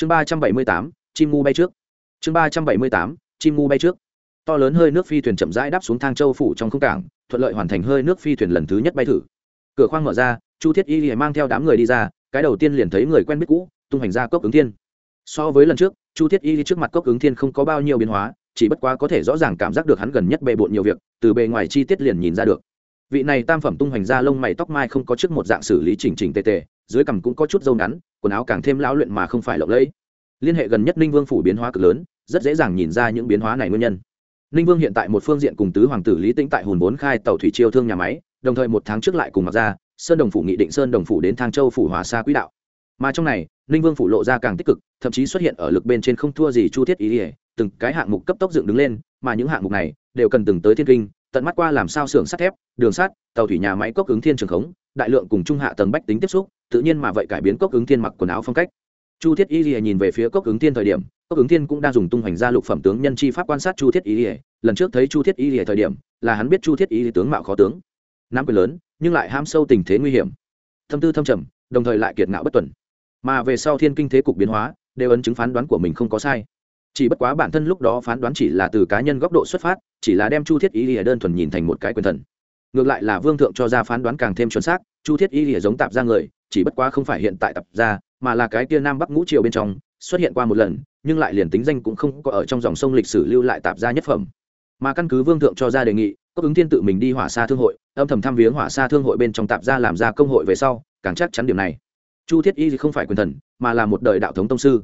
chương ba trăm bảy mươi tám, chim ngu bay trước. Chương ba trăm bảy mươi tám, chim ngu bay trước. To lớn hơi nước phi thuyền chậm rãi đáp xuống thang châu phủ trong không cảng, thuận lợi hoàn thành hơi nước phi thuyền lần thứ nhất bay thử. Cửa khoang mở ra, chu thiết y mang theo đám người đi ra, cái đầu tiên liền thấy người quen biết cũ, tung hành ra cốc ứng thiên. So với lần trước, chu thiết y trước mặt cốc ứng thiên không có bao nhiêu biến hóa, chỉ bất quá có thể rõ ràng cảm giác được hắn gần nhất bề bộn nhiều việc, từ bề ngoài chi tiết liền nhìn ra được. Vị này tam phẩm tung hoành ra lông mày tóc mai không có trước một dạng xử lý chỉnh chỉnh tề tề, dưới cằm cũng có chút dâu ngắn quần áo càng thêm lão luyện mà không phải lộng lẫy. Liên hệ gần nhất ninh vương phủ biến hóa cực lớn, rất dễ dàng nhìn ra những biến hóa này nguyên nhân. Ninh vương hiện tại một phương diện cùng tứ hoàng tử lý tĩnh tại hùn vốn khai tàu thủy chiêu thương nhà máy, đồng thời một tháng trước lại cùng mặc ra, sơn đồng phủ nghị định sơn đồng phủ đến thang châu phủ hòa xa quỹ đạo. Mà trong này, ninh vương phủ lộ ra càng tích cực, thậm chí xuất hiện ở lực bên trên không thua gì chu thiết ý ỉa từng cái hạng mục cấp tốc dựng đứng lên, mà những hạng mục này đều cần từng tới thiên kinh, tận mắt qua làm sao xưởng sắt thép, đường sắt, tàu thủy nhà máy cốc ứng thiên trường khống, đại lượng cùng trung hạ tầng bách tính tiếp xúc tự nhiên mà vậy cải biến cốc ứng thiên mặc quần áo phong cách. Chu thiết y lìa nhìn về phía cốc ứng thiên thời điểm, cốc ứng thiên cũng đang dùng tung hoành ra lục phẩm tướng nhân chi pháp quan sát chu thiết y lìa. Lần trước thấy chu thiết y lìa thời điểm, là hắn biết chu thiết y lìa tướng mạo khó tướng. Nam quyền lớn, nhưng lại ham sâu tình thế nguy hiểm. Thâm tư thâm trầm, đồng thời lại kiệt ngạo bất tuần. Mà về sau thiên kinh thế cục biến hóa, đều ấn chứng phán đoán của mình không có sai. Chỉ bất quá bản thân lúc đó phán đoán chỉ là từ cá nhân góc độ xuất phát, chỉ là đem chu thiết y lìa đơn thuần nhìn thành một cái quyền thần. Ngược lại là vương thượng cho ra phán đoán càng thêm chuẩn xác, chu thiết y lìa giống tạp ra người chỉ bất quá không phải hiện tại tập ra, mà là cái kia nam bắc ngũ triều bên trong, xuất hiện qua một lần, nhưng lại liền tính danh cũng không có ở trong dòng sông lịch sử lưu lại tạp gia nhất phẩm. Mà căn cứ vương thượng cho ra đề nghị cấp ứng thiên tự mình đi hỏa xa thương hội, âm thầm thăm viếng hỏa xa thương hội bên trong tạp gia làm ra công hội về sau, càng chắc chắn điểm này. Chu thiết y thì không phải quyền thần, mà là một đời đạo thống tông sư.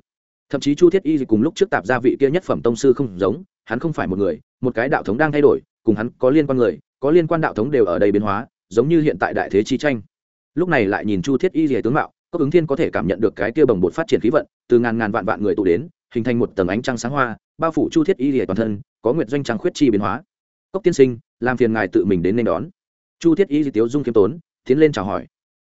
Thậm chí chu thiết y thì cùng lúc trước tạp gia vị kia nhất phẩm tông sư không giống, hắn không phải một người, một cái đạo thống đang thay đổi, cùng hắn có liên quan người, có liên quan đạo thống đều ở đây biến hóa, giống như hiện tại đại thế chi tranh lúc này lại nhìn chu thiết y rìa tướng mạo, cốc ứng thiên có thể cảm nhận được cái kia bồng bột phát triển khí vận, từ ngàn ngàn vạn vạn người tụ đến, hình thành một tầng ánh trăng sáng hoa, bao phủ chu thiết y rìa toàn thân, có nguyệt doanh trăng khuyết chi biến hóa. Cốc tiên sinh, làm phiền ngài tự mình đến nên đón. Chu thiết y tiếu dung khiêm tốn, tiến lên chào hỏi.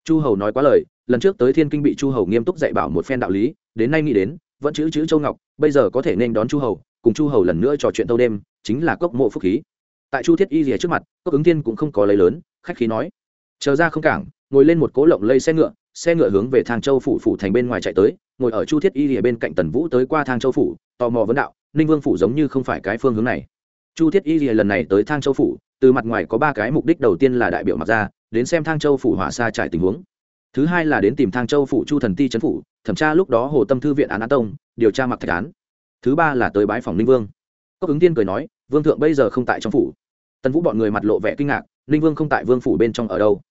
Chu hầu nói quá lời, lần trước tới thiên kinh bị chu hầu nghiêm túc dạy bảo một phen đạo lý, đến nay nghĩ đến, vẫn chữ chữ châu ngọc, bây giờ có thể nên đón chu hầu, cùng chu hầu lần nữa trò chuyện tâu đêm, chính là cốc mộ phúc khí. Tại chu thiết y rìa trước mặt, cốc ứng thiên cũng không có lấy lớn, khách khí nói, chờ ra không cảng ngồi lên một cố lộng lây xe ngựa xe ngựa hướng về thang châu phủ phủ thành bên ngoài chạy tới, ngồi ở chu thiết y rìa bên cạnh tần vũ tới qua thang châu phủ, tò mò vấn đạo, ninh vương phủ giống như không phải cái phương hướng này. Chu thiết y rìa lần này tới thang châu phủ, từ mặt ngoài có ba cái mục đích đầu tiên là đại biểu mặc ra, đến xem thang châu phủ hỏa xa trải tình huống. Thứ hai là đến tìm thang châu phủ chu thần ti trấn phủ, thẩm tra lúc đó hồ tâm thư viện án án tông, điều tra mặc thạch án. Thứ ba là tới bái phòng ninh vương. Cốc ứng tiên cười nói, vương thượng bây giờ không tại trong phủ. Tần vũ bọn người mặt lộ vẻ kinh ngạc, ninh vương không tại vương phủ bên trong ở đâu?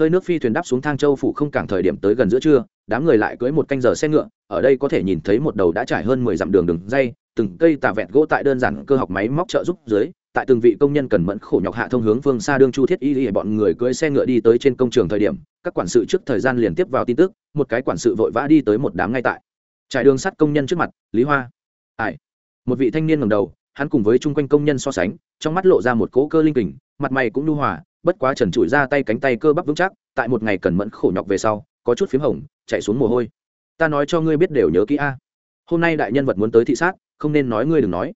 Hơi nước phi thuyền đáp xuống thang châu phủ không cảng thời điểm tới gần giữa trưa, đám người lại cưới một canh giờ xe ngựa, ở đây có thể nhìn thấy một đầu đã trải hơn mười dặm đường đường dây, từng cây tà vẹn gỗ tại đơn giản cơ học máy móc trợ giúp dưới, tại từng vị công nhân cần mẫn khổ nhọc hạ thông hướng phương xa đương chu thiết y để bọn người cưới xe ngựa đi tới trên công trường thời điểm, các quản sự trước thời gian liền tiếp vào tin tức, một cái quản sự vội vã đi tới một đám ngay tại. Trải đường sắt công nhân trước mặt, lý hoa. Ải một vị thanh niên ngầm đầu, hắn cùng với chung quanh công nhân so sánh, trong mắt lộ ra một cỗ cơ linh kình, mặt mày cũng nhu hòa bất quá trần trụi ra tay cánh tay cơ bắp vững chắc, tại một ngày cần mẫn khổ nhọc về sau, có chút phím hồng, chạy xuống mồ hôi. Ta nói cho ngươi biết đều nhớ kỹ a. Hôm nay đại nhân vật muốn tới thị sát, không nên nói ngươi đừng nói.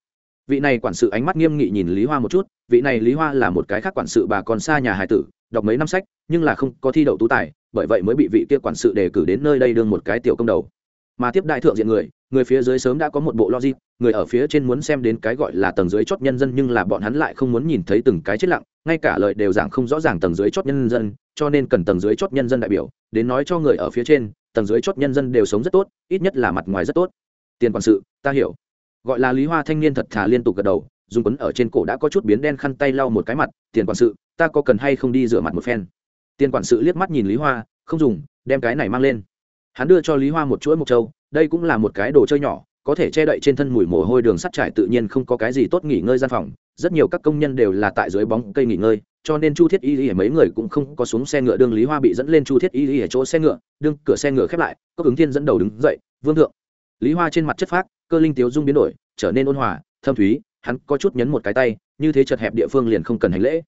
Vị này quản sự ánh mắt nghiêm nghị nhìn lý hoa một chút, vị này lý hoa là một cái khác quản sự bà còn xa nhà hải tử, đọc mấy năm sách, nhưng là không có thi đậu tú tài, bởi vậy mới bị vị kia quản sự đề cử đến nơi đây đương một cái tiểu công đầu. Mà tiếp đại thượng diện người người phía dưới sớm đã có một bộ logic, người ở phía trên muốn xem đến cái gọi là tầng dưới chót nhân dân nhưng là bọn hắn lại không muốn nhìn thấy từng cái chết lặng, ngay cả lời đều giảng không rõ ràng tầng dưới chót nhân dân, cho nên cần tầng dưới chót nhân dân đại biểu, đến nói cho người ở phía trên, tầng dưới chót nhân dân đều sống rất tốt, ít nhất là mặt ngoài rất tốt. Tiền quản sự, ta hiểu. Gọi là lý hoa thanh niên thật thà liên tục gật đầu dùng quấn ở trên cổ đã có chút biến đen khăn tay lau một cái mặt, tiền quản sự, ta có cần hay không đi rửa mặt một phen? Tiền quản sự liếc mắt nhìn lý hoa, không dùng, đem cái này mang lên. Hắn đưa cho lý hoa một chuỗi mộc châu đây cũng là một cái đồ chơi nhỏ, có thể che đậy trên thân mùi mồ hôi đường sắt trải tự nhiên không có cái gì tốt nghỉ ngơi gian phòng. Rất nhiều các công nhân đều là tại dưới bóng cây nghỉ ngơi, cho nên chu thiết y y mấy người cũng không có xuống xe ngựa. Đương lý hoa bị dẫn lên chu thiết y y ở chỗ xe ngựa, đương cửa xe ngựa khép lại cốc ứng thiên dẫn đầu đứng dậy, vương thượng. Lý hoa trên mặt chất phác, cơ linh tiếu dung biến đổi, trở nên ôn hòa, thâm thúy, hắn có chút nhấn một cái tay, như thế chật hẹp địa phương liền không cần hành lễ.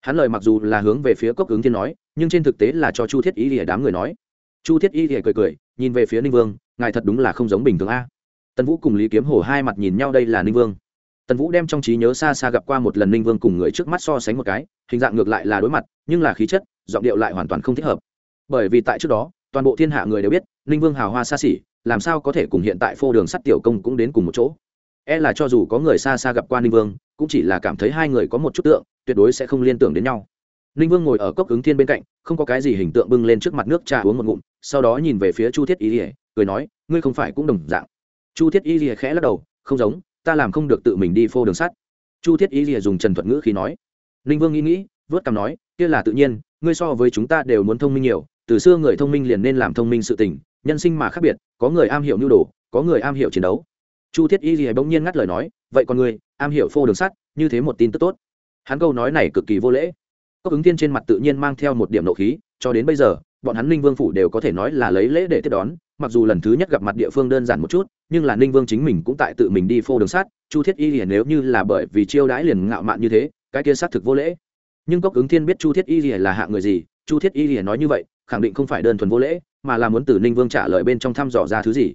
Hắn lời mặc dù là hướng về phía cốc ứng thiên nói, nhưng trên thực tế là cho chu thiết y y đám người nói. Chu thiết y lìa cười cười nhìn về phía ninh vương, ngài thật đúng là không giống bình thường a. Tần vũ cùng lý kiếm hổ hai mặt nhìn nhau đây là ninh vương. Tần vũ đem trong trí nhớ xa xa gặp qua một lần ninh vương cùng người trước mắt so sánh một cái, hình dạng ngược lại là đối mặt, nhưng là khí chất, giọng điệu lại hoàn toàn không thích hợp. Bởi vì tại trước đó, toàn bộ thiên hạ người đều biết, ninh vương hào hoa xa xỉ, làm sao có thể cùng hiện tại phô đường sắt tiểu công cũng đến cùng một chỗ. E là cho dù có người xa xa gặp qua ninh vương, cũng chỉ là cảm thấy hai người có một chút tượng, tuyệt đối sẽ không liên tưởng đến nhau. Ninh vương ngồi ở cốc ứng thiên bên cạnh, không có cái gì hình tượng bưng lên trước mặt nước trà uống một ngụm sau đó nhìn về phía chu thiết y lìa, cười nói, ngươi không phải cũng đồng dạng. Chu thiết y lìa khẽ lắc đầu, không giống, ta làm không được tự mình đi phô đường sắt. Chu thiết y lìa dùng trần thuật ngữ khi nói. Ninh vương nghĩ nghĩ, vớt cằm nói, kia là tự nhiên, ngươi so với chúng ta đều muốn thông minh nhiều, từ xưa người thông minh liền nên làm thông minh sự tình, nhân sinh mà khác biệt, có người am hiểu nhu đồ, có người am hiểu chiến đấu. Chu thiết y lìa bỗng nhiên ngắt lời nói, vậy còn ngươi, am hiểu phô đường sắt, như thế một tin tức tốt. Hắn câu nói này cực kỳ vô lễ. Cốc ứng tiên trên mặt tự nhiên mang theo một điểm nộ khí, cho đến bây giờ bọn hắn ninh vương phủ đều có thể nói là lấy lễ để tiếp đón mặc dù lần thứ nhất gặp mặt địa phương đơn giản một chút nhưng là ninh vương chính mình cũng tại tự mình đi phô đường sát, chu thiết y hiển nếu như là bởi vì chiêu đãi liền ngạo mạn như thế cái kia xác thực vô lễ. Nhưng cốc ứng thiên biết chu thiết y hiển là hạ người gì chu thiết y hiển nói như vậy khẳng định không phải đơn thuần vô lễ mà là muốn từ ninh vương trả lời bên trong thăm dò ra thứ gì.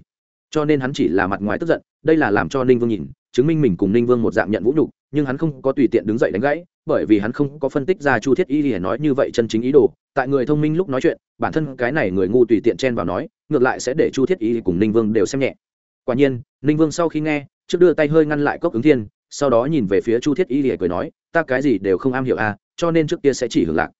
Cho nên hắn chỉ là mặt ngoài tức giận đây là làm cho ninh vương nhìn chứng minh mình cùng ninh vương một dạng nhận vũ nhục nhưng hắn không có tùy tiện đứng dậy đánh gãy, bởi vì hắn không có phân tích ra chu thiết y hiển nói như vậy chân chính ý đồ. Tại người thông minh lúc nói chuyện, bản thân cái này người ngu tùy tiện chen vào nói, ngược lại sẽ để chu thiết y cùng ninh vương đều xem nhẹ. Quả nhiên, ninh vương sau khi nghe, trước đưa tay hơi ngăn lại cốc ứng thiên, sau đó nhìn về phía chu thiết y hiển cười nói, ta cái gì đều không am hiểu à cho nên trước kia sẽ chỉ hưởng lạc.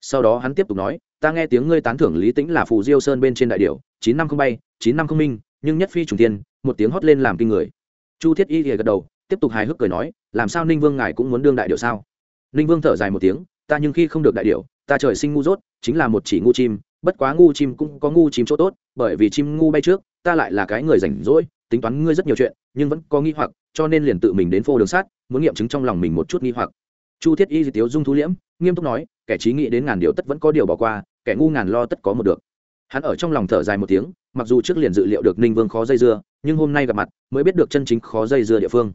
Sau đó hắn tiếp tục nói, ta nghe tiếng ngươi tán thưởng lý tĩnh là phù diêu sơn bên trên đại điệu chín năm không bay, chín năm không minh, nhưng nhất phi trùng tiên một tiếng hót lên làm kinh người. Chu thiết y hiển gật đầu tiếp tục hài hước cười nói, làm sao ninh vương ngài cũng muốn đương đại điệu sao? Ninh vương thở dài một tiếng, ta nhưng khi không được đại điệu ta trời sinh ngu dốt, chính là một chỉ ngu chim, bất quá ngu chim cũng có ngu chim chỗ tốt, bởi vì chim ngu bay trước, ta lại là cái người rảnh rỗi, tính toán ngươi rất nhiều chuyện, nhưng vẫn có nghi hoặc, cho nên liền tự mình đến phô đường sát, muốn nghiệm chứng trong lòng mình một chút nghi hoặc. Chu thiết y di tiếu dung thu liễm, nghiêm túc nói, kẻ trí nghĩ đến ngàn điều tất vẫn có điều bỏ qua, kẻ ngu ngàn lo tất có một được. Hắn ở trong lòng thở dài một tiếng, mặc dù trước liền dự liệu được ninh vương khó dây dưa, nhưng hôm nay gặp mặt, mới biết được chân chính khó dây dưa địa phương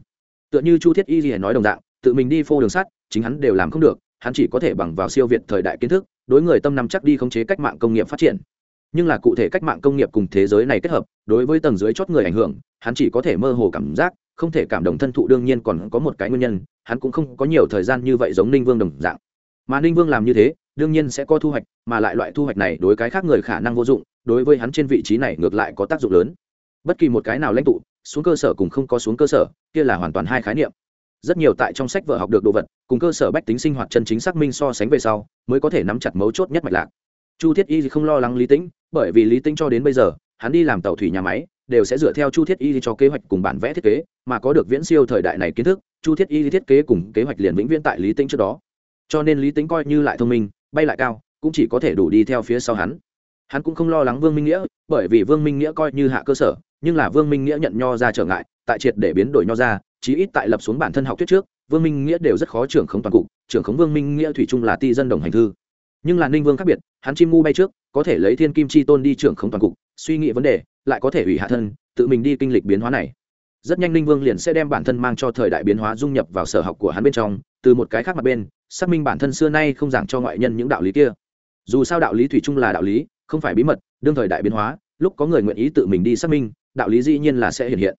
tựa như chu thiết y gì nói đồng dạng, tự mình đi phô đường sắt, chính hắn đều làm không được, hắn chỉ có thể bằng vào siêu việt thời đại kiến thức, đối người tâm nắm chắc đi khống chế cách mạng công nghiệp phát triển. Nhưng là cụ thể cách mạng công nghiệp cùng thế giới này kết hợp, đối với tầng dưới chót người ảnh hưởng, hắn chỉ có thể mơ hồ cảm giác, không thể cảm động thân thụ đương nhiên còn có một cái nguyên nhân, hắn cũng không có nhiều thời gian như vậy giống ninh vương đồng dạng. Mà ninh vương làm như thế, đương nhiên sẽ có thu hoạch, mà lại loại thu hoạch này đối cái khác người khả năng vô dụng, đối với hắn trên vị trí này ngược lại có tác dụng lớn. Bất kỳ một cái nào lãnh tụ xuống cơ sở cùng không có xuống cơ sở, kia là hoàn toàn hai khái niệm. Rất nhiều tại trong sách vở học được đồ vật, cùng cơ sở bách tính sinh hoạt chân chính xác minh so sánh về sau, mới có thể nắm chặt mấu chốt nhất mạch lạc. Chu thiết y không lo lắng lý tĩnh, bởi vì lý tĩnh cho đến bây giờ, hắn đi làm tàu thủy nhà máy, đều sẽ dựa theo chu thiết y cho kế hoạch cùng bản vẽ thiết kế, mà có được viễn siêu thời đại này kiến thức, chu thiết y thiết kế cùng kế hoạch liền vĩnh viễn tại lý tĩnh trước đó. Cho nên lý tĩnh coi như lại thông minh, bay lại cao, cũng chỉ có thể đủ đi theo phía sau hắn. Hắn cũng không lo lắng vương minh nghĩa, bởi vì vương minh nghĩa coi như hạ cơ sở nhưng là vương minh nghĩa nhận nho ra trở ngại, tại triệt để biến đổi nho ra, chí ít tại lập xuống bản thân học thuyết trước, vương minh nghĩa đều rất khó trưởng khống toàn cục, trưởng khống vương minh nghĩa thủy chung là ti dân đồng hành thư. Nhưng là ninh vương khác biệt, hắn chim ngu bay trước, có thể lấy thiên kim chi tôn đi trưởng khống toàn cục, suy nghĩ vấn đề, lại có thể ủy hạ thân, tự mình đi kinh lịch biến hóa này. Rất nhanh ninh vương liền sẽ đem bản thân mang cho thời đại biến hóa dung nhập vào sở học của hắn bên trong, từ một cái khác mặt bên, xác minh bản thân xưa nay không giảng cho ngoại nhân những đạo lý kia. Dù sao đạo lý thủy chung là đạo lý, không phải bí mật, đương thời đại biến hóa, lúc có người nguyện ý tự mình đi xác minh đạo lý dĩ nhiên là sẽ hiện hiện.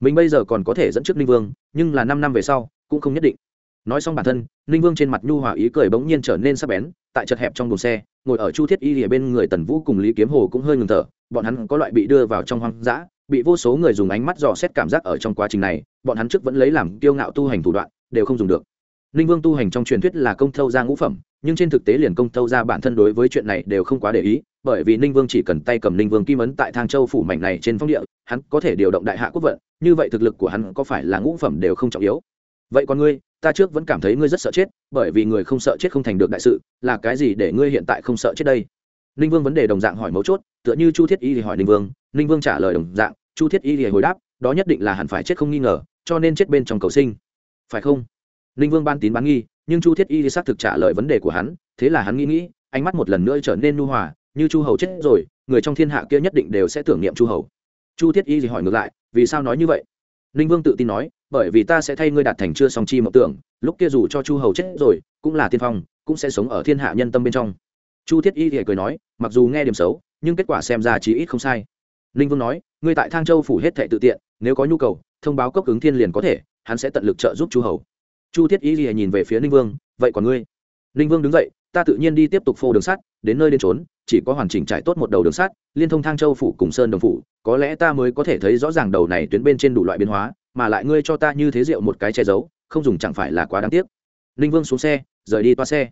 Mình bây giờ còn có thể dẫn trước ninh vương, nhưng là năm năm về sau, cũng không nhất định. Nói xong bản thân ninh vương trên mặt nhu hòa ý cười bỗng nhiên trở nên sắc bén, tại chật hẹp trong buồng xe, ngồi ở chu thiết y ở bên người tần vũ cùng lý kiếm hồ cũng hơi ngừng thở, bọn hắn có loại bị đưa vào trong hoang dã, bị vô số người dùng ánh mắt dò xét cảm giác ở trong quá trình này, bọn hắn trước vẫn lấy làm kiêu ngạo tu hành thủ đoạn, đều không dùng được. Ninh vương tu hành trong truyền thuyết là công thâu ra ngũ phẩm nhưng trên thực tế liền công thâu ra bản thân đối với chuyện này đều không quá để ý, bởi vì ninh vương chỉ cần tay cầm ninh vương kim ấn tại thang châu phủ mảnh này trên phong địa, hắn có thể điều động đại hạ quốc vận, như vậy thực lực của hắn có phải là ngũ phẩm đều không trọng yếu. Vậy còn ngươi, ta trước vẫn cảm thấy ngươi rất sợ chết, bởi vì người không sợ chết không thành được đại sự, là cái gì để ngươi hiện tại không sợ chết đây? Ninh vương vấn đề đồng dạng hỏi mấu chốt, tựa như chu thiết y thì hỏi ninh vương ninh vương trả lời đồng dạng, chu thiết y thì hồi đáp, đó nhất định là hẳn phải chết không nghi ngờ, cho nên chết bên trong cầu sinh. Phải không? Ninh vương ban tín bán nghi, nhưng chu thiết y thì xác thực trả lời vấn đề của hắn, thế là hắn nghĩ nghĩ, ánh mắt một lần nữa trở nên nu hòa, như chu hầu chết rồi, người trong thiên hạ kia nhất định đều sẽ tưởng niệm chu hầu. Chu thiết y thì hỏi ngược lại, vì sao nói như vậy? Ninh vương tự tin nói, bởi vì ta sẽ thay ngươi đạt thành chưa song chi mộng tưởng, lúc kia dù cho chu hầu chết rồi, cũng là tiên phong, cũng sẽ sống ở thiên hạ nhân tâm bên trong. Chu thiết y thì cười nói, mặc dù nghe điểm xấu, nhưng kết quả xem ra chí ít không sai. Ninh vương nói, ngươi tại thang châu phủ hết thệ tự tiện, nếu có nhu cầu, thông báo cốc ứng thiên liền có thể, hắn sẽ tận lực trợ giúp chu hầu chu thiết y lìa nhìn về phía ninh vương, vậy còn ngươi? Ninh vương đứng dậy, ta tự nhiên đi tiếp tục phô đường sắt, đến nơi đến trốn chỉ có hoàn chỉnh trải tốt một đầu đường sắt, liên thông thang châu phủ cùng sơn đồng phủ, có lẽ ta mới có thể thấy rõ ràng đầu này tuyến bên trên đủ loại biến hóa, mà lại ngươi cho ta như thế rượu một cái che giấu, không dùng chẳng phải là quá đáng tiếc. Ninh vương xuống xe, rời đi toa xe.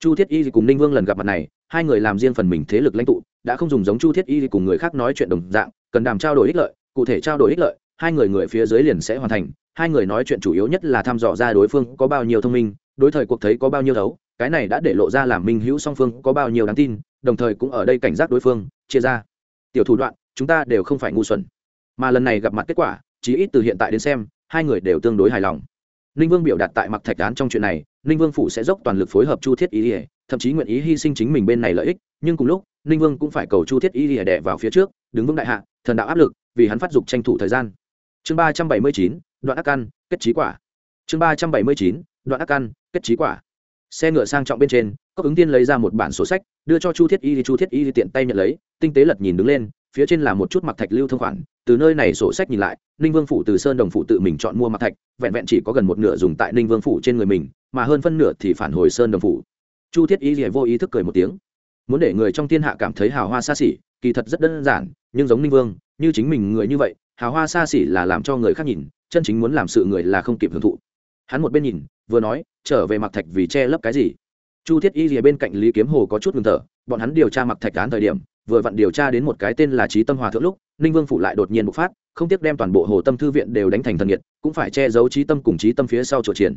Chu thiết y cùng ninh vương lần gặp mặt này, hai người làm riêng phần mình thế lực lãnh tụ, đã không dùng giống chu thiết y cùng người khác nói chuyện đồng dạng, cần đàm trao đổi ích lợi, cụ thể trao đổi ích lợi, hai người người phía dưới liền sẽ hoàn thành hai người nói chuyện chủ yếu nhất là thăm dò ra đối phương có bao nhiêu thông minh, đối thời cuộc thấy có bao nhiêu thấu, cái này đã để lộ ra làm minh hữu song phương có bao nhiêu đáng tin, đồng thời cũng ở đây cảnh giác đối phương, chia ra. Tiểu thủ đoạn, chúng ta đều không phải ngu xuẩn. Mà lần này gặp mặt kết quả, chí ít từ hiện tại đến xem, hai người đều tương đối hài lòng. Ninh vương biểu đạt tại mặc thạch án trong chuyện này, ninh vương phủ sẽ dốc toàn lực phối hợp chu thiết ý ỉa thậm chí nguyện ý hy sinh chính mình bên này lợi ích, nhưng cùng lúc, ninh vương cũng phải cầu chu thiết ý ỉa đẻ vào phía trước, đứng vững đại hạ, thần đạo áp lực, vì hắn phát dục tranh thủ thời gian. Chương ba trăm bảy mươi chín đoạn ác căn, kết trí quả. Chương ba trăm bảy mươi chín, đoạn ác căn, kết trí quả. Xe ngựa sang trọng bên trên, cốc ứng tiên lấy ra một bản sổ sách, đưa cho chu thiết y chu thiết y tiện tay nhận lấy, tinh tế lật nhìn đứng lên, phía trên là một chút mặc thạch lưu thông khoản. Từ nơi này sổ sách nhìn lại, ninh vương phủ từ sơn đồng phủ tự mình chọn mua mặc thạch, vẹn vẹn chỉ có gần một nửa dùng tại ninh vương phủ trên người mình, mà hơn phân nửa thì phản hồi sơn đồng phủ. Chu thiết y vô ý thức cười một tiếng. Muốn để người trong thiên hạ cảm thấy hào hoa xa xỉ, kỳ thật rất đơn giản, nhưng giống ninh vương, như chính mình người như vậy hào hoa xa xỉ là làm cho người khác nhìn, chân chính muốn làm sự người là không kịp hưởng thụ. Hắn một bên nhìn, vừa nói, trở về mặc thạch vì che lấp cái gì? Chu thiết y rìa bên cạnh lý kiếm hồ có chút ngừng thở, bọn hắn điều tra mặc thạch án thời điểm, vừa vặn điều tra đến một cái tên là trí tâm hòa thượng lúc, ninh vương phụ lại đột nhiên bộc phát, không tiếc đem toàn bộ hồ tâm thư viện đều đánh thành thần nhiệt cũng phải che giấu trí tâm cùng trí tâm phía sau chỗ triển.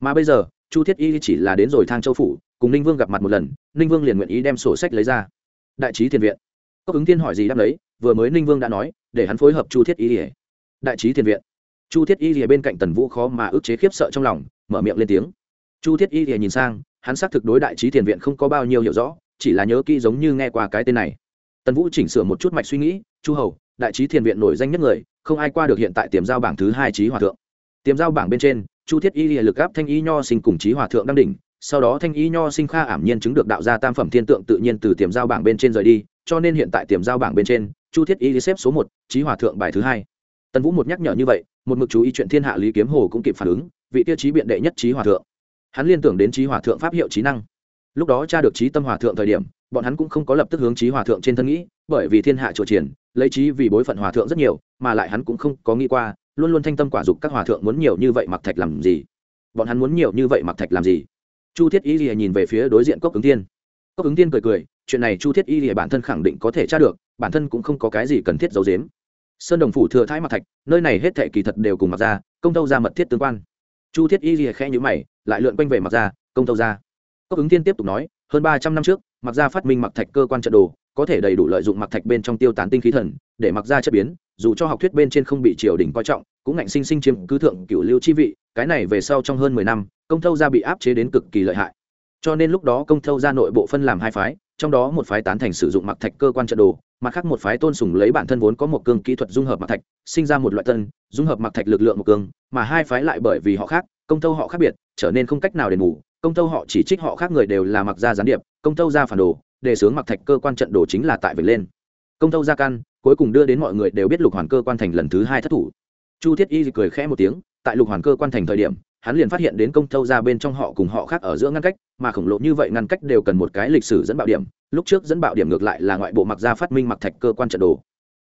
Mà bây giờ, chu thiết y chỉ là đến rồi thang châu phủ, cùng ninh vương gặp mặt một lần, ninh vương liền nguyện ý đem sổ sách lấy ra. Đại trí thiền viện. Cốc ứng tiên hỏi gì đáp lấy vừa mới ninh vương đã nói để hắn phối hợp chu thiết y ỉa đại trí thiền viện. Chu thiết y ỉa bên cạnh tần vũ khó mà ức chế khiếp sợ trong lòng, mở miệng lên tiếng. Chu thiết y ỉa nhìn sang, hắn xác thực đối đại trí thiền viện không có bao nhiêu hiểu rõ, chỉ là nhớ kỹ giống như nghe qua cái tên này. Tần vũ chỉnh sửa một chút mạch suy nghĩ, chu hầu, đại trí thiền viện nổi danh nhất người, không ai qua được hiện tại tiềm giao bảng thứ hai trí hòa thượng. Tiềm giao bảng bên trên, chu thiết y lực áp thanh y nho sinh cùng trí hòa thượng đăng đỉnh, sau đó thanh y nho sinh kha ảm nhiên chứng được đạo gia tam phẩm thiên tượng tự nhiên từ tiềm giao bảng bên trên rời đi, cho nên hiện tại tiềm giao bảng bên trên chu thiết y xếp số một trí hòa thượng bài thứ hai. Tần vũ một nhắc nhở như vậy, một mực chú ý chuyện thiên hạ lý kiếm hồ cũng kịp phản ứng, vị tiêu chí biện đệ nhất trí hòa thượng. Hắn liên tưởng đến trí hòa thượng pháp hiệu trí năng. Lúc đó cha được trí tâm hòa thượng thời điểm, bọn hắn cũng không có lập tức hướng trí hòa thượng trên thân nghĩ, bởi vì thiên hạ chủ triển, lấy trí vì bối phận hòa thượng rất nhiều, mà lại hắn cũng không có nghĩ qua, luôn luôn thanh tâm quả dục các hòa thượng muốn nhiều như vậy mặc thạch làm gì. Bọn hắn muốn nhiều như vậy mặc thạch làm gì? Chu thiết y gì nhìn về phía đối diện cốc ứng tiên cốc ứng tiên cười cười chuyện này chu thiết y lìa bản thân khẳng định có thể tra được, bản thân cũng không có cái gì cần thiết giấu giếm. Sơn đồng phủ thừa thái mặc thạch, nơi này hết thệ kỳ thật đều cùng mặc ra, công tâu ra mật thiết tương quan. Chu thiết y lìa khẽ nhữ mày, lại lượn quanh về mặc ra, công tâu ra. Cốc ứng tiên tiếp tục nói, hơn ba trăm năm trước, mặc ra phát minh mặc thạch cơ quan trận đồ, có thể đầy đủ lợi dụng mặc thạch bên trong tiêu tán tinh khí thần, để mặc ra chất biến, dù cho học thuyết bên trên không bị triều đình coi trọng, cũng ngạnh sinh sinh chiếm cứ thượng cửu lưu chi vị, cái này về sau trong hơn mười năm, công thâu gia bị áp chế đến cực kỳ lợi hại cho nên lúc đó công thâu gia nội bộ phân làm hai phái, trong đó một phái tán thành sử dụng mặc thạch cơ quan trận đồ, mặt khác một phái tôn sùng lấy bản thân vốn có một cương kỹ thuật dung hợp mặc thạch, sinh ra một loại tân, dung hợp mặc thạch lực lượng một cương, mà hai phái lại bởi vì họ khác, công thâu họ khác biệt, trở nên không cách nào đền bù. Công thâu họ chỉ trích họ khác người đều là mặc gia gián điệp, công thâu gia phản đồ, đề xướng mặc thạch cơ quan trận đồ chính là tại vệt lên. Công thâu gia căn, cuối cùng đưa đến mọi người đều biết lục hoàn cơ quan thành lần thứ hai thất thủ. Chu thiết y cười khẽ một tiếng, tại lục hoàn cơ quan thành thời điểm hắn liền phát hiện đến công thâu ra bên trong họ cùng họ khác ở giữa ngăn cách, mà khổng lồ như vậy ngăn cách đều cần một cái lịch sử dẫn bạo điểm, lúc trước dẫn bạo điểm ngược lại là ngoại bộ mặc gia phát minh mặc thạch cơ quan trận đồ.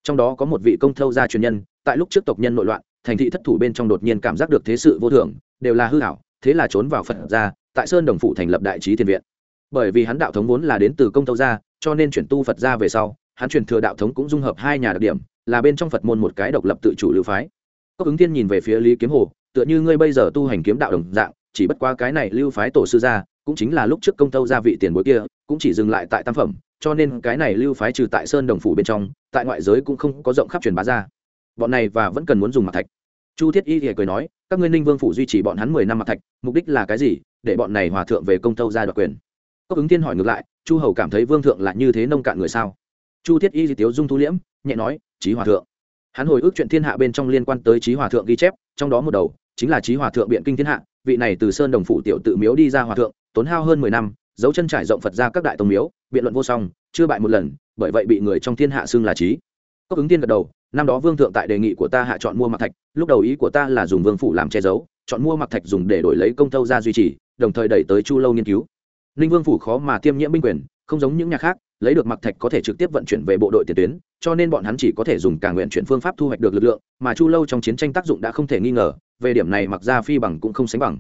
Trong đó có một vị công thâu gia truyền nhân, tại lúc trước tộc nhân nội loạn, thành thị thất thủ bên trong đột nhiên cảm giác được thế sự vô thường, đều là hư hảo thế là trốn vào phật gia, tại sơn đồng phủ thành lập đại trí thiền viện. Bởi vì hắn đạo thống vốn là đến từ công thâu gia, cho nên chuyển tu phật gia về sau, hắn truyền thừa đạo thống cũng dung hợp hai nhà đặc điểm, là bên trong phật môn một cái độc lập tự chủ lưu phái. Cốc ứng thiên nhìn về phía lý kiếm hồ tựa như ngươi bây giờ tu hành kiếm đạo đồng dạng, chỉ bất qua cái này lưu phái tổ sư gia, cũng chính là lúc trước công tâu gia vị tiền bối kia, cũng chỉ dừng lại tại tam phẩm, cho nên cái này lưu phái trừ tại sơn đồng phủ bên trong, tại ngoại giới cũng không có rộng khắp truyền bá ra. Bọn này và vẫn cần muốn dùng mặt thạch. Chu thiết y thì cười nói, các ngươi ninh vương phủ duy trì bọn hắn mười năm mặt thạch, mục đích là cái gì? Để bọn này hòa thượng về công tâu gia đoạt quyền. Cốc ứng thiên hỏi ngược lại, chu hầu cảm thấy vương thượng là như thế nông cạn người sao? Chu thiết y di tiếu dung thu liễm, nhẹ nói trí hòa thượng. Hắn hồi ức chuyện thiên hạ bên trong liên quan tới trí hòa thượng ghi chép, trong đó một đầu chính là trí hòa thượng biện kinh thiên hạ, vị này từ sơn đồng phủ tiểu tự miếu đi ra hòa thượng, tốn hao hơn mười năm, dấu chân trải rộng phật ra các đại tông miếu, biện luận vô song, chưa bại một lần, bởi vậy bị người trong thiên hạ xưng là trí. Cốc ứng tiên gật đầu, năm đó vương thượng tại đề nghị của ta hạ chọn mua mặc thạch, lúc đầu ý của ta là dùng vương phủ làm che giấu, chọn mua mặc thạch dùng để đổi lấy công thâu ra duy trì, đồng thời đẩy tới chu lâu nghiên cứu. Ninh vương phủ khó mà tiêm nhiễm binh quyền, không giống những nhà khác lấy được mặc thạch có thể trực tiếp vận chuyển về bộ đội tiền tuyến, cho nên bọn hắn chỉ có thể dùng càng nguyện chuyển phương pháp thu hoạch được lực lượng, mà chu lâu trong chiến tranh tác dụng đã không thể nghi ngờ, về điểm này mặc ra phi bằng cũng không sánh bằng.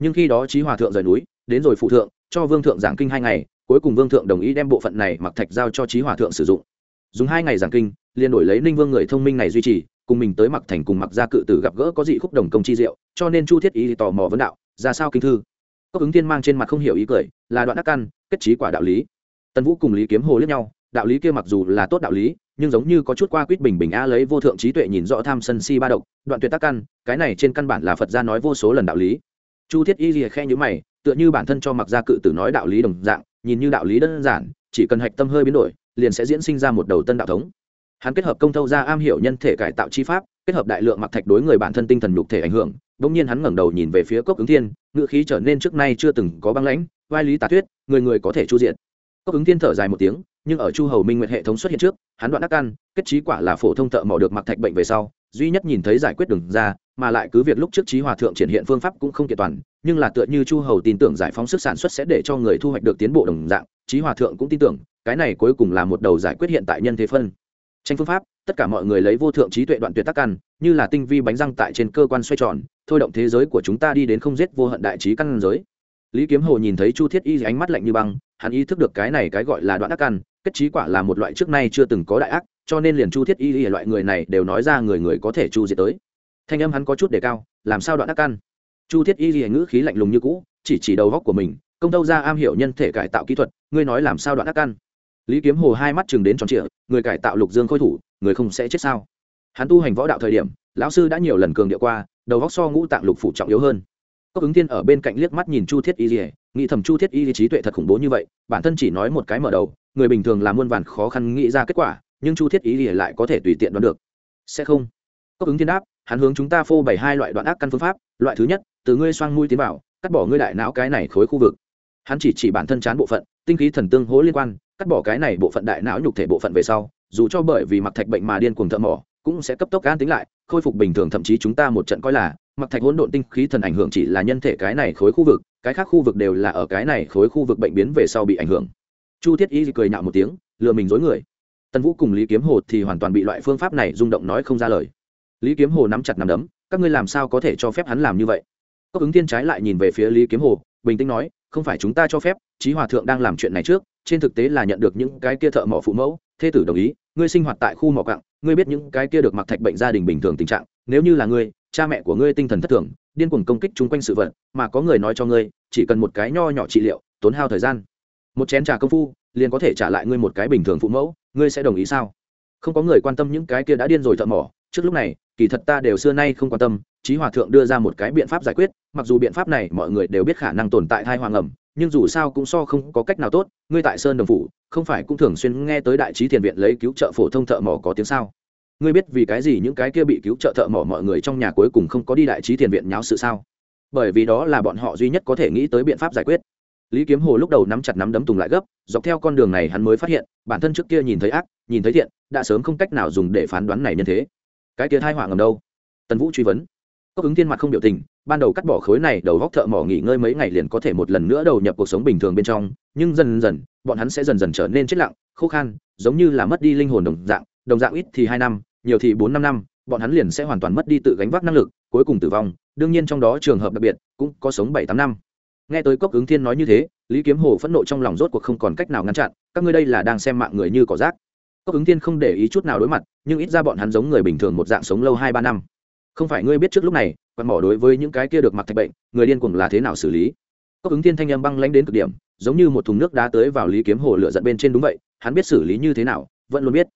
Nhưng khi đó trí hòa thượng rời núi, đến rồi phụ thượng, cho vương thượng giảng kinh hai ngày, cuối cùng vương thượng đồng ý đem bộ phận này mặc thạch giao cho trí hòa thượng sử dụng. Dùng hai ngày giảng kinh, liền đổi lấy ninh vương người thông minh này duy trì, cùng mình tới mặc thành cùng mặc gia cự tử gặp gỡ có dị khúc đồng công chi diệu, cho nên chu thiết ý tò mò vấn đạo, ra sao kinh thư? Cốc ứng tiên mang trên mặt không hiểu ý cười, là đoạn đắc căn, kết trí quả đạo lý tần vũ cùng lý kiếm hồ liếc nhau, đạo lý kia mặc dù là tốt đạo lý, nhưng giống như có chút qua quýt bình bình a lấy vô thượng trí tuệ nhìn rõ tham sân si ba độc, đoạn tuyệt tác căn, cái này trên căn bản là phật gia nói vô số lần đạo lý. Chu thiết y gì khe nhữ mày, tựa như bản thân cho mặc gia cự tử nói đạo lý đồng dạng, nhìn như đạo lý đơn giản, chỉ cần hạch tâm hơi biến đổi, liền sẽ diễn sinh ra một đầu tân đạo thống. Hắn kết hợp công thâu ra am hiểu nhân thể cải tạo chi pháp, kết hợp đại lượng mặc thạch đối người bản thân tinh thần nhục thể ảnh hưởng, bỗng nhiên hắn ngẩng đầu nhìn về phía cốc ứng thiên ngự khí trở nên trước nay chưa từng có băng lãnh, vai lý tà thuyết, người người có thể chu diện cốc ứng thiên thở dài một tiếng, nhưng ở chu hầu minh nguyện hệ thống xuất hiện trước, hắn đoạn đắc căn kết trí quả là phổ thông thợ mỏ được mặc thạch bệnh về sau, duy nhất nhìn thấy giải quyết đường ra, mà lại cứ việc lúc trước trí hòa thượng triển hiện phương pháp cũng không kiện toàn, nhưng là tựa như chu hầu tin tưởng giải phóng sức sản xuất sẽ để cho người thu hoạch được tiến bộ đồng dạng, trí hòa thượng cũng tin tưởng, cái này cuối cùng là một đầu giải quyết hiện tại nhân thế phân. Tranh phương pháp, tất cả mọi người lấy vô thượng trí tuệ đoạn tuyệt tác căn như là tinh vi bánh răng tại trên cơ quan xoay tròn, thôi động thế giới của chúng ta đi đến không giết vô hận đại trí căn giới. Lý kiếm hồ nhìn thấy chu thiết y ánh mắt lạnh như băng hắn ý thức được cái này cái gọi là đoạn ác căn, kết trí quả là một loại trước nay chưa từng có đại ác, cho nên liền chu thiết y loại người này đều nói ra người người có thể chu diệt tới. Thanh âm hắn có chút đề cao, làm sao đoạn ác căn? Chu thiết y ngữ khí lạnh lùng như cũ, chỉ chỉ đầu góc của mình, công tâu ra am hiểu nhân thể cải tạo kỹ thuật, ngươi nói làm sao đoạn ác căn? Lý kiếm hồ hai mắt chừng đến tròn trịa, người cải tạo lục dương khôi thủ, người không sẽ chết sao? Hắn tu hành võ đạo thời điểm, lão sư đã nhiều lần cường điệu qua, đầu góc so ngũ tạng lục phụ trọng yếu hơn. Cốc ứng thiên ở bên cạnh liếc mắt nhìn chu thiết y dỉa nghĩ thầm chu thiết y trí tuệ thật khủng bố như vậy, bản thân chỉ nói một cái mở đầu, người bình thường làm muôn vàn khó khăn nghĩ ra kết quả, nhưng chu thiết y lại có thể tùy tiện đoán được. Sẽ không. Cốc ứng thiên đáp, hắn hướng chúng ta phô bày hai loại đoạn ác căn phương pháp. Loại thứ nhất, từ ngươi xoang mũi tiến vào, cắt bỏ ngươi đại não cái này khối khu vực. Hắn chỉ chỉ bản thân chán bộ phận, tinh khí thần tương hỗ liên quan, cắt bỏ cái này bộ phận đại não nhục thể bộ phận về sau, dù cho bởi vì mặc thạch bệnh mà điên cuồng thợ mỏ, cũng sẽ cấp tốc an tính lại, khôi phục bình thường, thậm chí chúng ta một trận coi là mặc thạch hỗn độn tinh khí thần ảnh hưởng chỉ là nhân thể cái này khối khu vực, cái khác khu vực đều là ở cái này khối khu vực bệnh biến về sau bị ảnh hưởng. Chu thiết y cười nhạo một tiếng, lừa mình dối người. Tân vũ cùng lý kiếm hồ thì hoàn toàn bị loại phương pháp này rung động nói không ra lời. Lý kiếm hồ nắm chặt nắm đấm, các ngươi làm sao có thể cho phép hắn làm như vậy? Cốc ứng tiên trái lại nhìn về phía lý kiếm hồ, bình tĩnh nói, không phải chúng ta cho phép trí hòa thượng đang làm chuyện này trước, trên thực tế là nhận được những cái kia thợ mỏ phụ mẫu, thê tử đồng ý, ngươi sinh hoạt tại khu mỏ cặng ngươi biết những cái kia được mặc thạch bệnh gia đình bình thường tình trạng, nếu như là ngươi cha mẹ của ngươi tinh thần thất thường, điên cuồng công kích chung quanh sự vật, mà có người nói cho ngươi, chỉ cần một cái nho nhỏ trị liệu, tốn hao thời gian. Một chén trà công phu, liền có thể trả lại ngươi một cái bình thường phụ mẫu, ngươi sẽ đồng ý sao? Không có người quan tâm những cái kia đã điên rồi thợ mỏ, trước lúc này, kỳ thật ta đều xưa nay không quan tâm trí hòa thượng đưa ra một cái biện pháp giải quyết, mặc dù biện pháp này mọi người đều biết khả năng tồn tại thai hoàng ẩm, nhưng dù sao cũng so không có cách nào tốt, ngươi tại sơn đồng phủ, không phải cũng thường xuyên nghe tới đại trí thiền viện lấy cứu trợ phổ thông thợ mỏ có tiếng sao? Ngươi biết vì cái gì những cái kia bị cứu trợ thợ mỏ mọi người trong nhà cuối cùng không có đi đại trí thiền viện nháo sự sao? Bởi vì đó là bọn họ duy nhất có thể nghĩ tới biện pháp giải quyết. Lý kiếm hồ lúc đầu nắm chặt nắm đấm tùng lại gấp, dọc theo con đường này hắn mới phát hiện, bản thân trước kia nhìn thấy ác, nhìn thấy thiện, đã sớm không cách nào dùng để phán đoán này như thế. Cái kia thai họa ngầm đâu? Tần vũ truy vấn. Cốc ứng thiên mặt không biểu tình, ban đầu cắt bỏ khối này, đầu góc thợ mỏ nghỉ ngơi mấy ngày liền có thể một lần nữa đầu nhập cuộc sống bình thường bên trong, nhưng dần dần, bọn hắn sẽ dần dần trở nên chết lặng, khô khan, giống như là mất đi linh hồn đồng dạng đồng dạng ít thì hai năm nhiều thì bốn năm năm, bọn hắn liền sẽ hoàn toàn mất đi tự gánh vác năng lực, cuối cùng tử vong. Đương nhiên trong đó trường hợp đặc biệt cũng có sống bảy tám năm. Nghe tới cốc ứng thiên nói như thế, lý kiếm hồ phẫn nộ trong lòng rốt cuộc không còn cách nào ngăn chặn, các ngươi đây là đang xem mạng người như cỏ rác. Cốc ứng thiên không để ý chút nào đối mặt, nhưng ít ra bọn hắn giống người bình thường một dạng sống lâu hai ba năm. Không phải ngươi biết trước lúc này quan mỏ đối với những cái kia được mặc thạch bệnh, người điên cuồng là thế nào xử lý? Cốc ứng thiên thanh âm băng lãnh đến cực điểm, giống như một thùng nước đá tới vào lý kiếm hồ lửa giận bên trên đúng vậy, hắn biết xử lý như thế nào, vẫn luôn biết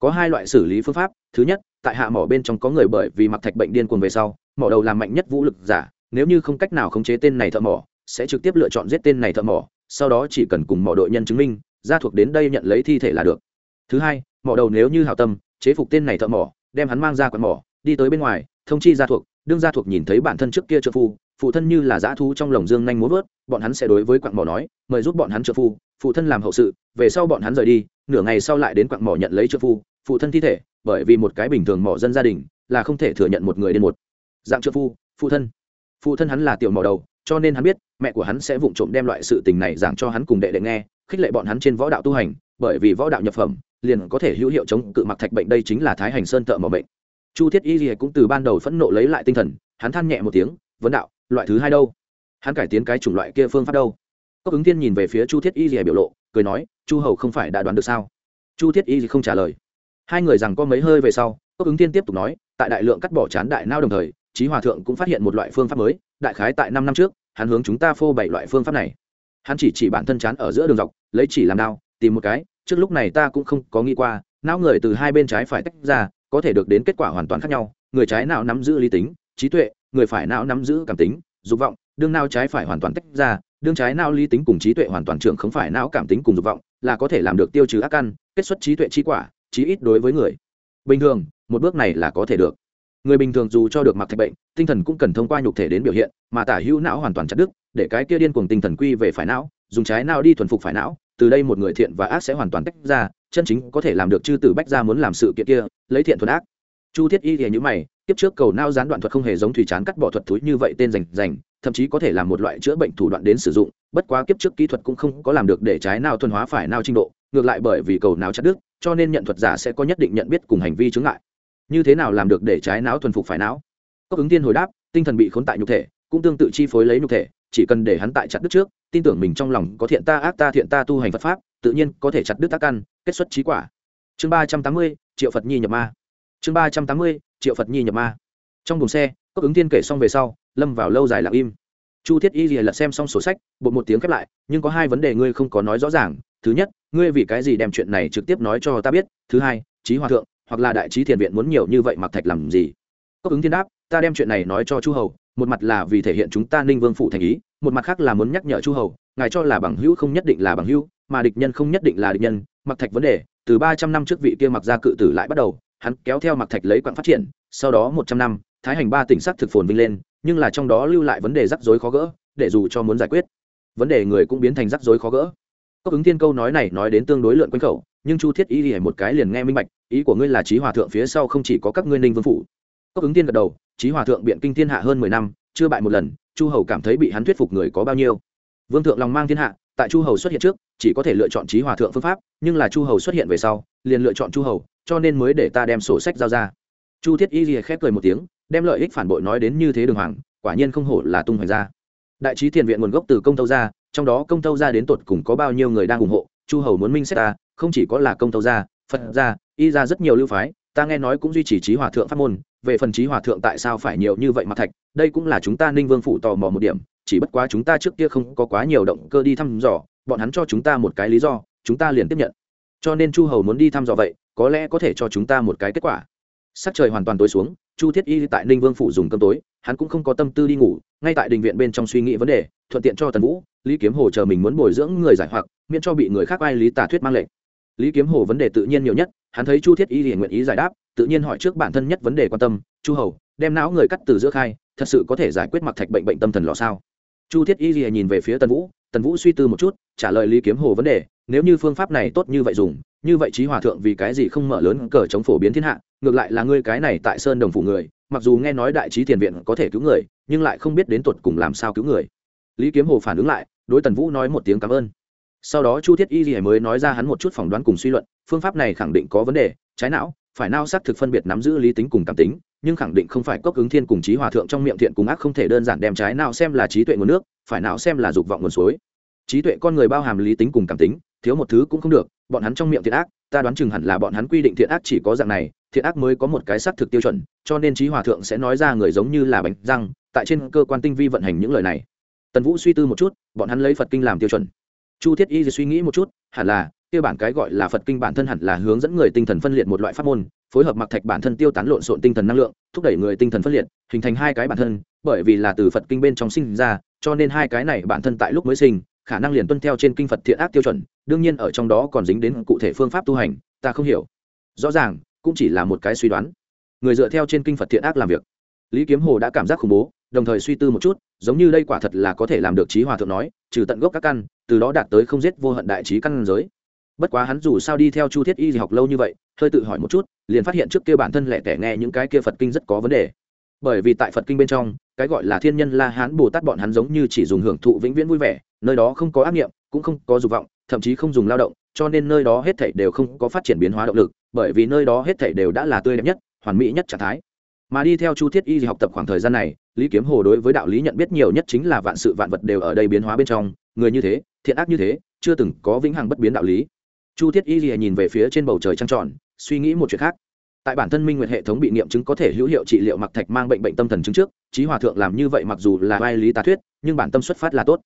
có hai loại xử lý phương pháp. Thứ nhất, tại hạ mỏ bên trong có người bởi vì mặc thạch bệnh điên cuồng về sau, mỏ đầu làm mạnh nhất vũ lực giả. Nếu như không cách nào khống chế tên này thợ mỏ, sẽ trực tiếp lựa chọn giết tên này thợ mỏ, sau đó chỉ cần cùng mỏ đội nhân chứng minh, gia thuộc đến đây nhận lấy thi thể là được. Thứ hai, mỏ đầu nếu như hảo tâm, chế phục tên này thợ mỏ, đem hắn mang ra quạt mỏ, đi tới bên ngoài, thông chi gia thuộc. Đương gia thuộc nhìn thấy bản thân trước kia trợ phu, phụ thân như là dã thu trong lồng dương nhanh muốn vớt, bọn hắn sẽ đối với quặng mỏ nói, mời giúp bọn hắn trợ phu, phụ thân làm hậu sự, về sau bọn hắn rời đi, nửa ngày sau lại đến quặng mỏ nhận lấy trợ phu phụ thân thi thể, bởi vì một cái bình thường mỏ dân gia đình, là không thể thừa nhận một người đến một. Dạng trợ phu, phụ thân. Phụ thân hắn là tiểu mỏ đầu, cho nên hắn biết, mẹ của hắn sẽ vụng trộm đem loại sự tình này giảng cho hắn cùng đệ đệ nghe, khích lệ bọn hắn trên võ đạo tu hành, bởi vì võ đạo nhập phẩm, liền có thể hữu hiệu chống cự mặc thạch bệnh đây chính là thái hành sơn thợ mỏ bệnh. Chu thiết y lìa cũng từ ban đầu phẫn nộ lấy lại tinh thần, hắn than nhẹ một tiếng, vấn đạo, loại thứ hai đâu? Hắn cải tiến cái chủng loại kia phương pháp đâu? Cốc ứng tiên nhìn về phía chu thiết y lìa biểu lộ, cười nói, chu hầu không phải đã đoán được sao? Chu thiết y không trả lời hai người rằng có mấy hơi về sau, cốc ứng tiên tiếp tục nói, tại đại lượng cắt bỏ chán đại nao đồng thời trí hòa thượng cũng phát hiện một loại phương pháp mới, đại khái tại năm năm trước, hắn hướng chúng ta phô bảy loại phương pháp này. Hắn chỉ chỉ bản thân chán ở giữa đường dọc, lấy chỉ làm đao, tìm một cái, trước lúc này ta cũng không có nghĩ qua, não người từ hai bên trái phải tách ra, có thể được đến kết quả hoàn toàn khác nhau, người trái não nắm giữ lý tính, trí tuệ, người phải não nắm giữ cảm tính, dục vọng, đương não trái phải hoàn toàn tách ra, đương trái não lý tính cùng trí tuệ hoàn toàn trưởng không phải não cảm tính cùng dục vọng, là có thể làm được tiêu trừ ác căn, kết xuất trí tuệ trí quả chí ít đối với người. Bình thường, một bước này là có thể được. Người bình thường dù cho được mặc thạch bệnh, tinh thần cũng cần thông qua nhục thể đến biểu hiện, mà tả hữu não hoàn toàn chặt đứt, để cái kia điên cuồng tinh thần quy về phải não, dùng trái não đi thuần phục phải não, từ đây một người thiện và ác sẽ hoàn toàn tách ra, chân chính có thể làm được chư tử bách ra muốn làm sự kiện kia, lấy thiện thuần ác. Chu thiết y thì như mày tiếp trước cầu não gián đoạn thuật không hề giống thủy chán cắt bỏ thuật túi như vậy tên rành rành, thậm chí có thể làm một loại chữa bệnh thủ đoạn đến sử dụng, bất quá kiếp trước kỹ thuật cũng không có làm được để trái nào thuần hóa phải nào trình độ ngược lại bởi vì cầu não chặt đứt, cho nên nhận thuật giả sẽ có nhất định nhận biết cùng hành vi chứng ngại. Như thế nào làm được để trái não thuần phục phải não? Cốc ứng tiên hồi đáp, tinh thần bị khốn tại nhục thể, cũng tương tự chi phối lấy nhục thể, chỉ cần để hắn tại chặt đứt trước, tin tưởng mình trong lòng có thiện ta ác ta thiện ta tu hành phật pháp, tự nhiên có thể chặt đứt tác căn, kết xuất trí quả. Chương ba trăm tám mươi, triệu phật nhi nhập ma. Chương ba trăm tám mươi, triệu phật nhi nhập ma. Trong buồng xe cốc ứng tiên kể xong về sau, lâm vào lâu dài lặng im chu thiết y lìa lật xem xong sổ sách bộ một tiếng khép lại, nhưng có hai vấn đề ngươi không có nói rõ ràng. Thứ nhất, ngươi vì cái gì đem chuyện này trực tiếp nói cho ta biết? Thứ hai trí hòa thượng, hoặc là đại trí thiền viện muốn nhiều như vậy mặc thạch làm gì? Cốc ứng thiên đáp, ta đem chuyện này nói cho chu hầu, một mặt là vì thể hiện chúng ta ninh vương phụ thành ý, một mặt khác là muốn nhắc nhở chu hầu, ngài cho là bằng hữu không nhất định là bằng hữu, mà địch nhân không nhất định là địch nhân. Mặc thạch vấn đề, từ ba trăm năm trước vị kia mặc ra cự tử lại bắt đầu, hắn kéo theo mặc thạch lấy quặng phát triển, sau đó một trăm năm, thái hành ba tỉnh sắc thực phồn vinh lên nhưng là trong đó lưu lại vấn đề rắc rối khó gỡ, để dù cho muốn giải quyết, vấn đề người cũng biến thành rắc rối khó gỡ. Cốc ứng thiên câu nói này nói đến tương đối lượn quanh khẩu, nhưng chu thiết y thì một cái liền nghe minh bạch, ý của ngươi là trí hòa thượng phía sau không chỉ có các ngươi ninh vương phủ. Cốc ứng tiên gật đầu trí hòa thượng biện kinh thiên hạ hơn mười năm, chưa bại một lần, chu hầu cảm thấy bị hắn thuyết phục người có bao nhiêu. Vương thượng lòng mang thiên hạ, tại chu hầu xuất hiện trước, chỉ có thể lựa chọn trí hòa thượng phương pháp, nhưng là chu hầu xuất hiện về sau, liền lựa chọn chu hầu, cho nên mới để ta đem sổ sách giao ra. Chu thiết y rìa khép cười một tiếng đem lợi ích phản bội nói đến như thế đường hoàng quả nhiên không hổ là tung hoành ra. Đại trí thiền viện nguồn gốc từ công tâu gia, trong đó công tâu gia đến tột cùng có bao nhiêu người đang ủng hộ chu hầu muốn minh xét ta không chỉ có là công tâu gia, phật gia, y ra rất nhiều lưu phái ta nghe nói cũng duy trì trí hòa thượng pháp môn về phần trí hòa thượng tại sao phải nhiều như vậy mà thạch đây cũng là chúng ta ninh vương phủ tò mò một điểm chỉ bất quá chúng ta trước kia không có quá nhiều động cơ đi thăm dò bọn hắn cho chúng ta một cái lý do chúng ta liền tiếp nhận. Cho nên chu hầu muốn đi thăm dò vậy có lẽ có thể cho chúng ta một cái kết quả. Sắc trời hoàn toàn tối xuống chu thiết y tại ninh vương phủ dùng cơm tối, hắn cũng không có tâm tư đi ngủ, ngay tại đình viện bên trong suy nghĩ vấn đề, thuận tiện cho tần vũ, lý kiếm hồ chờ mình muốn bồi dưỡng người giải hoặc, miễn cho bị người khác ai lý Tả thuyết mang lệnh. Lý kiếm hồ vấn đề tự nhiên nhiều nhất, hắn thấy chu thiết y liền nguyện ý giải đáp, tự nhiên hỏi trước bản thân nhất vấn đề quan tâm, chu hầu, đem não người cắt từ giữa khai, thật sự có thể giải quyết mặc thạch bệnh bệnh tâm thần lọ sao? Chu thiết y liền nhìn về phía tần vũ tần vũ suy tư một chút, trả lời lý kiếm hồ vấn đề, nếu như phương pháp này tốt như vậy dùng, như vậy trí hòa thượng vì cái gì không mở lớn cờ chống phổ biến thiên hạ ngược lại là ngươi cái này tại sơn đồng phủ người, mặc dù nghe nói đại trí thiền viện có thể cứu người, nhưng lại không biết đến tuột cùng làm sao cứu người. Lý kiếm hồ phản ứng lại, đối tần vũ nói một tiếng cảm ơn. Sau đó chu thiết y gì mới nói ra hắn một chút phỏng đoán cùng suy luận, phương pháp này khẳng định có vấn đề, trái não, phải não xác thực phân biệt nắm giữ lý tính cùng cảm tính, nhưng khẳng định không phải cốc ứng thiên cùng trí hòa thượng trong miệng thiện cùng ác không thể đơn giản đem trái não xem là trí tuệ nguồn nước, phải não xem là dục vọng nguồn suối. Trí tuệ con người bao hàm lý tính cùng cảm tính, thiếu một thứ cũng không được, bọn hắn trong miệng thiện ác ta đoán chừng hẳn là bọn hắn quy định thiện ác chỉ có dạng này, thiện ác mới có một cái xác thực tiêu chuẩn, cho nên trí hòa thượng sẽ nói ra người giống như là bánh răng, tại trên cơ quan tinh vi vận hành những lời này. Tần vũ suy tư một chút, bọn hắn lấy phật kinh làm tiêu chuẩn. Chu thiết y suy nghĩ một chút, hẳn là, kia bản cái gọi là phật kinh bản thân hẳn là hướng dẫn người tinh thần phân liệt một loại pháp môn, phối hợp mặc thạch bản thân tiêu tán lộn xộn tinh thần năng lượng, thúc đẩy người tinh thần phân liệt, hình thành hai cái bản thân, bởi vì là từ phật kinh bên trong sinh ra, cho nên hai cái này bản thân tại lúc mới sinh khả năng liền tuân theo trên kinh phật thiện ác tiêu chuẩn, đương nhiên ở trong đó còn dính đến cụ thể phương pháp tu hành, ta không hiểu. Rõ ràng, cũng chỉ là một cái suy đoán. Người dựa theo trên kinh phật thiện ác làm việc. Lý kiếm hồ đã cảm giác khủng bố, đồng thời suy tư một chút, giống như đây quả thật là có thể làm được trí hòa thượng nói, trừ tận gốc các căn, từ đó đạt tới không giết vô hận đại trí căn giới. Bất quá hắn dù sao đi theo chu thiết y học lâu như vậy, hơi tự hỏi một chút, liền phát hiện trước kia bản thân lẻ tẻ nghe những cái kia phật kinh rất có vấn đề bởi vì tại phật kinh bên trong, cái gọi là thiên nhân la hán bồ tát bọn hắn giống như chỉ dùng hưởng thụ vĩnh viễn vui vẻ, nơi đó không có ác nghiệm cũng không có dục vọng, thậm chí không dùng lao động, cho nên nơi đó hết thảy đều không có phát triển biến hóa động lực, bởi vì nơi đó hết thảy đều đã là tươi đẹp nhất, hoàn mỹ nhất trạng thái. Mà đi theo chu thiết y học tập khoảng thời gian này, lý kiếm hồ đối với đạo lý nhận biết nhiều nhất chính là vạn sự vạn vật đều ở đây biến hóa bên trong, người như thế, thiện ác như thế, chưa từng có vĩnh hằng bất biến đạo lý. Chu thiết y nhìn về phía trên bầu trời trăng tròn, suy nghĩ một chuyện khác tại bản thân minh nguyệt hệ thống bị nghiệm chứng có thể hữu hiệu trị liệu mặc thạch mang bệnh bệnh tâm thần chứng trước, trí hòa thượng làm như vậy mặc dù là vai lý tà thuyết, nhưng bản tâm xuất phát là tốt.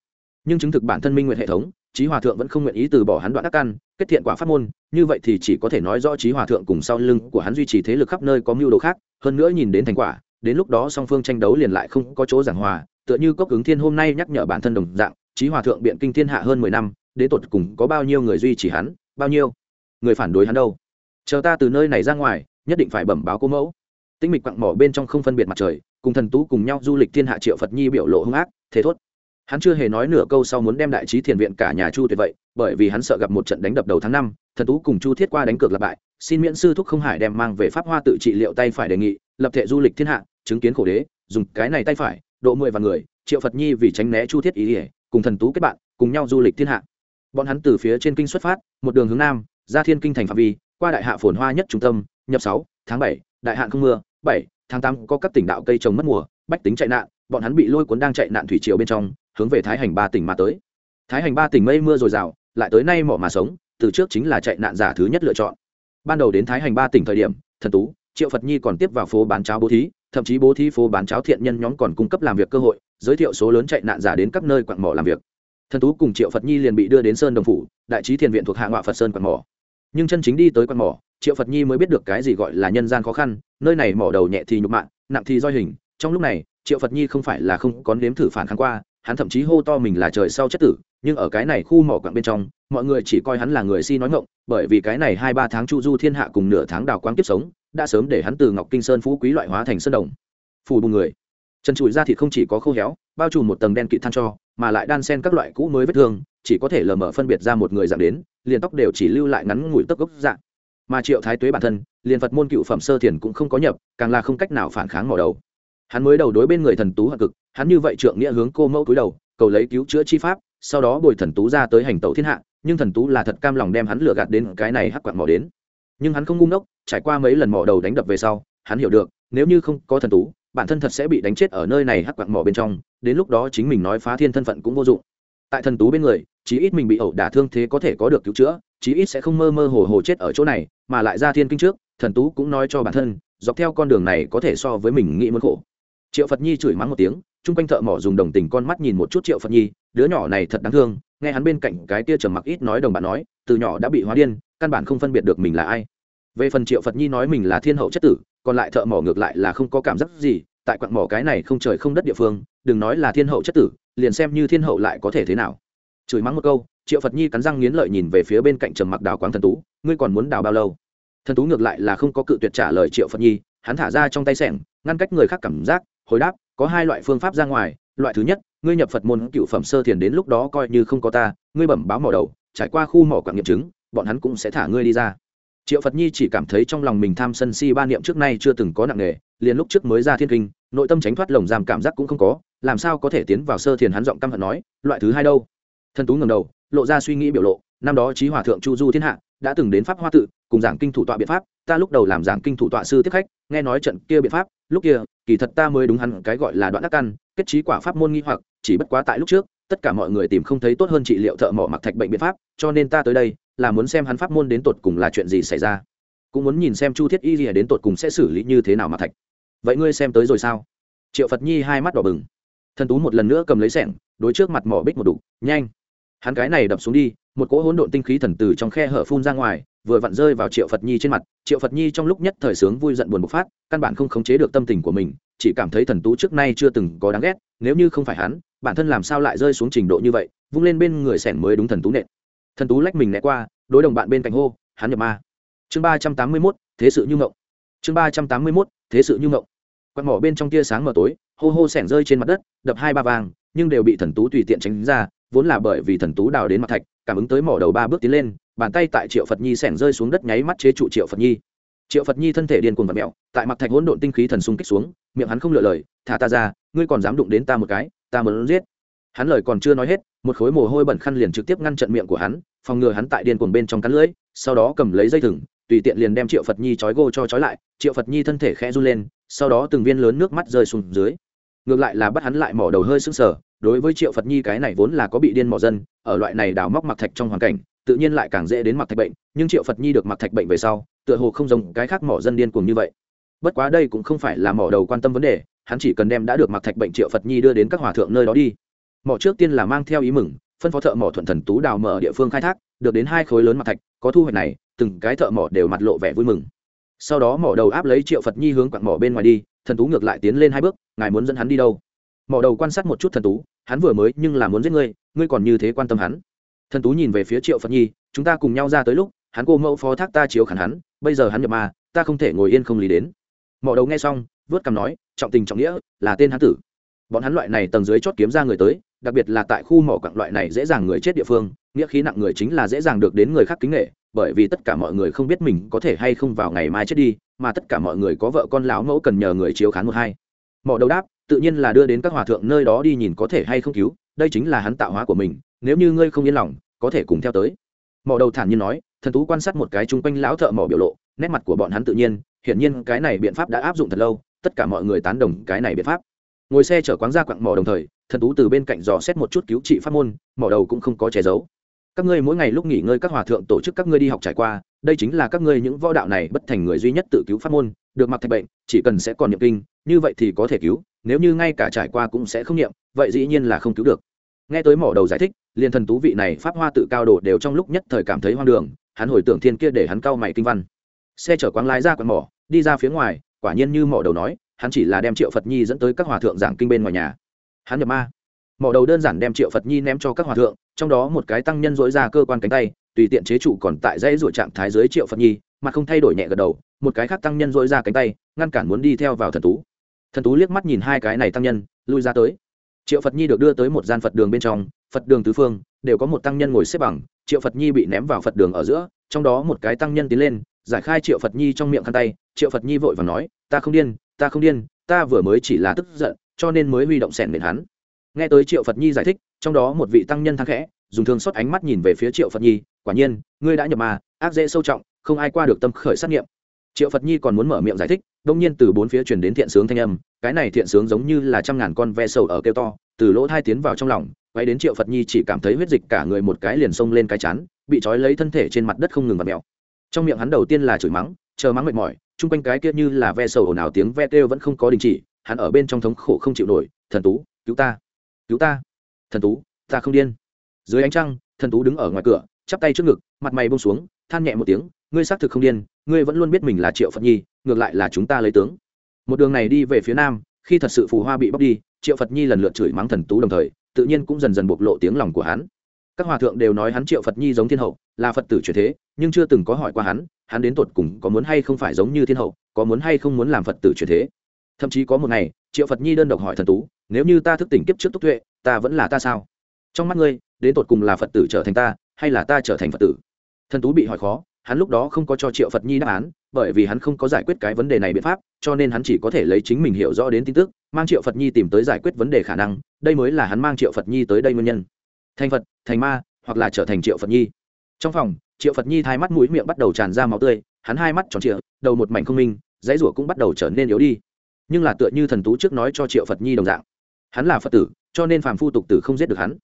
Nhưng chứng thực bản thân minh nguyệt hệ thống, trí hòa thượng vẫn không nguyện ý từ bỏ hắn đoạn ác căn, kết thiện quả pháp môn, như vậy thì chỉ có thể nói rõ trí hòa thượng cùng sau lưng của hắn duy trì thế lực khắp nơi có mưu đồ khác, hơn nữa nhìn đến thành quả, đến lúc đó song phương tranh đấu liền lại không có chỗ giảng hòa, tựa như cốc ứng thiên hôm nay nhắc nhở bản thân đồng dạng, trí hòa thượng biện kinh thiên hạ hơn mười năm, đến tột cùng có bao nhiêu người duy trì hắn, bao nhiêu người phản đối hắn đâu? Chờ ta từ nơi này ra ngoài nhất định phải bẩm báo cô mẫu. Tinh mịch quặng mỏ bên trong không phân biệt mặt trời, cùng thần tú cùng nhau du lịch thiên hạ triệu phật nhi biểu lộ hung ác, thế thốt. Hắn chưa hề nói nửa câu sau muốn đem đại trí thiền viện cả nhà chu tuyệt vậy, bởi vì hắn sợ gặp một trận đánh đập đầu tháng năm, thần tú cùng chu thiết qua đánh cược lặp bại, xin miễn sư thúc không hải đem mang về pháp hoa tự trị liệu tay phải đề nghị, lập thể du lịch thiên hạ, chứng kiến khổ đế, dùng cái này tay phải, độ mười vạn người, triệu phật nhi vì tránh né chu thiết ý ỉa cùng thần tú kết bạn, cùng nhau du lịch thiên hạ. Bọn hắn từ phía trên kinh xuất phát, một đường hướng nam, ra thiên kinh thành phạm vi, qua đại hạ phồn hoa nhất trung tâm nhập sáu, tháng bảy, đại hạn không mưa, bảy, tháng tám có các tỉnh đạo cây trồng mất mùa, bách tính chạy nạn, bọn hắn bị lôi cuốn đang chạy nạn thủy triều bên trong, hướng về thái hành ba tỉnh mà tới. Thái hành ba tỉnh mây mưa dồi dào, lại tới nay mỏ mà sống, từ trước chính là chạy nạn giả thứ nhất lựa chọn. Ban đầu đến thái hành ba tỉnh thời điểm, thần tú, triệu phật nhi còn tiếp vào phố bán cháo bố thí, thậm chí bố thí phố bán cháo thiện nhân nhóm còn cung cấp làm việc cơ hội, giới thiệu số lớn chạy nạn giả đến các nơi quặng mỏ làm việc. Thần tú cùng triệu phật nhi liền bị đưa đến sơn đồng phủ, đại trí thiền viện thuộc hạ ngoại phật sơn quặng mỏ. Nhưng chân chính đi tới quặng mỏ triệu phật nhi mới biết được cái gì gọi là nhân gian khó khăn, nơi này mỏ đầu nhẹ thì nhục mạng nặng thì roi hình. Trong lúc này, triệu phật nhi không phải là không có nếm thử phản kháng qua, hắn thậm chí hô to mình là trời sau chất tử, nhưng ở cái này khu mỏ quặng bên trong, mọi người chỉ coi hắn là người si nói ngộng bởi vì cái này hai ba tháng chu du thiên hạ cùng nửa tháng đào quang kiếp sống, đã sớm để hắn từ ngọc kinh sơn phú quý loại hóa thành sơn đồng. Phù bùn người. Chân trụi ra thịt không chỉ có khô héo, bao trùm một tầng đen kịt than cho, mà lại đan sen các loại cũ mới vết thương, chỉ có thể lờ mờ phân biệt ra một người dạng đến, liền tóc đều chỉ lưu lại ngắn ngủi tấc gốc dạng mà triệu thái tuế bản thân, liền phật môn cựu phẩm sơ thiền cũng không có nhập, càng là không cách nào phản kháng mỏ đầu. Hắn mới đầu đối bên người thần tú hận cực, hắn như vậy trượng nghĩa hướng cô mẫu túi đầu, cầu lấy cứu chữa chi pháp, sau đó bồi thần tú ra tới hành tẩu thiên hạ, nhưng thần tú là thật cam lòng đem hắn lừa gạt đến cái này hắc quạng mỏ đến. Nhưng hắn không ngu ngốc, trải qua mấy lần mỏ đầu đánh đập về sau, hắn hiểu được, nếu như không có thần tú, bản thân thật sẽ bị đánh chết ở nơi này hắc quạng mỏ bên trong, đến lúc đó chính mình nói phá thiên thân phận cũng vô dụng. Tại thần tú bên người, chí ít mình bị ẩu đả thương thế có thể có được cứu chữa chí ít sẽ không mơ mơ hồ hồ chết ở chỗ này, mà lại ra thiên kinh trước, thần tú cũng nói cho bản thân, dọc theo con đường này có thể so với mình nghĩ muốn khổ. Triệu phật nhi chửi mắng một tiếng, chung quanh thợ mỏ dùng đồng tình con mắt nhìn một chút triệu phật nhi, đứa nhỏ này thật đáng thương, nghe hắn bên cạnh cái tia trầm mặc ít nói đồng bạn nói, từ nhỏ đã bị hóa điên, căn bản không phân biệt được mình là ai. Về phần triệu phật nhi nói mình là thiên hậu chất tử, còn lại thợ mỏ ngược lại là không có cảm giác gì, tại quặng mỏ cái này không trời không đất địa phương, đừng nói là thiên hậu chất tử, liền xem như thiên hậu lại có thể thế nào chửi mắng một câu, triệu phật nhi cắn răng nghiến lợi nhìn về phía bên cạnh trầm mặc đào quang thần tú, ngươi còn muốn đào bao lâu? Thần tú ngược lại là không có cự tuyệt trả lời triệu phật nhi, hắn thả ra trong tay sẻng, ngăn cách người khác cảm giác, hồi đáp, có hai loại phương pháp ra ngoài, loại thứ nhất, ngươi nhập phật môn cựu phẩm sơ thiền đến lúc đó coi như không có ta, ngươi bẩm báo mỏ đầu, trải qua khu mỏ quảng nghiệm chứng, bọn hắn cũng sẽ thả ngươi đi ra. Triệu phật nhi chỉ cảm thấy trong lòng mình tham sân si ba niệm trước nay chưa từng có nặng nề, liền lúc trước mới ra thiên kinh, nội tâm tránh thoát lồng giam cảm giác cũng không có, làm sao có thể tiến vào sơ thiền hắn giọng căm hận nói, loại thứ hai đâu? Thần tú ngầm đầu, lộ ra suy nghĩ biểu lộ, năm đó trí hòa thượng chu du thiên hạ đã từng đến pháp hoa tự, cùng giảng kinh thủ tọa biện pháp, ta lúc đầu làm giảng kinh thủ tọa sư tiếp khách, nghe nói trận kia biện pháp, lúc kia, kỳ thật ta mới đúng hẳn cái gọi là đoạn đắc căn, kết trí quả pháp môn nghi hoặc, chỉ bất quá tại lúc trước, tất cả mọi người tìm không thấy tốt hơn trị liệu thợ mỏ mặc thạch bệnh biện pháp, cho nên ta tới đây, là muốn xem hắn pháp môn đến tột cùng là chuyện gì xảy ra. Cũng muốn nhìn xem chu thiết y gì đến tột cùng sẽ xử lý như thế nào mặc thạch. Vậy ngươi xem tới rồi sao? Triệu phật nhi hai mắt đỏ bừng. Thần tú một lần nữa cầm lấy sẻng, đối trước mặt mỏ bích một đục, nhanh hắn cái này đập xuống đi, một cỗ hỗn độn tinh khí thần từ trong khe hở phun ra ngoài, vừa vặn rơi vào triệu phật nhi trên mặt. Triệu phật nhi trong lúc nhất thời sướng vui giận buồn bộc phát, căn bản không khống chế được tâm tình của mình, chỉ cảm thấy thần tú trước nay chưa từng có đáng ghét, nếu như không phải hắn, bản thân làm sao lại rơi xuống trình độ như vậy, vung lên bên người sẻn mới đúng thần tú nện. Thần tú lách mình né qua, đối đồng bạn bên cạnh hô, hắn nhập ma. Chương ba trăm tám mươi mốt, thế sự như ngộng. Chương ba trăm tám mươi mốt, thế sự như ngộng. Quạt mỏ bên trong tia sáng mờ tối, hô hô sẻn rơi trên mặt đất, đập hai ba vàng, nhưng đều bị thần tú tùy tiện tránh ra vốn là bởi vì thần tú đào đến mặt thạch, cảm ứng tới mỏ đầu ba bước tiến lên, bàn tay tại triệu phật nhi sẻng rơi xuống đất nháy mắt chế trụ triệu phật nhi. Triệu phật nhi thân thể điên cuồng vật mẹo, tại mặt thạch hỗn độn tinh khí thần xung kích xuống, miệng hắn không lựa lời, thả ta ra, ngươi còn dám đụng đến ta một cái, ta muốn giết. Hắn lời còn chưa nói hết, một khối mồ hôi bẩn khăn liền trực tiếp ngăn trận miệng của hắn, phòng ngừa hắn tại điên cuồng bên trong cắn lưỡi, sau đó cầm lấy dây thừng, tùy tiện liền đem triệu phật nhi trói gô cho trói lại, triệu phật nhi thân thể khẽ run lên, sau đó từng viên lớn nước mắt rơi xuống dưới. Ngược lại là bắt hắn lại mỏ đầu hơi sưng sờ đối với triệu phật nhi cái này vốn là có bị điên mỏ dân, ở loại này đào móc mặc thạch trong hoàn cảnh, tự nhiên lại càng dễ đến mặc thạch bệnh, nhưng triệu phật nhi được mặc thạch bệnh về sau, tựa hồ không giống cái khác mỏ dân điên cuồng như vậy. Bất quá đây cũng không phải là mỏ đầu quan tâm vấn đề, hắn chỉ cần đem đã được mặc thạch bệnh triệu phật nhi đưa đến các hòa thượng nơi đó đi. Mỏ trước tiên là mang theo ý mừng, phân phó thợ mỏ thuận thần tú đào mở địa phương khai thác, được đến hai khối lớn mặc thạch, có thu hoạch này, từng cái thợ mỏ đều mặt lộ vẻ vui mừng. Sau đó mỏ đầu áp lấy triệu phật nhi hướng quặng mỏ bên ngoài đi, thần tú ngược lại tiến lên hai bước, ngài muốn dẫn hắn đi đâu? Mỏ đầu quan sát một chút thần tú hắn vừa mới nhưng là muốn giết ngươi ngươi còn như thế quan tâm hắn. Thần tú nhìn về phía triệu phật nhi, chúng ta cùng nhau ra tới lúc, hắn cô mẫu phó thác ta chiếu khẳng hắn, bây giờ hắn nhập ma, ta không thể ngồi yên không lý đến. Mỏ đầu nghe xong, vớt cằm nói, trọng tình trọng nghĩa, là tên hắn tử. Bọn hắn loại này tầng dưới chót kiếm ra người tới, đặc biệt là tại khu mỏ quặng loại này dễ dàng người chết địa phương, nghĩa khí nặng người chính là dễ dàng được đến người khác kính nghệ bởi vì tất cả mọi người không biết mình có thể hay không vào ngày mai chết đi, mà tất cả mọi người có vợ con lão mẫu cần nhờ người chiếu khán một hai. Mỏ đầu đáp tự nhiên là đưa đến các hòa thượng nơi đó đi nhìn có thể hay không cứu, đây chính là hắn tạo hóa của mình, nếu như ngươi không yên lòng, có thể cùng theo tới. Mỏ đầu thản nhiên nói, thần tú quan sát một cái chung quanh lão thợ mỏ biểu lộ, nét mặt của bọn hắn tự nhiên, hiển nhiên cái này biện pháp đã áp dụng thật lâu, tất cả mọi người tán đồng cái này biện pháp. Ngồi xe chở quán ra quặng mỏ đồng thời, thần tú từ bên cạnh dò xét một chút cứu trị pháp môn, mỏ đầu cũng không có che giấu. Các ngươi mỗi ngày lúc nghỉ ngơi các hòa thượng tổ chức các ngươi đi học trải qua, đây chính là các ngươi những võ đạo này bất thành người duy nhất tự cứu pháp môn, được mặc thạch bệnh, chỉ cần sẽ còn niệm kinh, như vậy thì có thể cứu nếu như ngay cả trải qua cũng sẽ không niệm vậy dĩ nhiên là không cứu được. Nghe tới mỏ đầu giải thích, liền thần tú vị này pháp hoa tự cao độ đều trong lúc nhất thời cảm thấy hoang đường, hắn hồi tưởng thiên kia để hắn cao mày kinh văn. Xe chở quán lái ra quán mỏ, đi ra phía ngoài, quả nhiên như mỏ đầu nói, hắn chỉ là đem triệu phật nhi dẫn tới các hòa thượng giảng kinh bên ngoài nhà. Hắn nhập ma. Mỏ đầu đơn giản đem triệu phật nhi ném cho các hòa thượng, trong đó một cái tăng nhân dối ra cơ quan cánh tay, tùy tiện chế chủ còn tại dãy ruột trạng thái dưới triệu phật nhi, mà không thay đổi nhẹ gật đầu, một cái khác tăng nhân dối ra cánh tay, ngăn cản muốn đi theo vào thần tú thần tú liếc mắt nhìn hai cái này tăng nhân, lui ra tới. Triệu phật nhi được đưa tới một gian phật đường bên trong, phật đường tứ phương, đều có một tăng nhân ngồi xếp bằng, triệu phật nhi bị ném vào phật đường ở giữa, trong đó một cái tăng nhân tiến lên, giải khai triệu phật nhi trong miệng khăn tay, triệu phật nhi vội và nói, ta không điên, ta không điên, ta vừa mới chỉ là tức giận, cho nên mới huy động sẻn nền hắn. Nghe tới triệu phật nhi giải thích, trong đó một vị tăng nhân thang khẽ, dùng thương xót ánh mắt nhìn về phía triệu phật nhi, quả nhiên, ngươi đã nhập mà ác dễ sâu trọng, không ai qua được tâm khởi sát nghiệm triệu phật nhi còn muốn mở miệng giải thích đông nhiên từ bốn phía chuyển đến thiện sướng thanh âm, cái này thiện sướng giống như là trăm ngàn con ve sầu ở kêu to, từ lỗ thai tiến vào trong lòng, quay đến triệu phật nhi chỉ cảm thấy huyết dịch cả người một cái liền xông lên cái chán, bị trói lấy thân thể trên mặt đất không ngừng và mèo. Trong miệng hắn đầu tiên là chửi mắng, chờ mắng mệt mỏi, chung quanh cái kia như là ve sầu ồn ào tiếng ve kêu vẫn không có đình chỉ, hắn ở bên trong thống khổ không chịu nổi, thần tú, cứu ta cứu ta, thần tú, ta không điên. Dưới ánh trăng, thần tú đứng ở ngoài cửa, chắp tay trước ngực, mặt mày bông xuống, than nhẹ một tiếng ngươi xác thực không điên, ngươi vẫn luôn biết mình là triệu phật nhi, ngược lại là chúng ta lấy tướng. Một đường này đi về phía nam, khi thật sự phù hoa bị bóc đi, triệu phật nhi lần lượt chửi mắng thần tú đồng thời, tự nhiên cũng dần dần bộc lộ tiếng lòng của hắn. Các hòa thượng đều nói hắn triệu phật nhi giống thiên hậu, là phật tử truyền thế, nhưng chưa từng có hỏi qua hắn hắn đến tột cùng có muốn hay không phải giống như thiên hậu, có muốn hay không muốn làm phật tử truyền thế. Thậm chí có một ngày, triệu phật nhi đơn độc hỏi thần tú, nếu như ta thức tỉnh kiếp trước túc tuệ, ta vẫn là ta sao? Trong mắt ngươi, đến tột cùng là phật tử trở thành ta, hay là ta trở thành phật tử? Thần tú bị hỏi khó hắn lúc đó không có cho triệu phật nhi đáp án, bởi vì hắn không có giải quyết cái vấn đề này biện pháp, cho nên hắn chỉ có thể lấy chính mình hiểu rõ đến tin tức, mang triệu phật nhi tìm tới giải quyết vấn đề khả năng, đây mới là hắn mang triệu phật nhi tới đây nguyên nhân. Thành phật, thành ma, hoặc là trở thành triệu phật nhi. Trong phòng, triệu phật nhi hai mắt mũi miệng bắt đầu tràn ra máu tươi, hắn hai mắt tròn trịa, đầu một mảnh không minh, dãy rủa cũng bắt đầu trở nên yếu đi. Nhưng là tựa như thần tú trước nói cho triệu phật nhi đồng dạng, hắn là phật tử, cho nên phàm phu tục tử không giết được hắn.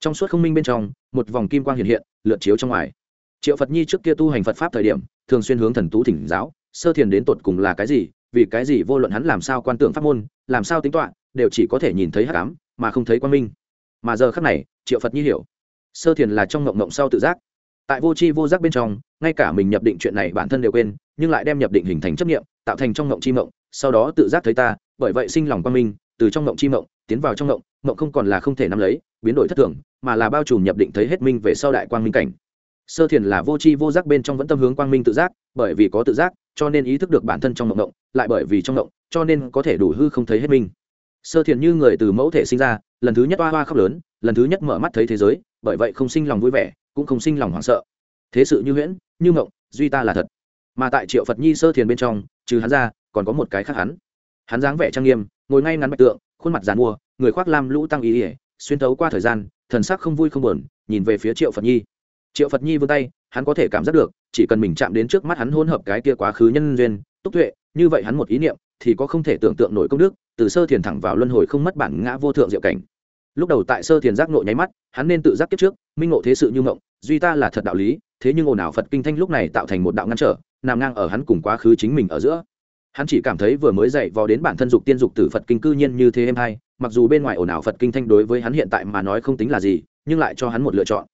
Trong suốt không minh bên trong, một vòng kim quang hiện hiện, lượn chiếu trong ngoài triệu phật nhi trước kia tu hành phật pháp thời điểm, thường xuyên hướng thần tú thỉnh giáo, sơ thiền đến tột cùng là cái gì, vì cái gì vô luận hắn làm sao quan tưởng pháp môn, làm sao tính toán, đều chỉ có thể nhìn thấy hắc ám, mà không thấy quang minh. Mà giờ khắc này, triệu phật nhi hiểu, sơ thiền là trong ngộng ngộng sau tự giác. Tại vô tri vô giác bên trong, ngay cả mình nhập định chuyện này bản thân đều quên, nhưng lại đem nhập định hình thành chấp nghiệm tạo thành trong ngộng chi mộng sau đó tự giác thấy ta, bởi vậy sinh lòng quang minh, từ trong ngộng chi mộng tiến vào trong ngộng ngộng không còn là không thể nắm lấy, biến đổi thất thường, mà là bao trùm nhập định thấy hết minh về sau đại quang minh cảnh sơ thiền là vô tri vô giác bên trong vẫn tâm hướng quang minh tự giác bởi vì có tự giác cho nên ý thức được bản thân trong mộng động lại bởi vì trong động, cho nên có thể đủ hư không thấy hết minh sơ thiền như người từ mẫu thể sinh ra lần thứ nhất hoa hoa khóc lớn lần thứ nhất mở mắt thấy thế giới bởi vậy không sinh lòng vui vẻ cũng không sinh lòng hoảng sợ. Thế sự như huyễn như mộng duy ta là thật. Mà tại triệu phật nhi sơ thiền bên trong trừ hắn ra còn có một cái khác hắn. Hắn dáng vẻ trang nghiêm ngồi ngay ngắn bạch tượng khuôn mặt dàn mua người khoác lam lũ tăng ý ỉa xuyên tấu qua thời gian thần sắc không vui không buồn nhìn về phía triệu phật nhi triệu phật nhi vươn tay, hắn có thể cảm giác được, chỉ cần mình chạm đến trước mắt hắn hỗn hợp cái kia quá khứ nhân duyên, túc tuệ, như vậy hắn một ý niệm, thì có không thể tưởng tượng nổi công đức, từ sơ thiền thẳng vào luân hồi không mất bản ngã vô thượng diệu cảnh. Lúc đầu tại sơ thiền giác nộ nháy mắt, hắn nên tự giác kiếp trước, minh ngộ thế sự như mộng duy ta là thật đạo lý, thế nhưng ồn ào phật kinh thanh lúc này tạo thành một đạo ngăn trở, nằm ngang ở hắn cùng quá khứ chính mình ở giữa. Hắn chỉ cảm thấy vừa mới dậy vò đến bản thân dục tiên dục tử phật kinh cư nhiên như thế em hay, mặc dù bên ngoài ồn ào phật kinh thanh đối với hắn hiện tại mà nói không tính là gì, nhưng lại cho hắn một lựa chọn.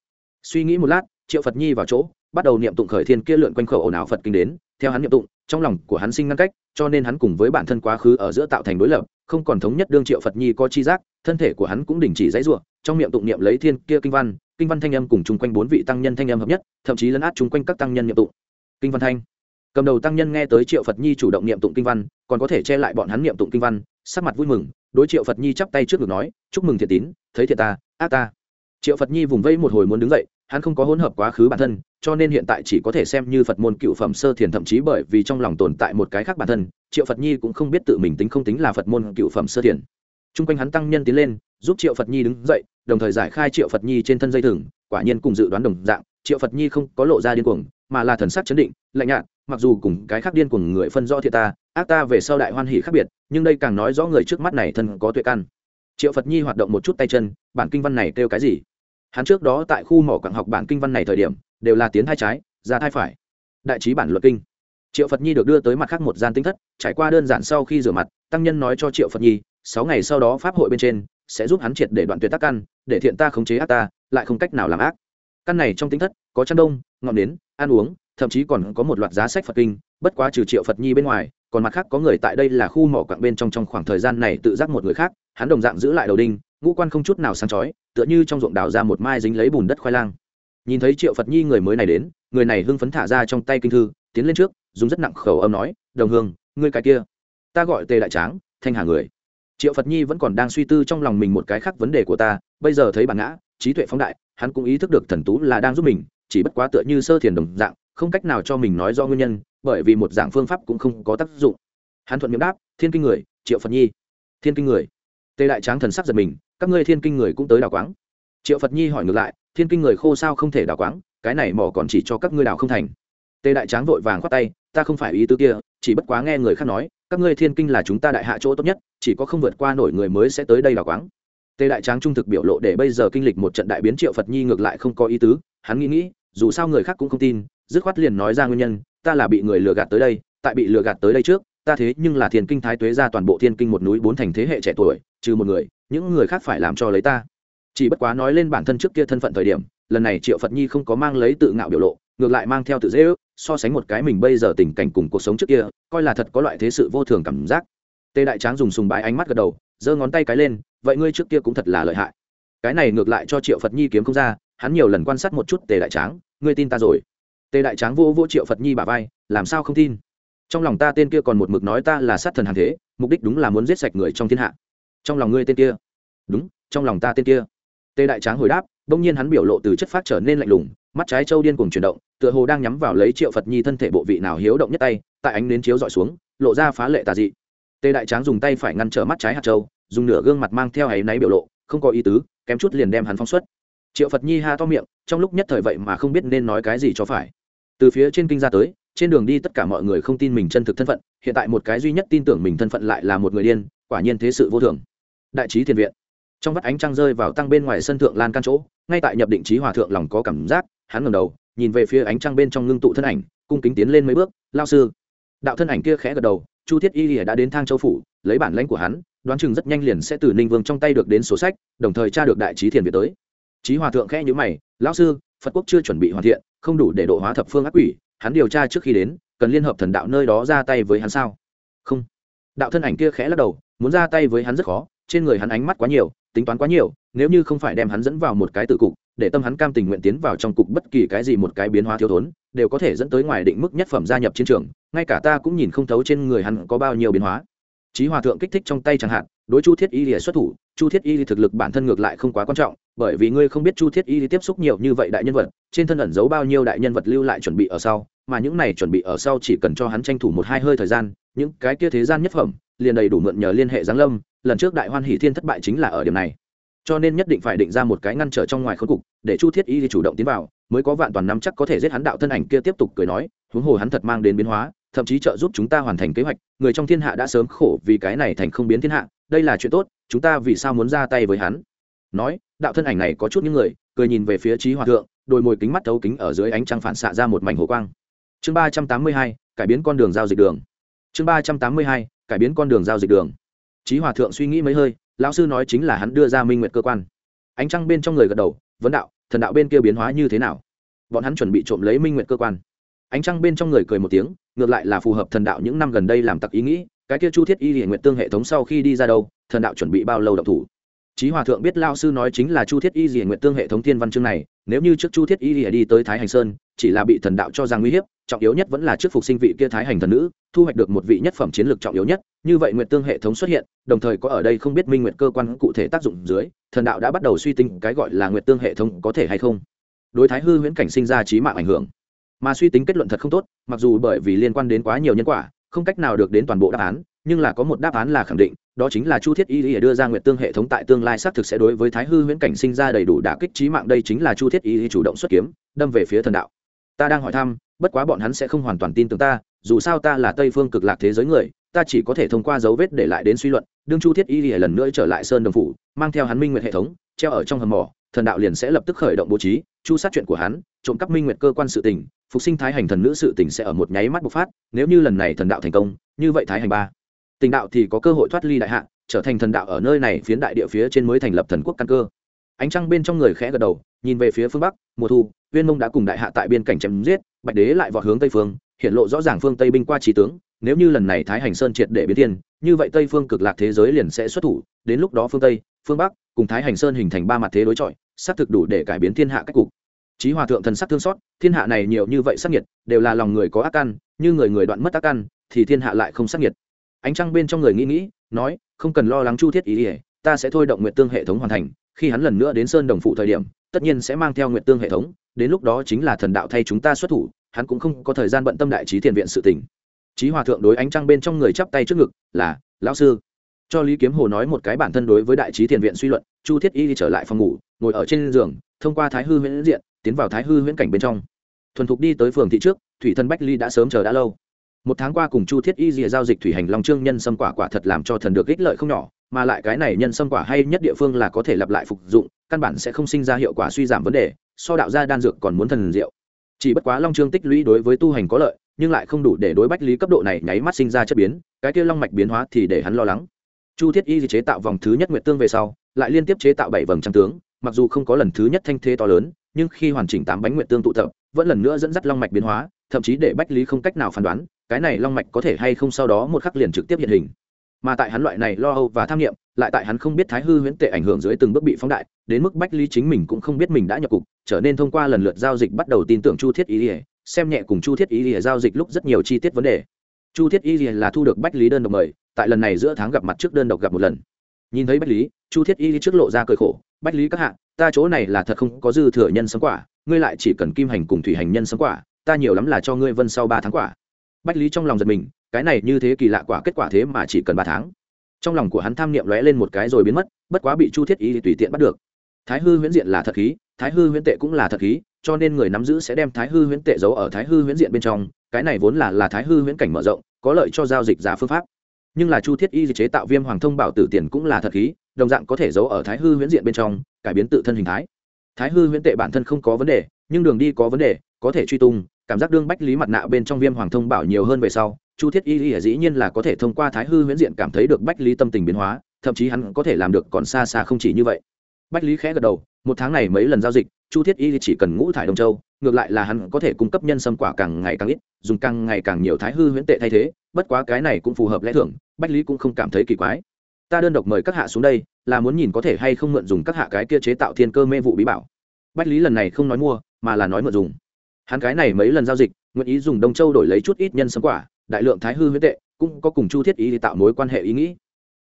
Suy nghĩ một lát triệu phật nhi vào chỗ, bắt đầu niệm tụng khởi thiên kia lượn quanh khẩu ồn ào phật kinh đến, theo hắn niệm tụng, trong lòng của hắn sinh ngăn cách, cho nên hắn cùng với bản thân quá khứ ở giữa tạo thành đối lập, không còn thống nhất đương triệu phật nhi có chi giác, thân thể của hắn cũng đình chỉ dãy ruộng trong miệng tụng niệm lấy thiên kia kinh văn kinh văn thanh âm cùng chung quanh bốn vị tăng nhân thanh âm hợp nhất, thậm chí lấn át chung quanh các tăng nhân niệm tụng. Kinh văn thanh. Cầm đầu tăng nhân nghe tới triệu phật nhi chủ động niệm tụng kinh văn, còn có thể che lại bọn hắn niệm tụng kinh văn, sắc mặt vui mừng, đối triệu phật nhi chắp tay trước ngực nói, chúc mừng thiệt tín, thấy thiệt ta, ác ta. Triệu phật nhi vùng vây một hồi muốn đứng dậy hắn không có hỗn hợp quá khứ bản thân, cho nên hiện tại chỉ có thể xem như phật môn cựu phẩm sơ thiền thậm chí bởi vì trong lòng tồn tại một cái khác bản thân, triệu phật nhi cũng không biết tự mình tính không tính là phật môn cựu phẩm sơ thiền. T r u n g quanh hắn tăng nhân tiến lên, giúp triệu phật nhi đứng dậy, đồng thời giải khai triệu phật nhi trên thân dây thừng, quả nhiên cùng dự đoán đồng dạng, triệu phật nhi không có lộ ra điên cuồng, mà là thần sắc chấn định, lạnh nhạt, mặc dù cùng cái khác điên cuồng người phân rõ thiệt ta, ác ta về sau đại hoan hỉ khác biệt, nhưng đây càng nói rõ người trước mắt này thân có tuệ căn. Triệu phật nhi hoạt động một chút tay chân, bản kinh văn này kêu cái gì? Hắn trước đó tại khu mỏ quảng học bản kinh văn này thời điểm, đều là tiến thai trái, ra thai phải. Đại trí bản luật kinh. Triệu phật nhi được đưa tới mặt khác một gian tinh thất, trải qua đơn giản sau khi rửa mặt, tăng nhân nói cho triệu phật nhi, sáu ngày sau đó pháp hội bên trên sẽ giúp hắn triệt để đoạn tuyệt tác căn, để thiện ta khống chế ác ta, lại không cách nào làm ác. Căn này trong tinh thất có chăn đông, ngọn nến, ăn uống, thậm chí còn có một loạt giá sách phật kinh, bất quá trừ triệu phật nhi bên ngoài, còn mặt khác có người tại đây là khu mỏ quặng bên trong trong khoảng thời gian này tự giác một người khác, hắn đồng dạng giữ lại đầu đinh ngũ quan không chút nào sáng chói, tựa như trong ruộng đào ra một mai dính lấy bùn đất khoai lang. Nhìn thấy triệu phật nhi người mới này đến, người này hưng phấn thả ra trong tay kinh thư, tiến lên trước, dùng rất nặng khẩu âm nói, đồng hương, ngươi cái kia, ta gọi tề đại tráng, thanh hà người. Triệu phật nhi vẫn còn đang suy tư trong lòng mình một cái khác vấn đề của ta, bây giờ thấy bản ngã, trí tuệ phóng đại, hắn cũng ý thức được thần tú là đang giúp mình, chỉ bất quá tựa như sơ thiền đồng dạng, không cách nào cho mình nói do nguyên nhân, bởi vì một dạng phương pháp cũng không có tác dụng. Hắn thuận miệng đáp, thiên kinh người, triệu phật nhi. Thiên kinh người. Tề đại tráng thần sắc giật mình các ngươi thiên kinh người cũng tới đào quáng. Triệu phật nhi hỏi ngược lại, thiên kinh người khô sao không thể đào quáng, cái này mỏ còn chỉ cho các ngươi đào không thành. Tề đại tráng vội vàng khoát tay, ta không phải ý tứ kia, chỉ bất quá nghe người khác nói, các ngươi thiên kinh là chúng ta đại hạ chỗ tốt nhất, chỉ có không vượt qua nổi người mới sẽ tới đây đào quáng. Tề đại tráng trung thực biểu lộ để bây giờ kinh lịch một trận đại biến triệu phật nhi ngược lại không có ý tứ, hắn nghĩ nghĩ, dù sao người khác cũng không tin, dứt khoát liền nói ra nguyên nhân, ta là bị người lừa gạt tới đây, tại bị lừa gạt tới đây trước, ta thế nhưng là thiên kinh thái tuế ra toàn bộ thiên kinh một núi bốn thành thế hệ trẻ tuổi, trừ một người những người khác phải làm cho lấy ta. Chỉ bất quá nói lên bản thân trước kia thân phận thời điểm, lần này triệu phật nhi không có mang lấy tự ngạo biểu lộ, ngược lại mang theo tự dễ ước, so sánh một cái mình bây giờ tình cảnh cùng cuộc sống trước kia, coi là thật có loại thế sự vô thường cảm giác. Tề đại tráng dùng sùng bái ánh mắt gật đầu, giơ ngón tay cái lên, vậy ngươi trước kia cũng thật là lợi hại. Cái này ngược lại cho triệu phật nhi kiếm không ra, hắn nhiều lần quan sát một chút tề đại tráng, ngươi tin ta rồi. Tề đại tráng vô vô triệu phật nhi bà vai, làm sao không tin? Trong lòng ta tên kia còn một mực nói ta là sát thần hàng thế, mục đích đúng là muốn giết sạch người trong thiên hạ trong lòng ngươi tên kia. Đúng, trong lòng ta tên kia. Tề đại tráng hồi đáp bỗng nhiên hắn biểu lộ từ chất phát trở nên lạnh lùng, mắt trái châu điên cùng chuyển động, tựa hồ đang nhắm vào lấy triệu phật nhi thân thể bộ vị nào hiếu động nhất tay, tại ánh nến chiếu dọi xuống, lộ ra phá lệ tà dị. Tề đại tráng dùng tay phải ngăn trở mắt trái hạt châu, dùng nửa gương mặt mang theo áy náy biểu lộ, không có ý tứ, kém chút liền đem hắn phóng xuất. Triệu phật nhi ha to miệng, trong lúc nhất thời vậy mà không biết nên nói cái gì cho phải. Từ phía trên kinh ra tới, trên đường đi tất cả mọi người không tin mình chân thực thân phận, hiện tại một cái duy nhất tin tưởng mình thân phận lại là một người điên, quả nhiên thế sự vô thường đại trí thiền viện. Trong vắt ánh trăng rơi vào tăng bên ngoài sân thượng lan can chỗ, ngay tại nhập định trí hòa thượng lòng có cảm giác, hắn ngầm đầu, nhìn về phía ánh trăng bên trong ngưng tụ thân ảnh, cung kính tiến lên mấy bước lao sư. Đạo thân ảnh kia khẽ gật đầu, chu thiết y lìa đã đến thang châu phủ, lấy bản lãnh của hắn, đoán chừng rất nhanh liền sẽ từ ninh vương trong tay được đến sổ sách, đồng thời tra được đại trí thiền việt tới. Trí hòa thượng khẽ nhữ mày, lão sư, phật quốc chưa chuẩn bị hoàn thiện, không đủ để độ hóa thập phương ác quỷ, hắn điều tra trước khi đến, cần liên hợp thần đạo nơi đó ra tay với hắn sao? Không. Đạo thân ảnh kia khẽ lắc đầu, muốn ra tay với hắn rất khó trên người hắn ánh mắt quá nhiều tính toán quá nhiều nếu như không phải đem hắn dẫn vào một cái tự cục để tâm hắn cam tình nguyện tiến vào trong cục bất kỳ cái gì một cái biến hóa thiếu thốn đều có thể dẫn tới ngoài định mức nhất phẩm gia nhập chiến trường ngay cả ta cũng nhìn không thấu trên người hắn có bao nhiêu biến hóa. Chí Hòa thượng kích thích trong tay chẳng hạn, đối Chu Thiết Y Lìa xuất thủ, Chu Thiết Y thì thực lực bản thân ngược lại không quá quan trọng, bởi vì ngươi không biết chu thiết y tiếp xúc nhiều như vậy đại nhân vật trên thân ẩn giấu bao nhiêu đại nhân vật lưu lại chuẩn bị ở sau mà những này chuẩn bị ở sau chỉ cần cho hắn tranh thủ một hai hơi thời gian những cái kia thế gian nhất phẩm liền đầy đủ mượn nhờ liên hệ giáng lâm lần trước đại hoan hỷ thiên thất bại chính là ở điểm này. Cho nên nhất định phải định ra một cái ngăn trở trong ngoài khối cục, để chu thiết y chủ động tiến vào, mới có vạn toàn nắm chắc có thể giết hắn đạo thân ảnh kia tiếp tục cười nói, huống hồ hắn thật mang đến biến hóa, thậm chí trợ giúp chúng ta hoàn thành kế hoạch, người trong thiên hạ đã sớm khổ vì cái này thành không biến thiên hạ, đây là chuyện tốt, chúng ta vì sao muốn ra tay với hắn? Nói, đạo thân ảnh này có chút những người, cười nhìn về phía trí hòa thượng, đôi môi kính mắt thấu kính ở dưới ánh trăng phản xạ ra một mảnh hồ quang. Chương ba trăm tám mươi hai, cải biến con đường giao dịch đường. Chương ba trăm tám mươi hai, cải biến con đường giao dịch đường. Chí hòa thượng suy nghĩ mấy hơi lão sư nói chính là hắn đưa ra minh nguyện cơ quan. Ánh trăng bên trong người gật đầu vấn đạo thần đạo bên kia biến hóa như thế nào? Bọn hắn chuẩn bị trộm lấy minh nguyện cơ quan. Ánh trăng bên trong người cười một tiếng ngược lại là phù hợp thần đạo những năm gần đây làm tặc ý nghĩ cái kia chu thiết y hiện nguyện tương hệ thống sau khi đi ra đâu thần đạo chuẩn bị bao lâu độc thủ? Chí Hòa thượng biết Lão sư nói chính là Chu Thiết Y Liễu Nguyệt Tương hệ thống thiên văn chương này, nếu như trước Chu Thiết Y Liễu đi tới Thái Hành Sơn, chỉ là bị thần đạo cho rằng nguy hiểm, trọng yếu nhất vẫn là trước phục sinh vị kia Thái Hành thần nữ, thu hoạch được một vị nhất phẩm chiến lược trọng yếu nhất, như vậy Nguyệt Tương hệ thống xuất hiện, đồng thời có ở đây không biết Minh Nguyệt cơ quan cụ thể tác dụng dưới, thần đạo đã bắt đầu suy tính cái gọi là Nguyệt Tương hệ thống có thể hay không. Đối Thái hư huyễn cảnh sinh ra trí mạng ảnh hưởng. Mà suy tính kết luận thật không tốt, mặc dù bởi vì liên quan đến quá nhiều nhân quả, không cách nào được đến toàn bộ đáp án, nhưng là có một đáp án là khẳng định, đó chính là chu thiết y y đưa ra nguyện tương hệ thống tại tương lai xác thực sẽ đối với thái hư huyễn cảnh sinh ra đầy đủ đả kích trí mạng đây chính là chu thiết y chủ động xuất kiếm đâm về phía thần đạo ta đang hỏi thăm bất quá bọn hắn sẽ không hoàn toàn tin tưởng ta, dù sao ta là tây phương cực lạc thế giới người, ta chỉ có thể thông qua dấu vết để lại đến suy luận. Đương chu thiết y lìa lần nữa trở lại sơn đồng phủ, mang theo hắn minh nguyện hệ thống, treo ở trong hầm mỏ, thần đạo liền sẽ lập tức khởi động bố trí, chu sát chuyện của hắn, trộm cắp minh nguyện cơ quan sự tình, phục sinh thái hành thần nữ sự tình sẽ ở một nháy mắt bộc phát, nếu như lần này thần đạo thành công, như vậy thái hành ba. Tình đạo thì có cơ hội thoát ly đại hạ, trở thành thần đạo ở nơi này phiến đại địa phía trên mới thành lập thần quốc căn cơ. Ánh trăng bên trong người khẽ gật đầu nhìn về phía phương bắc mùa thu viên mông đã cùng đại hạ tại biên cảnh chém giết bạch đế lại vọt hướng tây phương hiện lộ rõ ràng phương tây binh qua trí tướng nếu như lần này thái hành sơn triệt để biến thiên như vậy tây phương cực lạc thế giới liền sẽ xuất thủ đến lúc đó phương tây phương bắc cùng thái hành sơn hình thành ba mặt thế đối chọi xác thực đủ để cải biến thiên hạ cách cục. Chí Hòa thượng thần sắc thương xót, thiên hạ này nhiều như vậy sát nhiệt, đều là lòng người có ác căn, như người người đoạn mất ác căn, thì thiên hạ lại không sát nhiệt. Ánh trăng bên trong người nghĩ nghĩ nói không cần lo lắng chu thiết ý ỉa ta sẽ thôi động nguyện tương hệ thống hoàn thành khi hắn lần nữa đến sơn đồng phụ thời điểm tất nhiên sẽ mang theo nguyện tương hệ thống, đến lúc đó chính là thần đạo thay chúng ta xuất thủ, hắn cũng không có thời gian bận tâm đại trí thiền viện sự tỉnh trí hòa thượng đối ánh trăng bên trong người chắp tay trước ngực, là, lão sư. Cho lý kiếm hồ nói một cái bản thân đối với đại trí thiền viện suy luận, chu thiết y đi trở lại phòng ngủ, ngồi ở trên giường, thông qua thái hư huyễn diện, tiến vào thái hư huyễn cảnh bên trong. Thuần thục đi tới phường thị trước, thủy thân bách ly đã sớm chờ đã lâu. Một tháng qua cùng chu thiết y rìa giao dịch thủy hành long trương nhân sâm quả quả thật làm cho thần được ích lợi không nhỏ, mà lại cái này nhân sâm quả hay nhất địa phương là có thể lặp lại phục dụng căn bản sẽ không sinh ra hiệu quả suy giảm vấn đề, so đạo gia đan dược còn muốn thần diệu. Chỉ bất quá long trương tích lũy đối với tu hành có lợi, nhưng lại không đủ để đối bách lý cấp độ này nháy mắt sinh ra chất biến, cái kia long mạch biến hóa thì để hắn lo lắng. Chu thiết y chế tạo vòng thứ nhất nguyệt tương về sau, lại liên tiếp chế tạo bảy vầng trang tướng, mặc dù không có lần thứ nhất thanh thế to lớn, nhưng khi hoàn chỉnh tám bánh nguyệt tương tụ tập, vẫn lần nữa dẫn dắt long mạch biến hóa, thậm chí để bách lý không cách nào phán đoán, cái này long mạch có thể hay không sau đó một khắc liền trực tiếp hiện hình. Mà tại hắn loại này lo âu và tham nghiệm lại tại hắn không biết thái hư huyễn tệ ảnh hưởng dưới từng bước bị phóng đại, đến mức bách lý chính mình cũng không biết mình đã nhập cục, trở nên thông qua lần lượt giao dịch bắt đầu tin tưởng chu thiết ý ỉa xem nhẹ cùng chu thiết ý ỉa giao dịch lúc rất nhiều chi tiết vấn đề. Chu thiết ý ỉa là thu được bách lý đơn độc mời, tại lần này giữa tháng gặp mặt trước đơn độc gặp một lần. Nhìn thấy bách lý, chu thiết y trước lộ ra cởi khổ, bách lý các hạ, ta chỗ này là thật không có dư thừa nhân sống quả, ngươi lại chỉ cần kim hành cùng thủy hành nhân sống quả, ta nhiều lắm là cho ngươi vân sau ba tháng quả. Bách lý trong lòng giật mình, cái này như thế kỳ lạ quả, kết quả thế mà chỉ cần ba tháng trong lòng của hắn tham niệm lóe lên một cái rồi biến mất, bất quá bị chu thiết y tùy tiện bắt được. Thái hư huyễn diện là thật khí, thái hư huyễn tệ cũng là thật khí, cho nên người nắm giữ sẽ đem thái hư huyễn tệ giấu ở thái hư huyễn diện bên trong, cái này vốn là là thái hư huyễn cảnh mở rộng, có lợi cho giao dịch giả phương pháp. Nhưng là chu thiết y chế tạo viêm hoàng thông bảo tử tiền cũng là thật khí, đồng dạng có thể giấu ở thái hư huyễn diện bên trong, cải biến tự thân hình thái. Thái hư huyễn tệ bản thân không có vấn đề, nhưng đường đi có vấn đề, có thể truy tung, cảm giác đương bách lý mặt nạ bên trong viêm hoàng thông bảo nhiều hơn về sau chu thiết y y dĩ nhiên là có thể thông qua thái hư huyễn diện cảm thấy được bách lý tâm tình biến hóa, thậm chí hắn có thể làm được còn xa xa không chỉ như vậy. Bách lý khẽ gật đầu, một tháng này mấy lần giao dịch, chu thiết y chỉ cần ngũ thải đông châu, ngược lại là hắn có thể cung cấp nhân sâm quả càng ngày càng ít, dùng càng ngày càng nhiều thái hư huyễn tệ thay thế, bất quá cái này cũng phù hợp lẽ thường, bách lý cũng không cảm thấy kỳ quái. Ta đơn độc mời các hạ xuống đây, là muốn nhìn có thể hay không mượn dùng các hạ cái kia chế tạo thiên cơ mê vụ bí bảo. Bách lý lần này không nói mua, mà là nói mượn dùng. Hắn cái này mấy lần giao dịch, nguyện ý dùng đông châu đổi lấy chút ít nhân sâm quả đại lượng thái hư huyết tệ, cũng có cùng chu thiết ý tạo mối quan hệ ý nghĩ.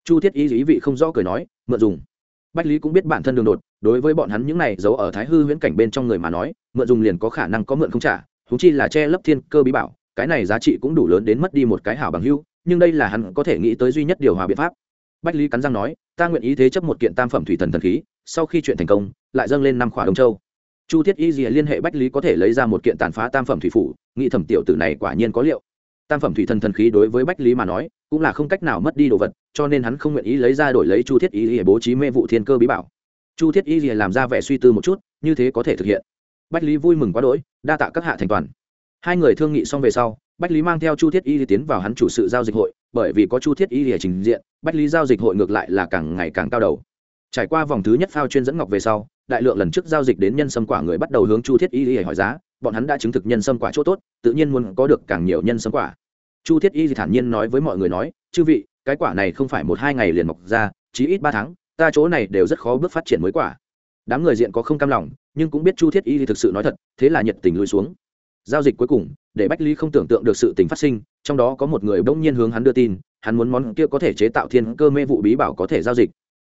Chu thiết ý ý vị không rõ cười nói, mượn dùng. Bách lý cũng biết bản thân đường đột, đối với bọn hắn những này giấu ở thái hư huyễn cảnh bên trong người mà nói, mượn dùng liền có khả năng có mượn không trả thú chi là che lấp thiên cơ bí bảo, cái này giá trị cũng đủ lớn đến mất đi một cái hảo bằng hưu nhưng đây là hắn có thể nghĩ tới duy nhất điều hòa biện pháp. Bách lý cắn răng nói, ta nguyện ý thế chấp một kiện tam phẩm thủy thần thần khí, sau khi chuyện thành công, lại dâng lên năm khỏa đông châu. Chu thiết y gì liên hệ bách lý có thể lấy ra một kiện tàn phá tam phẩm thủy phủ nghị thẩm tiểu tử này quả nhiên có liệu tam phẩm thủy thần thần khí đối với bách lý mà nói, cũng là không cách nào mất đi đồ vật, cho nên hắn không nguyện ý lấy ra đổi lấy chu thiết y để bố trí mê vụ thiên cơ bí bảo. Chu thiết y lìa làm ra vẻ suy tư một chút, như thế có thể thực hiện. Bách lý vui mừng quá đỗi, đa tạ các hạ thành toàn. Hai người thương nghị xong về sau, bách lý mang theo chu thiết y tiến vào hắn chủ sự giao dịch hội, bởi vì có chu thiết y lìa trình diện, bách lý giao dịch hội ngược lại là càng ngày càng cao đầu. Trải qua vòng thứ nhất phao chuyên dẫn ngọc về sau, đại lượng lần trước giao dịch đến nhân sâm quả người bắt đầu hướng chu thiết y lìa hỏi giá, bọn hắn đã chứng thực nhân sâm quả chỗ tốt, tự nhiên muốn có được càng nhiều nhân sâm quả chu thiết y thì thản nhiên nói với mọi người nói, chư vị, cái quả này không phải một hai ngày liền mọc ra, chí ít ba tháng, ta chỗ này đều rất khó bước phát triển mới quả. Đám người diện có không cam lòng, nhưng cũng biết chu thiết y thì thực sự nói thật, thế là nhiệt tình lùi xuống. Giao dịch cuối cùng, để bách lý không tưởng tượng được sự tình phát sinh, trong đó có một người bỗng nhiên hướng hắn đưa tin, hắn muốn món kia có thể chế tạo thiên cơ mê vụ bí bảo có thể giao dịch.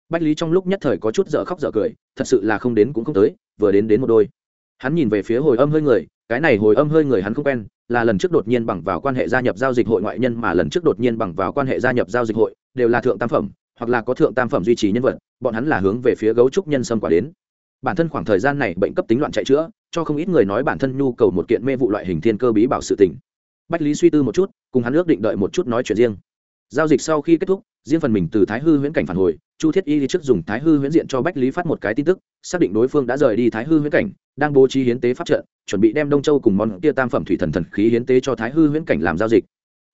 Bách lý trong lúc nhất thời có chút dở khóc dở cười, thật sự là không đến cũng không tới, vừa đến đến một đôi. Hắn nhìn về phía hồi âm hơi người, cái này hồi âm hơi người hắn không quen là lần trước đột nhiên bằng vào quan hệ gia nhập giao dịch hội ngoại nhân mà lần trước đột nhiên bằng vào quan hệ gia nhập giao dịch hội, đều là thượng tam phẩm, hoặc là có thượng tam phẩm duy trì nhân vật, bọn hắn là hướng về phía gấu trúc nhân sâm quả đến. Bản thân khoảng thời gian này bệnh cấp tính loạn chạy chữa, cho không ít người nói bản thân nhu cầu một kiện mê vụ loại hình thiên cơ bí bảo sự tình. Bách lý suy tư một chút, cùng hắn ước định đợi một chút nói chuyện riêng. Giao dịch sau khi kết thúc riêng phần mình từ thái hư huyễn cảnh phản hồi, chu thiết y trước dùng thái hư huyễn diện cho bách lý phát một cái tin tức, xác định đối phương đã rời đi thái hư huyễn cảnh, đang bố trí hiến tế pháp trận, chuẩn bị đem đông châu cùng món kia tam phẩm thủy thần thần khí hiến tế cho thái hư huyễn cảnh làm giao dịch.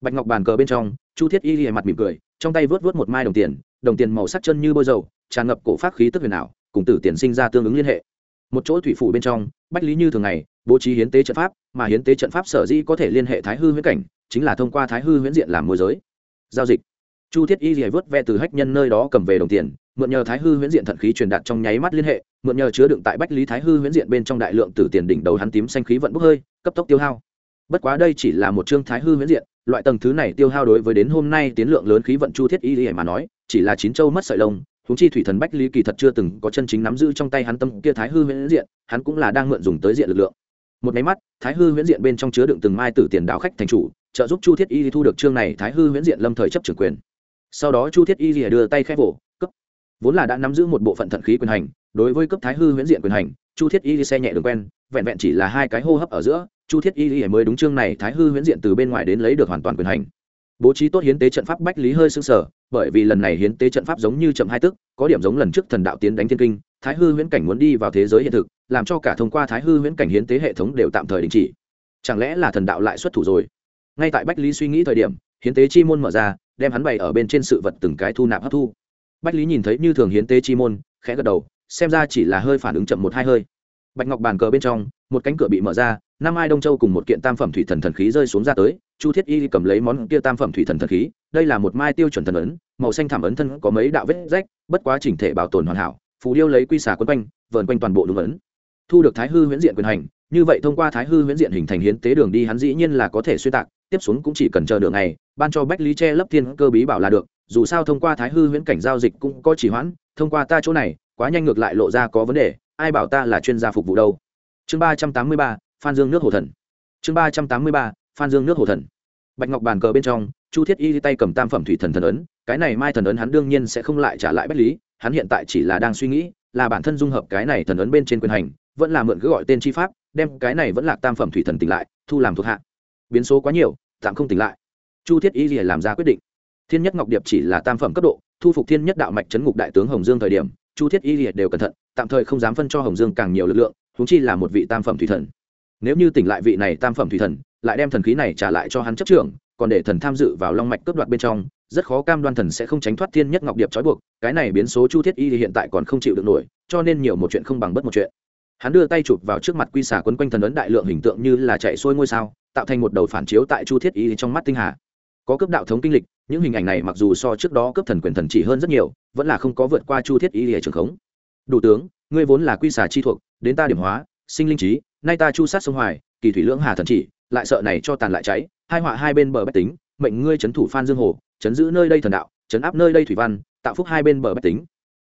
Bạch ngọc bàn cờ bên trong, chu thiết y lìa mặt mỉm cười, trong tay vớt vớt một mai đồng tiền đồng tiền màu sắc chân như bôi dầu, tràn ngập cổ pháp khí tức huyền ảo, cùng tử tiền sinh ra tương ứng liên hệ. Một chỗ thủy phủ bên trong, bách lý như thường ngày, bố trí hiến tế trận pháp, mà hiến tế trận pháp sở dĩ có thể liên hệ thái hư huyễn cảnh, chính là thông qua thái hư huyễn diện làm môi giới. Giao dịch chu thiết y rìa vớt ve từ hách nhân nơi đó cầm về đồng tiền, mượn nhờ thái hư huyễn diện thận khí truyền đạt trong nháy mắt liên hệ, mượn nhờ chứa đựng tại bách lý thái hư huyễn diện bên trong đại lượng từ tiền đỉnh đầu hắn tím xanh khí vận bốc hơi, cấp tốc tiêu hao. Bất quá đây chỉ là một chương thái hư huyễn diện, loại tầng thứ này tiêu hao đối với đến hôm nay tiến lượng lớn khí vận chu thiết y rìa mà nói, chỉ là chín châu mất sợi lông húng chi thủy thần bách lý kỳ thật chưa từng có chân chính nắm giữ trong tay hắn tâm kia thái hư huyễn diện, hắn cũng là đang mượn dùng tới diện lực lượng. Một máy mắt, thái hư huyễn diện bên trong chứa đựng từng mai tử tiền đạo khách thành chủ, trợ giúp chu thiết y thu được chương này thái hư huyễn diện lâm thời chấp trưởng quyền sau đó chu thiết y lìa đưa tay khép vỗ, cấp. Vốn là đã nắm giữ một bộ phận thận khí quyền hành, đối với cấp thái hư huyễn diện quyền hành, chu thiết y xe nhẹ đường quen, vẹn vẹn chỉ là hai cái hô hấp ở giữa, chu thiết y mới đúng chương này thái hư huyễn diện từ bên ngoài đến lấy được hoàn toàn quyền hành. Bố trí tốt hiến tế trận pháp bách lý hơi sưng sở bởi vì lần này hiến tế trận pháp giống như chậm hai tức, có điểm giống lần trước thần đạo tiến đánh thiên kinh, thái hư huyễn cảnh muốn đi vào thế giới hiện thực, làm cho cả thông qua thái hư huyễn cảnh hiến tế hệ thống đều tạm thời đình chỉ. Chẳng lẽ là thần đạo lại xuất thủ rồi? Ngay tại bách lý suy nghĩ thời điểm, hiến tế chi môn mở ra đem hắn bày ở bên trên sự vật từng cái thu nạp hấp thu. Bách lý nhìn thấy như thường hiến tế chi môn, khẽ gật đầu, xem ra chỉ là hơi phản ứng chậm một hai hơi. Bạch ngọc bàn cờ bên trong, một cánh cửa bị mở ra, năm ai đông châu cùng một kiện tam phẩm thủy thần thần khí rơi xuống ra tới, chu thiết y cầm lấy món kia tam phẩm thủy thần thần khí, đây là một mai tiêu chuẩn thần ấn, màu xanh thảm ấn thân có mấy đạo vết rách, bất quá chỉnh thể bảo tồn hoàn hảo, phù điêu lấy quy xà quấn quanh, vờn quanh toàn bộ đúng ấn. Thu được thái hư huyễn diện quyền hành, như vậy thông qua thái hư huyễn diện hình thành hiến tế đường đi hắn dĩ nhiên là có thể xuyên tạc tiếp xuống cũng chỉ cần chờ đường này ban cho bách lý che lấp thiên cơ bí bảo là được, dù sao thông qua thái hư huyễn cảnh giao dịch cũng có chỉ hoãn, thông qua ta chỗ này, quá nhanh ngược lại lộ ra có vấn đề, ai bảo ta là chuyên gia phục vụ đâu. Chương ba trăm tám mươi ba, phan dương nước hồ thần. Chương ba trăm tám mươi ba, phan dương nước hồ thần. Bạch ngọc bàn cờ bên trong, chu thiết y tay cầm tam phẩm thủy thần thần ấn, cái này mai thần ấn hắn đương nhiên sẽ không lại trả lại bách lý, hắn hiện tại chỉ là đang suy nghĩ, là bản thân dung hợp cái này thần ấn bên trên quyền hành, vẫn là mượn cứ gọi tên chi pháp, đem cái này vẫn là tam phẩm thủy thần tỉnh lại, thu làm thuộc hạ biến số quá nhiều, tạm không tỉnh lại. Chu thiết y làm ra quyết định. Thiên nhất ngọc điệp chỉ là tam phẩm cấp độ, thu phục thiên nhất đạo mạch chấn ngục đại tướng hồng dương thời điểm, chu thiết y đều cẩn thận, tạm thời không dám phân cho hồng dương càng nhiều lực lượng húng chi là một vị tam phẩm thủy thần. Nếu như tỉnh lại vị này tam phẩm thủy thần, lại đem thần khí này trả lại cho hắn chấp trưởng, còn để thần tham dự vào long mạch cướp đoạt bên trong, rất khó cam đoan thần sẽ không tránh thoát thiên nhất ngọc điệp trói buộc, cái này biến số chu thiết y thì hiện tại còn không chịu được nổi, cho nên nhiều một chuyện không bằng bất một chuyện. Hắn đưa tay chụp vào trước mặt quy xả quấn quanh thần ấn đại lượng hình tượng như là chạy xuôi ngôi sao tạo thành một đầu phản chiếu tại chu thiết y trong mắt tinh hà. Có cấp đạo thống kinh lịch, những hình ảnh này mặc dù so trước đó cấp thần quyền thần chỉ hơn rất nhiều, vẫn là không có vượt qua chu thiết y hệ trường khống. Đủ tướng, ngươi vốn là quy xà chi thuộc, đến ta điểm hóa, sinh linh trí, nay ta chu sát sông hoài, kỳ thủy lưỡng hà thần chỉ, lại sợ này cho tàn lại cháy, hai họa hai bên bờ bách tính, mệnh ngươi trấn thủ phan dương hồ trấn giữ nơi đây thần đạo trấn áp nơi đây thủy văn, tạo phúc hai bên bờ bách tính.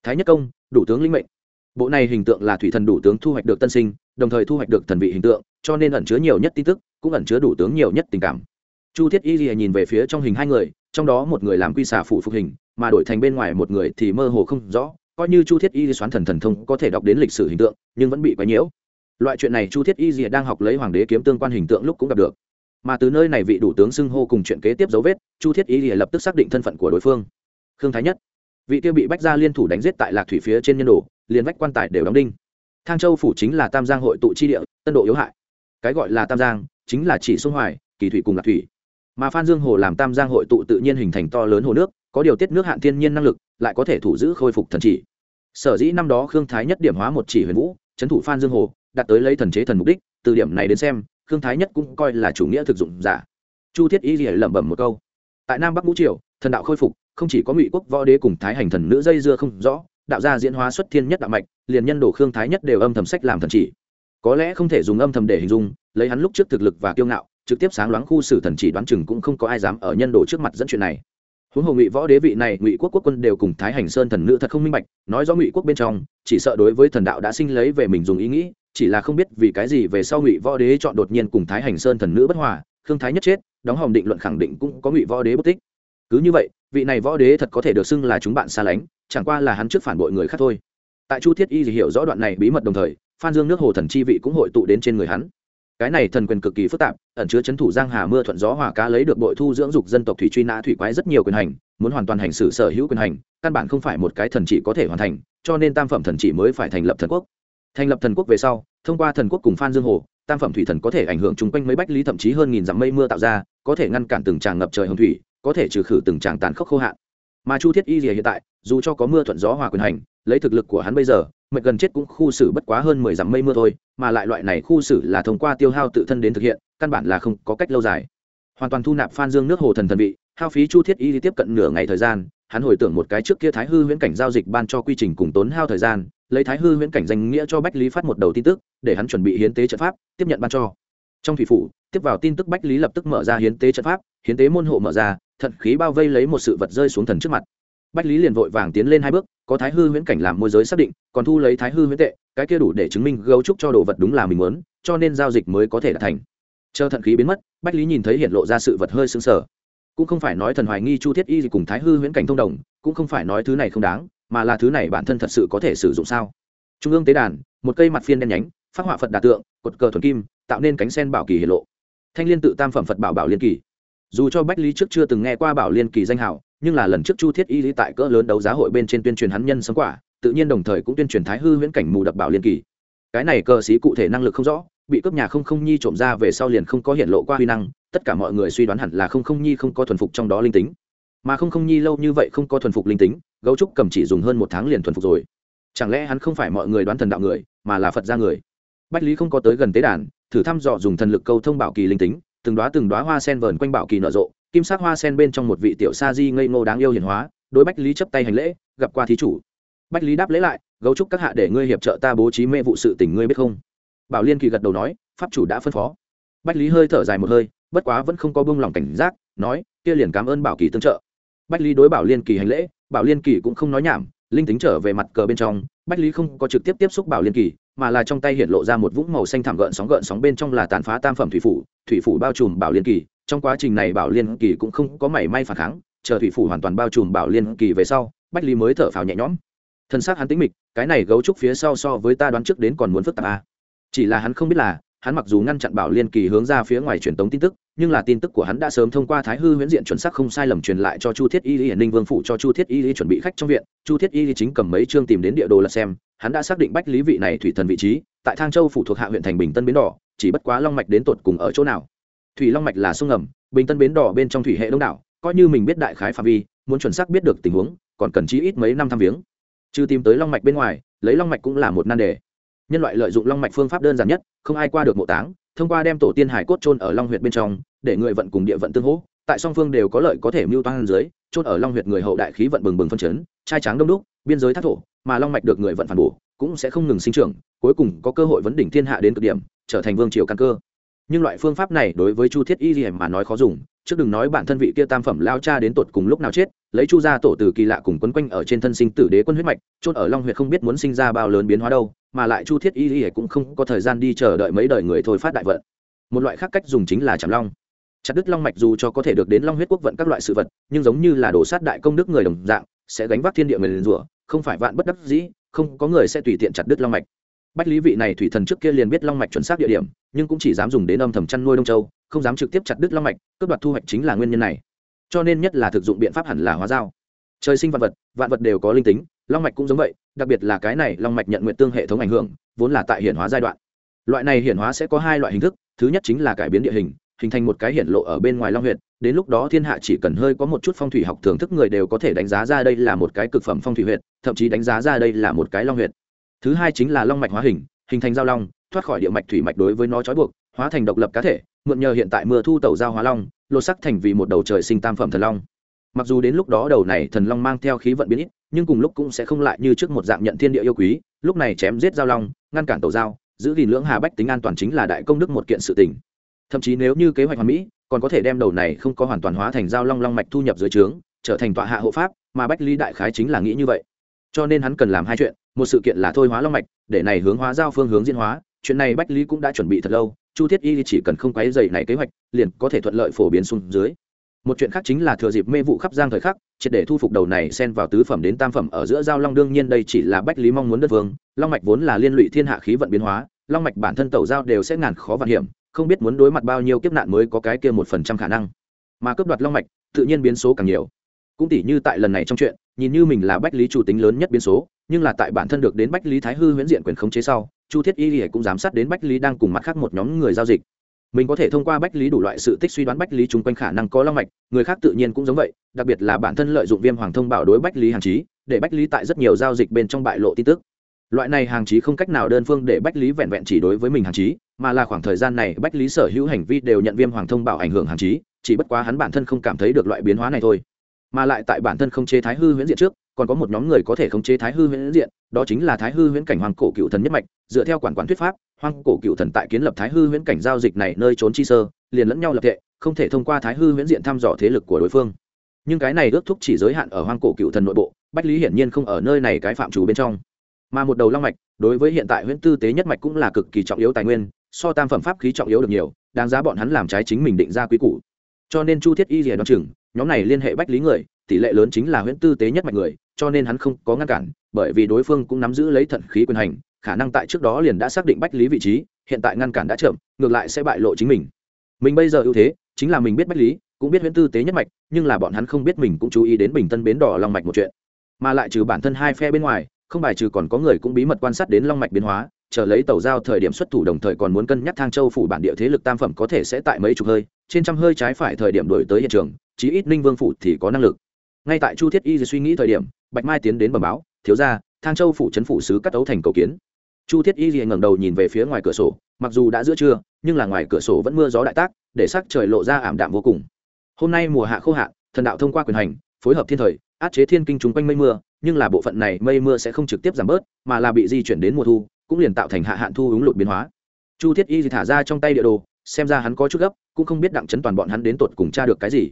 Thái nhất công, đủ tướng linh mệnh bộ này hình tượng là thủy thần đủ tướng thu hoạch được tân sinh, đồng thời thu hoạch được thần vị hình tượng, cho nên ẩn chứa nhiều nhất tin tức, cũng ẩn chứa đủ tướng nhiều nhất tình cảm. Chu thiết y lìa nhìn về phía trong hình hai người, trong đó một người làm quy xà phủ phục hình, mà đổi thành bên ngoài một người thì mơ hồ không rõ, coi như chu thiết y xoán thần thần thông có thể đọc đến lịch sử hình tượng, nhưng vẫn bị quấy nhiễu. Loại chuyện này chu thiết y dìa đang học lấy hoàng đế kiếm tương quan hình tượng lúc cũng gặp được. Mà từ nơi này vị đủ tướng xưng hô cùng chuyện kế tiếp dấu vết, chu thiết y dìa lập tức xác định thân phận của đối phương. Khương thái nhất. Vị tiêu bị bách gia liên thủ đánh giết tại lạc thủy phía trên nhân đồ liền vách quan tài đều đóng đinh. Thang châu phủ chính là tam giang hội tụ chi địa, tân độ yếu hại. Cái gọi là tam giang, chính là chỉ sông hoài, kỳ thủy cùng lạc thủy. Mà phan dương hồ làm tam giang hội tụ tự nhiên hình thành to lớn hồ nước, có điều tiết nước hạn thiên nhiên năng lực, lại có thể thủ giữ khôi phục thần chỉ. Sở dĩ năm đó khương thái nhất điểm hóa một chỉ huyền vũ trấn thủ phan dương hồ, đạt tới lấy thần chế thần mục đích, từ điểm này đến xem, khương thái nhất cũng coi là chủ nghĩa thực dụng giả. Chu thiết y lẩm bẩm một câu. Tại nam bắc ngũ triều, thần đạo khôi phục, không chỉ có ngụy quốc võ đế cùng thái hành thần nữ dây dưa không rõ đạo gia diễn hóa xuất thiên nhất đạo mạch, liền nhân đồ khương thái nhất đều âm thầm sách làm thần chỉ. Có lẽ không thể dùng âm thầm để hình dung, lấy hắn lúc trước thực lực và kiêu ngạo, trực tiếp sáng loáng khu xử thần chỉ đoán chừng cũng không có ai dám ở nhân đồ trước mặt dẫn chuyện này. Huống hồ ngụy võ đế vị này, ngụy quốc quốc quân đều cùng thái hành sơn thần nữ thật không minh bạch, nói do ngụy quốc bên trong, chỉ sợ đối với thần đạo đã sinh lấy về mình dùng ý nghĩ, chỉ là không biết vì cái gì về sau ngụy võ đế chọn đột nhiên cùng thái hành sơn thần nữ bất hòa, khương thái nhất chết, đóng hòm định luận khẳng định cũng có ngụy võ đế bất tích. Cứ như vậy, vị này võ đế thật có thể được xưng là chúng bạn xa lánh chẳng qua là hắn trước phản bội người khác thôi. Tại chu thiết y thì hiểu rõ đoạn này bí mật đồng thời, phan dương nước hồ thần chi vị cũng hội tụ đến trên người hắn. Cái này thần quyền cực kỳ phức tạp, ẩn chứa chấn thủ giang hà mưa thuận gió hòa cá lấy được bội thu dưỡng dục dân tộc thủy truy nã thủy quái rất nhiều quyền hành, muốn hoàn toàn hành xử sở hữu quyền hành, căn bản không phải một cái thần chỉ có thể hoàn thành, cho nên tam phẩm thần chỉ mới phải thành lập thần quốc. Thành lập thần quốc về sau, thông qua thần quốc cùng phan dương hồ, tam phẩm thủy thần có thể ảnh hưởng chung quanh mấy bách lý thậm chí hơn nghìn dặm mây mưa tạo ra, có thể ngăn cản từng tràng ngập trời hồng thủy, có thể trừ khử từng tràng tàn khốc khô hạn mà chu thiết y rìa hiện tại, dù cho có mưa thuận gió hòa quyền hành, lấy thực lực của hắn bây giờ mệt gần chết cũng khu xử bất quá hơn mười dặm mây mưa thôi, mà lại loại này khu xử là thông qua tiêu hao tự thân đến thực hiện, căn bản là không có cách lâu dài. Hoàn toàn thu nạp phan dương nước hồ thần thần vị, hao phí chu thiết y tiếp cận nửa ngày thời gian, hắn hồi tưởng một cái trước kia thái hư huyễn cảnh giao dịch ban cho quy trình cùng tốn hao thời gian, lấy thái hư huyễn cảnh danh nghĩa cho bách lý phát một đầu tin tức, để hắn chuẩn bị hiến tế trận pháp, tiếp nhận ban cho. Trong thủy phủ tiếp vào tin tức bách lý lập tức mở ra hiến tế trận pháp, hiến tế môn hộ mở ra, thận khí bao vây lấy một sự vật rơi xuống thần trước mặt. Bách lý liền vội vàng tiến lên hai bước, có thái hư huyễn cảnh làm môi giới xác định, còn thu lấy thái hư huyễn tệ, cái kia đủ để chứng minh gấu trúc cho đồ vật đúng là mình muốn, cho nên giao dịch mới có thể đạt thành. Chờ thận khí biến mất, bách lý nhìn thấy hiện lộ ra sự vật hơi xứng sờ. Cũng không phải nói thần hoài nghi chu thiết y cùng thái hư huyễn cảnh thông đồng, cũng không phải nói thứ này không đáng, mà là thứ này bản thân thật sự có thể sử dụng sao? Trung ương tế đàn, một cây mặt phiên đen nhánh phát họa phật đà tượng, cột cờ thuần kim, tạo nên cánh sen bảo kỳ hiển lộ thanh liên tự tam phẩm phật bảo bảo liên kỳ. Dù cho bách lý trước chưa từng nghe qua bảo liên kỳ danh hảo, nhưng là lần trước chu thiết y lý tại cỡ lớn đấu giá hội bên trên tuyên truyền hắn nhân sống quả, tự nhiên đồng thời cũng tuyên truyền thái hư huyễn cảnh mù đập bảo liên kỳ. Cái này cờ sĩ cụ thể năng lực không rõ, bị cướp nhà không không nhi trộm ra về sau liền không có hiện lộ qua huy năng, tất cả mọi người suy đoán hẳn là không không nhi không có thuần phục trong đó linh tính. Mà không không nhi lâu như vậy không có thuần phục linh tính, gấu trúc cầm chỉ dùng hơn một tháng liền thuần phục rồi. Chẳng lẽ hắn không phải mọi người đoán thần đạo người, mà là phật gia người? Bách lý không có tới gần tế đàn thử thăm dò dùng thần lực câu thông bảo kỳ linh tính, từng đoá từng đoá hoa sen vờn quanh bảo kỳ nở rộ, kim sắc hoa sen bên trong một vị tiểu sa di ngây ngô đáng yêu hiền hóa, đối bách lý chấp tay hành lễ, gặp qua thí chủ. Bách lý đáp lễ lại, gấu trúc các hạ để ngươi hiệp trợ ta bố trí mê vụ sự tình ngươi biết không? Bảo liên kỳ gật đầu nói, pháp chủ đã phân phó. Bách lý hơi thở dài một hơi, bất quá vẫn không có bông lòng cảnh giác, nói, kia liền cảm ơn bảo kỳ tương trợ. Bách lý đối bảo liên kỳ hành lễ, bảo liên kỳ cũng không nói nhảm, linh tính trở về mặt cờ bên trong, bách lý không có trực tiếp tiếp xúc bảo liên kỳ mà là trong tay hiện lộ ra một vũng màu xanh thảm gợn sóng gợn sóng bên trong là tàn phá tam phẩm thủy phủ thủy phủ bao trùm bảo liên kỳ trong quá trình này bảo liên kỳ cũng không có mảy may phản kháng, chờ thủy phủ hoàn toàn bao trùm bảo liên kỳ về sau, bách lý mới thở phào nhẹ nhõm thân xác hắn tính mịch, cái này gấu trúc phía sau so với ta đoán trước đến còn muốn phức tạp à. chỉ là hắn không biết là hắn mặc dù ngăn chặn bảo liên kỳ hướng ra phía ngoài truyền tống tin tức, nhưng là tin tức của hắn đã sớm thông qua thái hư huyễn diện chuẩn xác không sai lầm truyền lại cho chu thiết y lý ninh vương phụ cho chu thiết y lý chuẩn bị khách trong viện. Chu thiết y lý chính cầm mấy chương tìm đến địa đồ là xem, hắn đã xác định bách lý vị này thủy thần vị trí, tại thang châu phụ thuộc hạ huyện thành bình tân bến đỏ, chỉ bất quá long mạch đến tột cùng ở chỗ nào. Thủy long mạch là sông ngầm, bình tân bến đỏ bên trong thủy hệ đông đảo, coi như mình biết đại khái phạm vi, muốn chuẩn xác biết được tình huống, còn cần chí ít mấy năm thăm viếng. Chứ tìm tới long mạch bên ngoài, lấy long mạch cũng là một nan đề nhân loại lợi dụng long mạch phương pháp đơn giản nhất, không ai qua được mộ táng, thông qua đem tổ tiên hải cốt trôn ở long huyện bên trong, để người vận cùng địa vận tương hỗ. Tại song phương đều có lợi có thể mưu toan dưới trôn ở long huyện người hậu đại khí vận bừng bừng phân chấn, trai tráng đông đúc, biên giới thác thổ, mà long mạch được người vận phản bổ, cũng sẽ không ngừng sinh trưởng, cuối cùng có cơ hội vấn đỉnh thiên hạ đến cực điểm, trở thành vương triều căn cơ. Nhưng loại phương pháp này đối với chu thiết y mà nói khó dùng, trước đừng nói bản thân vị kia tam phẩm lao cha đến tột cùng lúc nào chết lấy chu gia tổ từ kỳ lạ cùng quấn quanh ở trên thân sinh tử đế quân huyết mạch, chôn ở long huyệt không biết muốn sinh ra bao lớn biến hóa đâu, mà lại chu thiết y y cũng không có thời gian đi chờ đợi mấy đời người thôi phát đại vận. Một loại khác cách dùng chính là chạm long. Chặt đứt long mạch dù cho có thể được đến long huyết quốc vận các loại sự vật, nhưng giống như là đổ sát đại công đức người đồng dạng, sẽ gánh vác thiên địa người liền rủa, không phải vạn bất đắc dĩ, không có người sẽ tùy tiện chặt đứt long mạch. Bách lý vị này thủy thần trước kia liền biết long mạch chuẩn xác địa điểm, nhưng cũng chỉ dám dùng đến âm thầm chăn nuôi đông châu, không dám trực tiếp chặt đứt long mạch, cướp đoạt thu hoạch chính là nguyên nhân này cho nên nhất là thực dụng biện pháp hẳn là hóa dao. Trời sinh vạn vật vạn vật đều có linh tính, long mạch cũng giống vậy, đặc biệt là cái này long mạch nhận nguyện tương hệ thống ảnh hưởng, vốn là tại hiển hóa giai đoạn. Loại này hiển hóa sẽ có hai loại hình thức, thứ nhất chính là cải biến địa hình hình thành một cái hiển lộ ở bên ngoài long huyện đến lúc đó thiên hạ chỉ cần hơi có một chút phong thủy học thưởng thức người đều có thể đánh giá ra đây là một cái cực phẩm phong thủy huyện thậm chí đánh giá ra đây là một cái long huyện thứ hai chính là long mạch hóa hình hình thành giao long, thoát khỏi địa mạch thủy mạch đối với nó trói buộc, hóa thành độc lập cá thể, mượn nhờ hiện tại mưa thu tẩu giao hóa long lột sắc thành vì một đầu trời sinh tam phẩm thần long. Mặc dù đến lúc đó đầu này thần long mang theo khí vận biến ít, nhưng cùng lúc cũng sẽ không lại như trước một dạng nhận thiên địa yêu quý, lúc này chém giết giao long, ngăn cản tàu giao, giữ gìn lưỡng hà bách tính an toàn chính là đại công đức một kiện sự tình. Thậm chí nếu như kế hoạch hoàn mỹ, còn có thể đem đầu này không có hoàn toàn hóa thành giao long long mạch thu nhập dưới trướng, trở thành tọa hạ hộ pháp, mà bách lý đại khái chính là nghĩ như vậy. Cho nên hắn cần làm hai chuyện, một sự kiện là thôi hóa long mạch, để này hướng hóa giao phương hướng diễn hóa, chuyện này bách lý cũng đã chuẩn bị thật lâu chu thiết y chỉ cần không quấy dày này kế hoạch, liền có thể thuận lợi phổ biến xuống dưới. Một chuyện khác chính là thừa dịp mê vụ khắp giang thời khắc, triệt để thu phục đầu này xen vào tứ phẩm đến tam phẩm ở giữa giao long đương nhiên đây chỉ là bách lý mong muốn đất vương, long mạch vốn là liên lụy thiên hạ khí vận biến hóa, long mạch bản thân tẩu giao đều sẽ ngàn khó vạn hiểm, không biết muốn đối mặt bao nhiêu kiếp nạn mới có cái kia một phần trăm khả năng. Mà cướp đoạt long mạch, tự nhiên biến số càng nhiều cũng tỷ như tại lần này trong chuyện, nhìn như mình là bách lý chủ tính lớn nhất biến số, nhưng là tại bản thân được đến bách lý thái hư huyễn diện quyền khống chế sau, chu thiết y cũng giám sát đến bách lý đang cùng mặt khác một nhóm người giao dịch. Mình có thể thông qua bách lý đủ loại sự tích suy đoán bách lý chung quanh khả năng có long mạch, người khác tự nhiên cũng giống vậy, đặc biệt là bản thân lợi dụng viêm hoàng thông bảo đối bách lý hàng trí, để bách lý tại rất nhiều giao dịch bên trong bại lộ tin tức. Loại này hàng trí không cách nào đơn phương để bách lý vẹn vẹn chỉ đối với mình hàng trí, mà là khoảng thời gian này bách lý sở hữu hành vi đều nhận viêm hoàng thông bảo ảnh hưởng hàng trí, chỉ bất quá hắn bản thân không cảm thấy được loại biến hóa này thôi mà lại tại bản thân không chế thái hư huyễn diện trước, còn có một nhóm người có thể khống chế thái hư huyễn diện, đó chính là thái hư huyễn cảnh hoàng cổ cựu thần nhất mạch. Dựa theo quản quản thuyết pháp, hoàng cổ cựu thần tại kiến lập thái hư huyễn cảnh giao dịch này nơi trốn chi sơ, liền lẫn nhau lập tệ không thể thông qua thái hư huyễn diện thăm dò thế lực của đối phương. Nhưng cái này ước thúc chỉ giới hạn ở hoàng cổ cựu thần nội bộ, bách lý hiển nhiên không ở nơi này cái phạm chủ bên trong. Mà một đầu long mạch, đối với hiện tại huyễn tư tế nhất mạch cũng là cực kỳ trọng yếu tài nguyên, so tam phẩm pháp khí trọng yếu được nhiều, đáng giá bọn hắn làm trái chính mình định ra quý cũ. cho nên chu thiết y rìa đoán chừng nhóm này liên hệ bách lý người, tỷ lệ lớn chính là huyễn tư tế nhất mạch người, cho nên hắn không có ngăn cản, bởi vì đối phương cũng nắm giữ lấy thận khí quyền hành, khả năng tại trước đó liền đã xác định bách lý vị trí, hiện tại ngăn cản đã chậm, ngược lại sẽ bại lộ chính mình. Mình bây giờ ưu thế, chính là mình biết bách lý, cũng biết huyễn tư tế nhất mạch, nhưng là bọn hắn không biết mình cũng chú ý đến bình tân bến đỏ long mạch một chuyện. Mà lại trừ bản thân hai phe bên ngoài, không bài trừ còn có người cũng bí mật quan sát đến long mạch biến hóa, chờ lấy tàu giao thời điểm xuất thủ đồng thời còn muốn cân nhắc thang châu phủ bản địa thế lực tam phẩm có thể sẽ tại mấy chục hơi, trên trăm hơi trái phải thời điểm đổi tới hiện trường chí ít ninh vương phủ thì có năng lực. Ngay tại chu thiết y suy nghĩ thời điểm, bạch mai tiến đến bờ báo, thiếu ra thang châu phủ trấn phủ sứ cắt ấu thành cầu kiến. Chu thiết y ngẩng đầu nhìn về phía ngoài cửa sổ, mặc dù đã giữa trưa, nhưng là ngoài cửa sổ vẫn mưa gió đại tác, để sắc trời lộ ra ảm đạm vô cùng. Hôm nay mùa hạ khô hạn, thần đạo thông qua quyền hành, phối hợp thiên thời, át chế thiên kinh chúng quanh mây mưa, nhưng là bộ phận này mây mưa sẽ không trực tiếp giảm bớt, mà là bị di chuyển đến mùa thu, cũng liền tạo thành hạ hạn thu ứng lụt biến hóa. Chu thiết y thả ra trong tay địa đồ, xem ra hắn có chút gấp, cũng không biết đặng chấn toàn bọn hắn đến tột cùng tra được cái gì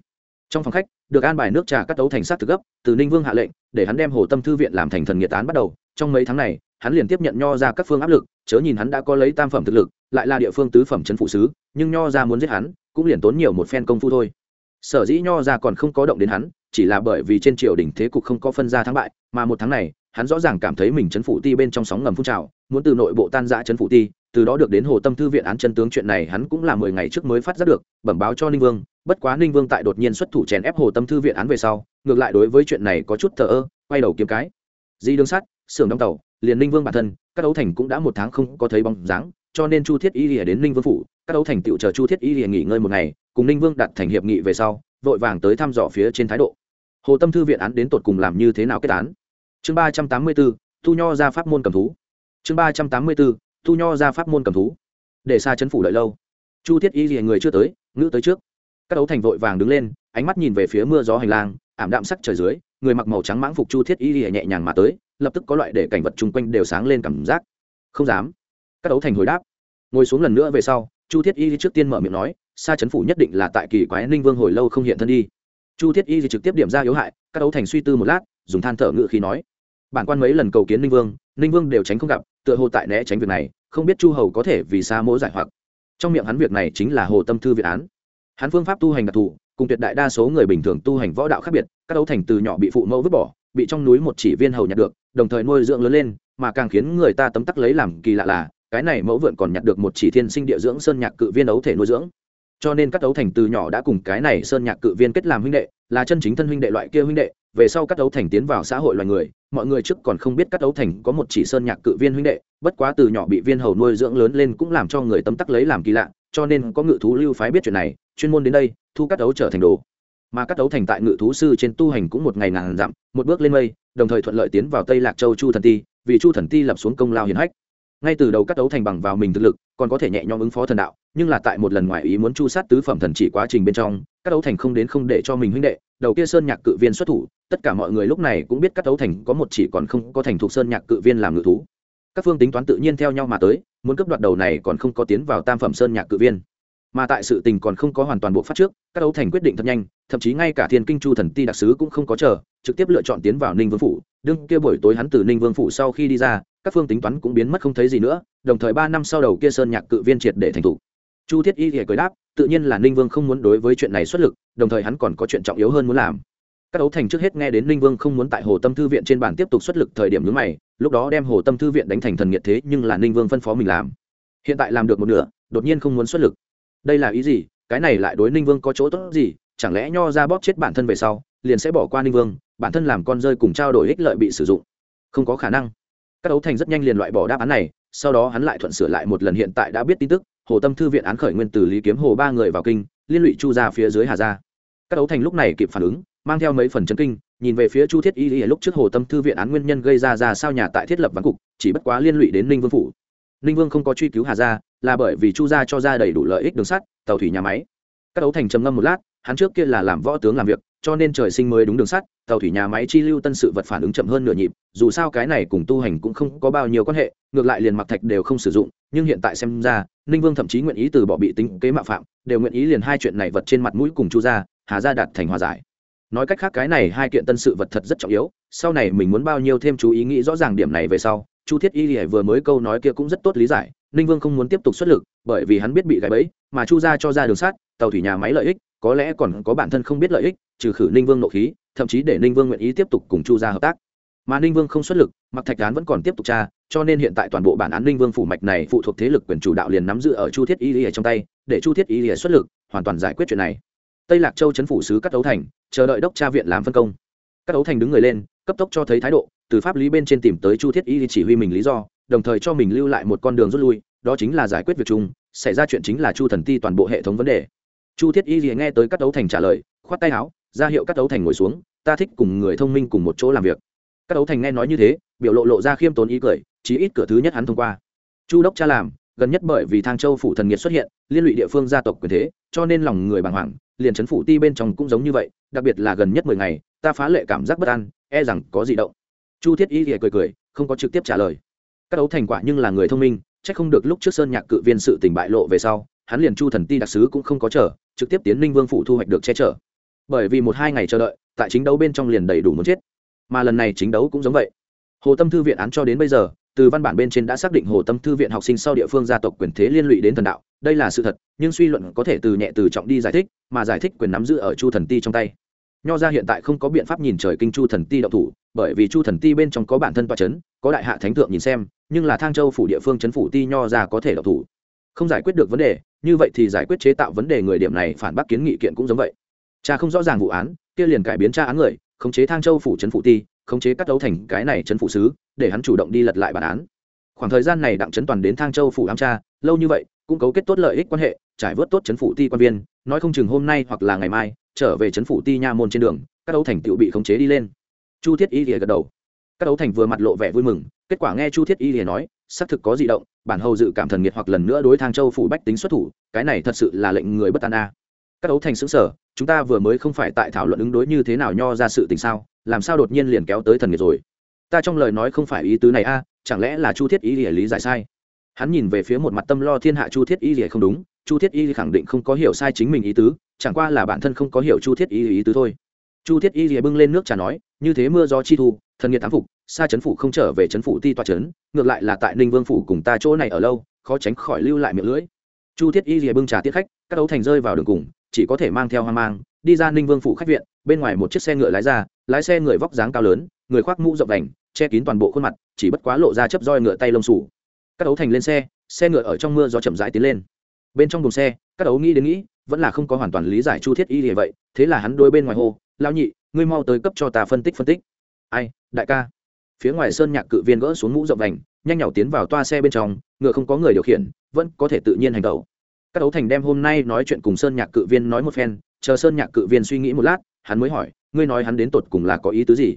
trong phòng khách, được an bài nước trà cắt tấu thành sát thực gấp, từ ninh vương hạ lệnh, để hắn đem hồ tâm thư viện làm thành thần nghiệt án bắt đầu. Trong mấy tháng này, hắn liền tiếp nhận nho ra các phương áp lực, chớ nhìn hắn đã có lấy tam phẩm thực lực, lại là địa phương tứ phẩm trấn phụ sứ, nhưng nho ra muốn giết hắn, cũng liền tốn nhiều một phen công phu thôi. Sở dĩ nho ra còn không có động đến hắn, chỉ là bởi vì trên triều đình thế cục không có phân ra thắng bại, mà một tháng này, hắn rõ ràng cảm thấy mình chấn phủ ti bên trong sóng ngầm phun trào, muốn từ nội bộ tan giã chấn phủ ti từ đó được đến hồ tâm thư viện án chân tướng chuyện này hắn cũng là mười ngày trước mới phát giác được, bẩm báo cho ninh vương, bất quá ninh vương tại đột nhiên xuất thủ chèn ép hồ tâm thư viện án về sau, ngược lại đối với chuyện này có chút thờ ơ, quay đầu kiếm cái. Di đương sắt xưởng đóng tàu, liền ninh vương bản thân, các đấu thành cũng đã một tháng không có thấy bóng dáng, cho nên chu thiết y lìa đến ninh vương phủ, các đấu thành tựu chờ chu thiết y lìa nghỉ ngơi một ngày, cùng ninh vương đặt thành hiệp nghị về sau, vội vàng tới thăm dò phía trên thái độ. Hồ tâm thư viện án đến tột cùng làm như thế nào kết án? Chương ba trăm tám mươi bốn thu nho ra pháp môn cầm thú. Chương ba trăm tám mươi bốn thu nho ra pháp môn cầm thú, để xa chấn phủ đợi lâu. Chu thiết y gì người chưa tới, ngữ tới trước. Các đấu thành vội vàng đứng lên, ánh mắt nhìn về phía mưa gió hành lang, ảm đạm sắc trời dưới, người mặc màu trắng mãng phục chu thiết y gì nhẹ nhàng mà tới, lập tức có loại để cảnh vật chung quanh đều sáng lên cảm giác. Không dám. Các đấu thành hồi đáp. Ngồi xuống lần nữa về sau, chu thiết y trước tiên mở miệng nói xa chấn phủ nhất định là tại kỳ quái ninh vương hồi lâu không hiện thân đi. Chu thiết y trực tiếp điểm ra yếu hại, các đấu thành suy tư một lát, dùng than thở ngự khi nói, bản quan mấy lần cầu kiến ninh vương ninh vương đều tránh không gặp tựa hồ tại né tránh việc này, không biết chu hầu có thể vì sao mỗ giải hoặc. Trong miệng hắn việc này chính là hồ tâm thư việt án. Hắn phương pháp tu hành đặc thù, cùng tuyệt đại đa số người bình thường tu hành võ đạo khác biệt, các đấu thành từ nhỏ bị phụ mẫu vứt bỏ, bị trong núi một chỉ viên hầu nhặt được, đồng thời nuôi dưỡng lớn lên, mà càng khiến người ta tấm tắc lấy làm kỳ lạ là, cái này mẫu vượn còn nhặt được một chỉ thiên sinh địa dưỡng sơn nhạc cự viên ấu thể nuôi dưỡng. Cho nên các đấu thành từ nhỏ đã cùng cái này sơn nhạc cự viên kết làm huynh đệ, là chân chính thân huynh đệ loại kia huynh đệ, về sau các đấu thành tiến vào xã hội loài người mọi người trước còn không biết cắt đấu thành có một chỉ sơn nhạc cự viên huynh đệ, bất quá từ nhỏ bị viên hầu nuôi dưỡng lớn lên cũng làm cho người tâm tắc lấy làm kỳ lạ, cho nên có ngự thú lưu phái biết chuyện này, chuyên môn đến đây, thu cắt đấu trở thành đồ. Mà cắt đấu thành tại ngự thú sư trên tu hành cũng một ngày ngàn dặm, một bước lên mây, đồng thời thuận lợi tiến vào tây lạc châu chu thần ti, vì chu thần ti lập xuống công lao hiển hách. Ngay từ đầu cắt đấu thành bằng vào mình thực lực, còn có thể nhẹ nhõm ứng phó thần đạo nhưng là tại một lần ngoài ý muốn chu sát tứ phẩm thần chỉ quá trình bên trong, các đấu thành không đến không để cho mình huynh đệ, đầu kia sơn nhạc cự viên xuất thủ, tất cả mọi người lúc này cũng biết các đấu thành có một chỉ còn không có thành thuộc sơn nhạc cự viên làm ngự thú. Các phương tính toán tự nhiên theo nhau mà tới, muốn cướp đoạt đầu này còn không có tiến vào tam phẩm sơn nhạc cự viên. Mà tại sự tình còn không có hoàn toàn bộ phát trước, các đấu thành quyết định thật nhanh, thậm chí ngay cả thiên kinh chu thần ti đặc sứ cũng không có chờ, trực tiếp lựa chọn tiến vào ninh vương phủ. Đương kia buổi tối hắn từ ninh vương phủ sau khi đi ra, các phương tính toán cũng biến mất không thấy gì nữa, đồng thời ba năm sau đầu kia sơn nhạc cự viên triệt để thành thủ chu thiết y thì cười đáp, tự nhiên là ninh vương không muốn đối với chuyện này xuất lực, đồng thời hắn còn có chuyện trọng yếu hơn muốn làm. Các đấu thành trước hết nghe đến ninh vương không muốn tại hồ tâm thư viện trên bản tiếp tục xuất lực thời điểm nhứ mày, lúc đó đem hồ tâm thư viện đánh thành thần nghiệt thế nhưng là ninh vương phân phó mình làm. Hiện tại làm được một nửa, đột nhiên không muốn xuất lực. Đây là ý gì? Cái này lại đối ninh vương có chỗ tốt gì? Chẳng lẽ nho ra bóp chết bản thân về sau, liền sẽ bỏ qua ninh vương, bản thân làm con rơi cùng trao đổi ích lợi bị sử dụng? Không có khả năng. Các đấu thành rất nhanh liền loại bỏ đáp án này, sau đó hắn lại thuận sửa lại một lần hiện tại đã biết tin tức hồ tâm thư viện án khởi nguyên từ lý kiếm hồ ba người vào kinh, liên lụy chu ra phía dưới hà gia. Các đấu thành lúc này kịp phản ứng, mang theo mấy phần chân kinh, nhìn về phía chu thiết y lúc trước hồ tâm thư viện án nguyên nhân gây ra ra sao nhà tại thiết lập văn cục, chỉ bất quá liên lụy đến ninh vương phủ. Ninh vương không có truy cứu hà gia, là bởi vì chu gia cho ra đầy đủ lợi ích đường sắt, tàu thủy nhà máy. Các đấu thành trầm ngâm một lát, hắn trước kia là làm võ tướng làm việc cho nên trời sinh mới đúng đường sắt, tàu thủy nhà máy chi lưu tân sự vật phản ứng chậm hơn nửa nhịp, dù sao cái này cùng tu hành cũng không có bao nhiêu quan hệ, ngược lại liền mặc thạch đều không sử dụng, nhưng hiện tại xem ra, ninh vương thậm chí nguyện ý từ bỏ bị tính kế mạo phạm, đều nguyện ý liền hai chuyện này vật trên mặt mũi cùng chu gia hà gia đạt thành hòa giải. Nói cách khác cái này hai kiện tân sự vật thật rất trọng yếu, sau này mình muốn bao nhiêu thêm chú ý nghĩ rõ ràng điểm này về sau, chu thiết y vừa mới câu nói kia cũng rất tốt lý giải, ninh vương không muốn tiếp tục xuất lực, bởi vì hắn biết bị gãy bẫy, mà chu gia cho ra đường sát tàu thủy nhà máy lợi ích có lẽ còn có bản thân không biết lợi ích, trừ khử ninh vương nộ khí, thậm chí để ninh vương nguyện ý tiếp tục cùng chu gia hợp tác. Mà ninh vương không xuất lực mặc thạch án vẫn còn tiếp tục tra, cho nên hiện tại toàn bộ bản án ninh vương phủ mạch này phụ thuộc thế lực quyền chủ đạo liền nắm giữ ở chu thiết y lìa trong tay, để chu thiết y lìa xuất lực, hoàn toàn giải quyết chuyện này. Tây lạc châu chấn phủ sứ các đấu thành, chờ đợi đốc tra viện làm phân công. Các đấu thành đứng người lên, cấp tốc cho thấy thái độ, từ pháp lý bên trên tìm tới chu thiết y chỉ huy mình lý do, đồng thời cho mình lưu lại một con đường rút lui, đó chính là giải quyết việc chung, xảy ra chuyện chính là chu thần ti toàn bộ hệ thống vấn đề chu thiết y liền nghe tới các đấu thành trả lời, khoát tay áo, ra hiệu các đấu thành ngồi xuống, ta thích cùng người thông minh cùng một chỗ làm việc. Các đấu thành nghe nói như thế, biểu lộ lộ ra khiêm tốn ý cười, chí ít cửa thứ nhất hắn thông qua. Chu đốc cha làm, gần nhất bởi vì thang châu phủ thần nghiệt xuất hiện, liên lụy địa phương gia tộc quyền thế, cho nên lòng người bàng hoàng, liền chấn phủ ti bên trong cũng giống như vậy, đặc biệt là gần nhất mười ngày, ta phá lệ cảm giác bất an e rằng có gì động. Chu thiết y thì cười cười, không có trực tiếp trả lời. Các đấu thành quả nhưng là người thông minh c h ắ c không được lúc trước sơn nhạc cự viên sự tình bại lộ về sau, hắn liền chu thần ti đặc sứ cũng không có chờ trực tiếp tiến ninh vương phủ thu hoạch được che chở. Bởi vì một hai ngày chờ đợi, tại chính đấu bên trong liền đầy đủ muốn chết. Mà lần này chính đấu cũng giống vậy. Hồ tâm thư viện án cho đến bây giờ, từ văn bản bên trên đã xác định hồ tâm thư viện học sinh sau địa phương gia tộc quyền thế liên lụy đến thần đạo. Đây là sự thật, nhưng suy luận có thể từ nhẹ từ trọng đi giải thích, mà giải thích quyền nắm giữ ở chu thần ti trong tay. Nho ra hiện tại không có biện pháp nhìn trời kinh chu thần ti đậu thủ, bởi vì chu thần ti bên trong có bản thân toa c h ấ n có đại hạ thánh thượng nhìn xem, nhưng là thang châu phủ địa phương c h ấ n phủ ti nho ra có thể đậu thủ không giải quyết được vấn đề, như vậy thì giải quyết chế tạo vấn đề người điểm này phản bác kiến nghị kiện cũng giống vậy. Cha không rõ ràng vụ án, kia liền cải biến tra án người, khống chế thang châu phủ trấn phủ ti, khống chế cắt đấu thành cái này trấn phủ sứ, để hắn chủ động đi lật lại bản án. Khoảng thời gian này đặng trấn toàn đến thang châu phủ ám tra lâu như vậy, cũng cấu kết tốt lợi ích quan hệ, trải vớt tốt chấn phủ ti quan viên, nói không chừng hôm nay hoặc là ngày mai, trở về chấn phủ ti nha môn trên đường các đấu thành tựu bị khống chế đi lên. Chu thiết y lìa gật đầu. Các đấu thành vừa mặt lộ vẻ vui mừng, kết quả nghe chu thiết y lìa nói xác thực có di động, bản hầu dự cảm thần nghiệt hoặc lần nữa đối thang châu phủ bách tính xuất thủ, cái này thật sự là lệnh người bất an a. Các đấu thành xứng sở chúng ta vừa mới không phải tại thảo luận ứng đối như thế nào nho ra sự tình sao, làm sao đột nhiên liền kéo tới thần nghiệt rồi? Ta trong lời nói không phải ý tứ này a, chẳng lẽ là chu thiết ý lìa lý giải sai? Hắn nhìn về phía một mặt tâm lo thiên hạ chu thiết ý lìa không đúng, chu thiết y khẳng định không có hiểu sai chính mình ý tứ, chẳng qua là bản thân không có hiểu chu thiết y ý tứ thôi. Chu thiết y rìa bưng lên nước trà nói, như thế mưa gió chi thu thần nghiệt thám phục xa chấn phủ không trở về chấn phủ ti toa chấn ngược lại là tại ninh vương phủ cùng ta chỗ này ở lâu khó tránh khỏi lưu lại miệng lưỡi. Chu thiết y rìa bưng trà tiết khách các đấu thành rơi vào đường cùng chỉ có thể mang theo hoang mang đi ra ninh vương phủ khách viện bên ngoài một chiếc xe ngựa lái ra lái xe người vóc dáng cao lớn người khoác mũ rộng đành che kín toàn bộ khuôn mặt chỉ bất quá lộ ra chấp roi ngựa tay lông sủ các đấu thành lên xe xe ngựa ở trong mưa gió chậm rãi tiến lên. Bên trong buồng xe các đấu nghĩ đến nghĩ vẫn là không có hoàn toàn lý giải chu thiết y rìa vậy thế là hắn đôi bên ngoài hô, lao nhị ngươi mau tới cấp cho ta phân tích phân tích. Ai đại ca. Phía ngoài sơn nhạc cự viên gỡ xuống mũ rộng đành nhanh nhảu tiến vào toa xe bên trong, ngựa không có người điều khiển, vẫn có thể tự nhiên hành tẩu. Các đấu thành đem hôm nay nói chuyện cùng sơn nhạc cự viên nói một phen, chờ sơn nhạc cự viên suy nghĩ một lát, hắn mới hỏi, ngươi nói hắn đến tột cùng là có ý tứ gì?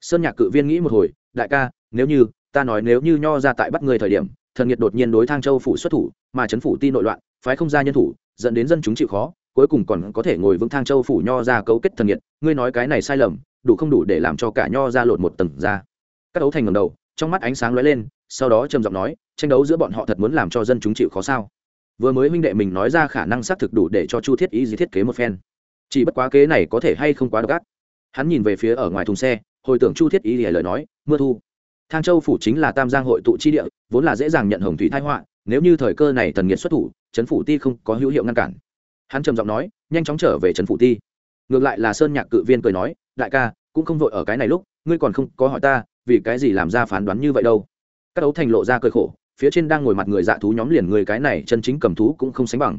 Sơn nhạc cự viên nghĩ một hồi, đại ca, nếu như, ta nói nếu như nho ra tại bắt người thời điểm, thần nhiệt đột nhiên đối thang châu phủ xuất thủ, mà chấn phủ ti nội loạn, phái không ra nhân thủ, dẫn đến dân chúng chịu khó, cuối cùng còn có thể ngồi vững thang châu phủ nho ra cấu kết thần nhiệt, ngươi nói cái này sai lầm đủ không đủ để làm cho cả nho ra lột một tầng ra. Các đấu thành ngầm đầu, trong mắt ánh sáng lóe lên, sau đó trầm giọng nói, tranh đấu giữa bọn họ thật muốn làm cho dân chúng chịu khó sao? Vừa mới huynh đệ mình nói ra khả năng xác thực đủ để cho chu thiết ý gì thiết kế một phen. Chỉ bất quá kế này có thể hay không quá độc ác. Hắn nhìn về phía ở ngoài thùng xe, hồi tưởng chu thiết ý lời nói, mưa thu. Thang châu phủ chính là tam giang hội tụ chi địa, vốn là dễ dàng nhận hồng thủy thái họa, nếu như thời cơ này thần nghiệt xuất thủ, trấn phủ ti không có hữu hiệu ngăn cản. Hắn trầm giọng nói, nhanh chóng trở về trấn phủ ti. Ngược lại là sơn nhạc cự viên cười nói đại ca, cũng không vội ở cái này lúc, ngươi còn không có hỏi ta, vì cái gì làm ra phán đoán như vậy đâu. Các đấu thành lộ ra cơi khổ, phía trên đang ngồi mặt người dạ thú nhóm liền người cái này chân chính cầm thú cũng không sánh bằng.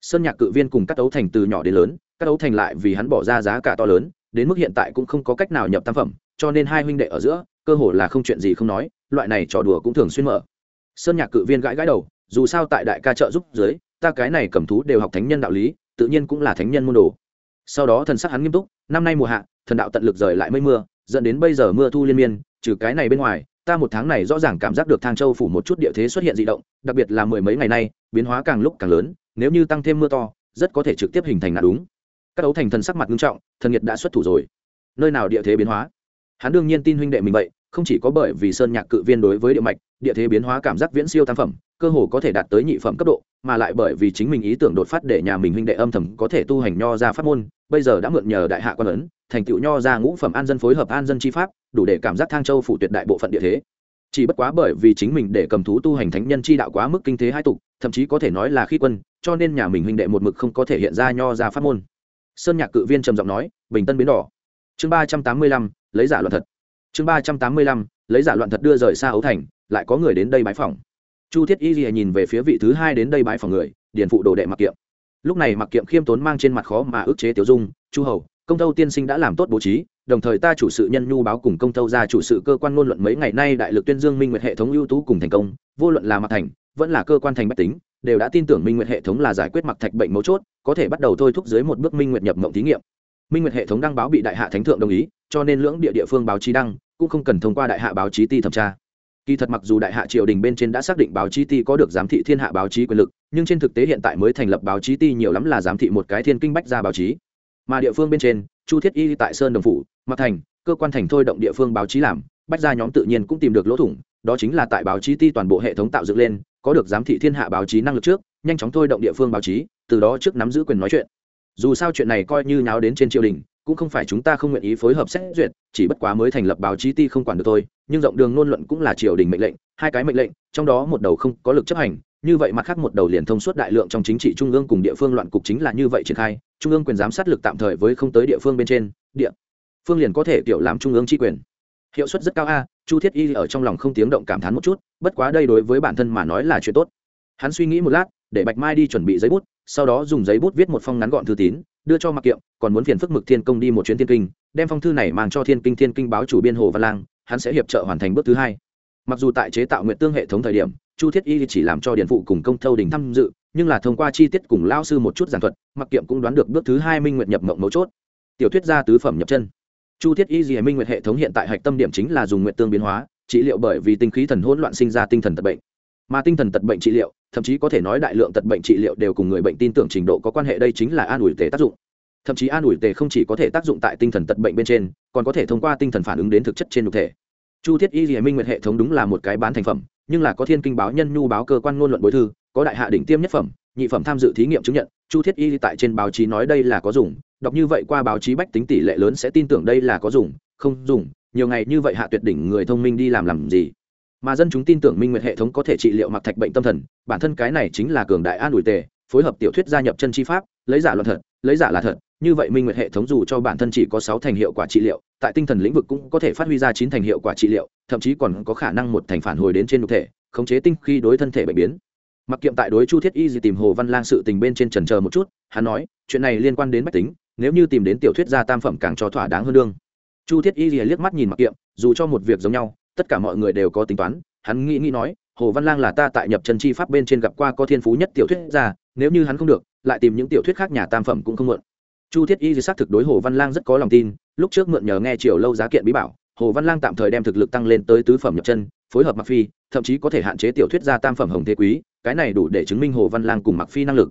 Sơn nhạc cự viên cùng các đấu thành từ nhỏ đến lớn, các đấu thành lại vì hắn bỏ ra giá cả to lớn, đến mức hiện tại cũng không có cách nào nhập tam phẩm, cho nên hai huynh đệ ở giữa, cơ hồ là không chuyện gì không nói, loại này trò đùa cũng thường xuyên mở. Sơn nhạc cự viên gãi gãi đầu, dù sao tại đại ca trợ giúp dưới, ta cái này cầm thú đều học thánh nhân đạo lý, tự nhiên cũng là thánh nhân môn đồ. Sau đó thần sắc hắn nghiêm túc, năm nay mùa hạ thần đạo tận lực rời lại mây mưa, dẫn đến bây giờ mưa thu liên miên, trừ cái này bên ngoài, ta một tháng này rõ ràng cảm giác được thang châu phủ một chút địa thế xuất hiện dị động, đặc biệt là mười mấy ngày nay, biến hóa càng lúc càng lớn, nếu như tăng thêm mưa to, rất có thể trực tiếp hình thành nạn đúng. Các đấu thành thần sắc mặt nghiêm trọng, thần nhiệt đã xuất thủ rồi. Nơi nào địa thế biến hóa? Hắn đương nhiên tin huynh đệ mình vậy không chỉ có bởi vì sơn nhạc cự viên đối với địa mạch, địa thế biến hóa cảm giác viễn siêu tam phẩm, cơ hồ có thể đạt tới nhị phẩm cấp độ, mà lại bởi vì chính mình ý tưởng đột phát để nhà mình huynh đệ âm thầm có thể tu hành nho ra pháp môn, bây giờ đã mượn nhờ đại hạ quan ấn, thành tựu nho ra ngũ phẩm an dân phối hợp an dân chi pháp, đủ để cảm giác thang châu phủ tuyệt đại bộ phận địa thế. Chỉ bất quá bởi vì chính mình để cầm thú tu hành thánh nhân chi đạo quá mức kinh thế hai tục, thậm chí có thể nói là khi quân, cho nên nhà mình huynh đệ một mực không có thể hiện ra nho ra pháp môn. Sơn nhạc cự viên trầm giọng nói, bình tân biến đỏ. Chương ba trăm tám mươi lăm, lấy giả loạn thật chương ba trăm tám mươi lăm, lấy giả loạn thật đưa rời xa ấu thành, lại có người đến đây bãi phòng chu thiết y gì nhìn về phía vị thứ hai đến đây bãi phòng người, điền phụ đồ đệ mặc kiệm. Lúc này mặc kiệm khiêm tốn mang trên mặt khó mà ức chế tiểu dung, chu hầu, công tâu tiên sinh đã làm tốt bố trí, đồng thời ta chủ sự nhân nhu báo cùng công tâu ra chủ sự cơ quan ngôn luận mấy ngày nay đại lực tuyên dương minh nguyệt hệ thống ưu tú cùng thành công, vô luận là mặt thành, vẫn là cơ quan thành bách tính, đều đã tin tưởng minh nguyệt hệ thống là giải quyết mặc thạch bệnh mấu chốt, có thể bắt đầu thôi thúc dưới một bước minh nguyệt nhập mộng thí nghiệm minh nguyệt hệ thống đăng báo bị đại hạ thánh thượng đồng ý, cho nên lưỡng địa địa phương báo chí đăng, cũng không cần thông qua đại hạ báo chí ti thẩm tra. Kỳ thật mặc dù đại hạ triều đình bên trên đã xác định báo chí ti có được giám thị thiên hạ báo chí quyền lực, nhưng trên thực tế hiện tại mới thành lập báo chí ti nhiều lắm là giám thị một cái thiên kinh bách ra báo chí. Mà địa phương bên trên, chu thiết y tại sơn đồng phủ mặt thành, cơ quan thành thôi động địa phương báo chí làm, bách ra nhóm tự nhiên cũng tìm được lỗ thủng, đó chính là tại báo chí ti toàn bộ hệ thống tạo dựng lên, có được giám thị thiên hạ báo chí năng lực trước, nhanh chóng thôi động địa phương báo chí, từ đó trước nắm giữ quyền nói chuyện dù sao chuyện này coi như nháo đến trên triều đình, cũng không phải chúng ta không nguyện ý phối hợp xét duyệt, chỉ bất quá mới thành lập báo chí ti không quản được thôi, nhưng rộng đường ngôn luận cũng là triều đình mệnh lệnh, hai cái mệnh lệnh, trong đó một đầu không có lực chấp hành, như vậy mặt khác một đầu liền thông suốt đại lượng trong chính trị trung ương cùng địa phương loạn cục chính là như vậy triển khai, trung ương quyền giám sát lực tạm thời với không tới địa phương bên trên, địa phương liền có thể kiểu làm trung ương tri quyền. Hiệu suất rất cao a, chu thiết y ở trong lòng không tiếng động cảm thán một chút, bất quá đây đối với bản thân mà nói là chuyện tốt. Hắn suy nghĩ một lát để bạch mai đi chuẩn bị giấy bút, sau đó dùng giấy bút viết một phong ngắn gọn thư tín, đưa cho mặc kiệm, còn muốn phiền phức mực thiên công đi một chuyến thiên kinh, đem phong thư này mang cho thiên kinh thiên kinh báo chủ biên hồ văn lang, hắn sẽ hiệp trợ hoàn thành bước thứ hai. Mặc dù tại chế tạo nguyện tương hệ thống thời điểm, chu thiết y chỉ làm cho điện phụ cùng công thâu đình tham dự, nhưng là thông qua chi tiết cùng lao sư một chút giảng thuật mặc kiệm cũng đoán được bước thứ hai minh nguyện nhập mộng mấu chốt. Tiểu thuyết gia tứ phẩm nhập chân. Chu thiết y gì minh nguyện hệ thống hiện tại hạch tâm điểm chính là dùng nguyện tương biến hóa, trị liệu bởi vì tinh khí thần hỗn loạn sinh ra tinh thần tật bệnh mà tinh thần tật bệnh trị liệu, thậm chí có thể nói đại lượng tật bệnh trị liệu đều cùng người bệnh tin tưởng trình độ có quan hệ. Đây chính là an ủi tề tác dụng. Thậm chí an ủi tề không chỉ có thể tác dụng tại tinh thần tật bệnh bên trên, còn có thể thông qua tinh thần phản ứng đến thực chất trên thực thể. Chu thiết y dì minh nguyệt hệ thống đúng là một cái bán thành phẩm, nhưng là có thiên kinh báo, nhân nhu báo, cơ quan ngôn luận bối thư, có đại hạ đỉnh tiêm nhất phẩm, nhị phẩm tham dự thí nghiệm chứng nhận. Chu thiết y tại trên báo chí nói đây là có dùng, đọc như vậy qua báo chí bách tính tỷ lệ lớn sẽ tin tưởng đây là có dùng, không dùng, nhiều ngày như vậy hạ tuyệt đỉnh người thông minh đi làm làm gì? Mà dân chúng tin tưởng minh nguyệt hệ thống có thể trị liệu mặc thạch bệnh tâm thần, bản thân cái này chính là cường đại an ủi tề, phối hợp tiểu thuyết gia nhập chân chi pháp, lấy giả luận thật, lấy giả là thật, như vậy minh nguyệt hệ thống dù cho bản thân chỉ có sáu thành hiệu quả trị liệu, tại tinh thần lĩnh vực cũng có thể phát huy ra chín thành hiệu quả trị liệu, thậm chí còn có khả năng một thành phản hồi đến trên nhục thể, khống chế tinh khi đối thân thể bệnh biến. Mặc kiệm tại đối chu thiết y gì tìm hồ văn lang sự tình bên trên trần chờ một chút, hắn nói, chuyện này liên quan đến bách tính, nếu như tìm đến tiểu thuyết gia tam phẩm càng cho thỏa đáng hơn đương. Chu thiết y liếc mắt nhìn mặc kiệm, dù cho một việc giống nhau tất cả mọi người đều có tính toán, hắn nghĩ nghĩ nói, hồ văn lang là ta tại nhập chân chi pháp bên trên gặp qua có thiên phú nhất tiểu thuyết gia, nếu như hắn không được, lại tìm những tiểu thuyết khác nhà tam phẩm cũng không mượn. Chu thiết y xác thực đối hồ văn lang rất có lòng tin, lúc trước mượn nhờ nghe chiều lâu giá kiện bí bảo, hồ văn lang tạm thời đem thực lực tăng lên tới tứ phẩm nhập chân phối hợp mặc phi, thậm chí có thể hạn chế tiểu thuyết gia tam phẩm hồng thế quý, cái này đủ để chứng minh hồ văn lang cùng mặc phi năng lực.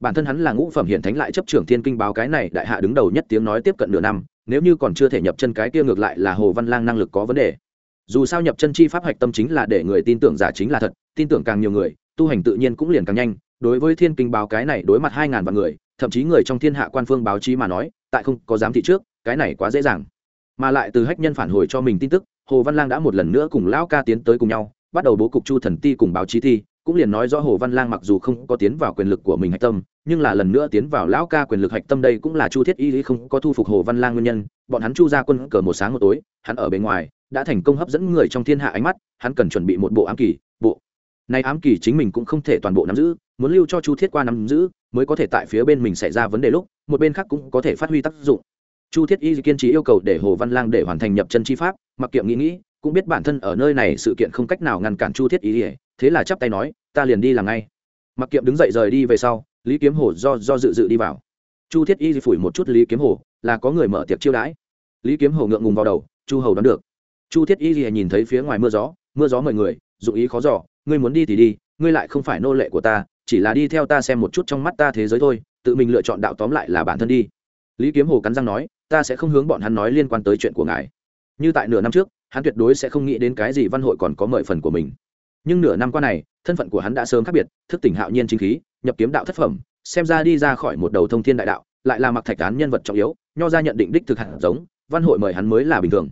Bản thân hắn là ngũ phẩm hiện thánh lại chấp trưởng thiên kinh báo cái này đại hạ đứng đầu nhất tiếng nói tiếp cận nửa năm, nếu như còn chưa thể nhập chân cái kia ngược lại là hồ văn lang năng lực có vấn đề dù sao nhập chân chi pháp hạch tâm chính là để người tin tưởng giả chính là thật, tin tưởng càng nhiều người, tu hành tự nhiên cũng liền càng nhanh. Đối với thiên kinh báo cái này đối mặt hai ngàn vạn người, thậm chí người trong thiên hạ quan phương báo chí mà nói, tại không có giám thị trước, cái này quá dễ dàng. Mà lại từ hách nhân phản hồi cho mình tin tức, hồ văn lang đã một lần nữa cùng lão ca tiến tới cùng nhau, bắt đầu bố cục chu thần ti cùng báo chí thi, cũng liền nói rõ hồ văn lang mặc dù không có tiến vào quyền lực của mình hạch tâm, nhưng là lần nữa tiến vào lão ca quyền lực hạch tâm đây cũng là chu thiết y không có thu phục hồ văn lang nguyên nhân. Bọn hắn chu ra quân cờ một sáng một tối, hắn ở bên ngoài đã thành công hấp dẫn người trong thiên hạ ánh mắt, hắn cần chuẩn bị một bộ ám kỳ, bộ. Này ám kỳ chính mình cũng không thể toàn bộ nắm giữ, muốn lưu cho chu thiết qua nắm giữ, mới có thể tại phía bên mình xảy ra vấn đề lúc, một bên khác cũng có thể phát huy tác dụng. Chu thiết y kiên trì yêu cầu để hồ văn lang để hoàn thành nhập chân chi pháp, mặc kiệm nghĩ nghĩ, cũng biết bản thân ở nơi này sự kiện không cách nào ngăn cản chu thiết y thế là chắp tay nói, ta liền đi làm ngay. Mặc kiệm đứng dậy rời đi về sau, lý kiếm hồ do do dự dự đi vào. Chu thiết y phủi một chút lý kiếm hồ, là có người mở tiệc chiêu đãi. Lý kiếm hồ ngượng ngùng vào đầu, chu hầu đoán được chu thiết y nhìn thấy phía ngoài mưa gió mưa gió mời người, dụng ý khó giỏ ngươi muốn đi thì đi, ngươi lại không phải nô lệ của ta, chỉ là đi theo ta xem một chút trong mắt ta thế giới thôi, tự mình lựa chọn đạo tóm lại là bản thân đi. Lý kiếm hồ cắn răng nói, ta sẽ không hướng bọn hắn nói liên quan tới chuyện của ngài. Như tại nửa năm trước, hắn tuyệt đối sẽ không nghĩ đến cái gì văn hội còn có mời phần của mình. Nhưng nửa năm qua này, thân phận của hắn đã sớm khác biệt, thức tỉnh hạo nhiên chính khí, nhập kiếm đạo thất phẩm, xem ra đi ra khỏi một đầu thông thiên đại đạo, lại là mặc thạch án nhân vật trọng yếu, nho ra nhận định đích thực hạt giống, văn hội mời hắn mới là bình thường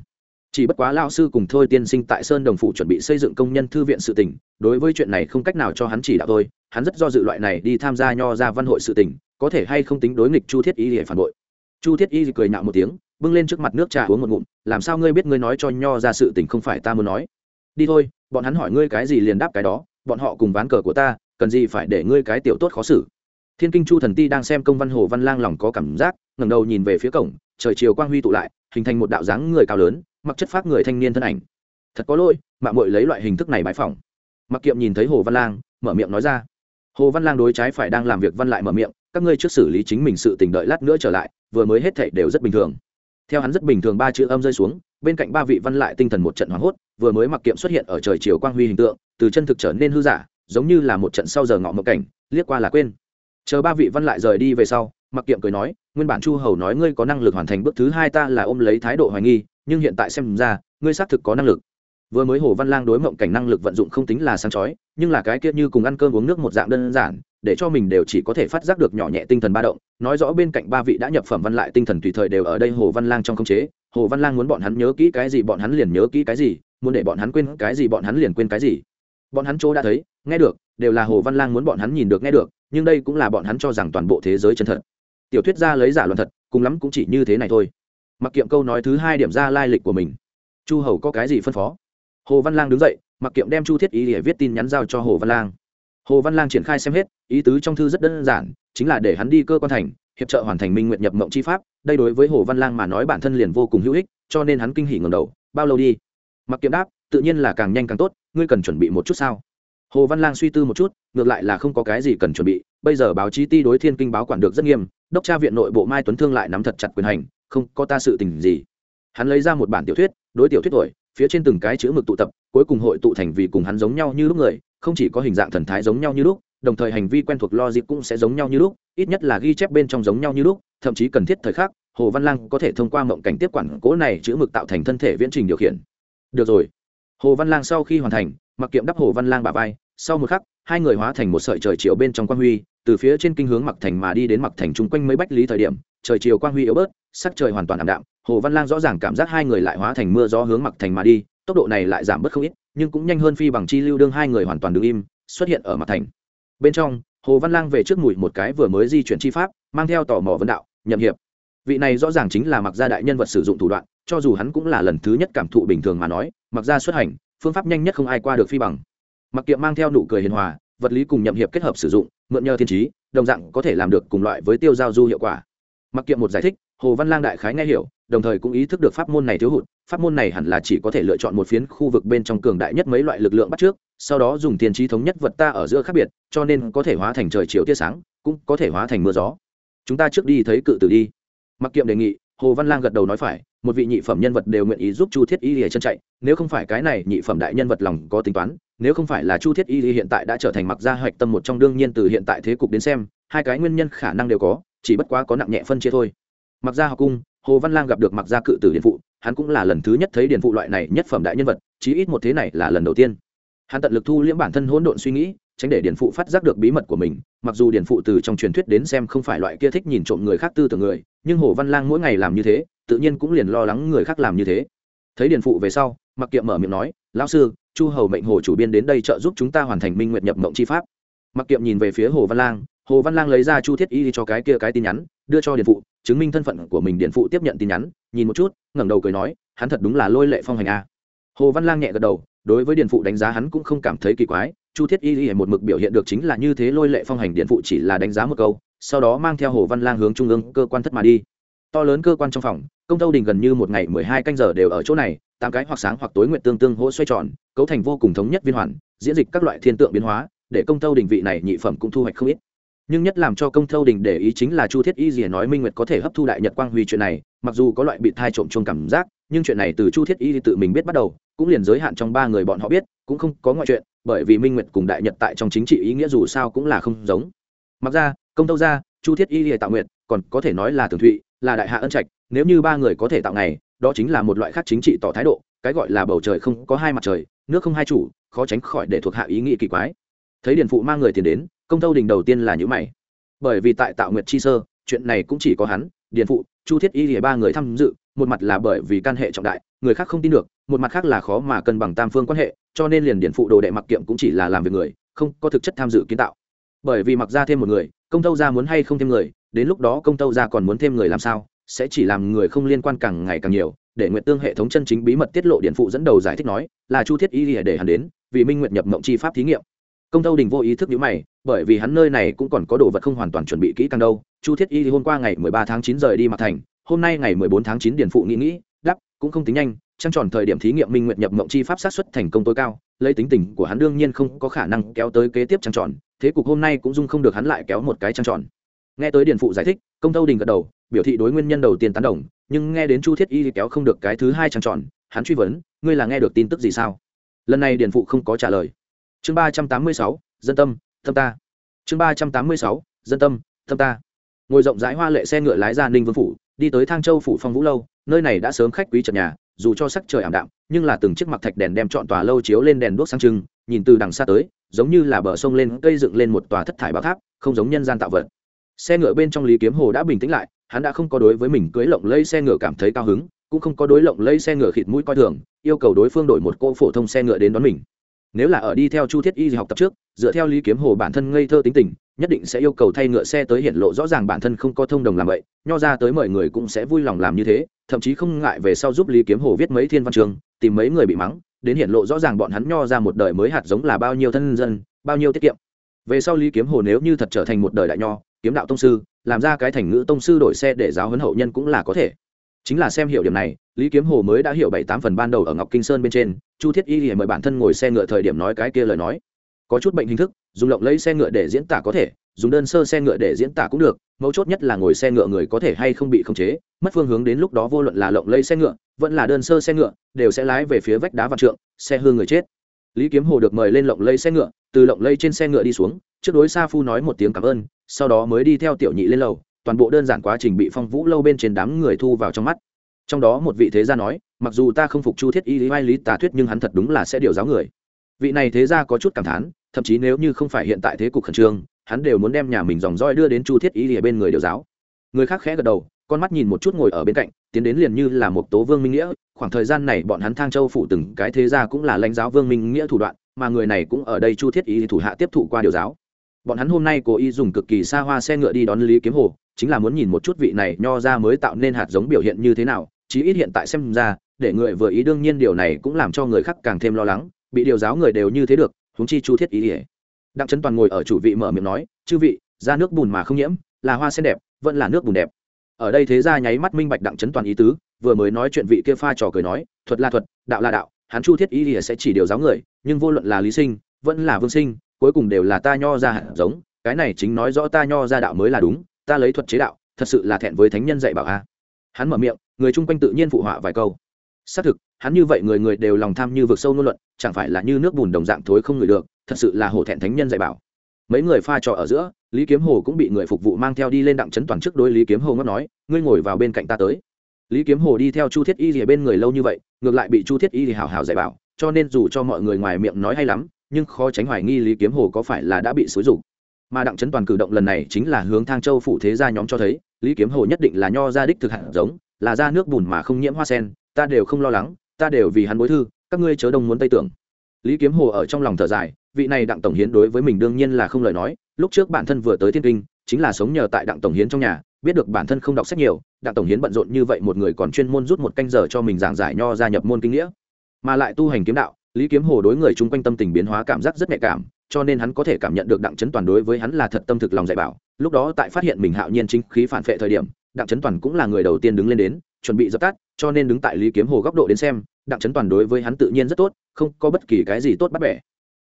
chỉ bất quá lao sư cùng thôi tiên sinh tại sơn đồng phụ chuẩn bị xây dựng công nhân thư viện sự tỉnh đối với chuyện này không cách nào cho hắn chỉ đạo thôi, hắn rất do dự loại này đi tham gia nho ra văn hội sự tỉnh có thể hay không tính đối nghịch chu thiết y để phản bội. Chu thiết y cười nhạo một tiếng, bưng lên trước mặt nước trà uống một ngụm, làm sao ngươi biết ngươi nói cho nho ra sự tình không phải ta muốn nói? Đi thôi, bọn hắn hỏi ngươi cái gì liền đáp cái đó, bọn họ cùng ván cờ của ta, cần gì phải để ngươi cái tiểu tốt khó xử. Thiên kinh chu thần ti đang xem công văn hồ văn lang lòng có cảm giác, ngẩng đầu nhìn về phía cổng, trời chiều quang huy tụ lại, hình thành một đạo dáng người cao lớn mặc chất phác người thanh niên thân ảnh. Thật có lỗi, mạng mội lấy loại hình thức này bãi phòng. Mặc kiệm nhìn thấy hồ văn lang, mở miệng nói ra. Hồ văn lang đối trái phải đang làm việc văn lại mở miệng, các ngươi trước xử lý chính mình sự tình đợi lát nữa trở lại, vừa mới hết thảy đều rất bình thường. Theo hắn rất bình thường ba chữ âm rơi xuống, bên cạnh ba vị văn lại tinh thần một trận hoảng hốt, vừa mới mặc kiệm xuất hiện ở trời chiều quang huy hình tượng, từ chân thực trở nên hư giả, giống như là một trận sau giờ ngọ mộng cảnh, liếc qua là quên. Chờ ba vị văn lại rời đi về sau, mặc kiệm cười nói, nguyên bản chu hầu nói ngươi có năng lực hoàn thành bước thứ hai ta là ôm lấy thái độ hoài nghi nhưng hiện tại xem ra, ngươi xác thực có năng lực. Vừa mới hồ văn lang đối mộng cảnh năng lực vận dụng không tính là sáng chói, nhưng là cái kia như cùng ăn cơm uống nước một dạng đơn giản, để cho mình đều chỉ có thể phát giác được nhỏ nhẹ tinh thần ba động. Nói rõ bên cạnh ba vị đã nhập phẩm văn lại tinh thần tùy thời đều ở đây hồ văn lang trong khống chế. Hồ văn lang muốn bọn hắn nhớ kỹ cái gì, bọn hắn liền nhớ kỹ cái gì, muốn để bọn hắn quên cái gì, bọn hắn liền quên cái gì. Bọn hắn chỗ đã thấy, nghe được, đều là hồ văn lang muốn bọn hắn nhìn được, nghe được, nhưng đây cũng là bọn hắn cho rằng toàn bộ thế giới chân thật. Tiểu thuyết gia lấy giả luận thật, cùng lắm cũng chỉ như thế này thôi mặc kiệm câu nói thứ hai điểm ra lai lịch của mình. Chu hầu có cái gì phân phó? Hồ văn lang đứng dậy, mặc kiệm đem chu thiết ý để viết tin nhắn giao cho hồ văn lang. Hồ văn lang triển khai xem hết, ý tứ trong thư rất đơn giản, chính là để hắn đi cơ quan thành, hiệp trợ hoàn thành minh nguyện nhập mộng chi pháp, đây đối với hồ văn lang mà nói bản thân liền vô cùng hữu ích, cho nên hắn kinh hỉ ngầm đầu, bao lâu đi? Mặc kiệm đáp, tự nhiên là càng nhanh càng tốt, ngươi cần chuẩn bị một chút sao? Hồ văn lang suy tư một chút, ngược lại là không có cái gì cần chuẩn bị, bây giờ báo chí ti đối thiên kinh báo quản được rất nghiêm, đốc tra viện nội bộ mai tuấn thương lại nắm thật chặt quyền hành không có ta sự tình gì. Hắn lấy ra một bản tiểu thuyết, đối tiểu thuyết tuổi, phía trên từng cái chữ mực tụ tập, cuối cùng hội tụ thành vì cùng hắn giống nhau như lúc người, không chỉ có hình dạng thần thái giống nhau như lúc, đồng thời hành vi quen thuộc logic cũng sẽ giống nhau như lúc, ít nhất là ghi chép bên trong giống nhau như lúc, thậm chí cần thiết thời khắc, hồ văn lang có thể thông qua mộng cảnh tiếp quản cố này chữ mực tạo thành thân thể viễn trình điều khiển. Được rồi. Hồ văn lang sau khi hoàn thành, mặc kiệm đắp hồ văn lang bà vai, sau một khắc, hai người hóa thành một sợi trời chiều bên trong quang huy, từ phía trên kinh hướng mặc thành mà đi đến mặc thành chung quanh mấy bách lý thời điểm, trời chiều quang huy yếu bớt sắc trời hoàn toàn ảm đạm, hồ văn lang rõ ràng cảm giác hai người lại hóa thành mưa gió hướng mặc thành mà đi, tốc độ này lại giảm bớt không ít, nhưng cũng nhanh hơn phi bằng chi lưu đương hai người hoàn toàn đứng im, xuất hiện ở mặt thành. Bên trong, hồ văn lang về trước mùi một cái vừa mới di chuyển chi pháp, mang theo tò mò vấn đạo, nhậm hiệp, vị này rõ ràng chính là mặc gia đại nhân vật sử dụng thủ đoạn, cho dù hắn cũng là lần thứ nhất cảm thụ bình thường mà nói, mặc gia xuất hành, phương pháp nhanh nhất không ai qua được phi bằng. Mặc kiệm mang theo nụ cười hiền hòa, vật lý cùng nhậm hiệp kết hợp sử dụng, mượn nhờ thiên trí, đồng dạng có thể làm được cùng loại với tiêu giao du hiệu quả. Mặc kiệm một giải thích hồ văn lang đại khái nghe hiểu, đồng thời cũng ý thức được pháp môn này thiếu hụt, pháp môn này hẳn là chỉ có thể lựa chọn một phiến khu vực bên trong cường đại nhất mấy loại lực lượng bắt trước, sau đó dùng tiền trí thống nhất vật ta ở giữa khác biệt, cho nên có thể hóa thành trời chiều tia sáng, cũng có thể hóa thành mưa gió. Chúng ta trước đi thấy cự tử đi. Mặc kiệm đề nghị, hồ văn lang gật đầu nói phải, một vị nhị phẩm nhân vật đều nguyện ý giúp chu thiết y lìa chân chạy, nếu không phải cái này nhị phẩm đại nhân vật lòng có tính toán, nếu không phải là chu thiết y hiện tại đã trở thành mặc gia hoạch tâm một trong đương nhiên từ hiện tại thế cục đến xem, hai cái nguyên nhân khả năng đều có, chỉ bất quá có nặng nhẹ phân chia thôi mặc gia học cung, hồ văn lang gặp được mặc gia cự tử điện phụ, hắn cũng là lần thứ nhất thấy điện phụ loại này nhất phẩm đại nhân vật, chí ít một thế này là lần đầu tiên. Hắn tận lực thu liễm bản thân hỗn độn suy nghĩ, tránh để điện phụ phát giác được bí mật của mình, mặc dù điện phụ từ trong truyền thuyết đến xem không phải loại kia thích nhìn trộm người khác tư tưởng người, nhưng hồ văn lang mỗi ngày làm như thế, tự nhiên cũng liền lo lắng người khác làm như thế. Thấy điện phụ về sau, mặc kiệm mở miệng nói, lão sư, chu hầu mệnh hồ chủ biên đến đây trợ giúp chúng ta hoàn thành minh nguyện nhập mộng chi pháp. Mặc kiệm nhìn về phía hồ văn lang, hồ văn lang lấy ra chu thiết y cho cái kia cái tin nhắn, đưa cho điện phụ chứng minh thân phận của mình điện phụ tiếp nhận tin nhắn, nhìn một chút, ngẩng đầu cười nói, hắn thật đúng là lôi lệ phong hành a. Hồ văn lang nhẹ gật đầu, đối với điện phụ đánh giá hắn cũng không cảm thấy kỳ quái, chu thiết y y một mực biểu hiện được chính là như thế lôi lệ phong hành điện phụ chỉ là đánh giá một câu, sau đó mang theo hồ văn lang hướng trung ương cơ quan thất mà đi. To lớn cơ quan trong phòng, công tâu đình gần như một ngày mười hai canh giờ đều ở chỗ này, tám cái hoặc sáng hoặc tối nguyện tương tương hỗ xoay tròn, cấu thành vô cùng thống nhất viên hoàn, diễn dịch các loại thiên tượng biến hóa, để công tâu đình vị này nhị phẩm cũng thu hoạch không ít nhưng nhất làm cho công thâu đình để ý chính là chu thiết y dìa nói minh nguyệt có thể hấp thu đại nhật quang huy chuyện này, mặc dù có loại bị thai trộm chung cảm giác, nhưng chuyện này từ chu thiết y tự mình biết bắt đầu, cũng liền giới hạn trong ba người bọn họ biết, cũng không có ngoại chuyện, bởi vì minh nguyệt cùng đại nhật tại trong chính trị ý nghĩa dù sao cũng là không giống. Mặc ra, công thâu ra, chu thiết y lìa tạo nguyệt, còn có thể nói là tường thụy, là đại hạ ân trạch, nếu như ba người có thể tạo ngày, đó chính là một loại khác chính trị tỏ thái độ, cái gọi là bầu trời không có hai mặt trời, nước không hai chủ, khó tránh khỏi để thuộc hạ ý nghĩ kỳ quái. Thấy điền phụ mang người tiền đến công tâu đình đầu tiên là nhữ mày. Bởi vì tại tạo nguyệt chi sơ, chuyện này cũng chỉ có hắn, điền phụ, chu thiết y lìa ba người tham dự, một mặt là bởi vì căn hệ trọng đại, người khác không tin được, một mặt khác là khó mà cân bằng tam phương quan hệ, cho nên liền điền phụ đồ đệ mặc kiệm cũng chỉ là làm việc người, không có thực chất tham dự kiến tạo. Bởi vì mặc ra thêm một người, công tâu ra muốn hay không thêm người, đến lúc đó công tâu ra còn muốn thêm người làm sao, sẽ chỉ làm người không liên quan càng ngày càng nhiều, để nguyện tương hệ thống chân chính bí mật tiết lộ điện phụ dẫn đầu giải thích nói, là chu thiết y lìa để hắn đến, vì minh nguyện nhập mộng chi pháp thí nghiệm công tâu đình vô ý thức nhữ mày, bởi vì hắn nơi này cũng còn có đồ vật không hoàn toàn chuẩn bị kỹ càng đâu. Chu thiết y thì hôm qua ngày mười ba tháng chín rời đi mặt thành, hôm nay ngày mười bốn tháng chín điền phụ nghĩ nghĩ đắp cũng không tính nhanh, trăng tròn thời điểm thí nghiệm minh nguyện nhập mộng chi pháp sát xuất thành công tối cao, lấy tính tình của hắn đương nhiên không có khả năng kéo tới kế tiếp trăng tròn, thế cục hôm nay cũng dung không được hắn lại kéo một cái trăng tròn. Nghe tới điền phụ giải thích, công tâu đình gật đầu, biểu thị đối nguyên nhân đầu tiên tán đồng, nhưng nghe đến chu thiết y thì kéo không được cái thứ hai trăng tròn, hắn truy vấn, ngươi là nghe được tin tức gì sao? Lần này điền phụ không có trả lời chương ba trăm tám mươi sáu, dân tâm tâm ta. Chương ba trăm tám mươi sáu, dân tâm tâm ta. Ngồi rộng rãi hoa lệ xe ngựa lái ra ninh vương phủ, đi tới thang châu phủ phong vũ lâu, nơi này đã sớm khách quý trần nhà, dù cho sắc trời ảm đạm, nhưng là từng chiếc mặt thạch đèn đem trọn tòa lâu chiếu lên đèn đuốc sang trưng, nhìn từ đằng xa tới, giống như là bờ sông lên cây dựng lên một tòa thất thải bảo tháp, không giống nhân gian tạo vật. Xe ngựa bên trong lý kiếm hồ đã bình tĩnh lại, hắn đã không có đối với mình cưới lộng lây xe ngựa cảm thấy cao hứng, cũng không có đối lộng lây xe ngựa khịt mũi coi thường, yêu cầu đối phương đổi một cô phổ thông xe ngựa đến đón mình nếu là ở đi theo chu thiết y học tập trước, dựa theo lý kiếm hồ bản thân ngây thơ tính tình, nhất định sẽ yêu cầu thay ngựa xe tới hiện lộ rõ ràng bản thân không có thông đồng làm vậy, nho ra tới mời người cũng sẽ vui lòng làm như thế, thậm chí không ngại về sau giúp lý kiếm hồ viết mấy thiên văn trường tìm mấy người bị mắng, đến hiện lộ rõ ràng bọn hắn nho ra một đời mới hạt giống là bao nhiêu thân dân, bao nhiêu tiết kiệm. Về sau lý kiếm hồ nếu như thật trở thành một đời đại nho, kiếm đạo tông sư, làm ra cái thành ngữ tông sư đổi xe để giáo huấn hậu nhân cũng là có thể. Chính là xem hiểu điểm này lý kiếm hồ mới đã hiểu bảy tám phần ban đầu ở ngọc kinh sơn bên trên, chu thiết y thì mời bản thân ngồi xe ngựa thời điểm nói cái kia lời nói. Có chút bệnh hình thức, dùng lộng lấy xe ngựa để diễn tả có thể, dùng đơn sơ xe ngựa để diễn tả cũng được, mấu chốt nhất là ngồi xe ngựa người có thể hay không bị khống chế, mất phương hướng đến lúc đó vô luận là lộng lấy xe ngựa, vẫn là đơn sơ xe ngựa, đều sẽ lái về phía vách đá vạn trượng, xe hư người chết. Lý kiếm hồ được mời lên lộng lấy xe ngựa, từ lộng lấy trên xe ngựa đi xuống, trước đối sa phu nói một tiếng cảm ơn, sau đó mới đi theo tiểu nhị lên lầu, toàn bộ đơn giản quá trình bị phong vũ lâu bên trên đám người thu vào trong mắt trong đó một vị thế gia nói, mặc dù ta không phục chu thiết y lý Mai lý tà thuyết nhưng hắn thật đúng là sẽ điều giáo người. Vị này thế gia có chút cảm thán, thậm chí nếu như không phải hiện tại thế cục khẩn trương, hắn đều muốn đem nhà mình dòng roi đưa đến chu thiết y lìa bên người điều giáo. Người khác khẽ gật đầu, con mắt nhìn một chút ngồi ở bên cạnh, tiến đến liền như là một tố vương minh nghĩa, khoảng thời gian này bọn hắn thang châu phủ từng cái thế gia cũng là lãnh giáo vương minh nghĩa thủ đoạn, mà người này cũng ở đây chu thiết Y thủ hạ tiếp thụ qua điều giáo. Bọn hắn hôm nay cố ý dùng cực kỳ xa hoa xe ngựa đi đón lý kiếm hồ, chính là muốn nhìn một chút vị này nho ra mới tạo nên hạt giống biểu hiện như thế nào chí ít hiện tại xem ra, để người vừa ý đương nhiên điều này cũng làm cho người khác càng thêm lo lắng, bị điều giáo người đều như thế được, huống chi chu thiết ý ỉa đặng trấn toàn ngồi ở chủ vị mở miệng nói, chư vị, ra nước bùn mà không nhiễm, là hoa sen đẹp, vẫn là nước bùn đẹp. Ở đây thế ra nháy mắt minh bạch đặng trấn toàn ý tứ, vừa mới nói chuyện vị kia pha trò cười nói, thuật là thuật, đạo là đạo, hắn chu thiết ý ỉa sẽ chỉ điều giáo người, nhưng vô luận là lý sinh, vẫn là vương sinh, cuối cùng đều là ta nho ra hạt giống, cái này chính nói rõ ta nho ra đạo mới là đúng, ta lấy thuật chế đạo, thật sự là thẹn với thánh nhân dạy bảo a. Hắn mở miệng người chung quanh tự nhiên phụ họa vài câu. Xác thực, hắn như vậy người người đều lòng tham như vực sâu ngôn luận, chẳng phải là như nước bùn đồng dạng thối không ngửi được, thật sự là hổ thẹn thánh nhân dạy bảo. Mấy người pha trò ở giữa, lý kiếm hồ cũng bị người phục vụ mang theo đi lên đặng Trấn toàn trước đối lý kiếm hồ ngót nói, ngươi ngồi vào bên cạnh ta tới. Lý kiếm hồ đi theo chu thiết y rìa bên người lâu như vậy, ngược lại bị chu thiết y thì hào hào dạy bảo, cho nên dù cho mọi người ngoài miệng nói hay lắm, nhưng khó tránh hoài nghi lý kiếm hồ có phải là đã bị xúi rục mà đặng Trấn toàn cử động lần này chính là hướng thang châu phủ thế gia nhóm cho thấy, lý kiếm hồ nhất định là nho gia đích thực hạt giống là ra nước bùn mà không nhiễm hoa sen, ta đều không lo lắng, ta đều vì hắn bối thư, các ngươi chớ đông muốn tây tưởng. Lý kiếm hồ ở trong lòng thở dài, vị này đặng tổng hiến đối với mình đương nhiên là không lời nói, lúc trước bản thân vừa tới thiên kinh, chính là sống nhờ tại đặng tổng hiến trong nhà, biết được bản thân không đọc sách nhiều, đặng tổng hiến bận rộn như vậy một người còn chuyên môn rút một canh giờ cho mình giảng giải nho gia nhập môn kinh nghĩa. Mà lại tu hành kiếm đạo, lý kiếm hồ đối người chung quanh tâm tình biến hóa cảm giác rất nhạy cảm, cho nên hắn có thể cảm nhận được đặng chấn toàn đối với hắn là thật tâm thực lòng dạy bảo. Lúc đó tại phát hiện mình hạo nhiên chính khí phản phệ thời điểm đặng chấn toàn cũng là người đầu tiên đứng lên đến, chuẩn bị dập tắt, cho nên đứng tại lý kiếm hồ góc độ đến xem, đặng chấn toàn đối với hắn tự nhiên rất tốt, không có bất kỳ cái gì tốt bắt bẻ.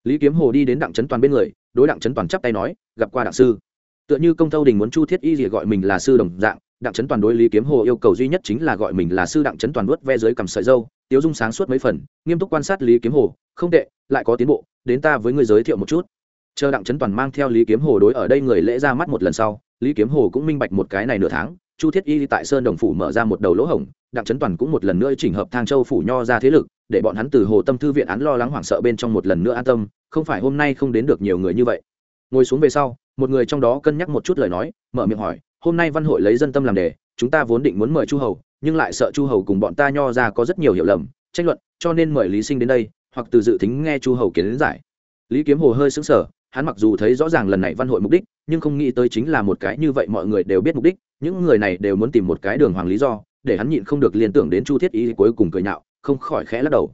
Lý kiếm hồ đi đến đặng chấn toàn bên người, đối đặng chấn toàn chắp tay nói, gặp qua đặng sư. Tựa như công thâu đình muốn chu thiết y gì gọi mình là sư đồng dạng, đặng chấn toàn đối lý kiếm hồ yêu cầu duy nhất chính là gọi mình là sư đặng chấn toàn vớt ve dưới cầm sợi dâu, tiếu dung sáng suốt mấy phần, nghiêm túc quan sát lý kiếm hồ, không tệ, lại có tiến bộ, đến ta với người giới thiệu một chút. Chờ đặng chấn toàn mang theo lý kiếm hồ đối ở đây người lễ ra mắt một lần sau, lý kiếm hồ cũng minh bạch một cái này nửa tháng chu thiết y tại sơn đồng phủ mở ra một đầu lỗ hổng, đặng chấn toàn cũng một lần nữa chỉnh hợp thang châu phủ nho ra thế lực, để bọn hắn từ hồ tâm thư viện án lo lắng hoảng sợ bên trong một lần nữa an tâm, không phải hôm nay không đến được nhiều người như vậy. Ngồi xuống về sau, một người trong đó cân nhắc một chút lời nói, mở miệng hỏi, hôm nay văn hội lấy dân tâm làm đề, chúng ta vốn định muốn mời chu hầu, nhưng lại sợ chu hầu cùng bọn ta nho ra có rất nhiều hiểu lầm, tranh luận, cho nên mời lý sinh đến đây, hoặc từ dự tính nghe chu hầu kiến giải. Lý kiếm hồ hơi xứng sở hắn mặc dù thấy rõ ràng lần này văn hội mục đích nhưng không nghĩ tới chính là một cái như vậy mọi người đều biết mục đích, những người này đều muốn tìm một cái đường hoàng lý do, để hắn nhịn không được liên tưởng đến chu thiết ý cuối cùng cười nhạo, không khỏi khẽ lắc đầu.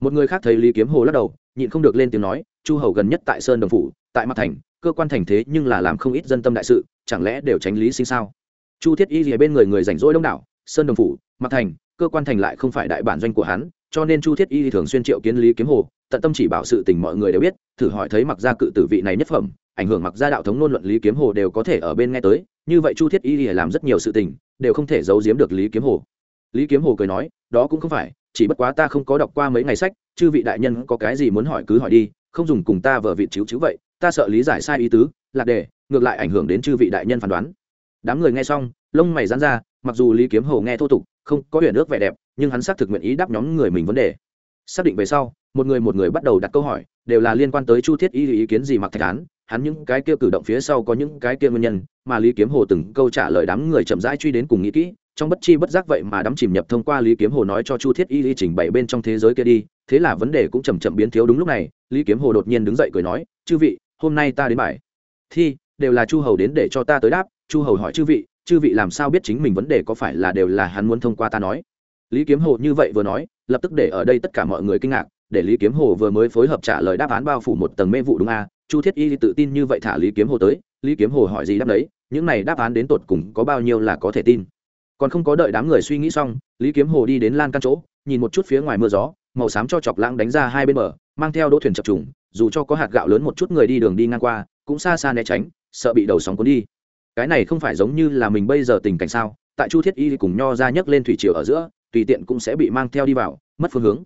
Một người khác thấy lý kiếm hồ lắc đầu, nhịn không được lên tiếng nói, chu hầu gần nhất tại sơn đồng phủ, tại mặt thành, cơ quan thành thế nhưng là làm không ít dân tâm đại sự, chẳng lẽ đều tránh lý sinh sao? Chu thiết y rìa bên người người rảnh rỗi đông đảo, sơn đồng phủ mặt thành, cơ quan thành lại không phải đại bản doanh của hắn, cho nên chu thiết y thường xuyên triệu kiến lý kiếm hồ tận tâm chỉ bảo sự tình mọi người đều biết, thử hỏi thấy mặc gia cự tử vị này nhất phẩm, ảnh hưởng mặc gia đạo thống nôn luận lý kiếm hồ đều có thể ở bên nghe tới, như vậy chu thiết y thì làm rất nhiều sự tình, đều không thể giấu giếm được lý kiếm hồ. Lý kiếm hồ cười nói, đó cũng không phải, chỉ bất quá ta không có đọc qua mấy ngày sách, chư vị đại nhân có cái gì muốn hỏi cứ hỏi đi, không dùng cùng ta vợ vị chiếu chữ vậy, ta sợ lý giải sai ý tứ, lạc đề, ngược lại ảnh hưởng đến chư vị đại nhân phán đoán. Đám người nghe xong, lông mày dán ra, mặc dù lý kiếm hồ nghe thô tục, không có huyền ước vẻ đẹp, nhưng hắn xác thực nguyện ý đáp nhóm người mình vấn đề. Xác định về sau một người một người bắt đầu đặt câu hỏi, đều là liên quan tới chu thiết y ý kiến gì mặc thạch án, hắn những cái kia cử động phía sau có những cái kia nguyên nhân, mà lý kiếm hồ từng câu trả lời đám người chậm rãi truy đến cùng nghĩ kỹ, trong bất chi bất giác vậy mà đắm chìm nhập thông qua lý kiếm hồ nói cho chu thiết y y trình bày bên trong thế giới kia đi, thế là vấn đề cũng chầm chậm biến thiếu đúng lúc này, lý kiếm hồ đột nhiên đứng dậy cười nói, chư vị, hôm nay ta đến bài. Thi, đều là chu hầu đến để cho ta tới đáp. Chu hầu hỏi, chư vị chư vị làm sao biết chính mình vấn đề có phải là đều là hắn muốn thông qua ta nói? Lý kiếm hồ như vậy vừa nói, lập tức để ở đây tất cả mọi người kinh ngạc để lý kiếm hồ vừa mới phối hợp trả lời đáp án bao phủ một tầng mê vụ đúng a? Chu thiết y tự tin như vậy thả lý kiếm hồ tới, lý kiếm hồ hỏi gì đáp đấy? Những này đáp án đến tột cùng có bao nhiêu là có thể tin? Còn không có đợi đám người suy nghĩ xong, lý kiếm hồ đi đến lan căn chỗ, nhìn một chút phía ngoài mưa gió, màu xám cho chọc lãng đánh ra hai bên bờ, mang theo đỗ thuyền chập trùng, dù cho có hạt gạo lớn một chút người đi đường đi ngang qua, cũng xa xa né tránh, sợ bị đầu sóng cuốn đi. Cái này không phải giống như là mình bây giờ tình cảnh sao? Tại chu thiết y cùng nho ra nhấc lên thủy triều ở giữa, tùy tiện cũng sẽ bị mang theo đi vào, mất phương hướng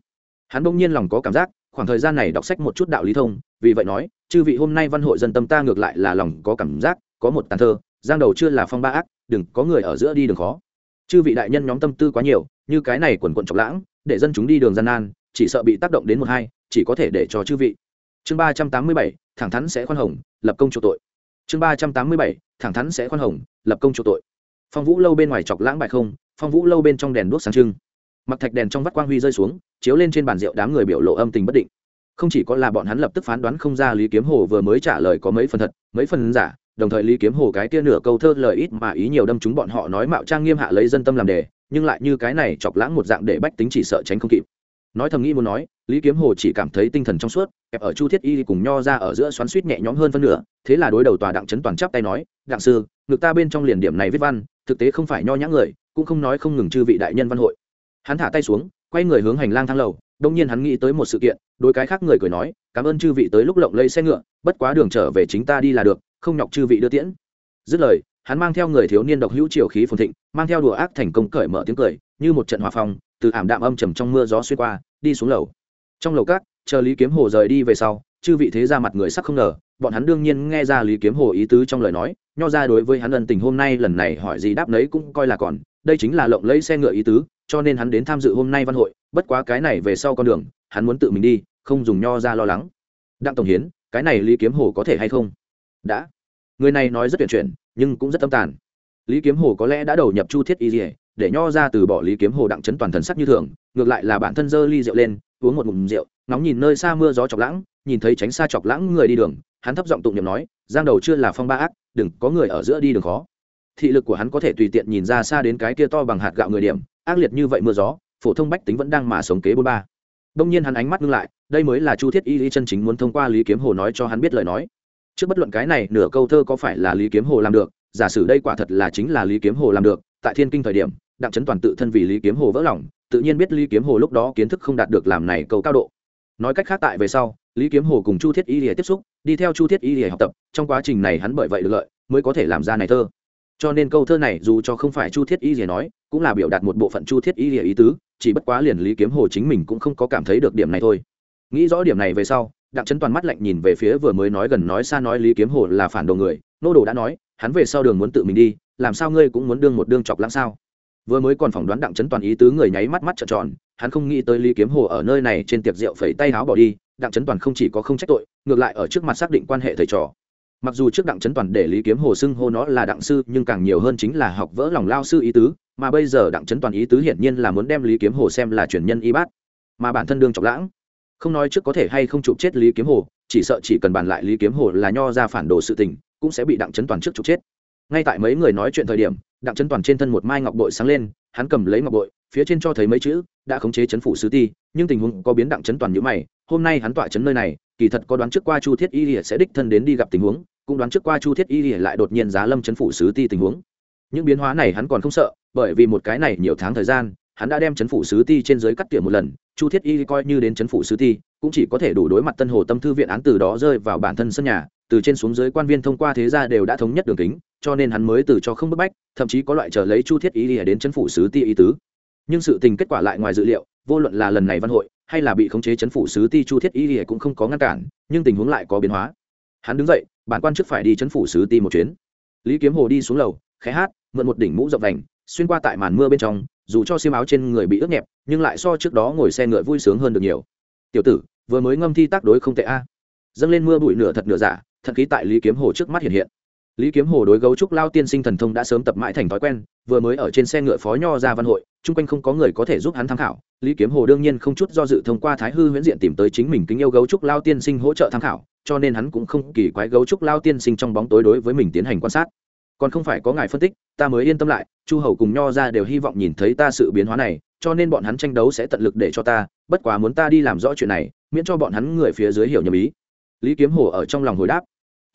hắn bỗng nhiên lòng có cảm giác, khoảng thời gian này đọc sách một chút đạo lý thông, vì vậy nói, chư vị, hôm nay văn hội dân tâm ta ngược lại là lòng có cảm giác, có một tàn thơ, giang đầu chưa là phong ba ác, đừng, có người ở giữa đi đường khó. Chư vị đại nhân nhóm tâm tư quá nhiều, như cái này quần quận chọc lãng, để dân chúng đi đường gian nan, chỉ sợ bị tác động đến một hai, chỉ có thể để cho chư vị. Chương ba trăm tám mươi bảy, thẳng thắn sẽ khoan hồng, lập công chủ tội. Chương ba trăm tám mươi bảy, thẳng thắn sẽ khoan hồng, lập công chủ tội. Phong vũ lâu bên ngoài chọc lãng bại không, phong vũ lâu bên trong đèn đuốc sáng trưng mặc thạch đèn trong vắt quang huy rơi xuống, chiếu lên trên bàn rượu đám người biểu lộ âm tình bất định. Không chỉ có là bọn hắn lập tức phán đoán không ra lý kiếm hồ vừa mới trả lời có mấy phần thật, mấy phần giả, đồng thời lý kiếm hồ cái tia nửa câu thơ lời ít mà ý nhiều đâm chúng bọn họ nói mạo trang nghiêm hạ lấy dân tâm làm đề, nhưng lại như cái này chọc lãng một dạng để bách tính chỉ sợ tránh không kịp. Nói thầm nghĩ muốn nói, lý kiếm hồ chỉ cảm thấy tinh thần trong suốt, kẹp ở chu thiết y cùng nho ra ở giữa xoắn suýt nhẹ nhõm hơn phân nửa, thế là đối đầu tòa đặng trấn toàn chắp tay nói, đặng sư, ngực ta bên trong liền điểm này viết văn, thực tế không phải nho nhã người, cũng không nói không ngừng chư vị đại nhân văn hội hắn thả tay xuống, quay người hướng hành lang thang lầu đông nhiên hắn nghĩ tới một sự kiện đôi cái khác người cười nói, cảm ơn chư vị tới lúc lộng lây xe ngựa, bất quá đường trở về chính ta đi là được, không nhọc chư vị đưa tiễn. Dứt lời, hắn mang theo người thiếu niên độc hữu triều khí phồn thịnh, mang theo đùa ác thành công cởi mở tiếng cười, như một trận hòa phong, từ ảm đạm âm trầm trong mưa gió xuyên qua, đi xuống lầu. Trong lầu cát chờ lý kiếm hồ rời đi về sau, chư vị thế ra mặt người sắc không ngờ, bọn hắn đương nhiên nghe ra lý kiếm hồ ý tứ trong lời nói, nho ra đối với hắn ân tình hôm nay lần này hỏi gì đáp nấy cũng coi là còn đây chính là lộng lấy xe ngựa ý tứ, cho nên hắn đến tham dự hôm nay văn hội, bất quá cái này về sau con đường, hắn muốn tự mình đi, không dùng nho ra lo lắng. Đặng tổng hiến, cái này lý kiếm hồ có thể hay không? Đã. Người này nói rất tuyển chuyển, nhưng cũng rất tâm tàn. Lý kiếm hồ có lẽ đã đầu nhập chu thiết y dỉa để nho ra từ bỏ lý kiếm hồ đặng chấn toàn thần sắc như thường, ngược lại là bản thân dơ ly rượu lên, uống một ngụm rượu, ngóng nhìn nơi xa mưa gió chọc lãng, nhìn thấy tránh xa chọc lãng người đi đường, hắn thấp giọng tụng niệm nói, giang đầu chưa là phong ba ác, đừng có người ở giữa đi đường khó thị lực của hắn có thể tùy tiện nhìn ra xa đến cái kia to bằng hạt gạo người điểm, ác liệt như vậy mưa gió, phổ thông bách tính vẫn đang mà sống kế bốn ba. Đông nhiên hắn ánh mắt ngưng lại, đây mới là chu thiết y lý chân chính muốn thông qua lý kiếm hồ nói cho hắn biết lời nói. Trước bất luận cái này, nửa câu thơ có phải là lý kiếm hồ làm được, giả sử đây quả thật là chính là lý kiếm hồ làm được, tại thiên kinh thời điểm, đặng trấn toàn tự thân vì lý kiếm hồ vỡ lòng, tự nhiên biết lý kiếm hồ lúc đó kiến thức không đạt được làm này câu cao độ. Nói cách khác tại về sau, lý kiếm hồ cùng chu thiết y lìa tiếp xúc, đi theo chu thiết y lìa học tập, trong quá trình này hắn bởi vậy được lợi, mới có thể làm ra này thơ cho nên câu thơ này dù cho không phải chu thiết y lìa nói, cũng là biểu đạt một bộ phận chu thiết y lìa ý tứ, chỉ bất quá liền lý kiếm hồ chính mình cũng không có cảm thấy được điểm này thôi. Nghĩ rõ điểm này về sau, đặng trấn toàn mắt lạnh nhìn về phía vừa mới nói gần nói xa nói lý kiếm hồ là phản đồ người, nô đồ đã nói, hắn về sau đường muốn tự mình đi, làm sao ngươi cũng muốn đương một đương chọc lãng sao? Vừa mới còn phỏng đoán đặng trấn toàn ý tứ người nháy mắt mắt trợn tròn, hắn không nghĩ tới lý kiếm hồ ở nơi này trên tiệc rượu phẩy tay háo bỏ đi, đặng trấn toàn không chỉ có không trách tội, ngược lại ở trước mặt xác định quan hệ thầy trò mặc dù trước đặng trấn toàn để lý kiếm hồ xưng hô nó là đặng sư, nhưng càng nhiều hơn chính là học vỡ lòng lao sư ý tứ, mà bây giờ đặng trấn toàn ý tứ hiển nhiên là muốn đem lý kiếm hồ xem là truyền nhân y bát, mà bản thân đương trọng lãng. Không nói trước có thể hay không chụp chết lý kiếm hồ, chỉ sợ chỉ cần bàn lại lý kiếm hồ là nho ra phản đồ sự tình, cũng sẽ bị đặng trấn toàn trước chụp chết. Ngay tại mấy người nói chuyện thời điểm, đặng trấn toàn trên thân một mai ngọc bội sáng lên, hắn cầm lấy ngọc bội, phía trên cho thấy mấy chữ, đã khống chế chấn phủ sứ ti, nhưng tình huống có biến đặng trấn toàn như mày, hôm nay hắn tọa chấn nơi này, kỳ thật có đoán trước qua chu thiết y sẽ đích thân đến đi gặp tình huống cũng đoán trước qua chu thiết y lìa lại đột nhiên giá lâm chấn phủ sứ ti tình huống. Những biến hóa này hắn còn không sợ, bởi vì một cái này nhiều tháng thời gian, hắn đã đem chấn phủ sứ ti trên dưới cắt tỉa một lần, chu thiết y coi như đến chấn phủ sứ ti, cũng chỉ có thể đủ đối mặt tân hồ tâm thư viện án từ đó rơi vào bản thân sân nhà, từ trên xuống dưới quan viên thông qua thế gia đều đã thống nhất đường kính, cho nên hắn mới từ cho không bức bách, thậm chí có loại chờ lấy chu thiết y lìa đến chấn phủ sứ ti ý tứ. Nhưng sự tình kết quả lại ngoài dự liệu, vô luận là lần này văn hội, hay là bị khống chế chấn phủ sứ ti, chu thiết y lìa cũng không có ngăn cản, nhưng tình huống lại có biến hóa hắn đứng dậy, bản quan chức phải đi chấn phủ sứ ti một chuyến. Lý kiếm hồ đi xuống lầu khé hát, mượn một đỉnh mũ rộng đành xuyên qua tại màn mưa bên trong, dù cho xiêm áo trên người bị ướt nhẹp, nhưng lại so trước đó ngồi xe ngựa vui sướng hơn được nhiều. Tiểu tử, vừa mới ngâm thi tác đối không tệ a. Dâng lên mưa bụi nửa thật nửa giả thật khí tại lý kiếm hồ trước mắt hiện hiện lý kiếm hồ đối gấu trúc lao tiên sinh thần thông đã sớm tập mãi thành thói quen, vừa mới ở trên xe ngựa phó nho ra văn hội, chung quanh không có người có thể giúp hắn tham khảo. Lý kiếm hồ đương nhiên không chút do dự thông qua thái hư huyễn diện tìm tới chính mình kính yêu gấu trúc lao tiên sinh hỗ trợ tham khảo, cho nên hắn cũng không kỳ quái gấu trúc lao tiên sinh trong bóng tối đối với mình tiến hành quan sát. Còn không phải có ngài phân tích, ta mới yên tâm lại, chu hầu cùng nho ra đều hy vọng nhìn thấy ta sự biến hóa này, cho nên bọn hắn tranh đấu sẽ tận lực để cho ta, bất quá muốn ta đi làm rõ chuyện này, miễn cho bọn hắn người phía dưới hiểu nhầm ý. Lý kiếm hồ ở trong lòng hồi đáp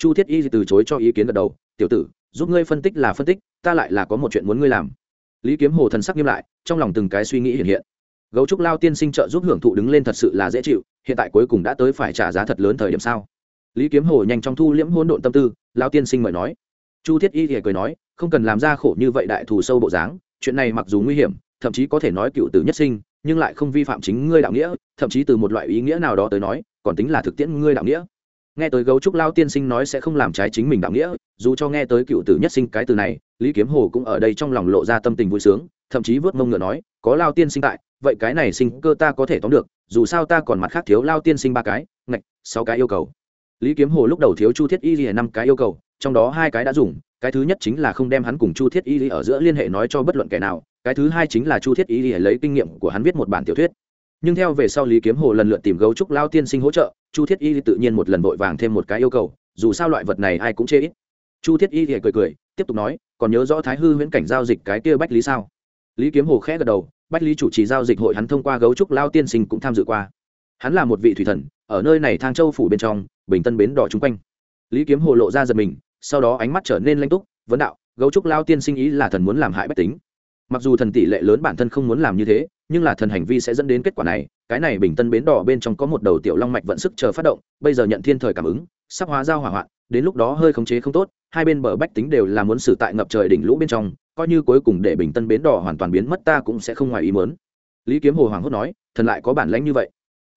chu thiết y từ chối cho ý kiến gật đầu, tiểu tử, giúp ngươi phân tích là phân tích, ta lại là có một chuyện muốn ngươi làm. Lý kiếm hồ thần sắc nghiêm lại, trong lòng từng cái suy nghĩ hiện hiện. Gấu trúc lao tiên sinh trợ giúp hưởng thụ đứng lên thật sự là dễ chịu, hiện tại cuối cùng đã tới phải trả giá thật lớn thời điểm sao? Lý kiếm hồ nhanh chóng thu liễm hôn độn tâm tư, lao tiên sinh mời nói. Chu thiết y thì cười nói, không cần làm ra khổ như vậy đại thù sâu bộ dáng, chuyện này mặc dù nguy hiểm, thậm chí có thể nói cựu tử nhất sinh, nhưng lại không vi phạm chính ngươi đạo nghĩa, thậm chí từ một loại ý nghĩa nào đó tới nói, còn tính là thực tiễn ngươi đạo nghĩa nghe tới gấu trúc lao tiên sinh nói sẽ không làm trái chính mình đạo nghĩa, dù cho nghe tới cựu tử nhất sinh cái từ này, lý kiếm hồ cũng ở đây trong lòng lộ ra tâm tình vui sướng, thậm chí vớt mông ngựa nói, có lao tiên sinh tại, vậy cái này sinh cơ ta có thể tóm được, dù sao ta còn mặt khác thiếu lao tiên sinh ba cái, ngạch, sáu cái yêu cầu. Lý kiếm hồ lúc đầu thiếu chu thiết y lìa năm cái yêu cầu, trong đó hai cái đã dùng, cái thứ nhất chính là không đem hắn cùng chu thiết y lìa ở giữa liên hệ nói cho bất luận kẻ nào, cái thứ hai chính là chu thiết y lìa lấy kinh nghiệm của hắn viết một bản tiểu thuyết nhưng theo về sau lý kiếm hồ lần lượt tìm gấu trúc lao tiên sinh hỗ trợ, chu thiết y tự nhiên một lần vội vàng thêm một cái yêu cầu, dù sao loại vật này ai cũng chê ít. Chu thiết y thì cười cười, tiếp tục nói, còn nhớ rõ thái hư huyễn cảnh giao dịch cái kia bách lý sao? Lý kiếm hồ khẽ gật đầu, bách lý chủ trì giao dịch hội hắn thông qua gấu trúc lao tiên sinh cũng tham dự qua. Hắn là một vị thủy thần, ở nơi này thang châu phủ bên trong, bình tân bến đỏ chung quanh. Lý kiếm hồ lộ ra giật mình, sau đó ánh mắt trở nên lanh túc, vấn đạo, gấu trúc lao tiên sinh ý là thần muốn làm hại bách tính. Mặc dù thần tỷ lệ lớn bản thân không muốn làm như thế nhưng là thần hành vi sẽ dẫn đến kết quả này, cái này bình tân bến đỏ bên trong có một đầu tiểu long mạch vận sức chờ phát động, bây giờ nhận thiên thời cảm ứng, sắp hóa giao hỏa hoạn, đến lúc đó hơi khống chế không tốt, hai bên bờ bách tính đều là muốn xử tại ngập trời đỉnh lũ bên trong, coi như cuối cùng để bình tân bến đỏ hoàn toàn biến mất ta cũng sẽ không ngoài ý mớn lý kiếm hồ hoàng hốt nói, thần lại có bản lãnh như vậy?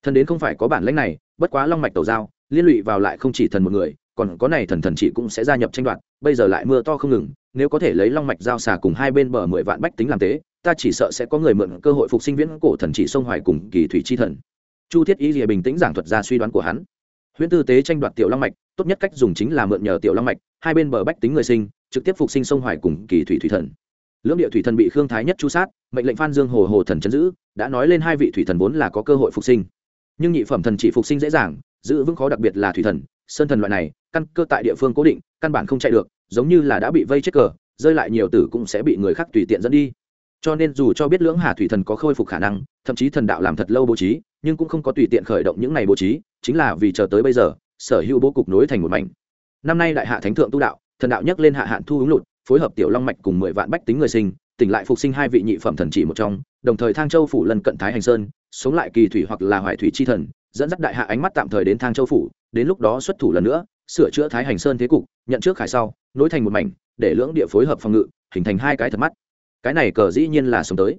Thần đến không phải có bản lãnh này, bất quá long mạch tàu giao, liên lụy vào lại không chỉ thần một người, còn có này thần thần chỉ cũng sẽ gia nhập tranh đoạt, bây giờ lại mưa to không ngừng, nếu có thể lấy long mạch giao xà cùng hai bên bờ mười vạn bách tính làm tế ta chỉ sợ sẽ có người mượn cơ hội phục sinh viễn cổ thần chỉ sông hoài cùng kỳ thủy chi thần. Chu thiết ý lìa bình tĩnh giảng thuật ra suy đoán của hắn. Huyễn tư tế tranh đoạt tiểu long mạch, tốt nhất cách dùng chính là mượn nhờ tiểu long mạch, hai bên bờ bách tính người sinh, trực tiếp phục sinh sông hoài cùng kỳ thủy thủy thần. Lưỡng địa thủy thần bị khương thái nhất chu sát, mệnh lệnh phan dương hồ hồ thần chấn giữ, đã nói lên hai vị thủy thần vốn là có cơ hội phục sinh. Nhưng nhị phẩm thần chỉ phục sinh dễ dàng, giữ vững khó đặc biệt là thủy thần, sơn thần loại này, căn cơ tại địa phương cố định, căn bản không chạy được, giống như là đã bị vây chết cờ, rơi lại nhiều tử cũng sẽ bị người khác tùy tiện dẫn đi cho nên dù cho biết lưỡng hà thủy thần có khôi phục khả năng, thậm chí thần đạo làm thật lâu bố trí, nhưng cũng không có tùy tiện khởi động những ngày bố trí, chính là vì chờ tới bây giờ, sở hữu bố cục nối thành một mảnh. Năm nay đại hạ thánh thượng tu đạo, thần đạo nhắc lên hạ hạn thu ứng lụt, phối hợp tiểu long mạch cùng mười vạn bách tính người sinh, tỉnh lại phục sinh hai vị nhị phẩm thần chỉ một trong, đồng thời thang châu phủ lần cận thái hành sơn, sống lại kỳ thủy hoặc là hoài thủy chi thần, dẫn dắt đại hạ ánh mắt tạm thời đến thang châu phủ, đến lúc đó xuất thủ lần nữa, sửa chữa thái hành sơn thế cục, nhận trước khải sau, nối thành một mảnh, để lưỡng địa phối hợp phòng ngự, hình thành hai cái thật mắt cái này cờ dĩ nhiên là sống tới.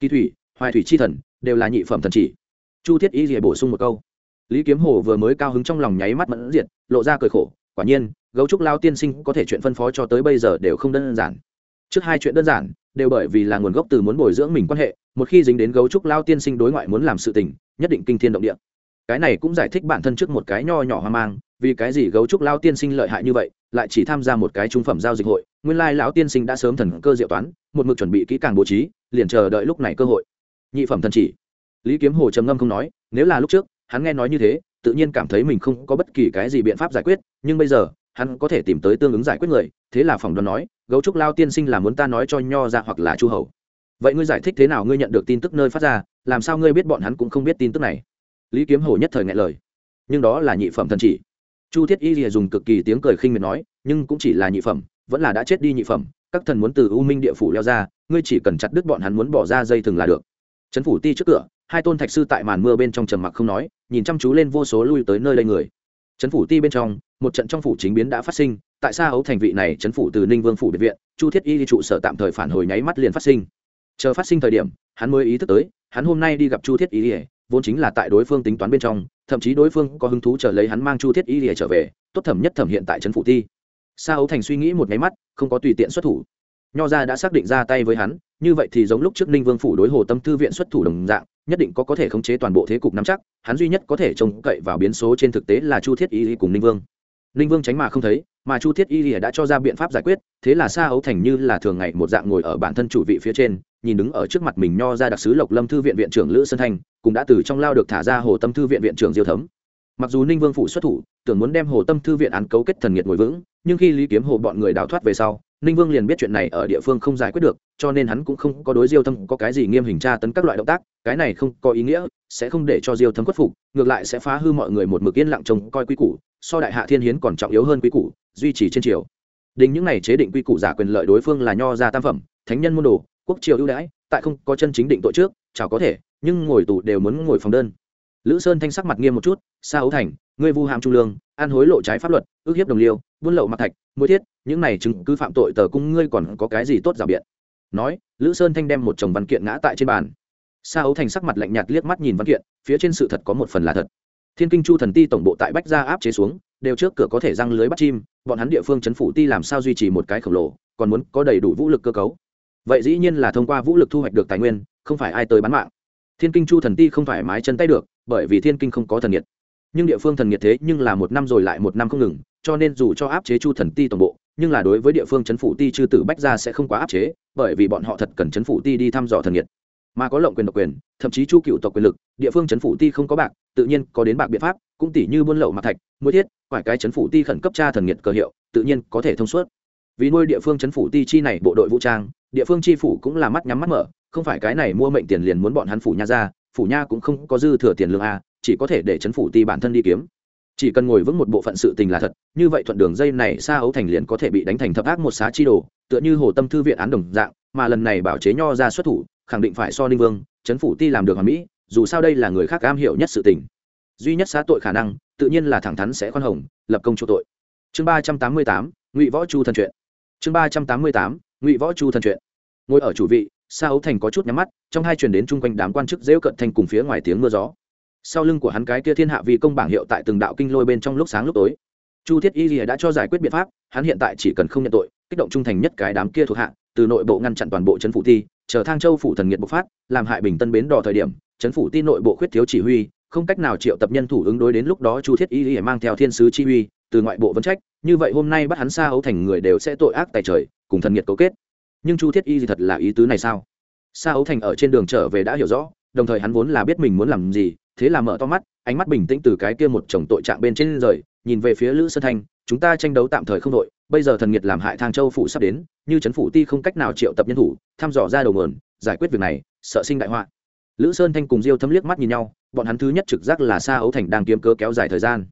Kỳ thủy, hoài thủy chi thần, đều là nhị phẩm thần chỉ. Chu thiết y rỉa bổ sung một câu. Lý kiếm hồ vừa mới cao hứng trong lòng nháy mắt mẫn diện lộ ra cười khổ, quả nhiên, gấu trúc lao tiên sinh có thể chuyện phân phó cho tới bây giờ đều không đơn giản. Trước hai chuyện đơn giản, đều bởi vì là nguồn gốc từ muốn bồi dưỡng mình quan hệ, một khi dính đến gấu trúc lao tiên sinh đối ngoại muốn làm sự tình, nhất định kinh thiên động địa cái này cũng giải thích bản thân trước một cái nho nhỏ hoang mang, vì cái gì gấu trúc lao tiên sinh lợi hại như vậy, lại chỉ tham gia một cái trung phẩm giao dịch hội. Nguyên lai lão tiên sinh đã sớm thần cơ diệu toán, một mực chuẩn bị kỹ càng bố trí, liền chờ đợi lúc này cơ hội. Nhị phẩm thần chỉ. Lý kiếm hồ trầm ngâm không nói, nếu là lúc trước, hắn nghe nói như thế, tự nhiên cảm thấy mình không có bất kỳ cái gì biện pháp giải quyết, nhưng bây giờ, hắn có thể tìm tới tương ứng giải quyết người, thế là phòng đoán nói, gấu trúc lao tiên sinh là muốn ta nói cho nho ra hoặc là chu hầu. Vậy ngươi giải thích thế nào ngươi nhận được tin tức nơi phát ra, làm sao ngươi biết bọn hắn cũng không biết tin tức này? Lý kiếm hồ nhất thời ngại lời. Nhưng đó là nhị phẩm thần chỉ. Chu thiết y lìa dùng cực kỳ tiếng cười khinh miệt nói, nhưng cũng chỉ là nhị phẩm, vẫn là đã chết đi nhị phẩm, các thần muốn từ u minh địa phủ leo ra, ngươi chỉ cần chặt đứt bọn hắn muốn bỏ ra dây thừng là được. Trấn phủ ti trước cửa, hai tôn thạch sư tại màn mưa bên trong trầm mặc không nói, nhìn chăm chú lên vô số lui tới nơi đây người. Trấn phủ ti bên trong, một trận trong phủ chính biến đã phát sinh, tại sao ấu thành vị này trấn phủ từ ninh vương phủ biệt viện, chu thiết y đi trụ sở tạm thời phản hồi nháy mắt liền phát sinh. Chờ phát sinh thời điểm, hắn mới ý thức tới, hắn hôm nay đi gặp chu thiết y vốn chính là tại đối phương tính toán bên trong, thậm chí đối phương có hứng thú chờ lấy hắn mang chu thiết y lìa trở về, tốt thẩm nhất thẩm hiện tại trấn phủ ti sa ấu thành suy nghĩ một nháy mắt, không có tùy tiện xuất thủ. Nho gia đã xác định ra tay với hắn, như vậy thì giống lúc trước ninh vương phủ đối hồ tâm thư viện xuất thủ đồng dạng, nhất định có có thể khống chế toàn bộ thế cục nắm chắc, hắn duy nhất có thể trông cậy vào biến số trên thực tế là chu thiết y cùng ninh vương. Ninh vương tránh mà không thấy, mà chu thiết y đã cho ra biện pháp giải quyết, thế là sa ấu thành như là thường ngày một dạng ngồi ở bản thân chủ vị phía trên nhìn đứng ở trước mặt mình nho ra đặc sứ lộc lâm thư viện viện trưởng lữ sơn thanh, cũng đã từ trong lao được thả ra hồ tâm thư viện viện trưởng diêu thấm. Mặc dù ninh vương phủ xuất thủ, tưởng muốn đem hồ tâm thư viện án cấu kết thần nghiệt ngồi vững, nhưng khi lý kiếm hồ bọn người đào thoát về sau, ninh vương liền biết chuyện này ở địa phương không giải quyết được, cho nên hắn cũng không có đối diêu thâm có cái gì nghiêm hình tra tấn các loại động tác, cái này không có ý nghĩa, sẽ không để cho diêu thâm khuất phục, ngược lại sẽ phá hư mọi người một mực yên lặng trông coi quy củ, so đại hạ thiên hiến còn trọng yếu hơn quy củ, duy trì trên triều. Đình những này chế định quy củ giả quyền lợi đối phương là nho gia tam phẩm, thánh nhân môn đồ quốc triều ưu đãi, tại không có chân chính định tội trước, chào có thể, nhưng ngồi tù đều muốn ngồi phòng đơn. Lữ sơn thanh sắc mặt nghiêm một chút xa ấu thành, ngươi vu hàm trung lương, ăn hối lộ trái pháp luật, ước hiếp đồng liêu, buôn lậu mặc thạch muối thiết, những này chứng cứ phạm tội tờ cung ngươi còn có cái gì tốt rào biện? Nói, lữ sơn thanh đem một chồng văn kiện ngã tại trên bàn. Sa ấu thành sắc mặt lạnh nhạt liếc mắt nhìn văn kiện, phía trên sự thật có một phần là thật. Thiên kinh chu thần ti tổng bộ tại bách gia áp chế xuống, đều trước cửa có thể răng lưới bắt chim, bọn hắn địa phương chấn phủ ti làm sao duy trì một cái khổng lồ, còn muốn có đầy đủ vũ lực cơ cấu vậy dĩ nhiên là thông qua vũ lực thu hoạch được tài nguyên, không phải ai tới bán mạng. Thiên kinh chu thần ti không phải mái chân tay được, bởi vì thiên kinh không có thần nhiệt. Nhưng địa phương thần nhiệt thế nhưng là một năm rồi lại một năm không ngừng, cho nên dù cho áp chế chu thần ti toàn bộ, nhưng là đối với địa phương chấn phủ ti chư tử bách gia sẽ không quá áp chế, bởi vì bọn họ thật cần chấn phủ ti đi thăm dò thần nhiệt. Mà có lộng quyền độc quyền, thậm chí chu cựu tộc quyền lực, địa phương chấn phủ ti không có bạc, tự nhiên có đến bạc biện pháp, cũng tỷ như buôn lậu mặt thạch mỗi thiết, quải cái chấn phủ ti khẩn cấp tra thần nhiệt cơ hiệu, tự nhiên có thể thông suốt vì nuôi địa phương chấn phủ ti chi này bộ đội vũ trang, địa phương chi phủ cũng là mắt nhắm mắt mở, không phải cái này mua mệnh tiền liền muốn bọn hắn phủ nha ra, phủ nha cũng không có dư thừa tiền lương a chỉ có thể để chấn phủ ti bản thân đi kiếm. Chỉ cần ngồi vững một bộ phận sự tình là thật, như vậy thuận đường dây này xa ấu thành liền có thể bị đánh thành thập ác một xá chi đồ, tựa như hồ tâm thư viện án đồng dạng, mà lần này bảo chế nho ra xuất thủ, khẳng định phải so ninh vương, chấn phủ ti làm được hoàn mỹ, dù sao đây là người khác am hiểu nhất sự tình. Duy nhất xá tội khả năng, tự nhiên là thẳng thắn sẽ khoan hồng, lập công chỗ tội. Chương ba trăm tám mươi tám, ngụy võ chu thần truyện chương ba trăm tám mươi tám, ngụy võ chu thần truyện ngồi ở chủ vị, sa ấu thành có chút nhắm mắt, trong hai truyền đến chung quanh đám quan chức dễu cận thành cùng phía ngoài tiếng mưa gió. Sau lưng của hắn cái kia thiên hạ vì công bảng hiệu tại từng đạo kinh lôi bên trong lúc sáng lúc tối. Chu thiết y lìa đã cho giải quyết biện pháp, hắn hiện tại chỉ cần không nhận tội, kích động trung thành nhất cái đám kia thuộc hạ, từ nội bộ ngăn chặn toàn bộ trấn phủ thi, chờ thang châu phủ thần nghiệt bộc phát, làm hại bình tân bến đỏ thời điểm, trấn phủ ti nội bộ khuyết thiếu chỉ huy, không cách nào triệu tập nhân thủ ứng đối đến lúc đó chu thiết y lìa mang theo thiên sứ chi huy, từ ngoại bộ vấn trách như vậy hôm nay bắt hắn xa ấu thành người đều sẽ tội ác tại trời, cùng thần nghiệt cấu kết. Nhưng chu thiết y gì thật là ý tứ này sao? Xa ấu thành ở trên đường trở về đã hiểu rõ, đồng thời hắn vốn là biết mình muốn làm gì, thế là mở to mắt, ánh mắt bình tĩnh từ cái kia một chồng tội trạng bên trên rời, nhìn về phía lữ sơn thanh, chúng ta tranh đấu tạm thời không đội, bây giờ thần nghiệt làm hại thang châu phủ sắp đến, như trấn phủ ti không cách nào triệu tập nhân thủ, thăm dò ra đầu mườn giải quyết việc này, sợ sinh đại họa. Lữ sơn thanh cùng diêu thấm liếc mắt nhìn nhau, bọn hắn thứ nhất trực giác là sa ấu thành đang kiếm cớ kéo dài thời gian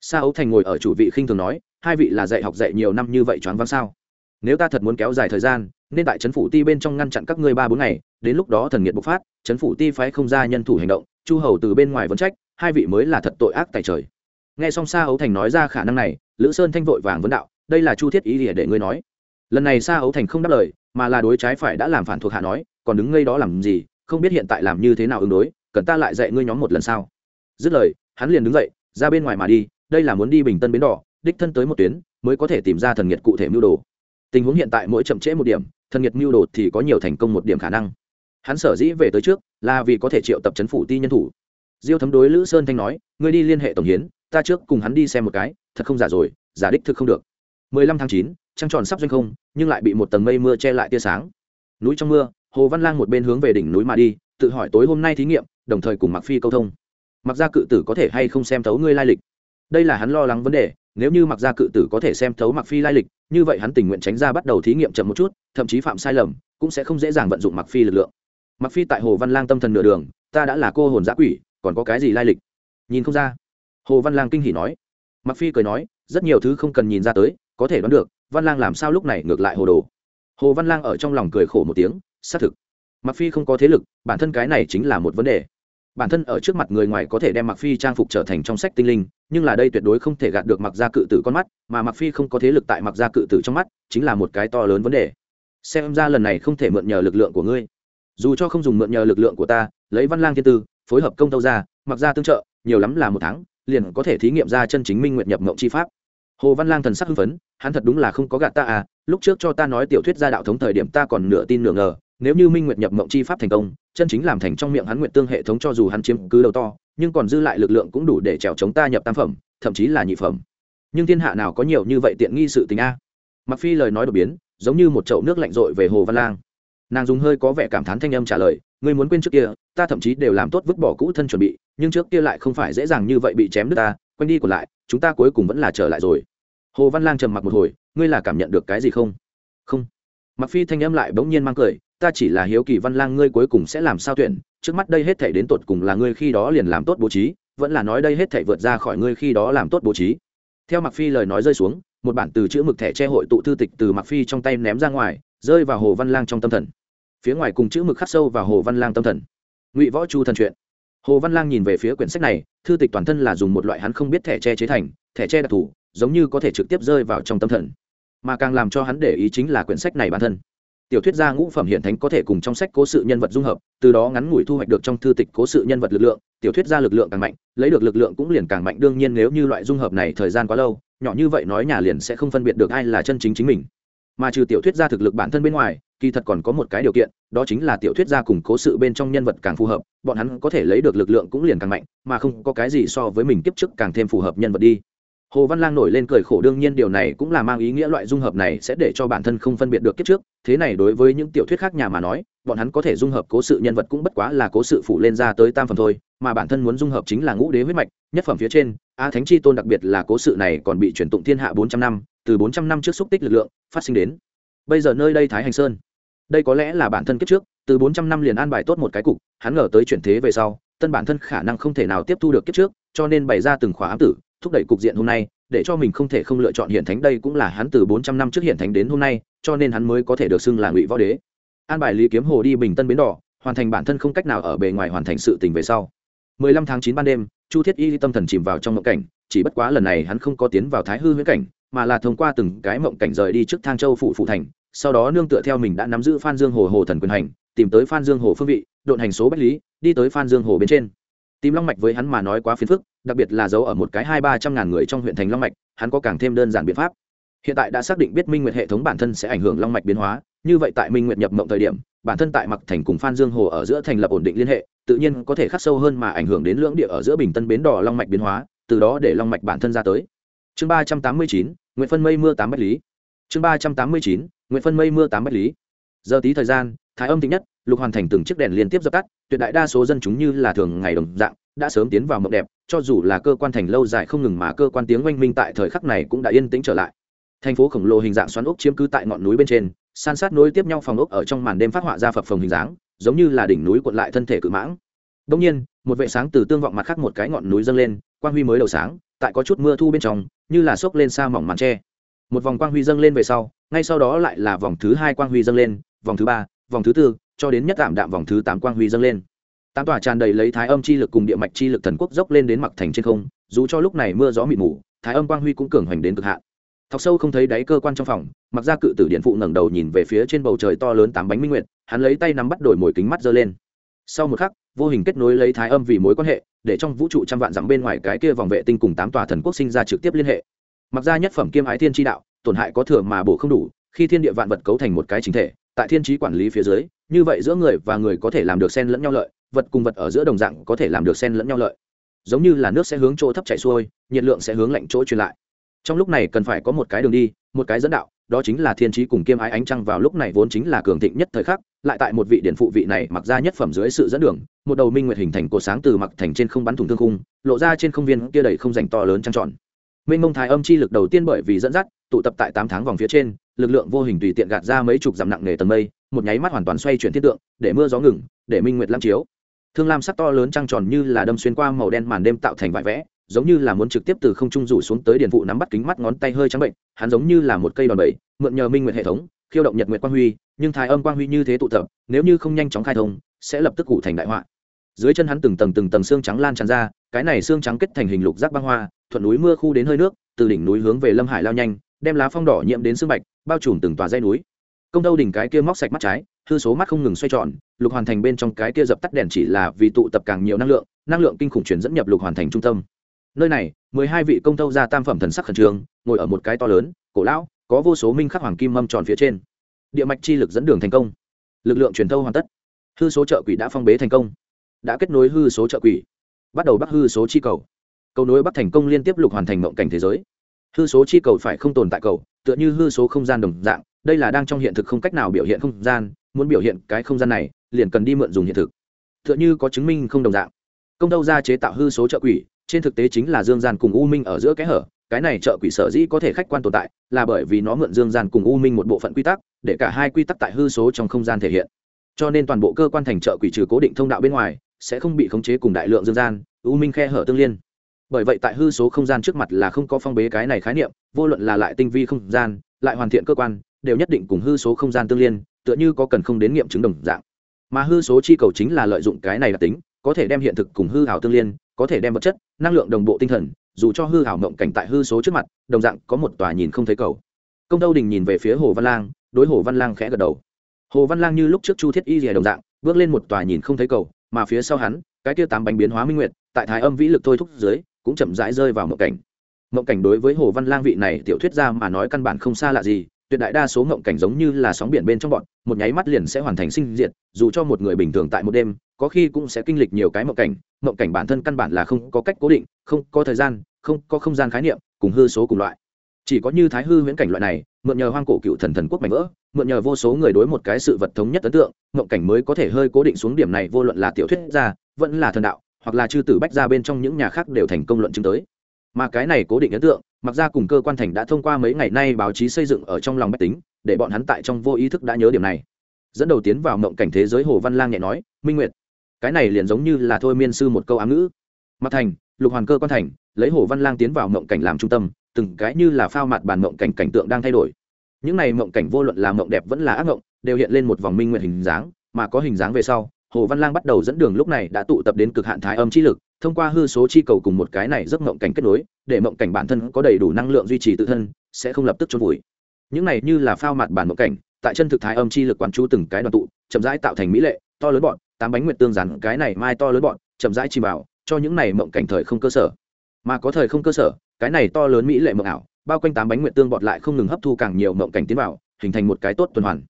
sa ấu thành ngồi ở chủ vị khinh thường nói, hai vị là dạy học dạy nhiều năm như vậy choáng váng sao? Nếu ta thật muốn kéo dài thời gian, nên tại trấn phủ ti bên trong ngăn chặn các ngươi ba bốn ngày, đến lúc đó thần nghiệt bộc phát, trấn phủ ti phái không ra nhân thủ hành động, chu hầu từ bên ngoài vấn trách, hai vị mới là thật tội ác tại trời. Nghe xong sa ấu thành nói ra khả năng này, lữ sơn thanh vội vàng vấn đạo, đây là chu thiết ý địa để ngươi nói. Lần này sa ấu thành không đáp lời, mà là đối trái phải đã làm phản thuộc hạ nói, còn đứng ngây đó làm gì, không biết hiện tại làm như thế nào ứng đối, cần ta lại dạy ngươi nhóm một lần sau dứt lời, hắn liền đứng dậy, ra bên ngoài mà đi đây là muốn đi bình tân bến đỏ, đích thân tới một tuyến, mới có thể tìm ra thần nghiệt cụ thể mưu đồ. Tình huống hiện tại mỗi chậm trễ một điểm, thần nghiệt mưu đồ thì có nhiều thành công một điểm khả năng. Hắn sở dĩ về tới trước, là vì có thể triệu tập chấn phủ ti nhân thủ. Diêu thấm đối lữ sơn thanh nói, ngươi đi liên hệ tổng hiến, ta trước cùng hắn đi xem một cái, thật không giả rồi, giả đích thực không được. Mười lăm tháng chín, trăng tròn sắp doanh không, nhưng lại bị một tầng mây mưa che lại tia sáng. Núi trong mưa, hồ văn lang một bên hướng về đỉnh núi mà đi, tự hỏi tối hôm nay thí nghiệm, đồng thời cùng mặc phi câu thông. Mặc ra cự tử có thể hay không xem thấu ngươi lai lịch? Đây là hắn lo lắng vấn đề, nếu như mặc ra cự tử có thể xem thấu mặc phi lai lịch, như vậy hắn tình nguyện tránh ra bắt đầu thí nghiệm chậm một chút, thậm chí phạm sai lầm, cũng sẽ không dễ dàng vận dụng mặc phi lực lượng. Mặc phi tại hồ văn lang tâm thần nửa đường, ta đã là cô hồn giã quỷ, còn có cái gì lai lịch? Nhìn không ra. Hồ văn lang kinh hỉ nói. Mặc phi cười nói, rất nhiều thứ không cần nhìn ra tới, có thể đoán được, văn lang làm sao lúc này ngược lại hồ đồ. Hồ văn lang ở trong lòng cười khổ một tiếng, xác thực. Mặc phi không có thế lực, bản thân cái này chính là một vấn đề bản thân ở trước mặt người ngoài có thể đem mặc phi trang phục trở thành trong sách tinh linh, nhưng là đây tuyệt đối không thể gạt được mặc gia cự tử con mắt, mà mặc phi không có thế lực tại mặc gia cự tử trong mắt, chính là một cái to lớn vấn đề. Xem ra lần này không thể mượn nhờ lực lượng của ngươi. Dù cho không dùng mượn nhờ lực lượng của ta, lấy văn lang thiên tư, phối hợp công tâu ra mặc ra tương trợ, nhiều lắm là một tháng, liền có thể thí nghiệm ra chân chính minh nguyện nhập mộng chi pháp. Hồ văn lang thần sắc hưng phấn, hắn thật đúng là không có gạt ta à lúc trước cho ta nói tiểu thuyết gia đạo thống thời điểm ta còn nửa tin nửa ngờ nếu như minh nguyện nhập mộng chi pháp thành công, chân chính làm thành trong miệng hắn nguyện tương hệ thống cho dù hắn chiếm cứ đầu to, nhưng còn dư lại lực lượng cũng đủ để trèo chống ta nhập tam phẩm, thậm chí là nhị phẩm. Nhưng thiên hạ nào có nhiều như vậy tiện nghi sự tình a? Mặc phi lời nói đột biến, giống như một chậu nước lạnh rội về hồ văn lang. Nàng dùng hơi có vẻ cảm thán thanh âm trả lời, ngươi muốn quên trước kia, ta thậm chí đều làm tốt vứt bỏ cũ thân chuẩn bị, nhưng trước kia lại không phải dễ dàng như vậy bị chém đứt ta quanh đi còn lại, chúng ta cuối cùng vẫn là trở lại rồi. Hồ văn lang trầm mặc một hồi, ngươi là cảm nhận được cái gì không? Không. Mặc phi thanh âm lại bỗng nhiên mang cười ta chỉ là hiếu kỳ văn lang ngươi cuối cùng sẽ làm sao tuyển, trước mắt đây hết thể đến tột cùng là ngươi khi đó liền làm tốt bố trí, vẫn là nói đây hết thể vượt ra khỏi ngươi khi đó làm tốt bố trí. Theo mặc phi lời nói rơi xuống, một bản từ chữ mực thẻ che hội tụ thư tịch từ mặc phi trong tay ném ra ngoài, rơi vào hồ văn lang trong tâm thần. Phía ngoài cùng chữ mực khắc sâu vào hồ văn lang tâm thần. Ngụy võ chu thần chuyện. Hồ văn lang nhìn về phía quyển sách này, thư tịch toàn thân là dùng một loại hắn không biết thẻ che chế thành, thẻ che đặc thù, giống như có thể trực tiếp rơi vào trong tâm thần. Mà càng làm cho hắn để ý chính là quyển sách này bản thân tiểu thuyết gia ngũ phẩm hiện thánh có thể cùng trong sách cố sự nhân vật dung hợp, từ đó ngắn ngủi thu hoạch được trong thư tịch cố sự nhân vật lực lượng, tiểu thuyết gia lực lượng càng mạnh, lấy được lực lượng cũng liền càng mạnh. Đương nhiên nếu như loại dung hợp này thời gian quá lâu, nhỏ như vậy nói nhà liền sẽ không phân biệt được ai là chân chính chính mình. Mà trừ tiểu thuyết gia thực lực bản thân bên ngoài, kỳ thật còn có một cái điều kiện, đó chính là tiểu thuyết gia cùng cố sự bên trong nhân vật càng phù hợp, bọn hắn có thể lấy được lực lượng cũng liền càng mạnh, mà không có cái gì so với mình kiếp trước càng thêm phù hợp nhân vật đi hồ văn lang nổi lên cười khổ, đương nhiên điều này cũng là mang ý nghĩa loại dung hợp này sẽ để cho bản thân không phân biệt được kiếp trước. Thế này đối với những tiểu thuyết khác nhà mà nói, bọn hắn có thể dung hợp cố sự nhân vật cũng bất quá là cố sự phụ lên ra tới tam phẩm thôi, mà bản thân muốn dung hợp chính là ngũ đế huyết mạch, nhất phẩm phía trên, a thánh chi tôn đặc biệt là cố sự này còn bị truyền tụng thiên hạ bốn trăm năm, từ bốn trăm năm trước xúc tích lực lượng, phát sinh đến bây giờ nơi đây thái hành sơn. Đây có lẽ là bản thân kiếp trước, từ bốn trăm năm liền an bài tốt một cái cục, hắn ngờ tới chuyển thế về sau, tân bản thân khả năng không thể nào tiếp thu được kiếp trước, cho nên bày ra từng khóa ám tử thúc đẩy cục diện hôm nay, để cho mình không thể không lựa chọn hiện thánh đây cũng là hắn từ bốn trăm năm trước hiện thánh đến hôm nay, cho nên hắn mới có thể được xưng là ngụy võ đế. An bài lý kiếm hồ đi bình tân bến đỏ, hoàn thành bản thân không cách nào ở bề ngoài hoàn thành sự tình về sau. Mười lăm tháng chín ban đêm, chu thiết y tâm thần chìm vào trong mộng cảnh, chỉ bất quá lần này hắn không có tiến vào thái hư huyễn cảnh, mà là thông qua từng cái mộng cảnh rời đi trước thang châu phủ phụ thành, sau đó nương tựa theo mình đã nắm giữ phan dương hồ hồ thần quyền hành, tìm tới phan dương hồ phương vị, độn hành số bách lý, đi tới phan dương hồ bên trên tìm long mạch với hắn mà nói quá phiền phức, đặc biệt là giấu ở một cái hai ba trăm ngàn người trong huyện thành long mạch, hắn có càng thêm đơn giản biện pháp. Hiện tại đã xác định biết minh nguyệt hệ thống bản thân sẽ ảnh hưởng long mạch biến hóa, như vậy tại minh nguyệt nhập mộng thời điểm, bản thân tại mặc thành cùng phan dương hồ ở giữa thành lập ổn định liên hệ, tự nhiên có thể khắc sâu hơn mà ảnh hưởng đến lưỡng địa ở giữa bình tân bến đỏ long mạch biến hóa, từ đó để long mạch bản thân ra tới. Chương ba trăm tám mươi chín nguyễn phân mây mưa tám bách lý. Chương ba trăm tám mươi chín nguyễn phân mây mưa tám bách lý. Giờ tí thời gian, thái âm tính nhất lục hoàn thành từng chiếc đèn liên tiếp dập tắt, tuyệt đại đa số dân chúng như là thường ngày đồng dạng, đã sớm tiến vào mộng đẹp, cho dù là cơ quan thành lâu dài không ngừng mà cơ quan tiếng oanh minh tại thời khắc này cũng đã yên tĩnh trở lại. Thành phố khổng lồ hình dạng xoắn ốc chiếm cứ tại ngọn núi bên trên, san sát nối tiếp nhau phòng ốc ở trong màn đêm phát họa ra phập phồng hình dáng, giống như là đỉnh núi cuộn lại thân thể cự mãng. Đông nhiên, một vệ sáng từ tương vọng mặt khác một cái ngọn núi dâng lên, quang huy mới đầu sáng, tại có chút mưa thu bên trong, như là xốc lên xa mỏng màn tre. Một vòng quang huy dâng lên về sau, ngay sau đó lại là vòng thứ hai quang huy dâng lên, vòng thứ ba, vòng thứ tư cho đến nhất tạm đạm vòng thứ tám quang huy dâng lên. Tám tòa tràn đầy lấy thái âm chi lực cùng địa mạch chi lực thần quốc dốc lên đến mặc thành trên không, dù cho lúc này mưa gió mịt mù, thái âm quang huy cũng cường hoành đến cực hạn. Thọc sâu không thấy đáy cơ quan trong phòng, mặc ra cự tử điện phụ ngẩng đầu nhìn về phía trên bầu trời to lớn tám bánh minh nguyệt, hắn lấy tay nắm bắt đổi mồi kính mắt giơ lên. Sau một khắc, vô hình kết nối lấy thái âm vì mối quan hệ, để trong vũ trụ trăm vạn dặm bên ngoài cái kia vòng vệ tinh cùng tám tòa thần quốc sinh ra trực tiếp liên hệ. Mặc ra nhất phẩm kiêm ái thiên tri đạo, tổn hại có thừa mà bổ không đủ, khi thiên địa vạn vật cấu thành một cái chính thể, tại thiên trí quản lý phía dưới như vậy giữa người và người có thể làm được sen lẫn nhau lợi, vật cùng vật ở giữa đồng dạng có thể làm được sen lẫn nhau lợi. Giống như là nước sẽ hướng chỗ thấp chảy xuôi, nhiệt lượng sẽ hướng lạnh chỗ truyền lại. Trong lúc này cần phải có một cái đường đi, một cái dẫn đạo, đó chính là thiên trí cùng kiêm ái ánh trăng vào lúc này vốn chính là cường thịnh nhất thời khắc, lại tại một vị điện phụ vị này mặc ra nhất phẩm dưới sự dẫn đường, một đầu minh nguyệt hình thành cột sáng từ mặc thành trên không bắn thủng thương khung, lộ ra trên không viên kia đầy không dành to lớn trăng tròn. Minh mông thái âm chi lực đầu tiên bởi vì dẫn dắt, tụ tập tại tám tháng vòng phía trên lực lượng vô hình tùy tiện gạt ra mấy chục dặm nặng nề tầng mây, một nháy mắt hoàn toàn xoay chuyển thiết tượng, để mưa gió ngừng, để minh nguyệt lam chiếu. Thương lam sắc to lớn trăng tròn như là đâm xuyên qua màu đen màn đêm tạo thành vải vẽ, giống như là muốn trực tiếp từ không trung rủ xuống tới điện vụ nắm bắt kính mắt ngón tay hơi trắng bệnh, hắn giống như là một cây đòn bẩy, mượn nhờ minh nguyệt hệ thống, khiêu động nhật nguyệt quang huy, nhưng thái âm quang huy như thế tụ tập, nếu như không nhanh chóng khai thông, sẽ lập tức cụ thành đại họa. Dưới chân hắn từng tầng từng tầng xương trắng lan tràn ra, cái này xương trắng kết thành hình lục giác băng hoa, thuận núi mưa khu đến hơi nước, từ đỉnh núi hướng về lâm hải lao nhanh đem lá phong đỏ nhiễm đến xương bạch, bao trùm từng tòa dây núi. Công đâu đỉnh cái kia móc sạch mắt trái, hư số mắt không ngừng xoay tròn, lục hoàn thành bên trong cái kia dập tắt đèn chỉ là vì tụ tập càng nhiều năng lượng năng lượng kinh khủng chuyển dẫn nhập lục hoàn thành trung tâm. Nơi này, mười hai vị công tâu ra tam phẩm thần sắc khẩn trương, ngồi ở một cái to lớn, cổ lão, có vô số minh khắc hoàng kim mâm tròn phía trên. Địa mạch chi lực dẫn đường thành công. Lực lượng truyền thâu hoàn tất. Hư số trợ quỷ đã phong bế thành công. Đã kết nối hư số trợ quỷ. Bắt đầu bắt hư số chi cầu. Cầu nối bắt thành công liên tiếp lục hoàn thành mộng cảnh thế giới hư số chi cầu phải không tồn tại cầu, tựa như hư số không gian đồng dạng, đây là đang trong hiện thực không cách nào biểu hiện không gian, muốn biểu hiện cái không gian này, liền cần đi mượn dùng hiện thực. Tựa như có chứng minh không đồng dạng. Công đâu ra chế tạo hư số trợ quỷ, trên thực tế chính là dương gian cùng u minh ở giữa kẽ hở, cái này trợ quỷ sở dĩ có thể khách quan tồn tại, là bởi vì nó mượn dương gian cùng u minh một bộ phận quy tắc, để cả hai quy tắc tại hư số trong không gian thể hiện. Cho nên toàn bộ cơ quan thành trợ quỷ trừ cố định thông đạo bên ngoài, sẽ không bị khống chế cùng đại lượng dương gian, u minh khe hở tương liên bởi vậy tại hư số không gian trước mặt là không có phong bế cái này khái niệm, vô luận là lại tinh vi không gian, lại hoàn thiện cơ quan, đều nhất định cùng hư số không gian tương liên, tựa như có cần không đến nghiệm chứng đồng dạng. Mà hư số chi cầu chính là lợi dụng cái này đặc tính, có thể đem hiện thực cùng hư hảo tương liên, có thể đem vật chất, năng lượng đồng bộ tinh thần, dù cho hư hảo mộng cảnh tại hư số trước mặt, đồng dạng có một tòa nhìn không thấy cầu. Công tâu đình nhìn về phía hồ văn lang, đối hồ văn lang khẽ gật đầu. Hồ văn lang như lúc trước chu thiết y rìa đồng dạng, bước lên một tòa nhìn không thấy cầu, mà phía sau hắn, cái kia tám bánh biến hóa minh nguyệt, tại thái âm vĩ lực thôi thúc dưới cũng chậm rãi rơi vào mộng cảnh. Mộng cảnh đối với hồ văn lang vị này tiểu thuyết ra mà nói căn bản không xa lạ gì, tuyệt đại đa số mộng cảnh giống như là sóng biển bên trong bọn, một nháy mắt liền sẽ hoàn thành sinh diệt, dù cho một người bình thường tại một đêm, có khi cũng sẽ kinh lịch nhiều cái mộng cảnh. Mộng cảnh bản thân căn bản là không có cách cố định, không có thời gian, không có không gian khái niệm, cùng hư số cùng loại. Chỉ có như thái hư huyễn cảnh loại này, mượn nhờ hoang cổ cựu thần thần quốc mạnh vỡ, mượn nhờ vô số người đối một cái sự vật thống nhất ấn tượng, mộng cảnh mới có thể hơi cố định xuống điểm này, vô luận là tiểu thuyết gia, vẫn là thần đạo hoặc là chư tử bách ra bên trong những nhà khác đều thành công luận chứng tới. Mà cái này cố định ấn tượng, mặc ra cùng cơ quan thành đã thông qua mấy ngày nay báo chí xây dựng ở trong lòng bách tính, để bọn hắn tại trong vô ý thức đã nhớ điểm này. Dẫn đầu tiến vào mộng cảnh thế giới hồ văn lang nhẹ nói, minh nguyệt, cái này liền giống như là thôi miên sư một câu ám ngữ. Mặt thành, lục hoàn cơ quan thành, lấy hồ văn lang tiến vào mộng cảnh làm trung tâm, từng cái như là phao mặt bàn mộng cảnh cảnh tượng đang thay đổi. Những này mộng cảnh vô luận là mộng đẹp vẫn là ác mộng, đều hiện lên một vòng minh nguyện hình dáng, mà có hình dáng về sau hồ văn lang bắt đầu dẫn đường lúc này đã tụ tập đến cực hạn thái âm chi lực, thông qua hư số chi cầu cùng một cái này giấc mộng cảnh kết nối, để mộng cảnh bản thân có đầy đủ năng lượng duy trì tự thân, sẽ không lập tức trôn vùi. Những này như là phao mặt bản mộng cảnh, tại chân thực thái âm chi lực quán chú từng cái đoàn tụ, chậm rãi tạo thành mỹ lệ, to lớn bọn, tám bánh nguyệt tương rắn cái này mai to lớn bọn, chậm rãi chìm vào, cho những này mộng cảnh thời không cơ sở. Mà có thời không cơ sở, cái này to lớn mỹ lệ mộng ảo, bao quanh tám bánh nguyệt tương bọt lại không ngừng hấp thu càng nhiều mộng cảnh tiến vào, hình thành một cái tốt tuần hoàn.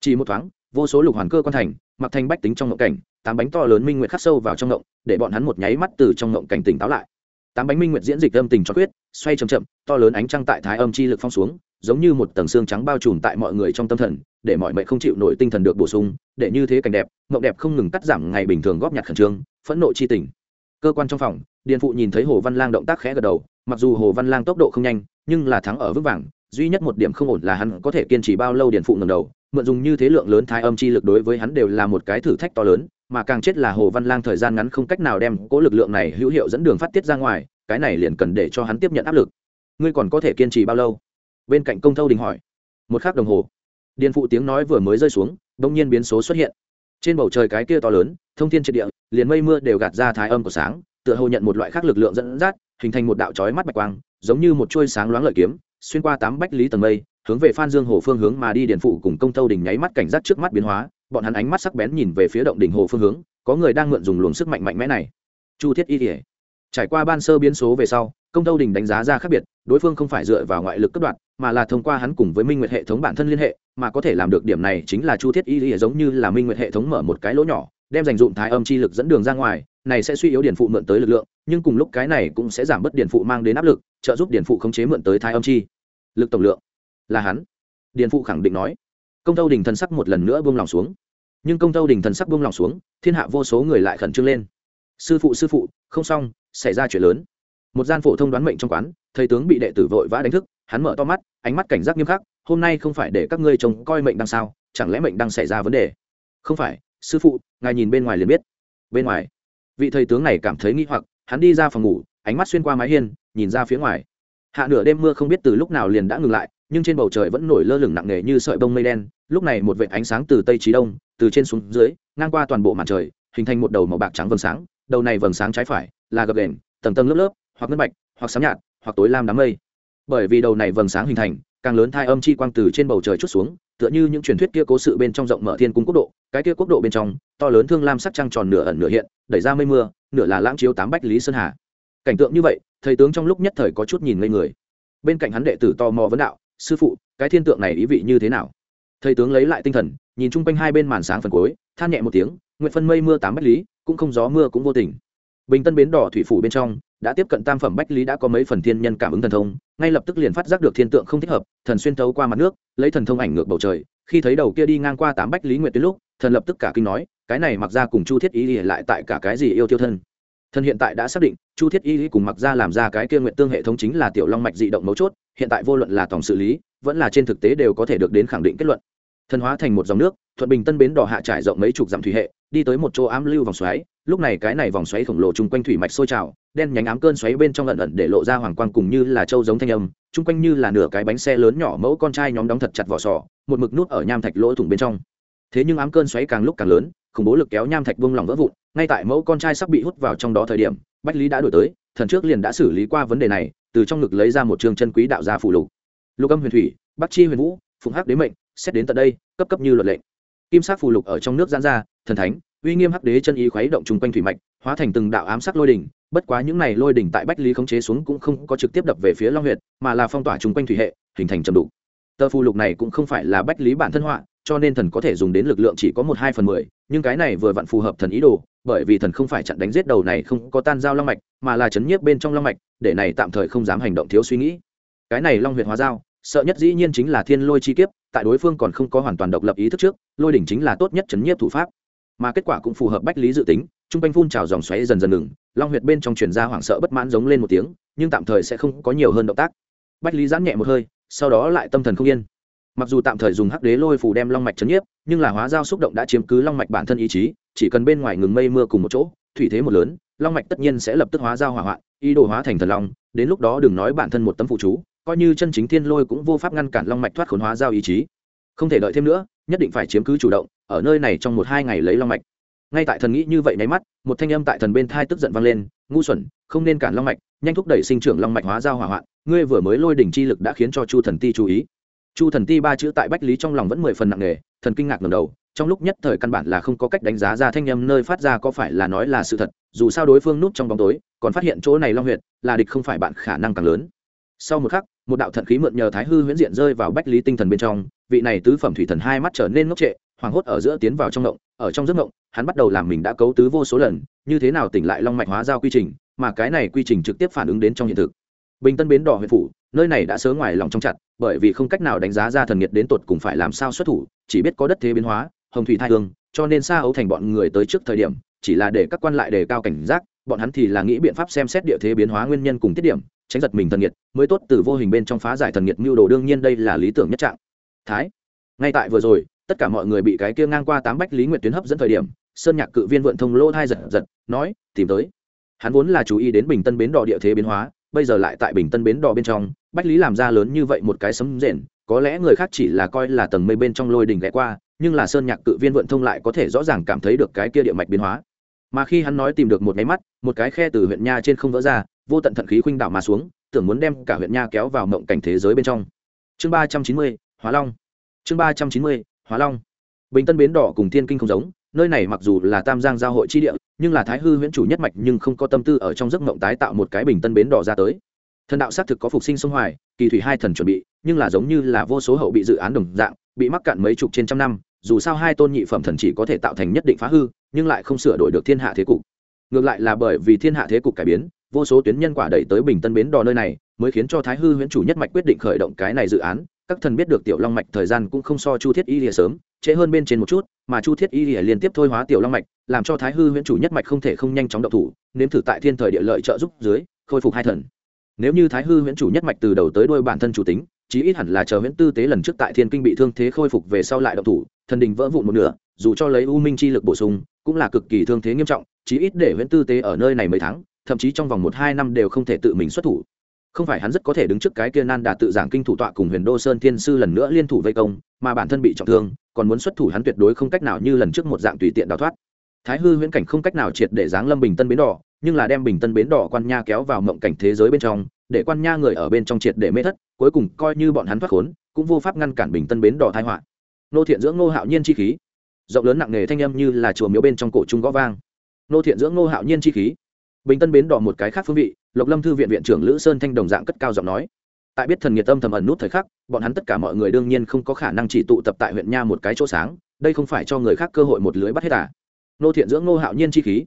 Chỉ một thoáng, vô số lục hoàn cơ quan thành mặc thành bách tính trong ngộng cảnh, tám bánh to lớn minh nguyệt khắc sâu vào trong ngộng, để bọn hắn một nháy mắt từ trong ngộng cảnh tỉnh táo lại. Tám bánh minh nguyệt diễn dịch âm tình cho quyết, xoay chậm chậm, to lớn ánh trăng tại thái âm chi lực phong xuống, giống như một tầng xương trắng bao trùm tại mọi người trong tâm thần, để mọi mệnh không chịu nổi tinh thần được bổ sung, để như thế cảnh đẹp, ngộng đẹp không ngừng cắt giảm ngày bình thường góp nhặt khẩn trương, phẫn nộ chi tình. Cơ quan trong phòng điện phụ nhìn thấy hồ văn lang động tác khẽ gật đầu, mặc dù hồ văn lang tốc độ không nhanh, nhưng là thắng ở vững vàng duy nhất một điểm không ổn là hắn có thể kiên trì bao lâu điện phụ ngầm đầu, mượn dùng như thế lượng lớn thái âm chi lực đối với hắn đều là một cái thử thách to lớn, mà càng chết là hồ văn lang thời gian ngắn không cách nào đem cố lực lượng này hữu hiệu dẫn đường phát tiết ra ngoài, cái này liền cần để cho hắn tiếp nhận áp lực. Ngươi còn có thể kiên trì bao lâu? Bên cạnh công thâu đình hỏi. Một k h ắ c đồng hồ. Điền phụ tiếng nói vừa mới rơi xuống đ ỗ n g nhiên biến số xuất hiện. Trên bầu trời cái kia to lớn, thông thiên triệt địa, liền mây mưa đều gạt ra thái âm của sáng, tựa hồ nhận một loại khác lực lượng dẫn dắt, hình thành một đạo trói mắt bạch quang, giống như một chuôi sáng loáng lợi kiếm xuyên qua tám bách lý tầng mây, hướng về phan dương hồ phương hướng mà đi điền phụ cùng công thâu đình nháy mắt cảnh giác trước mắt biến hóa, bọn hắn ánh mắt sắc bén nhìn về phía động đỉnh hồ phương hướng, có người đang mượn dùng luồng sức mạnh mạnh mẽ này. Chu thiết y thể trải qua ban sơ biến số về sau, công tâu đình đánh giá ra khác biệt, đối phương không phải dựa vào ngoại lực cấp đoạn, mà là thông qua hắn cùng với minh nguyệt hệ thống bản thân liên hệ, mà có thể làm được điểm này chính là chu thiết y y giống như là minh nguyệt hệ thống mở một cái lỗ nhỏ, đem dành dụm thái âm chi lực dẫn đường ra ngoài, này sẽ suy yếu điển phụ mượn tới lực lượng, nhưng cùng lúc cái này cũng sẽ giảm bớt điển phụ mang đến áp lực, trợ giúp điển phụ khống chế mượn tới thái âm chi lực tổng lượng là hắn. Điền phụ khẳng định nói. Công tâu đình thần sắc một lần nữa buông lòng xuống. Nhưng công tâu đình thần sắc buông lòng xuống, thiên hạ vô số người lại khẩn trương lên. Sư phụ sư phụ, không xong, xảy ra chuyện lớn. Một gian phổ thông đoán mệnh trong quán, thầy tướng bị đệ tử vội vã đánh thức, hắn mở to mắt, ánh mắt cảnh giác nghiêm khắc, hôm nay không phải để các ngươi trông coi mệnh đang sao, chẳng lẽ mệnh đang xảy ra vấn đề? Không phải, sư phụ, ngài nhìn bên ngoài liền biết. Bên ngoài. Vị thầy tướng này cảm thấy nghi hoặc, hắn đi ra phòng ngủ, ánh mắt xuyên qua mái hiên, nhìn ra phía ngoài hạ nửa đêm mưa không biết từ lúc nào liền đã ngừng lại, nhưng trên bầu trời vẫn nổi lơ lửng nặng nề như sợi bông mây đen. Lúc này một vệt ánh sáng từ tây chí đông, từ trên xuống dưới, ngang qua toàn bộ màn trời, hình thành một đầu màu bạc trắng vầng sáng. Đầu này vầng sáng trái phải là gập đền, tầng tầng lớp lớp, hoặc ngân bạch, hoặc sáng nhạt, hoặc tối lam đám mây. Bởi vì đầu này vầng sáng hình thành, càng lớn thai âm chi quang từ trên bầu trời chút xuống, tựa như những truyền thuyết kia cố sự bên trong rộng mở thiên cung quốc độ. Cái kia quốc độ bên trong, to lớn thương lam sắc trăng tròn nửa ẩn nửa hiện, đẩy ra mây mưa, nửa là lãng chiếu tám bách lý sơn hà cảnh tượng như vậy, thầy tướng trong lúc nhất thời có chút nhìn ngây người. Bên cạnh hắn đệ tử tò mò vấn đạo, sư phụ, cái thiên tượng này ý vị như thế nào? Thầy tướng lấy lại tinh thần, nhìn chung quanh hai bên màn sáng phần cuối, than nhẹ một tiếng nguyện phân mây mưa tám bách lý, cũng không gió mưa cũng vô tình. Bình tân bến đỏ thủy phủ bên trong, đã tiếp cận tam phẩm bách lý đã có mấy phần thiên nhân cảm ứng thần thông, ngay lập tức liền phát giác được thiên tượng không thích hợp, thần xuyên thấu qua mặt nước, lấy thần thông ảnh ngược bầu trời, khi thấy đầu kia đi ngang qua tám bách lý nguyệt tuyến lúc, thần lập tức cả kinh nói, cái này mặc ra cùng chu thiết ý lại tại cả cái gì yêu tiêu thân? Thần hiện tại đã xác định, chu thiết y cùng mặc ra làm ra cái kia nguyện tương hệ thống chính là tiểu long mạch dị động mấu chốt, hiện tại vô luận là tổng xử lý, vẫn là trên thực tế đều có thể được đến khẳng định kết luận. Thần hóa thành một dòng nước, thuận bình tân bến đỏ hạ trải rộng mấy chục dặm thủy hệ, đi tới một chỗ ám lưu vòng xoáy, lúc này cái này vòng xoáy khổng lồ chung quanh thủy mạch sôi trào, đen nhánh ám cơn xoáy bên trong lẩn ẩn để lộ ra hoàng quang cùng như là trâu giống thanh âm, chung quanh như là nửa cái bánh xe lớn nhỏ mẫu con trai nhóm đóng thật chặt vỏ sò, một mực nút ở nham thạch lỗ thủng bên trong. Thế nhưng ám cơn xoáy càng lúc càng lớn, khủng bố lực kéo nham thạch vung lỏng vỡ vụn ngay tại mẫu con trai sắp bị hút vào trong đó thời điểm, bách lý đã đổi tới, thần trước liền đã xử lý qua vấn đề này, từ trong ngực lấy ra một trường chân quý đạo gia phụ lục. Lục âm huyền thủy, bắc chi huyền vũ, phụng hắc đế mệnh, xét đến tận đây, cấp cấp như luật lệnh. Kim sắc phù lục ở trong nước giãn ra, thần thánh, uy nghiêm hắc đế chân ý khuấy động chung quanh thủy mạch, hóa thành từng đạo ám sắc lôi đỉnh, bất quá những này lôi đỉnh tại bách lý khống chế xuống cũng không có trực tiếp đập về phía long huyệt, mà là phong tỏa chung quanh thủy hệ, hình thành trầm đủ tờ phù lục này cũng không phải là bách lý bản thân họa cho nên thần có thể dùng đến lực lượng chỉ có một hai phần mười, nhưng cái này vừa vặn phù hợp thần ý đồ, bởi vì thần không phải chặn đánh giết đầu này không có tan giao long mạch, mà là chấn nhiếp bên trong long mạch, để này tạm thời không dám hành động thiếu suy nghĩ. Cái này long huyệt hóa giao, sợ nhất dĩ nhiên chính là thiên lôi chi kiếp, tại đối phương còn không có hoàn toàn độc lập ý thức trước, lôi đỉnh chính là tốt nhất chấn nhiếp thủ pháp. Mà kết quả cũng phù hợp bách lý dự tính t r u n g quanh phun trào dòng xoáy dần dần ngừng, long huyệt bên trong truyền ra hoảng sợ bất mãn giống lên một tiếng, nhưng tạm thời sẽ không có nhiều hơn động tác. Bách lý giãn nhẹ một hơi, sau đó lại tâm thần không yên mặc dù tạm thời dùng hắc đế lôi phủ đem long mạch chấn nhiếp, nhưng là hóa giao xúc động đã chiếm cứ long mạch bản thân ý chí, chỉ cần bên ngoài ngừng mây mưa cùng một chỗ, thủy thế một lớn, long mạch tất nhiên sẽ lập tức hóa giao hỏa hoạn, ý đồ hóa thành thần long, đến lúc đó đừng nói bản thân một tấm phụ chú, coi như chân chính thiên lôi cũng vô pháp ngăn cản long mạch thoát khốn hóa giao ý chí. Không thể đợi thêm nữa, nhất định phải chiếm cứ chủ động, ở nơi này trong một hai ngày lấy long mạch. Ngay tại thần nghĩ như vậy nháy mắt, một thanh âm tại thần bên thai tức giận vang lên, ngu xuẩn, không nên cản long mạch, nhanh thúc đẩy sinh trưởng long mạch hóa giao hỏa hoạn, ngươi vừa mới lôi đỉnh chi lực đã khiến cho chu thần ti chú ý chu thần ti ba chữ tại bách lý trong lòng vẫn mười phần nặng nề, thần kinh ngạc ngầm đầu, trong lúc nhất thời căn bản là không có cách đánh giá ra thanh âm nơi phát ra có phải là nói là sự thật, dù sao đối phương núp trong bóng tối, còn phát hiện chỗ này long huyệt, là địch không phải bạn, khả năng càng lớn. Sau một khắc, một đạo thận khí mượn nhờ thái hư huyễn diện rơi vào bách lý tinh thần bên trong, vị này tứ phẩm thủy thần hai mắt trở nên ngốc trệ, hoảng hốt ở giữa tiến vào trong ngộng, ở trong giấc ngộng, hắn bắt đầu làm mình đã cấu tứ vô số lần, như thế nào tỉnh lại long mạch hóa giao quy trình, mà cái này quy trình trực tiếp phản ứng đến trong hiện thực. Bình tân bến đỏ huyện phủ nơi này đã sớm ngoài lòng trong chặt, bởi vì không cách nào đánh giá ra thần nhiệt đến tột cùng phải làm sao xuất thủ, chỉ biết có đất thế biến hóa, hồng thủy thai hương, cho nên xa ấu thành bọn người tới trước thời điểm, chỉ là để các quan lại đề cao cảnh giác, bọn hắn thì là nghĩ biện pháp xem xét địa thế biến hóa nguyên nhân cùng tiết điểm, tránh giật mình thần nhiệt mới tốt từ vô hình bên trong phá giải thần nhiệt mưu đồ, đương nhiên đây là lý tưởng nhất trạng. Thái, ngay tại vừa rồi, tất cả mọi người bị cái kia ngang qua tám bách lý nguyệt tuyến hấp dẫn thời điểm, sơn nhạc cự viên vượn thông lỗ thai giật giật, nói, tìm tới. Hắn vốn là chú ý đến bình tân bến đò địa thế biến hóa, bây giờ lại tại bình tân bến đò bên trong bách lý làm ra lớn như vậy một cái sấm rền, có lẽ người khác chỉ là coi là tầng mây bên trong lôi đình ghé qua, nhưng là sơn nhạc cự viên vượn thông lại có thể rõ ràng cảm thấy được cái kia địa mạch biến hóa. Mà khi hắn nói tìm được một máy mắt, một cái khe từ huyện nha trên không vỡ ra, vô tận thận khí khuynh đảo mà xuống, tưởng muốn đem cả huyện nha kéo vào mộng cảnh thế giới bên trong. Chương ba trăm chín mươi hóa long. Chương ba trăm chín mươi hóa long. Bình tân bến đỏ cùng thiên kinh không giống, nơi này mặc dù là tam giang giao hội chi địa, nhưng là thái hư huyễn chủ nhất mạch nhưng không có tâm tư ở trong giấc mộng tái tạo một cái bình tân bến đỏ ra tới thần đạo xác thực có phục sinh sông hoài, kỳ thủy hai thần chuẩn bị, nhưng là giống như là vô số hậu bị dự án đồng dạng, bị mắc cạn mấy chục trên trăm năm, dù sao hai tôn nhị phẩm thần chỉ có thể tạo thành nhất định phá hư, nhưng lại không sửa đổi được thiên hạ thế cục. Ngược lại là bởi vì thiên hạ thế cục cải biến, vô số tuyến nhân quả đẩy tới bình tân bến đò nơi này, mới khiến cho thái hư huyễn chủ nhất mạch quyết định khởi động cái này dự án. Các thần biết được tiểu long mạch thời gian cũng không so chu thiết y lìa sớm, trễ hơn bên trên một chút, mà chu thiết y lìa liên tiếp thôi hóa tiểu long mạch, làm cho thái hư huyễn chủ nhất mạch không thể không nhanh chóng động thủ, nếm thử tại thiên thời địa lợi trợ giúp dưới, khôi phục hai thần nếu như thái hư huyễn chủ nhất mạch từ đầu tới đuôi bản thân chủ tính, chí ít hẳn là chờ huyễn tư tế lần trước tại thiên kinh bị thương thế khôi phục về sau lại động thủ, thần đình vỡ vụn một nửa, dù cho lấy u minh chi lực bổ sung, cũng là cực kỳ thương thế nghiêm trọng, chí ít để huyễn tư tế ở nơi này mấy tháng, thậm chí trong vòng một hai năm đều không thể tự mình xuất thủ. Không phải hắn rất có thể đứng trước cái kia nan đà tự giảng kinh thủ tọa cùng huyền đô sơn thiên sư lần nữa liên thủ vây công, mà bản thân bị trọng thương, còn muốn xuất thủ hắn tuyệt đối không cách nào như lần trước một dạng tùy tiện đào thoát. Thái hư huyễn cảnh không cách nào triệt để giáng lâm bình tân bến đỏ nhưng là đem bình tân bến đỏ quan nha kéo vào mộng cảnh thế giới bên trong, để quan nha người ở bên trong triệt để mê thất, cuối cùng coi như bọn hắn thoát khốn, cũng vô pháp ngăn cản bình tân bến đỏ thai họa. Nô thiện dưỡng nô hạo nhiên chi khí. Rộng lớn nặng nề thanh âm như là chùa miếu bên trong cổ trung gõ vang. Nô thiện dưỡng nô hạo nhiên chi khí. Bình tân bến đỏ một cái khác phương vị, lộc lâm thư viện viện trưởng lữ sơn thanh đồng dạng cất cao giọng nói. Tại biết thần nhiệt tâm thầm ẩn nút thời khắc, bọn hắn tất cả mọi người đương nhiên không có khả năng chỉ tụ tập tại huyện nha một cái chỗ sáng, đây không phải cho người khác cơ hội một lưới bắt hết à. nô thiện dưỡng nô hạo nhiên chi khí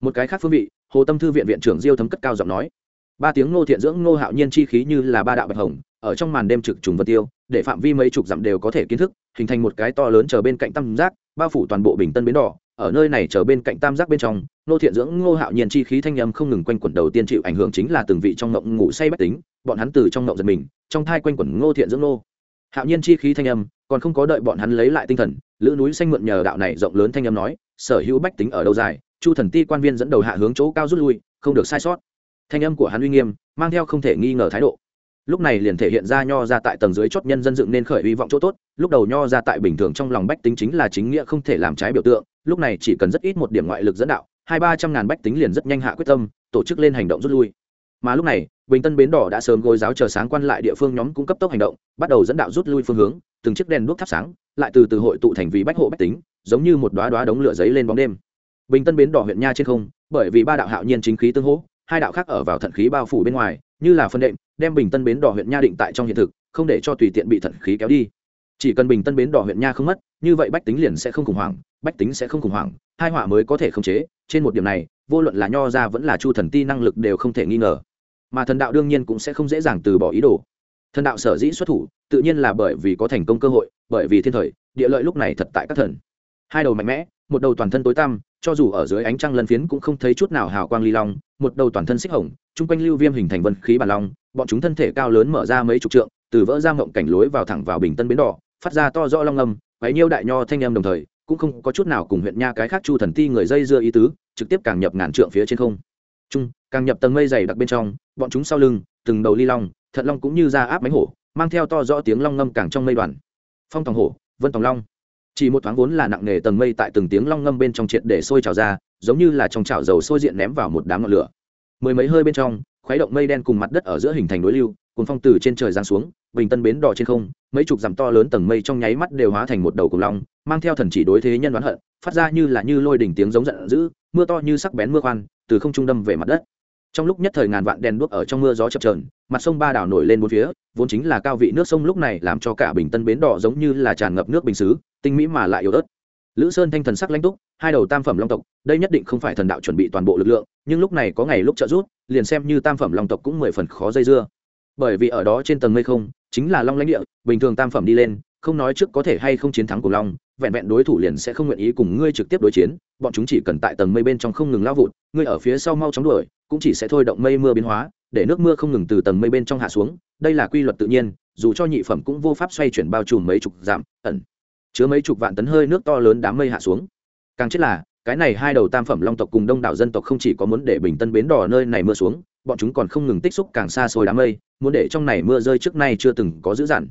một cái khác phương vị, hồ tâm thư viện viện trưởng diêu thấm cất cao giọng nói. Ba tiếng nô thiện dưỡng nô hạo nhiên chi khí như là ba đạo bạch hồng, ở trong màn đêm trực trùng vân tiêu, để phạm vi mấy chục dặm đều có thể kiến thức, hình thành một cái to lớn chờ bên cạnh tam giác, bao phủ toàn bộ bình tân bến đỏ. Ở nơi này chờ bên cạnh tam giác bên trong nô thiện dưỡng ngô hạo nhiên chi khí thanh âm không ngừng quanh quẩn đầu tiên chịu ảnh hưởng chính là từng vị trong ngộng ngủ say bách tính, bọn hắn từ trong ngộng giật mình, trong thai quanh quẩn ngô thiện dưỡng nô hạo nhiên chi khí thanh âm, còn không có đợi bọn hắn lấy lại tinh thần, lữ núi xanh mượn nhờ đạo này rộng lớn thanh âm nói, sở hữu bách tính ở đâu dài chu thần ti quan viên dẫn đầu hạ hướng chỗ cao rút lui, không được sai sót. Thanh âm của hắn uy nghiêm, mang theo không thể nghi ngờ thái độ. Lúc này liền thể hiện ra nho ra tại tầng dưới chót nhân dân dựng nên khởi hy vọng chỗ tốt, lúc đầu nho ra tại bình thường trong lòng bách tính chính là chính nghĩa không thể làm trái biểu tượng, lúc này chỉ cần rất ít một điểm ngoại lực dẫn đạo, hai ba trăm ngàn bách tính liền rất nhanh hạ quyết tâm, tổ chức lên hành động rút lui. Mà lúc này, bình tân bến đỏ đã sớm gối giáo chờ sáng quan lại địa phương nhóm cung cấp tốc hành động, bắt đầu dẫn đạo rút lui phương hướng, từng chiếc đèn đuốc thắp sáng, lại từ từ hội tụ thành vì bách hộ bách tính, giống như một đoá đoá đống lửa giấy lên bóng đêm bình tân bến đỏ huyện nha trên không, bởi vì ba đạo hạo nhiên chính khí tương hỗ, hai đạo khác ở vào thận khí bao phủ bên ngoài, như là phân đệm, đem bình tân bến đỏ huyện nha định tại trong hiện thực, không để cho tùy tiện bị thận khí kéo đi. Chỉ cần bình tân bến đỏ huyện nha không mất, như vậy bách tính liền sẽ không khủng hoảng, bách tính sẽ không khủng hoảng, hai họa mới có thể khống chế, trên một điểm này, vô luận là nho ra vẫn là chu thần ti năng lực đều không thể nghi ngờ. Mà thần đạo đương nhiên cũng sẽ không dễ dàng từ bỏ ý đồ. Thần đạo sở dĩ xuất thủ, tự nhiên là bởi vì có thành công cơ hội, bởi vì thiên thời, địa lợi lúc này thật tại các thần. Hai đầu mạnh mẽ, một đầu toàn thân tối tăm cho dù ở dưới ánh trăng lân phiến cũng không thấy chút nào hào quang ly long, một đầu toàn thân xích hồng, chung quanh lưu viêm hình thành vân khí bản long, bọn chúng thân thể cao lớn mở ra mấy chục trượng, từ vỡ ra mộng cảnh lối vào thẳng vào bình tân bến đỏ, phát ra to rõ long âm, quấy nhiêu đại nho thanh em đồng thời, cũng không có chút nào cùng huyện nha cái khác chu thần ti người dây dưa ý tứ, trực tiếp càng nhập ngàn trượng phía trên không. Trung càng nhập tầng mây dày đặc bên trong, bọn chúng sau lưng, từng đầu ly long thận long cũng như ra áp bánh hổ, mang theo to rõ tiếng long ngâm càng trong mây đoàn. Phong tòng hổ, vân tòng long chỉ một thoáng vốn là nặng nề tầng mây tại từng tiếng long ngâm bên trong triệt để sôi trào ra, giống như là trong chảo dầu sôi diện ném vào một đám ngọn lửa. Mười mấy hơi bên trong, khuấy động mây đen cùng mặt đất ở giữa hình thành đối lưu cùng phong từ trên trời giáng xuống, bình tân bến đỏ trên không, mấy chục dặm to lớn tầng mây trong nháy mắt đều hóa thành một đầu cùng long, mang theo thần chỉ đối thế nhân đoán hận, phát ra như là như lôi đỉnh tiếng giống giận dữ, mưa to như sắc bén mưa khoan, từ không trung đâm về mặt đất. Trong lúc nhất thời ngàn vạn đèn đuốc ở trong mưa gió chập trờn mặt sông ba đảo nổi lên bốn phía, vốn chính là cao vị nước sông lúc này làm cho cả bình tân bến đỏ giống như là tràn ngập nước bình xứ tinh mỹ mà lại yếu ớt. Lữ sơn thanh thần sắc lãnh túc, hai đầu tam phẩm long tộc, đây nhất định không phải thần đạo chuẩn bị toàn bộ lực lượng, nhưng lúc này có ngày lúc trợ rút liền xem như tam phẩm long tộc cũng mười phần khó dây dưa. Bởi vì ở đó trên tầng mây không, chính là long lãnh địa, bình thường tam phẩm đi lên, không nói trước có thể hay không chiến thắng cùng long, vẹn vẹn đối thủ liền sẽ không nguyện ý cùng ngươi trực tiếp đối chiến, bọn chúng chỉ cần tại tầng mây bên trong không ngừng lao vụt, ngươi ở phía sau mau chóng đuổi, cũng chỉ sẽ thôi động mây mưa biến hóa, để nước mưa không ngừng từ tầng mây bên trong hạ xuống, đây là quy luật tự nhiên, dù cho nhị phẩm cũng vô pháp xoay chuyển bao trùm mấy chục giảm ẩn chứa mấy chục vạn tấn hơi nước to lớn đám mây hạ xuống. Càng chết là, cái này hai đầu tam phẩm long tộc cùng đông đảo dân tộc không chỉ có muốn để bình tân bến đỏ nơi này mưa xuống, bọn chúng còn không ngừng tích xúc càng xa xôi đám mây, muốn để trong này mưa rơi trước nay chưa từng có dữ dằn.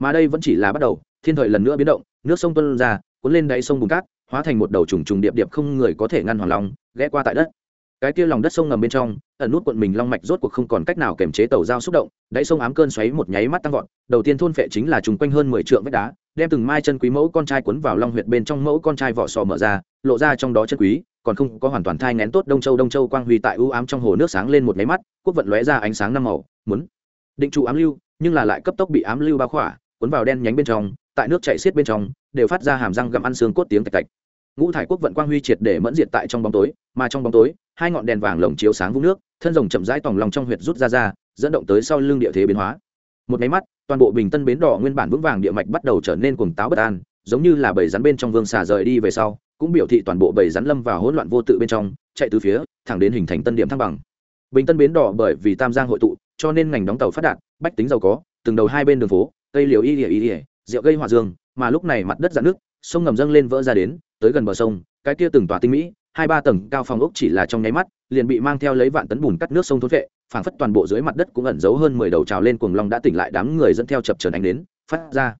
Mà đây vẫn chỉ là bắt đầu, thiên thời lần nữa biến động, nước sông tuân ra, cuốn lên đáy sông bùn cát, hóa thành một đầu trùng trùng điệp điệp không người có thể ngăn hoàng long, ghé qua tại đất. Cái kia lòng đất sông ngầm bên trong, ẩn nút quận mình long mạch rốt cuộc không còn cách nào kiềm chế tàu dao xúc động, đáy sông ám cơn xoáy một nháy mắt tăng vọt, đầu tiên thôn phệ chính là trùng quanh hơn mười trượng vách đá đem từng mai chân quý mẫu con trai cuốn vào long huyệt bên trong mẫu con trai vỏ sò mở ra, lộ ra trong đó chân quý, còn không có hoàn toàn thai ngén tốt đông châu đông châu quang huy tại ưu ám trong hồ nước sáng lên một máy mắt, quốc vận lóe ra ánh sáng năm màu, muốn định trụ ám lưu, nhưng là lại cấp tốc bị ám lưu bao khỏa, cuốn vào đen nhánh bên trong, tại nước chảy xiết bên trong, đều phát ra hàm răng gặm ăn xương cốt tiếng tạch tạch. Ngũ thải quốc vận quang huy triệt để mẫn diệt tại trong bóng tối, mà trong bóng tối, hai ngọn đèn vàng lồng chiếu sáng vũng nước, thân rồng chậm rãi tòng lòng trong huyệt rút ra ra, dẫn động tới sau lưng địa thế biến hóa một máy mắt, toàn bộ bình tân bến đỏ nguyên bản vững vàng địa mạch bắt đầu trở nên cuồng táo bất an, giống như là bầy rắn bên trong vương xà rời đi về sau, cũng biểu thị toàn bộ bầy rắn lâm vào hỗn loạn vô tự bên trong, chạy từ phía, thẳng đến hình thành tân điểm thăng bằng. Bình tân bến đỏ bởi vì tam giang hội tụ, cho nên ngành đóng tàu phát đạt, bách tính giàu có, từng đầu hai bên đường phố, cây liều y ỉa y ỉa rượu gây hòa dương, mà lúc này mặt đất dạn nước sông ngầm dâng lên vỡ ra đến, tới gần bờ sông, cái kia từng tòa tinh mỹ, hai ba tầng cao phòng ốc chỉ là trong nháy mắt, liền bị mang theo lấy vạn tấn bùn cắt nước sông thốn vệ phảng phất toàn bộ dưới mặt đất cũng ẩn giấu hơn mười đầu trào lên cuồng long đã tỉnh lại đám người dẫn theo chập chờn ánh đến, phát ra.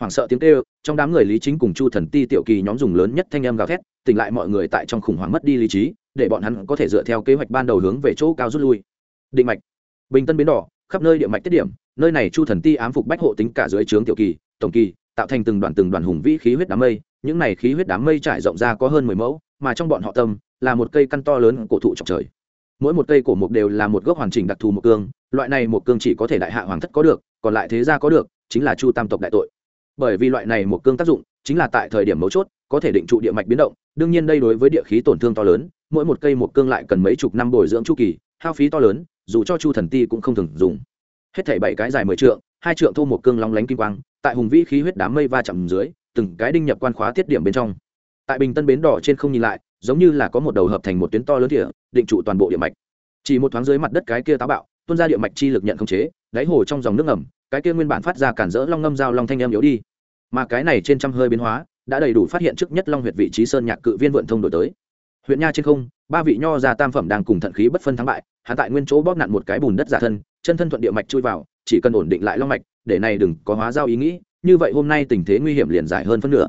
Hoảng sợ tiếng kêu, trong đám người lý chính cùng chu thần ti tiểu kỳ nhóm dùng lớn nhất thanh âm gào thét, tỉnh lại mọi người tại trong khủng hoảng mất đi lý trí, để bọn hắn có thể dựa theo kế hoạch ban đầu hướng về chỗ cao rút lui. Định mạch. Bình tân biến đỏ, khắp nơi địa mạch tiết điểm, nơi này chu thần ti ám phục bách hộ tính cả dưới trướng tiểu kỳ, tổng kỳ, tạo thành từng đoàn từng đoàn hùng vĩ khí huyết đám mây, những này khí huyết đám mây trải rộng ra có hơn mười mẫu, mà trong bọn họ tâm, là một cây căn to lớn cổ thụ trọc trời mỗi một cây cổ mục đều là một gốc hoàn chỉnh đặc thù một cương, loại này một cương chỉ có thể đại hạ hoàng thất có được, còn lại thế gia có được, chính là chu tam tộc đại tội. Bởi vì loại này một cương tác dụng, chính là tại thời điểm mấu chốt, có thể định trụ địa mạch biến động, đương nhiên đây đối với địa khí tổn thương to lớn, mỗi một cây một cương lại cần mấy chục năm bồi dưỡng chu kỳ, hao phí to lớn, dù cho chu thần ti cũng không thường dùng. Hết thảy bảy cái dài mười trượng, hai trượng thô một cương long lánh kim quang, tại hùng vĩ khí huyết đám mây va chạm dưới, từng cái đinh nhập quan khóa tiết điểm bên trong tại bình tân bến đỏ trên không nhìn lại, giống như là có một đầu hợp thành một tuyến to lớn địa, định trụ toàn bộ địa mạch. Chỉ một thoáng dưới mặt đất cái kia táo bạo, tuôn ra địa mạch chi lực nhận không chế, đáy hồ trong dòng nước ngầm, cái kia nguyên bản phát ra cản rỡ long ngâm dao long thanh em yếu đi. Mà cái này trên trăm hơi biến hóa, đã đầy đủ phát hiện trước nhất long huyệt vị trí sơn nhạc cự viên vượn thông đổi tới. Huyện nha trên không, ba vị nho già tam phẩm đang cùng thận khí bất phân thắng bại hạ tại nguyên chỗ bóp nặn một cái bùn đất giả thân, chân thân thuận địa mạch chui vào, chỉ cần ổn định lại long mạch, để này đừng có hóa giao ý nghĩ, như vậy hôm nay tình thế nguy hiểm liền giải hơn phân nửa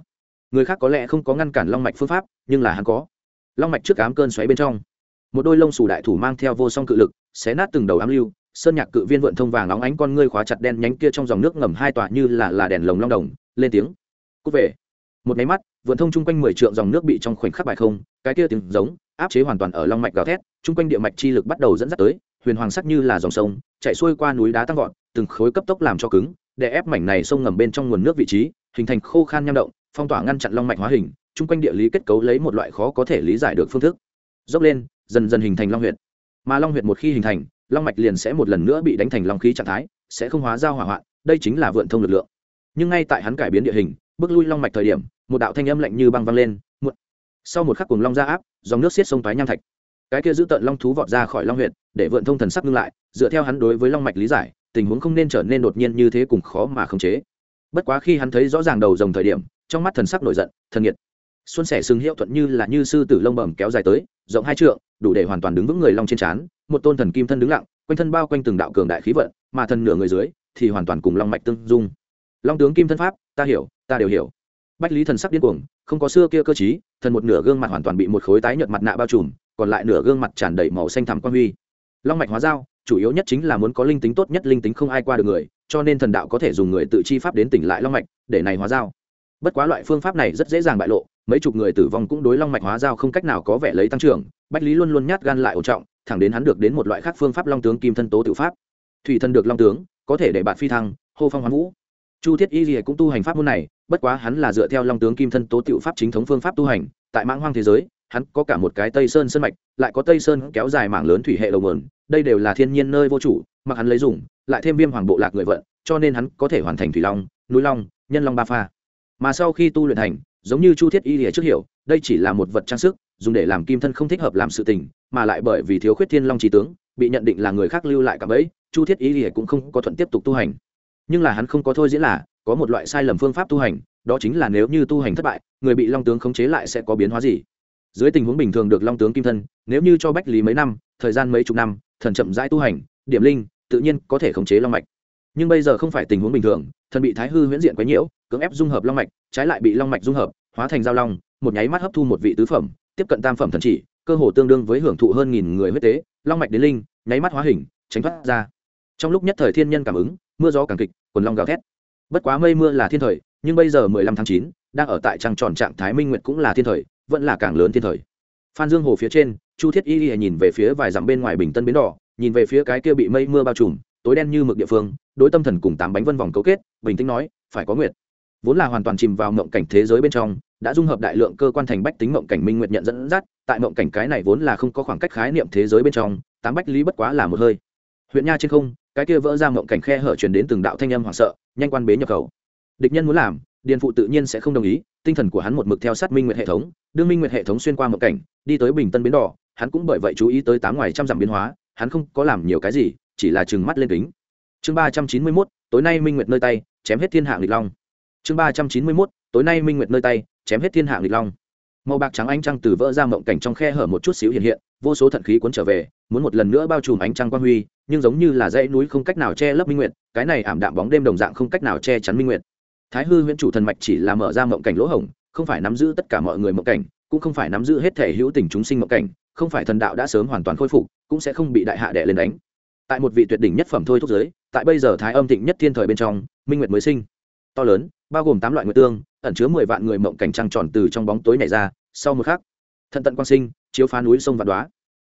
người khác có lẽ không có ngăn cản long mạch phương pháp, nhưng là hắn có. Long mạch trước ám cơn xoáy bên trong, một đôi lông xù đại thủ mang theo vô song cự lực, xé nát từng đầu ám lưu, sơn nhạc cự viên vượn thông vàng óng ánh con ngươi khóa chặt đen nhánh kia trong dòng nước ngầm hai tòa như là là đèn lồng long đồng, lên tiếng. Cút về. Một máy mắt, vượn thông chung quanh mười trượng dòng nước bị trong khoảnh khắc bài không, cái kia tiếng giống, áp chế hoàn toàn ở long mạch gào thét, chung quanh địa mạch chi lực bắt đầu dẫn dắt tới, huyền hoàng sắc như là dòng sông, chạy xuôi qua núi đá tăng vọt, từng khối cấp tốc làm cho cứng, để ép mảnh này sông ngầm bên trong nguồn nước vị trí hình thành khô khan nham động, phong tỏa ngăn chặn long mạch hóa hình, chung quanh địa lý kết cấu lấy một loại khó có thể lý giải được phương thức. Dốc lên, dần dần hình thành long huyệt. Mà long huyệt một khi hình thành, long mạch liền sẽ một lần nữa bị đánh thành long khí trạng thái, sẽ không hóa ra hỏa hoạn, đây chính là vượn thông lực lượng. Nhưng ngay tại hắn cải biến địa hình, bước lui long mạch thời điểm, một đạo thanh âm lạnh như băng văng lên, một... sau một khắc cùng long ra áp, dòng nước xiết sông toái nham thạch. Cái kia giữ tận long thú vọt ra khỏi long huyệt, để vượn thông thần sắc ngưng lại, dựa theo hắn đối với long mạch lý giải, tình huống không nên trở nên đột nhiên như thế cùng khó mà khống chế bất quá khi hắn thấy rõ ràng đầu dòng thời điểm, trong mắt thần sắc nổi giận, thần nhiệt. Xuân sẻ sừng hiệu thuận như là như sư tử lông bẩm kéo dài tới, rộng hai trượng, đủ để hoàn toàn đứng vững người long trên trán, một tôn thần kim thân đứng lặng, quanh thân bao quanh từng đạo cường đại khí vận, mà thân nửa người dưới thì hoàn toàn cùng long mạch tương dung. Long tướng kim thân pháp, ta hiểu, ta đều hiểu. Bách lý thần sắc điên cuồng, không có xưa kia cơ chí thần một nửa gương mặt hoàn toàn bị một khối tái nhợt mặt nạ bao trùm, còn lại nửa gương mặt tràn đầy màu xanh thẳm quan huy. Long mạch hóa dao, chủ yếu nhất chính là muốn có linh tính tốt nhất linh tính không ai qua được người cho nên thần đạo có thể dùng người tự chi pháp đến tỉnh lại long mạch, để này hóa dao bất quá loại phương pháp này rất dễ dàng bại lộ, mấy chục người tử vong cũng đối long mạch hóa dao không cách nào có vẻ lấy tăng trưởng, bách lý luôn luôn nhát gan lại ổn trọng, thẳng đến hắn được đến một loại khác phương pháp long tướng kim thân tố tự pháp. Thủy thân được long tướng, có thể để bạn phi thăng, hô phong hoán vũ. Chu thiết y gì cũng tu hành pháp môn này, bất quá hắn là dựa theo long tướng kim thân tố tự pháp chính thống phương pháp tu hành, tại mãng hoang thế giới, hắn có cả một cái tây sơn sơn mạch, lại có tây sơn kéo dài mảng lớn thủy hệ đầu mườn đây đều là thiên nhiên nơi vô chủ, mặc hắn lấy dùng, lại thêm viêm hoàng bộ lạc người vận, cho nên hắn có thể hoàn thành thủy long, núi long, nhân long ba pha. Mà sau khi tu luyện thành, giống như chu thiết y lìa trước hiểu, đây chỉ là một vật trang sức, dùng để làm kim thân không thích hợp làm sự tình, mà lại bởi vì thiếu khuyết thiên long trí tướng, bị nhận định là người khác lưu lại cả bẫy, chu thiết y lìa cũng không có thuận tiếp tục tu hành. Nhưng là hắn không có thôi diễn là, có một loại sai lầm phương pháp tu hành, đó chính là nếu như tu hành thất bại, người bị long tướng khống chế lại sẽ có biến hóa gì? Dưới tình huống bình thường được long tướng kim thân, nếu như cho bách lý mấy năm, thời gian mấy chục năm thần chậm rãi tu hành, điểm linh, tự nhiên có thể khống chế long mạch. Nhưng bây giờ không phải tình huống bình thường, thần bị thái hư huyễn diện quấy nhiễu, cưỡng ép dung hợp long mạch, trái lại bị long mạch dung hợp, hóa thành giao long, một nháy mắt hấp thu một vị tứ phẩm, tiếp cận tam phẩm thần chỉ, cơ hồ tương đương với hưởng thụ hơn nghìn người huyết tế, long mạch đến linh, nháy mắt hóa hình, tránh thoát ra. Trong lúc nhất thời thiên nhân cảm ứng, mưa gió càng kịch, quần long gào thét. Bất quá mây mưa là thiên thời, nhưng bây giờ mười lăm tháng chín, đang ở tại trăng tròn trạng thái minh nguyệt cũng là thiên thời, vẫn là càng lớn thiên thời phan dương hồ phía trên, chu thiết y y nhìn về phía vài dặm bên ngoài bình tân bến đỏ, nhìn về phía cái kia bị mây mưa bao trùm, tối đen như mực địa phương, đối tâm thần cùng tám bánh vân vòng cấu kết, bình tĩnh nói, phải có nguyệt vốn là hoàn toàn chìm vào mộng cảnh thế giới bên trong, đã dung hợp đại lượng cơ quan thành bách tính mộng cảnh minh nguyệt nhận dẫn dắt, tại mộng cảnh cái này vốn là không có khoảng cách khái niệm thế giới bên trong, tám bách lý bất quá là một hơi. Huyện nha trên không, cái kia vỡ ra mộng cảnh khe hở truyền đến từng đạo thanh âm hoảng sợ, nhanh quan bế nhập khẩu. Địch nhân muốn làm điền phụ tự nhiên sẽ không đồng ý, tinh thần của hắn một mực theo sát minh nguyệt hệ thống đương minh nguyệt hệ thống xuyên qua mộng cảnh, đi tới bình tân bến đỏ, hắn cũng bởi vậy chú ý tới tám ngoài trăm dặm biến hóa, hắn không có làm nhiều cái gì, chỉ là trừng mắt lên kính. Chương ba trăm chín mươi mốt, tối nay minh nguyệt nơi tay, chém hết thiên hạ nghịch long. Chương ba trăm chín mươi mốt, tối nay minh nguyệt nơi tay, chém hết thiên hạ nghịch long. Màu bạc trắng ánh trăng từ vỡ ra mộng cảnh trong khe hở một chút xíu hiện hiện, vô số thận khí cuốn trở về, muốn một lần nữa bao trùm ánh trăng quang huy, nhưng giống như là dãy núi không cách nào che lấp minh nguyệt, cái này ảm đạm bóng đêm đồng dạng không cách nào che chắn minh nguyệt thái hư huyễn chủ thần mạch chỉ là mở ra mộng cảnh lỗ hổng, không phải nắm giữ tất cả mọi người mộng cảnh, cũng không phải nắm giữ hết thể hữu tình chúng sinh mộng cảnh, không phải thần đạo đã sớm hoàn toàn khôi phục, cũng sẽ không bị đại hạ đẻ lên đánh. Tại một vị tuyệt đỉnh nhất phẩm thôi thúc giới, tại bây giờ thái âm thịnh nhất thiên thời bên trong, minh nguyệt mới sinh. To lớn, bao gồm tám loại nguyệt tương, ẩn chứa mười vạn người mộng cảnh trăng tròn từ trong bóng tối này ra, sau một khắc thận tận quang sinh, chiếu phá núi sông và đoá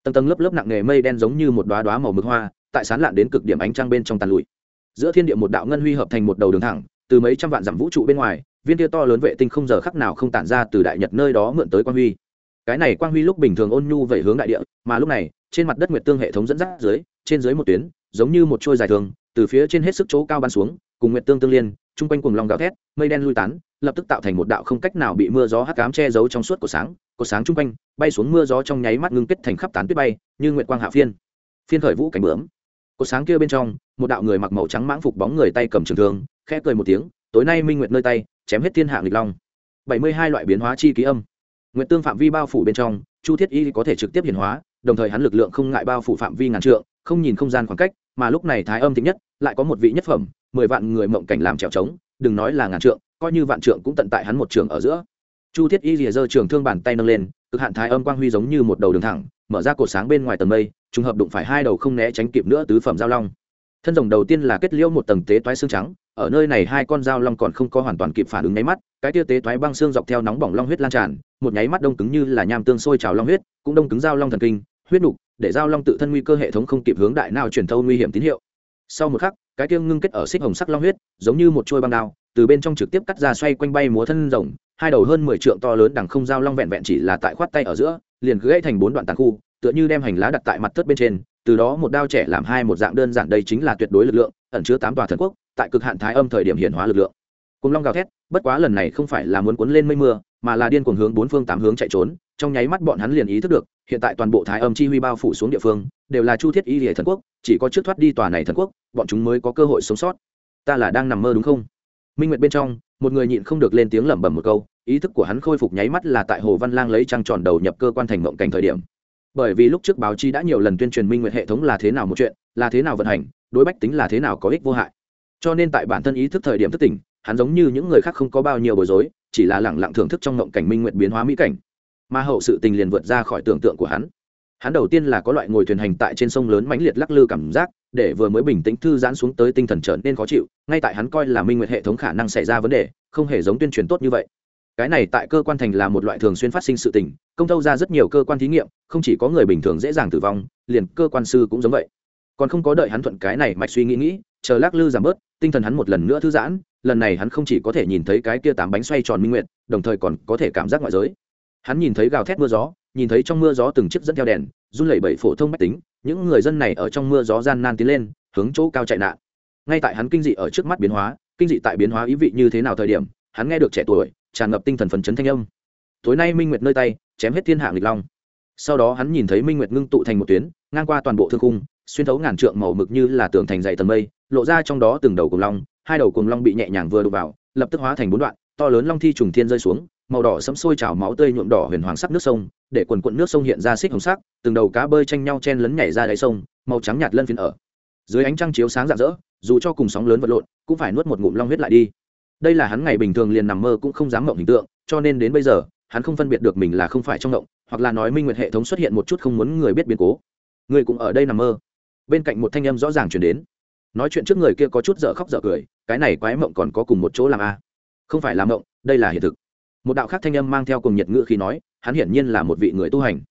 tầng tầng lớp lớp nặng nghề mây đen giống như một đoá đoá màu mực hoa, tại sán lạn đến cực điểm ánh trăng bên trong tàn lụi. Giữa thiên địa một đạo ngân huy hợp thành một đầu đường thẳng từ mấy trăm vạn dặm vũ trụ bên ngoài, viên tia to lớn vệ tinh không giờ khắc nào không tản ra từ đại nhật nơi đó mượn tới quang huy. Cái này quang huy lúc bình thường ôn nhu về hướng đại địa, mà lúc này, trên mặt đất nguyệt tương hệ thống dẫn dắt dưới, trên dưới một tuyến, giống như một trôi dài thường, từ phía trên hết sức chỗ cao ban xuống, cùng nguyệt tương tương liên, chung quanh cùng lòng gào thét, mây đen lui tán, lập tức tạo thành một đạo không cách nào bị mưa gió hắc cám che giấu trong suốt của sáng của sáng chung quanh, bay xuống mưa gió trong nháy mắt ngưng kết thành khắp tán tuyết bay, như nguyệt quang hạ phiên. Phiên khởi vũ cảnh bướm cột sáng kia bên trong, một đạo người mặc màu trắng mãng phục bóng người tay cầm trường thương, khẽ cười một tiếng, tối nay minh nguyệt nơi tay, chém hết thiên hạ nghịch long. Bảy mươi hai loại biến hóa chi ký âm. Nguyệt tương phạm vi bao phủ bên trong, chu thiết y có thể trực tiếp hiển hóa, đồng thời hắn lực lượng không ngại bao phủ phạm vi ngàn trượng, không nhìn không gian khoảng cách, mà lúc này thái âm thịnh nhất, lại có một vị nhất phẩm, mười vạn người mộng cảnh làm trèo trống, đừng nói là ngàn trượng, coi như vạn trượng cũng tận tại hắn một trường ở giữa. Chu thiết y rìa giơ trường thương bàn tay nâng lên, cực hạn thái âm quang huy giống như một đầu đường thẳng mở ra cột sáng bên ngoài tầng mây, trùng hợp đụng phải hai đầu không né tránh kịp nữa tứ phẩm giao long. Thân rồng đầu tiên là kết liễu một tầng tế toái xương trắng, ở nơi này hai con dao long còn không có hoàn toàn kịp phản ứng nháy mắt, cái tia tế toái băng xương dọc theo nóng bỏng long huyết lan tràn, một nháy mắt đông cứng như là nham tương sôi trào long huyết, cũng đông cứng dao long thần kinh, huyết nục, để dao long tự thân nguy cơ hệ thống không kịp hướng đại nào truyền thâu nguy hiểm tín hiệu. Sau một khắc, cái tia ngưng kết ở xích hồng sắc long huyết, giống như một chuôi băng đao, từ bên trong trực tiếp cắt ra xoay quanh bay múa thân rồng, hai đầu hơn mười trượng to lớn đằng không giao long vẹn vẹn chỉ là tại khoát tay ở giữa liền gãy thành bốn đoạn tàn khu, tựa như đem hành lá đặt tại mặt thất bên trên, từ đó một đao trẻ làm hai một dạng đơn giản đây chính là tuyệt đối lực lượng, ẩn chứa tám tòa thần quốc, tại cực hạn thái âm thời điểm hiển hóa lực lượng. Cùng long gào thét, bất quá lần này không phải là muốn cuốn lên mây mưa, mà là điên cuồng hướng bốn phương tám hướng chạy trốn, trong nháy mắt bọn hắn liền ý thức được, hiện tại toàn bộ thái âm chi huy bao phủ xuống địa phương, đều là chu thiết y hệ thần quốc, chỉ có trước thoát đi tòa này thần quốc, bọn chúng mới có cơ hội sống sót. Ta là đang nằm mơ đúng không? Minh nguyệt bên trong, một người nhịn không được lên tiếng lẩm bẩm một câu ý thức của hắn khôi phục nháy mắt là tại hồ văn lang lấy trăng tròn đầu nhập cơ quan thành mộng cảnh thời điểm. Bởi vì lúc trước báo chí đã nhiều lần tuyên truyền minh nguyệt hệ thống là thế nào một chuyện, là thế nào vận hành, đối bách tính là thế nào có ích vô hại. Cho nên tại bản thân ý thức thời điểm thức tỉnh, hắn giống như những người khác không có bao nhiêu bối rối, chỉ là lẳng lặng thưởng thức trong mộng cảnh minh nguyệt biến hóa mỹ cảnh. Mà hậu sự tình liền vượt ra khỏi tưởng tượng của hắn. Hắn đầu tiên là có loại ngồi thuyền hành tại trên sông lớn mãnh liệt lắc lư cảm giác, để vừa mới bình tĩnh thư giãn xuống tới tinh thần trở nên khó chịu, ngay tại hắn coi là minh nguyệt hệ thống khả năng xảy ra vấn đề, không hề giống tuyên truyền tốt như vậy cái này tại cơ quan thành là một loại thường xuyên phát sinh sự tình, công thâu ra rất nhiều cơ quan thí nghiệm, không chỉ có người bình thường dễ dàng tử vong, liền cơ quan sư cũng giống vậy. Còn không có đợi hắn thuận cái này mạch suy nghĩ nghĩ, chờ lắc lư giảm bớt, tinh thần hắn một lần nữa thư giãn, lần này hắn không chỉ có thể nhìn thấy cái kia tám bánh xoay tròn minh nguyệt, đồng thời còn có thể cảm giác ngoại giới. Hắn nhìn thấy gào thét mưa gió, nhìn thấy trong mưa gió từng chiếc dẫn theo đèn, run lẩy bẩy phổ thông mách tính, những người dân này ở trong mưa gió gian nan tiến lên, hướng chỗ cao chạy nạn. Ngay tại hắn kinh dị ở trước mắt biến hóa, kinh dị tại biến hóa ý vị như thế nào thời điểm, hắn nghe được trẻ tuổi tràn ngập tinh thần phấn chấn thanh âm. Tối nay minh nguyệt nơi tay, chém hết thiên hạ nghịch long. Sau đó hắn nhìn thấy minh nguyệt ngưng tụ thành một tuyến, ngang qua toàn bộ thương khung, xuyên thấu ngàn trượng màu mực như là tường thành dày tầng mây, lộ ra trong đó từng đầu cùng long, hai đầu cùng long bị nhẹ nhàng vừa đụng vào, lập tức hóa thành bốn đoạn, to lớn long thi trùng thiên rơi xuống, màu đỏ sẫm sôi trào máu tươi nhuộm đỏ huyền hoàng sắc nước sông, để quần quận nước sông hiện ra xích hồng sắc, từng đầu cá bơi tranh nhau chen lấn nhảy ra đáy sông, màu trắng nhạt lân phiến ở. Dưới ánh trăng chiếu sáng rạng rỡ, dù cho cùng sóng lớn vật lộn, cũng phải nuốt một ngụm long huyết lại đi đây là hắn ngày bình thường liền nằm mơ cũng không dám mộng hình tượng, cho nên đến bây giờ, hắn không phân biệt được mình là không phải trong mộng, hoặc là nói minh nguyệt hệ thống xuất hiện một chút không muốn người biết biến cố. Người cũng ở đây nằm mơ. Bên cạnh một thanh âm rõ ràng chuyển đến. Nói chuyện trước người kia có chút dở khóc dở cười, cái này quái mộng còn có cùng một chỗ làm a không phải là mộng, đây là hiện thực. Một đạo khác thanh âm mang theo cùng nhiệt ngữ khi nói, hắn hiển nhiên là một vị người tu hành.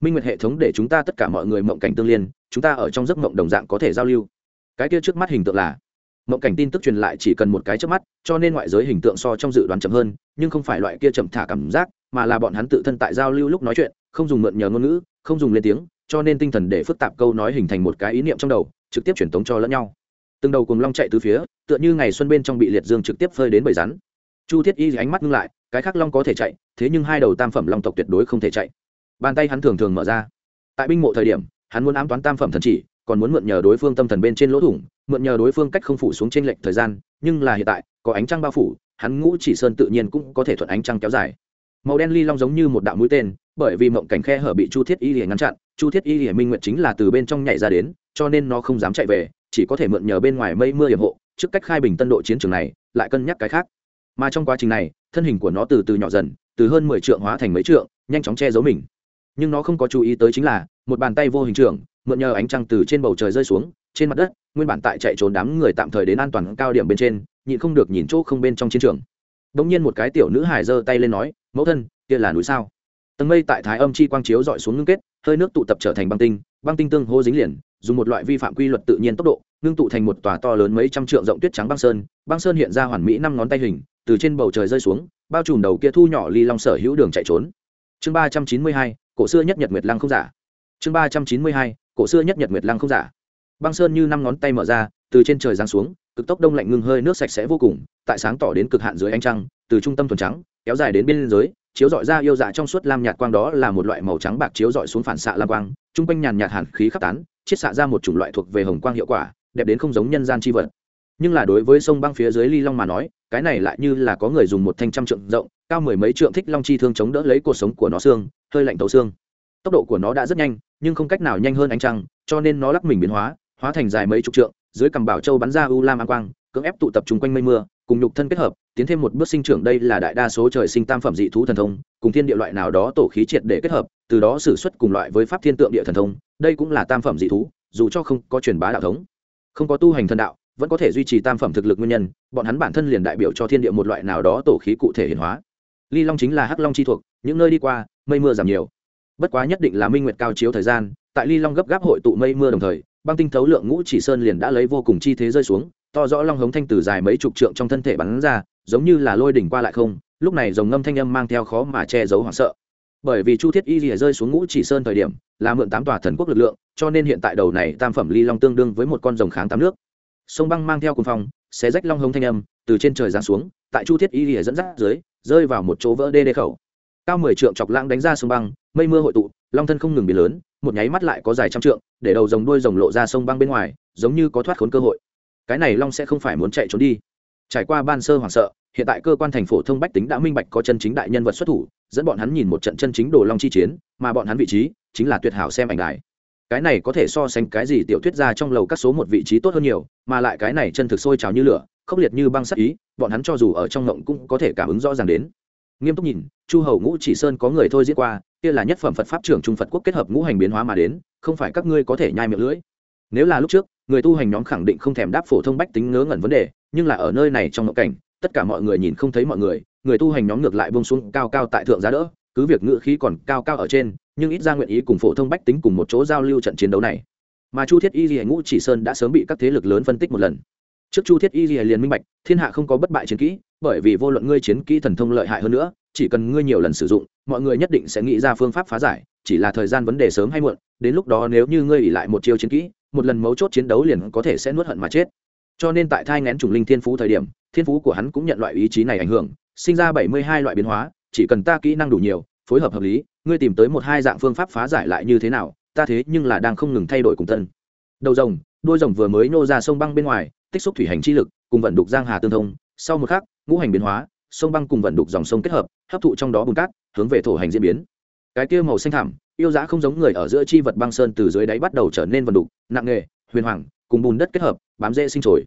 Minh nguyệt hệ thống để chúng ta tất cả mọi người mộng cảnh tương liên, chúng ta ở trong giấc mộng đồng dạng có thể giao lưu. Cái kia trước mắt hình tượng là mộng cảnh tin tức truyền lại chỉ cần một cái trước mắt, cho nên ngoại giới hình tượng so trong dự đoán chậm hơn, nhưng không phải loại kia chậm thả cảm giác, mà là bọn hắn tự thân tại giao lưu lúc nói chuyện, không dùng mượn nhờ ngôn ngữ, không dùng lên tiếng, cho nên tinh thần để phức tạp câu nói hình thành một cái ý niệm trong đầu, trực tiếp truyền tống cho lẫn nhau. Từng đầu cùng long chạy từ phía, tựa như ngày xuân bên trong bị liệt dương trực tiếp phơi đến bầy rắn. Chu thiết y ánh mắt ngưng lại, cái khác long có thể chạy, thế nhưng hai đầu tam phẩm long tộc tuyệt đối không thể chạy. Bàn tay hắn thường thường mở ra. Tại binh mộ thời điểm, hắn muốn ám toán tam phẩm thần chỉ còn muốn mượn nhờ đối phương tâm thần bên trên lỗ thủng, mượn nhờ đối phương cách không phủ xuống trên lệch thời gian, nhưng là hiện tại, có ánh trăng bao phủ, hắn ngũ chỉ sơn tự nhiên cũng có thể thuận ánh trăng kéo dài. Màu đen ly long giống như một đạo mũi tên, bởi vì mộng cảnh khe hở bị chu thiết y hiển ngăn chặn, chu thiết y hiển minh nguyện chính là từ bên trong nhảy ra đến, cho nên nó không dám chạy về, chỉ có thể mượn nhờ bên ngoài mây mưa hiểm hộ, trước cách khai bình tân độ chiến trường này, lại cân nhắc cái khác. Mà trong quá trình này, thân hình của nó từ từ nhỏ dần, từ hơn mười trượng hóa thành mấy trượng, nhanh chóng che giấu mình. Nhưng nó không có chú ý tới chính là, một bàn tay vô hình trưởng mượn nhờ ánh trăng từ trên bầu trời rơi xuống, trên mặt đất, nguyên bản tại chạy trốn đám người tạm thời đến an toàn cao điểm bên trên, nhịn không được nhìn chỗ không bên trong chiến trường. Bỗng nhiên một cái tiểu nữ hài giơ tay lên nói, mẫu thân, kia là núi sao? Tầng mây tại thái âm chi quang chiếu dọi xuống ngưng kết, hơi nước tụ tập trở thành băng tinh băng tinh tương hô dính liền, dùng một loại vi phạm quy luật tự nhiên tốc độ, ngưng tụ thành một tòa to lớn mấy trăm trượng rộng tuyết trắng băng sơn băng sơn hiện ra hoàn mỹ năm ngón tay hình, từ trên bầu trời rơi xuống, bao trùm đầu kia thu nhỏ ly long sở hữu đường chạy trốn. Chương ba trăm chín mươi hai, cổ xưa nhất nhật nguyệt lăng không giả. Chương ba trăm chín mươi hai cổ xưa nhất nhật nguyệt lăng không giả. Băng sơn như năm ngón tay mở ra từ trên trời giáng xuống cực tốc đông lạnh ngưng hơi nước sạch sẽ vô cùng tại sáng tỏ đến cực hạn dưới ánh trăng từ trung tâm thuần trắng kéo dài đến bên giới, chiếu dọi ra yêu dạ trong suốt lam nhạt quang đó là một loại màu trắng bạc chiếu dọi xuống phản xạ lam quang trung quanh nhàn nhạt hàn khí khắp tán chiết xạ ra một chủng loại thuộc về hồng quang hiệu quả đẹp đến không giống nhân gian chi vật. Nhưng là đối với sông băng phía dưới ly long mà nói cái này lại như là có người dùng một thanh trăm trượng rộng cao mười mấy trượng thích long chi thương chống đỡ lấy cuộc sống của nó xương hơi lạnh tấu xương tốc độ của nó đã rất nhanh, nhưng không cách nào nhanh hơn ánh trăng, cho nên nó lắc mình biến hóa hóa thành dài mấy chục trượng, dưới cằm bảo châu bắn ra u lam an quang, cưỡng ép tụ tập chung quanh mây mưa, cùng nhục thân kết hợp, tiến thêm một bước sinh trưởng đây là đại đa số trời sinh tam phẩm dị thú thần thông, cùng thiên địa loại nào đó tổ khí triệt để kết hợp, từ đó xử xuất cùng loại với pháp thiên tượng địa thần thông, đây cũng là tam phẩm dị thú, dù cho không có truyền bá đạo thống, không có tu hành thần đạo, vẫn có thể duy trì tam phẩm thực lực nguyên nhân, bọn hắn bản thân liền đại biểu cho thiên địa một loại nào đó tổ khí cụ thể hiển hóa. Ly long chính là hắc long chi thuộc, những nơi đi qua, mây mưa giảm nhiều bất quá nhất định là minh nguyệt cao chiếu thời gian, tại ly long gấp gáp hội tụ mây mưa đồng thời, băng tinh thấu lượng ngũ chỉ sơn liền đã lấy vô cùng chi thế rơi xuống, to rõ long hống thanh từ dài mấy chục trượng trong thân thể bắn ra, giống như là lôi đỉnh qua lại không, lúc này dòng ngâm thanh âm mang theo khó mà che giấu hoảng sợ. Bởi vì chu thiết y rìa rơi xuống ngũ chỉ sơn thời điểm, là mượn tám tòa thần quốc lực lượng, cho nên hiện tại đầu này tam phẩm ly long tương đương với một con rồng kháng tám nước. Sông băng mang theo cùng phong, xé rách long hống thanh âm, từ trên trời giáng xuống, tại chu thiết y rìa dẫn dắt dưới, rơi vào một chỗ vỡ đê đê khẩu. Cao mười trượng chọc lãng đánh ra sông băng mây mưa hội tụ, long thân không ngừng biến lớn, một nháy mắt lại có dài trăm trượng, để đầu rồng đuôi rồng lộ ra sông băng bên ngoài, giống như có thoát khốn cơ hội. Cái này long sẽ không phải muốn chạy trốn đi. Trải qua ban sơ hoảng sợ, hiện tại cơ quan thành phố thông bách tính đã minh bạch có chân chính đại nhân vật xuất thủ, dẫn bọn hắn nhìn một trận chân chính đồ long chi chiến, mà bọn hắn vị trí chính là tuyệt hảo xem ảnh đài. Cái này có thể so sánh cái gì tiểu thuyết ra trong lầu các số một vị trí tốt hơn nhiều, mà lại cái này chân thực sôi trào như lửa, khốc liệt như băng sắc ý, bọn hắn cho dù ở trong ngộng cũng có thể cảm ứng rõ ràng đến nghiêm túc nhìn, chu hầu ngũ chỉ sơn có người thôi diễn qua, kia là nhất phẩm phật pháp trưởng trung phật quốc kết hợp ngũ hành biến hóa mà đến, không phải các ngươi có thể nhai miệng lưỡi. Nếu là lúc trước, người tu hành nhóm khẳng định không thèm đáp phổ thông bách tính ngớ ngẩn vấn đề, nhưng là ở nơi này trong ngộ cảnh, tất cả mọi người nhìn không thấy mọi người người tu hành nhóm ngược lại bông xuống cao cao tại thượng giá đỡ, cứ việc ngự khí còn cao cao ở trên, nhưng ít ra nguyện ý cùng phổ thông bách tính cùng một chỗ giao lưu trận chiến đấu này. Mà chu thiết y ghi ngũ chỉ sơn đã sớm bị các thế lực lớn phân tích một lần trước chu thiết y ghi liền minh bạch, thiên hạ không có bất bại chiến kỹ, bởi vì vô luận ngươi chiến kỹ thần thông lợi hại hơn nữa, chỉ cần ngươi nhiều lần sử dụng, mọi người nhất định sẽ nghĩ ra phương pháp phá giải, chỉ là thời gian vấn đề sớm hay muộn, đến lúc đó nếu như ngươi ỉ lại một chiêu chiến kỹ, một lần mấu chốt chiến đấu liền có thể sẽ nuốt hận mà chết. Cho nên tại thai ngén trùng linh thiên phú thời điểm, thiên phú của hắn cũng nhận loại ý chí này ảnh hưởng, sinh ra bảy mươi hai loại biến hóa, chỉ cần ta kỹ năng đủ nhiều, phối hợp hợp lý, ngươi tìm tới một hai dạng phương pháp phá giải lại như thế nào, ta thế nhưng là đang không ngừng thay đổi cùng tân. Đầu rồng Đôi rồng vừa mới nô ra sông băng bên ngoài, tích xúc thủy hành chi lực, cùng vận đục giang hà tương thông. Sau một khắc, ngũ hành biến hóa, sông băng cùng vận đục dòng sông kết hợp, hấp thụ trong đó bùn cát, hướng về thổ hành diễn biến. Cái kia màu xanh thẳm, yêu dã không giống người ở giữa chi vật băng sơn từ dưới đáy bắt đầu trở nên vận đục, nặng nghề huyền hoàng, cùng bùn đất kết hợp, bám dễ sinh trồi.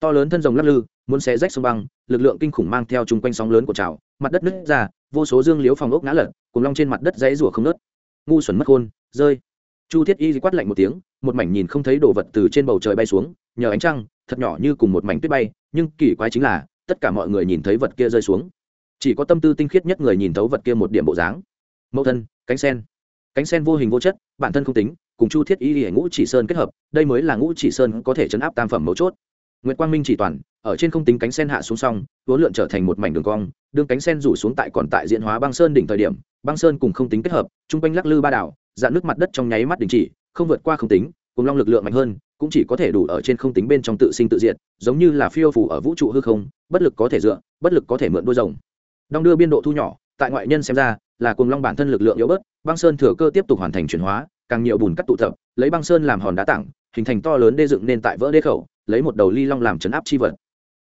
To lớn thân rồng lắc lư, muốn xé rách sông băng, lực lượng kinh khủng mang theo chung quanh sóng lớn của trào, mặt đất nứt ra, vô số dương liếu phòng ốc ngã lật, cùng long trên mặt đất dãy rủa không nớt ngu xuẩn mất khôn rơi. Chu thiết y quát lạnh một tiếng một mảnh nhìn không thấy đồ vật từ trên bầu trời bay xuống, nhờ ánh trăng, thật nhỏ như cùng một mảnh tuyết bay, nhưng kỳ quái chính là, tất cả mọi người nhìn thấy vật kia rơi xuống. Chỉ có tâm tư tinh khiết nhất người nhìn thấu vật kia một điểm bộ dáng. Mẫu thân, cánh sen. Cánh sen vô hình vô chất, bản thân không tính, cùng chu thiết y hệ ngũ chỉ sơn kết hợp, đây mới là ngũ chỉ sơn có thể chấn áp tam phẩm mấu chốt. Nguyễn quang minh chỉ toàn, ở trên không tính cánh sen hạ xuống xong huấn lượn trở thành một mảnh đường cong đương cánh sen rủ xuống tại còn tại diện hóa băng sơn đỉnh thời điểm, băng sơn cùng không tính kết hợp chung quanh lắc lư ba đảo, dạn nước mặt đất trong nháy mắt đình chỉ không vượt qua không tính, cùng long lực lượng mạnh hơn, cũng chỉ có thể đủ ở trên không tính bên trong tự sinh tự diệt, giống như là phiêu phủ ở vũ trụ hư không, bất lực có thể dựa, bất lực có thể mượn đôi rồng. Đong đưa biên độ thu nhỏ, tại ngoại nhân xem ra, là cùng long bản thân lực lượng yếu bớt, băng sơn thừa cơ tiếp tục hoàn thành chuyển hóa, càng nhiều bùn cắt tụ tập, lấy băng sơn làm hòn đá tảng, hình thành to lớn đê dựng nên tại vỡ đê khẩu, lấy một đầu ly long làm chấn áp chi vật.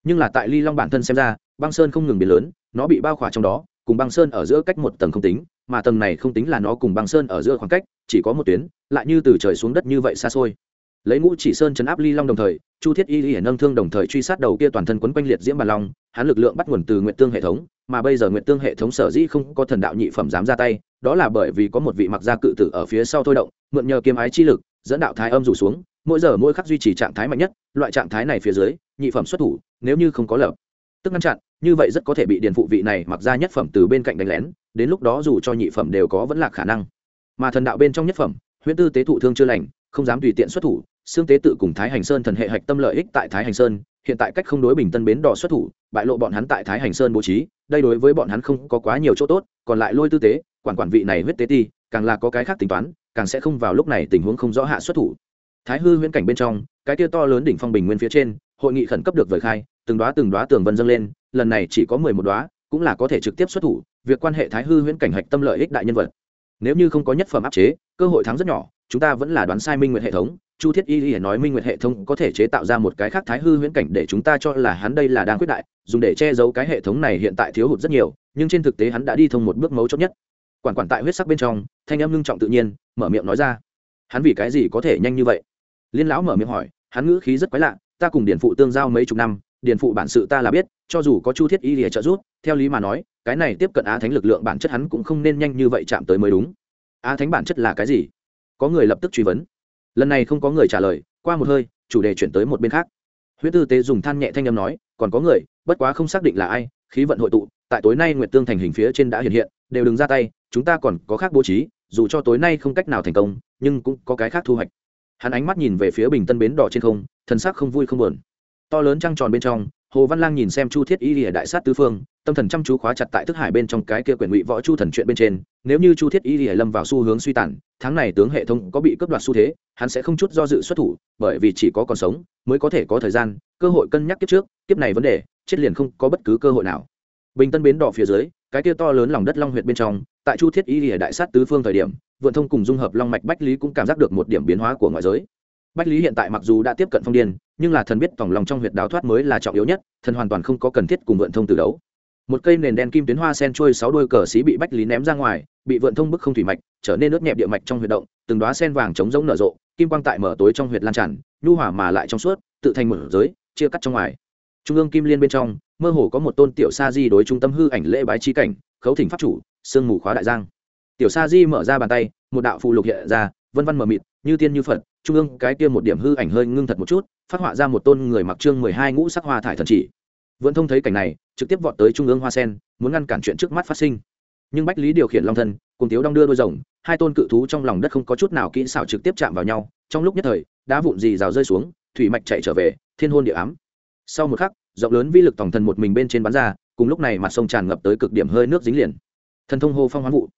Nhưng là tại ly long bản thân xem ra, băng sơn không ngừng biến lớn, nó bị bao khỏa trong đó, cùng băng sơn ở giữa cách một tầng không tính mà tầng này không tính là nó cùng băng sơn ở giữa khoảng cách, chỉ có một tuyến, lại như từ trời xuống đất như vậy xa xôi. Lấy ngũ chỉ sơn chấn áp ly long đồng thời, chu thiết y hiển nâng thương đồng thời truy sát đầu kia toàn thân quấn quanh liệt diễm bàn long, hắn lực lượng bắt nguồn từ nguyện tương hệ thống, mà bây giờ nguyện tương hệ thống sở dĩ không có thần đạo nhị phẩm dám ra tay, đó là bởi vì có một vị mặc gia cự tử ở phía sau thôi động, mượn nhờ kiếm ái chi lực, dẫn đạo thái âm rủ xuống, mỗi giờ mỗi khắc duy trì trạng thái mạnh nhất, loại trạng thái này phía dưới, nhị phẩm xuất thủ, nếu như không có lập tức ngăn chặn, như vậy rất có thể bị điền phụ vị này mặc ra nhất phẩm từ bên cạnh đánh lén, đến lúc đó dù cho nhị phẩm đều có vẫn là khả năng. Mà thần đạo bên trong nhất phẩm, huyễn tư tế thụ thương chưa lành, không dám tùy tiện xuất thủ, xương tế tự cùng thái hành sơn thần hệ hạch tâm lợi ích tại thái hành sơn, hiện tại cách không đối bình tân bến đỏ xuất thủ, bại lộ bọn hắn tại thái hành sơn bố trí, đây đối với bọn hắn không có quá nhiều chỗ tốt, còn lại lôi tư tế, quản quản vị này huyết tế ti, càng là có cái khác tính toán, càng sẽ không vào lúc này tình huống không rõ hạ xuất thủ. Thái hư huyễn cảnh bên trong, cái kia to lớn đỉnh phong bình nguyên phía trên hội nghị khẩn cấp được vời khai, từng đoá từng đoá tường vân dâng lên, lần này chỉ có mười một đoá cũng là có thể trực tiếp xuất thủ, việc quan hệ thái hư huyễn cảnh hạch tâm lợi ích đại nhân vật. Nếu như không có nhất phẩm áp chế, cơ hội thắng rất nhỏ, chúng ta vẫn là đoán sai minh nguyện hệ thống, chu thiết y y nói minh nguyện hệ thống có thể chế tạo ra một cái khác thái hư huyễn cảnh để chúng ta cho là hắn đây là đang quyết đại, dùng để che giấu cái hệ thống này hiện tại thiếu hụt rất nhiều, nhưng trên thực tế hắn đã đi thông một bước mấu chốt nhất. Quản quản tại huyết sắc bên trong, thanh âm ngưng trọng tự nhiên, mở miệng nói ra. Hắn vì cái gì có thể nhanh như vậy? Liên lão mở miệng hỏi, hắn ngữ khí rất quái lạ ta cùng điển phụ tương giao mấy chục năm điển phụ bản sự ta là biết, cho dù có chu thiết y lìa trợ giúp, theo lý mà nói, cái này tiếp cận á thánh lực lượng bản chất hắn cũng không nên nhanh như vậy chạm tới mới đúng. Á thánh bản chất là cái gì? Có người lập tức truy vấn. Lần này không có người trả lời, qua một hơi, chủ đề chuyển tới một bên khác. Huyết tư tế dùng than nhẹ thanh â m nói, còn có người, bất quá không xác định là ai, khí vận hội tụ, tại tối nay nguyệt tương thành hình phía trên đã hiện hiện, đều đừng ra tay, chúng ta còn có khác bố trí, dù cho tối nay không cách nào thành công, nhưng cũng có cái khác thu hoạch hắn ánh mắt nhìn về phía bình tân bến đỏ trên không, thần sắc không vui không buồn. To lớn trăng tròn bên trong, hồ văn lang nhìn xem chu thiết y lìa đại sát tứ phương, tâm thần chăm chú khóa chặt tại thức hải bên trong cái kia quyển ngụy võ chu thần chuyện bên trên. Nếu như chu thiết y lìa lâm vào xu hướng suy tàn, tháng này tướng hệ thống có bị cướp đoạt xu thế, hắn sẽ không chút do dự xuất thủ, bởi vì chỉ có còn sống, mới có thể có thời gian, cơ hội cân nhắc kiếp trước, kiếp này vấn đề, chết liền không có bất cứ cơ hội nào. Bình tân bến đỏ phía dưới, cái kia to lớn lòng đất long huyện bên trong, tại chu thiết y lìa đại sát tứ phương thời điểm vượn thông cùng dung hợp long mạch bách lý cũng cảm giác được một điểm biến hóa của ngoại giới. Bách lý hiện tại mặc dù đã tiếp cận phong điên, nhưng là thần biết vòng lòng trong huyệt đáo thoát mới là trọng yếu nhất, thần hoàn toàn không có cần thiết cùng vượn thông từ đấu. Một cây nền đen kim tuyến hoa sen trôi sáu đôi cờ xí bị bách lý ném ra ngoài, bị vượn thông bức không thủy mạch, trở nên ướt nhẹp địa mạch trong huyệt động, từng đoá sen vàng trống rỗng nở rộ, kim quang tại mở tối trong huyệt lan tràn, nhu hỏa mà lại trong suốt, tự thành mở giới, chia cắt trong ngoài. Trung ương kim liên bên trong, mơ hồ có một tôn tiểu sa di đối trung tâm hư ảnh lễ bái trí cảnh, khấu thỉnh pháp chủ, sương mù khóa đại giang tiểu sa di mở ra bàn tay, một đạo phù lục hiện ra, vân văn mờ mịt, như tiên như phật, trung ương cái kia một điểm hư ảnh hơi ngưng thật một chút, phát họa ra một tôn người mặc trương mười hai ngũ sắc hoa thải thần chỉ. Vẫn thông thấy cảnh này, trực tiếp vọt tới trung ương hoa sen, muốn ngăn cản chuyện trước mắt phát sinh. Nhưng bách lý điều khiển long thân, cùng tiếu đong đưa đôi rồng, hai tôn cự thú trong lòng đất không có chút nào kỹ xảo trực tiếp chạm vào nhau, trong lúc nhất thời, đá vụn gì rào rơi xuống, thủy mạch chạy trở về, thiên hôn địa ám. Sau một khắc, rộng lớn vi lực tổng thần một mình bên trên bắn ra, cùng lúc này mặt sông tràn ngập tới cực điểm hơi nước dính liền. Thần thông hô phong hoán vụ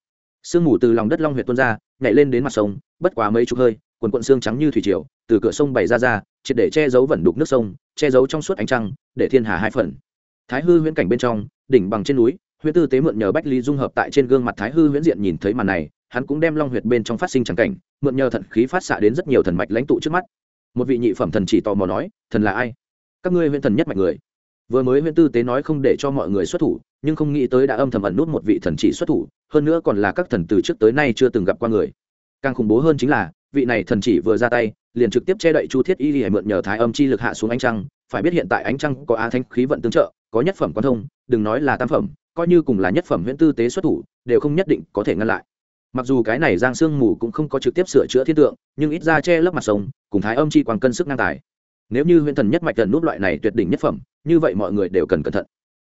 sương mù từ lòng đất long huyệt tuôn ra, nhảy lên đến mặt sông, bất quá mấy chục hơi, quần quận xương trắng như thủy triều, từ cửa sông bày ra ra, triệt để che giấu vẩn đục nước sông, che giấu trong suốt ánh trăng, để thiên hà hai phần. Thái hư huyễn cảnh bên trong, đỉnh bằng trên núi, huyễn tư tế mượn nhờ bách lý dung hợp tại trên gương mặt thái hư huyễn diện nhìn thấy màn này, hắn cũng đem long huyệt bên trong phát sinh trắng cảnh, mượn nhờ thận khí phát xạ đến rất nhiều thần mạch lãnh tụ trước mắt. Một vị nhị phẩm thần chỉ tò mò nói, thần là ai? Các ngươi huyễn thần nhất mạch người. Vừa mới huyễn tư tế nói không để cho mọi người xuất thủ nhưng không nghĩ tới đã âm thầm ẩn nút một vị thần chỉ xuất thủ, hơn nữa còn là các thần từ trước tới nay chưa từng gặp qua người. Càng khủng bố hơn chính là, vị này thần chỉ vừa ra tay, liền trực tiếp che đậy chu thiết y lìa mượn nhờ thái âm chi lực hạ xuống ánh trăng. Phải biết hiện tại ánh trăng có á thanh khí vận tương trợ, có nhất phẩm quan thông, đừng nói là tam phẩm, coi như cùng là nhất phẩm huyễn tư tế xuất thủ, đều không nhất định có thể ngăn lại. Mặc dù cái này giang sương mù cũng không có trực tiếp sửa chữa thiên tượng, nhưng ít ra che lấp mặt sông, cùng thái âm chi quang cân sức ngang tài. Nếu như huyễn thần nhất mạch thần nút loại này tuyệt đỉnh nhất phẩm, như vậy mọi người đều cần cẩn thận.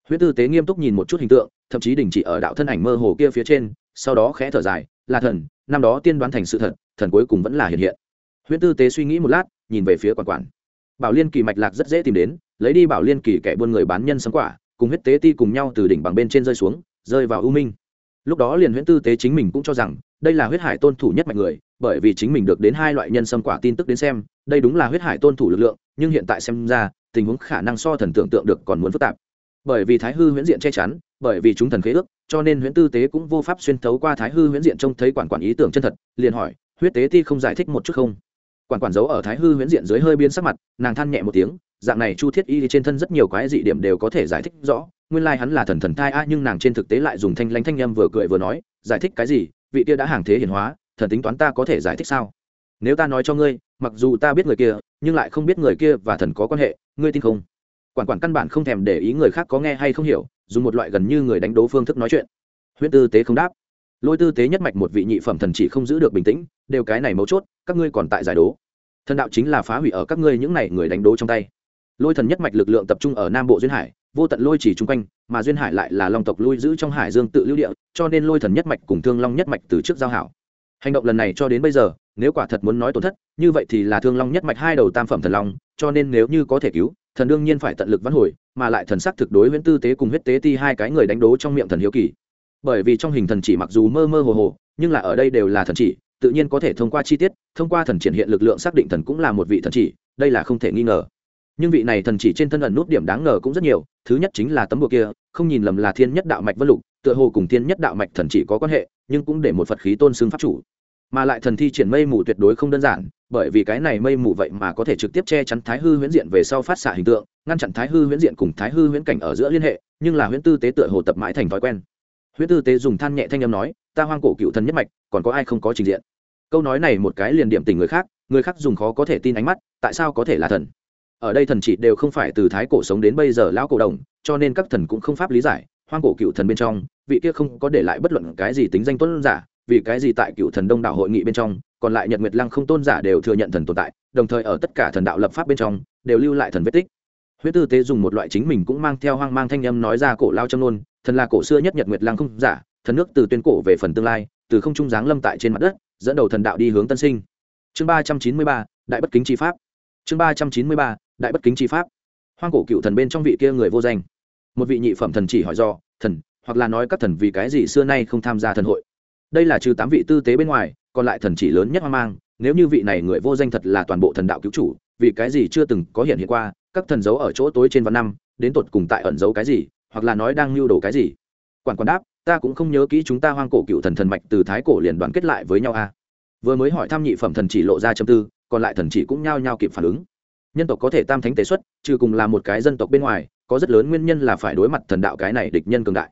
Huyết tư tế nghiêm túc nhìn một chút hình tượng, thậm chí đình chỉ ở đạo thân ảnh mơ hồ kia phía trên, sau đó khẽ thở dài, là thần, năm đó tiên đoán thành sự thật, thần cuối cùng vẫn là hiện hiện. Huyết tư tế suy nghĩ một lát, nhìn về phía quản quản. Bảo liên kỳ mạch lạc rất dễ tìm đến, lấy đi bảo liên kỳ kẻ buôn người bán nhân sấm quả, cùng huyết tế ti cùng nhau từ đỉnh bằng bên trên rơi xuống, rơi vào ưu minh. Lúc đó liền huyễn tư tế chính mình cũng cho rằng, đây là huyết hải tôn thủ nhất mạch người, bởi vì chính mình được đến hai loại nhân sâm quả tin tức đến xem, đây đúng là huyết hải tôn thủ lực lượng, nhưng hiện tại xem ra, tình huống khả năng so thần tưởng tượng được còn muốn phức tạp bởi vì thái hư huyễn diện che chắn, bởi vì chúng thần khế ước, cho nên huyễn tư tế cũng vô pháp xuyên thấu qua thái hư huyễn diện trông thấy quản quản ý tưởng chân thật, liền hỏi, huyết tế ti không giải thích một chút không? Quản quản giấu ở thái hư huyễn diện dưới hơi biến sắc mặt, nàng than nhẹ một tiếng, dạng này chu thiết y trên thân rất nhiều quái dị điểm đều có thể giải thích rõ, nguyên lai hắn là thần thần thai a, nhưng nàng trên thực tế lại dùng thanh lãnh thanh âm vừa cười vừa nói, giải thích cái gì? Vị kia đã hàng thế hiển hóa, thần tính toán ta có thể giải thích sao? Nếu ta nói cho ngươi, mặc dù ta biết người kia, nhưng lại không biết người kia và thần có quan hệ, ngươi tin không? Quản quản căn bản không thèm để ý người khác có nghe hay không hiểu, dùng một loại gần như người đánh đố phương thức nói chuyện. Huyễn tư tế không đáp. Lôi tư tế nhất mạch một vị nhị phẩm thần chỉ không giữ được bình tĩnh, đều cái này mấu chốt, các ngươi còn tại giải đố. Thần đạo chính là phá hủy ở các ngươi những này người đánh đố trong tay. Lôi thần nhất mạch lực lượng tập trung ở nam bộ duyên hải, vô tận lôi chỉ chung quanh, mà duyên hải lại là long tộc lui giữ trong hải dương tự lưu địa, cho nên lôi thần nhất mạch cùng thương long nhất mạch từ trước giao hảo. Hành động lần này cho đến bây giờ, nếu quả thật muốn nói tổn thất, như vậy thì là thương long nhất mạch hai đầu tam phẩm thần long, cho nên nếu như có thể cứu thần đương nhiên phải tận lực vãn hồi, mà lại thần sắc thực đối huyễn tư tế cùng huyết tế ti hai cái người đánh đố trong miệng thần hiếu kỳ. Bởi vì trong hình thần chỉ mặc dù mơ mơ hồ hồ, nhưng là ở đây đều là thần chỉ, tự nhiên có thể thông qua chi tiết, thông qua thần triển hiện lực lượng xác định thần cũng là một vị thần chỉ, đây là không thể nghi ngờ. Nhưng vị này thần chỉ trên thân ẩn nút điểm đáng ngờ cũng rất nhiều, thứ nhất chính là tấm bùa kia, không nhìn lầm là thiên nhất đạo mạch vân lục, tựa hồ cùng thiên nhất đạo mạch thần chỉ có quan hệ, nhưng cũng để một phật khí tôn xưng pháp chủ mà lại thần thi triển mây mù tuyệt đối không đơn giản, bởi vì cái này mây mù vậy mà có thể trực tiếp che chắn thái hư huyễn diện về sau phát xạ hình tượng, ngăn chặn thái hư huyễn diện cùng thái hư huyễn cảnh ở giữa liên hệ, nhưng là huyễn tư tế tựa hồ tập mãi thành thói quen. Huyễn tư tế dùng than nhẹ thanh âm nói, ta hoang cổ cựu thần nhất mạch, còn có ai không có trình diện? Câu nói này một cái liền điểm tình người khác người khác dùng khó có thể tin ánh mắt, tại sao có thể là thần? Ở đây thần chỉ đều không phải từ thái cổ sống đến bây giờ lão cổ đồng, cho nên các thần cũng không pháp lý giải, hoang cổ cựu thần bên trong, vị kia không có để lại bất luận cái gì tính danh tuấn giả vì cái gì tại cựu thần đông đảo hội nghị bên trong, còn lại nhật nguyệt lăng không tôn giả đều thừa nhận thần tồn tại, đồng thời ở tất cả thần đạo lập pháp bên trong, đều lưu lại thần vết tích. Huyết tư tế dùng một loại chính mình cũng mang theo hoang mang thanh âm nói ra cổ lao châm nôn thần là cổ xưa nhất nhật nguyệt lăng không giả, thần nước từ tuyên cổ về phần tương lai, từ không trung giáng lâm tại trên mặt đất, dẫn đầu thần đạo đi hướng tân sinh. Chương ba trăm chín mươi ba, đại bất kính chi pháp. Chương ba trăm chín mươi ba, đại bất kính chi pháp. Hoang cổ cựu thần bên trong vị kia người vô danh. Một vị nhị phẩm thần chỉ hỏi do, thần, hoặc là nói các thần vì cái gì xưa nay không tham gia thần hội? Đây là trừ tám vị tư tế bên ngoài, còn lại thần chỉ lớn nhất hoang mang, nếu như vị này người vô danh thật là toàn bộ thần đạo cứu chủ, vì cái gì chưa từng có hiện hiện qua, các thần giấu ở chỗ tối trên vạn năm, đến tột cùng tại ẩn giấu cái gì, hoặc là nói đang lưu đồ cái gì? Quản quản đáp, ta cũng không nhớ kỹ chúng ta hoang cổ cựu thần thần mạch từ thái cổ liền đoàn kết lại với nhau a. Vừa mới hỏi thăm nhị phẩm thần chỉ lộ ra châm tư, còn lại thần chỉ cũng nhao nhao kịp phản ứng. Nhân tộc có thể tam thánh tế xuất, trừ cùng là một cái dân tộc bên ngoài, có rất lớn nguyên nhân là phải đối mặt thần đạo cái này địch nhân cường đại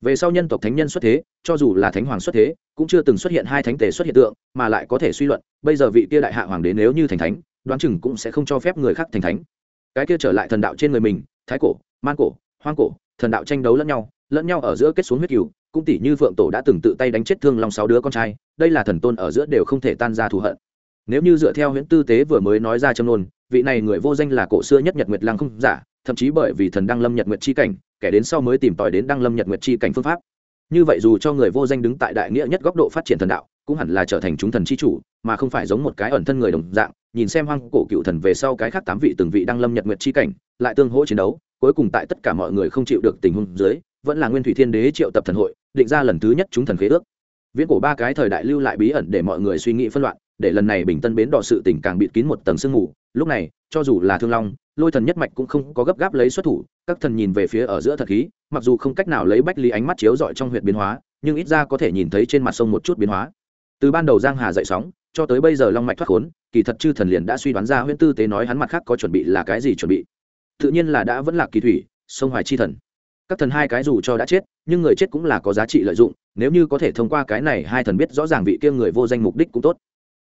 về sau nhân tộc thánh nhân xuất thế, cho dù là thánh hoàng xuất thế, cũng chưa từng xuất hiện hai thánh tề xuất hiện tượng, mà lại có thể suy luận, bây giờ vị kia đại hạ hoàng đế nếu như thành thánh, đoán chừng cũng sẽ không cho phép người khác thành thánh. Cái kia trở lại thần đạo trên người mình, thái cổ, man cổ, hoang cổ, thần đạo tranh đấu lẫn nhau lẫn nhau ở giữa kết xuống huyết cừu, cũng tỷ như phượng tổ đã từng tự tay đánh chết thương long sáu đứa con trai, đây là thần tôn ở giữa đều không thể tan ra thù hận. Nếu như dựa theo huyễn tư tế vừa mới nói ra châm nôn vị này người vô danh là cổ xưa nhất nhật nguyệt lăng không giả thậm chí bởi vì thần đăng lâm nhật nguyệt chi cảnh, kẻ đến sau mới tìm tòi đến đăng lâm nhật nguyệt chi cảnh phương pháp. Như vậy dù cho người vô danh đứng tại đại nghĩa nhất góc độ phát triển thần đạo, cũng hẳn là trở thành chúng thần chi chủ, mà không phải giống một cái ẩn thân người đồng dạng, nhìn xem hoang cổ cựu thần về sau cái khác tám vị từng vị đăng lâm nhật nguyệt chi cảnh, lại tương hỗ chiến đấu, cuối cùng tại tất cả mọi người không chịu được tình huống dưới, vẫn là nguyên thủy thiên đế triệu tập thần hội, định ra lần thứ nhất chúng thần khế ước viễn cổ ba cái thời đại lưu lại bí ẩn để mọi người suy nghĩ phân loạn, để lần này bình tân bến đỏ sự tình càng bịt kín một tầng sương mù. Lúc này, cho dù là thương long, lôi thần nhất mạch cũng không có gấp gáp lấy xuất thủ, các thần nhìn về phía ở giữa thật khí, mặc dù không cách nào lấy bách lý ánh mắt chiếu dọi trong huyện biến hóa, nhưng ít ra có thể nhìn thấy trên mặt sông một chút biến hóa. Từ ban đầu giang hà dậy sóng, cho tới bây giờ long mạch thoát khốn, kỳ thật chư thần liền đã suy đoán ra huyễn tư tế nói hắn mặt khác có chuẩn bị là cái gì chuẩn bị. Tự nhiên là đã vẫn là kỳ thủy, sông hoài chi thần các thần hai cái dù cho đã chết, nhưng người chết cũng là có giá trị lợi dụng, nếu như có thể thông qua cái này hai thần biết rõ ràng vị kia người vô danh mục đích cũng tốt.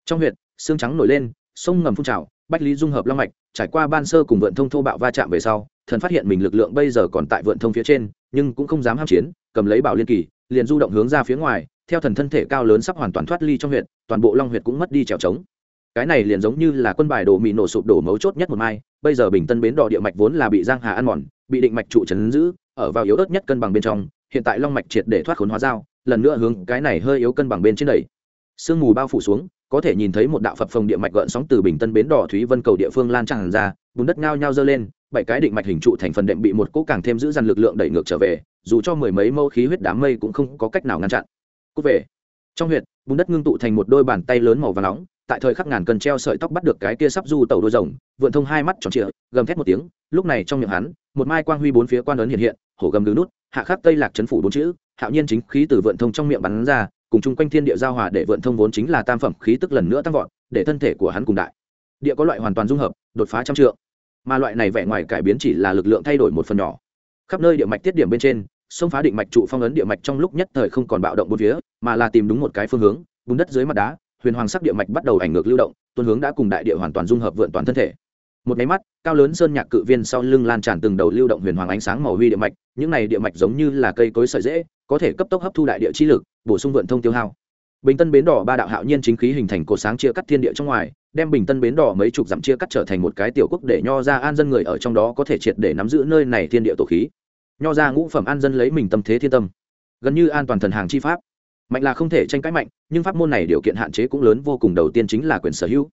Trong huyện xương trắng nổi lên, sông ngầm phun trào, bách lý dung hợp long mạch, trải qua ban sơ cùng vượn thông thô bạo va chạm về sau, thần phát hiện mình lực lượng bây giờ còn tại vượn thông phía trên, nhưng cũng không dám ham chiến, cầm lấy bảo liên kỳ, liền du động hướng ra phía ngoài, theo thần thân thể cao lớn sắp hoàn toàn thoát ly trong huyện toàn bộ long huyện cũng mất đi trèo trống. Cái này liền giống như là quân bài đồ mì nổ sụp đổ mấu chốt nhất một mai, bây giờ bình tân bến đỏ địa mạch vốn là bị giang hà ăn mòn, bị định mạch trụ trấn giữ ở vào yếu ớt nhất cân bằng bên trong, hiện tại long mạch triệt để thoát khốn hóa dao, lần nữa hướng cái này hơi yếu cân bằng bên trên đầy sương mù bao phủ xuống, có thể nhìn thấy một đạo phập phồng địa mạch gợn sóng từ bình tân bến đỏ thúy vân cầu địa phương lan tràn ra, bùn đất ngao nhao dơ lên, bảy cái định mạch hình trụ thành phần đệm bị một cỗ càng thêm giữ dằn lực lượng đẩy ngược trở về, dù cho mười mấy mẫu khí huyết đám mây cũng không có cách nào ngăn chặn. Cút về. Trong huyện bùn đất ngưng tụ thành một đôi bàn tay lớn màu và nóng, tại thời khắc ngàn cần treo sợi tóc bắt được cái kia sắp du tàu đôi rồng, vượn thông hai mắt tròn trịa, gầm thét một tiếng, lúc này trong miệng hắn một mai quang huy bốn phía quan ấn hiện hiện, hổ gầm đứng nút, hạ khắc tây lạc chấn phủ bốn chữ, hạo nhiên chính khí từ vượn thông trong miệng bắn ra, cùng chung quanh thiên địa giao hòa để vượn thông vốn chính là tam phẩm khí tức lần nữa tăng vọt, để thân thể của hắn cùng đại. Địa có loại hoàn toàn dung hợp, đột phá trăm trượng. Mà loại này vẻ ngoài cải biến chỉ là lực lượng thay đổi một phần nhỏ. Khắp nơi địa mạch tiết điểm bên trên, sông phá định mạch trụ phong ấn địa mạch trong lúc nhất thời không còn bạo động bốn phía, mà là tìm đúng một cái phương hướng, bùn đất dưới mặt đá, huyền hoàng sắc địa mạch bắt đầu ảnh ngược lưu động tuôn hướng đã cùng đại địa hoàn toàn dung hợp vượn toàn thân thể một máy mắt, cao lớn sơn nhạc cự viên sau lưng lan tràn từng đầu lưu động huyền hoàng ánh sáng màu huy địa mạch, những này địa mạch giống như là cây cối sợi dễ, có thể cấp tốc hấp thu đại địa chi lực, bổ sung vận thông tiêu hao. Bình tân bến đỏ ba đạo hạo nhiên chính khí hình thành cột sáng chia cắt thiên địa trong ngoài, đem bình tân bến đỏ mấy chục dặm chia cắt trở thành một cái tiểu quốc để nho ra an dân người ở trong đó có thể triệt để nắm giữ nơi này thiên địa tổ khí. Nho ra ngũ phẩm an dân lấy mình tâm thế thiên tâm. Gần như an toàn thần hàng chi pháp. Mạnh là không thể tranh cãi mạnh, nhưng pháp môn này điều kiện hạn chế cũng lớn, vô cùng đầu tiên chính là quyền sở hữu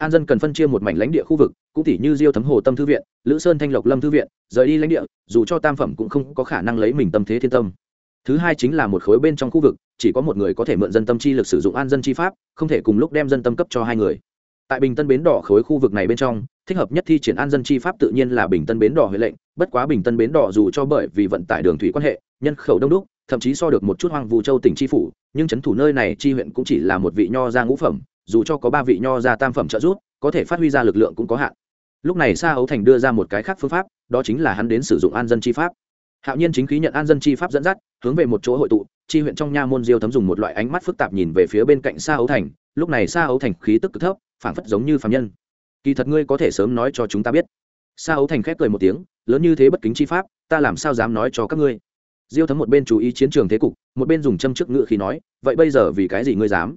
an dân cần phân chia một mảnh lãnh địa khu vực, cũng tỉ như diêu thấm hồ tâm thư viện, lữ sơn thanh lộc lâm thư viện, rời đi lãnh địa, dù cho tam phẩm cũng không có khả năng lấy mình tâm thế thiên tâm. Thứ hai chính là một khối bên trong khu vực, chỉ có một người có thể mượn dân tâm chi lực sử dụng an dân chi pháp, không thể cùng lúc đem dân tâm cấp cho hai người. Tại bình tân bến đỏ khối khu vực này bên trong, thích hợp nhất thi triển an dân chi pháp tự nhiên là bình tân bến đỏ huệ lệnh, bất quá bình tân bến đỏ dù cho bởi vì vận tải đường thủy quan hệ, nhân khẩu đông đúc, thậm chí so được một chút hoang vu châu tỉnh chi phủ, nhưng c thủ nơi này chi huyện cũng chỉ là một vị nho ra ngũ phẩm dù cho có ba vị nho ra tam phẩm trợ giúp, có thể phát huy ra lực lượng cũng có hạn. Lúc này sa ấu thành đưa ra một cái khác phương pháp, đó chính là hắn đến sử dụng an dân chi pháp. Hạo nhiên chính khí nhận an dân chi pháp dẫn dắt, hướng về một chỗ hội tụ, chi huyện trong nha môn diêu thấm dùng một loại ánh mắt phức tạp nhìn về phía bên cạnh sa ấu thành, lúc này sa ấu thành khí tức cực thấp, phảng phất giống như phạm nhân. Kỳ thật ngươi có thể sớm nói cho chúng ta biết. Sa ấu thành khép cười một tiếng, lớn như thế bất kính chi pháp, ta làm sao dám nói cho các ngươi? Diêu thấm một bên chú ý chiến trường thế cục, một bên dùng châm trước ngự khí nói, vậy bây giờ vì cái gì ngươi dám?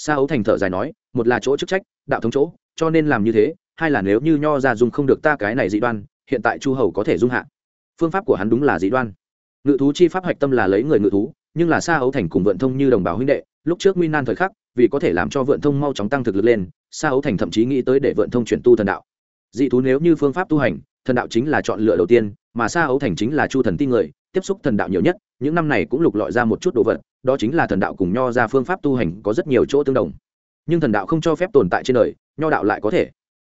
Sa ấu thành thở dài nói, một là chỗ chức trách, đạo thống chỗ, cho nên làm như thế, hai là nếu như nho ra dùng không được ta cái này dị đoan, hiện tại chu hầu có thể dung hạ. Phương pháp của hắn đúng là dị đoan. Ngự thú chi pháp hạch tâm là lấy người ngự thú, nhưng là Sa ấu thành cùng vượn thông như đồng bào huynh đệ, lúc trước nguy nan thời khắc, vì có thể làm cho vượn thông mau chóng tăng thực lực lên, Sa ấu thành thậm chí nghĩ tới để vượn thông chuyển tu thần đạo. Dị thú nếu như phương pháp tu hành, thần đạo chính là chọn lựa đầu tiên, mà Sa ấu thành chính là chu thần tin người, tiếp xúc thần đạo nhiều nhất, những năm này cũng lục lọi ra một chút đồ vật đó chính là thần đạo cùng nho ra phương pháp tu hành có rất nhiều chỗ tương đồng. Nhưng thần đạo không cho phép tồn tại trên đời, nho đạo lại có thể.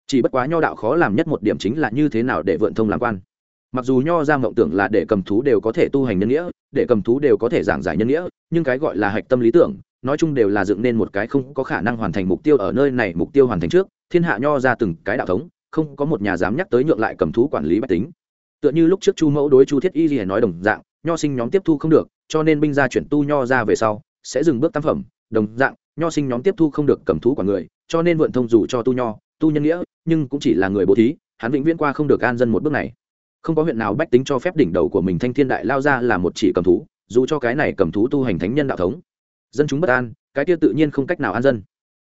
Chỉ bất quá nho đạo khó làm nhất một điểm chính là như thế nào để vượn thông làm quan. Mặc dù nho ra mộng tưởng là để cầm thú đều có thể tu hành nhân nghĩa, để cầm thú đều có thể giảng giải nhân nghĩa, nhưng cái gọi là hạch tâm lý tưởng, nói chung đều là dựng nên một cái không có khả năng hoàn thành mục tiêu ở nơi này mục tiêu hoàn thành trước, thiên hạ nho ra từng cái đạo thống, không có một nhà dám nhắc tới nhượng lại cầm thú quản lý bách tính. Tựa như lúc trước chu mẫu đối chu thiết y gì nói đồng dạng nho sinh nhóm tiếp thu không được, cho nên binh gia chuyển tu nho ra về sau, sẽ dừng bước tam phẩm, đồng dạng, nho sinh nhóm tiếp thu không được cầm thú quản người, cho nên vượn thông dù cho tu nho, tu nhân nghĩa, nhưng cũng chỉ là người bố thí, hắn vĩnh viễn qua không được an dân một bước này. Không có huyện nào bách tính cho phép đỉnh đầu của mình thanh thiên đại lao ra là một chỉ cầm thú, dù cho cái này cầm thú tu hành thánh nhân đạo thống. Dân chúng bất an, cái kia tự nhiên không cách nào an dân.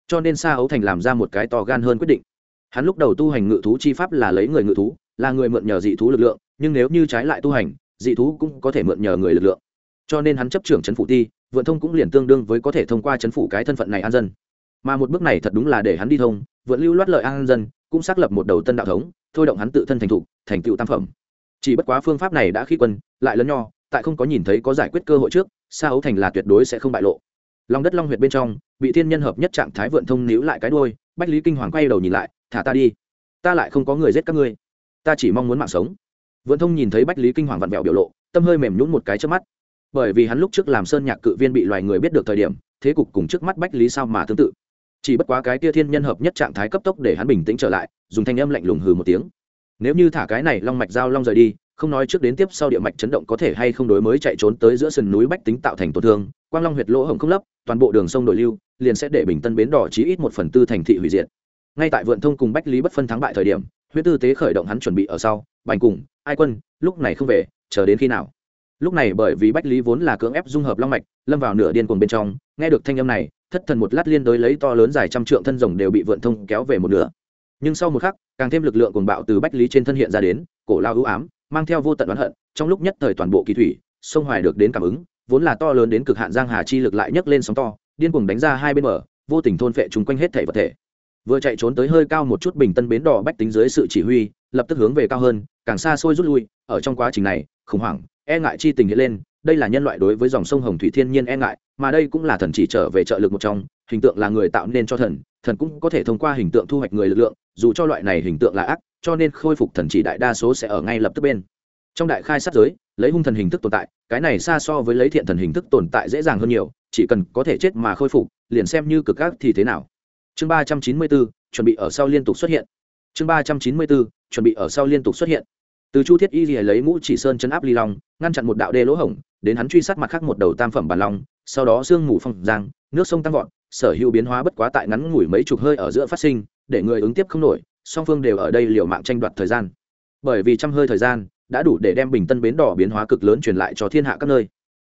Cho nên sa ấu thành làm ra một cái to gan hơn quyết định. Hắn lúc đầu tu hành ngự thú chi pháp là lấy người ngự thú, là người mượn nhờ dị thú lực lượng, nhưng nếu như trái lại tu hành dị thú cũng có thể mượn nhờ người lực lượng. Cho nên hắn chấp trưởng chấn phủ ti, vượn thông cũng liền tương đương với có thể thông qua chấn phủ cái thân phận này an dân. Mà một bước này thật đúng là để hắn đi thông, vượn lưu loát lợi an dân, cũng xác lập một đầu tân đạo thống, thôi động hắn tự thân thành thục, thành tựu tam phẩm. Chỉ bất quá phương pháp này đã khi quân, lại lẫn nho, tại không có nhìn thấy có giải quyết cơ hội trước xa ấu thành là tuyệt đối sẽ không bại lộ. Lòng đất long huyệt bên trong, bị thiên nhân hợp nhất trạng thái vượn thông níu lại cái đôi bách lý kinh hoàng quay đầu nhìn lại, thả ta đi. Ta lại không có người giết các ngươi. Ta chỉ mong muốn mạng sống vượn thông nhìn thấy bách lý kinh hoàng vặn vẹo biểu lộ, tâm hơi mềm nhún một cái trước mắt. Bởi vì hắn lúc trước làm sơn nhạc cự viên bị loài người biết được thời điểm, thế cục cùng trước mắt bách lý sao mà tương tự. Chỉ bất quá cái tia thiên nhân hợp nhất trạng thái cấp tốc để hắn bình tĩnh trở lại, dùng thanh âm lạnh lùng hừ một tiếng. Nếu như thả cái này long mạch giao long rời đi, không nói trước đến tiếp sau địa mạch chấn động có thể hay không đối mới chạy trốn tới giữa sườn núi bách tính tạo thành tổn thương, quang long huyệt lỗ hổng không lấp, toàn bộ đường sông nội lưu, liền sẽ để bình tân bến đỏ chí ít một phần tư thành thị hủy diệt. Ngay tại vượn thông cùng bách lý bất phân thắng bại thời điểm huyết tư tế khởi động hắn chuẩn bị ở sau, bành cùng, ai quân, lúc này không về, chờ đến khi nào? Lúc này bởi vì bách lý vốn là cưỡng ép dung hợp long mạch, lâm vào nửa điên cuồng bên trong, nghe được thanh âm này, thất thần một lát liên đối lấy to lớn dài trăm trượng thân rồng đều bị vượn thông kéo về một nửa. Nhưng sau một khắc, càng thêm lực lượng cuồng bạo từ bách lý trên thân hiện ra đến, cổ lao ưu ám, mang theo vô tận oán hận, trong lúc nhất thời toàn bộ kỳ thủy, sông hoài được đến cảm ứng, vốn là to lớn đến cực hạn giang hà chi lực lại nhấc lên sóng to, điên cuồng đánh ra hai bên bờ, vô tình thôn phệ chúng quanh hết thể vật thể vừa chạy trốn tới hơi cao một chút bình tân bến đỏ bách tính dưới sự chỉ huy, lập tức hướng về cao hơn, càng xa xôi rút lui. Ở trong quá trình này, khủng hoảng e ngại chi tình hiện lên. Đây là nhân loại đối với dòng sông hồng thủy thiên nhiên e ngại, mà đây cũng là thần chỉ trở về trợ lực một trong. Hình tượng là người tạo nên cho thần thần cũng có thể thông qua hình tượng thu hoạch người lực lượng. Dù cho loại này hình tượng là ác, cho nên khôi phục thần chỉ đại đa số sẽ ở ngay lập tức bên. Trong đại khai sát giới, lấy hung thần hình thức tồn tại, cái này xa so với lấy thiện thần hình thức tồn tại dễ dàng hơn nhiều. Chỉ cần có thể chết mà khôi phục, liền xem như cực ác thì thế nào chương ba trăm chín mươi bốn chuẩn bị ở sau liên tục xuất hiện. Chương ba trăm chín mươi bốn chuẩn bị ở sau liên tục xuất hiện. Từ chu thiết y lìa lấy mũ chỉ sơn chấn áp ly long, ngăn chặn một đạo đê lỗ hổng, đến hắn truy sát mặt khác một đầu tam phẩm bàn long, sau đó sương mù phong giang, nước sông tăng vọt, sở hữu biến hóa bất quá tại ngắn ngủi mấy chục hơi ở giữa phát sinh, để người ứng tiếp không nổi, song phương đều ở đây liều mạng tranh đoạt thời gian. Bởi vì trăm hơi thời gian, đã đủ để đem bình tân bến đỏ biến hóa cực lớn truyền lại cho thiên hạ các nơi.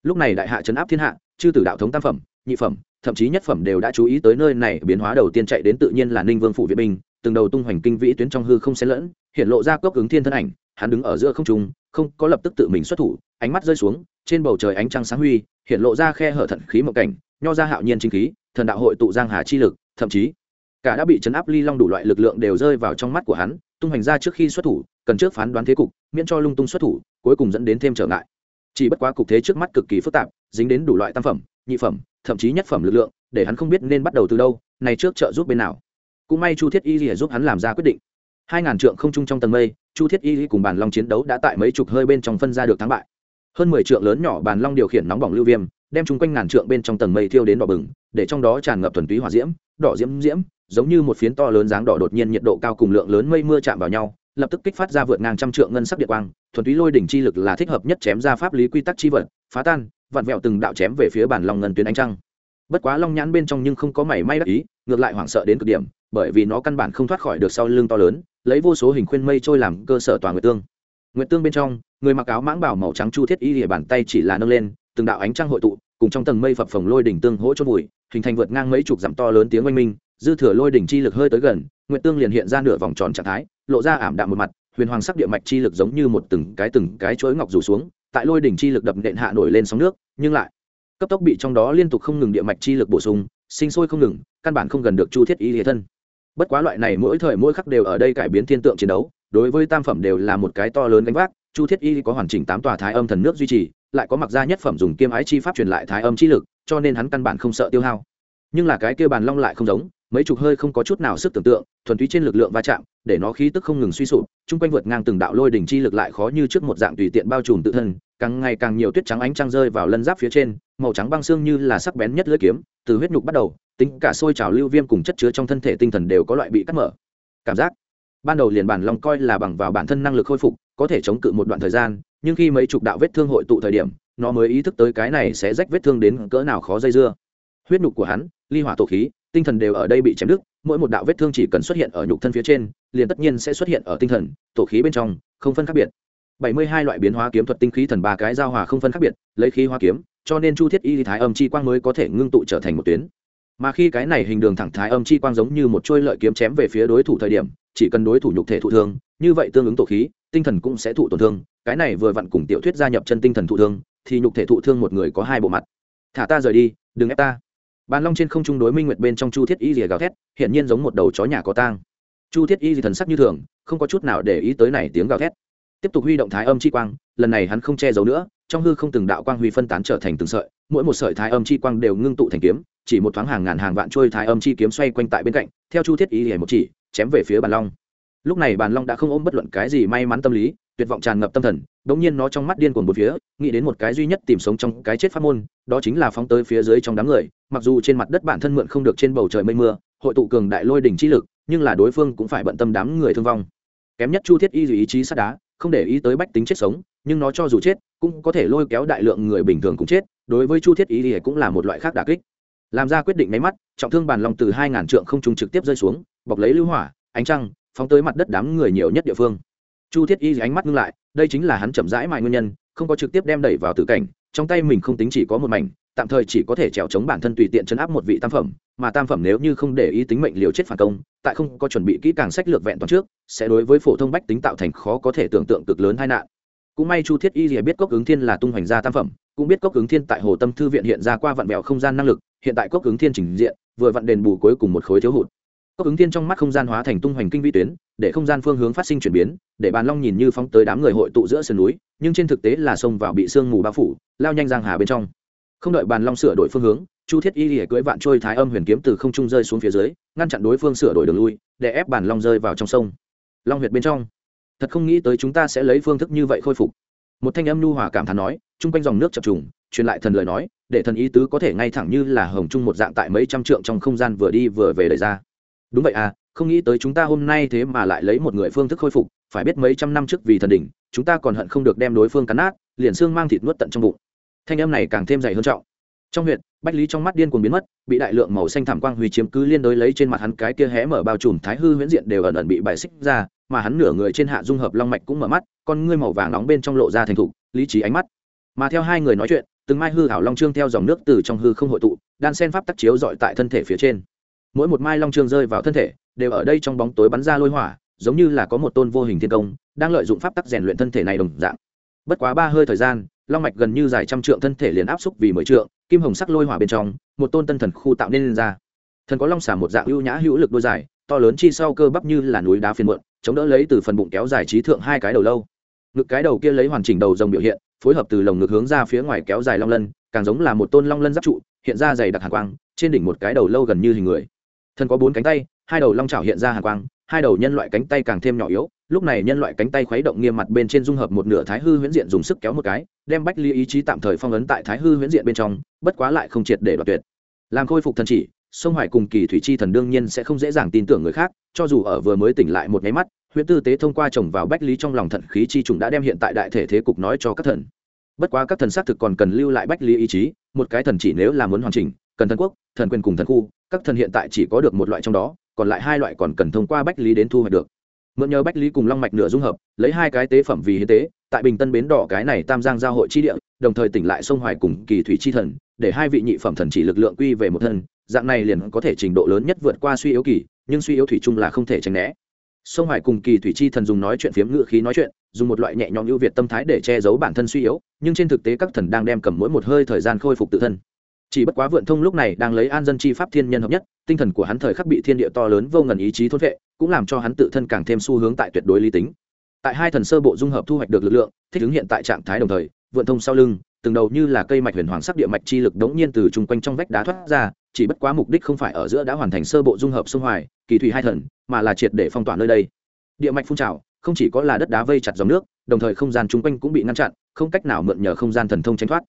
Lúc này đại hạ chấn áp thiên hạ, chư tử đạo thống tam phẩm, nhị phẩm thậm chí nhất phẩm đều đã chú ý tới nơi này, biến hóa đầu tiên chạy đến tự nhiên là ninh vương phủ viện binh, từng đầu tung hoành kinh vĩ tuyến trong hư không xen lẫn, hiện lộ ra cốc ứng thiên thân ảnh, hắn đứng ở giữa không trung, không có lập tức tự mình xuất thủ, ánh mắt rơi xuống, trên bầu trời ánh trăng sáng huy, hiện lộ ra khe hở thận khí mộng cảnh, nho ra hạo nhiên chính khí, thần đạo hội tụ giang hà chi lực, thậm chí cả đã bị chấn áp ly long đủ loại lực lượng đều rơi vào trong mắt của hắn, tung hoành ra trước khi xuất thủ, cần trước phán đoán thế cục, miễn cho lung tung xuất thủ, cuối cùng dẫn đến thêm trở ngại. Chỉ bất quá cục thế trước mắt cực kỳ phức tạp, dính đến đủ loại tam phẩm, nhị phẩm thậm chí nhất phẩm lực lượng, để hắn không biết nên bắt đầu từ đâu, này trước trợ giúp bên nào. Cũng may chu thiết y lìa giúp hắn làm ra quyết định. Hai ngàn trượng không trung trong tầng mây, chu thiết y cùng bàn long chiến đấu đã tại mấy chục hơi bên trong phân ra được thắng bại. Hơn mười trượng lớn nhỏ bàn long điều khiển nóng bỏng lưu viêm, đem chung quanh ngàn trượng bên trong tầng mây thiêu đến đỏ bừng, để trong đó tràn ngập thuần túy hỏa diễm, đỏ diễm diễm, giống như một phiến to lớn dáng đỏ đột nhiên nhiệt độ cao cùng lượng lớn mây mưa chạm vào nhau, lập tức kích phát ra vượt ngang trăm trượng ngân sắc điện quang, thuần túy lôi đỉnh chi lực là thích hợp nhất chém ra pháp lý quy tắc chi vật, phá tan vặn vẹo từng đạo chém về phía bản long ngân tuyến ánh trăng. Bất quá long nhãn bên trong nhưng không có mảy may đắc ý, ngược lại hoảng sợ đến cực điểm, bởi vì nó căn bản không thoát khỏi được sau lưng to lớn, lấy vô số hình khuyên mây trôi làm cơ sở toàn nguyệt tương. Nguyệt tương bên trong, người mặc áo mãng bảo màu trắng chu thiết y lìa bàn tay chỉ là nâng lên, từng đạo ánh trăng hội tụ, cùng trong tầng mây phập phồng lôi đỉnh tương hỗ chôn bụi hình thành vượt ngang mấy chục dặm to lớn tiếng oanh minh, dư thừa lôi đỉnh chi lực hơi tới gần, nguyệt tương liền hiện ra nửa vòng tròn trạng thái, lộ ra ảm đạm một mặt, huyền hoàng sắc địa mạch chi lực giống như một từng cái từng cái chuỗi ngọc rủ xuống tại lôi đỉnh chi lực đập nện hạ nổi lên sóng nước, nhưng lại, cấp tốc bị trong đó liên tục không ngừng địa mạch chi lực bổ sung, sinh sôi không ngừng, căn bản không gần được chu thiết y lý thân. Bất quá loại này mỗi thời mỗi khắc đều ở đây cải biến thiên tượng chiến đấu, đối với tam phẩm đều là một cái to lớn gánh vác, chu thiết y có hoàn chỉnh tám tòa thái âm thần nước duy trì, lại có mặc gia nhất phẩm dùng kiêm ái chi pháp truyền lại thái âm chi lực, cho nên hắn căn bản không sợ tiêu hao. Nhưng là cái kia bàn long lại không giống, mấy chục hơi không có chút nào sức tưởng tượng, thuần túy trên lực lượng va chạm, để nó khí tức không ngừng suy sụp, chung quanh vượt ngang từng đạo lôi đỉnh chi lực lại khó như trước một dạng tùy tiện bao trùm tự thân càng ngày càng nhiều tuyết trắng ánh trăng rơi vào lân giáp phía trên, màu trắng băng xương như là sắc bén nhất lưỡi kiếm, từ huyết nhục bắt đầu, tính cả sôi trào lưu viêm cùng chất chứa trong thân thể tinh thần đều có loại bị cắt mở. Cảm giác, ban đầu liền bản long coi là bằng vào bản thân năng lực khôi phục, có thể chống cự một đoạn thời gian, nhưng khi mấy chục đạo vết thương hội tụ thời điểm, nó mới ý thức tới cái này sẽ rách vết thương đến cỡ nào khó dây dưa. Huyết nhục của hắn, ly hỏa tổ khí, tinh thần đều ở đây bị chém đứt, mỗi một đạo vết thương chỉ cần xuất hiện ở nhục thân phía trên, liền tất nhiên sẽ xuất hiện ở tinh thần, tổ khí bên trong, không phân khác biệt bảy mươi hai loại biến hóa kiếm thuật tinh khí thần ba cái giao hòa không phân khác biệt, lấy khí hóa kiếm, cho nên chu thiết y thái âm chi quang mới có thể ngưng tụ trở thành một tuyến. Mà khi cái này hình đường thẳng thái âm chi quang giống như một trôi lợi kiếm chém về phía đối thủ thời điểm, chỉ cần đối thủ nhục thể thụ thương, như vậy tương ứng tổ khí, tinh thần cũng sẽ thụ tổn thương. Cái này vừa vặn cùng tiểu thuyết gia nhập chân tinh thần thụ thương, thì nhục thể thụ thương một người có hai bộ mặt. Thả ta rời đi, đừng ép ta. Bàn long trên không trung đối minh nguyệt bên trong chu thiết y rìa gào thét hiện nhiên giống một đầu chó nhà có tang. Chu thiết y thần sắc như thường, không có chút nào để ý tới này tiếng gào thét tiếp tục huy động thái âm chi quang, lần này hắn không che giấu nữa, trong hư không từng đạo quang huy phân tán trở thành từng sợi, mỗi một sợi thái âm chi quang đều ngưng tụ thành kiếm, chỉ một thoáng hàng ngàn hàng vạn trôi thái âm chi kiếm xoay quanh tại bên cạnh, theo chu thiết y hề một chỉ, chém về phía bàn long. Lúc này bàn long đã không ôm bất luận cái gì may mắn tâm lý, tuyệt vọng tràn ngập tâm thần đống nhiên nó trong mắt điên cuồng một phía, nghĩ đến một cái duy nhất tìm sống trong cái chết pháp môn, đó chính là phóng tới phía dưới trong đám người, mặc dù trên mặt đất bản thân mượn không được trên bầu trời mây mưa, hội tụ cường đại lôi đỉnh chi lực, nhưng là đối phương cũng phải bận tâm đám người thương vong. Kém nhất chu thiết y dù ý chí sắt đá không để ý tới bách tính chết sống, nhưng nó cho dù chết, cũng có thể lôi kéo đại lượng người bình thường cũng chết, đối với chu thiết y thì cũng là một loại khác đà kích. Làm ra quyết định máy mắt, trọng thương bàn lòng từ hai ngàn trượng không trung trực tiếp rơi xuống, bọc lấy lưu hỏa, ánh trăng, phóng tới mặt đất đám người nhiều nhất địa phương. Chu thiết y ánh mắt ngưng lại, đây chính là hắn chậm rãi mại nguyên nhân, không có trực tiếp đem đẩy vào tử cảnh, trong tay mình không tính chỉ có một mảnh, tạm thời chỉ có thể trèo chống bản thân tùy tiện chấn áp một vị tam phẩm mà tam phẩm nếu như không để ý tính mệnh liều chết phản công, tại không có chuẩn bị kỹ càng sách lược vẹn toàn trước, sẽ đối với phổ thông bách tính tạo thành khó có thể tưởng tượng cực lớn tai nạn. Cũng may chu thiết y rìa biết cốc ứng thiên là tung hoành gia tam phẩm, cũng biết cốc ứng thiên tại hồ tâm thư viện hiện ra qua vạn vẹo không gian năng lực, hiện tại cốc ứng thiên trình diện, vừa vặn đền bù cuối cùng một khối thiếu hụt. Cốc ứng thiên trong mắt không gian hóa thành tung hoành kinh vi tuyến, để không gian phương hướng phát sinh chuyển biến, để bàn long nhìn như phóng tới đám người hội tụ giữa sườn núi, nhưng trên thực tế là xông vào bị sương mù bao phủ, lao nhanh giang hà bên trong. Không đợi bàn long sửa đổi phương hướng chu thiết y lìa cưỡi vạn trôi thái âm huyền kiếm từ không trung rơi xuống phía dưới, ngăn chặn đối phương sửa đổi đường lui, để ép bàn long rơi vào trong sông. Long huyệt bên trong. Thật không nghĩ tới chúng ta sẽ lấy phương thức như vậy khôi phục. Một thanh âm nhu hòa cảm thán nói, chung quanh dòng nước chập trùng, truyền lại thần lời nói, để thần ý tứ có thể ngay thẳng như là hồng trung một dạng tại mấy trăm trượng trong không gian vừa đi vừa về đẩy ra. Đúng vậy à không nghĩ tới chúng ta hôm nay thế mà lại lấy một người phương thức khôi phục, phải biết mấy trăm năm trước vì thần đỉnh, chúng ta còn hận không được đem đối phương cắn nát, liền xương mang thịt nuốt tận trong bụng. Thanh âm này càng thêm dày hơn trọng trong huyện bách lý trong mắt điên cuồng biến mất, bị đại lượng màu xanh thảm quang huy chiếm cứ liên đối lấy trên mặt hắn cái kia hé mở bao trùm thái hư huyễn diện đều ẩn ẩn bị bài xích ra, mà hắn nửa người trên hạ dung hợp long mạch cũng mở mắt, con ngươi màu vàng nóng bên trong lộ ra thành thục, lý trí ánh mắt. Mà theo hai người nói chuyện, từng mai hư hảo long trương theo dòng nước từ trong hư không hội tụ, đan sen pháp tắc chiếu dọi tại thân thể phía trên. Mỗi một mai long trương rơi vào thân thể, đều ở đây trong bóng tối bắn ra lôi hỏa, giống như là có một tôn vô hình thiên công, đang lợi dụng pháp tắc rèn luyện thân thể này đồng dạng. Bất quá ba hơi thời gian long mạch gần như dài trăm trượng thân thể liền áp xúc vì mười trượng, kim hồng sắc lôi hỏa bên trong, một tôn tân thần khu tạo nên lên ra. Thần có long xả một dạng ưu nhã hữu lực đôi dài, to lớn chi sau cơ bắp như là núi đá phiền muộn, chống đỡ lấy từ phần bụng kéo dài trí thượng hai cái đầu lâu. Ngực cái đầu kia lấy hoàn chỉnh đầu rồng biểu hiện, phối hợp từ lồng ngực hướng ra phía ngoài kéo dài long lân, càng giống là một tôn long lân giáp trụ, hiện ra dày đặc hàn quang, trên đỉnh một cái đầu lâu gần như hình người. Thần có bốn cánh tay, hai đầu long trào hiện ra hàn quang, hai đầu nhân loại cánh tay càng thêm nhỏ yếu lúc này nhân loại cánh tay khuấy động nghiêm mặt bên trên dung hợp một nửa thái hư huyễn diện dùng sức kéo một cái, đem bách ly ý chí tạm thời phong ấn tại thái hư huyễn diện bên trong, bất quá lại không triệt để đoạt tuyệt. Làm khôi phục thần chỉ, sông hoài cùng kỳ thủy chi thần đương nhiên sẽ không dễ dàng tin tưởng người khác, cho dù ở vừa mới tỉnh lại một nháy mắt, huyễn tư tế thông qua trồng vào bách lý trong lòng thận khí chi trùng đã đem hiện tại đại thể thế cục nói cho các thần. Bất quá các thần xác thực còn cần lưu lại bách lý ý chí, một cái thần chỉ nếu là muốn hoàn chỉnh, cần thần quốc, thần quyền cùng thần khu, các thần hiện tại chỉ có được một loại trong đó, còn lại hai loại còn cần thông qua bách lý đến thu hoạch được mượn nhờ bách lý cùng long mạch nửa dung hợp, lấy hai cái tế phẩm vì hiến tế, tại bình tân bến đỏ cái này tam giang giao hội chi địa, đồng thời tỉnh lại sông hoài cùng kỳ thủy chi thần, để hai vị nhị phẩm thần chỉ lực lượng quy về một thân, dạng này liền có thể trình độ lớn nhất vượt qua suy yếu kỳ, nhưng suy yếu thủy chung là không thể tránh né. Sông hoài cùng kỳ thủy chi thần dùng nói chuyện phiếm ngự khí nói chuyện, dùng một loại nhẹ nhõm ưu việt tâm thái để che giấu bản thân suy yếu, nhưng trên thực tế các thần đang đem cầm mỗi một hơi thời gian khôi phục tự thân chỉ bất quá vượn thông lúc này đang lấy an dân chi pháp thiên nhân hợp nhất, tinh thần của hắn thời khắc bị thiên địa to lớn vô ngần ý chí thôn vệ, cũng làm cho hắn tự thân càng thêm xu hướng tại tuyệt đối lý tính. Tại hai thần sơ bộ dung hợp thu hoạch được lực lượng, thích ứng hiện tại trạng thái đồng thời, vượn thông sau lưng, từng đầu như là cây mạch huyền hoàng sắc địa mạch chi lực đống nhiên từ chung quanh trong vách đá thoát ra, chỉ bất quá mục đích không phải ở giữa đã hoàn thành sơ bộ dung hợp sông hoài, kỳ thủy hai thần, mà là triệt để phong tỏa nơi đây. Địa mạch phun trào, không chỉ có là đất đá vây chặt dòng nước, đồng thời không gian chung quanh cũng bị ngăn chặn, không cách nào mượn nhờ không gian thần thông tránh thoát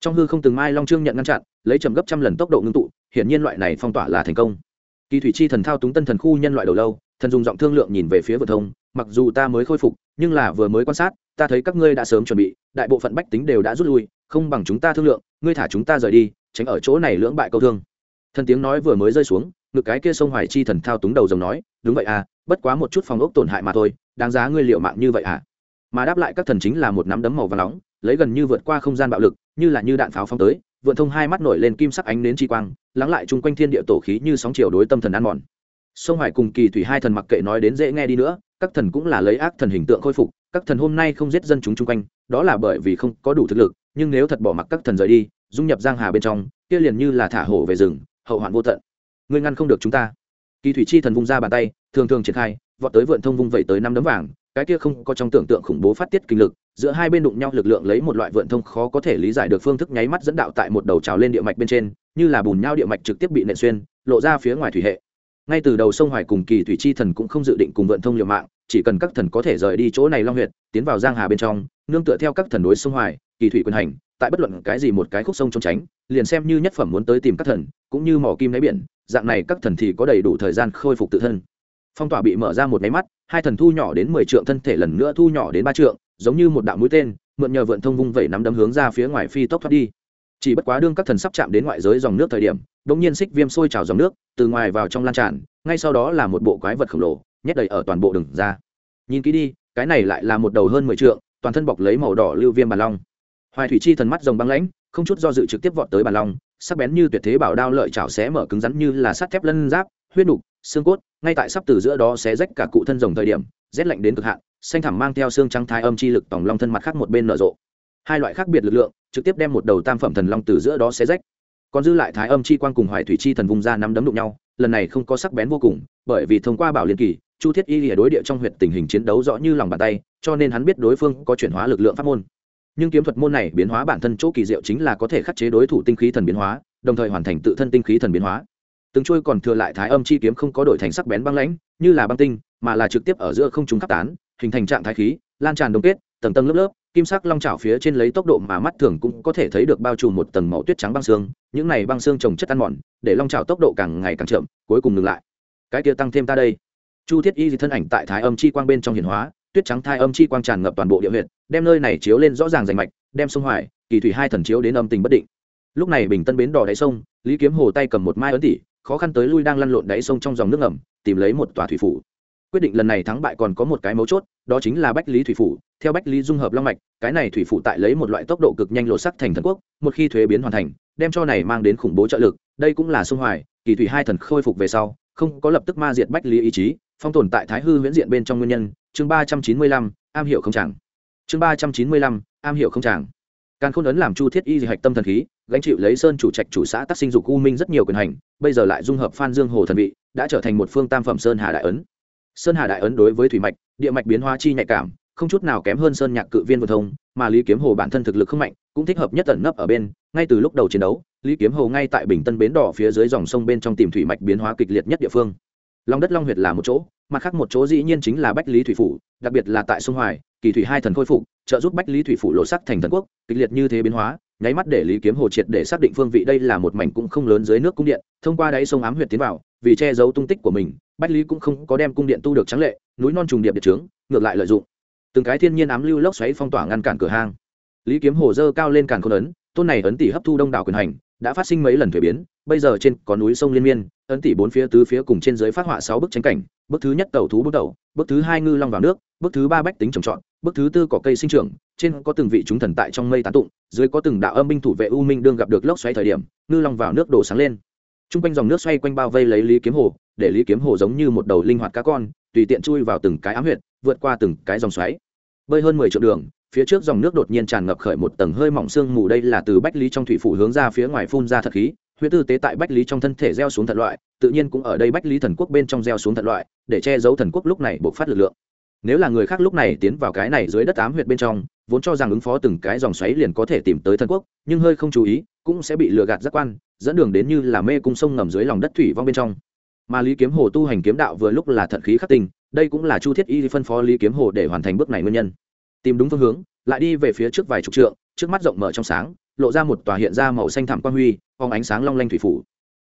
trong hư không từng mai long trương nhận ngăn chặn, lấy trầm gấp trăm lần tốc độ ngưng tụ, hiển nhiên loại này phong tỏa là thành công. Kỳ thủy chi thần thao túng tân thần khu nhân loại đầu lâu, thần dùng giọng thương lượng nhìn về phía vượt thông, mặc dù ta mới khôi phục, nhưng là vừa mới quan sát, ta thấy các ngươi đã sớm chuẩn bị, đại bộ phận bách tính đều đã rút lui, không bằng chúng ta thương lượng, ngươi thả chúng ta rời đi, tránh ở chỗ này lưỡng bại câu thương. Thần tiếng nói vừa mới rơi xuống, ngực cái kia sông hoài chi thần thao túng đầu rồng nói, đúng vậy à bất quá một chút phòng ốc tổn hại mà thôi, đáng giá ngươi liệu mạng như vậy à. Mà đáp lại các thần chính là một nắm đấm màu và nóng, lấy gần như vượt qua không gian bạo lực như là như đạn pháo phóng tới, vượn thông hai mắt nổi lên kim sắc ánh nến chi quang, lắng lại chung quanh thiên địa tổ khí như sóng chiều đối tâm thần ăn mòn. Sông hoài cùng kỳ thủy hai thần mặc kệ nói đến dễ nghe đi nữa, các thần cũng là lấy ác thần hình tượng khôi phục, các thần hôm nay không giết dân chúng chung quanh, đó là bởi vì không có đủ thực lực, nhưng nếu thật bỏ mặc các thần rời đi, dung nhập giang hà bên trong, kia liền như là thả hổ về rừng, hậu hoạn vô tận. Ngươi ngăn không được chúng ta. Kỳ thủy chi thần vung ra bàn tay, thường thường triển khai, vọt tới vượn thông vung vẩy tới năm đấm vàng, cái kia không có trong tưởng tượng khủng bố phát tiết kinh lực giữa hai bên đụng nhau lực lượng lấy một loại vượn thông khó có thể lý giải được phương thức nháy mắt dẫn đạo tại một đầu trào lên địa mạch bên trên, như là bùn nhau địa mạch trực tiếp bị nện xuyên, lộ ra phía ngoài thủy hệ. Ngay từ đầu sông hoài cùng kỳ thủy chi thần cũng không dự định cùng vượn thông liều mạng, chỉ cần các thần có thể rời đi chỗ này long huyệt, tiến vào giang hà bên trong, nương tựa theo các thần đối sông hoài, kỳ thủy quyền hành, tại bất luận cái gì một cái khúc sông trốn tránh, liền xem như nhất phẩm muốn tới tìm các thần, cũng như mỏ kim đáy biển, dạng này các thần thì có đầy đủ thời gian khôi phục tự thân. Phong tỏa bị mở ra một máy mắt, hai thần thu nhỏ đến mười trượng thân thể lần nữa thu nhỏ đến ba trượng giống như một đạo mũi tên, mượn nhờ vượn thông vung vẩy nắm đấm hướng ra phía ngoài phi tốc thoát đi. Chỉ bất quá đương các thần sắp chạm đến ngoại giới dòng nước thời điểm đ ỗ n g nhiên xích viêm sôi trào dòng nước từ ngoài vào trong lan tràn, ngay sau đó là một bộ quái vật khổng lồ, nhét đầy ở toàn bộ đường ra. Nhìn kỹ đi, cái này lại là một đầu hơn mười trượng, toàn thân bọc lấy màu đỏ lưu viêm bàn long. Hoài thủy chi thần mắt rồng băng lãnh, không chút do dự trực tiếp vọt tới bàn long, sắc bén như tuyệt thế bảo đao lợi chảo xé mở cứng rắn như là sắt thép lân giáp, huyết nục, xương cốt, ngay tại sắp từ giữa đó xé rách cả cụ thân rồng thời điểm, rét lạnh đến cực hạn xanh thẳm mang theo xương trắng thái âm chi lực tổng long thân mặt khác một bên nở rộ. Hai loại khác biệt lực lượng, trực tiếp đem một đầu tam phẩm thần long từ giữa đó xé rách. Còn dư lại thái âm chi quang cùng hoài thủy chi thần vùng ra nắm đấm đụng nhau, lần này không có sắc bén vô cùng, bởi vì thông qua bảo liên kỳ, chu thiết y lìa đối địa trong huyện tình hình chiến đấu rõ như lòng bàn tay, cho nên hắn biết đối phương có chuyển hóa lực lượng pháp môn. Nhưng kiếm thuật môn này biến hóa bản thân chỗ kỳ diệu chính là có thể khắc chế đối thủ tinh khí thần biến hóa, đồng thời hoàn thành tự thân tinh khí thần biến hóa. Từng trôi còn thừa lại thái âm chi kiếm không có đổi thành sắc bén băng lãnh, như là băng tinh, mà là trực tiếp ở giữa không trung khắc tán hình thành trạng thái khí, lan tràn đông kết, tầng tầng lớp lớp, kim sắc long trào phía trên lấy tốc độ mà mắt thường cũng có thể thấy được bao trùm một tầng màu tuyết trắng băng xương, những này băng xương trồng chất ăn mòn, để long trào tốc độ càng ngày càng chậm, cuối cùng ngừng lại. Cái kia tăng thêm ta đây. Chu thiết y thân ảnh tại thái âm chi quang bên trong hiển hóa, tuyết trắng thai âm chi quang tràn ngập toàn bộ địa huyện đem nơi này chiếu lên rõ ràng rành mạch, đem sông hoài, kỳ thủy hai thần chiếu đến âm tình bất định. Lúc này bình tân bến đò đáy sông, lý kiếm hồ tay cầm một mai ấn tỷ khó khăn tới lui đang lăn lộn đáy sông trong dòng nước ngầm, tìm lấy một tòa thủy phủ quyết định lần này thắng bại còn có một cái mấu chốt, đó chính là bách lý thủy phủ. Theo bách lý dung hợp long mạch, cái này thủy phủ tại lấy một loại tốc độ cực nhanh lột sắc thành thần quốc, một khi thuế biến hoàn thành, đem cho này mang đến khủng bố trợ lực, đây cũng là sông hoài, kỳ thủy hai thần khôi phục về sau, không có lập tức ma diệt bách lý ý chí, phong tồn tại thái hư viễn diện bên trong nguyên nhân. Chương ba trăm chín mươi lăm, am hiểu không chẳng chương ba trăm chín mươi lăm, am hiểu không chẳng càng khôn ấn làm chu thiết y hạch tâm thần khí, gánh chịu lấy sơn chủ trạch chủ xã tác sinh dục u minh rất nhiều quyền hành, bây giờ lại dung hợp phan dương hồ thần vị, đã trở thành một phương tam phẩm sơn hà đại ấn sơn hà đại ấn đối với thủy mạch, địa mạch biến hóa chi nhạy cảm, không chút nào kém hơn sơn nhạc cự viên vô thông, mà lý kiếm hồ bản thân thực lực không mạnh, cũng thích hợp nhất tẩn nấp ở bên, ngay từ lúc đầu chiến đấu, lý kiếm hồ ngay tại bình tân bến đỏ phía dưới dòng sông bên trong tìm thủy mạch biến hóa kịch liệt nhất địa phương. Long đất long huyệt là một chỗ, mặt khác một chỗ dĩ nhiên chính là bách lý thủy phủ, đặc biệt là tại sông hoài, kỳ thủy hai thần khôi phục, trợ giúp bách lý thủy phủ lộ sắc thành thần quốc, kịch liệt như thế biến hóa nháy mắt để lý kiếm hồ triệt để xác định phương vị đây là một mảnh cũng không lớn dưới nước cung điện, thông qua đáy sông ám huyệt tiến vào, vì che giấu tung tích của mình, bách lý cũng không có đem cung điện tu được trắng lệ, núi non trùng điệp biệt trướng, ngược lại lợi dụng. Từng cái thiên nhiên ám lưu lốc xoáy phong tỏa ngăn cản cửa hang. Lý kiếm hồ dơ cao lên càn khôn ấn, tôn này ấn tỷ hấp thu đông đảo quyền hành, đã phát sinh mấy lần thuế biến bây giờ trên có núi sông liên miên, ấn tỷ bốn phía tứ phía cùng trên dưới phát họa sáu bức tranh cảnh, bức thứ nhất tàu thú bước đầu, bức thứ hai ngư long vào nước, bức thứ ba bách tính trồng trọt, bức thứ tư có cây sinh trưởng, trên có từng vị chúng thần tại trong mây tán tụng, dưới có từng đạo âm binh thủ vệ u minh đương gặp được lốc xoáy thời điểm, ngư long vào nước đổ sáng lên. T r u n g quanh dòng nước xoay quanh bao vây lấy lý kiếm hồ, để lý kiếm hồ giống như một đầu linh hoạt cá con, tùy tiện chui vào từng cái ám huyệt, vượt qua từng cái dòng xoáy. Bơi hơn mười triệu đường, phía trước dòng nước đột nhiên tràn ngập khởi một tầng hơi mỏng sương mù, đây là từ bách lý trong thủy phủ hướng ra phía ngoài phun ra thật khí huyết tư tế tại bách lý trong thân thể gieo xuống thật loại tự nhiên cũng ở đây bách lý thần quốc bên trong gieo xuống thật loại để che giấu thần quốc lúc này buộc phát lực lượng. Nếu là người khác lúc này tiến vào cái này dưới đất tám huyệt bên trong vốn cho rằng ứng phó từng cái dòng xoáy liền có thể tìm tới thần quốc nhưng hơi không chú ý cũng sẽ bị lừa gạt giác quan dẫn đường đến như là mê cung sông ngầm dưới lòng đất thủy vong bên trong. Mà lý kiếm hồ tu hành kiếm đạo vừa lúc là thận khí khắc tình, đây cũng là chu thiết y phân phó lý kiếm hồ để hoàn thành bước này nguyên nhân. Tìm đúng phương hướng lại đi về phía trước vài chục trượng trước mắt rộng mở trong sáng lộ ra một tòa hiện ra màu xanh thảm quang huy phóng ánh sáng long lanh thủy phủ.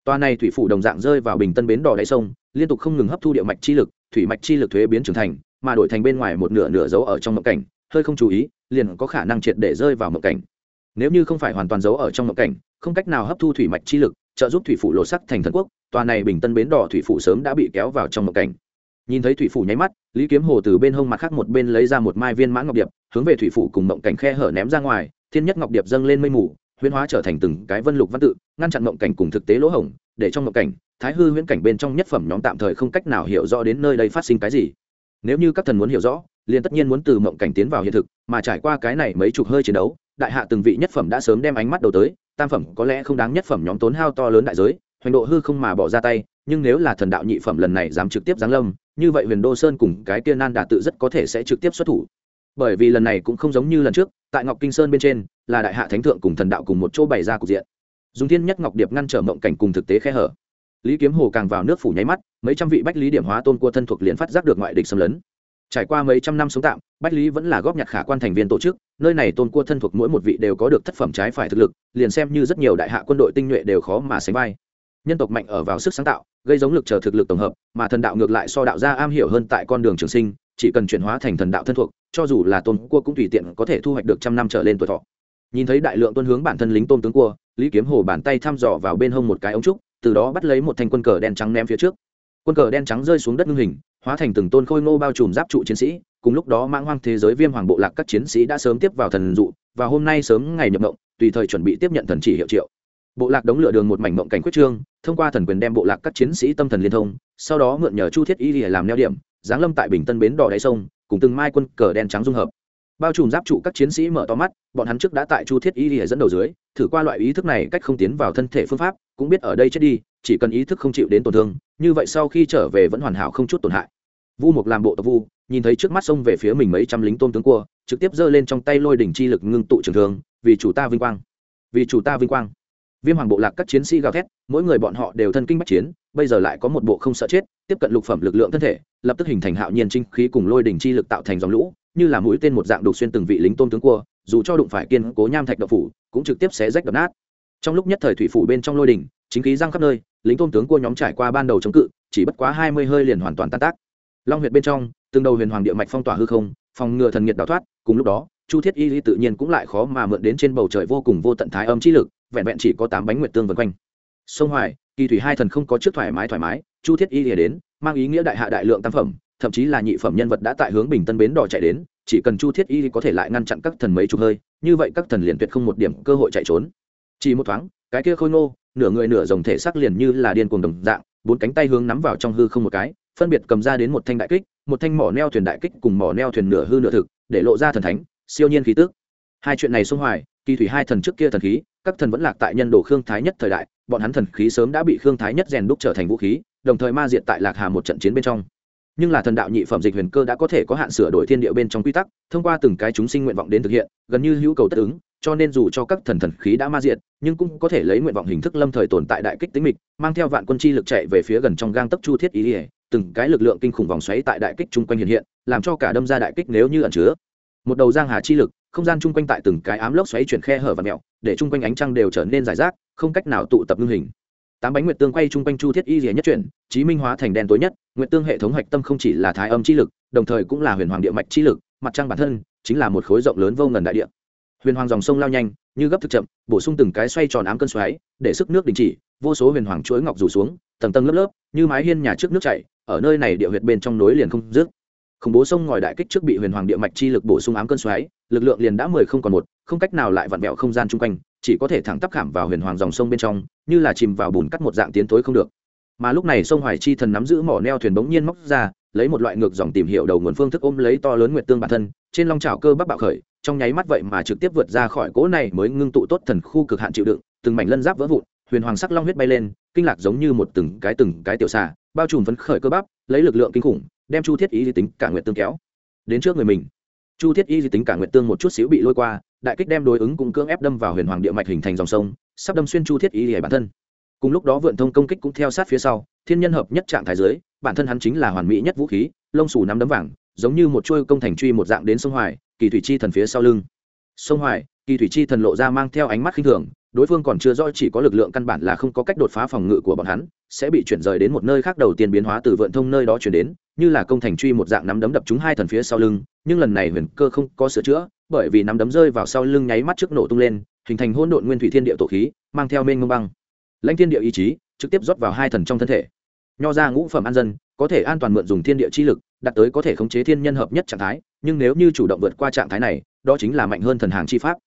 Tòa này thủy phủ đồng dạng rơi vào bình tân bến đỏ đáy sông, liên tục không ngừng hấp thu địa mạch chi lực, thủy mạch chi lực thuế biến trưởng thành, mà đổi thành bên ngoài một nửa nửa dấu ở trong mộng cảnh, hơi không chú ý, liền có khả năng triệt để rơi vào mộng cảnh. Nếu như không phải hoàn toàn giấu ở trong mộng cảnh, không cách nào hấp thu thủy mạch chi lực, trợ giúp thủy phủ lộ sắc thành thần quốc, tòa này bình tân bến đỏ thủy phủ sớm đã bị kéo vào trong mộng cảnh. Nhìn thấy thủy phủ nháy mắt, lý kiếm hồ từ bên hông mặt khác một bên lấy ra một mai viên mãn ngọc điệp, hướng về thủy phủ cùng mộng cảnh khe hở ném ra ngoài thiên nhất ngọc điệp dâng lên mây mù, huyễn hóa trở thành từng cái vân lục văn tự, ngăn chặn mộng cảnh cùng thực tế lỗ hổng, để trong mộng cảnh, thái hư huyễn cảnh bên trong nhất phẩm nhóm tạm thời không cách nào hiểu rõ đến nơi đây phát sinh cái gì. Nếu như các thần muốn hiểu rõ, liền tất nhiên muốn từ mộng cảnh tiến vào hiện thực, mà trải qua cái này mấy chục hơi chiến đấu, đại hạ từng vị nhất phẩm đã sớm đem ánh mắt đầu tới, tam phẩm có lẽ không đáng nhất phẩm nhóm tốn hao to lớn đại giới, hoành độ hư không mà bỏ ra tay, nhưng nếu là thần đạo nhị phẩm lần này dám trực tiếp giáng lâm, như vậy huyền đô sơn cùng cái tiên nan đà tự rất có thể sẽ trực tiếp xuất thủ bởi vì lần này cũng không giống như lần trước, tại ngọc kinh sơn bên trên, là đại hạ thánh thượng cùng thần đạo cùng một chỗ bày ra cục diện. Dùng thiên nhất ngọc điệp ngăn trở mộng cảnh cùng thực tế khe hở. Lý kiếm hồ càng vào nước phủ nháy mắt, mấy trăm vị bách lý điểm hóa tôn cua thân thuộc liền phát giác được ngoại địch xâm lấn. Trải qua mấy trăm năm sống tạm, bách lý vẫn là góp nhặt khả quan thành viên tổ chức, nơi này tôn cua thân thuộc mỗi một vị đều có được thất phẩm trái phải thực lực, liền xem như rất nhiều đại hạ quân đội tinh nhuệ đều khó mà sánh vai. Nhân tộc mạnh ở vào sức sáng tạo, gây giống lực chờ thực lực tổng hợp, mà thần đạo ngược lại so đạo gia am hiểu hơn tại con đường trường sinh chỉ cần chuyển hóa thành thần đạo thân thuộc, cho dù là tôn cua cũng tùy tiện có thể thu hoạch được trăm năm trở lên tuổi thọ. Nhìn thấy đại lượng tuân hướng bản thân lính tôn tướng cua, lý kiếm hồ bàn tay thăm dò vào bên hông một cái ống trúc, từ đó bắt lấy một thanh quân cờ đen trắng ném phía trước. Quân cờ đen trắng rơi xuống đất ngưng hình, hóa thành từng tôn khôi ngô bao trùm giáp trụ chiến sĩ, cùng lúc đó mãng hoang thế giới viêm hoàng bộ lạc các chiến sĩ đã sớm tiếp vào thần dụ, và hôm nay sớm ngày nhập mộng, tùy thời chuẩn bị tiếp nhận thần chỉ hiệu triệu. Bộ lạc đống lửa đường một mảnh mộng cảnh quyết trương, thông qua thần quyền đem bộ lạc các chiến sĩ tâm thần liên thông, sau đó mượn nhờ chu thiết y làm neo điểm giáng lâm tại bình tân bến đỏ đáy sông, cùng từng mai quân cờ đen trắng dung hợp. Bao trùm giáp trụ các chiến sĩ mở to mắt, bọn hắn trước đã tại chu thiết y để dẫn đầu dưới, thử qua loại ý thức này cách không tiến vào thân thể phương pháp, cũng biết ở đây chết đi, chỉ cần ý thức không chịu đến tổn thương, như vậy sau khi trở về vẫn hoàn hảo không chút tổn hại. Vu mục làm bộ tộc vu, nhìn thấy trước mắt sông về phía mình mấy trăm lính tôn tướng cua, trực tiếp giơ lên trong tay lôi đỉnh chi lực ngưng tụ trường thường vì chủ ta vinh quang. Vì chủ ta vinh quang. Viêm hoàng bộ lạc các chiến sĩ gào thét, mỗi người bọn họ đều thân kinh bách chiến bây giờ lại có một bộ không sợ chết, tiếp cận lục phẩm lực lượng thân thể, lập tức hình thành hạo nhiên trinh khí cùng lôi đỉnh chi lực tạo thành dòng lũ, như là mũi tên một dạng đục xuyên từng vị lính tôn tướng cua, dù cho đụng phải kiên cố nham thạch đập phủ, cũng trực tiếp xé rách đập nát. Trong lúc nhất thời thủy phủ bên trong lôi đỉnh, chính khí răng khắp nơi, lính tôn tướng cua nhóm trải qua ban đầu chống cự, chỉ bất quá hai mươi hơi liền hoàn toàn tan tác. Long huyệt bên trong, từng đầu huyền hoàng địa mạch phong tỏa hư không, phòng ngừa thần nhiệt đào thoát, cùng lúc đó, chu thiết y tự nhiên cũng lại khó mà mượn đến trên bầu trời vô cùng vô tận thái âm chi lực, vẹn vẹn chỉ có tám bánh nguyệt tương vân quanh. Sông hoài kỳ thủy hai thần không có trước thoải mái thoải mái, chu thiết y lìa đến, mang ý nghĩa đại hạ đại lượng tam phẩm, thậm chí là nhị phẩm nhân vật đã tại hướng bình tân bến đỏ chạy đến, chỉ cần chu thiết y có thể lại ngăn chặn các thần mấy chục hơi, như vậy các thần liền tuyệt không một điểm cơ hội chạy trốn. Chỉ một thoáng, cái kia khôi ngô, nửa người nửa dòng thể xác liền như là điên cuồng đồng dạng, bốn cánh tay hướng nắm vào trong hư không một cái, phân biệt cầm ra đến một thanh đại kích, một thanh mỏ neo thuyền đại kích cùng mỏ neo thuyền nửa hư nửa thực, để lộ ra thần thánh, siêu nhiên khí tức. Hai chuyện này xung hoài, kỳ thủy hai thần trước kia thần khí các thần vẫn lạc tại nhân đồ khương thái nhất thời đại, bọn hắn thần khí sớm đã bị khương thái nhất rèn đúc trở thành vũ khí, đồng thời ma diệt tại lạc hà một trận chiến bên trong. Nhưng là thần đạo nhị phẩm dịch huyền cơ đã có thể có hạn sửa đổi thiên địa bên trong quy tắc, thông qua từng cái chúng sinh nguyện vọng đến thực hiện, gần như hữu cầu tất ứng, cho nên dù cho các thần thần khí đã ma diệt, nhưng cũng có thể lấy nguyện vọng hình thức lâm thời tồn tại đại kích tính mịch, mang theo vạn quân chi lực chạy về phía gần trong gang tấc chu thiết ý ỉa từng cái lực lượng kinh khủng vòng xoáy tại đại kích chung quanh hiện hiện, làm cho cả đâm ra đại kích nếu như ẩn chứa. Một đầu giang hà chi lực không gian chung quanh tại từng cái ám lốc xoáy chuyển khe hở và mẹo, để chung quanh ánh trăng đều trở nên giải rác, không cách nào tụ tập ngưng hình. Tám bánh nguyệt tương quay chung quanh chu thiết y rìa nhất chuyển, chí minh hóa thành đen tối nhất, nguyệt tương hệ thống hạch tâm không chỉ là thái âm chi lực, đồng thời cũng là huyền hoàng địa mạch chi lực, mặt trăng bản thân chính là một khối rộng lớn vô ngần đại địa. Huyền hoàng dòng sông lao nhanh, như gấp thực chậm, bổ sung từng cái xoay tròn ám cơn xoáy, để sức nước đình chỉ, vô số huyền hoàng chuỗi ngọc rủ xuống, tầng tầng lớp lớp, như mái hiên nhà trước nước chảy, ở nơi này địa huyệt bên trong núi liền không dứt. Khủng bố sông ngòi đại kích trước bị huyền hoàng địa mạch chi lực bổ sung ám cơn xoáy lực lượng liền đã mười không còn một, không cách nào lại vặn vẹo không gian chung quanh, chỉ có thể thẳng tắp khảm vào huyền hoàng dòng sông bên trong, như là chìm vào bùn cắt một dạng tiến thối không được. Mà lúc này sông hoài chi thần nắm giữ mỏ neo thuyền bỗng nhiên móc ra, lấy một loại ngược dòng tìm hiểu đầu nguồn phương thức ôm lấy to lớn nguyệt tương bản thân, trên long trào cơ bắc bạo khởi, trong nháy mắt vậy mà trực tiếp vượt ra khỏi cỗ này mới ngưng tụ tốt thần khu cực hạn chịu đựng, từng mảnh lân giáp vỡ vụn, huyền hoàng sắc long huyết bay lên, kinh lạc giống như một từng cái từng cái tiểu xà, bao trùm phấn khởi cơ bắp, lấy lực lượng kinh khủng, đem chu thiết ý tính cả nguyệt tương kéo đến trước người mình chu thiết y di tính cả nguyệt tương một chút xíu bị lôi qua, đại kích đem đối ứng cũng cưỡng ép đâm vào huyền hoàng địa mạch hình thành dòng sông, sắp đâm xuyên chu thiết y hề bản thân. Cùng lúc đó vượn thông công kích cũng theo sát phía sau, thiên nhân hợp nhất trạng thái dưới, bản thân hắn chính là hoàn mỹ nhất vũ khí, lông xù nắm đấm vàng, giống như một chuôi công thành truy một dạng đến sông hoài, kỳ thủy chi thần phía sau lưng. Sông hoài, kỳ thủy chi thần lộ ra mang theo ánh mắt khinh thường đối phương còn chưa rõ chỉ có lực lượng căn bản là không có cách đột phá phòng ngự của bọn hắn, sẽ bị chuyển rời đến một nơi khác đầu tiên biến hóa từ vượn thông nơi đó chuyển đến, như là công thành truy một dạng nắm đấm đập chúng hai thần phía sau lưng, nhưng lần này huyền cơ không có sửa chữa, bởi vì nắm đấm rơi vào sau lưng nháy mắt trước nổ tung lên, hình thành hỗn độn nguyên thủy thiên địa tổ khí, mang theo mênh ngông băng. Lãnh thiên địa ý chí, trực tiếp rót vào hai thần trong thân thể. Nho ra ngũ phẩm an dân, có thể an toàn mượn dùng thiên địa chi lực, đạt tới có thể khống chế thiên nhân hợp nhất trạng thái, nhưng nếu như chủ động vượt qua trạng thái này, đó chính là mạnh hơn thần hàng chi pháp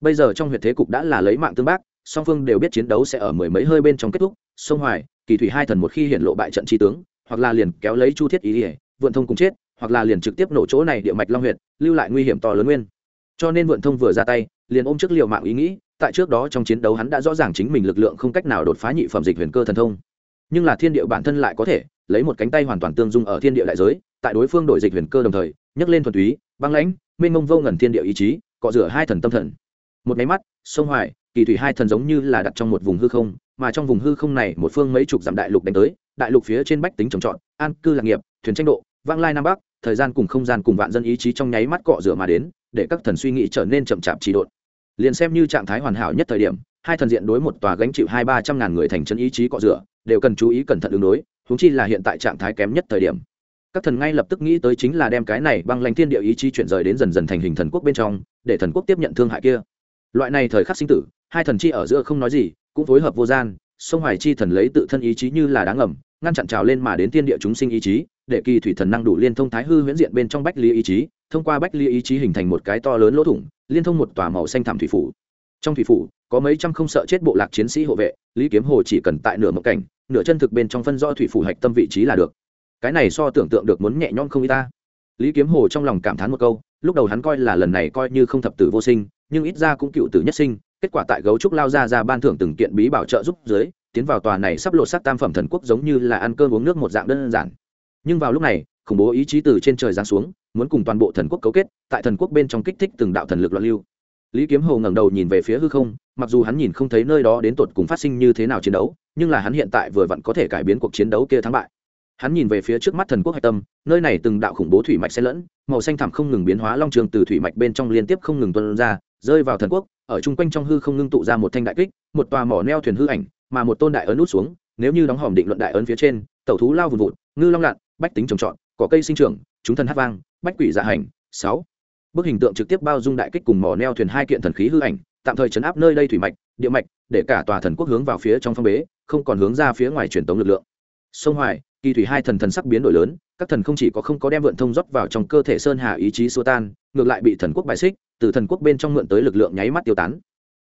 bây giờ trong huyện thế cục đã là lấy mạng tương bác, song phương đều biết chiến đấu sẽ ở mười mấy hơi bên trong kết thúc, sông hoài, kỳ thủy hai thần một khi hiện lộ bại trận tri tướng, hoặc là liền kéo lấy chu thiết ý ỉa vượn thông cùng chết, hoặc là liền trực tiếp nổ chỗ này địa mạch long huyệt, lưu lại nguy hiểm to lớn nguyên. Cho nên vượn thông vừa ra tay, liền ôm trước liều mạng ý nghĩ, tại trước đó trong chiến đấu hắn đã rõ ràng chính mình lực lượng không cách nào đột phá nhị phẩm dịch huyền cơ thần thông. Nhưng là thiên địa bản thân lại có thể, lấy một cánh tay hoàn toàn tương dung ở thiên địa đại giới, tại đối phương đổi dịch huyền cơ đồng thời, nhấc lên thuần túy, băng lãnh, mênh mông vô ngần thiên địa ý chí, cọ rửa hai thần tâm thần một máy mắt, sông hoài, kỳ thủy hai thần giống như là đặt trong một vùng hư không, mà trong vùng hư không này một phương mấy chục dặm đại lục đánh tới, đại lục phía trên bách tính trồng trọt, an cư lạc nghiệp, thuyền tranh độ, vang lai nam bắc, thời gian cùng không gian cùng vạn dân ý chí trong nháy mắt cọ rửa mà đến, để các thần suy nghĩ trở nên chậm chạp trì độn. Liền xem như trạng thái hoàn hảo nhất thời điểm, hai thần diện đối một tòa gánh chịu hai ba trăm ngàn người thành chân ý chí cọ rửa, đều cần chú ý cẩn thận ứng đối húng chi là hiện tại trạng thái kém nhất thời điểm. Các thần ngay lập tức nghĩ tới chính là đem cái này băng lãnh thiên địa ý chí chuyển rời đến dần dần thành hình thần quốc bên trong, để thần quốc tiếp nhận thương hại kia loại này thời khắc sinh tử, hai thần chi ở giữa không nói gì, cũng phối hợp vô gian sông hoài chi thần lấy tự thân ý chí như là đáng ngầm, ngăn chặn trào lên mà đến thiên địa chúng sinh ý chí, để kỳ thủy thần năng đủ liên thông thái hư huyễn diện bên trong bách lý ý chí, thông qua bách lý ý chí hình thành một cái to lớn lỗ thủng, liên thông một tòa màu xanh thảm thủy phủ. Trong thủy phủ, có mấy trăm không sợ chết bộ lạc chiến sĩ hộ vệ, lý kiếm hồ chỉ cần tại nửa mộng cảnh, nửa chân thực bên trong phân do thủy phủ hạch tâm vị trí là được. Cái này so tưởng tượng được muốn nhẹ nhõm không y ta. Lý kiếm hồ trong lòng cảm thán một câu lúc đầu hắn coi là lần này coi như không thập tử vô sinh, nhưng ít ra cũng cựu tử nhất sinh, kết quả tại gấu trúc lao ra ra ban thưởng từng kiện bí bảo trợ giúp dưới, tiến vào tòa này sắp lột sắc tam phẩm thần quốc giống như là ăn cơm uống nước một dạng đơn giản. Nhưng vào lúc này, khủng bố ý chí từ trên trời giáng xuống, muốn cùng toàn bộ thần quốc cấu kết, tại thần quốc bên trong kích thích từng đạo thần lực loạn lưu. Lý kiếm hồ ngẩng đầu nhìn về phía hư không, mặc dù hắn nhìn không thấy nơi đó đến tột cùng phát sinh như thế nào chiến đấu, nhưng là hắn hiện tại vừa vặn có thể cải biến cuộc chiến đấu kia thắng bại hắn nhìn về phía trước mắt thần quốc hạch tâm, nơi này từng đạo khủng bố thủy mạch xen lẫn, màu xanh thẳm không ngừng biến hóa long trường từ thủy mạch bên trong liên tiếp không ngừng tuân ra, rơi vào thần quốc, ở chung quanh trong hư không ngưng tụ ra một thanh đại kích, một tòa mỏ neo thuyền hư ảnh, mà một tôn đại ấn nút xuống, nếu như đóng hòm định luận đại ấn phía trên, tẩu thú lao vùn vụt, ngư long lặn, bách tính trồng trọt, cỏ cây sinh trưởng, chúng thần hát vang, bách quỷ dạ hành. Sáu. Bức hình tượng trực tiếp bao dung đại kích cùng mỏ neo thuyền hai kiện thần khí hư ảnh, tạm thời chấn áp nơi đây thủy mạch, địa mạch, để cả tòa thần quốc hướng vào phía trong phong bế, không còn hướng ra phía ngoài truyền tống lực lượng. Sông hoài kỳ thủy hai thần thần sắc biến đổi lớn, các thần không chỉ có không có đem vượn thông rót vào trong cơ thể sơn hà ý chí xua tan, ngược lại bị thần quốc bài xích, từ thần quốc bên trong mượn tới lực lượng nháy mắt tiêu tán.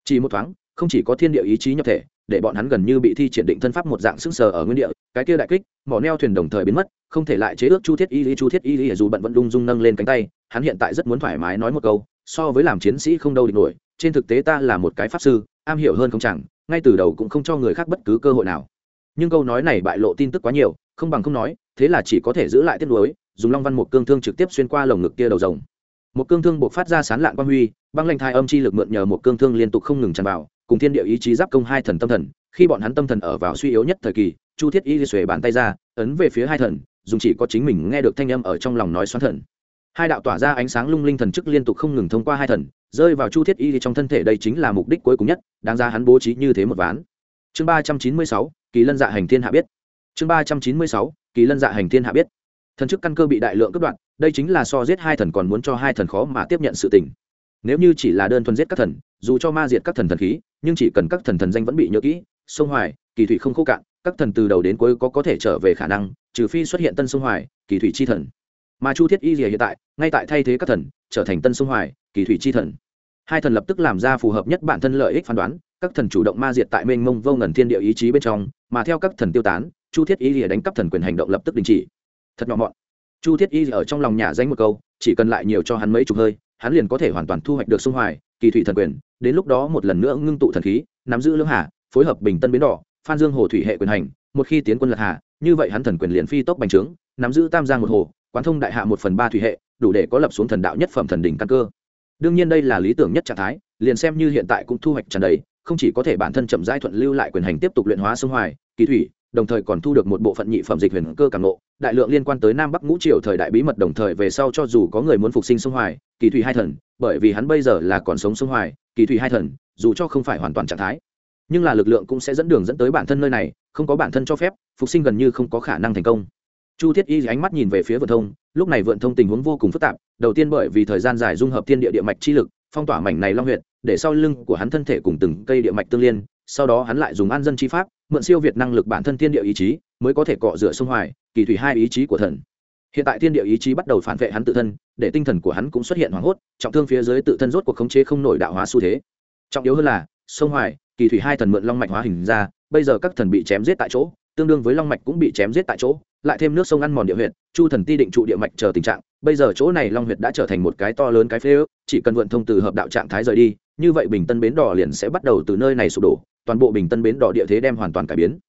Chỉ một thoáng, không chỉ có thiên địa ý chí nhập thể, để bọn hắn gần như bị thi triển định thân pháp một dạng sững sờ ở nguyên địa, cái kia đại kích, mỏ neo thuyền đồng thời biến mất, không thể lại chế ước chu thiết y lý, chu thiết y lý dù bận vẫn lung dung nâng lên cánh tay, hắn hiện tại rất muốn thoải mái nói một câu, so với làm chiến sĩ không đâu địch nổi, trên thực tế ta là một cái pháp sư, am hiểu hơn không chẳng, ngay từ đầu cũng không cho người khác bất cứ cơ hội nào. Nhưng câu nói này bại lộ tin tức quá nhiều không bằng không nói, thế là chỉ có thể giữ lại tiết lối dùng long văn một cương thương trực tiếp xuyên qua lồng ngực kia đầu rồng. Một cương thương buộc phát ra sán lạng quang huy, băng lanh thai âm chi lực mượn nhờ một cương thương liên tục không ngừng tràn vào, cùng thiên địa ý chí giáp công hai thần tâm thần, khi bọn hắn tâm thần ở vào suy yếu nhất thời kỳ, chu thiết y xuề bàn tay ra, ấn về phía hai thần, dùng chỉ có chính mình nghe được thanh âm ở trong lòng nói xoắn thần. Hai đạo tỏa ra ánh sáng lung linh thần chức liên tục không ngừng thông qua hai thần, rơi vào chu thiết y trong thân thể đây chính là mục đích cuối cùng nhất, đáng ra hắn bố trí như thế một ván. Chương ba trăm chín mươi sáu, kỳ lân dạ hành thiên hạ biết chương ba trăm chín mươi sáu, kỳ lân dạ hành thiên hạ biết. Thần chức căn cơ bị đại lượng cất đoạn đây chính là so giết hai thần còn muốn cho hai thần khó mà tiếp nhận sự tình. Nếu như chỉ là đơn thuần giết các thần, dù cho ma diệt các thần thần khí, nhưng chỉ cần các thần thần danh vẫn bị nhớ kỹ, sông hoài, kỳ thủy không khô cạn, các thần từ đầu đến cuối có có thể trở về khả năng, trừ phi xuất hiện tân sông hoài, kỳ thủy chi thần. Mà chu thiết y rìa hiện tại, ngay tại thay thế các thần, trở thành tân sông hoài, kỳ thủy chi thần. Hai thần lập tức làm ra phù hợp nhất bản thân lợi ích phán đoán các thần chủ động ma diệt tại mênh mông vô ngần thiên địa ý chí bên trong, mà theo các thần tiêu tán, chu thiết y lìa đánh cắp thần quyền hành động lập tức đình chỉ. Thật nhỏ mọn. Chu thiết y ở trong lòng nhà danh một câu, chỉ cần lại nhiều cho hắn mấy chục hơi, hắn liền có thể hoàn toàn thu hoạch được sông hoài, kỳ thủy thần quyền, đến lúc đó một lần nữa ngưng tụ thần khí, nắm giữ lưỡng hà, phối hợp bình tân biến đỏ, phan dương hồ thủy hệ quyền hành, một khi tiến quân lật hà, như vậy hắn thần quyền liền phi tốc bành trướng, nắm giữ tam giang một hồ, quán thông đại hạ một phần ba thủy hệ, đủ để có lập xuống thần đạo nhất phẩm thần đỉnh căn cơ. Đương nhiên đây là lý tưởng nhất trạng thái, liền xem như hiện tại cũng thu hoạch tràn đầy không chỉ có thể bản thân chậm rãi thuận lưu lại quyền hành tiếp tục luyện hóa sông hoài, kỳ thủy, đồng thời còn thu được một bộ phận nhị phẩm dịch huyền cơ càng ngộ, đại lượng liên quan tới nam bắc ngũ triều thời đại bí mật đồng thời về sau cho dù có người muốn phục sinh sông hoài, kỳ thủy hai thần, bởi vì hắn bây giờ là còn sống sông hoài, kỳ thủy hai thần, dù cho không phải hoàn toàn trạng thái, nhưng là lực lượng cũng sẽ dẫn đường dẫn tới bản thân nơi này, không có bản thân cho phép, phục sinh gần như không có khả năng thành công. Chu thiết y ánh mắt nhìn về phía vượn thông, lúc này vượn thông tình huống vô cùng phức tạp, đầu tiên bởi vì thời gian dài dung hợp thiên địa địa mạch chi lực, phong tỏa mảnh này long huyện để sau lưng của hắn thân thể cùng từng cây địa mạch tương liên, sau đó hắn lại dùng an dân chi pháp, mượn siêu việt năng lực bản thân thiên địa ý chí, mới có thể cọ rửa sông hoài, kỳ thủy hai ý chí của thần. Hiện tại thiên địa ý chí bắt đầu phản vệ hắn tự thân, để tinh thần của hắn cũng xuất hiện hoảng hốt, trọng thương phía dưới tự thân rốt cuộc khống chế không nổi đạo hóa xu thế. Trọng yếu hơn là, sông hoài, kỳ thủy hai thần mượn long mạch hóa hình ra, bây giờ các thần bị chém giết tại chỗ, tương đương với long mạch cũng bị chém giết tại chỗ, lại thêm nước sông ăn mòn địa huyệt, chu thần ti định trụ địa mạch chờ tình trạng, bây giờ chỗ này long huyệt đã trở thành một cái to lớn cái phế ước, chỉ cần vận thông từ hợp đạo trạng thái rời đi như vậy bình tân bến đỏ liền sẽ bắt đầu từ nơi này sụp đổ, toàn bộ bình tân bến đỏ địa thế đem hoàn toàn cải biến.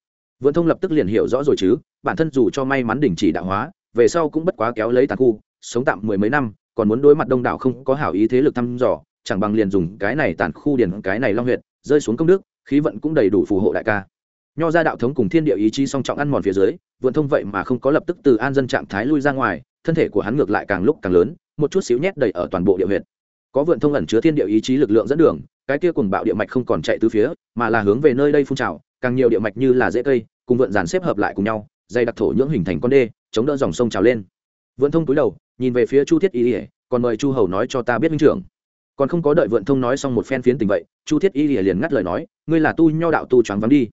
Vận thông lập tức liền hiểu rõ rồi chứ, bản thân dù cho may mắn đình chỉ đạo hóa, về sau cũng bất quá kéo lấy tàn khu, sống tạm mười mấy năm, còn muốn đối mặt đông đảo không có hảo ý thế lực thăm dò, chẳng bằng liền dùng cái này tàn khu điền, cái này long huyệt, rơi xuống công đức, khí vận cũng đầy đủ phù hộ đại ca. Nho ra đạo thống cùng thiên địa ý chí song trọng ăn mòn phía dưới vượn thông vậy mà không có lập tức từ an dân trạng thái lui ra ngoài, thân thể của hắn ngược lại càng lúc càng lớn, một chút xíu nhét đầy ở toàn bộ địa huyện có vượn thông ẩn chứa thiên địa ý chí lực lượng dẫn đường, cái kia cùng bạo địa mạch không còn chạy từ phía, mà là hướng về nơi đây phun trào, càng nhiều địa mạch như là dễ cây, cùng vượn dàn xếp hợp lại cùng nhau dây đặc thổ nhưỡng hình thành con đê, chống đỡ dòng sông trào lên. Vượn thông túi đầu, nhìn về phía chu thiết y ỉa còn mời chu hầu nói cho ta biết minh trưởng. Còn không có đợi vượn thông nói xong một phen phiến tình vậy, chu thiết y ỉa liền ngắt lời nói, ngươi là tu nho đạo tu choáng vắng đi.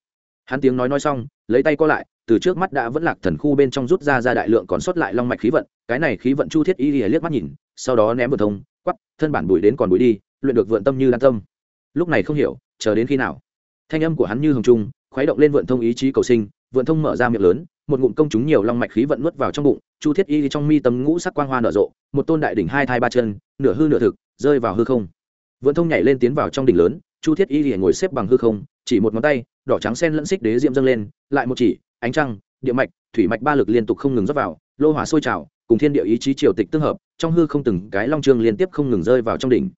Hắn tiếng nói nói xong, lấy tay co lại, từ trước mắt đã vẫn lạc thần khu bên trong rút ra ra đại lượng còn sót lại long mạch khí vận, cái này khí vận chu thiết y liếc mắt nhìn, sau đó ném vượn thông quắp thân bản bụi đến còn bụi đi, luyện được vượn tâm như đan tâm. Lúc này không hiểu, chờ đến khi nào. Thanh âm của hắn như hồng trung, khuấy động lên vượn thông ý chí cầu sinh, vượn thông mở ra miệng lớn, một ngụm công chúng nhiều long mạch khí vận nuốt vào trong bụng, chu thiết y trong mi tấm ngũ sắc quang hoa nở rộ, một tôn đại đỉnh hai thai ba chân, nửa hư nửa thực, rơi vào hư không. Vượn thông nhảy lên tiến vào trong đỉnh lớn, chu thiết y ngồi xếp bằng hư không, chỉ một ngón tay, đỏ trắng sen lẫn xích đế diệm dâng lên, lại một chỉ, ánh trăng, địa mạch, thủy mạch ba lực liên tục không ngừng rót vào, lô hỏa sôi trào, cùng thiên địa ý chí triều tịch tương hợp trong hư không từng cái long trương liên tiếp không ngừng rơi vào trong đỉnh.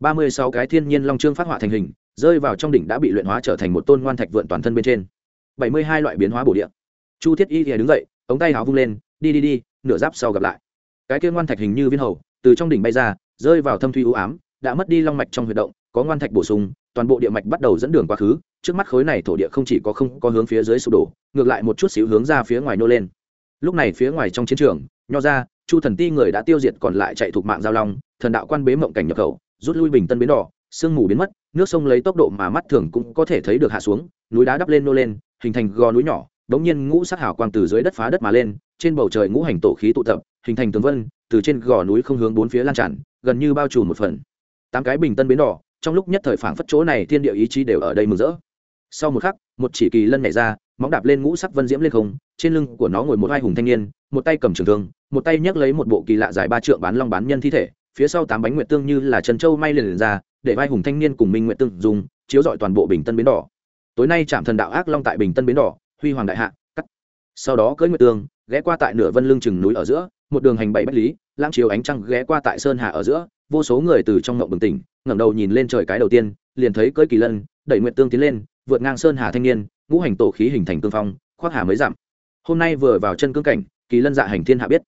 Ba mươi sáu cái thiên nhiên long trương phát họa thành hình, rơi vào trong đỉnh đã bị luyện hóa trở thành một tôn ngoan thạch vượn toàn thân bên trên. Bảy mươi hai loại biến hóa bổ địa. Chu thiết y thì đứng dậy, ống tay háo vung lên, đi đi đi, nửa giáp sau gặp lại. Cái kia ngoan thạch hình như viên hầu, từ trong đỉnh bay ra, rơi vào thâm thuy u ám, đã mất đi long mạch trong huyệt động, có ngoan thạch bổ sung, toàn bộ địa mạch bắt đầu dẫn đường quá khứ, trước mắt khối này thổ địa không chỉ có không có hướng phía dưới sụp đổ, ngược lại một chút xíu hướng ra phía ngoài nô lên. Lúc này phía ngoài trong chiến trường, nho ra chu thần ti người đã tiêu diệt còn lại chạy thuộc mạng giao long, thần đạo quan bế mộng cảnh nhập khẩu, rút lui bình tân bến đỏ, sương mù biến mất, nước sông lấy tốc độ mà mắt thường cũng có thể thấy được hạ xuống, núi đá đắp lên nô lên, hình thành gò núi nhỏ đống nhiên ngũ sắc hảo quang từ dưới đất phá đất mà lên, trên bầu trời ngũ hành tổ khí tụ tập, hình thành tường vân, từ trên gò núi không hướng bốn phía lan tràn, gần như bao trùm một phần. Tám cái bình tân bến đỏ, trong lúc nhất thời phảng phất chỗ này thiên địa ý chí đều ở đây mừng rỡ. Sau một khắc, một chỉ kỳ lân nhảy ra, móng đạp lên ngũ sắc vân diễm lên không trên lưng của nó ngồi một hai hùng thanh niên một tay cầm trường thương một tay nhấc lấy một bộ kỳ lạ dài ba trượng bán long bán nhân thi thể phía sau tám bánh nguyệt tương như là trần châu may liền, liền ra để vai hùng thanh niên cùng minh nguyệt tương dùng chiếu dọi toàn bộ bình tân bến đỏ. Tối nay chạm thần đạo ác long tại bình tân bến đỏ huy hoàng đại hạ cắt. Sau đó cưỡi nguyệt tương ghé qua tại nửa vân lưng chừng núi ở giữa một đường hành bảy bách lý lãng chiếu ánh trăng ghé qua tại sơn hạ ở giữa vô số người từ trong ngộng bừng tỉnh ngẩng đầu nhìn lên trời cái đầu tiên liền thấy cưỡi kỳ lân đẩy nguyện tương tiến lên vượt ngang sơn hà thanh niên ngũ hành tổ khí hình thành tương phong khoác hà mới giảm hôm nay vừa vào chân cương cảnh, kỳ lân dạ hành thiên hạ biết.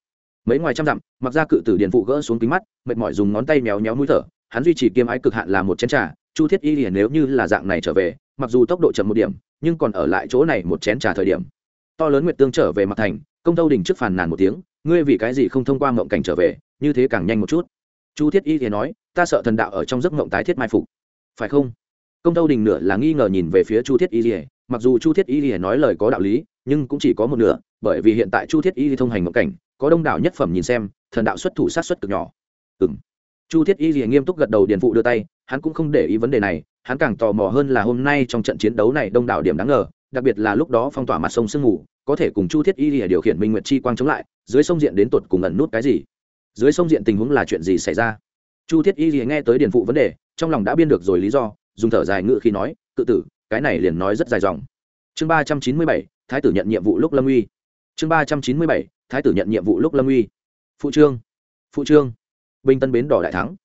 Mấy ngoài trăm dặm, mặc ra cự tử điện phụ gỡ xuống kính mắt, mệt mỏi dùng ngón tay méo méo mũi thở, hắn duy trì kiêm ái cực hạn là một chén trà, chu thiết y hiển nếu như là dạng này trở về, mặc dù tốc độ chậm một điểm, nhưng còn ở lại chỗ này một chén trà thời điểm. To lớn nguyệt tương trở về mặt thành, công tâu đình trước phàn nàn một tiếng, ngươi vì cái gì không thông qua mộng cảnh trở về, như thế càng nhanh một chút? Chu thiết y thì nói, ta sợ thần đạo ở trong giấc mộng tái thiết mai phục. Phải không? Công tâu đình nửa là nghi ngờ nhìn về phía chu thiết y thì mặc dù chu thiết y thì nói lời có đạo lý, nhưng cũng chỉ có một nửa, bởi vì hiện tại chu thiết y thông hành mộng cảnh, có đông đảo nhất phẩm nhìn xem, thần đạo xuất thủ sát xuất cực nhỏ. Ừ m chu thiết y thì nghiêm túc gật đầu điền phụ đưa tay, hắn cũng không để ý vấn đề này, hắn càng tò mò hơn là hôm nay trong trận chiến đấu này đông đảo điểm đáng ngờ, đặc biệt là lúc đó phong tỏa mặt sông sương ngủ có thể cùng chu thiết y thì điều khiển minh nguyệt chi quang chống lại, dưới sông diện đến tột cùng ẩn nút cái gì? Dưới sông diện tình huống là chuyện gì xảy ra? Chu thiết y gì nghe tới điền phụ vấn đề, trong lòng đã biên được rồi lý do, dùng thở dài ngự khi nói, cự tử cái này liền nói rất dài dòng. Chương ba trăm chín mươi bảy, thái tử nhận nhiệm vụ lúc lâm uy. Chương ba trăm chín mươi bảy, thái tử nhận nhiệm vụ lúc lâm uy. Phụ trương phụ trương. Bình tân bến đỏ đại thắng.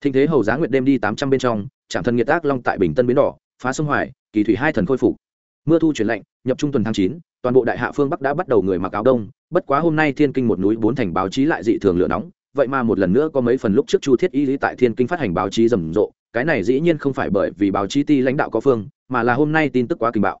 Thịnh thế hầu giá nguyệt đêm đi tám trăm bên trong trạm thần nghiệt ác long tại bình tân bến đỏ, phá sông hoài, kỳ thủy hai thần khôi phục. Mưa thu chuyển lạnh, nhập trung tuần tháng chín, toàn bộ đại hạ phương bắc đã bắt đầu người mặc áo đông, bất quá hôm nay thiên kinh một núi bốn thành báo chí lại dị thường lửa nóng, vậy mà một lần nữa có mấy phần lúc trước chu thiết y lý tại thiên kinh phát hành báo chí rầm rộ cái này dĩ nhiên không phải bởi vì báo chí ti lãnh đạo có phương, mà là hôm nay tin tức quá kinh bạo.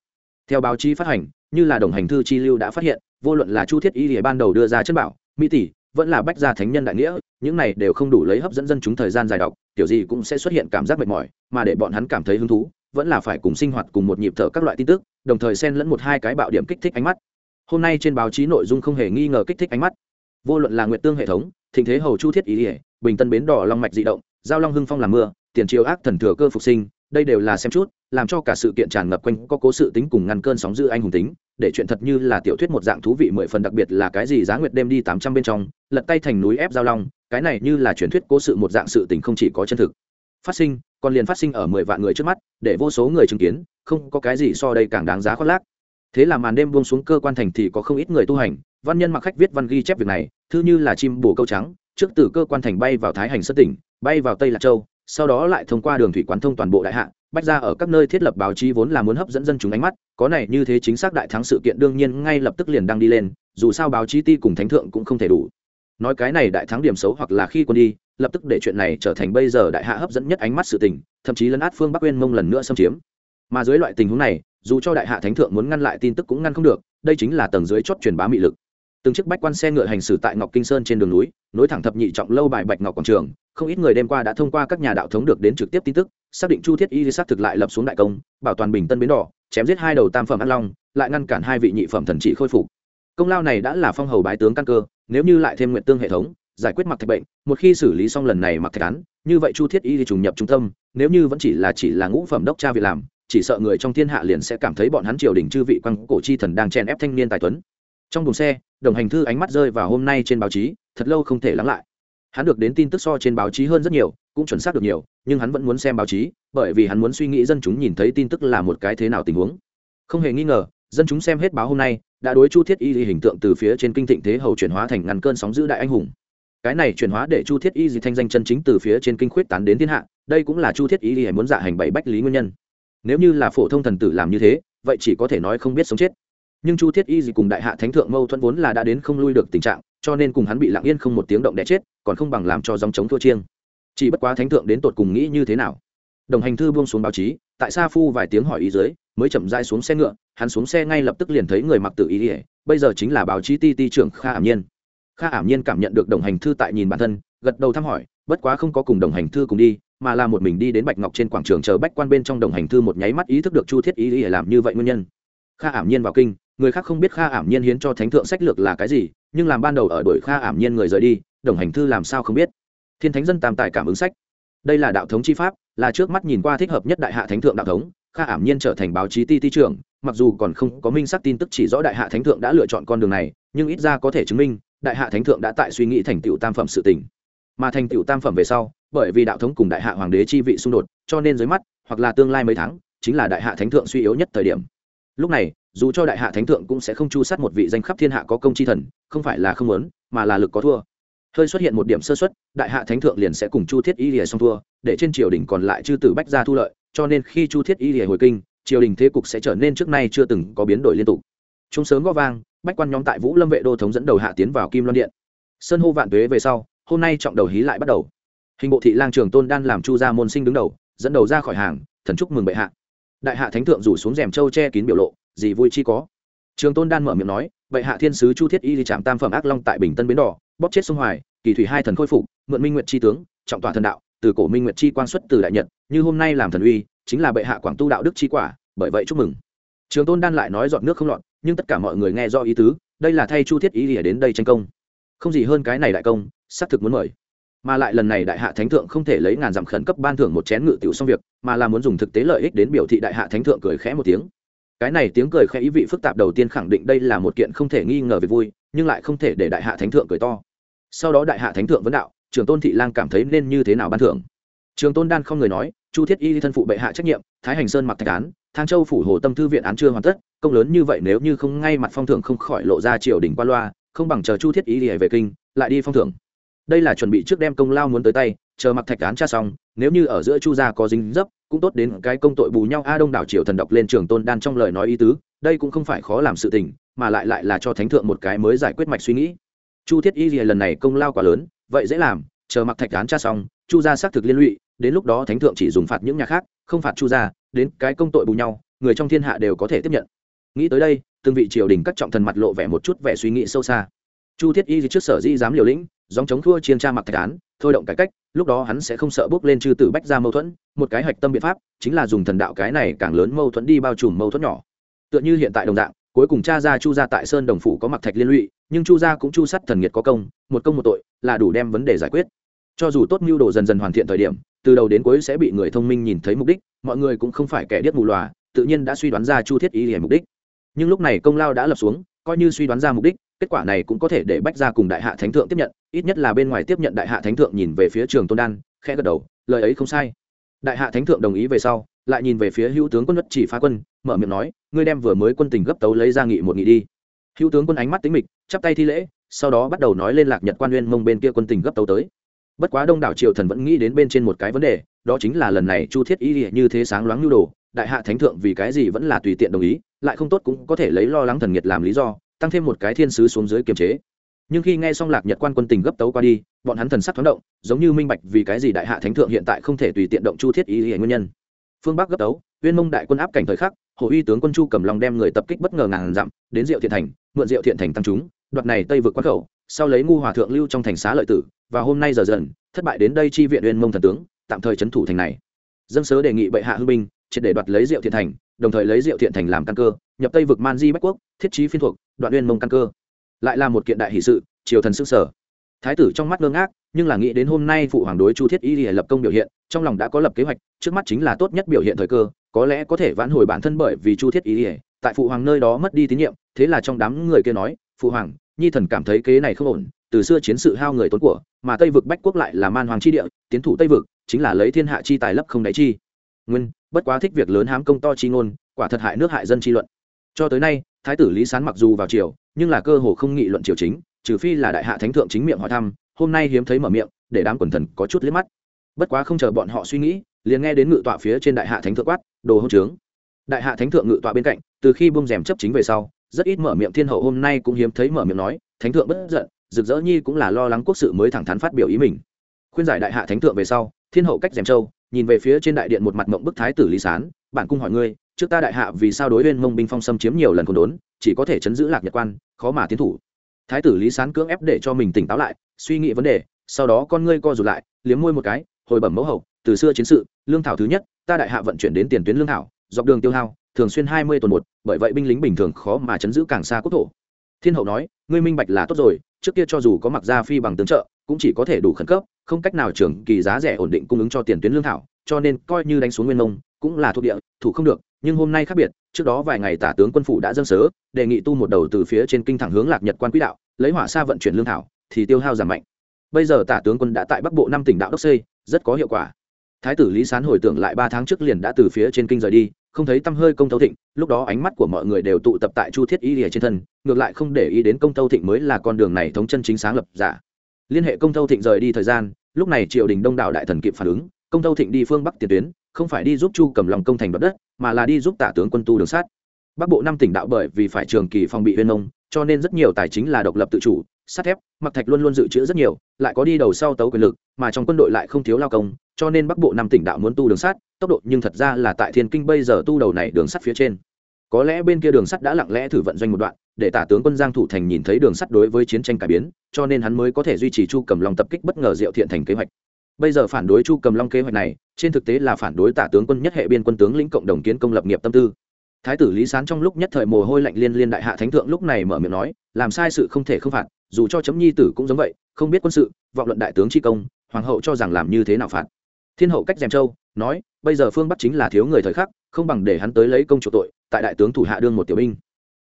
Theo báo chí phát hành, như là đồng hành thư chi lưu đã phát hiện, vô luận là chu thiết y thì ban đầu đưa ra chất bảo, mỹ tỷ, vẫn là bách gia thánh nhân đại nghĩa, những này đều không đủ lấy hấp dẫn dân chúng thời gian dài đọc, kiểu gì cũng sẽ xuất hiện cảm giác mệt mỏi, mà để bọn hắn cảm thấy hứng thú, vẫn là phải cùng sinh hoạt cùng một nhịp thở các loại tin tức, đồng thời xen lẫn một hai cái bạo điểm kích thích ánh mắt. Hôm nay trên báo chí nội dung không hề nghi ngờ kích thích ánh mắt. Vô luận là nguyệt tương hệ thống, thịnh thế hầu chu thiết ý ỉa bình tân bến đỏ long mạch di động, giao long hưng phong làm mưa tiền triều ác thần thừa cơ phục sinh, đây đều là xem chút, làm cho cả sự kiện tràn ngập quanh có cố sự tính cùng ngăn cơn sóng dữ anh hùng tính, để chuyện thật như là tiểu thuyết một dạng thú vị mười phần đặc biệt là cái gì giá nguyệt đêm đi tám trăm bên trong, lật tay thành núi ép giao long, cái này như là truyền thuyết cố sự một dạng sự tình không chỉ có chân thực. Phát sinh, còn liền phát sinh ở mười vạn người trước mắt, để vô số người chứng kiến, không có cái gì so đây càng đáng giá khoác lác. Thế là màn đêm buông xuống cơ quan thành thì có không ít người tu hành, văn nhân mặc khách viết văn ghi chép việc này thư như là chim bồ câu trắng, trước từ cơ quan thành bay vào thái hành sất tỉnh, bay vào tây lạc châu sau đó lại thông qua đường thủy quán thông toàn bộ đại hạ, bách ra ở các nơi thiết lập báo chí vốn là muốn hấp dẫn dân chúng ánh mắt, có này như thế chính xác đại thắng sự kiện đương nhiên ngay lập tức liền đang đi lên, dù sao báo chí ti cùng thánh thượng cũng không thể đủ. Nói cái này đại thắng điểm xấu hoặc là khi quân đi, lập tức để chuyện này trở thành bây giờ đại hạ hấp dẫn nhất ánh mắt sự tình, thậm chí lấn át phương bắc uyên mông lần nữa xâm chiếm. Mà dưới loại tình huống này, dù cho đại hạ thánh thượng muốn ngăn lại tin tức cũng ngăn không được, đây chính là tầng dưới chót truyền bá mị lực từng chiếc bách quan xe ngựa hành xử tại ngọc kinh sơn trên đường núi, nối thẳng thập nhị trọng lâu bài bạch ngọc quảng trường, không ít người đêm qua đã thông qua các nhà đạo thống được đến trực tiếp tin tức, xác định chu thiết y xác thực lại lập xuống đại công, bảo toàn bình tân bến đỏ, chém giết hai đầu tam phẩm ác long, lại ngăn cản hai vị nhị phẩm thần trị khôi phục. Công lao này đã là phong hầu bái tướng căn cơ, nếu như lại thêm nguyện tương hệ thống, giải quyết mặc thạch bệnh, một khi xử lý xong lần này mặc thạch án, như vậy chu thiết y thì trùng nhập trung tâm, nếu như vẫn chỉ là chỉ là ngũ phẩm đốc cha việc làm, chỉ sợ người trong thiên hạ liền sẽ cảm thấy bọn hắn triều đình chư vị quan cổ chi thần đang chen ép thanh niên tài tuấn trong buồng xe, đồng hành thư ánh mắt rơi vào hôm nay trên báo chí, thật lâu không thể lắng lại. Hắn được đến tin tức so trên báo chí hơn rất nhiều, cũng chuẩn xác được nhiều, nhưng hắn vẫn muốn xem báo chí, bởi vì hắn muốn suy nghĩ dân chúng nhìn thấy tin tức là một cái thế nào tình huống. Không hề nghi ngờ, dân chúng xem hết báo hôm nay, đã đối chu thiết y hình tượng từ phía trên kinh thịnh thế hầu chuyển hóa thành ngàn cơn sóng giữ đại anh hùng. Cái này chuyển hóa để chu thiết y gì thanh danh chân chính từ phía trên kinh khuyết tán đến thiên hạ, đây cũng là chu thiết y hay muốn dạ hành bảy bách lý nguyên nhân. Nếu như là phổ thông thần tử làm như thế, vậy chỉ có thể nói không biết sống chết nhưng chu thiết y gì cùng đại hạ thánh thượng mâu thuẫn vốn là đã đến không lui được tình trạng, cho nên cùng hắn bị lặng yên không một tiếng động đẻ chết, còn không bằng làm cho dòng chống thua chiêng. Chỉ bất quá thánh thượng đến tột cùng nghĩ như thế nào? Đồng hành thư buông xuống báo chí, tại sa phu vài tiếng hỏi ý dưới, mới chậm dai xuống xe ngựa, hắn xuống xe ngay lập tức liền thấy người mặc tự ý ỉa bây giờ chính là báo chí ti ti trưởng kha ảm nhiên. Kha ảm nhiên cảm nhận được đồng hành thư tại nhìn bản thân, gật đầu thăm hỏi, bất quá không có cùng đồng hành thư cùng đi, mà là một mình đi đến bạch ngọc trên quảng trường chờ bách quan bên trong đồng hành thư một nháy mắt ý thức được chu thiết ý để làm như vậy nguyên nhân. Kha ảm nhiên vào kinh người khác không biết kha ảm nhiên hiến cho thánh thượng sách lược là cái gì, nhưng làm ban đầu ở đội kha ảm nhiên người rời đi, đồng hành thư làm sao không biết. Thiên thánh dân tam tài cảm ứng sách. Đây là đạo thống chi pháp, là trước mắt nhìn qua thích hợp nhất đại hạ thánh thượng đạo thống, kha ảm nhiên trở thành báo chí ti ti trưởng, mặc dù còn không có minh xác tin tức chỉ rõ đại hạ thánh thượng đã lựa chọn con đường này, nhưng ít ra có thể chứng minh, đại hạ thánh thượng đã tại suy nghĩ thành tựu tam phẩm sự tình. Mà thành tựu tam phẩm về sau, bởi vì đạo thống cùng đại hạ hoàng đế chi vị xung đột, cho nên dưới mắt, hoặc là tương lai mấy tháng, chính là đại hạ thánh thượng suy yếu nhất thời điểm. Lúc này dù cho đại hạ thánh thượng cũng sẽ không chu sát một vị danh khắp thiên hạ có công chi thần, không phải là không muốn, mà là lực có thua. Hơi xuất hiện một điểm sơ xuất đại hạ thánh thượng liền sẽ cùng chu thiết y lìa xong thua, để trên triều đình còn lại chư tử bách ra thu lợi, cho nên khi chu thiết y lìa hồi kinh, triều đình thế cục sẽ trở nên trước nay chưa từng có biến đổi liên tục. Chúng sớm gõ vang, bách quan nhóm tại vũ lâm vệ đô thống dẫn đầu hạ tiến vào kim loan điện. Sân hô vạn tuế về sau, hôm nay trọng đầu hí lại bắt đầu. Hình bộ thị lang trường tôn đan làm chu gia môn sinh đứng đầu, dẫn đầu ra khỏi hàng, thần chúc mừng bệ hạ. Đại hạ thánh thượng rủ xuống rèm châu che kín biểu lộ gì vui chi có. Trường tôn đan mở miệng nói, bệ hạ thiên sứ chu thiết y đi chạm tam phẩm ác long tại bình tân bến đỏ, bóp chết sông hoài, kỳ thủy hai thần khôi phục, mượn minh nguyệt chi tướng, trọng tòa thần đạo, từ cổ minh nguyệt chi quan xuất từ đại nhật, như hôm nay làm thần uy, chính là bệ hạ quảng tu đạo đức chi quả, bởi vậy chúc mừng. Trường tôn đan lại nói dọn nước không lọt, nhưng tất cả mọi người nghe do ý tứ, đây là thay chu thiết ý lìa đến đây tranh công. Không gì hơn cái này đại công, xác thực muốn mời. Mà lại lần này đại hạ thánh thượng không thể lấy ngàn dặm khẩn cấp ban thưởng một chén ngự tiểu xong việc, mà là muốn dùng thực tế lợi ích đến biểu thị đại hạ thánh thượng cười khẽ một tiếng cái này tiếng cười khẽ ý vị phức tạp đầu tiên khẳng định đây là một kiện không thể nghi ngờ về vui, nhưng lại không thể để đại hạ thánh thượng cười to. Sau đó đại hạ thánh thượng vấn đạo, trường tôn thị lang cảm thấy nên như thế nào ban thưởng? Trường tôn đan không người nói, chu thiết y thân phụ bệ hạ trách nhiệm, thái hành sơn mặc thạch án, thang châu phủ hồ tâm thư viện án chưa hoàn tất, công lớn như vậy nếu như không ngay mặt phong thưởng không khỏi lộ ra triều đình qua loa, không bằng chờ chu thiết y về kinh, lại đi phong thưởng. Đây là chuẩn bị trước đem công lao muốn tới tay chờ mặc thạch án tra xong, nếu như ở giữa chu gia có dính dấp, cũng tốt đến cái công tội bù nhau. A đông đảo triều thần đọc lên trường tôn đan trong lời nói ý tứ, đây cũng không phải khó làm sự tình, mà lại lại là cho thánh thượng một cái mới giải quyết mạch suy nghĩ. Chu thiết y gì lần này công lao quá lớn, vậy dễ làm, chờ mặc thạch án tra xong, chu gia xác thực liên lụy, đến lúc đó thánh thượng chỉ dùng phạt những nhà khác, không phạt chu gia, đến cái công tội bù nhau, người trong thiên hạ đều có thể tiếp nhận. Nghĩ tới đây, từng vị triều đình các trọng thần mặt lộ vẻ một chút vẻ suy nghĩ sâu xa. Chu thiết y trước sở di dám liều lĩnh dòng chống thua chiên tra mặc thạch án, thôi động cải cách lúc đó hắn sẽ không sợ bước lên chư tử bách ra mâu thuẫn, một cái hạch tâm biện pháp chính là dùng thần đạo cái này càng lớn mâu thuẫn đi bao trùm mâu thuẫn nhỏ. Tựa như hiện tại đồng dạng, cuối cùng cha ra chu gia tại sơn đồng phủ có mặc thạch liên lụy, nhưng chu gia cũng chu sắt thần nghiệt có công, một công một tội là đủ đem vấn đề giải quyết. Cho dù tốt mưu đồ dần dần hoàn thiện thời điểm, từ đầu đến cuối sẽ bị người thông minh nhìn thấy mục đích, mọi người cũng không phải kẻ điếc mù lòa tự nhiên đã suy đoán ra chu thiết ý hiểm mục đích. Nhưng lúc này công lao đã lập xuống, coi như suy đoán ra mục đích kết quả này cũng có thể để bách ra cùng đại hạ thánh thượng tiếp nhận, ít nhất là bên ngoài tiếp nhận đại hạ thánh thượng nhìn về phía trường tôn đan, khẽ gật đầu, lời ấy không sai. Đại hạ thánh thượng đồng ý về sau, lại nhìn về phía hữu tướng quân nhất chỉ phá quân, mở miệng nói, ngươi đem vừa mới quân tình gấp tấu lấy ra nghị một nghị đi. Hữu tướng quân ánh mắt tính mịch, chắp tay thi lễ, sau đó bắt đầu nói lên lạc nhật quan nguyên mông bên kia quân tình gấp tấu tới. Bất quá đông đảo triều thần vẫn nghĩ đến bên trên một cái vấn đề, đó chính là lần này chu thiết y như thế sáng loáng nhu đồ, đại hạ thánh thượng vì cái gì vẫn là tùy tiện đồng ý, lại không tốt cũng có thể lấy lo lắng thần nghiệt làm lý do tăng thêm một cái thiên sứ xuống dưới kiềm chế. Nhưng khi nghe xong lạc nhật quan quân tình gấp tấu qua đi, bọn hắn thần sắc thoáng động, giống như minh bạch vì cái gì đại hạ thánh thượng hiện tại không thể tùy tiện động chu thiết ý hiện nguyên nhân. Phương bắc gấp tấu, uyên mông đại quân áp cảnh thời khắc, hồ uy tướng quân chu cầm lòng đem người tập kích bất ngờ ngàn dặm, đến diệu thiện thành, mượn diệu thiện thành tăng chúng, đoạt này tây vượt quan khẩu, sau lấy ngu hòa thượng lưu trong thành xá lợi tử, và hôm nay giờ dần, thất bại đến đây chi viện uyên mông thần tướng, tạm thời trấn thủ thành này. Dân sớ đề nghị bệ hạ hưng binh, triệt để đoạt lấy diệu thiện thành đồng thời lấy diệu thiện thành làm căn cơ, nhập tây vực man di bách quốc, thiết trí phiên thuộc, đoạn uyên mông căn cơ. Lại là một kiện đại hỷ sự, triều thần sức sở thái tử trong mắt ngơ ngác, nhưng là nghĩ đến hôm nay phụ hoàng đối chu thiết y lập công biểu hiện, trong lòng đã có lập kế hoạch, trước mắt chính là tốt nhất biểu hiện thời cơ, có lẽ có thể vãn hồi bản thân bởi vì chu thiết y tại phụ hoàng nơi đó mất đi tín nhiệm, thế là trong đám người kia nói, phụ hoàng, nhi thần cảm thấy kế này không ổn, từ xưa chiến sự hao người tốn của, mà tây vực bách quốc lại là man hoàng chi địa, tiến thủ tây vực, chính là lấy thiên hạ chi tài lấp không đáy chi. Nguyên bất quá thích việc lớn hám công to chi ngôn, quả thật hại nước hại dân chi luận. Cho tới nay, thái tử lý sán mặc dù vào triều, nhưng là cơ hồ không nghị luận triều chính, trừ phi là đại hạ thánh thượng chính miệng hỏi thăm, hôm nay hiếm thấy mở miệng, để đám quần thần có chút liếc mắt. Bất quá không chờ bọn họ suy nghĩ, liền nghe đến ngự tọa phía trên đại hạ thánh thượng quát, đồ hỗn trướng. Đại hạ thánh thượng ngự tọa bên cạnh, từ khi bung rèm chấp chính về sau, rất ít mở miệng thiên hậu hôm nay cũng hiếm thấy mở miệng nói, thánh thượng bất giận, rực rỡ nhi cũng là lo lắng quốc sự mới thẳng thắn phát biểu ý mình. Khuyên giải đại hạ thánh thượng về sau, thiên hậu cách rèm châu nhìn về phía trên đại điện một mặt mộng bức thái tử lý sán, bản cung hỏi ngươi, trước ta đại hạ vì sao đối bên mông binh phong xâm chiếm nhiều lần còn đốn, chỉ có thể chấn giữ lạc nhật quan, khó mà tiến thủ. Thái tử lý sán cưỡng ép để cho mình tỉnh táo lại, suy nghĩ vấn đề, sau đó con ngươi co rụt lại, liếm môi một cái, hồi bẩm mẫu hậu, từ xưa chiến sự, lương thảo thứ nhất, ta đại hạ vận chuyển đến tiền tuyến lương thảo, dọc đường tiêu hao, thường xuyên hai mươi tuần một, bởi vậy binh lính bình thường khó mà chấn giữ càng xa quốc thổ. Thiên hậu nói, ngươi minh bạch là tốt rồi, trước kia cho dù có mặc gia phi bằng tướng trợ cũng chỉ có thể đủ khẩn cấp, không cách nào trưởng kỳ giá rẻ ổn định cung ứng cho tiền tuyến lương thảo, cho nên coi như đánh xuống nguyên mông, cũng là thuộc địa, thủ không được, nhưng hôm nay khác biệt, trước đó vài ngày tả tướng quân phủ đã dâng sớ, đề nghị tu một đầu từ phía trên kinh thẳng hướng lạc nhật quan quỹ đạo, lấy hỏa xa vận chuyển lương thảo, thì tiêu hao giảm mạnh. Bây giờ tả tướng quân đã tại bắc bộ năm tỉnh đạo đốc xây, rất có hiệu quả. Thái tử lý sán hồi tưởng lại ba tháng trước liền đã từ phía trên kinh rời đi, không thấy tâm hơi công tâu thịnh, lúc đó ánh mắt của mọi người đều tụ tập tại chu thiết y lìa trên thân, ngược lại không để ý đến công tâu thịnh mới là con đường này thống chân chính sáng lập giả liên hệ công tâu thịnh rời đi thời gian, lúc này triều đình đông đảo đại thần kịp phản ứng, công tâu thịnh đi phương bắc tiền tuyến, không phải đi giúp chu cầm lòng công thành đoạt đất, mà là đi giúp tả tướng quân tu đường sát. Bắc bộ năm tỉnh đạo bởi vì phải trường kỳ phòng bị huyên nông, cho nên rất nhiều tài chính là độc lập tự chủ, sắt thép, mặc thạch luôn luôn dự trữ rất nhiều, lại có đi đầu sau tấu quyền lực, mà trong quân đội lại không thiếu lao công, cho nên bắc bộ năm tỉnh đạo muốn tu đường sắt tốc độ nhưng thật ra là tại thiên kinh bây giờ tu đầu này đường sắt phía trên. Có lẽ bên kia đường sắt đã lặng lẽ thử vận doanh một đoạn để tả tướng quân giang thủ thành nhìn thấy đường sắt đối với chiến tranh cải biến, cho nên hắn mới có thể duy trì chu cầm long tập kích bất ngờ diệu thiện thành kế hoạch. Bây giờ phản đối chu cầm long kế hoạch này, trên thực tế là phản đối tả tướng quân nhất hệ biên quân tướng lĩnh cộng đồng kiến công lập nghiệp tâm tư. Thái tử lý sán trong lúc nhất thời mồ hôi lạnh liên liên đại hạ thánh thượng lúc này mở miệng nói, làm sai sự không thể không phạt, dù cho chấm nhi tử cũng giống vậy, không biết quân sự, vọng luận đại tướng chi công, hoàng hậu cho rằng làm như thế nào phạt. Thiên hậu cách dèm châu, nói, bây giờ phương bắc chính là thiếu người thời khắc, không bằng để hắn tới lấy công chủ tội, tại đại tướng thủ hạ đương một tiểu binh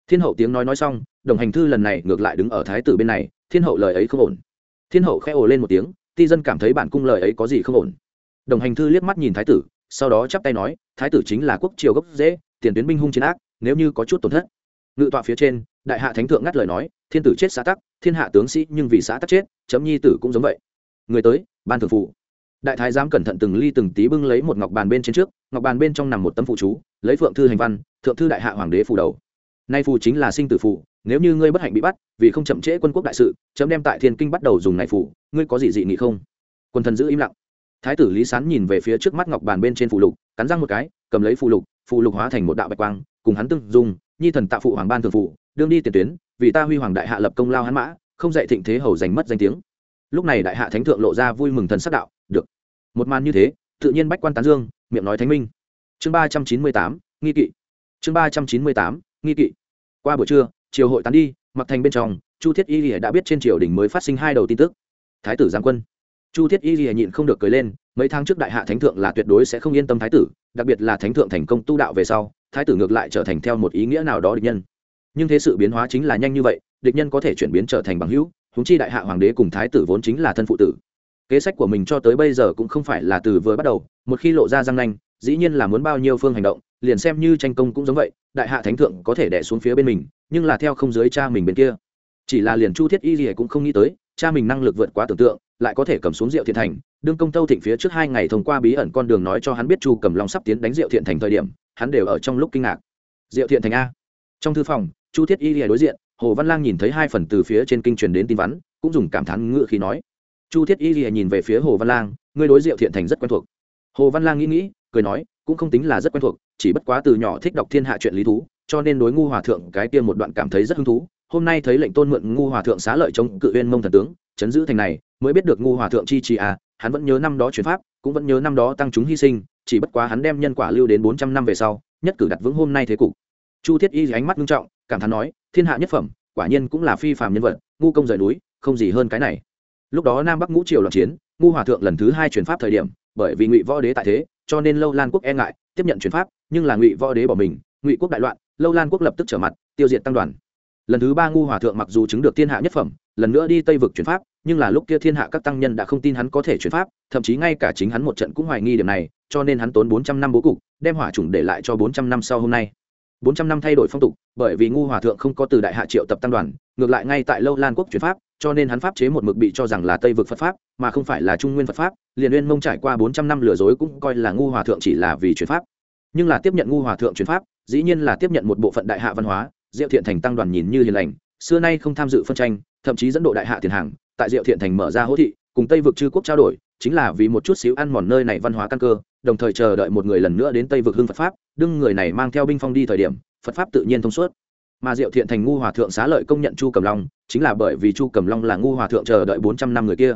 thiên hậu tiếng nói nói xong, đồng hành thư lần này ngược lại đứng ở thái tử bên này, thiên hậu lời ấy không ổn. Thiên hậu khẽ ồ lên một tiếng, ti dân cảm thấy bản cung lời ấy có gì không ổn. Đồng hành thư liếc mắt nhìn thái tử, sau đó chắp tay nói, thái tử chính là quốc triều gốc dễ, tiền tuyến binh hung chiến ác, nếu như có chút tổn thất. Ngự tọa phía trên, đại hạ thánh thượng ngắt lời nói, thiên tử chết xã tắc, thiên hạ tướng sĩ nhưng vì xã tắc chết, chấm nhi tử cũng giống vậy. Người tới, ban thường phụ. Đại thái giám cẩn thận từng ly từng tí bưng lấy một ngọc bàn bên trên trước, ngọc bàn bên trong nằm một tấm phụ chú, lấy phượng thư hành văn, thượng thư đại hạ hoàng đế phủ đầu nay phù chính là sinh tử phù, nếu như ngươi bất hạnh bị bắt, vì không chậm trễ quân quốc đại sự, chấm đem tại thiên kinh bắt đầu dùng này phù, ngươi có gì dị nghị không? Quân thần giữ im lặng. Thái tử lý sán nhìn về phía trước mắt ngọc bàn bên trên phù lục, cắn răng một cái, cầm lấy phù lục phù lục hóa thành một đạo bạch quang, cùng hắn tương dùng nhi thần tạ phụ hoàng ban thường phụ đương đi tiền tuyến, vì ta huy hoàng đại hạ lập công lao hắn mã, không dạy thịnh thế hầu giành mất danh tiếng. Lúc này đại hạ thánh thượng lộ ra vui mừng thần sắc đạo, được. Một màn như thế, tự nhiên bách quan tán dương, miệng nói thánh minh. Chương ba trăm chín mươi tám, nghi kỵ. Chương ba trăm chín mươi tám nghi kỵ. Qua buổi trưa, triều hội tán đi, mặc thành bên trong, chu thiết y lìa đã biết trên triều đình mới phát sinh hai đầu tin tức. Thái tử giáng quân. Chu thiết y lìa nhịn không được cười lên, mấy tháng trước đại hạ thánh thượng là tuyệt đối sẽ không yên tâm thái tử, đặc biệt là thánh thượng thành công tu đạo về sau, thái tử ngược lại trở thành theo một ý nghĩa nào đó địch nhân. Nhưng thế sự biến hóa chính là nhanh như vậy, địch nhân có thể chuyển biến trở thành bằng hữu húng chi đại hạ hoàng đế cùng thái tử vốn chính là thân phụ tử. Kế sách của mình cho tới bây giờ cũng không phải là từ vừa bắt đầu, một khi lộ ra răng nanh dĩ nhiên là muốn bao nhiêu phương hành động, liền xem như tranh công cũng giống vậy, đại hạ thánh thượng có thể đẻ xuống phía bên mình, nhưng là theo không dưới cha mình bên kia. Chỉ là liền chu thiết y gì cũng không nghĩ tới, cha mình năng lực vượt quá tưởng tượng, lại có thể cầm xuống rượu thiện thành, đương công tâu thịnh phía trước hai ngày thông qua bí ẩn con đường nói cho hắn biết chu cầm long sắp tiến đánh rượu thiện thành thời điểm, hắn đều ở trong lúc kinh ngạc. Rượu thiện thành a. Trong thư phòng, chu thiết y lìa đối diện, hồ văn lang nhìn thấy hai phần từ phía trên kinh truyền đến tin vắn, cũng dùng cảm thán ngự khi nói. Chu thiết y lìa nhìn về phía hồ văn lang, ngươi đối rượu thiện thành rất quen thuộc. Hồ văn lang nghĩ nghĩ cười nói, cũng không tính là rất quen thuộc, chỉ bất quá từ nhỏ thích đọc thiên hạ chuyện lý thú, cho nên đối ngu hòa thượng cái kia một đoạn cảm thấy rất hứng thú. Hôm nay thấy lệnh tôn mượn ngu hòa thượng xá lợi chống cự uyên mông thần tướng, chấn giữ thành này, mới biết được ngu hòa thượng chi trì à hắn vẫn nhớ năm đó chuyển pháp, cũng vẫn nhớ năm đó tăng chúng hy sinh, chỉ bất quá hắn đem nhân quả lưu đến bốn trăm năm về sau, nhất cử đặt vững hôm nay thế cục. Chu thiết y ánh mắt nghiêm trọng, cảm thán nói, thiên hạ nhất phẩm, quả nhiên cũng là phi phàm nhân vật, ngu công rời núi, không gì hơn cái này. Lúc đó nam bắc ngũ triều loạn chiến, ngu hòa thượng lần thứ hai chuyển pháp thời điểm, bởi vì ngụy võ đế tại thế cho nên lâu lan quốc e ngại, tiếp nhận chuyển pháp, nhưng là ngụy võ đế bỏ mình, ngụy quốc đại loạn, lâu lan quốc lập tức trở mặt, tiêu diệt tăng đoàn. Lần thứ ba ngu hòa thượng mặc dù chứng được thiên hạ nhất phẩm, lần nữa đi tây vực chuyển pháp, nhưng là lúc kia thiên hạ các tăng nhân đã không tin hắn có thể chuyển pháp, thậm chí ngay cả chính hắn một trận cũng hoài nghi điểm này, cho nên hắn tốn bốn trăm năm bố cục, đem hỏa chủng để lại cho bốn trăm năm sau hôm nay. Bốn trăm năm thay đổi phong tục, bởi vì ngu hòa thượng không có từ đại hạ triệu tập tăng đoàn, ngược lại ngay tại lâu lan quốc chuyển pháp cho nên hắn pháp chế một mực bị cho rằng là tây vực phật pháp, mà không phải là trung nguyên phật pháp, liền uyên mông trải qua bốn trăm năm lừa dối cũng coi là ngu hòa thượng chỉ là vì chuyển pháp. Nhưng là tiếp nhận ngu hòa thượng chuyển pháp, dĩ nhiên là tiếp nhận một bộ phận đại hạ văn hóa, diệu thiện thành tăng đoàn nhìn như hiền lành, xưa nay không tham dự phân tranh, thậm chí dẫn độ đại hạ tiền hàng, tại diệu thiện thành mở ra hỗ thị, cùng tây vực chư quốc trao đổi, chính là vì một chút xíu ăn mòn nơi này văn hóa căn cơ, đồng thời chờ đợi một người lần nữa đến tây vực hưng phật pháp, đương người này mang theo binh phong đi thời điểm, phật pháp tự nhiên thông suốt. Mà diệu thiện thành ngu hòa thượng xá lợi công nhận chu cầm long chính là bởi vì chu cầm long là ngu hòa thượng chờ đợi bốn trăm năm người kia.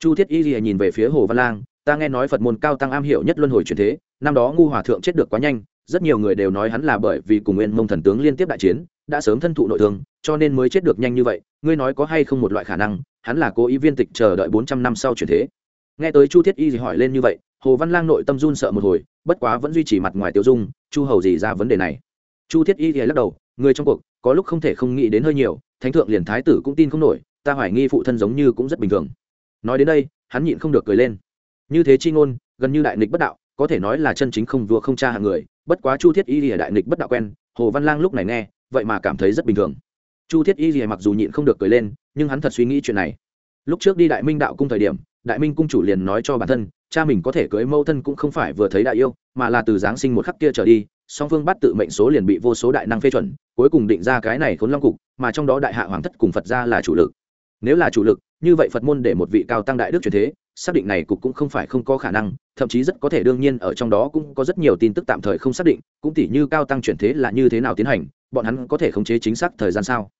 Chu thiết y lìa nhìn về phía hồ văn lang, ta nghe nói phật môn cao tăng am hiểu nhất luân hồi truyền thế, năm đó ngu hòa thượng chết được quá nhanh, rất nhiều người đều nói hắn là bởi vì cùng nguyên mông thần tướng liên tiếp đại chiến, đã sớm thân thụ nội thương, cho nên mới chết được nhanh như vậy. Ngươi nói có hay không một loại khả năng, hắn là cố ý viên tịch chờ đợi bốn trăm năm sau chuyển thế? Nghe tới chu thiết y gì hỏi lên như vậy, hồ văn lang nội tâm run sợ một hồi, bất quá vẫn duy trì mặt ngoài tiêu dung, chu hầu gì ra vấn đề này? Chu thiết y thì lắc đầu, người trong cuộc có lúc không thể không nghĩ đến hơi nhiều, thánh thượng liền thái tử cũng tin không nổi, ta hoài nghi phụ thân giống như cũng rất bình thường. Nói đến đây, hắn nhịn không được cười lên. Như thế chi ngôn, gần như đại nghịch bất đạo, có thể nói là chân chính không vua không cha hạng người, bất quá chu thiết y lìa đại nghịch bất đạo quen, hồ văn lang lúc này nghe, vậy mà cảm thấy rất bình thường. Chu thiết y lìa mặc dù nhịn không được cười lên, nhưng hắn thật suy nghĩ chuyện này. Lúc trước đi đại minh đạo cung thời điểm, đại minh cung chủ liền nói cho bản thân, cha mình có thể cưới mẫu thân cũng không phải vừa thấy đại yêu, mà là từ giáng sinh một khắc kia trở đi song phương bắt tự mệnh số liền bị vô số đại năng phê chuẩn, cuối cùng định ra cái này khốn long cục, mà trong đó đại hạ hoàng thất cùng phật ra là chủ lực. Nếu là chủ lực, như vậy phật môn để một vị cao tăng đại đức truyền thế, xác định này cục cũng không phải không có khả năng, thậm chí rất có thể đương nhiên ở trong đó cũng có rất nhiều tin tức tạm thời không xác định, cũng tỉ như cao tăng chuyển thế là như thế nào tiến hành, bọn hắn có thể khống chế chính xác thời gian sao?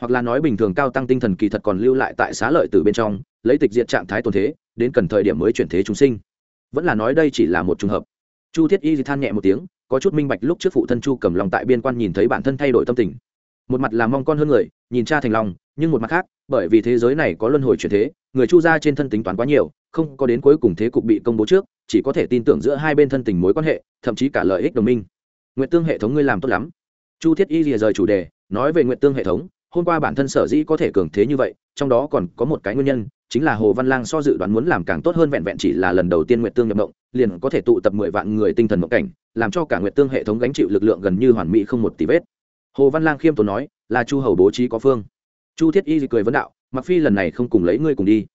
Hoặc là nói bình thường cao tăng tinh thần kỳ thật còn lưu lại tại xá lợi từ bên trong, lấy tịch diện trạng thái tồn thế, đến cần thời điểm mới chuyển thế chúng sinh. Vẫn là nói đây chỉ là một trường hợp. Chu thiết y thì than nhẹ một tiếng có chút minh bạch lúc trước phụ thân chu cầm lòng tại biên quan nhìn thấy bản thân thay đổi tâm tình. Một mặt là mong con hơn người, nhìn cha thành lòng nhưng một mặt khác, bởi vì thế giới này có luân hồi chuyển thế, người chu ra trên thân tính toán quá nhiều, không có đến cuối cùng thế cục bị công bố trước, chỉ có thể tin tưởng giữa hai bên thân tình mối quan hệ, thậm chí cả lợi ích đồng minh. Nguyện tương hệ thống ngươi làm tốt lắm. Chu thiết y rìa rời chủ đề, nói về nguyện tương hệ thống hôm qua bản thân sở dĩ có thể cường thế như vậy, trong đó còn có một cái nguyên nhân, chính là hồ văn lang so dự đoán muốn làm càng tốt hơn vẹn vẹn chỉ là lần đầu tiên nguyện tương nhập động liền có thể tụ tập mười vạn người tinh thần mộng cảnh, làm cho cả nguyện tương hệ thống gánh chịu lực lượng gần như hoàn mỹ không một tỷ vết. Hồ văn lang khiêm tốn nói, là chu hầu bố trí có phương. Chu thiết y cười vấn đạo mặc phi lần này không cùng lấy ngươi cùng đi.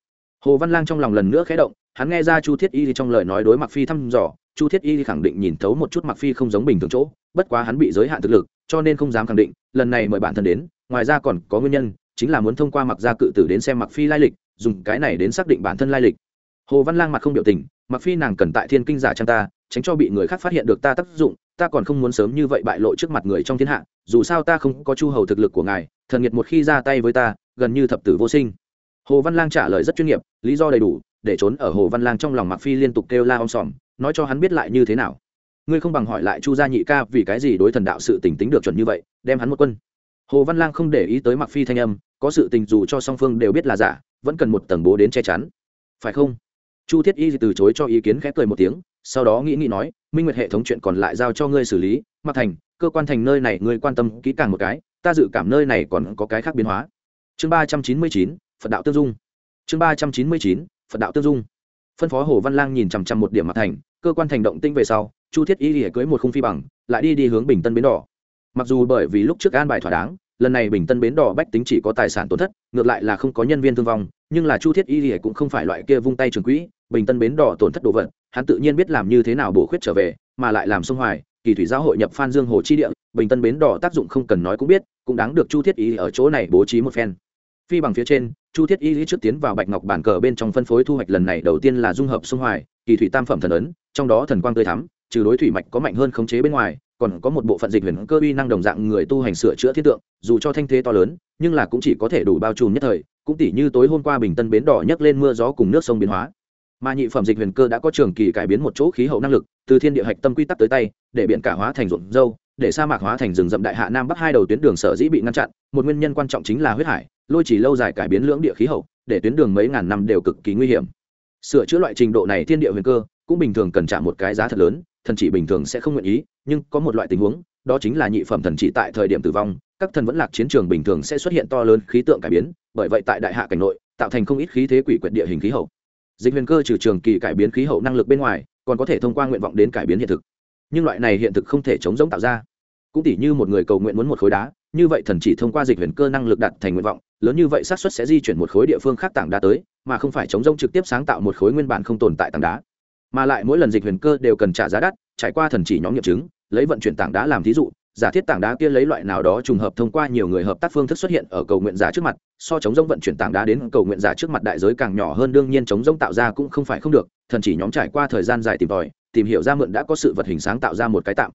Hồ văn lang trong lòng lần nữa khẽ động, hắn nghe ra chu thiết y trong lời nói đối mặc phi thăm dò, chu thiết y khẳng định nhìn thấu một chút mặc phi không giống bình thường chỗ, bất quá hắn bị giới hạn thực lực, cho nên không dám khẳng định, lần này mời bản thân đến ngoài ra còn có nguyên nhân, chính là muốn thông qua mặc gia cự tử đến xem mặc phi lai lịch, dùng cái này đến xác định bản thân lai lịch. Hồ văn lang mặt không biểu tình mặc phi nàng cần tại thiên kinh giả trang ta, tránh cho bị người khác phát hiện được ta tác dụng, ta còn không muốn sớm như vậy bại lộ trước mặt người trong thiên hạ, dù sao ta không có chu hầu thực lực của ngài, thần nghiệt một khi ra tay với ta, gần như thập tử vô sinh. Hồ văn lang trả lời rất chuyên nghiệp, lý do đầy đủ, để trốn ở hồ văn lang trong lòng mặc phi liên tục kêu la om sòm, nói cho hắn biết lại như thế nào. Ngươi không bằng hỏi lại chu gia nhị ca vì cái gì đối thần đạo sự tình tính được chuẩn như vậy, đem hắn một quân hồ văn lang không để ý tới mặc phi thanh âm, có sự tình dù cho song phương đều biết là giả, vẫn cần một tầng bố đến che chắn. Phải không? Chu thiết y từ chối cho ý kiến khẽ cười một tiếng, sau đó nghĩ nghĩ nói, minh nguyệt hệ thống chuyện còn lại giao cho ngươi xử lý mặc thành, cơ quan thành nơi này ngươi quan tâm kỹ càng một cái, ta dự cảm nơi này còn có cái khác biến hóa. Chương ba trăm chín mươi chín, phật đạo tương dung. Chương ba trăm chín mươi chín, phật đạo tương dung. Phân phó hồ văn lang nhìn chằm chằm một điểm mặt thành, cơ quan thành động tinh về sau, chu thiết y lìa cưới một khung phi bằng, lại đi đi hướng bình tân bến đỏ mặc dù bởi vì lúc trước an bài thỏa đáng, lần này bình tân bến đỏ bách tính chỉ có tài sản tổn thất, ngược lại là không có nhân viên thương vong, nhưng là chu thiết y thì cũng không phải loại kia vung tay trường quỹ, bình tân bến đỏ tổn thất đồ vật, hắn tự nhiên biết làm như thế nào bổ khuyết trở về, mà lại làm sông hoài, kỳ thủy giáo hội nhập phan dương hồ chi địa, bình tân bến đỏ tác dụng không cần nói cũng biết, cũng đáng được chu thiết y ở chỗ này bố trí một phen. Phi bằng phía trên, chu thiết y trước tiến vào bạch ngọc bản cờ bên trong phân phối thu hoạch lần này đầu tiên là dung hợp sông hoài, kỳ thủy tam phẩm thần ấn, trong đó thần quang tươi thắm, trừ đối thủy mạch có mạnh hơn khống chế bên ngoài còn có một bộ phận dịch huyền cơ uy năng đồng dạng người tu hành sửa chữa thiết tượng, dù cho thanh thế to lớn, nhưng là cũng chỉ có thể đủ bao trùm nhất thời, cũng tỷ như tối hôm qua bình tân bến đỏ nhấc lên mưa gió cùng nước sông biến hóa. Mà nhị phẩm dịch huyền cơ đã có trường kỳ cải biến một chỗ khí hậu năng lực, từ thiên địa hạch tâm quy tắc tới tay, để biển cả hóa thành ruộng dâu, để sa mạc hóa thành rừng rậm đại hạ nam bắc hai đầu tuyến đường sở dĩ bị ngăn chặn, một nguyên nhân quan trọng chính là huyết hải, lôi chỉ lâu dài cải biến lưỡng địa khí hậu, để tuyến đường mấy ngàn năm đều cực kỳ nguy hiểm. Sửa chữa loại trình độ này thiên địa huyền cơ cũng bình thường cần trả một cái giá thật lớn, thần chỉ bình thường sẽ không nguyện ý, nhưng có một loại tình huống, đó chính là nhị phẩm thần chỉ tại thời điểm tử vong, các thần vẫn lạc chiến trường bình thường sẽ xuất hiện to lớn khí tượng cải biến, bởi vậy tại đại hạ cảnh nội, tạo thành không ít khí thế quỷ quyệt địa hình khí hậu. Dịch huyền cơ trừ trường kỳ cải biến khí hậu năng lực bên ngoài, còn có thể thông qua nguyện vọng đến cải biến hiện thực. Nhưng loại này hiện thực không thể chống giống tạo ra. Cũng tỉ như một người cầu nguyện muốn một khối đá, như vậy thần chỉ thông qua dịch huyền cơ năng lực đặt thành nguyện vọng, lớn như vậy xác suất sẽ di chuyển một khối địa phương khác tảng đá tới, mà không phải chống giống trực tiếp sáng tạo một khối nguyên bản không tồn tại tảng đá mà lại mỗi lần dịch huyền cơ đều cần trả giá đắt, trải qua thần chỉ nhóm nghiệm chứng, lấy vận chuyển tảng đá làm thí dụ, giả thiết tảng đá kia lấy loại nào đó trùng hợp thông qua nhiều người hợp tác phương thức xuất hiện ở cầu nguyện giả trước mặt, so chống rông vận chuyển tảng đá đến cầu nguyện giả trước mặt đại giới càng nhỏ hơn đương nhiên chống rông tạo ra cũng không phải không được, thần chỉ nhóm trải qua thời gian dài tìm tòi, tìm hiểu ra mượn đã có sự vật hình sáng tạo ra một cái tạm.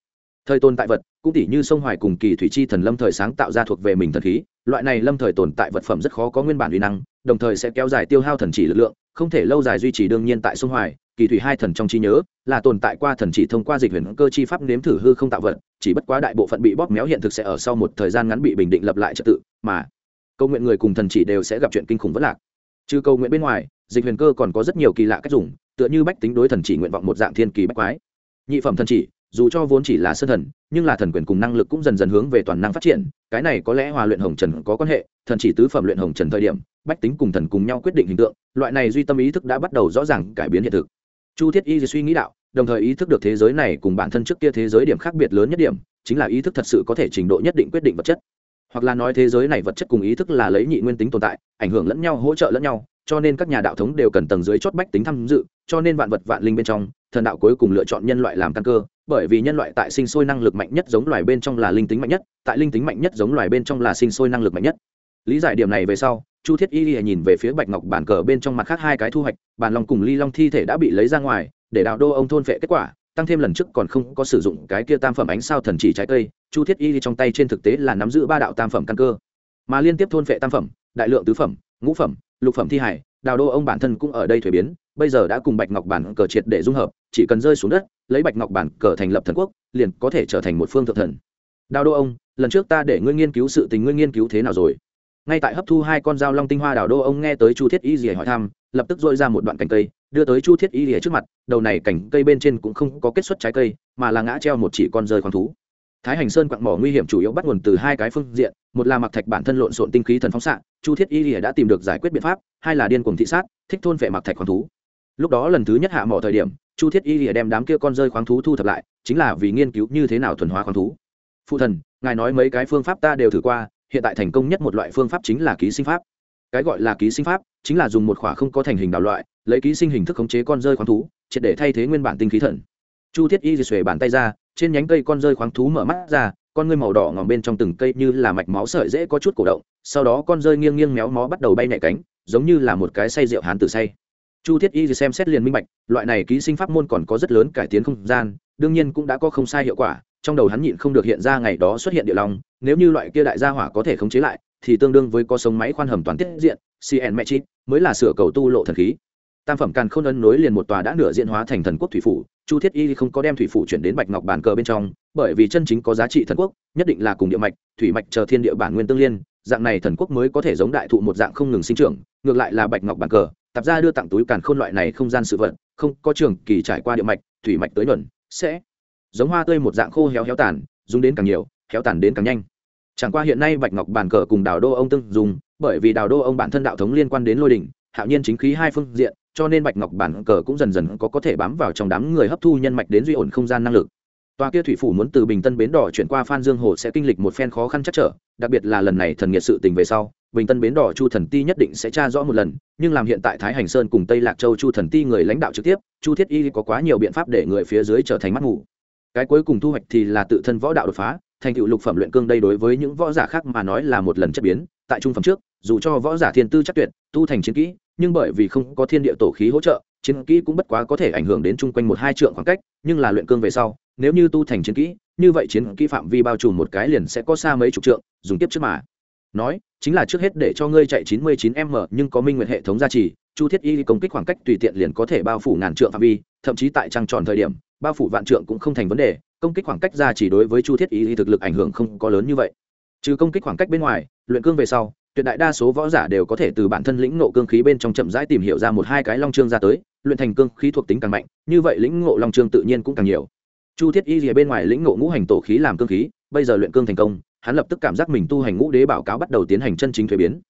Thời tồn tại vật, cũng tỷ như sông hoài cùng kỳ thủy chi thần lâm thời sáng tạo ra thuộc về mình thần khí, loại này lâm thời tồn tại vật phẩm rất khó có nguyên bản uy năng, đồng thời sẽ kéo dài tiêu hao thần chỉ lực lượng không thể lâu dài duy trì đương nhiên tại sông hoài, kỳ thủy hai thần trong trí nhớ, là tồn tại qua thần chỉ thông qua dịch huyền cơ chi pháp nếm thử hư không tạo vật, chỉ bất quá đại bộ phận bị bóp méo hiện thực sẽ ở sau một thời gian ngắn bị bình định lập lại trật tự, mà câu nguyện người cùng thần chỉ đều sẽ gặp chuyện kinh khủng vất lạc. Trừ câu nguyện bên ngoài, dịch huyền cơ còn có rất nhiều kỳ lạ cách dùng, tựa như bách tính đối thần chỉ nguyện vọng một dạng thiên kỳ bách quái. Nhị phẩm thần chỉ, dù cho vốn chỉ là sơ thần, nhưng là thần quyền cùng năng lực cũng dần dần hướng về toàn năng phát triển, cái này có lẽ hòa luyện hồng trần có quan hệ, thần chỉ tứ phẩm luyện hồng trần thời điểm bách tính cùng thần cùng nhau quyết định hình tượng, loại này duy tâm ý thức đã bắt đầu rõ ràng cải biến hiện thực. Chu thiết y suy nghĩ đạo, đồng thời ý thức được thế giới này cùng bản thân trước kia thế giới điểm khác biệt lớn nhất điểm, chính là ý thức thật sự có thể trình độ nhất định quyết định vật chất. Hoặc là nói thế giới này vật chất cùng ý thức là lấy nhị nguyên tính tồn tại, ảnh hưởng lẫn nhau, hỗ trợ lẫn nhau, cho nên các nhà đạo thống đều cần tầng dưới chót bách tính tham dự, cho nên vạn vật vạn linh bên trong, thần đạo cuối cùng lựa chọn nhân loại làm căn cơ, bởi vì nhân loại tại sinh sôi năng lực mạnh nhất giống loài bên trong là linh tính mạnh nhất, tại linh tính mạnh nhất giống loài bên trong là sinh sôi năng lực mạnh nhất. Lý giải điểm này về sau chu thiết y nhìn về phía bạch ngọc bản cờ bên trong mặt khác hai cái thu hoạch bàn long cùng ly long thi thể đã bị lấy ra ngoài, để đạo đô ông thôn vệ kết quả, tăng thêm lần trước còn không có sử dụng cái kia tam phẩm ánh sao thần chỉ trái cây, chu thiết y trong tay trên thực tế là nắm giữ ba đạo tam phẩm căn cơ. Mà liên tiếp thôn vệ tam phẩm, đại lượng tứ phẩm, ngũ phẩm, lục phẩm thi hải đào đô ông bản thân cũng ở đây thuế biến, bây giờ đã cùng bạch ngọc bản cờ triệt để dung hợp, chỉ cần rơi xuống đất, lấy bạch ngọc bản cờ thành lập thần quốc, liền có thể trở thành một phương thượng thần. Đào đô ông, lần trước ta để ngươi nghiên cứu sự tình ngươi nghiên cứu thế nào rồi? Ngay tại hấp thu hai con dao long tinh hoa đào đô, ông nghe tới chu thiết y dì hỏi thăm, lập tức dội ra một đoạn cành cây, đưa tới chu thiết y dì trước mặt, đầu này cành cây bên trên cũng không có kết xuất trái cây, mà là ngã treo một chỉ con rơi khoáng thú. Thái hành sơn quặng mỏ nguy hiểm chủ yếu bắt nguồn từ hai cái phương diện, một là mặc thạch bản thân lộn xộn tinh khí thần phóng xạ, chu thiết y dì đã tìm được giải quyết biện pháp, hai là điên cuồng thị sát, thích thôn vệ mặc thạch khoáng thú. Lúc đó lần thứ nhất hạ mỏ thời điểm, chu thiết y dì đem đám kia con rơi khoáng thú thu thập lại, chính là vì nghiên cứu như thế nào thuần hóa khoáng thú. Phụ thần, ngài nói mấy cái phương pháp ta đều thử qua hiện tại thành công nhất một loại phương pháp chính là ký sinh pháp. Cái gọi là ký sinh pháp chính là dùng một khỏa không có thành hình đào loại, lấy ký sinh hình thức khống chế con rơi khoáng thú, triệt để thay thế nguyên bản tinh khí thần. Chu thiết y xuề bàn tay ra, trên nhánh cây con rơi khoáng thú mở mắt ra, con ngươi màu đỏ ngòm bên trong từng cây như là mạch máu sợi dễ có chút cổ động, sau đó con rơi nghiêng nghiêng méo mó bắt đầu bay nhẹ cánh, giống như là một cái say rượu hán tử say. Chu thiết y xem xét liền minh bạch, loại này ký sinh pháp môn còn có rất lớn cải tiến không gian, đương nhiên cũng đã có không sai hiệu quả trong đầu hắn nhịn không được hiện ra ngày đó xuất hiện địa long, nếu như loại kia đại gia hỏa có thể khống chế lại, thì tương đương với có sống máy khoan hầm toàn tiết diện cn mẹ chít mới là sửa cầu tu lộ thần khí. Tam phẩm càn khôn ân nối liền một tòa đã nửa diện hóa thành thần quốc thủy phủ, chu thiết y không có đem thủy phủ chuyển đến bạch ngọc bàn cờ bên trong, bởi vì chân chính có giá trị thần quốc, nhất định là cùng địa mạch, thủy mạch chờ thiên địa bản nguyên tương liên, dạng này thần quốc mới có thể giống đại thụ một dạng không ngừng sinh trưởng, ngược lại là bạch ngọc bàn cờ, tạp ra đưa tặng túi càn khôn loại này không gian sự vật, không có trường kỳ trải qua địa mạch, thủy mạch tới nhuận sẽ giống hoa tươi một dạng khô héo héo tàn, dùng đến càng nhiều, héo tàn đến càng nhanh. Chẳng qua hiện nay bạch ngọc bàn cờ cùng đào đô ông tương dùng, bởi vì đào đô ông bản thân đạo thống liên quan đến lôi đỉnh, hạo nhiên chính khí hai phương diện, cho nên bạch ngọc bản cờ cũng dần dần có có thể bám vào trong đám người hấp thu nhân mạch đến duy ổn không gian năng lực. Tòa kia thủy phủ muốn từ bình tân bến đỏ chuyển qua phan dương hồ sẽ kinh lịch một phen khó khăn chắc trở, đặc biệt là lần này thần nghiệt sự tình về sau, bình tân bến đỏ chu thần ti nhất định sẽ tra rõ một lần, nhưng làm hiện tại thái hành sơn cùng tây lạc châu chu thần ti người lãnh đạo trực tiếp, chu thiết y có quá nhiều biện pháp để người phía dưới trở thành mắt ngủ cái cuối cùng thu hoạch thì là tự thân võ đạo đột phá, thành tựu lục phẩm luyện cương đây đối với những võ giả khác mà nói là một lần chất biến. Tại trung phẩm trước, dù cho võ giả thiên tư chắc tuyệt, tu thành chiến kỹ, nhưng bởi vì không có thiên địa tổ khí hỗ trợ, chiến kỹ cũng bất quá có thể ảnh hưởng đến chung quanh một hai trượng khoảng cách, nhưng là luyện cương về sau, nếu như tu thành chiến kỹ, như vậy chiến kỹ phạm vi bao trùm một cái liền sẽ có xa mấy chục trượng, dùng tiếp trước mà. Nói, chính là trước hết để cho ngươi chạy 99 m, nhưng có minh nguyện hệ thống gia trì, chu thiết y công kích khoảng cách tùy tiện liền có thể bao phủ ngàn trượng phạm vi, thậm chí tại trăng tròn thời điểm bao phủ vạn trượng cũng không thành vấn đề, công kích khoảng cách ra chỉ đối với chu thiết y thực lực ảnh hưởng không có lớn như vậy. Trừ công kích khoảng cách bên ngoài, luyện cương về sau, tuyệt đại đa số võ giả đều có thể từ bản thân lĩnh ngộ cương khí bên trong chậm rãi tìm hiểu ra một hai cái long trương ra tới, luyện thành cương khí thuộc tính càng mạnh, như vậy lĩnh ngộ long trương tự nhiên cũng càng nhiều. Chu thiết y rìa bên ngoài lĩnh ngộ ngũ hành tổ khí làm cương khí, bây giờ luyện cương thành công, hắn lập tức cảm giác mình tu hành ngũ đế bảo cáo bắt đầu tiến hành chân chính thuế biến.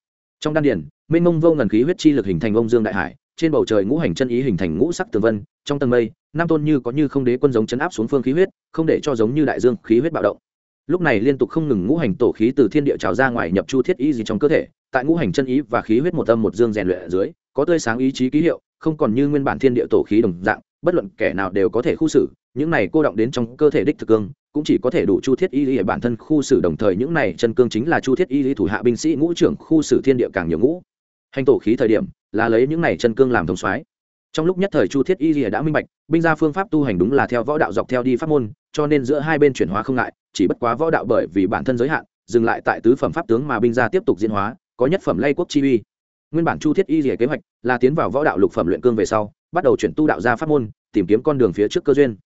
Trong đan điển mênh mông vô ngần khí huyết chi lực hình thành ông dương đại hải, trên bầu trời ngũ hành chân ý hình thành ngũ sắc tường vân, trong tầng mây nam tôn như có như không đế quân giống chấn áp xuống phương khí huyết, không để cho giống như đại dương khí huyết bạo động. Lúc này liên tục không ngừng ngũ hành tổ khí từ thiên địa trào ra ngoài nhập chu thiết ý gì trong cơ thể, tại ngũ hành chân ý và khí huyết một âm một dương rèn luyện ở dưới, có tươi sáng ý chí ký hiệu, không còn như nguyên bản thiên địa tổ khí đồng dạng, bất luận kẻ nào đều có thể khu xử, những này cô động đến trong cơ thể đích thực cương, cũng chỉ có thể đủ chu thiết y lý bản thân khu xử, đồng thời những này chân cương chính là chu thiết y lý thủ hạ binh sĩ ngũ trưởng khu xử thiên địa càng nhiều ngũ. Hành tổ khí thời điểm là lấy những này chân cương làm thông soái trong lúc nhất thời chu thiết y rìa đã minh bạch, binh gia phương pháp tu hành đúng là theo võ đạo dọc theo đi pháp môn, cho nên giữa hai bên chuyển hóa không ngại, chỉ bất quá võ đạo bởi vì bản thân giới hạn, dừng lại tại tứ phẩm pháp tướng mà binh gia tiếp tục diễn hóa, có nhất phẩm lay quốc chi uy. Nguyên bản chu thiết y rìa kế hoạch là tiến vào võ đạo lục phẩm luyện cương về sau, bắt đầu chuyển tu đạo gia pháp môn, tìm kiếm con đường phía trước cơ duyên.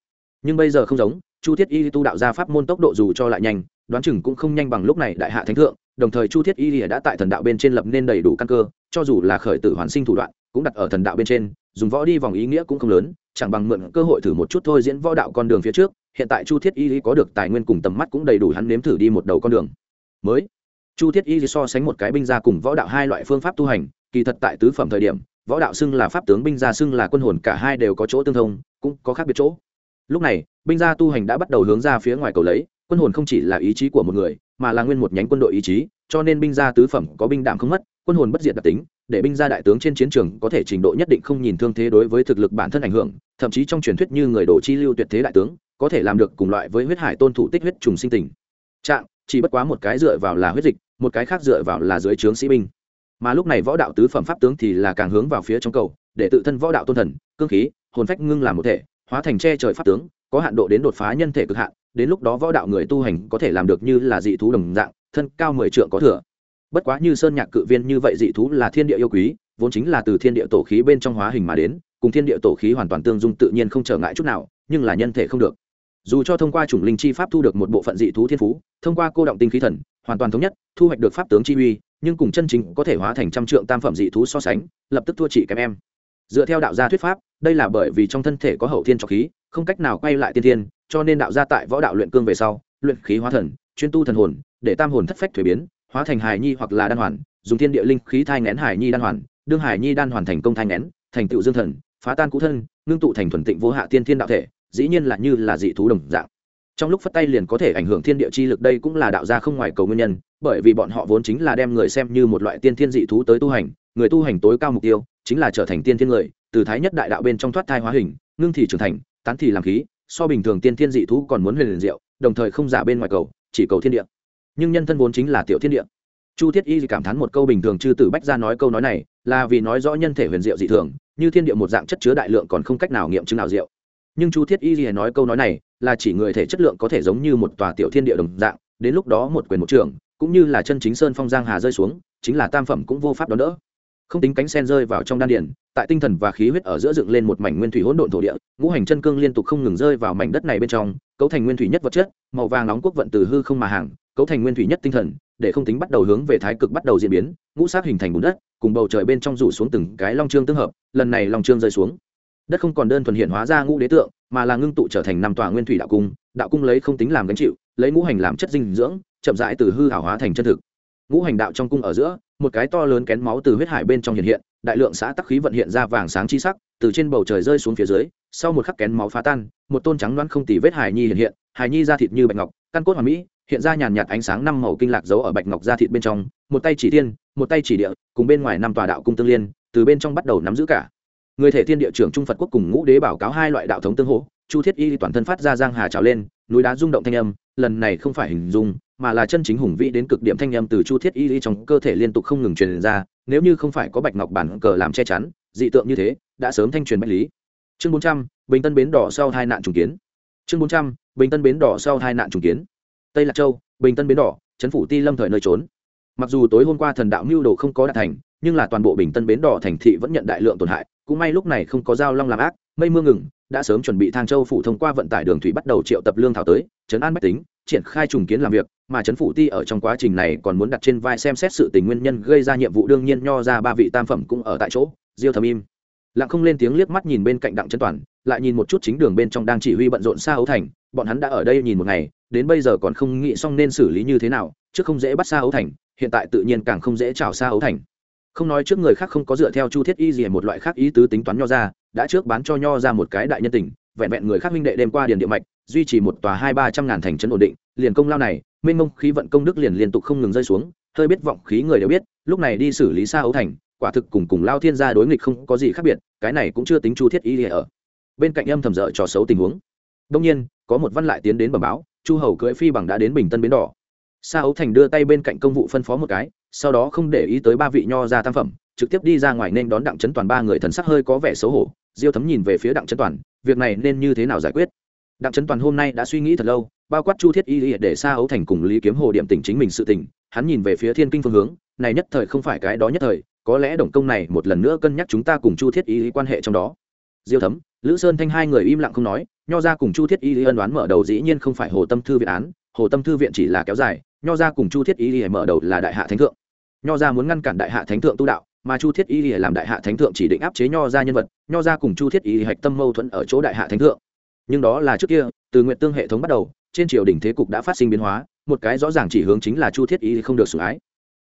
Nhưng bây giờ không giống, chu thiết y tu đạo gia pháp môn tốc độ dù cho lại nhanh, đoán chừng cũng không nhanh bằng lúc này đại hạ thánh thượng đồng thời chu thiết y lìa đã tại thần đạo bên trên lập nên đầy đủ căn cơ, cho dù là khởi tử hoàn sinh thủ đoạn, cũng đặt ở thần đạo bên trên, dùng võ đi vòng ý nghĩa cũng không lớn, chẳng bằng mượn cơ hội thử một chút thôi diễn võ đạo con đường phía trước, hiện tại chu thiết y có được tài nguyên cùng tầm mắt cũng đầy đủ hắn nếm thử đi một đầu con đường. Mới, chu thiết y so sánh một cái binh gia cùng võ đạo hai loại phương pháp tu hành, kỳ thật tại tứ phẩm thời điểm, võ đạo xưng là pháp tướng, binh gia xưng là quân hồn, cả hai đều có chỗ tương thông, cũng có khác biệt chỗ. Lúc này, binh gia tu hành đã bắt đầu hướng ra phía ngoài cầu lấy, quân hồn không chỉ là ý chí của một người mà là nguyên một nhánh quân đội ý chí, cho nên binh gia tứ phẩm có binh đảm không mất, quân hồn bất diệt đặc tính, để binh gia đại tướng trên chiến trường có thể trình độ nhất định không nhìn thương thế đối với thực lực bản thân ảnh hưởng, thậm chí trong truyền thuyết như người đồ chi lưu tuyệt thế đại tướng, có thể làm được cùng loại với huyết hải tôn thủ tích huyết trùng sinh tình. Trạng, chỉ bất quá một cái dựa vào là huyết dịch, một cái khác dựa vào là dưới trướng sĩ binh. Mà lúc này võ đạo tứ phẩm pháp tướng thì là càng hướng vào phía trong cầu, để tự thân võ đạo tôn thần, cương khí, hồn phách ngưng làm một thể, hóa thành che trời pháp tướng, có hạn độ đến đột phá nhân thể cực hạn đến lúc đó võ đạo người tu hành có thể làm được như là dị thú đồng dạng, thân cao mười trượng có thừa. Bất quá như sơn nhạc cự viên như vậy dị thú là thiên địa yêu quý, vốn chính là từ thiên địa tổ khí bên trong hóa hình mà đến, cùng thiên địa tổ khí hoàn toàn tương dung tự nhiên không trở ngại chút nào, nhưng là nhân thể không được. Dù cho thông qua chủng linh chi pháp thu được một bộ phận dị thú thiên phú, thông qua cô động tinh khí thần, hoàn toàn thống nhất, thu hoạch được pháp tướng chi uy, nhưng cùng chân chính có thể hóa thành trăm trượng tam phẩm dị thú so sánh, lập tức thua chỉ kém em. Dựa theo đạo gia thuyết pháp, đây là bởi vì trong thân thể có hậu thiên trọc khí, không cách nào quay lại tiên thiên cho nên đạo gia tại võ đạo luyện cương về sau, luyện khí hóa thần, chuyên tu thần hồn, để tam hồn thất phách thuế biến, hóa thành hài nhi hoặc là đan hoàn, dùng thiên địa linh khí thai ngén hài nhi đan hoàn, đương hài nhi đan hoàn thành công thai ngén thành tựu dương thần, phá tan cũ thân, ngưng tụ thành thuần tịnh vô hạ tiên thiên đạo thể, dĩ nhiên là như là dị thú đồng dạng. Trong lúc phất tay liền có thể ảnh hưởng thiên địa chi lực đây cũng là đạo gia không ngoài cầu nguyên nhân, bởi vì bọn họ vốn chính là đem người xem như một loại tiên thiên dị thú tới tu hành, người tu hành tối cao mục tiêu chính là trở thành tiên thiên người, từ thái nhất đại đạo bên trong thoát thai hóa hình, ngưng thì trưởng thành, tán thì làm khí so bình thường tiên thiên dị thú còn muốn huyền liền diệu, đồng thời không giả bên ngoài cầu, chỉ cầu thiên địa. Nhưng nhân thân vốn chính là tiểu thiên địa. Chu thiết y cảm thán một câu bình thường chư tử bách ra nói câu nói này, là vì nói rõ nhân thể huyền diệu dị thường, như thiên địa một dạng chất chứa đại lượng còn không cách nào nghiệm chứng nào diệu. Nhưng chu thiết y nói câu nói này, là chỉ người thể chất lượng có thể giống như một tòa tiểu thiên địa đồng dạng, đến lúc đó một quyền một trường, cũng như là chân chính sơn phong giang hà rơi xuống, chính là tam phẩm cũng vô pháp đón đỡ không tính cánh sen rơi vào trong đan điển tại tinh thần và khí huyết ở giữa dựng lên một mảnh nguyên thủy hỗn độn thổ địa, ngũ hành chân cương liên tục không ngừng rơi vào mảnh đất này bên trong, cấu thành nguyên thủy nhất vật chất, màu vàng nóng quốc vận từ hư không mà hàng, cấu thành nguyên thủy nhất tinh thần, để không tính bắt đầu hướng về thái cực bắt đầu diễn biến, ngũ sát hình thành bùn đất, cùng bầu trời bên trong rủ xuống từng cái long trương tương hợp, lần này long trương rơi xuống. Đất không còn đơn thuần hiện hóa ra ngũ đế tượng, mà là ngưng tụ trở thành năm tòa nguyên thủy đạo cung đạo cung lấy không tính làm gánh chịu, lấy ngũ hành làm chất dinh dưỡng, chậm rãi từ hư hảo hóa thành chân thực ngũ hành đạo trong cung ở giữa, một cái to lớn kén máu từ huyết hải bên trong hiện hiện, đại lượng xã tắc khí vận hiện ra vàng sáng chi sắc, từ trên bầu trời rơi xuống phía dưới, sau một khắc kén máu phá tan, một tôn trắng loan không tì vết hải nhi hiện hiện hải nhi da thịt như bạch ngọc, căn cốt hoàn mỹ, hiện ra nhàn nhạt ánh sáng năm màu kinh lạc giấu ở bạch ngọc da thịt bên trong, một tay chỉ thiên một tay chỉ địa, cùng bên ngoài năm tòa đạo cung tương liên, từ bên trong bắt đầu nắm giữ cả. Người thể thiên địa trưởng trung phật quốc cùng ngũ đế bảo cáo hai loại đạo thống tương hỗ, chu thiết y toàn thân phát ra giang hà trào lên, núi đá rung động thanh âm, lần này không phải hình dung mà là chân chính hùng vĩ đến cực điểm thanh âm từ chu thiết y trong cơ thể liên tục không ngừng truyền ra, nếu như không phải có bạch ngọc bản cờ làm che chắn, dị tượng như thế, đã sớm thanh truyền bách lý. Chương bốn trăm, bình tân bến đỏ sau hai nạn trùng kiến. Chương bốn trăm, bình tân bến đỏ sau hai nạn trùng kiến. Tây lạc châu, bình tân bến đỏ, trấn phủ ti lâm thời nơi trốn. Mặc dù tối hôm qua thần đạo mưu đồ không có đạt thành, nhưng là toàn bộ bình tân bến đỏ thành thị vẫn nhận đại lượng tổn hại, cũng may lúc này không có giao long làm ác, mây mưa ngừng, đã sớm chuẩn bị thang châu phủ thông qua vận tải đường thủy bắt đầu triệu tập lương thảo tới, trấn an bách tính, triển khai trùng kiến làm việc mà chấn phủ ti ở trong quá trình này còn muốn đặt trên vai xem xét sự tình nguyên nhân gây ra nhiệm vụ đương nhiên nho ra ba vị tam phẩm cũng ở tại chỗ, diêu thầm im. Lặng không lên tiếng liếc mắt nhìn bên cạnh đặng trấn toàn, lại nhìn một chút chính đường bên trong đang chỉ huy bận rộn xa ấu thành, bọn hắn đã ở đây nhìn một ngày, đến bây giờ còn không nghĩ xong nên xử lý như thế nào, chứ không dễ bắt xa ấu thành, hiện tại tự nhiên càng không dễ trào xa ấu thành. Không nói trước người khác không có dựa theo chu thiết y gì một loại khác ý tứ tính toán nho ra, đã trước bán cho nho ra một cái đại nhân tình, vẹn vẹn người khác minh đệ đêm qua điền địa mạch duy trì một tòa hai ba trăm ngàn thành trấn ổn định, liền công lao này, mênh mông khí vận công đức liền liên tục không ngừng rơi xuống, hơi biết vọng khí người đều biết, lúc này đi xử lý xa ấu thành, quả thực cùng cùng lao thiên gia đối nghịch không có gì khác biệt, cái này cũng chưa tính chu thiết y ở. Bên cạnh âm thầm dở trò xấu tình huống. Đông nhiên, có một văn lại tiến đến bẩm báo, chu hầu cưỡi phi bằng đã đến bình tân bến đỏ. Sa ấu thành đưa tay bên cạnh công vụ phân phó một cái, sau đó không để ý tới ba vị nho ra tam phẩm, trực tiếp đi ra ngoài nên đón đặng trấn toàn ba người thần sắc hơi có vẻ xấu hổ, diêu thấm nhìn về phía đặng trấn toàn, việc này nên như thế nào giải quyết? Đặng Trấn toàn hôm nay đã suy nghĩ thật lâu, bao quát chu thiết y để sa ấu thành cùng lý kiếm hồ điểm tỉnh chính mình sự tỉnh hắn nhìn về phía thiên kinh phương hướng, này nhất thời không phải cái đó nhất thời, có lẽ đồng công này một lần nữa cân nhắc chúng ta cùng chu thiết y quan hệ trong đó. Diêu thấm, lữ sơn thanh hai người im lặng không nói, nho ra cùng chu thiết y ân đoán mở đầu dĩ nhiên không phải hồ tâm thư viện án, hồ tâm thư viện chỉ là kéo dài, nho ra cùng chu thiết y mở đầu là đại hạ thánh thượng. Nho ra muốn ngăn cản đại hạ thánh thượng tu đạo, mà chu thiết y làm đại hạ thánh thượng chỉ định áp chế nho ra nhân vật, nho ra cùng chu thiết y hạch tâm mâu thuẫn ở chỗ đại hạ thánh thượng nhưng đó là trước kia, từ nguyện tương hệ thống bắt đầu, trên triều đình thế cục đã phát sinh biến hóa, một cái rõ ràng chỉ hướng chính là chu thiết y không được sủng ái.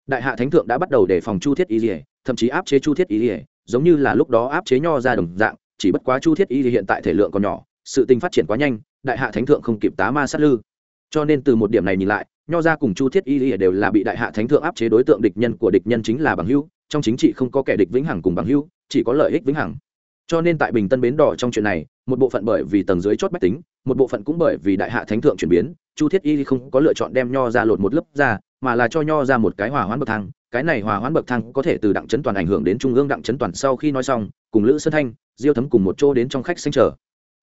Đại hạ thánh thượng đã bắt đầu đề phòng chu thiết y, thậm chí áp chế chu thiết y, giống như là lúc đó áp chế nho ra đồng dạng, chỉ bất quá chu thiết y hiện tại thể lượng còn nhỏ, sự tình phát triển quá nhanh, đại hạ thánh thượng không kịp tá ma sát lư. Cho nên từ một điểm này nhìn lại, nho ra cùng chu thiết y đều là bị đại hạ thánh thượng áp chế đối tượng địch nhân của địch nhân chính là bằng hữu, trong chính trị không có kẻ địch vĩnh hằng cùng bằng hữu, chỉ có lợi ích vĩnh hằng cho nên tại bình tân bến đỏ trong chuyện này, một bộ phận bởi vì tầng dưới chót bách tính, một bộ phận cũng bởi vì đại hạ thánh thượng chuyển biến, chu thiết y không có lựa chọn đem nho ra lột một lớp ra, mà là cho nho ra một cái hòa hoãn bậc thang. Cái này hòa hoãn bậc thang có thể từ đặng chấn toàn ảnh hưởng đến trung ương đặng chấn toàn sau khi nói xong, cùng lữ sơn thanh, diêu thấm cùng một chỗ đến trong khách xanh chờ.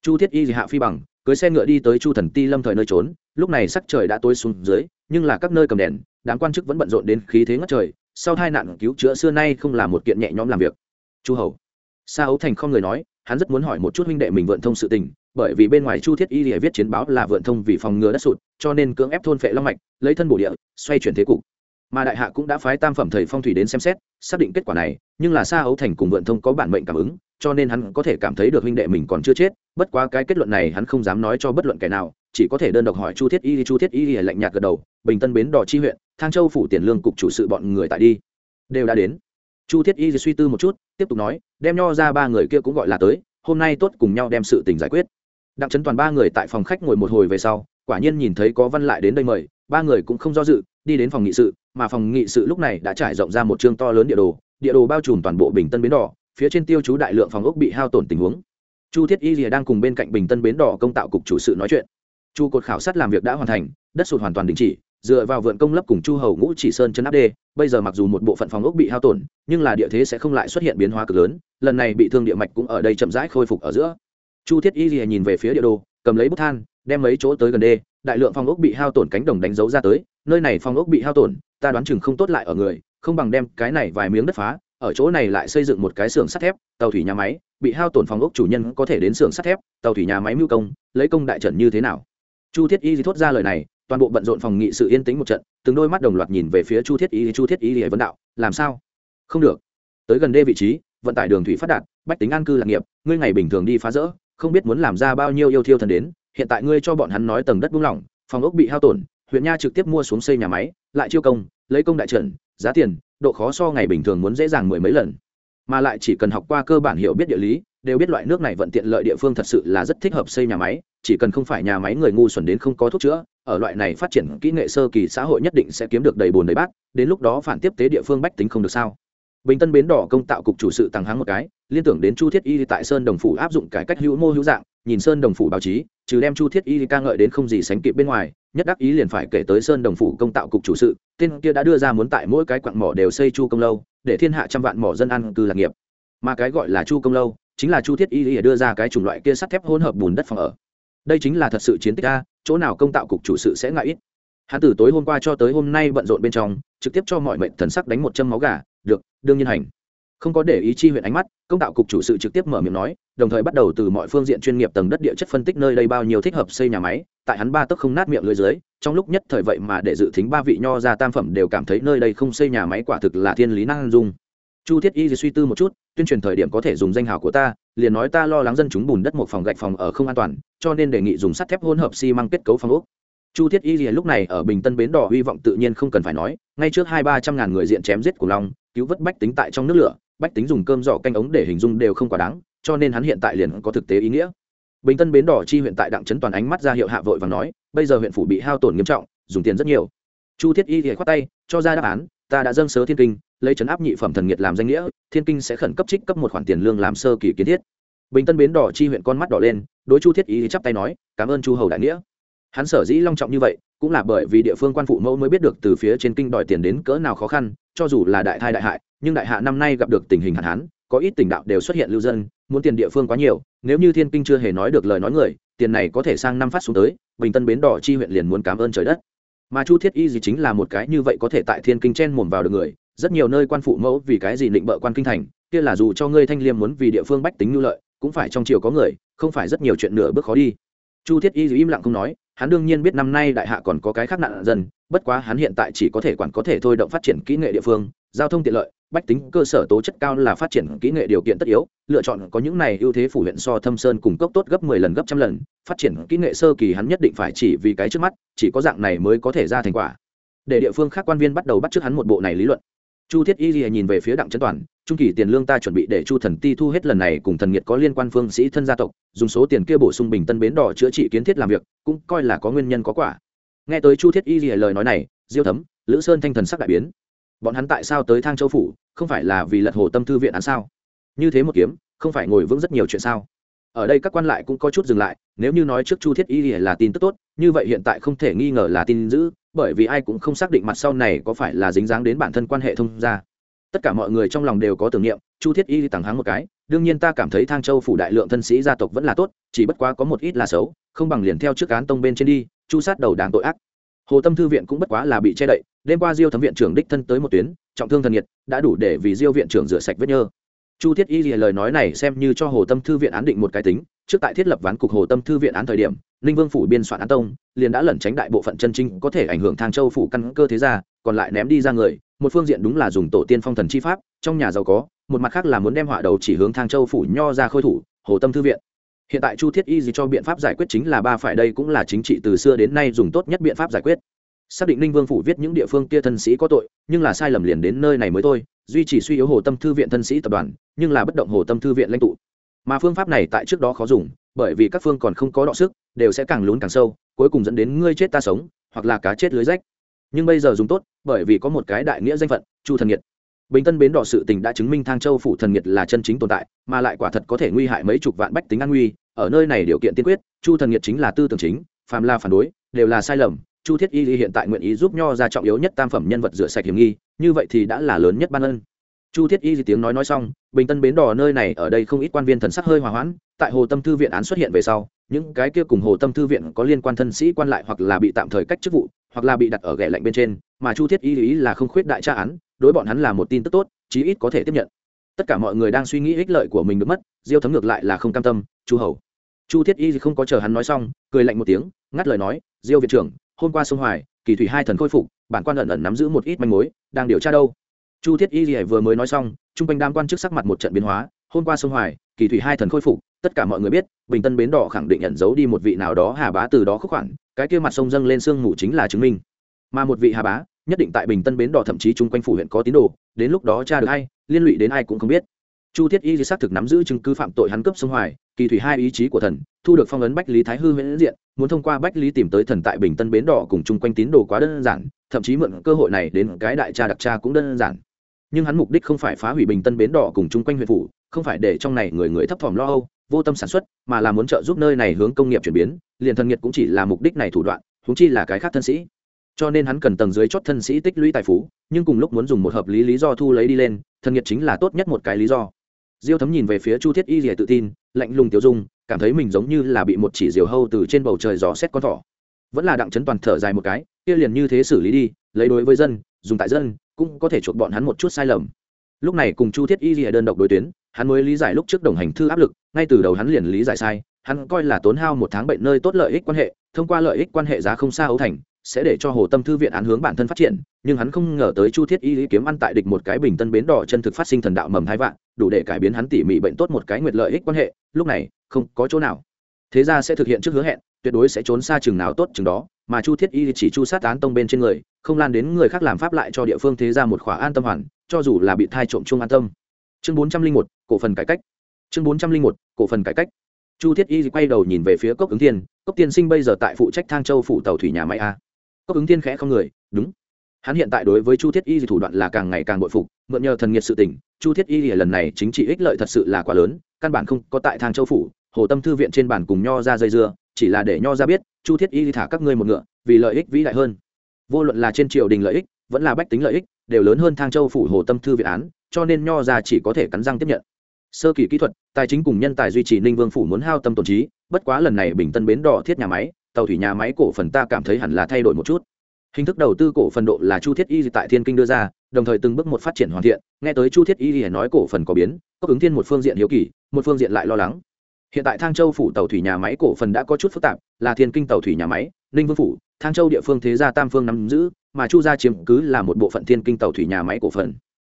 Chu thiết y hạ phi bằng, cưới xe ngựa đi tới chu thần ti lâm thời nơi trốn. Lúc này sắc trời đã tối xuống dưới, nhưng là các nơi cầm đèn, đám quan chức vẫn bận rộn đến khí thế ngất trời. Sau hai nạn cứu chữa xưa nay không là một kiện nhẹ nhõm làm việc. Chu hầu sa ấu thành không người nói, hắn rất muốn hỏi một chút huynh đệ mình vượn thông sự tình, bởi vì bên ngoài chu thiết y lìa viết chiến báo là vượn thông vì phòng ngừa đất sụt, cho nên cưỡng ép thôn phệ long mạch, lấy thân bổ địa, xoay chuyển thế cục. Mà đại hạ cũng đã phái tam phẩm thầy phong thủy đến xem xét, xác định kết quả này, nhưng là sa ấu thành cùng vượn thông có bản mệnh cảm ứng, cho nên hắn có thể cảm thấy được huynh đệ mình còn chưa chết, bất quá cái kết luận này hắn không dám nói cho bất luận kẻ nào, chỉ có thể đơn độc hỏi chu thiết y chu thiết y lạnh nhạt gật đầu, bình tân bến đỏ chi huyện, thang châu phủ tiền lương cục chủ sự bọn người tại đi. Đều đã đến chu thiết y suy tư một chút, tiếp tục nói, đem nho ra ba người kia cũng gọi là tới, hôm nay tốt cùng nhau đem sự tình giải quyết. Đặng trấn toàn ba người tại phòng khách ngồi một hồi về sau, quả nhiên nhìn thấy có văn lại đến đây mời, ba người cũng không do dự, đi đến phòng nghị sự, mà phòng nghị sự lúc này đã trải rộng ra một chương to lớn địa đồ địa đồ bao trùm toàn bộ bình tân bến đỏ, phía trên tiêu chú đại lượng phòng ốc bị hao tổn tình huống. Chu thiết y rìa đang cùng bên cạnh bình tân bến đỏ công tạo cục chủ sự nói chuyện. Chu cột khảo sát làm việc đã hoàn thành, đất sụt hoàn toàn đình chỉ dựa vào vượn công lấp cùng chu hầu ngũ chỉ sơn chân áp đê bây giờ mặc dù một bộ phận phòng ốc bị hao tổn, nhưng là địa thế sẽ không lại xuất hiện biến hóa cực lớn, lần này bị thương địa mạch cũng ở đây chậm rãi khôi phục ở giữa. Chu thiết y rìa nhìn về phía địa đồ, cầm lấy bút than, đem mấy chỗ tới gần đê đại lượng phòng ốc bị hao tổn cánh đồng đánh dấu ra tới, nơi này phòng ốc bị hao tổn, ta đoán chừng không tốt lại ở người, không bằng đem cái này vài miếng đất phá, ở chỗ này lại xây dựng một cái xưởng sắt thép, tàu thủy nhà máy, bị hao tổn phòng ốc chủ nhân có thể đến xưởng sắt thép, tàu thủy nhà máy mưu công, lấy công đại trận như thế nào? Chu thiết y thì thốt ra lời này toàn bộ bận rộn phòng nghị sự yên tĩnh một trận, từng đôi mắt đồng loạt nhìn về phía chu thiết y, chu thiết y hệ vấn đạo, làm sao? Không được. Tới gần đê vị trí, vận tải đường thủy phát đạt, bách tính an cư lạc nghiệp, ngươi ngày bình thường đi phá rỡ, không biết muốn làm ra bao nhiêu yêu thiêu thần đến, hiện tại ngươi cho bọn hắn nói tầng đất buông lỏng, phòng ốc bị hao tổn, huyện nha trực tiếp mua xuống xây nhà máy, lại chiêu công, lấy công đại trận giá tiền, độ khó so ngày bình thường muốn dễ dàng mười mấy lần. Mà lại chỉ cần học qua cơ bản hiểu biết địa lý, đều biết loại nước này vận tiện lợi địa phương thật sự là rất thích hợp xây nhà máy chỉ cần không phải nhà máy người ngu xuẩn đến không có thuốc chữa, ở loại này phát triển kỹ nghệ sơ kỳ xã hội nhất định sẽ kiếm được đầy bồn đầy bát, đến lúc đó phản tiếp tế địa phương bách tính không được sao. Bình tân bến đỏ công tạo cục chủ sự tăng háng một cái, liên tưởng đến chu thiết y tại sơn đồng phủ áp dụng cải cách hữu mô hữu dạng, nhìn sơn đồng phủ báo chí, trừ đem chu thiết y ca ngợi đến không gì sánh kịp bên ngoài, nhất đắc ý liền phải kể tới sơn đồng phủ công tạo cục chủ sự, tên kia đã đưa ra muốn tại mỗi cái quặng mỏ đều xây chu công lâu, để thiên hạ trăm vạn mỏ dân ăn cư lạc nghiệp. Mà cái gọi là chu công lâu, chính là chu thiết y đưa ra cái chủng loại kia sắt thép hỗn hợp bùn đất phòng ở đây chính là thật sự chiến tích a, chỗ nào công tạo cục chủ sự sẽ ngại ít. Hắn từ tối hôm qua cho tới hôm nay bận rộn bên trong, trực tiếp cho mọi mệnh thần sắc đánh một châm máu gà, được, đương nhiên hành. Không có để ý chi huyện ánh mắt, công tạo cục chủ sự trực tiếp mở miệng nói, đồng thời bắt đầu từ mọi phương diện chuyên nghiệp tầng đất địa chất phân tích nơi đây bao nhiêu thích hợp xây nhà máy, tại hắn ba tấc không nát miệng lưới dưới, trong lúc nhất thời vậy mà để dự tính ba vị nho ra tam phẩm đều cảm thấy nơi đây không xây nhà máy quả thực là thiên lý năng dung. Chu thiết y suy tư một chút, tuyên truyền thời điểm có thể dùng danh hào của ta liền nói ta lo lắng dân chúng bùn đất một phòng gạch phòng ở không an toàn, cho nên đề nghị dùng sắt thép hỗn hợp xi măng kết cấu phòng ốc. Chu thiết y lúc này ở bình tân bến đỏ hy vọng tự nhiên không cần phải nói, ngay trước hai ba trăm ngàn người diện chém giết của long, cứu vớt bách tính tại trong nước lửa, bách tính dùng cơm giỏ canh ống để hình dung đều không quá đáng, cho nên hắn hiện tại liền có thực tế ý nghĩa. Bình tân bến đỏ chi huyện tại đặng trấn toàn ánh mắt ra hiệu hạ vội và nói, bây giờ huyện phủ bị hao tổn nghiêm trọng, dùng tiền rất nhiều. Chu thiết y thì khoát tay, cho ra đáp án ta đã dâng sớ thiên kinh, lấy chấn áp nhị phẩm thần nghiệt làm danh nghĩa, thiên kinh sẽ khẩn cấp trích cấp một khoản tiền lương làm sơ kỳ kiến thiết. Bình tân bến đỏ chi huyện con mắt đỏ lên, đối chu thiết y chắp tay nói, cảm ơn chu hầu đại nghĩa. Hắn sở dĩ long trọng như vậy, cũng là bởi vì địa phương quan phụ mẫu mới biết được từ phía trên kinh đòi tiền đến cỡ nào khó khăn, cho dù là đại thai đại hại, nhưng đại hạ năm nay gặp được tình hình hạn hán, có ít tỉnh đạo đều xuất hiện lưu dân, muốn tiền địa phương quá nhiều, nếu như thiên kinh chưa hề nói được lời nói người, tiền này có thể sang năm phát xuống tới, bình tân bến đỏ chi huyện liền muốn cảm ơn trời đất mà chu thiết y gì chính là một cái như vậy có thể tại thiên kinh chen mồm vào được người. Rất nhiều nơi quan phụ mẫu vì cái gì định bợ quan kinh thành, kia là dù cho ngươi thanh liêm muốn vì địa phương bách tính nhu lợi, cũng phải trong chiều có người, không phải rất nhiều chuyện nửa bước khó đi. Chu thiết y im lặng không nói, hắn đương nhiên biết năm nay đại hạ còn có cái khác nạn dân, bất quá hắn hiện tại chỉ có thể quản có thể thôi động phát triển kỹ nghệ địa phương giao thông tiện lợi, bách tính cơ sở tố chất cao là phát triển kỹ nghệ điều kiện tất yếu, lựa chọn có những này ưu thế phủ huyện so thâm sơn cùng cốc tốt gấp mười lần, gấp trăm lần, phát triển kỹ nghệ sơ kỳ hắn nhất định phải chỉ vì cái trước mắt, chỉ có dạng này mới có thể ra thành quả. Để địa phương khác quan viên bắt đầu bắt trước hắn một bộ này lý luận. Chu thiết y nhìn về phía đặng trấn toàn, trung kỳ tiền lương ta chuẩn bị để chu thần ti thu hết lần này cùng thần nghiệt có liên quan phương sĩ thân gia tộc, dùng số tiền kia bổ sung bình tân bến đỏ chữa trị kiến thiết làm việc, cũng coi là có nguyên nhân có quả. Nghe tới chu thiết y lời nói này, diêu thấm, lữ sơn thanh thần sắc đại biến bọn hắn tại sao tới thang châu phủ, không phải là vì lật hồ tâm thư viện án sao? Như thế một kiếm, không phải ngồi vững rất nhiều chuyện sao? Ở đây các quan lại cũng có chút dừng lại, nếu như nói trước chu thiết y là tin tức tốt, như vậy hiện tại không thể nghi ngờ là tin giữ bởi vì ai cũng không xác định mặt sau này có phải là dính dáng đến bản thân quan hệ thông gia. Tất cả mọi người trong lòng đều có tưởng niệm, chu thiết y tặng hắng một cái, đương nhiên ta cảm thấy thang châu phủ đại lượng thân sĩ gia tộc vẫn là tốt, chỉ bất quá có một ít là xấu, không bằng liền theo trước cán tông bên trên đi, chu sát đầu đảng tội ác. Hồ tâm thư viện cũng bất quá là bị che đậy đêm qua diêu thấm viện trưởng đích thân tới một tuyến, trọng thương thần nhiệt, đã đủ để vì diêu viện trưởng rửa sạch vết nhơ. Chu thiết y lời nói này xem như cho hồ tâm thư viện án định một cái tính, trước tại thiết lập ván cục hồ tâm thư viện án thời điểm, ninh vương phủ biên soạn án tông, liền đã lẩn tránh đại bộ phận chân trinh có thể ảnh hưởng thang châu phủ căn cơ thế gia, còn lại ném đi ra người, một phương diện đúng là dùng tổ tiên phong thần chi pháp, trong nhà giàu có, một mặt khác là muốn đem họa đầu chỉ hướng thang châu phủ nho ra khôi thủ, hồ tâm thư viện. Hiện tại chu thiết y gì cho biện pháp giải quyết chính là ba phải, đây cũng là chính trị từ xưa đến nay dùng tốt nhất biện pháp giải quyết xác định ninh vương phủ viết những địa phương kia thân sĩ có tội, nhưng là sai lầm liền đến nơi này mới thôi, duy trì suy yếu hồ tâm thư viện thân sĩ tập đoàn, nhưng là bất động hồ tâm thư viện lãnh tụ. Mà phương pháp này tại trước đó khó dùng, bởi vì các phương còn không có đọ sức, đều sẽ càng lún càng sâu, cuối cùng dẫn đến ngươi chết ta sống, hoặc là cá chết lưới rách. Nhưng bây giờ dùng tốt, bởi vì có một cái đại nghĩa danh phận, chu thần nhiệt. Bình tân bến đỏ sự tình đã chứng minh thang châu phủ thần nhiệt là chân chính tồn tại, mà lại quả thật có thể nguy hại mấy chục vạn bách tính an nguy, ở nơi này điều kiện tiên quyết, chu thần nhiệt chính là tư tưởng chính, phàm là phản đối, đều là sai lầm chu thiết y hiện tại nguyện ý giúp nho ra trọng yếu nhất tam phẩm nhân vật rửa sạch hiểm nghi, như vậy thì đã là lớn nhất ban ân. Chu thiết y tiếng nói nói xong, bình tân bến đỏ nơi này ở đây không ít quan viên thần sắc hơi hòa hoãn, tại hồ tâm thư viện án xuất hiện về sau, những cái kia cùng hồ tâm thư viện có liên quan thân sĩ quan lại hoặc là bị tạm thời cách chức vụ, hoặc là bị đặt ở ghẻ lạnh bên trên, mà chu thiết y ý là không khuyết đại tra án, đối bọn hắn là một tin tức tốt, chí ít có thể tiếp nhận. Tất cả mọi người đang suy nghĩ ích lợi của mình được mất, diêu thấm ngược lại là không cam tâm, chu hầu. Chu thiết y không có chờ hắn nói xong, cười lạnh một tiếng, ngắt lời nói, diêu viện trưởng hôm qua sông hoài, kỳ thủy hai thần khôi phục, bản quan ẩn ẩn nắm giữ một ít manh mối, đang điều tra đâu. Chu thiết y vừa mới nói xong chung quanh đam quan chức sắc mặt một trận biến hóa, hôm qua sông hoài, kỳ thủy hai thần khôi phục, tất cả mọi người biết, bình tân bến đỏ khẳng định nhận giấu đi một vị nào đó hà bá từ đó khúc khoản, cái kia mặt sông dâng lên sương mù chính là chứng minh. Mà một vị hà bá, nhất định tại bình tân bến đỏ thậm chí chung quanh phủ huyện có tín đồ, đến lúc đó cha được ai, liên lụy đến ai cũng không biết. Chu thiết y xác thực nắm giữ chứng cứ phạm tội hắn cướp sông hoài kỳ thủy hai ý chí của thần, thu được phong ấn bách lý thái hư huyễn diện, muốn thông qua bách lý tìm tới thần tại bình tân bến đỏ cùng chung quanh tín đồ quá đơn giản, thậm chí mượn cơ hội này đến cái đại cha đặc cha cũng đơn giản. Nhưng hắn mục đích không phải phá hủy bình tân bến đỏ cùng chung quanh huyện phủ, không phải để trong này người người thấp thỏm lo âu, vô tâm sản xuất, mà là muốn trợ giúp nơi này hướng công nghiệp chuyển biến, liền thần nhiệt cũng chỉ là mục đích này thủ đoạn húng chi là cái khác thân sĩ. Cho nên hắn cần tầng dưới chót thân sĩ tích lũy tài phú, nhưng cùng lúc muốn dùng một hợp lý lý do thu lấy đi lên, thần nhiệt chính là tốt nhất một cái lý do diêu thấm nhìn về phía chu thiết y rìa tự tin, lạnh lùng tiêu dung, cảm thấy mình giống như là bị một chỉ diều hâu từ trên bầu trời gió xét con thỏ. Vẫn là đặng chấn toàn thở dài một cái, kia liền như thế xử lý đi, lấy đối với dân, dùng tại dân, cũng có thể chuộc bọn hắn một chút sai lầm. Lúc này cùng chu thiết y rìa đơn độc đối tuyến, hắn mới lý giải lúc trước đồng hành thư áp lực, ngay từ đầu hắn liền lý giải sai, hắn coi là tốn hao một tháng bệnh nơi tốt lợi ích quan hệ, thông qua lợi ích quan hệ giá không xa ấu thành sẽ để cho hồ tâm thư viện án hướng bản thân phát triển, nhưng hắn không ngờ tới chu thiết y lý kiếm ăn tại địch một cái bình tân bến đỏ chân thực phát sinh thần đạo mầm hai vạn, đủ để cải biến hắn tỉ mỉ bệnh tốt một cái nguyệt lợi ích quan hệ, lúc này, không có chỗ nào. Thế ra sẽ thực hiện trước hứa hẹn, tuyệt đối sẽ trốn xa chừng nào tốt chừng đó, mà chu thiết y chỉ chu sát án tông bên trên người, không lan đến người khác làm pháp lại cho địa phương thế ra một khỏa an tâm hoàn, cho dù là bị thai trộm chung an tâm. Chương bốn trăm linh một, cổ phần cải cách. Chương bốn trăm linh một, cổ phần cải cách. Chu thiết y quay đầu nhìn về phía cốc ứng thiên, cốc tiên sinh bây giờ tại phụ trách thang châu phụ tàu thủy nhà máy a? Cốc ứng thiên khẽ không người, đúng. Hắn hiện tại đối với chu thiết y thủ đoạn là càng ngày càng bội phục, mượn nhờ thần nghiệt sự tỉnh chu thiết y lần này chính trị ích lợi thật sự là quá lớn, căn bản không có tại thang châu phủ, hồ tâm thư viện trên bản cùng nho ra dây dưa, chỉ là để nho ra biết, chu thiết y thả các ngươi một ngựa, vì lợi ích vĩ đại hơn. Vô luận là trên triều đình lợi ích, vẫn là bách tính lợi ích, đều lớn hơn thang châu phủ hồ tâm thư viện án, cho nên nho ra chỉ có thể cắn răng tiếp nhận. Sơ kỳ kỹ thuật, tài chính cùng nhân tài duy trì ninh vương phủ muốn hao tâm tổn trí, bất quá lần này bình tân bến đỏ thiết nhà máy tàu thủy nhà máy cổ phần ta cảm thấy hẳn là thay đổi một chút. Hình thức đầu tư cổ phần độ là chu thiết y tại thiên kinh đưa ra, đồng thời từng bước một phát triển hoàn thiện. Nghe tới chu thiết y nói cổ phần có biến, có ứng thiên một phương diện hiếu kỳ, một phương diện lại lo lắng. Hiện tại thang châu phủ tàu thủy nhà máy cổ phần đã có chút phức tạp, là thiên kinh tàu thủy nhà máy, ninh vương phủ, thang châu địa phương thế gia tam phương nắm giữ, mà chu gia chiếm cứ là một bộ phận thiên kinh tàu thủy nhà máy cổ phần.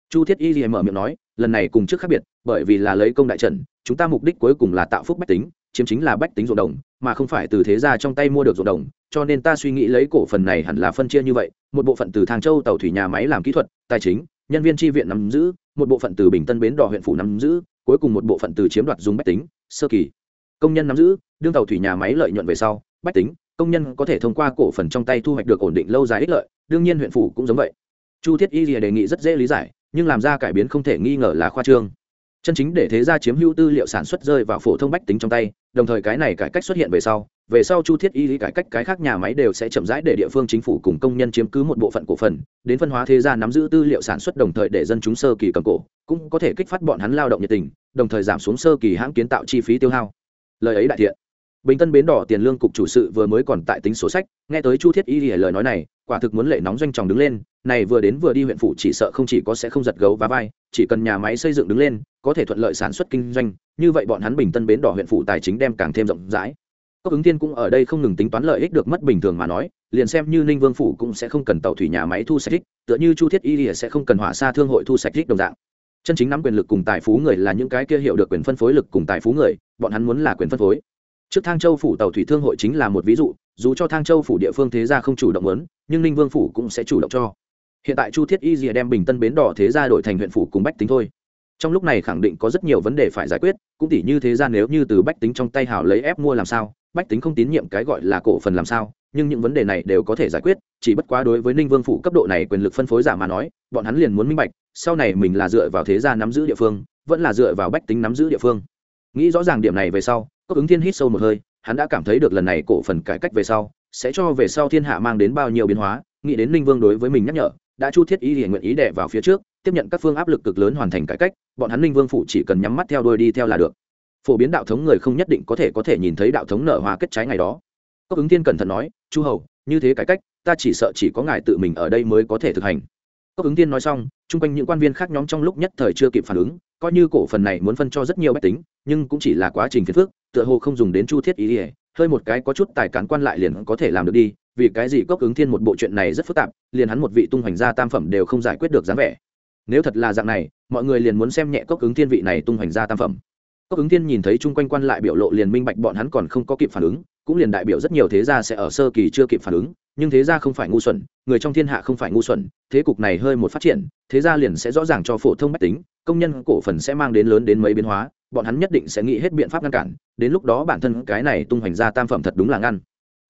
Chu thiết y mở miệng nói, lần này cùng trước khác biệt, bởi vì là lấy công đại trận, chúng ta mục đích cuối cùng là tạo phúc bách tính, chiếm chính là bách tính ruộng đồng mà không phải từ thế gia trong tay mua được ruộng đồng, cho nên ta suy nghĩ lấy cổ phần này hẳn là phân chia như vậy, một bộ phận từ thang châu tàu thủy nhà máy làm kỹ thuật, tài chính, nhân viên tri viện nắm giữ, một bộ phận từ bình tân bến đỏ huyện phủ nắm giữ, cuối cùng một bộ phận từ chiếm đoạt dùng bách tính, sơ kỳ. Công nhân nắm giữ, đương tàu thủy nhà máy lợi nhuận về sau, bách tính, công nhân có thể thông qua cổ phần trong tay thu hoạch được ổn định lâu dài ích lợi, đương nhiên huyện phủ cũng giống vậy. Chu thiết y đề nghị rất dễ lý giải, nhưng làm ra cải biến không thể nghi ngờ là khoa trương chân chính để thế gia chiếm hữu tư liệu sản xuất rơi vào phổ thông bách tính trong tay, đồng thời cái này cải cách xuất hiện về sau về sau chu thiết y lý cải cách cái khác nhà máy đều sẽ chậm rãi để địa phương chính phủ cùng công nhân chiếm cứ một bộ phận cổ phần, đến phân hóa thế gia nắm giữ tư liệu sản xuất đồng thời để dân chúng sơ kỳ cầm cổ, cũng có thể kích phát bọn hắn lao động nhiệt tình, đồng thời giảm xuống sơ kỳ hãng kiến tạo chi phí tiêu hao. Lời ấy đại thiện. Bình tân bến đỏ tiền lương cục chủ sự vừa mới còn tại tính sổ sách, nghe tới chu thiết y lìa lời nói này, quả thực muốn lệ nóng doanh tròng đứng lên, này vừa đến vừa đi huyện phủ chỉ sợ không chỉ có sẽ không giật gấu và vai, chỉ cần nhà máy xây dựng đứng lên có thể thuận lợi sản xuất kinh doanh, như vậy bọn hắn bình tân bến đỏ huyện phủ tài chính đem càng thêm rộng rãi. Cốc ứng thiên cũng ở đây không ngừng tính toán lợi ích được mất bình thường mà nói, liền xem như ninh vương phủ cũng sẽ không cần tàu thủy nhà máy thu sạch rích tựa như chu thiết y lìa sẽ không cần hỏa xa thương hội thu sạch rích đồng dạng. Chân chính nắm quyền lực cùng tài phú người là những cái kia hiểu được quyền phân phối lực cùng tài phú người, bọn hắn muốn là quyền phân phối. Trước thang châu phủ tàu thủy thương hội chính là một ví dụ, dù cho thang châu phủ địa phương thế gia không chủ động lớn nhưng ninh vương phủ cũng sẽ chủ động cho. Hiện tại chu thiết y rìa đem bình tân bến đỏ thế gia đổi thành huyện phủ cùng bách tính thôi trong lúc này khẳng định có rất nhiều vấn đề phải giải quyết, cũng tỉ như thế gian nếu như từ bách tính trong tay hảo lấy ép mua làm sao, bách tính không tín nhiệm cái gọi là cổ phần làm sao, nhưng những vấn đề này đều có thể giải quyết, chỉ bất quá đối với ninh vương phủ cấp độ này quyền lực phân phối giả mà nói, bọn hắn liền muốn minh bạch, sau này mình là dựa vào thế gia nắm giữ địa phương, vẫn là dựa vào bách tính nắm giữ địa phương. Nghĩ rõ ràng điểm này về sau cốc ứng thiên hít sâu một hơi, hắn đã cảm thấy được lần này cổ phần cải cách về sau, sẽ cho về sau thiên hạ mang đến bao nhiêu biến hóa, nghĩ đến ninh vương đối với mình nhắc nhở đã chu thiết ý hiện nguyện ý đẻ vào phía trước, tiếp nhận các phương áp lực cực lớn hoàn thành cải cách, bọn hắn linh vương phủ chỉ cần nhắm mắt theo đuôi đi theo là được. Phổ biến đạo thống người không nhất định có thể có thể nhìn thấy đạo thống nở hoa kết trái ngày đó. Cốc ứng thiên cẩn thận nói, chu hầu, như thế cải cách, ta chỉ sợ chỉ có ngài tự mình ở đây mới có thể thực hành. Cốc ứng thiên nói xong, chung quanh những quan viên khác nhóm trong lúc nhất thời chưa kịp phản ứng, coi như cổ phần này muốn phân cho rất nhiều bách tính, nhưng cũng chỉ là quá trình phiền phước tựa hồ không dùng đến chu thiết ý ỉa hơi một cái có chút tài cán quan lại liền có thể làm được đi, vì cái gì cốc ứng thiên một bộ chuyện này rất phức tạp liền hắn một vị tung hoành gia tam phẩm đều không giải quyết được dáng vẻ. Nếu thật là dạng này, mọi người liền muốn xem nhẹ cốc ứng thiên vị này tung hoành gia tam phẩm. Cốc ứng thiên nhìn thấy chung quanh quan lại biểu lộ liền minh bạch bọn hắn còn không có kịp phản ứng, cũng liền đại biểu rất nhiều thế gia sẽ ở sơ kỳ chưa kịp phản ứng, nhưng thế gia không phải ngu xuẩn, người trong thiên hạ không phải ngu xuẩn, thế cục này hơi một phát triển, thế gia liền sẽ rõ ràng cho phổ thông mách tính, công nhân cổ phần sẽ mang đến lớn đến mấy biến hóa, bọn hắn nhất định sẽ nghĩ hết biện pháp ngăn cản, đến lúc đó bản thân cái này tung hoành ra tam phẩm thật đúng là ngăn.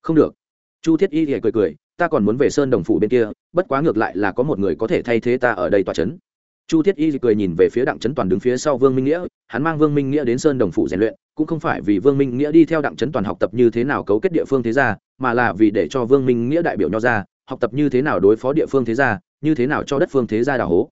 Không được. Chu thiết y thì cười cười ta còn muốn về sơn đồng phủ bên kia, bất quá ngược lại là có một người có thể thay thế ta ở đây tòa c h ấ n chu thiết y cười nhìn về phía đặng trấn toàn đứng phía sau vương minh nghĩa, hắn mang vương minh nghĩa đến sơn đồng phủ rèn luyện, cũng không phải vì vương minh nghĩa đi theo đặng trấn toàn học tập như thế nào cấu kết địa phương thế gia, mà là vì để cho vương minh nghĩa đại biểu nho ra, học tập như thế nào đối phó địa phương thế gia, như thế nào cho đất phương thế gia đào hố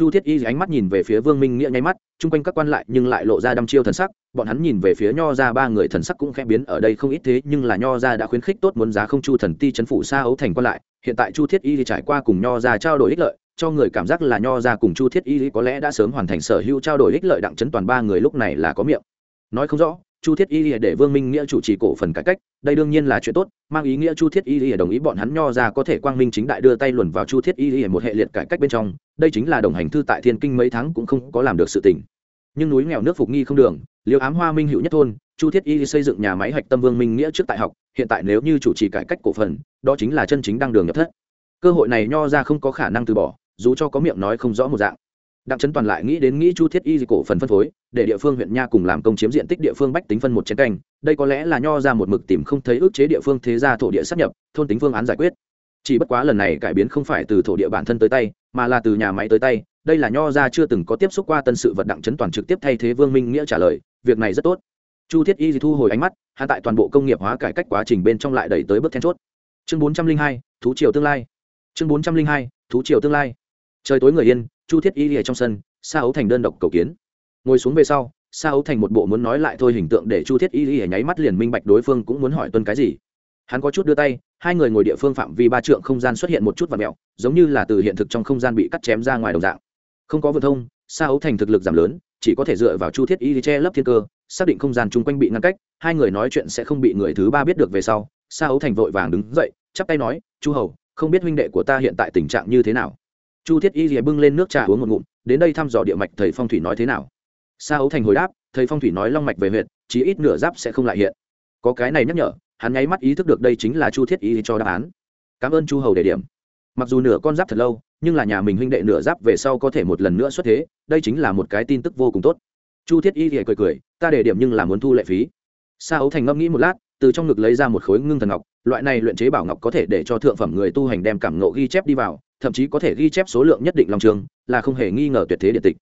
chu thiết y ánh mắt nhìn về phía vương minh nghĩa nháy mắt, chung quanh các quan lại nhưng lại lộ ra đăm chiêu thần sắc, bọn hắn nhìn về phía nho ra ba người thần sắc cũng khẽ biến ở đây không ít thế, nhưng là nho ra đã khuyến khích tốt muốn giá không chu thần ti chấn phủ xa ấu thành quan lại, hiện tại chu thiết y thì trải qua cùng nho ra trao đổi ích lợi, cho người cảm giác là nho ra cùng chu thiết y có lẽ đã sớm hoàn thành sở hữu trao đổi ích lợi đặng chấn toàn ba người lúc này là có miệng. Nói không rõ, chu thiết y để vương minh nghĩa chủ trì cổ phần cải cách, đây đương nhiên là chuyện tốt, mang ý nghĩa chu thiết y đồng ý bọn hắn nho ra có thể quang minh chính đại đưa tay luồn vào chu thiết y một hệ liệt cải cách bên trong đây chính là đồng hành thư tại thiên kinh mấy tháng cũng không có làm được sự tỉnh nhưng núi nghèo nước phục nghi không đường, liêu ám hoa minh hữu nhất thôn, chu thiết y xây dựng nhà máy hạch tâm vương minh nghĩa trước tại học, hiện tại nếu như chủ trì cải cách cổ phần, đó chính là chân chính đăng đường nhập thất. Cơ hội này nho ra không có khả năng từ bỏ, dù cho có miệng nói không rõ một dạng. Đặng trấn toàn lại nghĩ đến nghĩ chu thiết y cổ phần phân phối, để địa phương huyện nha cùng làm công chiếm diện tích địa phương bách tính phân một chén canh, đây có lẽ là nho ra một mực tìm không thấy ước chế địa phương thế gia thổ địa sắp nhập, thôn tính phương án giải quyết. Chỉ bất quá lần này cải biến không phải từ thổ địa bản thân tới tay mà là từ nhà máy tới tay, đây là nho ra chưa từng có tiếp xúc qua tân sự vật đặng chấn toàn trực tiếp thay thế vương minh nghĩa trả lời, việc này rất tốt. Chu thiết y thu hồi ánh mắt hạ tại toàn bộ công nghiệp hóa cải cách quá trình bên trong lại đẩy tới bước then chốt. Chương bốn trăm linh hai, thú triều tương lai. Chương bốn trăm linh hai, thú triều tương lai. Trời tối người yên, chu thiết y lìa trong sân, sa ấu thành đơn độc cầu kiến. Ngồi xuống về sau, sa ấu thành một bộ muốn nói lại thôi hình tượng để chu thiết y lìa nháy mắt liền minh bạch đối phương cũng muốn hỏi tuân cái gì. Hắn có chút đưa tay hai người ngồi địa phương phạm vi ba trượng không gian xuất hiện một chút và mẹo, giống như là từ hiện thực trong không gian bị cắt chém ra ngoài đồng dạng. Không có vượt thông sa ấu thành thực lực giảm lớn, chỉ có thể dựa vào chu thiết y che lấp thiên cơ, xác định không gian chung quanh bị ngăn cách, hai người nói chuyện sẽ không bị người thứ ba biết được về sau sa ấu thành vội vàng đứng dậy, chắp tay nói, chu hầu, không biết huynh đệ của ta hiện tại tình trạng như thế nào? Chu thiết y rìa bưng lên nước trà uống một ngụm, đến đây thăm dò địa mạch thầy phong thủy nói thế nào. Sa ấu thành hồi đáp, thầy phong thủy nói long mạch về huyện chí ít nửa giáp sẽ không lại hiện. Có cái này nhắc nhở hắn nháy mắt ý thức được đây chính là chu thiết y cho đáp án. Cảm ơn chu hầu đề điểm. Mặc dù nửa con giáp thật lâu, nhưng là nhà mình huynh đệ nửa giáp về sau có thể một lần nữa xuất thế, đây chính là một cái tin tức vô cùng tốt. Chu thiết y thì cười cười, ta đề điểm nhưng là muốn thu lệ phí. Sa ấu thành ngẫm nghĩ một lát, từ trong ngực lấy ra một khối ngưng thần ngọc, loại này luyện chế bảo ngọc có thể để cho thượng phẩm người tu hành đem cảm ngộ ghi chép đi vào, thậm chí có thể ghi chép số lượng nhất định long trường, là không hề nghi ngờ tuyệt thế địa tịch.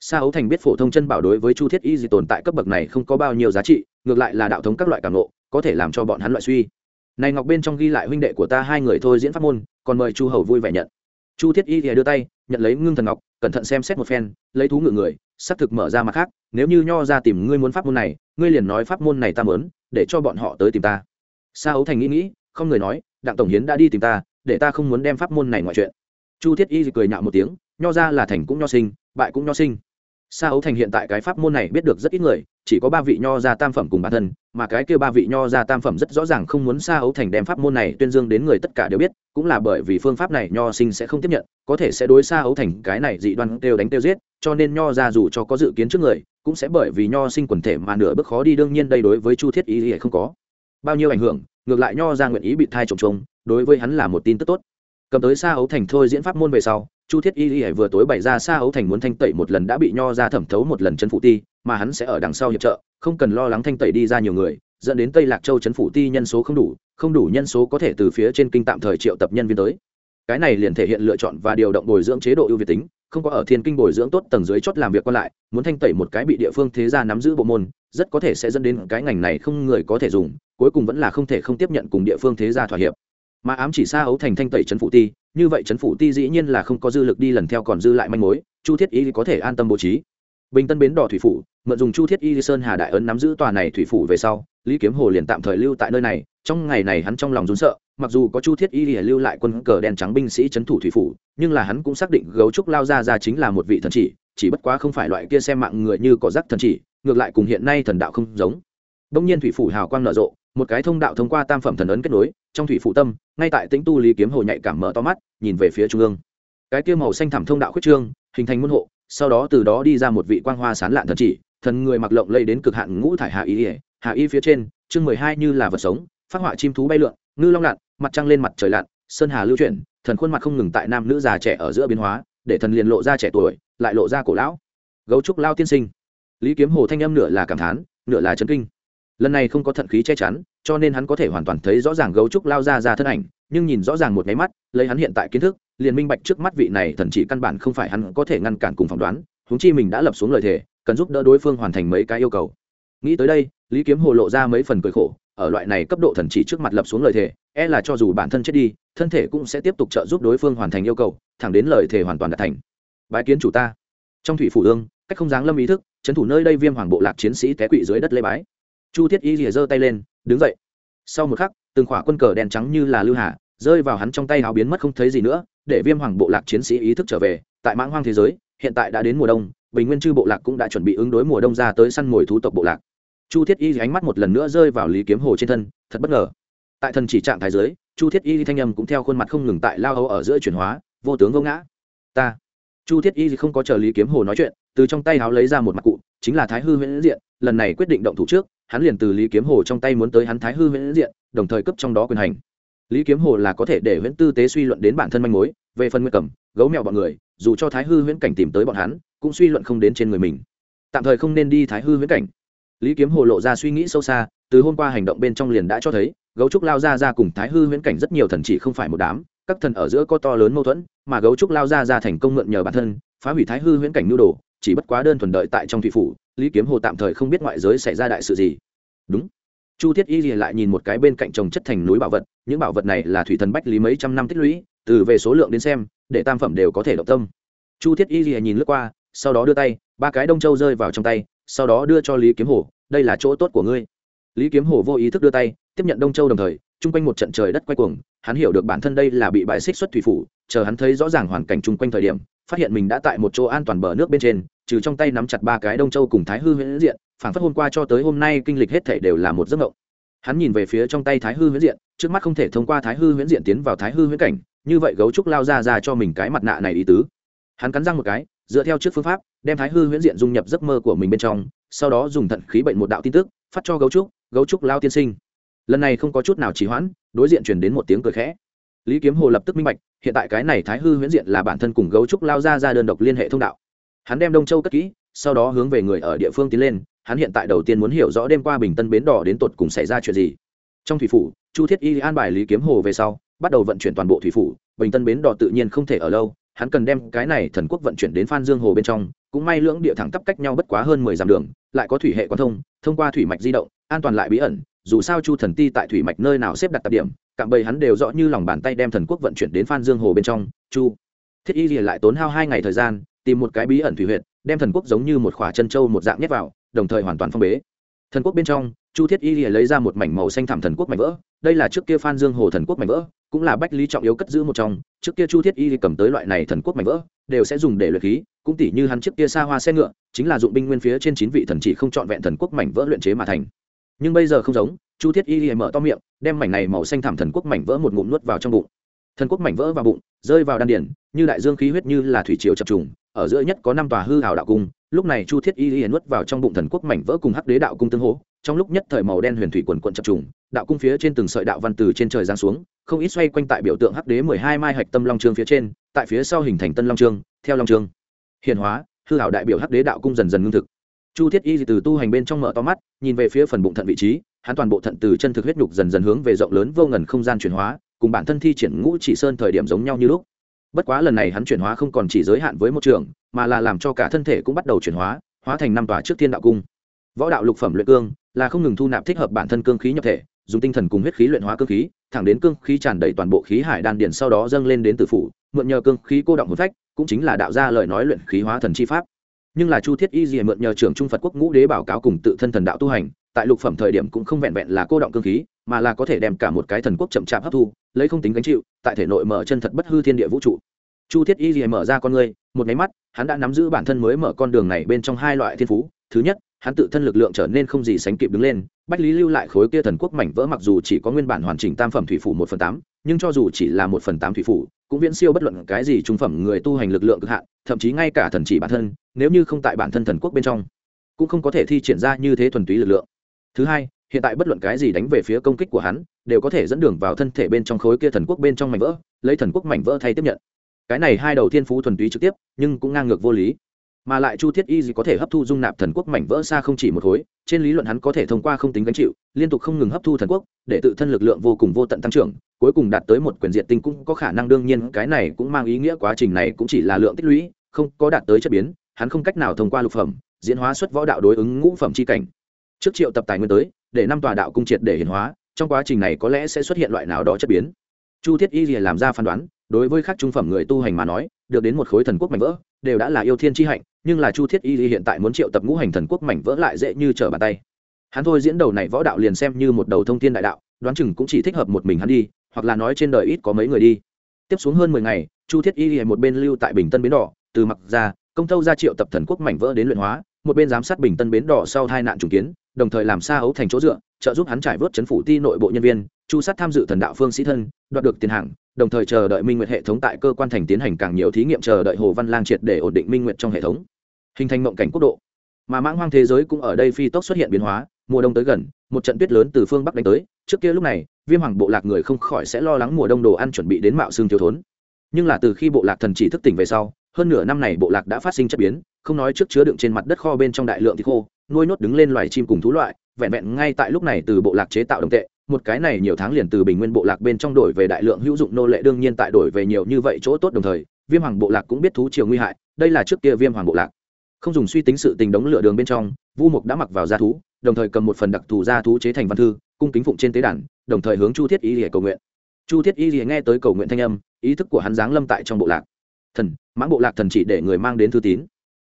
Sa ấu thành biết phổ thông chân bảo đối với chu thiết y gì tồn tại cấp bậc này không có bao nhiêu giá trị, ngược lại là đạo thống các loại cảm ngộ có thể làm cho bọn hắn loại suy. Này ngọc bên trong ghi lại huynh đệ của ta hai người thôi diễn pháp môn, còn mời chu hầu vui vẻ nhận. Chu thiết y thì đưa tay, nhận lấy ngưng thần ngọc, cẩn thận xem xét một phen, lấy thú ngự người, xác thực mở ra mặt khác, nếu như nho ra tìm ngươi muốn pháp môn này, ngươi liền nói pháp môn này ta mớn để cho bọn họ tới tìm ta. Sa ấu thành nghĩ nghĩ, không người nói, đặng tổng hiến đã đi tìm ta, để ta không muốn đem pháp môn này ngoại chuyện. Chu thiết y cười nhạo một tiếng, nho ra là thành cũng nho sinh, bại cũng nho sinh sa Âu thành hiện tại cái pháp môn này biết được rất ít người, chỉ có ba vị nho gia tam phẩm cùng bản thân, mà cái kia ba vị nho gia tam phẩm rất rõ ràng không muốn sa Âu thành đem pháp môn này tuyên dương đến người tất cả đều biết, cũng là bởi vì phương pháp này nho sinh sẽ không tiếp nhận, có thể sẽ đối sa Âu thành cái này dị đoan tiêu đánh tiêu giết, cho nên nho gia dù cho có dự kiến trước người, cũng sẽ bởi vì nho sinh quần thể mà nửa bước khó đi, đương nhiên đây đối với chu thiết ý thì không có bao nhiêu ảnh hưởng, ngược lại nho gia nguyện ý bị thai trồng trông đối với hắn là một tin tức tốt. Cầm tới Sa Âu thành thôi diễn pháp môn về sau chu thiết y y vừa tối bày ra xa ấu thành muốn thanh tẩy một lần đã bị nho ra thẩm thấu một lần chân phụ ti, mà hắn sẽ ở đằng sau hiệp trợ, không cần lo lắng thanh tẩy đi ra nhiều người, dẫn đến tây lạc châu chấn phủ ti nhân số không đủ không đủ nhân số có thể từ phía trên kinh tạm thời triệu tập nhân viên tới. Cái này liền thể hiện lựa chọn và điều động bồi dưỡng chế độ ưu việt tính, không có ở thiên kinh bồi dưỡng tốt tầng dưới chốt làm việc còn lại, muốn thanh tẩy một cái bị địa phương thế gia nắm giữ bộ môn, rất có thể sẽ dẫn đến cái ngành này không người có thể dùng, cuối cùng vẫn là không thể không tiếp nhận cùng địa phương thế gia thỏa hiệp mà ám chỉ xa ấu thành thanh tẩy trấn phủ ti, như vậy trấn phủ ti dĩ nhiên là không có dư lực đi lần theo còn dư lại manh mối, chu thiết y có thể an tâm bố trí. Bình tân bến đỏ thủy phủ, mượn dùng chu thiết y sơn hà đại ấn nắm giữ tòa này thủy phủ về sau, lý kiếm hồ liền tạm thời lưu tại nơi này, trong ngày này hắn trong lòng rún sợ, mặc dù có chu thiết y lưu lại quân cờ đen trắng binh sĩ trấn thủ thủy phủ, nhưng là hắn cũng xác định gấu trúc lao ra ra chính là một vị thần chỉ chỉ bất quá không phải loại kia xem mạng người như có rắc thần chỉ, ngược lại cùng hiện nay thần đạo không giống. Đông nhiên thủy phủ hào quang nở rộ một cái thông đạo thông qua tam phẩm thần ấn kết nối, trong thủy phụ tâm, ngay tại tĩnh tu lý kiếm hồ nhạy cảm mở to mắt, nhìn về phía trung ương. Cái kia màu xanh thẳm thông đạo khuyết trương, hình thành môn hộ, sau đó từ đó đi ra một vị quang hoa sán lạn thần chỉ, thần người mặc lộng lây đến cực hạn ngũ thải hạ y hạ y phía trên, chương mười hai như là vật sống, phát họa chim thú bay lượn, ngư long lặn, mặt trăng lên mặt trời lặn, sơn hà lưu chuyển, thần khuôn mặt không ngừng tại nam nữ già trẻ ở giữa biến hóa, để thần liền lộ ra trẻ tuổi, lại lộ ra cổ lão. Gấu trúc lao tiên sinh. Lý kiếm hồ thanh âm nửa là cảm thán, nửa là chấn kinh lần này không có thận khí che chắn, cho nên hắn có thể hoàn toàn thấy rõ ràng gấu trúc lao ra ra thân ảnh, nhưng nhìn rõ ràng một nháy mắt, lấy hắn hiện tại kiến thức, liền minh bạch trước mắt vị này thần chỉ căn bản không phải hắn có thể ngăn cản cùng phỏng đoán, huống chi mình đã lập xuống lời thề, cần giúp đỡ đối phương hoàn thành mấy cái yêu cầu. Nghĩ tới đây, lý kiếm hồ lộ ra mấy phần cười khổ, ở loại này cấp độ thần chỉ trước mặt lập xuống lời thề e là cho dù bản thân chết đi, thân thể cũng sẽ tiếp tục trợ giúp đối phương hoàn thành yêu cầu, thẳng đến lời thề hoàn toàn đạt thành. Bái kiến chủ ta. Trong thủy phủ ương cách không dáng lâm ý thức trấn thủ nơi đây viêm hoàng bộ lạc chiến sĩ té quỵ dưới đất lê bái chu thiết y rìa giơ tay lên, đứng dậy. Sau một khắc, từng khỏa quân cờ đen trắng như là lưu hà, rơi vào hắn trong tay áo biến mất không thấy gì nữa, để viêm hoàng bộ lạc chiến sĩ ý thức trở về. Tại mãng hoang thế giới, hiện tại đã đến mùa đông, bình nguyên chư bộ lạc cũng đã chuẩn bị ứng đối mùa đông ra tới săn mồi thú tộc bộ lạc. Chu thiết y ánh mắt một lần nữa rơi vào lý kiếm hồ trên thân, thật bất ngờ. Tại thần chỉ trạng thái giới, chu thiết y thanh âm cũng theo khuôn mặt không ngừng tại lao âu ở giữa chuyển hóa, vô tướng vô ngã. Ta. Chu thiết y không có chờ lý kiếm hồ nói chuyện, từ trong tay áo lấy ra một mặt cụ, chính là thái hư huyễn diện, lần này quyết định động thủ trước hắn liền từ lý kiếm hồ trong tay muốn tới hắn thái hư huyễn diện, đồng thời cấp trong đó quyền hành. Lý kiếm hồ là có thể để huyễn tư tế suy luận đến bản thân manh mối, về phần nguyên cẩm, gấu mèo bọn người, dù cho thái hư huyễn cảnh tìm tới bọn hắn, cũng suy luận không đến trên người mình. Tạm thời không nên đi thái hư huyễn cảnh. Lý kiếm hồ lộ ra suy nghĩ sâu xa, từ hôm qua hành động bên trong liền đã cho thấy, gấu trúc lao ra ra cùng thái hư huyễn cảnh rất nhiều thần chỉ không phải một đám, các thần ở giữa có to lớn mâu thuẫn, mà gấu trúc lao ra ra thành công mượn nhờ bản thân, phá hủy thái hư huyễn cảnh nhu đồ chỉ bất quá đơn thuần đợi tại trong thủy phủ, lý kiếm hồ tạm thời không biết ngoại giới xảy ra đại sự gì. Đúng. Chu thiết y lại nhìn một cái bên cạnh trồng chất thành núi bảo vật, những bảo vật này là thủy thần bách lý mấy trăm năm tích lũy, từ về số lượng đến xem, để tam phẩm đều có thể động tâm. Chu thiết y nhìn lướt qua, sau đó đưa tay, ba cái đông châu rơi vào trong tay, sau đó đưa cho lý kiếm hồ, đây là chỗ tốt của ngươi. Lý kiếm hồ vô ý thức đưa tay, tiếp nhận đông châu đồng thời, chung quanh một trận trời đất quay cuồng, hắn hiểu được bản thân đây là bị bại xích xuất thủy phủ, chờ hắn thấy rõ ràng hoàn cảnh chung quanh thời điểm phát hiện mình đã tại một chỗ an toàn bờ nước bên trên, trừ trong tay nắm chặt ba cái đông châu cùng thái hư huyễn diện phản phát hôm qua cho tới hôm nay kinh lịch hết thể đều là một giấc mộng. Hắn nhìn về phía trong tay thái hư huyễn diện, trước mắt không thể thông qua thái hư huyễn diện tiến vào thái hư huyễn cảnh, như vậy gấu trúc lao ra ra cho mình cái mặt nạ này ý tứ. Hắn cắn răng một cái, dựa theo trước phương pháp, đem thái hư huyễn diện dung nhập giấc mơ của mình bên trong, sau đó dùng thận khí bệnh một đạo tin tức, phát cho gấu trúc gấu trúc lao tiên sinh. Lần này không có chút nào trì hoãn, đối diện truyền đến một tiếng cười khẽ lý kiếm hồ lập tức minh bạch, hiện tại cái này thái hư huyễn diện là bản thân cùng gấu trúc lao ra ra đơn độc liên hệ thông đạo. Hắn đem đông châu cất kỹ, sau đó hướng về người ở địa phương tiến lên, hắn hiện tại đầu tiên muốn hiểu rõ đêm qua bình tân bến đỏ đến tột cùng xảy ra chuyện gì. Trong thủy phủ, chu thiết y an bài lý kiếm hồ về sau, bắt đầu vận chuyển toàn bộ thủy phủ, bình tân bến đỏ tự nhiên không thể ở lâu, hắn cần đem cái này thần quốc vận chuyển đến phan dương hồ bên trong, cũng may lưỡng địa thẳng tắp cách nhau bất quá hơn mười dặm đường, lại có thủy hệ quan thông thông qua thủy mạch di động, an toàn lại bí ẩn, dù sao chu thần ti tại thủy mạch nơi nào xếp đặt tập điểm cạm bầy hắn đều rõ như lòng bàn tay đem thần quốc vận chuyển đến phan dương hồ bên trong, chu. Thiết y lại tốn hao hai ngày thời gian, tìm một cái bí ẩn thủy huyện đem thần quốc giống như một khỏa chân trâu một dạng nhét vào, đồng thời hoàn toàn phong bế. Thần quốc bên trong, chu thiết y lấy ra một mảnh màu xanh thảm thần quốc mảnh vỡ, đây là trước kia phan dương hồ thần quốc mảnh vỡ, cũng là bách lý trọng yếu cất giữ một trong, trước kia chu thiết y cầm tới loại này thần quốc mảnh vỡ, đều sẽ dùng để luyện khí, cũng tỷ như hắn trước kia xa hoa xe ngựa, chính là dụng binh nguyên phía trên chín vị thần chỉ không trọn vẹn thần quốc mảnh vỡ luyện chế mà thành. Nhưng bây giờ không giống chu thiết y mở to miệng, đem mảnh này màu xanh thảm thần quốc mảnh vỡ một ngụm nuốt vào trong bụng. Thần quốc mảnh vỡ vào bụng, rơi vào đan điển như đại dương khí huyết như là thủy triều chập trùng, ở giữa nhất có năm tòa hư hào đạo cung, lúc này chu thiết y y nuốt vào trong bụng thần quốc mảnh vỡ cùng hắc đế đạo cung tương hỗ, trong lúc nhất thời màu đen huyền thủy quần quận chập trùng, đạo cung phía trên từng sợi đạo văn từ trên trời giáng xuống, không ít xoay quanh tại biểu tượng hắc đế mười hai mai hạch tâm long trương phía trên, tại phía sau hình thành tân long trương, theo long trương. Hiện hóa, hư hảo đại biểu hắc đế đạo cung dần dần ngưng thực. Chu thiết y từ tu hành bên trong mở to mắt, nhìn về phía phần bụng thận vị trí hắn toàn bộ thận từ chân thực huyết nhục dần dần hướng về rộng lớn vô ngần không gian chuyển hóa, cùng bản thân thi triển ngũ chỉ sơn thời điểm giống nhau như lúc. Bất quá lần này hắn chuyển hóa không còn chỉ giới hạn với một trường, mà là làm cho cả thân thể cũng bắt đầu chuyển hóa hóa thành năm tòa trước thiên đạo cung. Võ đạo lục phẩm luyện cương là không ngừng thu nạp thích hợp bản thân cương khí nhập thể, dùng tinh thần cùng huyết khí luyện hóa cương khí, thẳng đến cương khí tràn đầy toàn bộ khí hải đan điền sau đó dâng lên đến tử phủ, mượn nhờ cương khí cô động hồn phách, cũng chính là đạo ra lời nói luyện khí hóa thần chi pháp. Nhưng là chu thiết y gì mượn nhờ trưởng trung phật quốc ngũ đế báo cáo cùng tự thân thần đạo tu hành tại lục phẩm thời điểm cũng không vẹn vẹn là cô động cương khí, mà là có thể đem cả một cái thần quốc chậm chạp hấp thu, lấy không tính gánh chịu, tại thể nội mở chân thật bất hư thiên địa vũ trụ. Chu thiết y gì mở ra con người một máy mắt, hắn đã nắm giữ bản thân mới mở con đường này bên trong hai loại thiên phú. Thứ nhất, hắn tự thân lực lượng trở nên không gì sánh kịp đứng lên, bách lý lưu lại khối kia thần quốc mảnh vỡ mặc dù chỉ có nguyên bản hoàn chỉnh tam phẩm thủy phủ một phần tám, nhưng cho dù chỉ là một phần tám thủy phủ, cũng viễn siêu bất luận cái gì trung phẩm người tu hành lực lượng cực hạn, thậm chí ngay cả thần chỉ bản thân, nếu như không tại bản thân thần quốc bên trong, cũng không có thể thi triển ra như thế thuần túy lực lượng thứ hai, hiện tại bất luận cái gì đánh về phía công kích của hắn, đều có thể dẫn đường vào thân thể bên trong khối kia thần quốc bên trong mảnh vỡ, lấy thần quốc mảnh vỡ thay tiếp nhận. Cái này hai đầu thiên phú thuần túy trực tiếp, nhưng cũng ngang ngược vô lý. Mà lại chu thiết y gì có thể hấp thu dung nạp thần quốc mảnh vỡ xa không chỉ một khối, trên lý luận hắn có thể thông qua không tính gánh chịu, liên tục không ngừng hấp thu thần quốc, để tự thân lực lượng vô cùng vô tận tăng trưởng, cuối cùng đạt tới một quyền diện tinh cũng có khả năng đương nhiên, cái này cũng mang ý nghĩa quá trình này cũng chỉ là lượng tích lũy, không có đạt tới chất biến, hắn không cách nào thông qua lục phẩm, diễn hóa xuất võ đạo đối ứng ngũ phẩm c h i cảnh trước triệu tập tài nguyên tới, để năm tòa đạo cung triệt để hiển hóa, trong quá trình này có lẽ sẽ xuất hiện loại nào đó chất biến. Chu thiết y làm ra phán đoán, đối với các trung phẩm người tu hành mà nói, được đến một khối thần quốc mảnh vỡ, đều đã là yêu thiên tri hạnh, nhưng là chu thiết y hiện tại muốn triệu tập ngũ hành thần quốc mảnh vỡ lại dễ như trở bàn tay. Hắn thôi diễn đầu này võ đạo liền xem như một đầu thông thiên đại đạo, đoán chừng cũng chỉ thích hợp một mình hắn đi, hoặc là nói trên đời ít có mấy người đi. Tiếp xuống hơn mười ngày, chu thiết y một bên lưu tại bình tân bến đỏ, từ mặc ra, công thâu ra triệu tập thần quốc mảnh vỡ đến luyện hóa, một bên giám sát bình tân bến đỏ sau hai nạn trùng kiến đồng thời làm xa ấu thành chỗ dựa, trợ giúp hắn trải vớt chấn phủ ti nội bộ nhân viên, chu sát tham dự thần đạo phương sĩ thân, đoạt được tiền hàng, đồng thời chờ đợi minh nguyệt hệ thống tại cơ quan thành tiến hành càng nhiều thí nghiệm chờ đợi hồ văn lang triệt để ổn định minh nguyệt trong hệ thống. Hình thành mộng cảnh quốc độ. Mà mãng hoang thế giới cũng ở đây phi tốc xuất hiện biến hóa, mùa đông tới gần, một trận tuyết lớn từ phương bắc đánh tới, trước kia lúc này, viêm hoàng bộ lạc người không khỏi sẽ lo lắng mùa đông đồ ăn chuẩn bị đến mạo xương thiếu thốn. Nhưng là từ khi bộ lạc thần chỉ thức tỉnh về sau, hơn nửa năm này bộ lạc đã phát sinh chất biến, không nói trước chứa đựng trên mặt đất kho bên trong đại lượng thịt khô nuôi nốt đứng lên loài chim cùng thú loại, vẹn vẹn ngay tại lúc này từ bộ lạc chế tạo đồng tệ, một cái này nhiều tháng liền từ bình nguyên bộ lạc bên trong đổi về đại lượng hữu dụng nô lệ đương nhiên tại đổi về nhiều như vậy chỗ tốt đồng thời, viêm hoàng bộ lạc cũng biết thú chiều nguy hại, đây là trước kia viêm hoàng bộ lạc. Không dùng suy tính sự tình đống lửa đường bên trong, vu mục đã mặc vào da thú, đồng thời cầm một phần đặc thù da thú chế thành văn thư, cung kính phụng trên tế đàn, đồng thời hướng chu thiết y lìa cầu nguyện. Chu thiết y lìa nghe tới cầu nguyện thanh âm, ý thức của hắn giáng lâm tại trong bộ lạc. Thần, mãng bộ lạc thần chỉ để người mang đến thư tín.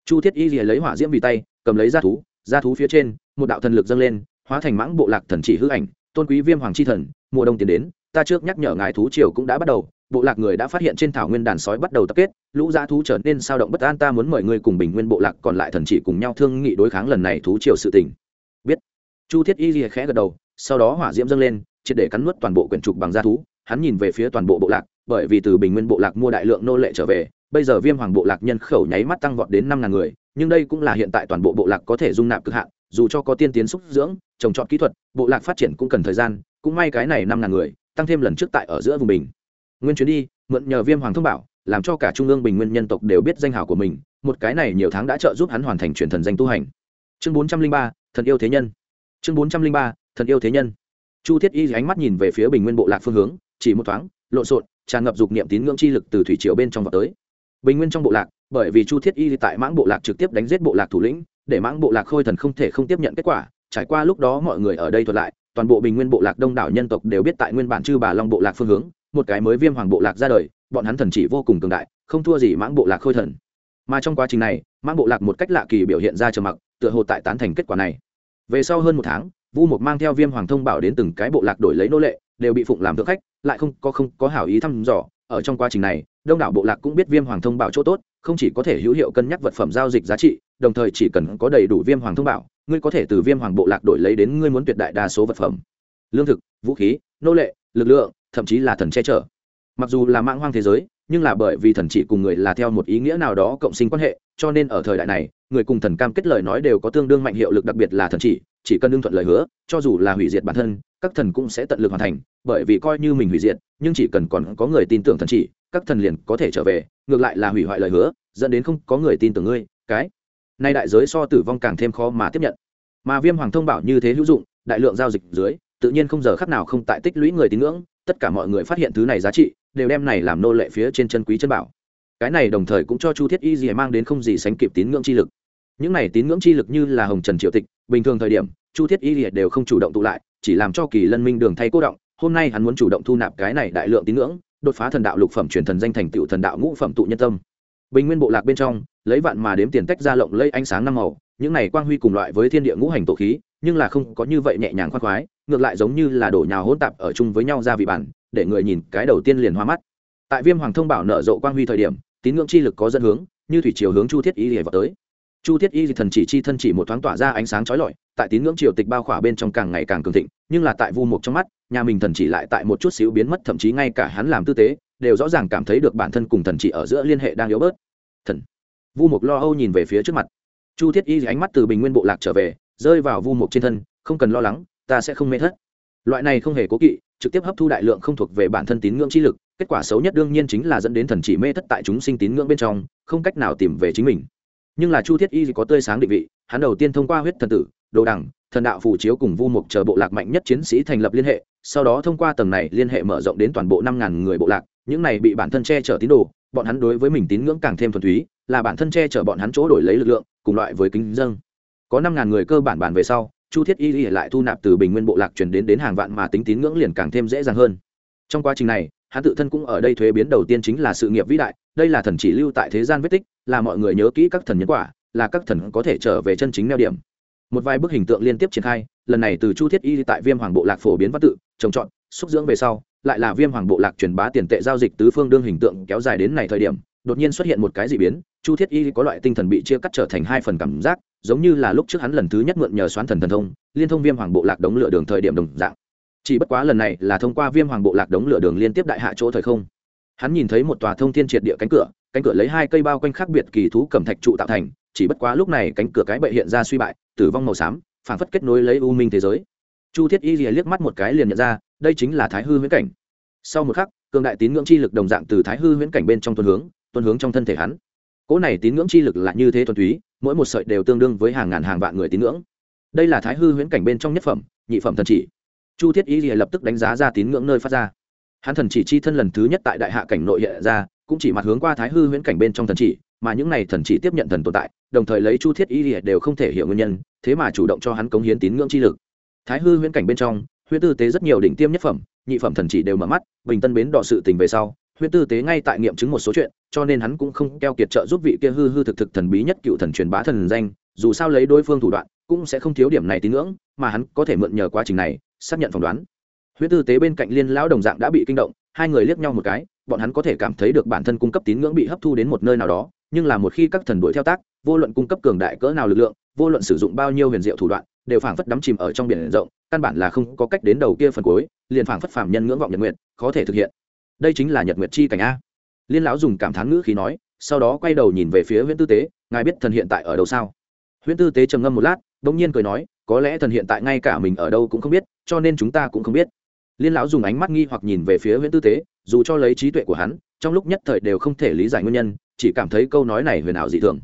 Chu thiết y lìa lấy hỏa diễm vì tay, cầm lấy da thú ra thú phía trên, một đạo thần lực dâng lên, hóa thành mãng bộ lạc thần chỉ hư ảnh, tôn quý viêm hoàng c h i thần, mùa đông tiến đến, ta trước nhắc nhở ngài thú triều cũng đã bắt đầu, bộ lạc người đã phát hiện trên thảo nguyên đàn sói bắt đầu tập kết, lũ dã thú trở nên sao động bất an, ta muốn mời ngươi cùng bình nguyên bộ lạc còn lại thần chỉ cùng nhau thương nghị đối kháng lần này thú triều sự tình. Biết. Chu thiết y lìa khẽ gật đầu, sau đó hỏa diễm dâng lên, triệt để cắn nuốt toàn bộ quyển trục bằng da thú, hắn nhìn về phía toàn bộ bộ lạc, bởi vì từ bình nguyên bộ lạc mua đại lượng nô lệ trở về, bây giờ viêm hoàng bộ lạc nhân khẩu nháy mắt tăng vọt đến năm ngàn người nhưng đây cũng là hiện tại toàn bộ bộ lạc có thể dung nạp cực hạn, dù cho có tiên tiến xúc dưỡng, trồng trọt kỹ thuật, bộ lạc phát triển cũng cần thời gian, cũng may cái này năm ngàn người, tăng thêm lần trước tại ở giữa vùng bình. Nguyên chuyến đi, mượn nhờ viêm hoàng thông bảo, làm cho cả trung ương bình nguyên nhân tộc đều biết danh hào của mình, một cái này nhiều tháng đã trợ giúp hắn hoàn thành truyền thần danh tu hành. Chương bốn trăm linh ba, thần yêu thế nhân. Chương bốn trăm linh ba, thần yêu thế nhân. Chu thiết y ánh mắt nhìn về phía bình nguyên bộ lạc phương hướng, chỉ một thoáng, lộn xộn, tràn ngập dục niệm tín ngưỡng chi lực từ thủy triều bên trong vào tới. Bình nguyên trong bộ lạc bởi vì chu thiết y tại mãng bộ lạc trực tiếp đánh giết bộ lạc thủ lĩnh để mãng bộ lạc khôi thần không thể không tiếp nhận kết quả trải qua lúc đó mọi người ở đây thuật lại toàn bộ bình nguyên bộ lạc đông đảo nhân tộc đều biết tại nguyên bản chư bà long bộ lạc phương hướng một cái mới viêm hoàng bộ lạc ra đời bọn hắn thần chỉ vô cùng cường đại không thua gì mãng bộ lạc khôi thần mà trong quá trình này mãng bộ lạc một cách lạ kỳ biểu hiện ra trầm mặc tựa hồ tại tán thành kết quả này về sau hơn một tháng vu mục mang theo viêm hoàng thông bảo đến từng cái bộ lạc đổi lấy nô lệ đều bị phụng làm thượng khách lại không có không có hảo ý thăm dò ở trong quá trình này đông đảo bộ lạc cũng biết viêm hoàng thông bảo chỗ tốt không chỉ có thể hữu hiệu cân nhắc vật phẩm giao dịch giá trị, đồng thời chỉ cần có đầy đủ viêm hoàng thông bảo, ngươi có thể từ viêm hoàng bộ lạc đổi lấy đến ngươi muốn tuyệt đại đa số vật phẩm. Lương thực, vũ khí, nô lệ, lực lượng, thậm chí là thần che chở. Mặc dù là mạng hoang thế giới, nhưng là bởi vì thần chỉ cùng người là theo một ý nghĩa nào đó cộng sinh quan hệ, cho nên ở thời đại này, người cùng thần cam kết lời nói đều có tương đương mạnh hiệu lực đặc biệt là thần chỉ chỉ cần đương thuận lời hứa, cho dù là hủy diệt bản thân, các thần cũng sẽ tận lực hoàn thành, bởi vì coi như mình hủy diệt, nhưng chỉ cần còn có người tin tưởng thần chỉ các thần liền có thể trở về, ngược lại là hủy hoại lời hứa, dẫn đến không có người tin tưởng ngươi, cái. Nay đại giới so tử vong càng thêm khó mà tiếp nhận. Mà viêm hoàng thông bảo như thế hữu dụng, đại lượng giao dịch dưới, tự nhiên không giờ khắc nào không tại tích lũy người tín ngưỡng, tất cả mọi người phát hiện thứ này giá trị, đều đem này làm nô lệ phía trên chân quý chân bảo. Cái này đồng thời cũng cho chu thiết y gì mang đến không gì sánh kịp tín ngưỡng chi lực. Những này tín ngưỡng chi lực như là hồng trần triệu tịch, bình thường thời điểm, chu thiết y đều không chủ động tụ lại, chỉ làm cho kỳ lân minh đường thay cô động, hôm nay hắn muốn chủ động thu nạp cái này đại lượng tín ngưỡng đột phá thần đạo lục phẩm truyền thần danh thành tựu thần đạo ngũ phẩm tụ nhân tâm. Bình nguyên bộ lạc bên trong, lấy vạn mà đếm tiền tách ra lộng lấy ánh sáng năm màu, những này quang huy cùng loại với thiên địa ngũ hành tổ khí, nhưng là không có như vậy nhẹ nhàng khoan khoái, ngược lại giống như là đổ nhào hỗn tạp ở chung với nhau ra vị bản, để người nhìn cái đầu tiên liền hoa mắt. Tại viêm hoàng thông bảo nở rộ quang huy thời điểm, tín ngưỡng chi lực có dẫn hướng, như thủy chiều hướng chu thiết y lìa vào tới. Chu thiết y thần chỉ chi thân chỉ một thoáng tỏa ra ánh sáng chói lọi tại tín ngưỡng triều tịch bao khỏa bên trong càng ngày càng cường thịnh, nhưng là tại vu mục trong mắt, nhà mình thần chỉ lại tại một chút xíu biến mất, thậm chí ngay cả hắn làm tư tế, đều rõ ràng cảm thấy được bản thân cùng thần chỉ ở giữa liên hệ đang yếu bớt. Thần. Vu mục lo âu nhìn về phía trước mặt. Chu thiết y ánh mắt từ bình nguyên bộ lạc trở về, rơi vào vu mục trên thân, không cần lo lắng, ta sẽ không mê thất. Loại này không hề cố kỵ, trực tiếp hấp thu đại lượng không thuộc về bản thân tín ngưỡng chi lực, kết quả xấu nhất đương nhiên chính là dẫn đến thần chỉ mê thất tại chúng sinh tín ngưỡng bên trong, không cách nào tìm về chính mình. Nhưng là chu thiết y có tươi sáng định vị hắn đầu tiên thông qua huyết thần tử, đồ đẳng thần đạo phù chiếu cùng vu mục chờ bộ lạc mạnh nhất chiến sĩ thành lập liên hệ, sau đó thông qua tầng này liên hệ mở rộng đến toàn bộ năm ngàn người bộ lạc, những này bị bản thân che chở tín đồ, bọn hắn đối với mình tín ngưỡng càng thêm thuần túy, là bản thân che chở bọn hắn chỗ đổi lấy lực lượng, cùng loại với kính dâng có năm ngàn người cơ bản bản về sau, chu thiết y lại thu nạp từ bình nguyên bộ lạc chuyển đến đến hàng vạn mà tính tín ngưỡng liền càng thêm dễ dàng hơn. Trong quá trình này, hắn tự thân cũng ở đây thuế biến đầu tiên chính là sự nghiệp vĩ đại, đây là thần chỉ lưu tại thế gian vết tích, là mọi người nhớ kỹ các thần nhân quả là các thần có thể trở về chân chính neo điểm. Một vài bức hình tượng liên tiếp triển khai, lần này từ chu thiết y tại viêm hoàng bộ lạc phổ biến văn tự, trồng trọt, xúc dưỡng về sau, lại là viêm hoàng bộ lạc truyền bá tiền tệ giao dịch tứ phương đương hình tượng kéo dài đến này thời điểm, đột nhiên xuất hiện một cái dị biến, chu thiết y có loại tinh thần bị chia cắt trở thành hai phần cảm giác, giống như là lúc trước hắn lần thứ nhất mượn nhờ xoán thần thần thông, liên thông viêm hoàng bộ lạc đống lửa đường thời điểm đồng dạng. Chỉ bất quá lần này là thông qua viêm hoàng bộ lạc đống lửa đường liên tiếp đại hạ chỗ thời không. Hắn nhìn thấy một tòa thông thiên triệt địa cánh cửa cánh cửa lấy hai cây bao quanh khác biệt kỳ thú cầm thạch trụ tạo thành chỉ bất quá lúc này cánh cửa cái bệ hiện ra suy bại, tử vong màu xám, phảng phất kết nối lấy u minh thế giới. Chu thiết y liếc mắt một cái liền nhận ra, đây chính là thái hư huyễn cảnh. Sau một khắc, cường đại tín ngưỡng chi lực đồng dạng từ thái hư huyễn cảnh bên trong tuần hướng tuần hướng trong thân thể hắn. Cỗ này tín ngưỡng chi lực là như thế thuần túy, mỗi một sợi đều tương đương với hàng ngàn hàng vạn người tín ngưỡng. Đây là thái hư huyễn cảnh bên trong nhất phẩm, nhị phẩm thần chỉ. Chu thiết y lập tức đánh giá ra tín ngưỡng nơi phát ra. Hắn thần chỉ chi thân lần thứ nhất tại đại hạ cảnh nội hiện ra, cũng chỉ mặt hướng qua thái hư huyễn cảnh bên trong thần chỉ mà những này thần chỉ tiếp nhận thần tồn tại, đồng thời lấy chu thiết y đều không thể hiểu nguyên nhân, thế mà chủ động cho hắn cống hiến tín ngưỡng chi lực. Thái hư huyễn cảnh bên trong, huyễn tư tế rất nhiều đỉnh tiêm nhất phẩm, nhị phẩm thần chỉ đều mở mắt, bình tân bến đọ sự tình về sau, huyễn tư tế ngay tại nghiệm chứng một số chuyện, cho nên hắn cũng không keo kiệt trợ giúp vị kia hư hư thực thực thần bí nhất cựu thần truyền bá thần danh, dù sao lấy đối phương thủ đoạn, cũng sẽ không thiếu điểm này tín ngưỡng, mà hắn có thể mượn nhờ quá trình này, xác nhận phỏng đoán. Huyễn tư tế bên cạnh liên lão đồng dạng đã bị kinh động, hai người liếc nhau một cái, bọn hắn có thể cảm thấy được bản thân cung cấp tín ngưỡng bị hấp thu đến một nơi nào đó nhưng là một khi các thần đuổi theo tác, vô luận cung cấp cường đại cỡ nào lực lượng, vô luận sử dụng bao nhiêu huyền diệu thủ đoạn, đều phảng phất đắm chìm ở trong biển rộng, căn bản là không có cách đến đầu kia phần cuối, liền phảng phất phàm nhân ngưỡng vọng nhật nguyện khó thể thực hiện. Đây chính là nhật nguyệt chi cảnh a. Liên lão dùng cảm thán ngữ khí nói, sau đó quay đầu nhìn về phía huyện tư tế, ngài biết thần hiện tại ở đâu sao? Huyện tư tế trầm ngâm một lát, bỗng nhiên cười nói, có lẽ thần hiện tại ngay cả mình ở đâu cũng không biết, cho nên chúng ta cũng không biết. Liên lão dùng ánh mắt nghi hoặc nhìn về phía huyện tư tế, dù cho lấy trí tuệ của hắn, trong lúc nhất thời đều không thể lý giải nguyên nhân chỉ cảm thấy câu nói này huyền ảo dị thường.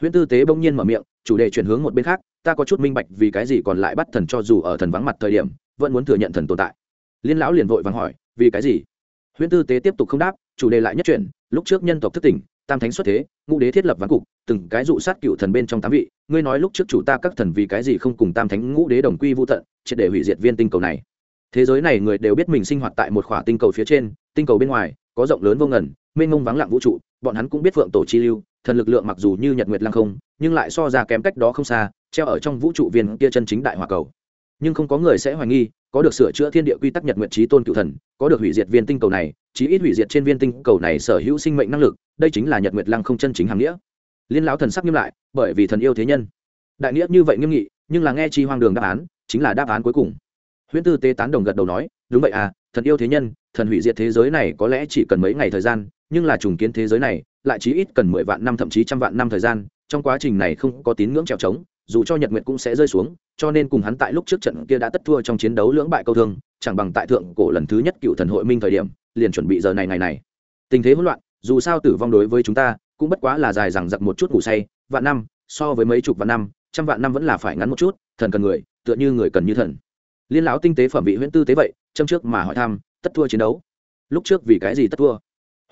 Huyễn tư tế bỗng nhiên mở miệng, chủ đề chuyển hướng một bên khác, ta có chút minh bạch vì cái gì còn lại bắt thần cho dù ở thần vắng mặt thời điểm, vẫn muốn thừa nhận thần tồn tại. Liên lão liền vội vàng hỏi, vì cái gì? Huyễn tư tế tiếp tục không đáp, chủ đề lại nhất chuyển, lúc trước nhân tộc thức tỉnh, tam thánh xuất thế, ngũ đế thiết lập ván cục, từng cái dụ sát cựu thần bên trong tám vị, ngươi nói lúc trước chủ ta các thần vì cái gì không cùng tam thánh ngũ đế đồng quy vô tận, triệt để hủy diệt viên tinh cầu này. Thế giới này người đều biết mình sinh hoạt tại một khỏa tinh cầu phía trên, tinh cầu bên ngoài, có rộng lớn vô ngần, mênh mông vắng lặng vũ trụ bọn hắn cũng biết phượng tổ chi lưu, thần lực lượng mặc dù như nhật nguyệt lăng không, nhưng lại so ra kém cách đó không xa, treo ở trong vũ trụ viên kia chân chính đại hòa cầu. Nhưng không có người sẽ hoài nghi, có được sửa chữa thiên địa quy tắc nhật nguyệt trí tôn cựu thần, có được hủy diệt viên tinh cầu này, chí ít hủy diệt trên viên tinh cầu này sở hữu sinh mệnh năng lực, đây chính là nhật nguyệt lăng không chân chính hàng nghĩa. Liên lão thần sắc nghiêm lại, bởi vì thần yêu thế nhân. Đại nghĩa như vậy nghiêm nghị, nhưng là nghe chi hoang đường đáp án, chính là đáp án cuối cùng. Huyễn tư tế tán đồng gật đầu nói đúng vậy à thần yêu thế nhân, thần hủy diệt thế giới này có lẽ chỉ cần mấy ngày thời gian, nhưng là trùng kiến thế giới này, lại chí ít cần mười vạn năm thậm chí trăm vạn năm thời gian, trong quá trình này không có tín ngưỡng trèo trống, dù cho nhật nguyệt cũng sẽ rơi xuống, cho nên cùng hắn tại lúc trước trận kia đã tất thua trong chiến đấu lưỡng bại câu thương, chẳng bằng tại thượng cổ lần thứ nhất cựu thần hội minh thời điểm, liền chuẩn bị giờ này ngày này. Tình thế hỗn loạn, dù sao tử vong đối với chúng ta, cũng bất quá là dài rằng giặc một chút ngủ say, vạn năm, so với mấy chục vạn năm, trăm vạn năm vẫn là phải ngắn một chút, thần cần người, tựa như người cần như thần. Liên lão tinh tế phẩm vị huyễn tư tế vậy châm trước mà hỏi thăm, tất thua chiến đấu. Lúc trước vì cái gì tất thua?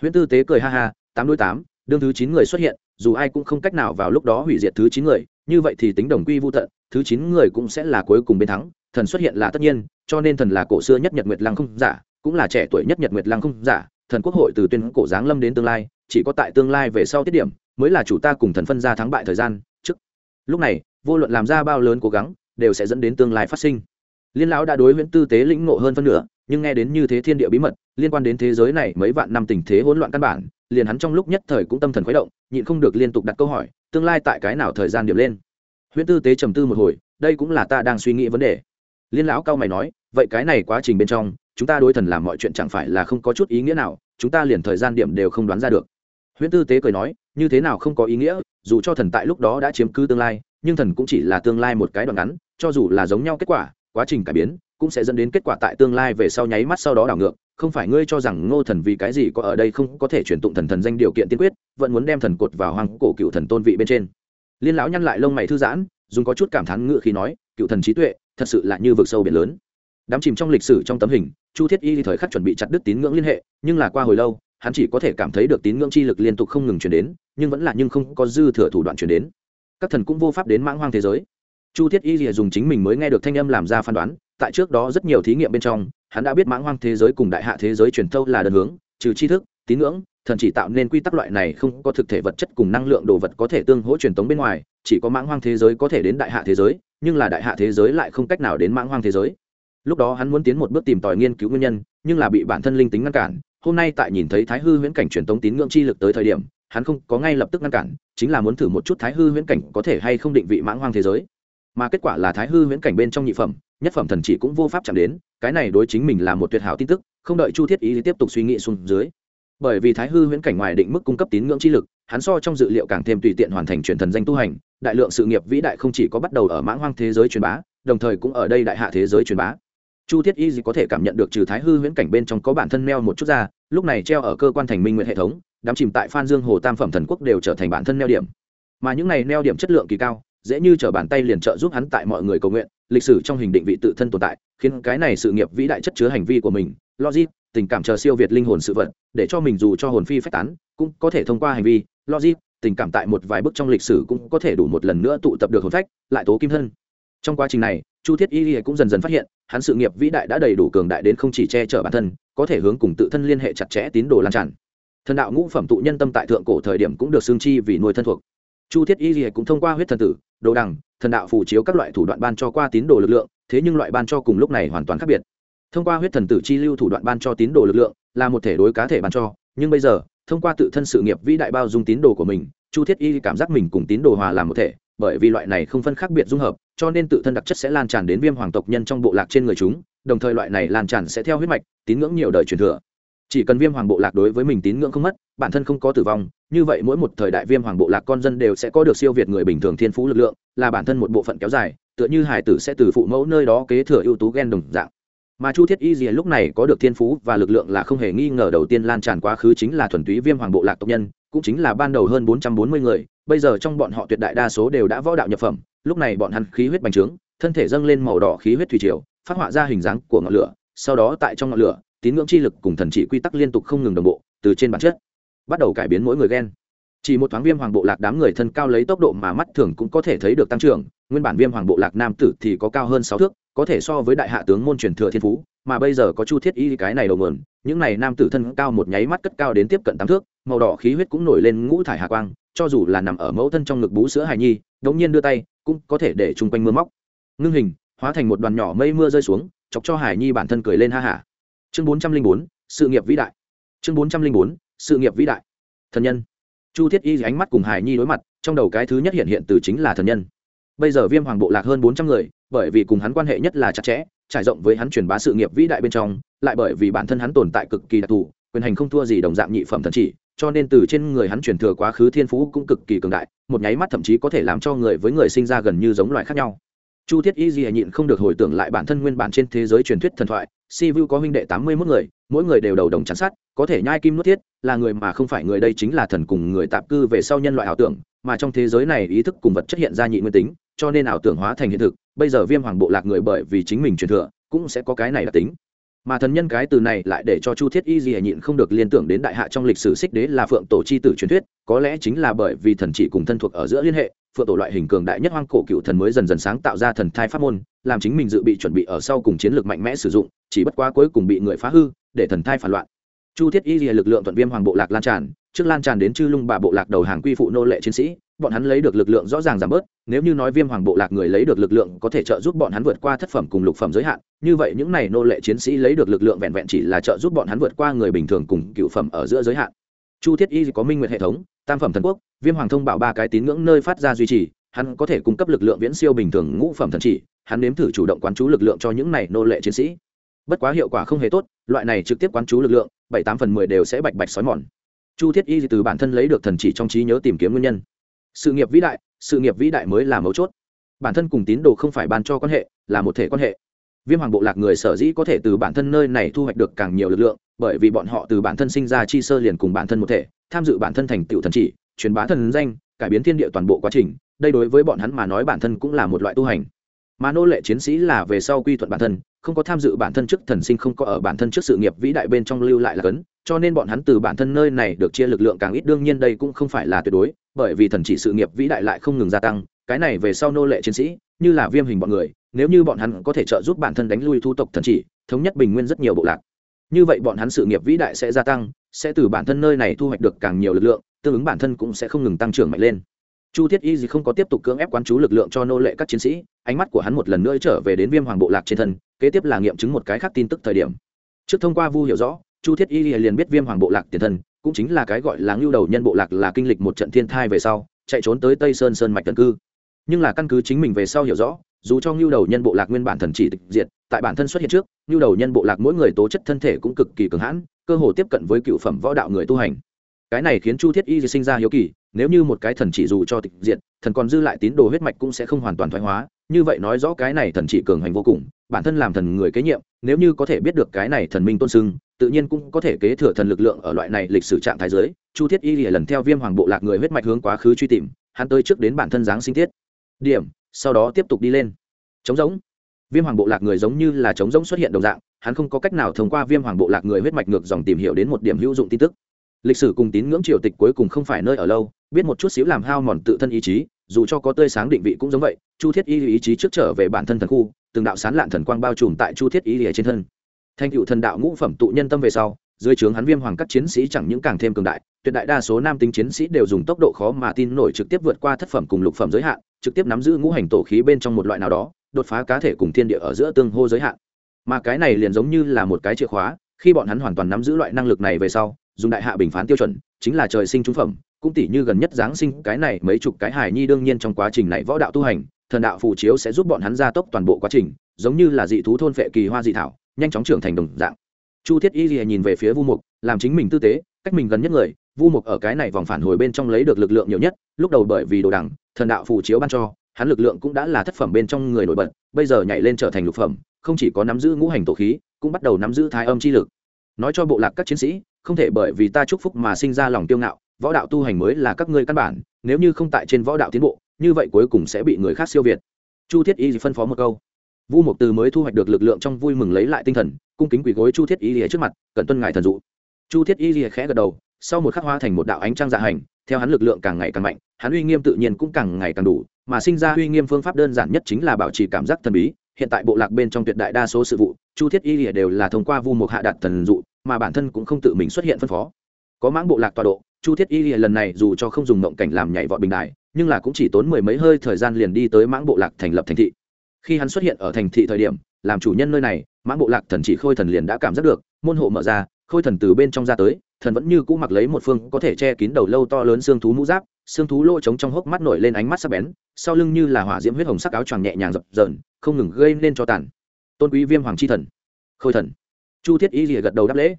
Huyễn tư tế cười ha ha, tám đôi tám, đương thứ chín người xuất hiện, dù ai cũng không cách nào vào lúc đó hủy diệt thứ chín người, như vậy thì tính đồng quy vô tận, thứ chín người cũng sẽ là cuối cùng bên thắng, thần xuất hiện là tất nhiên, cho nên thần là cổ xưa nhất nhật nguyệt lăng không giả, cũng là trẻ tuổi nhất nhật nguyệt lăng không giả, thần quốc hội từ tuyên cổ giáng lâm đến tương lai, chỉ có tại tương lai về sau tiết điểm, mới là chủ ta cùng thần phân ra thắng bại thời gian, trước. Lúc này, vô luận làm ra bao lớn cố gắng, đều sẽ dẫn đến tương lai phát sinh liên lão đã đối huyễn tư tế lĩnh ngộ hơn phân nửa, nhưng nghe đến như thế thiên địa bí mật, liên quan đến thế giới này mấy vạn năm tình thế hỗn loạn căn bản, liền hắn trong lúc nhất thời cũng tâm thần khuấy động, nhịn không được liên tục đặt câu hỏi, tương lai tại cái nào thời gian điểm lên? Huyễn tư tế trầm tư một hồi, đây cũng là ta đang suy nghĩ vấn đề. Liên lão cao mày nói, vậy cái này quá trình bên trong, chúng ta đối thần làm mọi chuyện chẳng phải là không có chút ý nghĩa nào, chúng ta liền thời gian điểm đều không đoán ra được. Huyễn tư tế cười nói, như thế nào không có ý nghĩa, dù cho thần tại lúc đó đã chiếm cứ tương lai, nhưng thần cũng chỉ là tương lai một cái đoạn ngắn, cho dù là giống nhau kết quả quá trình cải biến cũng sẽ dẫn đến kết quả tại tương lai về sau nháy mắt sau đó đảo ngược. Không phải ngươi cho rằng ngô thần vì cái gì có ở đây không có thể chuyển tụng thần thần danh điều kiện tiên quyết, vẫn muốn đem thần cột vào hoàng cổ cựu thần tôn vị bên trên. Liên lão nhăn lại lông mày thư giãn, dùng có chút cảm thán ngự khi nói, cựu thần trí tuệ, thật sự là như vực sâu biển lớn. Đám chìm trong lịch sử trong tấm hình, chu thiết y thời khắc chuẩn bị chặt đứt tín ngưỡng liên hệ, nhưng là qua hồi lâu, hắn chỉ có thể cảm thấy được tín ngưỡng chi lực liên tục không ngừng chuyển đến, nhưng vẫn là nhưng không có dư thừa thủ đoạn chuyển đến. Các thần cũng vô pháp đến mãng hoang thế giới chu thiết y dùng chính mình mới nghe được thanh âm làm ra phán đoán, tại trước đó rất nhiều thí nghiệm bên trong, hắn đã biết mãng hoang thế giới cùng đại hạ thế giới truyền thâu là đơn hướng, trừ tri thức, tín ngưỡng, thần chỉ tạo nên quy tắc loại này không có thực thể vật chất cùng năng lượng đồ vật có thể tương hỗ truyền tống bên ngoài, chỉ có mãng hoang thế giới có thể đến đại hạ thế giới, nhưng là đại hạ thế giới lại không cách nào đến mãng hoang thế giới. Lúc đó hắn muốn tiến một bước tìm tòi nghiên cứu nguyên nhân, nhưng là bị bản thân linh tính ngăn cản. Hôm nay tại nhìn thấy thái hư huyễn cảnh truyền tống tín ngưỡng chi lực tới thời điểm, hắn không có ngay lập tức ngăn cản, chính là muốn thử một chút thái hư huyễn cảnh có thể hay không định vị mãng hoang thế giới mà kết quả là thái hư huyễn cảnh bên trong nhị phẩm, nhất phẩm thần chỉ cũng vô pháp chạm đến, cái này đối chính mình là một tuyệt hảo tin tức, không đợi chu thiết ý tiếp tục suy nghĩ xuống dưới. Bởi vì thái hư huyễn cảnh ngoài định mức cung cấp tín ngưỡng chi lực, hắn so trong dự liệu càng thêm tùy tiện hoàn thành truyền thần danh tu hành, đại lượng sự nghiệp vĩ đại không chỉ có bắt đầu ở mãng hoang thế giới truyền bá, đồng thời cũng ở đây đại hạ thế giới truyền bá. Chu thiết y gì có thể cảm nhận được trừ thái hư huyễn cảnh bên trong có bản thân neo một chút ra, lúc này treo ở cơ quan thành minh nguyện hệ thống, đám chìm tại phan dương hồ tam phẩm thần quốc đều trở thành bản thân neo điểm. Mà những này neo điểm chất lượng kỳ cao dễ như t bàn tay liền trợ giúp hắn tại mọi người cầu nguyện, lịch sử trong hình định vị tự thân tồn tại, khiến cái này sự nghiệp vĩ đại chất chứa hành vi của mình, logic, tình cảm chờ siêu việt linh hồn sự vật, để cho mình dù cho hồn phi phách tán, cũng có thể thông qua hành vi, logic, tình cảm tại một vài bước trong lịch sử cũng có thể đủ một lần nữa tụ tập được hồn phách, lại tố kim thân. Trong quá trình này, chu thiết y cũng dần dần phát hiện, hắn sự nghiệp vĩ đại đã đầy đủ cường đại đến không chỉ che chở bản thân, có thể hướng cùng tự thân liên hệ chặt chẽ tín đồ lan tràn. Thần đạo ngũ phẩm tụ nhân tâm tại thượng cổ thời điểm cũng được xương chi vì nuôi thân thuộc chu thiết y cũng thông qua huyết thần tử, đồ đằng, thần đạo phủ chiếu các loại thủ đoạn ban cho qua tín đồ lực lượng, thế nhưng loại ban cho cùng lúc này hoàn toàn khác biệt. Thông qua huyết thần tử chi lưu thủ đoạn ban cho tín đồ lực lượng, là một thể đối cá thể ban cho, nhưng bây giờ, thông qua tự thân sự nghiệp vĩ đại bao dung tín đồ của mình, chu thiết y cảm giác mình cùng tín đồ hòa làm một thể, bởi vì loại này không phân khác biệt dung hợp, cho nên tự thân đặc chất sẽ lan tràn đến viêm hoàng tộc nhân trong bộ lạc trên người chúng, đồng thời loại này lan tràn sẽ theo huyết mạch, tín ngưỡng nhiều đời truyền thừa chỉ cần viêm hoàng bộ lạc đối với mình tín ngưỡng không mất, bản thân không có tử vong, như vậy mỗi một thời đại viêm hoàng bộ lạc con dân đều sẽ có được siêu việt người bình thường thiên phú lực lượng, là bản thân một bộ phận kéo dài, tựa như hải tử sẽ từ phụ mẫu nơi đó kế thừa ưu tú ghen đồng dạng. Mà chu thiết y gì lúc này có được thiên phú và lực lượng là không hề nghi ngờ đầu tiên lan tràn quá khứ chính là thuần túy viêm hoàng bộ lạc tộc nhân, cũng chính là ban đầu hơn bốn trăm bốn mươi người, bây giờ trong bọn họ tuyệt đại đa số đều đã võ đạo nhập phẩm, lúc này bọn hắn khí huyết bành trướng, thân thể dâng lên màu đỏ khí huyết thủy triều, phát họa ra hình dáng của ngọn lửa, sau đó tại trong ngọn lửa tín ngưỡng chi lực cùng thần trị quy tắc liên tục không ngừng đồng bộ, từ trên bản chất bắt đầu cải biến mỗi người ghen chỉ một thoáng viêm hoàng bộ lạc đám người thân cao lấy tốc độ mà mắt thường cũng có thể thấy được tăng trưởng, nguyên bản viêm hoàng bộ lạc nam tử thì có cao hơn sáu thước, có thể so với đại hạ tướng môn truyền thừa thiên phú, mà bây giờ có chu thiết y cái này đầu nguồn, những này nam tử thân cao một nháy mắt cất cao đến tiếp cận tám thước, màu đỏ khí huyết cũng nổi lên ngũ thải hạ quang, cho dù là nằm ở mẫu thân trong ngực bú sữa hài nhi, đống nhiên đưa tay, cũng có thể để chung quanh mưa móc. Ngưng hình, hóa thành một đoàn nhỏ mây mưa rơi xuống, chọc cho hải nhi bản thân cười lên ha hả chương bốn trăm linh bốn, sự nghiệp vĩ đại. Chương bốn trăm linh bốn, sự nghiệp vĩ đại. Thần nhân. Chu thiết y ánh mắt cùng hải nhi đối mặt, trong đầu cái thứ nhất hiện hiện từ chính là thần nhân. Bây giờ viêm hoàng bộ lạc hơn bốn trăm người, bởi vì cùng hắn quan hệ nhất là chặt chẽ, trải rộng với hắn truyền bá sự nghiệp vĩ đại bên trong, lại bởi vì bản thân hắn tồn tại cực kỳ đặc thù, quyền hành không thua gì đồng dạng nhị phẩm thần chỉ, cho nên từ trên người hắn truyền thừa quá khứ thiên phú cũng cực kỳ cường đại, một nháy mắt thậm chí có thể làm cho người với người sinh ra gần như giống loài khác nhau chu thiết y di nhịn không được hồi tưởng lại bản thân nguyên bản trên thế giới truyền thuyết thần thoại, si vu có huynh đệ tám mươi mốt người, mỗi người đều đầu đồng chắn sát có thể nhai kim nuốt thiết, là người mà không phải người đây chính là thần cùng người tạp cư về sau nhân loại ảo tưởng, mà trong thế giới này ý thức cùng vật chất hiện ra nhị nguyên tính, cho nên ảo tưởng hóa thành hiện thực, bây giờ viêm hoàng bộ lạc người bởi vì chính mình truyền thừa, cũng sẽ có cái này là tính. Mà thần nhân cái từ này lại để cho chu thiết y gì nhịn không được liên tưởng đến đại hạ trong lịch sử xích đế là phượng tổ chi tử truyền thuyết, có lẽ chính là bởi vì thần chỉ cùng thân thuộc ở giữa liên hệ phượng tổ loại hình cường đại nhất hoang cổ cựu thần mới dần dần sáng tạo ra thần thai pháp môn, làm chính mình dự bị chuẩn bị ở sau cùng chiến lược mạnh mẽ sử dụng, chỉ bất quá cuối cùng bị người phá hư, để thần thai phản loạn. Chu thiết y lực lượng thuận viêm hoàng bộ lạc lan tràn, trước lan tràn đến chư lung bà bộ lạc đầu hàng quy phụ nô lệ chiến sĩ, bọn hắn lấy được lực lượng rõ ràng giảm bớt, nếu như nói viêm hoàng bộ lạc người lấy được lực lượng có thể trợ giúp bọn hắn vượt qua thất phẩm cùng lục phẩm giới hạn, như vậy những này nô lệ chiến sĩ lấy được lực lượng vẹn vẹn chỉ là trợ giúp bọn hắn vượt qua người bình thường cùng cựu phẩm ở giữa giới hạn. Chu thiết y có minh nguyện hệ thống tam phẩm thần quốc, viêm hoàng thông bảo ba cái tín ngưỡng nơi phát ra duy trì, hắn có thể cung cấp lực lượng viễn siêu bình thường ngũ phẩm thần chỉ, hắn nếm thử chủ động quán chú lực lượng cho những này nô lệ chiến sĩ. Bất quá hiệu quả không hề tốt, loại này trực tiếp quán chú lực lượng, bảy tám phần mười đều sẽ bạch bạch xói mòn. Chu thiết y từ bản thân lấy được thần chỉ trong trí nhớ tìm kiếm nguyên nhân. Sự nghiệp vĩ đại, sự nghiệp vĩ đại mới là mấu chốt. Bản thân cùng tín đồ không phải ban cho quan hệ, là một thể quan hệ. Viêm hoàng bộ lạc người sở dĩ có thể từ bản thân nơi này thu hoạch được càng nhiều lực lượng, bởi vì bọn họ từ bản thân sinh ra chi sơ liền cùng bản thân một thể tham dự bản thân thành tựu thần chỉ, truyền bá thần danh, cải biến thiên địa toàn bộ quá trình, đây đối với bọn hắn mà nói bản thân cũng là một loại tu hành. Mà nô lệ chiến sĩ là về sau quy thuận bản thân, không có tham dự bản thân trước thần sinh không có ở bản thân trước sự nghiệp vĩ đại bên trong lưu lại là cấn, cho nên bọn hắn từ bản thân nơi này được chia lực lượng càng ít, đương nhiên đây cũng không phải là tuyệt đối, bởi vì thần chỉ sự nghiệp vĩ đại lại không ngừng gia tăng, cái này về sau nô lệ chiến sĩ, như là viêm hình bọn người, nếu như bọn hắn có thể trợ giúp bản thân đánh lui thu tộc thần chỉ, thống nhất bình nguyên rất nhiều bộ lạc như vậy bọn hắn sự nghiệp vĩ đại sẽ gia tăng, sẽ từ bản thân nơi này thu hoạch được càng nhiều lực lượng, tương ứng bản thân cũng sẽ không ngừng tăng trưởng mạnh lên. Chu thiết y gì không có tiếp tục cưỡng ép quán chú lực lượng cho nô lệ các chiến sĩ, ánh mắt của hắn một lần nữa trở về đến viêm hoàng bộ lạc trên thân, kế tiếp là nghiệm chứng một cái khác tin tức thời điểm. Trước thông qua vu hiểu rõ, chu thiết y liền biết viêm hoàng bộ lạc tiền thân, cũng chính là cái gọi là ngưu đầu nhân bộ lạc là kinh lịch một trận thiên thai về sau, chạy trốn tới tây sơn sơn mạch tần cư. Nhưng là căn cứ chính mình về sau hiểu rõ dù cho ngưu đầu nhân bộ lạc nguyên bản thần chỉ tịch diệt, tại bản thân xuất hiện trước, ngưu đầu nhân bộ lạc mỗi người tố chất thân thể cũng cực kỳ cường hãn, cơ hồ tiếp cận với cựu phẩm võ đạo người tu hành. Cái này khiến chu thiết y sinh ra hiếu kỳ, nếu như một cái thần chỉ dù cho tịch diệt, thần còn dư lại tín đồ huyết mạch cũng sẽ không hoàn toàn thoái hóa, như vậy nói rõ cái này thần chỉ cường hành vô cùng, bản thân làm thần người kế nhiệm, nếu như có thể biết được cái này thần minh tôn sưng, tự nhiên cũng có thể kế thừa thần lực lượng ở loại này lịch sử trạng thái giới chu thiết y lần theo viêm hoàng bộ lạc người huyết mạch hướng quá khứ truy tìm, hắn tới trước đến bản thân giáng sinh tiết. Điểm sau đó tiếp tục đi lên. Chống giống viêm hoàng bộ lạc người giống như là chống giống xuất hiện đồng dạng, hắn không có cách nào thông qua viêm hoàng bộ lạc người huyết mạch ngược dòng tìm hiểu đến một điểm hữu dụng tin tức. Lịch sử cùng tín ngưỡng triều tịch cuối cùng không phải nơi ở lâu, biết một chút xíu làm hao mòn tự thân ý chí, dù cho có tươi sáng định vị cũng giống vậy, chu thiết y ý chí trước trở về bản thân thần khu, từng đạo sán lạn thần quang bao trùm tại chu thiết y lìa trên thân. Thanh cựu thần đạo ngũ phẩm tụ nhân tâm về sau, dưới trướng hắn viêm hoàng các chiến sĩ chẳng những càng thêm cường đại, tuyệt đại đa số nam tính chiến sĩ đều dùng tốc độ khó mà tin nổi trực tiếp vượt qua thất phẩm cùng lục phẩm giới hạn trực tiếp nắm giữ ngũ hành tổ khí bên trong một loại nào đó, đột phá cá thể cùng thiên địa ở giữa tương hô giới hạn. Mà cái này liền giống như là một cái chìa khóa, khi bọn hắn hoàn toàn nắm giữ loại năng lực này về sau, dùng đại hạ bình phán tiêu chuẩn, chính là trời sinh trung phẩm, cũng tỷ như gần nhất giáng sinh, cái này mấy chục cái hài nhi đương nhiên trong quá trình này võ đạo tu hành, thần đạo phù chiếu sẽ giúp bọn hắn gia tốc toàn bộ quá trình, giống như là dị thú thôn phệ kỳ hoa dị thảo, nhanh chóng trưởng thành đồng dạng. Chu thiết y lìa nhìn về phía vu mục, làm chính mình tư tế, cách mình gần nhất người vu mục ở cái này vòng phản hồi bên trong lấy được lực lượng nhiều nhất, lúc đầu bởi vì đồ đẳng thần đạo phù chiếu ban cho, hắn lực lượng cũng đã là thất phẩm bên trong người nổi bật, bây giờ nhảy lên trở thành lục phẩm, không chỉ có nắm giữ ngũ hành tổ khí, cũng bắt đầu nắm giữ thái âm chi lực. Nói cho bộ lạc các chiến sĩ, không thể bởi vì ta chúc phúc mà sinh ra lòng tiêu ngạo, võ đạo tu hành mới là các ngươi căn bản, nếu như không tại trên võ đạo tiến bộ, như vậy cuối cùng sẽ bị người khác siêu việt. Chu thiết y phân phó một câu. Vu mục từ mới thu hoạch được lực lượng trong vui mừng lấy lại tinh thần, cung kính quỳ gối chu thiết y lìa trước mặt cần tuân ngài thần dụ. Chu thiết y lìa khẽ gật đầu sau một khắc hoa thành một đạo ánh trăng dạ hành, theo hắn lực lượng càng ngày càng mạnh, hắn uy nghiêm tự nhiên cũng càng ngày càng đủ, mà sinh ra uy nghiêm phương pháp đơn giản nhất chính là bảo trì cảm giác thần bí. Hiện tại bộ lạc bên trong tuyệt đại đa số sự vụ, chu thiết y lìa đều là thông qua vu mục hạ đạt thần dụ, mà bản thân cũng không tự mình xuất hiện phân phó. Có mãng bộ lạc tọa độ, chu thiết y lìa lần này dù cho không dùng mộng cảnh làm nhảy vọt bình đài, nhưng là cũng chỉ tốn mười mấy hơi thời gian liền đi tới mãng bộ lạc thành lập thành thị. Khi hắn xuất hiện ở thành thị thời điểm, làm chủ nhân nơi này, mãng bộ lạc thần chỉ khôi thần liền đã cảm giác được, môn hộ mở ra khôi thần từ bên trong ra tới, thần vẫn như cũ mặc lấy một phương, có thể che kín đầu lâu to lớn xương thú mũ giáp, xương thú lỗ trống trong hốc mắt nổi lên ánh mắt sắc bén, sau lưng như là hỏa diễm huyết hồng sắc áo choàng nhẹ nhàng dập dờn, không ngừng gây nên cho tàn. Tôn quý viêm hoàng c h i thần, khôi thần. Chu thiết y lìa gật đầu đáp lễ.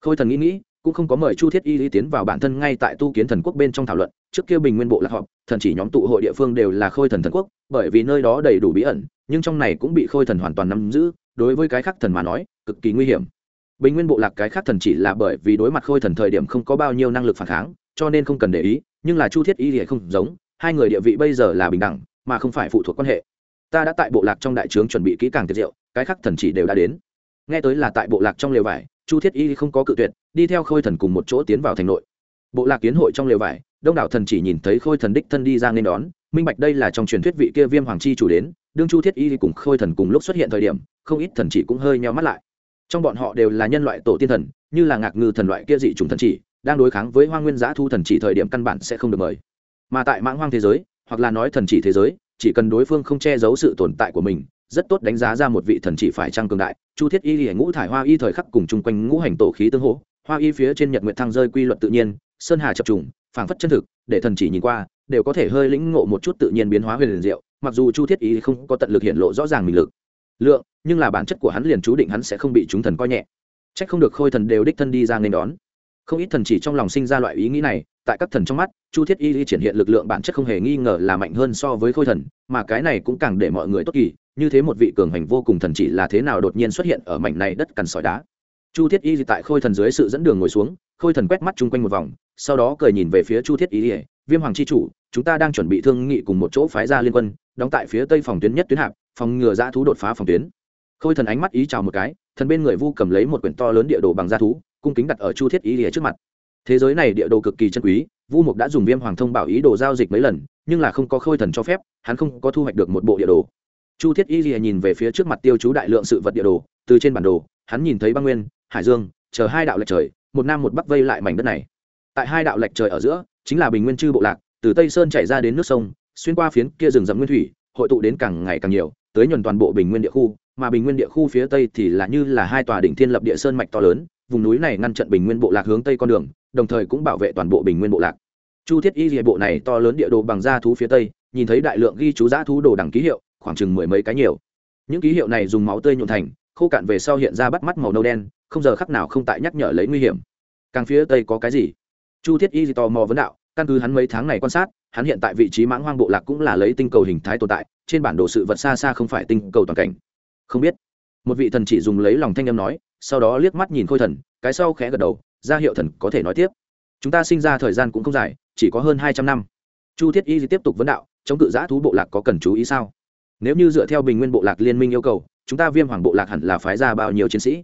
Khôi thần nghĩ nghĩ, cũng không có mời chu thiết y lý tiến vào bản thân ngay tại tu kiến thần quốc bên trong thảo luận, trước kia bình nguyên bộ lạc họp, thần chỉ nhóm tụ hội địa phương đều là khôi thần thần quốc, bởi vì nơi đó đầy đủ bí ẩn, nhưng trong này cũng bị khôi thần hoàn toàn nắm giữ, đối với cái khác thần mà nói, cực kỳ nguy hiểm bình nguyên bộ lạc cái khác thần chỉ là bởi vì đối mặt khôi thần thời điểm không có bao nhiêu năng lực phản kháng, cho nên không cần để ý, nhưng là chu thiết y thì không giống, hai người địa vị bây giờ là bình đẳng, mà không phải phụ thuộc quan hệ. Ta đã tại bộ lạc trong đại trướng chuẩn bị kỹ càng tiệt diệu, cái khác thần chỉ đều đã đến. Nghe tới là tại bộ lạc trong lều vải, chu thiết y không có cự tuyệt, đi theo khôi thần cùng một chỗ tiến vào thành nội. Bộ lạc kiến hội trong lều vải, đông đảo thần chỉ nhìn thấy khôi thần đích thân đi ra nên đón, minh bạch đây là trong truyền thuyết vị kia viêm hoàng chi chủ đến, đương chu thiết y cùng khôi thần cùng lúc xuất hiện thời điểm, không ít thần chỉ cũng hơi nheo mắt lại trong bọn họ đều là nhân loại tổ tiên thần, như là ngạc ngư thần loại kia dị chủng thần chỉ, đang đối kháng với hoa nguyên giã thu thần chỉ thời điểm căn bản sẽ không được mời. Mà tại mãng hoang thế giới, hoặc là nói thần chỉ thế giới, chỉ cần đối phương không che giấu sự tồn tại của mình, rất tốt đánh giá ra một vị thần chỉ phải trăng cường đại. Chu thiết y lìa ngũ thải hoa y thời khắc cùng chung quanh ngũ hành tổ khí tương hỗ, hoa y phía trên nhật nguyện thăng rơi quy luật tự nhiên, sơn hà chập trùng, phảng phất chân thực, để thần chỉ nhìn qua, đều có thể hơi lĩnh ngộ một chút tự nhiên biến hóa huyền liền diệu, mặc dù chu thiết y không có tận lực hiện lộ rõ ràng mình lực lượng, nhưng là bản chất của hắn liền chú định hắn sẽ không bị chúng thần coi nhẹ. Trách không được khôi thần đều đích thân đi ra nên đón. Không ít thần chỉ trong lòng sinh ra loại ý nghĩ này, tại các thần trong mắt, chu thiết y triển hiện lực lượng bản chất không hề nghi ngờ là mạnh hơn so với khôi thần, mà cái này cũng càng để mọi người tốt kỳ, như thế một vị cường hành vô cùng thần chỉ là thế nào đột nhiên xuất hiện ở mảnh này đất cằn sỏi đá. Chu thiết y tại khôi thần dưới sự dẫn đường ngồi xuống, khôi thần quét mắt chung quanh một vòng, sau đó cười nhìn về phía chu thiết y viêm hoàng c h i chủ, chúng ta đang chuẩn bị thương nghị cùng một chỗ phái ra liên quân, đóng tại phía tây phòng tuyến nhất tuyến hạp phòng ngừa dã thú đột phá phòng tuyến. Khôi thần ánh mắt ý chào một cái, thần bên người vu cầm lấy một quyển to lớn địa đồ bằng dã thú, cung kính đặt ở chu thiết y trước mặt. Thế giới này địa đồ cực kỳ chân quý, vu mục đã dùng viêm hoàng thông bảo ý đồ giao dịch mấy lần, nhưng là không có khôi thần cho phép, hắn không có thu hoạch được một bộ địa đồ. Chu thiết y lìa nhìn về phía trước mặt tiêu chú đại lượng sự vật địa đồ, từ trên bản đồ, hắn nhìn thấy băng nguyên, hải dương, chờ hai đạo lệch trời, một nam một bắc vây lại mảnh đất này. Tại hai đạo lệch trời ở giữa, chính là bình nguyên chư bộ lạc, từ tây sơn chảy ra đến nước sông, xuyên qua phiến kia rừng rậm nguyên thủy, hội tụ đến càng ngày càng nhiều tới nhuần toàn bộ bình nguyên địa khu, mà bình nguyên địa khu phía tây thì là như là hai tòa đỉnh thiên lập địa sơn mạch to lớn, vùng núi này ngăn chặn bình nguyên bộ lạc hướng tây con đường, đồng thời cũng bảo vệ toàn bộ bình nguyên bộ lạc. Chu thiết y địa bộ này to lớn địa đồ bằng da thú phía tây, nhìn thấy đại lượng ghi chú giã thú đồ đẳng ký hiệu, khoảng chừng mười mấy cái nhiều. Những ký hiệu này dùng máu tươi nhuộn thành, khô cạn về sau hiện ra bắt mắt màu nâu đen, không giờ khắc nào không tại nhắc nhở lấy nguy hiểm. Càng phía tây có cái gì? Chu thiết y tò mò vấn đạo, căn cứ hắn mấy tháng này quan sát hắn hiện tại vị trí mãng hoang bộ lạc cũng là lấy tinh cầu hình thái tồn tại, trên bản đồ sự vật xa xa không phải tinh cầu toàn cảnh. Không biết. Một vị thần chỉ dùng lấy lòng thanh âm nói, sau đó liếc mắt nhìn khôi thần, cái sau khẽ gật đầu, ra hiệu thần có thể nói tiếp. Chúng ta sinh ra thời gian cũng không dài, chỉ có hơn hai trăm năm. Chu thiết y tiếp tục vấn đạo, chống cự giã thú bộ lạc có cần chú ý sao? Nếu như dựa theo bình nguyên bộ lạc liên minh yêu cầu, chúng ta viêm hoàng bộ lạc hẳn là phái ra bao nhiêu chiến sĩ?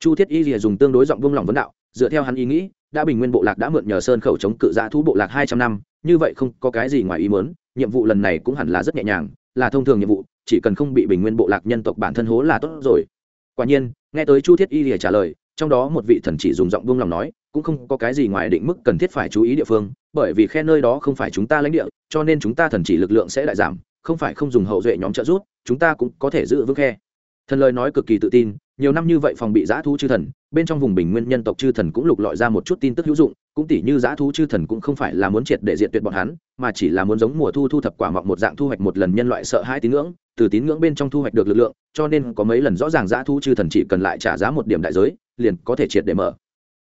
Chu thiết y dùng tương đối giọng buông lỏng vấn đạo, dựa theo hắn ý nghĩ, đã bình nguyên bộ lạc đã mượn nhờ sơn khẩu chống cự giã thú bộ lạc hai trăm năm như vậy không có cái gì ngoài ý muốn, nhiệm vụ lần này cũng hẳn là rất nhẹ nhàng, là thông thường nhiệm vụ, chỉ cần không bị bình nguyên bộ lạc nhân tộc bản thân hố là tốt rồi. Quả nhiên, nghe tới chu thiết y lìa trả lời, trong đó một vị thần chỉ dùng giọng buông lòng nói, cũng không có cái gì ngoài định mức cần thiết phải chú ý địa phương, bởi vì khe nơi đó không phải chúng ta lãnh địa, cho nên chúng ta thần chỉ lực lượng sẽ đại giảm, không phải không dùng hậu duệ nhóm trợ giúp, chúng ta cũng có thể giữ vững khe. Thần lời nói cực kỳ tự tin, nhiều năm như vậy phòng bị giã thú chư thần, bên trong vùng bình nguyên nhân tộc chư thần cũng lục lọi ra một chút tin tức hữu dụng cũng tỉ như giã thú chư thần cũng không phải là muốn triệt để diện tuyệt bọn hắn, mà chỉ là muốn giống mùa thu thu thập quả mọng một dạng thu hoạch một lần nhân loại sợ hai tín ngưỡng, từ tín ngưỡng bên trong thu hoạch được lực lượng, cho nên có mấy lần rõ ràng giã thú chư thần chỉ cần lại trả giá một điểm đại giới, liền có thể triệt để mở.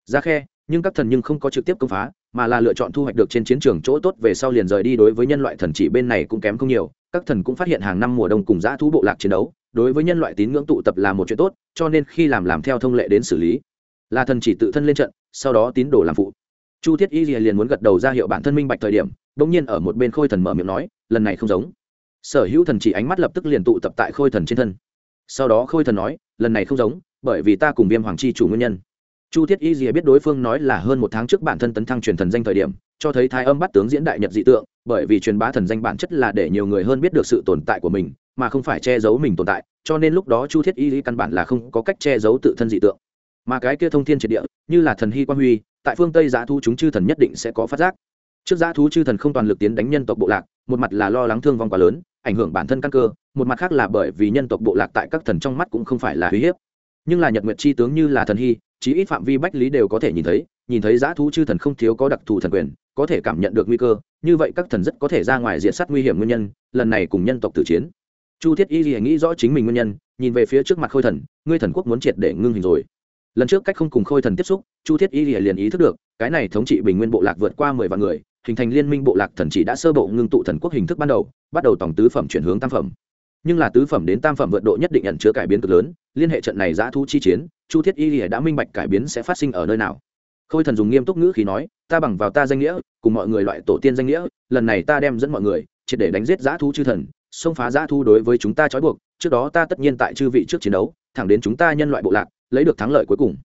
Ra khe, nhưng các thần nhưng không có trực tiếp công phá, mà là lựa chọn thu hoạch được trên chiến trường chỗ tốt về sau liền rời đi đối với nhân loại thần chỉ bên này cũng kém không nhiều. Các thần cũng phát hiện hàng năm mùa đông cùng giã thú bộ lạc chiến đấu, đối với nhân loại tín ngưỡng tụ tập là một chuyện tốt, cho nên khi làm làm theo thông lệ đến xử lý, là thần chỉ tự thân lên trận, sau đó tín đồ làm phụ chu thiết y liền muốn gật đầu ra hiệu bản thân minh bạch thời điểm đ ỗ n g nhiên ở một bên khôi thần mở miệng nói, lần này không giống. Sở hữu thần chỉ ánh mắt lập tức liền tụ tập tại khôi thần trên thân. Sau đó khôi thần nói, lần này không giống, bởi vì ta cùng viêm hoàng chi chủ nguyên nhân. Chu thiết y gì biết đối phương nói là hơn một tháng trước bản thân tấn thăng truyền thần danh thời điểm, cho thấy thái âm bắt tướng diễn đại nhật dị tượng, bởi vì truyền bá thần danh bản chất là để nhiều người hơn biết được sự tồn tại của mình, mà không phải che giấu mình tồn tại, cho nên lúc đó chu thiết y căn bản là không có cách che giấu tự thân dị tượng. Mà cái kia thông thiên triệt địa, như là thần hy quan huy tại phương tây giá thu chúng chư thần nhất định sẽ có phát giác. Trước giá thú chư thần không toàn lực tiến đánh nhân tộc bộ lạc, một mặt là lo lắng thương vong quá lớn, ảnh hưởng bản thân căn cơ, một mặt khác là bởi vì nhân tộc bộ lạc tại các thần trong mắt cũng không phải là uy hiếp. Nhưng là nhật nguyệt chi tướng như là thần hy, chí ít phạm vi bách lý đều có thể nhìn thấy nhìn thấy giá thú chư thần không thiếu có đặc thù thần quyền, có thể cảm nhận được nguy cơ, như vậy các thần rất có thể ra ngoài diện sát nguy hiểm nguyên nhân, lần này cùng nhân tộc tử chiến. Chu thiết y gì nghĩ rõ chính mình nguyên nhân, nhìn về phía trước mặt khôi thần, ngươi thần quốc muốn triệt để ngưng hình rồi lần trước cách không cùng khôi thần tiếp xúc, chu thiết y liền ý thức được, cái này thống trị bình nguyên bộ lạc vượt qua mười vạn người, hình thành liên minh bộ lạc thần chỉ đã sơ bộ ngưng tụ thần quốc hình thức ban đầu, bắt đầu tổng tứ phẩm chuyển hướng tam phẩm. Nhưng là tứ phẩm đến tam phẩm vượt độ nhất định nhận chứa cải biến cực lớn, liên hệ trận này giã thu chi chiến, chu thiết y đã minh bạch cải biến sẽ phát sinh ở nơi nào. Khôi thần dùng nghiêm túc ngữ khí nói, ta bằng vào ta danh nghĩa, cùng mọi người loại tổ tiên danh nghĩa, lần này ta đem dẫn mọi người, triệt để đánh giết giã thu chư thần, xông phá giã thu đối với chúng ta trói buộc, trước đó ta tất nhiên tại chư vị trước chiến đấu, thẳng đến chúng ta nhân loại bộ lạc lấy được thắng lợi cuối cùng.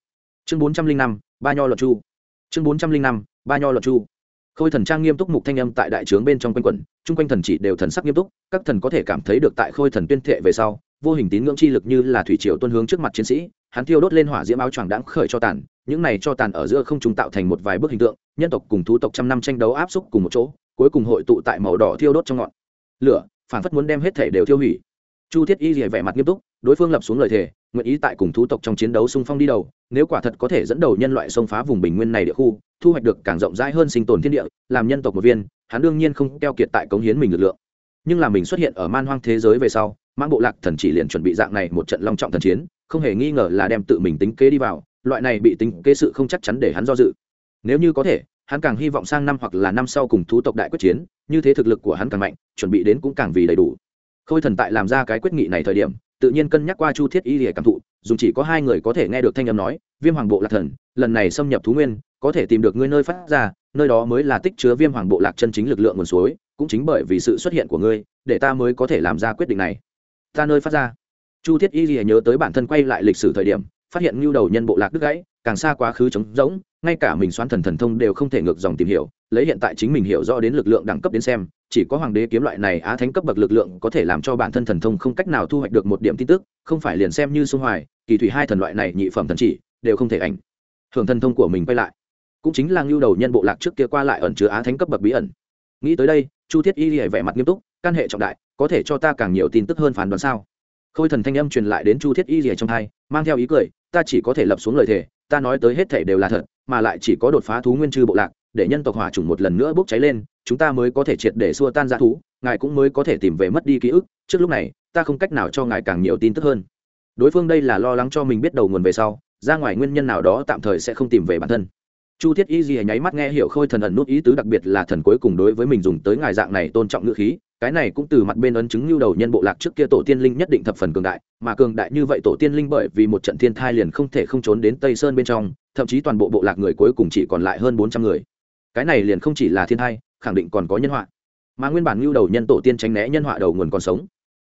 Chương bốn trăm linh năm, ba nho luật chu. Chương bốn trăm linh năm, ba nho luật chu. Khôi thần trang nghiêm túc mục thanh âm tại đại trướng bên trong quanh quẩn, chung quanh thần chỉ đều thần sắc nghiêm túc, các thần có thể cảm thấy được tại khôi thần tuyên thệ về sau, vô hình tín ngưỡng chi lực như là thủy triều tuân hướng trước mặt chiến sĩ, hắn thiêu đốt lên hỏa diễm áo choàng đáng khởi cho tàn, những này cho tàn ở giữa không chúng tạo thành một vài bức hình tượng, nhân tộc cùng thú tộc trăm năm tranh đấu áp xúc cùng một chỗ, cuối cùng hội tụ tại màu đỏ thiêu đốt trong ngọn lửa phản phất muốn đem hết thể đều tiêu hủy. Chu thiết y rỉa vẻ mặt nghiêm túc đối phương lập xuống lời thề, nguyện ý tại cùng thú tộc trong chiến đấu xung phong đi đầu, nếu quả thật có thể dẫn đầu nhân loại xông phá vùng bình nguyên này địa khu, thu hoạch được càng rộng rãi hơn sinh tồn thiên địa, làm nhân tộc một viên, hắn đương nhiên không keo kiệt tại cống hiến mình lực lượng. Nhưng là mình xuất hiện ở man hoang thế giới về sau, mang bộ lạc thần chỉ liền chuẩn bị dạng này một trận long trọng thần chiến, không hề nghi ngờ là đem tự mình tính kế đi vào, loại này bị tính kế sự không chắc chắn để hắn do dự. Nếu như có thể, hắn càng hy vọng sang năm hoặc là năm sau cùng thú tộc đại quyết chiến, như thế thực lực của hắn càng mạnh, chuẩn bị đến cũng càng vì đầy đủ. Khôi thần tại làm ra cái quyết nghị này thời điểm tự nhiên cân nhắc qua chu thiết y lìa cảm thụ dùng chỉ có hai người có thể nghe được thanh âm nói, viêm hoàng bộ lạc thần, lần này xâm nhập thú nguyên, có thể tìm được ngươi nơi phát ra, nơi đó mới là tích chứa viêm hoàng bộ lạc chân chính lực lượng nguồn suối, cũng chính bởi vì sự xuất hiện của ngươi, để ta mới có thể làm ra quyết định này. Ta nơi phát ra. Chu thiết y lìa nhớ tới bản thân quay lại lịch sử thời điểm, phát hiện ngưu đầu nhân bộ lạc đứt gãy, càng xa quá khứ trống rỗng ngay cả mình xoán thần thần thông đều không thể ngược dòng tìm hiểu, lấy hiện tại chính mình hiểu rõ đến lực lượng đẳng cấp đến xem, chỉ có hoàng đế kiếm loại này á thánh cấp bậc lực lượng có thể làm cho bản thân thần thông không cách nào thu hoạch được một điểm tin tức, không phải liền xem như sông hoài, kỳ thủy hai thần loại này nhị phẩm thần chỉ, đều không thể ảnh hưởng thần thông của mình quay lại. Cũng chính là ngưu đầu nhân bộ lạc trước kia qua lại ẩn chứa á thánh cấp bậc bí ẩn. Nghĩ tới đây, chu thiết y hề vẻ mặt nghiêm túc căn hệ trọng đại, có thể cho ta càng nhiều tin tức hơn phán đoán sao? Khôi thần thanh âm truyền lại đến chu thiết y hề trong hai, mang theo ý cười ta chỉ có thể lập xuống lời thề, ta nói tới hết thể đều là thật, mà lại chỉ có đột phá thú nguyên chư bộ lạc, để nhân tộc hỏa chủng một lần nữa bốc cháy lên, chúng ta mới có thể triệt để xua tan ra thú, ngài cũng mới có thể tìm về mất đi ký ức, trước lúc này, ta không cách nào cho ngài càng nhiều tin tức hơn. Đối phương đây là lo lắng cho mình biết đầu nguồn về sau, ra ngoài nguyên nhân nào đó tạm thời sẽ không tìm về bản thân. Chu thiết y gì nháy mắt nghe hiểu khôi thần ẩn nút ý tứ, đặc biệt là thần cuối cùng đối với mình dùng tới ngài dạng này tôn trọng ngữ khí cái này cũng từ mặt bên ấn chứng lưu đầu nhân bộ lạc trước kia tổ tiên linh nhất định thập phần cường đại, mà cường đại như vậy tổ tiên linh bởi vì một trận thiên thai liền không thể không trốn đến tây sơn bên trong, thậm chí toàn bộ bộ lạc người cuối cùng chỉ còn lại hơn bốn trăm người. Cái này liền không chỉ là thiên thai, khẳng định còn có nhân họa. Mà nguyên bản lưu đầu nhân tổ tiên tránh né nhân họa đầu nguồn còn sống.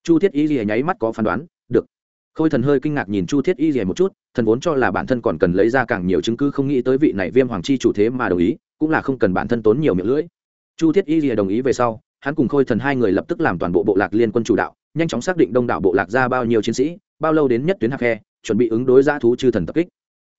Chu thiết y gì nháy mắt có phán đoán, được. Khôi thần hơi kinh ngạc nhìn chu thiết y gì một chút, thần vốn cho là bản thân còn cần lấy ra càng nhiều chứng cứ không nghĩ tới vị này viêm hoàng chi chủ thế mà đồng ý, cũng là không cần bản thân tốn nhiều miệng lưỡi. Chu thiết y gì đồng ý về sau hắn cùng khôi thần hai người lập tức làm toàn bộ bộ lạc liên quân chủ đạo, nhanh chóng xác định đông đảo bộ lạc ra bao nhiêu chiến sĩ, bao lâu đến nhất tuyến hạc khe, chuẩn bị ứng đối giã thú chư thần tập kích.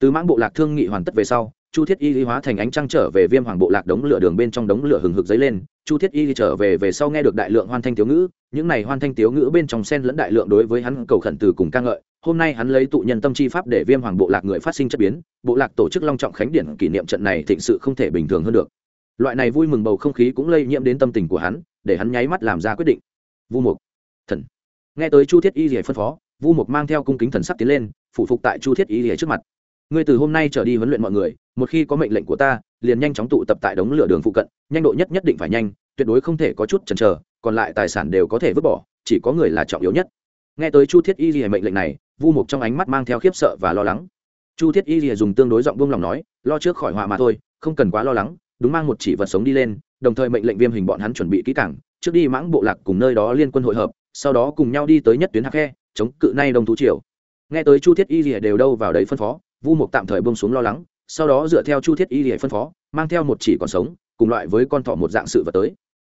Từ mãng bộ lạc thương nghị hoàn tất về sau, chu thiết y lý hóa thành ánh trăng trở về viêm hoàng bộ lạc đống lửa đường bên trong đống lửa hừng hực dấy lên. Chu thiết y trở về về sau nghe được đại lượng hoan thanh thiếu ngữ, những này hoan thanh thiếu ngữ bên trong sen lẫn đại lượng đối với hắn cầu khẩn từ cùng ca ngợi. Hôm nay hắn lấy tụ nhân tâm chi pháp để viêm hoàng bộ lạc người phát sinh chất biến, bộ lạc tổ chức long trọng khánh điển kỷ niệm trận này thịnh sự không thể bình thường hơn được loại này vui mừng bầu không khí cũng lây nhiễm đến tâm tình của hắn, để hắn nháy mắt làm ra quyết định. Vu mục, thần. Nghe tới chu thiết y rỉa phân phó, vu mục mang theo cung kính thần sắp tiến lên, phủ phục tại chu thiết y rỉa trước mặt. Ngươi từ hôm nay trở đi huấn luyện mọi người, một khi có mệnh lệnh của ta, liền nhanh chóng tụ tập tại đống lửa đường phụ cận, nhanh độ nhất nhất định phải nhanh, tuyệt đối không thể có chút chần chờ, còn lại tài sản đều có thể vứt bỏ, chỉ có người là trọng yếu nhất. Nghe tới chu thiết y rỉa mệnh lệnh này, vu mục trong ánh mắt mang theo khiếp sợ và lo lắng. Chu thiết y rỉa dùng tương đối giọng buông lòng nói, lo trước khỏi họa mà thôi, không cần quá lo lắng đúng mang một chỉ vật sống đi lên, đồng thời mệnh lệnh viêm hình bọn hắn chuẩn bị kỹ cảng trước đi mãng bộ lạc cùng nơi đó liên quân hội hợp, sau đó cùng nhau đi tới nhất tuyến hạc khe, chống cự nay đông thú triều. Nghe tới chu thiết y rỉa đều đâu vào đấy phân phó, vu mục tạm thời bông xuống lo lắng, sau đó dựa theo chu thiết y rỉa phân phó, mang theo một chỉ còn sống, cùng loại với con thỏ một dạng sự vật tới.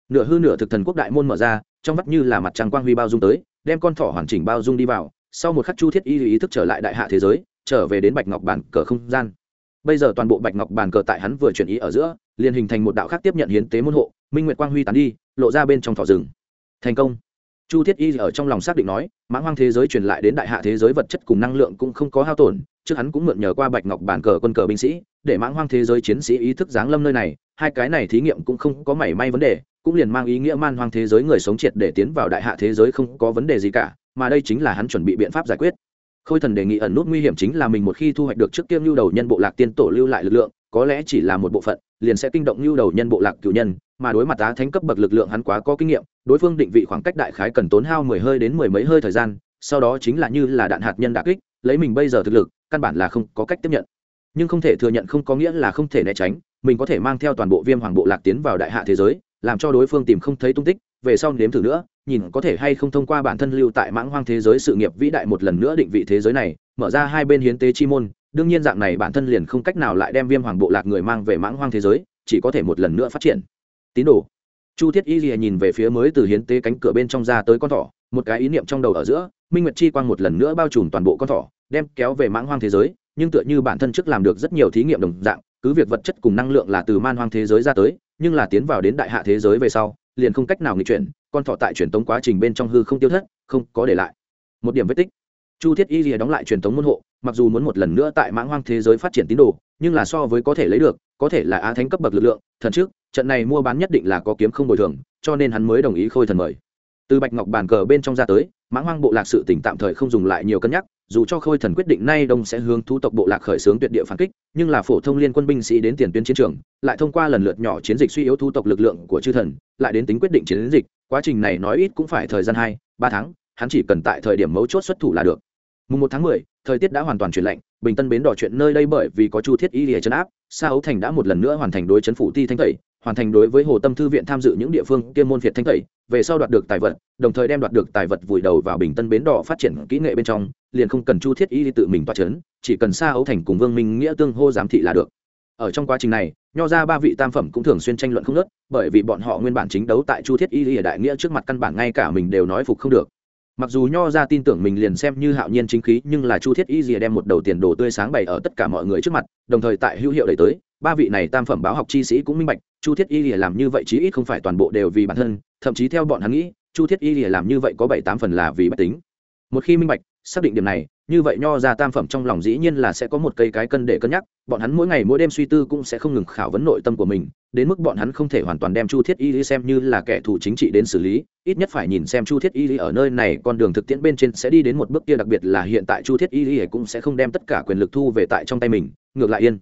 Nửa hư nửa thực thần quốc đại môn mở ra, trong vắt như là mặt trăng quang huy bao dung tới, đem con thỏ hoàn chỉnh bao dung đi vào, sau một khắc chu thiết y ý thức trở lại đại hạ thế giới, trở về đến bạch ngọc bản cờ không gian. Bây giờ toàn bộ bạch ngọc bàn cờ tại hắn vừa chuyển ý ở giữa liền hình thành một đạo khác tiếp nhận hiến tế môn hộ, minh nguyệt quang huy tán đi, lộ ra bên trong thỏ rừng. Thành công. Chu thiết y ở trong lòng xác định nói, mãng hoang thế giới truyền lại đến đại hạ thế giới vật chất cùng năng lượng cũng không có hao tổn, trước hắn cũng mượn nhờ qua bạch ngọc bản cờ quân cờ binh sĩ, để mãng hoang thế giới chiến sĩ ý thức giáng lâm nơi này, hai cái này thí nghiệm cũng không có mảy may vấn đề, cũng liền mang ý nghĩa man hoang thế giới người sống triệt để tiến vào đại hạ thế giới không có vấn đề gì cả, mà đây chính là hắn chuẩn bị biện pháp giải quyết. Khôi thần đề nghị ẩn nút nguy hiểm chính là mình một khi thu hoạch được trước kiêm lưu đầu nhân bộ lạc tiên tổ lưu lại lực lượng có lẽ chỉ là một bộ phận, liền sẽ kinh động lưu đầu nhân bộ lạc cựu nhân, mà đối mặt á thánh cấp bậc lực lượng hắn quá có kinh nghiệm, đối phương định vị khoảng cách đại khái cần tốn hao mười hơi đến mười mấy hơi thời gian, sau đó chính là như là đạn hạt nhân đà kích, lấy mình bây giờ thực lực, căn bản là không có cách tiếp nhận. Nhưng không thể thừa nhận không có nghĩa là không thể né tránh, mình có thể mang theo toàn bộ viêm hoàng bộ lạc tiến vào đại hạ thế giới, làm cho đối phương tìm không thấy tung tích, về sau nếm thử nữa, nhìn có thể hay không thông qua bản thân lưu tại mãng hoang thế giới sự nghiệp vĩ đại một lần nữa định vị thế giới này, mở ra hai bên hiến tế chi môn đương nhiên dạng này bản thân liền không cách nào lại đem viêm hoàng bộ lạc người mang về mãng hoang thế giới, chỉ có thể một lần nữa phát triển. Tín đồ. Chu thiết y lìa nhìn về phía mới từ hiến tế cánh cửa bên trong ra tới con thỏ, một cái ý niệm trong đầu ở giữa, minh nguyệt chi quang một lần nữa bao trùm toàn bộ con thỏ, đem kéo về mãng hoang thế giới, nhưng tựa như bản thân trước làm được rất nhiều thí nghiệm đồng dạng, cứ việc vật chất cùng năng lượng là từ man hoang thế giới ra tới, nhưng là tiến vào đến đại hạ thế giới về sau, liền không cách nào nghịch chuyển, con thọ tại truyền tống quá trình bên trong hư không tiêu thất, không có để lại. Một điểm vết tích chu thiết y rìa đóng lại truyền thống môn hộ, mặc dù muốn một lần nữa tại mãng hoang thế giới phát triển tín đồ, nhưng là so với có thể lấy được, có thể là á thánh cấp bậc lực lượng, thần trước, trận này mua bán nhất định là có kiếm không bồi thường, cho nên hắn mới đồng ý khôi thần mời. Từ bạch ngọc bàn cờ bên trong ra tới, mãng hoang bộ lạc sự tỉnh tạm thời không dùng lại nhiều cân nhắc, dù cho khôi thần quyết định nay đông sẽ hướng thu tộc bộ lạc khởi xướng tuyệt địa phản kích, nhưng là phổ thông liên quân binh sĩ đến tiền tuyến chiến trường, lại thông qua lần lượt nhỏ chiến dịch suy yếu thu tộc lực lượng của chư thần, lại đến tính quyết định chiến dịch, quá trình này nói ít cũng phải thời gian hai, ba tháng, hắn chỉ cần tại thời điểm mấu chốt xuất thủ là được mùng một tháng mười, thời tiết đã hoàn toàn chuyển lạnh, bình tân bến đỏ chuyện nơi đây bởi vì có chu thiết y lìa chấn áp, sa ấu thành đã một lần nữa hoàn thành đối chấn phủ ti thanh tẩy, hoàn thành đối với hồ tâm thư viện tham dự những địa phương kiêm môn việt thanh tẩy, về sau đoạt được tài vật, đồng thời đem đoạt được tài vật vùi đầu vào bình tân bến đỏ phát triển kỹ nghệ bên trong, liền không cần chu thiết y tự mình toa chấn, chỉ cần sa ấu thành cùng vương minh nghĩa tương hô giám thị là được. Ở trong quá trình này, nho ra ba vị tam phẩm cũng thường xuyên tranh luận không nớt bởi vì bọn họ nguyên bản chính đấu tại chu thiết y ở đại nghĩa trước mặt căn bản ngay cả mình đều nói phục không được mặc dù nho ra tin tưởng mình liền xem như hạo nhiên chính khí, nhưng là chu thiết y rìa đem một đầu tiền đồ tươi sáng bày ở tất cả mọi người trước mặt, đồng thời tại hữu hiệu đẩy tới, ba vị này tam phẩm báo học chi sĩ cũng minh bạch, chu thiết y rìa làm như vậy chí ít không phải toàn bộ đều vì bản thân, thậm chí theo bọn hắn nghĩ, chu thiết y rìa làm như vậy có bảy tám phần là vì bách tính. Một khi minh bạch, xác định điểm này, như vậy nho ra tam phẩm trong lòng dĩ nhiên là sẽ có một cây cái cân để cân nhắc, bọn hắn mỗi ngày mỗi đêm suy tư cũng sẽ không ngừng khảo vấn nội tâm của mình đến mức bọn hắn không thể hoàn toàn đem chu thiết y lý xem như là kẻ thù chính trị đến xử lý, ít nhất phải nhìn xem chu thiết y lý ở nơi này, con đường thực tiễn bên trên sẽ đi đến một bước kia, đặc biệt là hiện tại chu thiết y lý cũng sẽ không đem tất cả quyền lực thu về tại trong tay mình, ngược lại yên.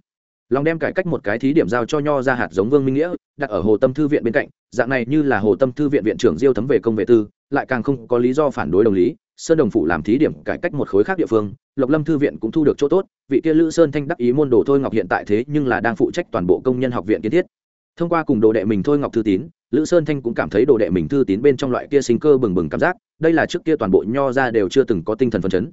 Lòng đem cải cách một cái thí điểm giao cho nho ra hạt giống vương minh nghĩa, đặt ở hồ tâm thư viện bên cạnh, dạng này như là hồ tâm thư viện viện trưởng diêu thấm về công vệ tư, lại càng không có lý do phản đối đồng lý, sơn đồng phủ làm thí điểm cải cách một khối khác địa phương, lộc lâm thư viện cũng thu được chỗ tốt, vị kia lữ sơn thanh đắc ý môn đồ thôi ngọc hiện tại thế nhưng là đang phụ trách toàn bộ công nhân học viện kiến thiết thông qua cùng đồ đệ mình thôi ngọc thư tín, lữ sơn thanh cũng cảm thấy đồ đệ mình thư tín bên trong loại kia sinh cơ bừng bừng cảm giác, đây là trước kia toàn bộ nho ra đều chưa từng có tinh thần phấn chấn.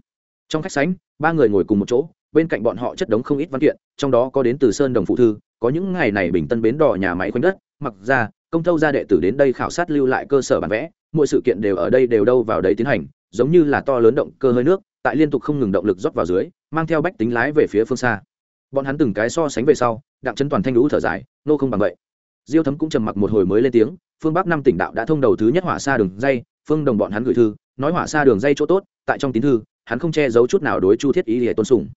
Trong khách sánh ba người ngồi cùng một chỗ, bên cạnh bọn họ chất đống không ít văn kiện, trong đó có đến từ sơn đồng phụ thư, có những ngày này bình tân bến đỏ nhà máy khoanh đất, mặc ra, công thâu gia đệ tử đến đây khảo sát lưu lại cơ sở bản vẽ, mỗi sự kiện đều ở đây đều đâu vào đấy tiến hành, giống như là to lớn động cơ hơi nước, tại liên tục không ngừng động lực rót vào dưới, mang theo bách tính lái về phía phương xa. Bọn hắn từng cái so sánh về sau, đặng chân toàn thanh lũ thở dài, nô không bằng vậy diêu thấm cũng trầm mặc một hồi mới lên tiếng, phương bắc năm tỉnh đạo đã thông đầu thứ nhất hỏa xa đường dây, phương đồng bọn hắn gửi thư, nói hỏa xa đường dây chỗ tốt, tại trong tín thư, hắn không che giấu chút nào đối chu thiết ý để tôn sùng.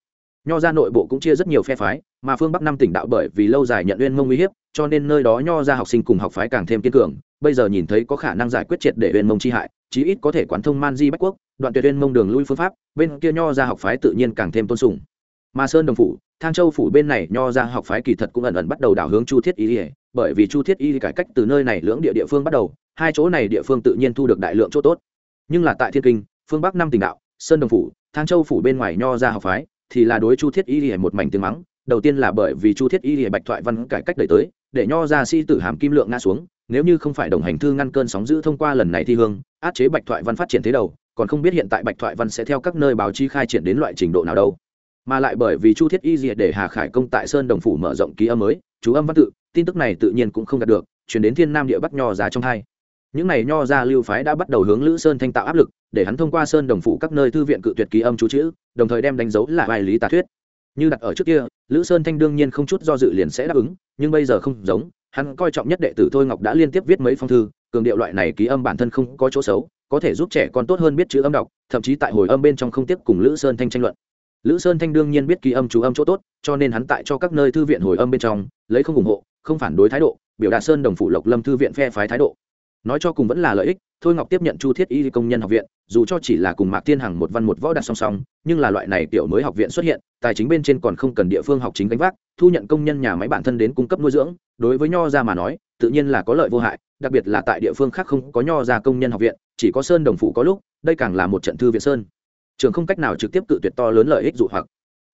Nho ra nội bộ cũng chia rất nhiều phe phái, mà phương bắc năm tỉnh đạo bởi vì lâu dài nhận uyên mông uy hiếp, cho nên nơi đó nho ra học sinh cùng học phái càng thêm kiên cường, bây giờ nhìn thấy có khả năng giải quyết triệt để uyên mông chi hại, chí ít có thể quán thông man di bách quốc, đoạn tuyệt uyên mông đường lui phương pháp, bên kia nho ra học phái tự nhiên càng thêm tôn sùng. Mà sơn đồng phủ, thang châu phủ bên này nho ra học phái kỳ thật cũng ẩn ẩn bắt đầu đảo hướng chu thiết y ỉa bởi vì chu thiết y cải cách từ nơi này lưỡng địa địa phương bắt đầu, hai chỗ này địa phương tự nhiên thu được đại lượng chỗ tốt. Nhưng là tại thiên kinh, phương bắc năm tỉnh đạo, sơn đồng phủ, thang châu phủ bên ngoài nho ra học phái, thì là đối chu thiết y hề một mảnh tiếng mắng, đầu tiên là bởi vì chu thiết y hề bạch thoại văn cải cách đẩy tới, để nho ra si tử hàm kim lượng nga xuống, nếu như không phải đồng hành thư ngăn cơn sóng giữ thông qua lần này thi hương át chế bạch thoại văn phát triển thế đầu, còn không biết hiện tại bạch thoại văn sẽ theo các nơi báo chí khai triển đến loại trình độ nào đâu. Mà lại bởi vì chu thiết y diệt để hà khải công tại sơn đồng phủ mở rộng ký âm mới, chú âm văn tự tin tức này tự nhiên cũng không đạt được, chuyển đến thiên nam địa bắc nho ra trong hai. Những này nho ra lưu phái đã bắt đầu hướng lữ sơn thanh tạo áp lực, để hắn thông qua sơn đồng phụ các nơi thư viện cự tuyệt ký âm chú chữ, đồng thời đem đánh dấu lại bài lý tà thuyết. Như đặt ở trước kia, lữ sơn thanh đương nhiên không chút do dự liền sẽ đáp ứng, nhưng bây giờ không giống, hắn coi trọng nhất đệ tử thôi ngọc đã liên tiếp viết mấy phong thư, cường điệu loại này ký âm bản thân không có chỗ xấu, có thể giúp trẻ con tốt hơn biết chữ âm đọc, thậm chí tại hồi âm bên trong không tiếp cùng lữ sơn thanh tranh luận. Lữ sơn thanh đương nhiên biết ký âm chú âm chỗ tốt, cho nên hắn tại cho các nơi thư viện hồi âm bên trong, lấy không ủng hộ không phản đối thái độ, biểu đạt sơn đồng phủ lộc lâm thư viện phe phái thái độ. Nói cho cùng vẫn là lợi ích, thôi ngọc tiếp nhận chu thiết y công nhân học viện, dù cho chỉ là cùng mạc thiên hằng một văn một võ đặt song song, nhưng là loại này tiểu mới học viện xuất hiện, tài chính bên trên còn không cần địa phương học chính gánh vác, thu nhận công nhân nhà máy bản thân đến cung cấp nuôi dưỡng, đối với nho ra mà nói, tự nhiên là có lợi vô hại, đặc biệt là tại địa phương khác không có nho ra công nhân học viện, chỉ có sơn đồng phủ có lúc, đây càng là một trận thư viện sơn. Trường không cách nào trực tiếp cự tuyệt to lớn lợi ích dụ hoặc.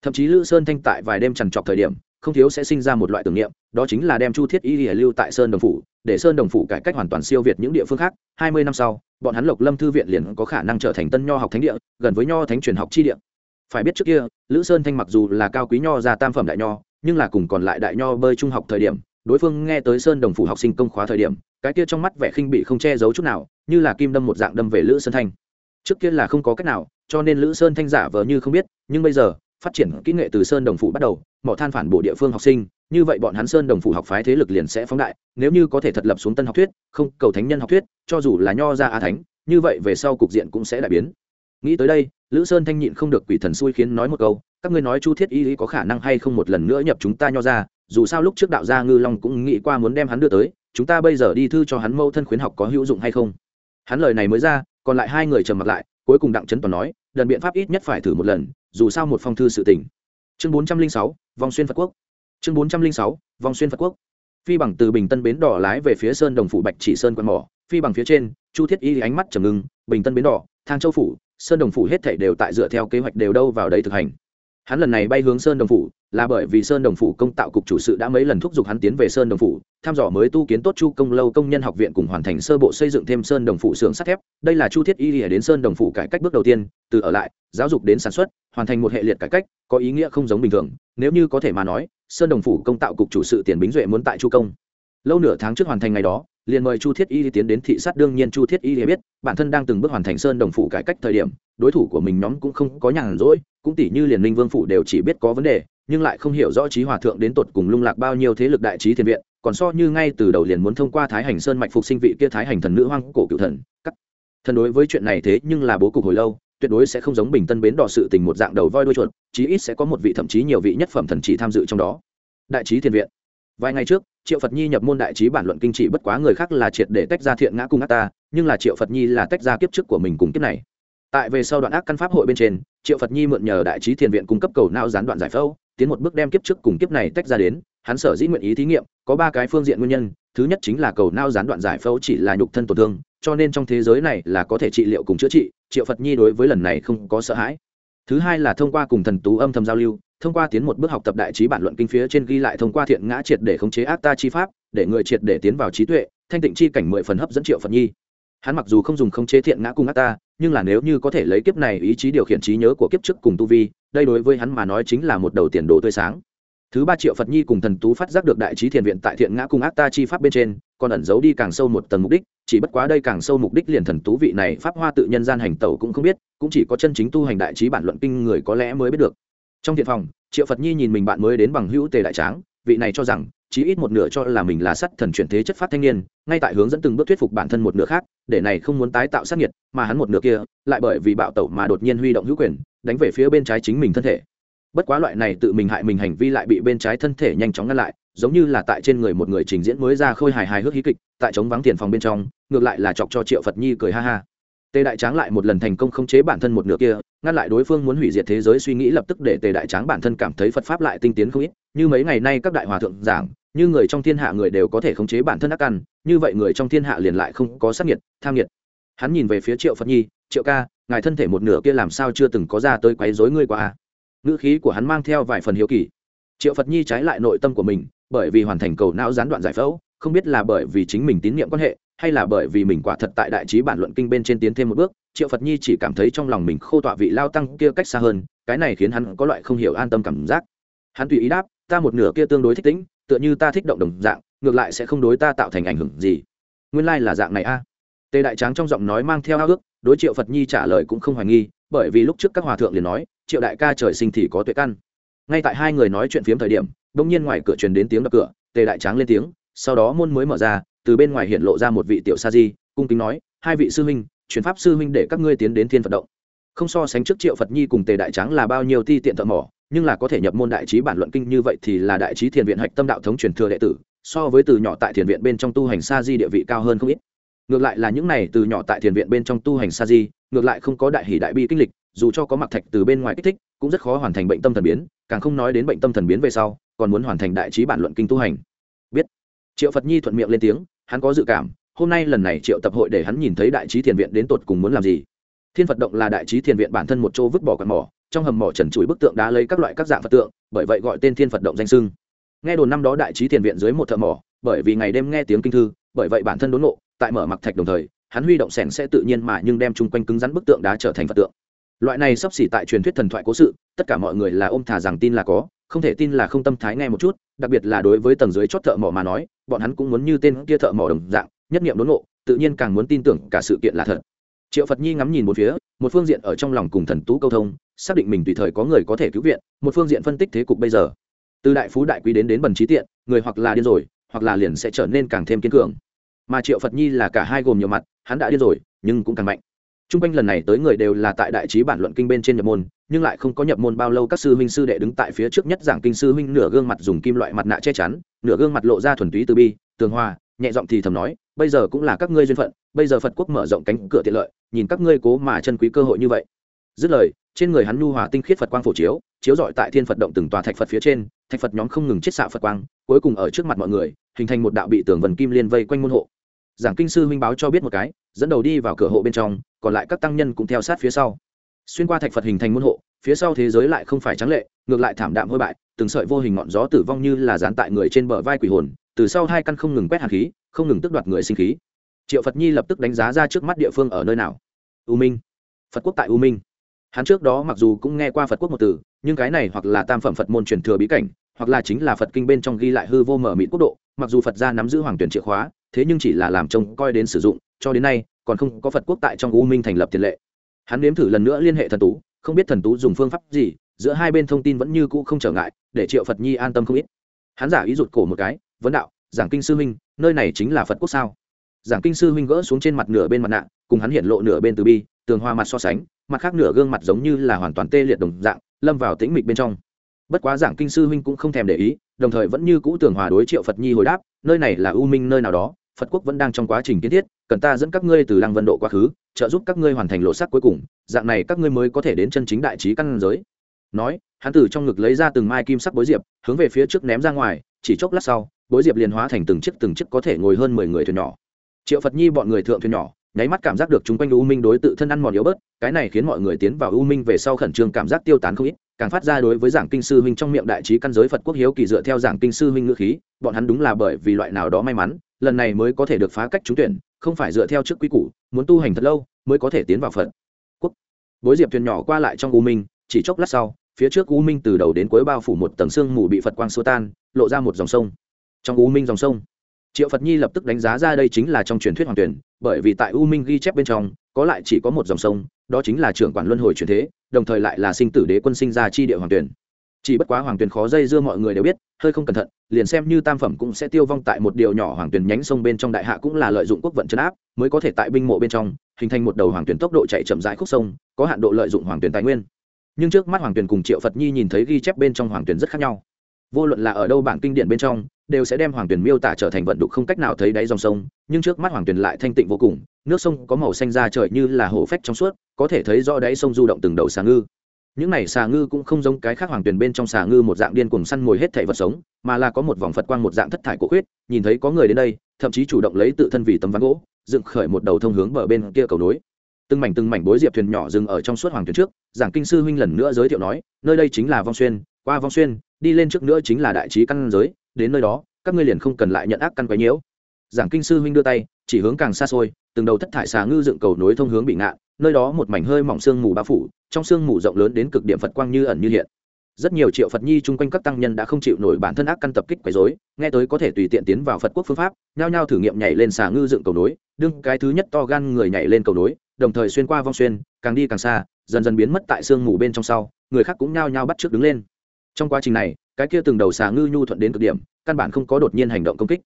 Thậm chí lữ sơn thanh tại vài đêm trằn trọc thời điểm không thiếu sẽ sinh ra một loại tưởng niệm, đó chính là đem chu thiết y lưu tại sơn đồng phủ, để sơn đồng phủ cải cách hoàn toàn siêu việt những địa phương khác. Hai mươi năm sau, bọn hắn lộc lâm thư viện liền có khả năng trở thành tân nho học thánh địa, gần với nho thánh truyền học chi địa. Phải biết trước kia, lữ sơn thanh mặc dù là cao quý nho ra tam phẩm đại nho, nhưng là cùng còn lại đại nho bơi trung học thời điểm, đối phương nghe tới sơn đồng phủ học sinh công khóa thời điểm, cái kia trong mắt vẻ khinh bị không che giấu chút nào, như là kim đâm một dạng đâm về lữ sơn thanh. Trước kia là không có cách nào, cho nên lữ sơn thanh giả vờ như không biết, nhưng bây giờ phát triển kỹ nghệ từ sơn đồng phủ bắt đầu, mỏ than phản bộ địa phương học sinh, như vậy bọn hắn sơn đồng phủ học phái thế lực liền sẽ phóng đại, nếu như có thể thật lập xuống tân học thuyết, không, cầu thánh nhân học thuyết, cho dù là nho ra a thánh, như vậy về sau cục diện cũng sẽ đại biến. Nghĩ tới đây, lữ sơn thanh nhịn không được quỷ thần xui khiến nói một câu, các ngươi nói chu thiết y có khả năng hay không một lần nữa nhập chúng ta nho ra, dù sao lúc trước đạo gia ngư long cũng nghĩ qua muốn đem hắn đưa tới, chúng ta bây giờ đi thư cho hắn mâu thân khuyến học có hữu dụng hay không? Hắn lời này mới ra, còn lại hai người trầm mặt lại, cuối cùng đặng trấn toàn nói, đần biện pháp ít nhất phải thử một lần dù sao một phong thư sự tỉnh chương bốn trăm linh sáu, vòng xuyên phật quốc. Chương bốn trăm linh sáu, vòng xuyên phật quốc. Phi bằng từ bình tân bến đỏ lái về phía sơn đồng phủ bạch chỉ sơn quạt mỏ. Phi bằng phía trên, chu thiết y ánh mắt trầm ngưng, bình tân bến đỏ, thang châu phủ, sơn đồng phủ hết thảy đều tại dựa theo kế hoạch đều đâu vào đấy thực hành. Hắn lần này bay hướng sơn đồng phủ là bởi vì sơn đồng phủ công tạo cục chủ sự đã mấy lần thúc giục hắn tiến về sơn đồng phủ thăm dò mới tu kiến tốt chu công lâu công nhân học viện cùng hoàn thành sơ bộ xây dựng thêm sơn đồng phủ xưởng sắt thép. Đây là chu thiết y lìa đến sơn đồng phủ cải cách bước đầu tiên, từ ở lại, giáo dục đến sản xuất, hoàn thành một hệ liệt cải cách, có ý nghĩa không giống bình thường. Nếu như có thể mà nói, sơn đồng phủ công tạo cục chủ sự tiền bính duệ muốn tại chu công. Lâu nửa tháng trước hoàn thành ngày đó, liền mời chu thiết y tiến đến thị sát đương nhiên chu thiết y biết, bản thân đang từng bước hoàn thành sơn đồng phủ cải cách thời điểm, đối thủ của mình nhóm cũng không có nhàn rỗi, cũng tỷ như liền minh vương phủ đều chỉ biết có vấn đề nhưng lại không hiểu rõ trí hòa thượng đến tột cùng lung lạc bao nhiêu thế lực đại trí thiền viện, còn so như ngay từ đầu liền muốn thông qua thái hành sơn mạch phục sinh vị kia thái hành thần nữ hoang cổ cựu thần, cắt. Thần đối với chuyện này thế nhưng là bố cục hồi lâu, tuyệt đối sẽ không giống bình tân bến đỏ sự tình một dạng đầu voi đuôi chuột, chí ít sẽ có một vị thậm chí nhiều vị nhất phẩm thần chỉ tham dự trong đó. Đại trí thiền viện. Vài ngày trước, triệu phật nhi nhập môn đại trí bản luận kinh trị bất quá người khác là triệt để tách ra thiện ngã cung ác ta, nhưng là triệu phật nhi là tách ra kiếp trước của mình cùng kiếp này. Tại về sau đoạn ác căn pháp hội bên trên, triệu phật nhi mượn nhờ đại trí thiền viện cung cấp cầu não gián đoạn giải phẫu tiến một bước đem kiếp trước cùng kiếp này tách ra đến, hắn sở dĩ nguyện ý thí nghiệm, có ba cái phương diện nguyên nhân, thứ nhất chính là cầu nao gián đoạn giải phẫu chỉ là nhục thân tổn thương, cho nên trong thế giới này là có thể trị liệu cùng chữa trị, triệu phật nhi đối với lần này không có sợ hãi. Thứ hai là thông qua cùng thần tú âm thầm giao lưu, thông qua tiến một bước học tập đại trí bản luận kinh phía trên ghi lại thông qua thiện ngã triệt để khống chế ác ta chi pháp, để người triệt để tiến vào trí tuệ, thanh tịnh chi cảnh mười phần hấp dẫn triệu phật nhi. Hắn mặc dù không dùng khống chế thiện ngã cùng ác ta, nhưng là nếu như có thể lấy kiếp này ý chí điều khiển trí nhớ của kiếp trước cùng tu vi đây đối với hắn mà nói chính là một đầu tiền đồ tươi sáng. Thứ ba triệu phật nhi cùng thần tú phát giác được đại trí thiền viện tại thiện ngã cung ác ta chi pháp bên trên, còn ẩn giấu đi càng sâu một tầng mục đích, chỉ bất quá đây càng sâu mục đích liền thần tú vị này pháp hoa tự nhân gian hành tẩu cũng không biết, cũng chỉ có chân chính tu hành đại trí bản luận kinh người có lẽ mới biết được. Trong thiện phòng, triệu phật nhi nhìn mình bạn mới đến bằng hữu tề đại tráng, vị này cho rằng chí ít một nửa cho là mình là sắt thần chuyển thế chất phát thanh niên, ngay tại hướng dẫn từng bước thuyết phục bản thân một nửa khác, để này không muốn tái tạo sát nhiệt, mà hắn một nửa kia, lại bởi vì bạo tẩu mà đột nhiên huy động hữu quyền, đánh về phía bên trái chính mình thân thể. Bất quá loại này tự mình hại mình hành vi lại bị bên trái thân thể nhanh chóng ngăn lại, giống như là tại trên người một người trình diễn mới ra khôi hài hài hước hí kịch, tại chống vắng tiền phòng bên trong, ngược lại là chọc cho triệu phật nhi cười ha ha tề đại tráng lại một lần thành công khống chế bản thân một nửa kia, ngăn lại đối phương muốn hủy diệt thế giới suy nghĩ lập tức để tề đại tráng bản thân cảm thấy phật pháp lại tinh tiến không ít. Như mấy ngày nay các đại hòa thượng giảng, như người trong thiên hạ người đều có thể khống chế bản thân ác ăn như vậy người trong thiên hạ liền lại không có sắc nhiệt tham nhiệt hắn nhìn về phía triệu phật nhi, triệu ca, ngài thân thể một nửa kia làm sao chưa từng có ra tới quấy rối ngươi qua a à? ngữ khí của hắn mang theo vài phần hiếu kỳ. Triệu phật nhi trái lại nội tâm của mình, bởi vì hoàn thành cầu não gián đoạn giải phẫu, không biết là bởi vì chính mình tín nhiệm quan hệ hay là bởi vì mình quả thật tại đại trí bản luận kinh bên trên tiến thêm một bước, triệu phật nhi chỉ cảm thấy trong lòng mình khô tọa vị lao tăng kia cách xa hơn, cái này khiến hắn có loại không hiểu an tâm cảm giác. Hắn tùy ý đáp, ta một nửa kia tương đối thích tính tựa như ta thích động đồng dạng, ngược lại sẽ không đối ta tạo thành ảnh hưởng gì. Nguyên lai、like、là dạng này a. À. tề đại tráng trong giọng nói mang theo ao ước, đối triệu phật nhi trả lời cũng không hoài nghi, bởi vì lúc trước các hòa thượng liền nói, triệu đại ca trời sinh thì có tuệ căn. Ngay tại hai người nói chuyện phiếm thời điểm đ ỗ n g nhiên ngoài cửa truyền đến tiếng đập cửa, tề đại tráng lên tiếng, sau đó môn mới mở ra từ bên ngoài hiện lộ ra một vị tiểu sa di, cung kính nói, hai vị sư huynh, chuyển pháp sư huynh để các ngươi tiến đến thiên phật động. Không so sánh trước triệu phật nhi cùng tề đại tráng là bao nhiêu ti tiện thợ mỏ nhưng là có thể nhập môn đại trí bản luận kinh như vậy thì là đại trí thiền viện hạch tâm đạo thống truyền thừa đệ tử, so với từ nhỏ tại thiền viện bên trong tu hành sa di địa vị cao hơn không ít. Ngược lại là những này từ nhỏ tại thiền viện bên trong tu hành sa di, ngược lại không có đại hỷ đại bi kinh lịch, dù cho có mặc thạch từ bên ngoài kích thích, cũng rất khó hoàn thành bệnh tâm thần biến, càng không nói đến bệnh tâm thần biến về sau, còn muốn hoàn thành đại trí bản luận kinh tu hành. Biết. Triệu phật nhi thuận miệng lên tiếng hắn có dự cảm, hôm nay lần này triệu tập hội để hắn nhìn thấy đại trí thiền viện đến tột cùng muốn làm gì. Thiên phật động là đại trí thiền viện bản thân một chỗ vứt bỏ quạt mỏ, trong hầm mỏ trần chuỗi bức tượng đá lấy các loại các dạng phật tượng, bởi vậy gọi tên thiên phật động danh sưng nghe đồn năm đó đại trí thiền viện dưới một thợ mỏ, bởi vì ngày đêm nghe tiếng kinh thư, bởi vậy bản thân đốn nộ tại mở mặc thạch đồng thời, hắn huy động sẻn sẽ tự nhiên mà nhưng đem chung quanh cứng rắn bức tượng đá trở thành phật tượng. Loại này sắp xỉ tại truyền thuyết thần thoại cố sự, tất cả mọi người là ôm thả rằng tin là có không thể tin là không tâm thái nghe một chút, đặc biệt là đối với tầng dưới chót thợ mỏ mà nói, bọn hắn cũng muốn như tên kia thợ mỏ đồng dạng, nhất nghiệm đốn ngộ, tự nhiên càng muốn tin tưởng cả sự kiện là thật. Triệu phật nhi ngắm nhìn một phía, một phương diện ở trong lòng cùng thần tú câu thông, xác định mình tùy thời có người có thể cứu viện, một phương diện phân tích thế cục bây giờ. Từ đại phú đại quý đến đến bần trí tiện, người hoặc là điên rồi, hoặc là liền sẽ trở nên càng thêm kiên cường. Mà triệu phật nhi là cả hai gồm nhiều mặt, hắn đã điên rồi, nhưng cũng càng mạnh. T r u n g quanh lần này tới người đều là tại đại trí bản luận kinh bên trên nhập môn nhưng lại không có nhập môn bao lâu các sư huynh sư đệ đứng tại phía trước nhất giảng kinh sư huynh nửa gương mặt dùng kim loại mặt nạ che chắn, nửa gương mặt lộ ra thuần túy từ bi, tường hoa nhẹ giọng thì thầm nói, bây giờ cũng là các ngươi duyên phận, bây giờ phật quốc mở rộng cánh cửa tiện lợi, nhìn các ngươi cố mà chân quý cơ hội như vậy. Dứt lời, trên người hắn nhu hòa tinh khiết phật quang phổ chiếu chiếu dọi tại thiên phật động từng tòa thạch phật phía trên, thạch phật nhóm không ngừng chiết xạ phật quang, cuối cùng ở trước mặt mọi người, hình thành một đạo bị tường vần kim liên vây quanh môn hộ. Giảng kinh sư huynh báo cho biết một cái, dẫn đầu đi vào cửa hộ bên trong, còn lại các tăng nhân cũng theo sát phía sau xuyên qua thạch phật hình thành môn hộ, phía sau thế giới lại không phải trắng lệ, ngược lại thảm đạm hôi bại, từng sợi vô hình ngọn gió tử vong như là dán tại người trên bờ vai quỷ hồn, từ sau hai căn không ngừng quét hạt khí, không ngừng tức đoạt người sinh khí. Triệu phật nhi lập tức đánh giá ra trước mắt địa phương ở nơi nào. U minh. Phật quốc tại u minh. Hắn trước đó mặc dù cũng nghe qua phật quốc một từ, nhưng cái này hoặc là tam phẩm phật môn truyền thừa bí cảnh, hoặc là chính là phật kinh bên trong ghi lại hư vô mở mịt quốc độ, mặc dù phật gia nắm giữ hoàng tuyển chìa khóa, thế nhưng chỉ là làm trông coi đến sử dụng, cho đến nay, còn không có phật quốc tại trong u minh thành lập tiền lệ hắn nếm thử lần nữa liên hệ thần tú, không biết thần tú dùng phương pháp gì, giữa hai bên thông tin vẫn như cũ không trở ngại, để triệu phật nhi an tâm không ít. Hắn giả ý rụt cổ một cái, vấn đạo, giảng kinh sư huynh, nơi này chính là phật quốc sao? Giảng kinh sư huynh gỡ xuống trên mặt nửa bên mặt nạ, cùng hắn hiện lộ nửa bên từ bi, tường hoa mặt so sánh, mặt khác nửa gương mặt giống như là hoàn toàn tê liệt đồng dạng, lâm vào tĩnh mịch bên trong. Bất quá giảng kinh sư huynh cũng không thèm để ý, đồng thời vẫn như cũ tường hòa đối triệu phật nhi hồi đáp, nơi này là u minh nơi nào đó phật quốc vẫn đang trong quá trình kiến thiết, cần ta dẫn các ngươi từ lăng vân độ quá khứ, trợ giúp các ngươi hoàn thành lộ sắc cuối cùng, dạng này các ngươi mới có thể đến chân chính đại trí căn giới. Nói, hắn từ trong ngực lấy ra từng mai kim sắc bối diệp, hướng về phía trước ném ra ngoài, chỉ chốc lát sau, bối diệp liền hóa thành từng chiếc từng chiếc có thể ngồi hơn mười người thuyền nhỏ. Triệu phật nhi bọn người thượng thuyền nhỏ, nháy mắt cảm giác được chung quanh u minh đối tự thân ăn mòn yếu bớt, cái này khiến mọi người tiến vào u minh về sau khẩn trương cảm giác tiêu tán không ít, càng phát ra đối với giảng kinh sư huynh trong miệng đại trí căn giới phật quốc hiếu kỳ dựa theo giảng kinh sư huynh ngữ khí, bọn hắn đúng là bởi vì loại nào đó may mắn lần này mới có thể được phá cách trúng tuyển, không phải dựa theo trước quy củ, muốn tu hành thật lâu mới có thể tiến vào phật. Quốc. Bối diệp thuyền nhỏ qua lại trong u minh, chỉ chốc lát sau, phía trước u minh từ đầu đến cuối bao phủ một tầng xương mù bị phật quang xua tan, lộ ra một dòng sông. Trong u minh dòng sông, triệu phật nhi lập tức đánh giá ra đây chính là trong truyền thuyết hoàng tuyển, bởi vì tại u minh ghi chép bên trong, có lại chỉ có một dòng sông, đó chính là trưởng quản luân hồi truyền thế, đồng thời lại là sinh tử đế quân sinh ra chi địa hoàng tuyển chỉ bất quá hoàng tuyền khó dây dưa mọi người đều biết, hơi không cẩn thận, liền xem như tam phẩm cũng sẽ tiêu vong tại một điều nhỏ hoàng tuyền nhánh sông bên trong đại hạ cũng là lợi dụng quốc vận chấn áp, mới có thể tại binh mộ bên trong, hình thành một đầu hoàng tuyền tốc độ chạy chậm rãi khúc sông, có hạn độ lợi dụng hoàng tuyền tài nguyên. Nhưng trước mắt hoàng tuyền cùng triệu phật nhi nhìn thấy ghi chép bên trong hoàng tuyền rất khác nhau. Vô luận là ở đâu bảng kinh điển bên trong, đều sẽ đem hoàng tuyền miêu tả trở thành vận đục không cách nào thấy đáy dòng sông, nhưng trước mắt hoàng tuyền lại thanh tịnh vô cùng, nước sông có màu xanh da trời như là hồ phách trong suốt, có thể thấy rõ đáy sông du động từng đầu sáng ngư những này xà ngư cũng không giống cái khác hoàng tuyển bên trong xà ngư một dạng điên cuồng săn mồi hết thảy vật sống, mà là có một vòng phật quang một dạng thất thải cổ khuyết, nhìn thấy có người đến đây, thậm chí chủ động lấy tự thân vì tấm ván gỗ, dựng khởi một đầu thông hướng bờ bên kia cầu nối. Từng mảnh từng mảnh bối diệp thuyền nhỏ dừng ở trong suốt hoàng thuyền trước, giảng kinh sư huynh lần nữa giới thiệu nói, nơi đây chính là vong xuyên, qua vong xuyên, đi lên trước nữa chính là đại trí căn giới, đến nơi đó, các ngươi liền không cần lại nhận ác căn quấy nhiễu giảng kinh sư huynh đưa tay, chỉ hướng càng xa xôi, từng đầu thất thải xà ngư dựng cầu nối thông hướng bị ngạn, nơi đó một mảnh hơi mỏng sương mù bao phủ, trong sương mù rộng lớn đến cực điểm phật quang như ẩn như hiện. Rất nhiều triệu phật nhi chung quanh các tăng nhân đã không chịu nổi bản thân ác căn tập kích quấy dối nghe tới có thể tùy tiện tiến vào phật quốc phương pháp, nhao nhao thử nghiệm nhảy lên xà ngư dựng cầu nối, đương cái thứ nhất to gan người nhảy lên cầu nối, đồng thời xuyên qua vong xuyên, càng đi càng xa, dần dần biến mất tại sương mù bên trong sau, người khác cũng nhao nhao bắt trước đứng lên. Trong quá trình này, cái kia từng đầu xà ngư nhu thuận đến cực điểm, căn bản không có đột nhiên hành động công kích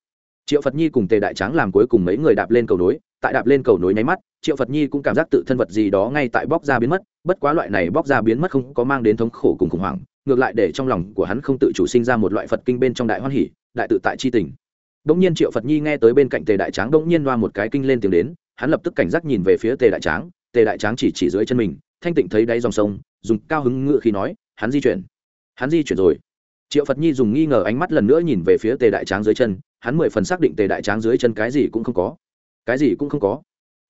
triệu phật nhi cùng tề đại tráng làm cuối cùng mấy người đạp lên cầu nối tại đạp lên cầu nối nháy mắt triệu phật nhi cũng cảm giác tự thân vật gì đó ngay tại bóc ra biến mất bất quá loại này bóc ra biến mất không có mang đến thống khổ cùng khủng hoảng ngược lại để trong lòng của hắn không tự chủ sinh ra một loại phật kinh bên trong đại hoan hỷ đại tự tại c h i tình Đống nhiên Triệu Phật Nhi nghe tới bên cạnh Tề Đại Tráng đống nhiên loa một cái kinh lên tiếng đến, hắn lập tức cảnh giác nhìn về phía Tề Đại Tráng, Tề Đại Tráng chỉ chỉ dưới chân mình, thanh tịnh thấy đáy dòng sông, dùng cao hứng ngựa khi nói, hắn di chuyển. Hắn di chuyển rồi. Triệu Phật Nhi dùng nghi ngờ ánh mắt lần nữa nhìn về phía Tề Đại Tráng dưới chân, hắn mười phần xác định Tề Đại Tráng dưới chân cái gì cũng không có. Cái gì cũng không có.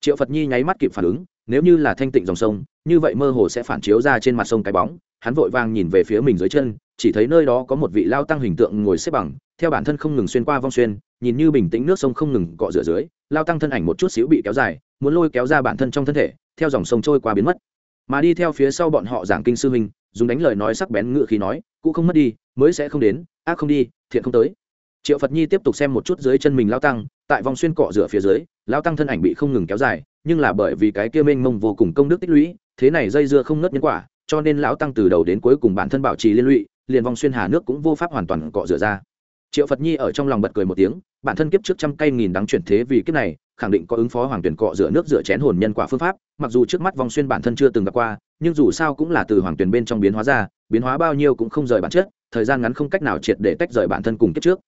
Triệu Phật Nhi nháy mắt kịp phản ứng, nếu như là thanh tịnh dòng sông, như vậy mơ hồ sẽ phản chiếu ra trên mặt sông cái bóng, hắn vội vàng nhìn về phía mình dưới chân, chỉ thấy nơi đó có một vị lao tăng hình tượng ngồi xếp bằng, theo bản thân không ngừng xuyên qua vong xuyên nhìn như bình tĩnh nước sông không ngừng cọ rửa dưới lao tăng thân ảnh một chút xíu bị kéo dài muốn lôi kéo ra bản thân trong thân thể theo dòng sông trôi qua biến mất mà đi theo phía sau bọn họ giảng kinh sư huynh dùng đánh lời nói sắc bén ngựa khí nói cũ không mất đi mới sẽ không đến ác không đi thiện không tới triệu phật nhi tiếp tục xem một chút dưới chân mình lao tăng, tại vòng xuyên cọ rửa phía dưới lao tăng thân ảnh bị không ngừng kéo dài, nhưng là bởi vì cái kia mênh mông vô cùng công đức tích lũy, thế này dây dưa không ngất nhân quả, cho nên lão tăng từ đầu đến cuối cùng bản thân bảo trì liên lụy, liền vòng xuyên hà nước cũng vô pháp hoàn toàn cọ rửa ra. Triệu phật nhi ở trong lòng bật cười một tiếng, bản thân kiếp trước trăm cây nghìn đắng chuyển thế vì kiếp này, khẳng định có ứng phó hoàng tuyển cọ rửa nước rửa chén hồn nhân quả phương pháp, mặc dù trước mắt Vòng xuyên bản thân chưa từng gặp qua, nhưng dù sao cũng là từ hoàng tuyển bên trong biến hóa ra, biến hóa bao nhiêu cũng không rời bản chất, thời gian ngắn không cách nào triệt để tách rời bản thân cùng kiếp trước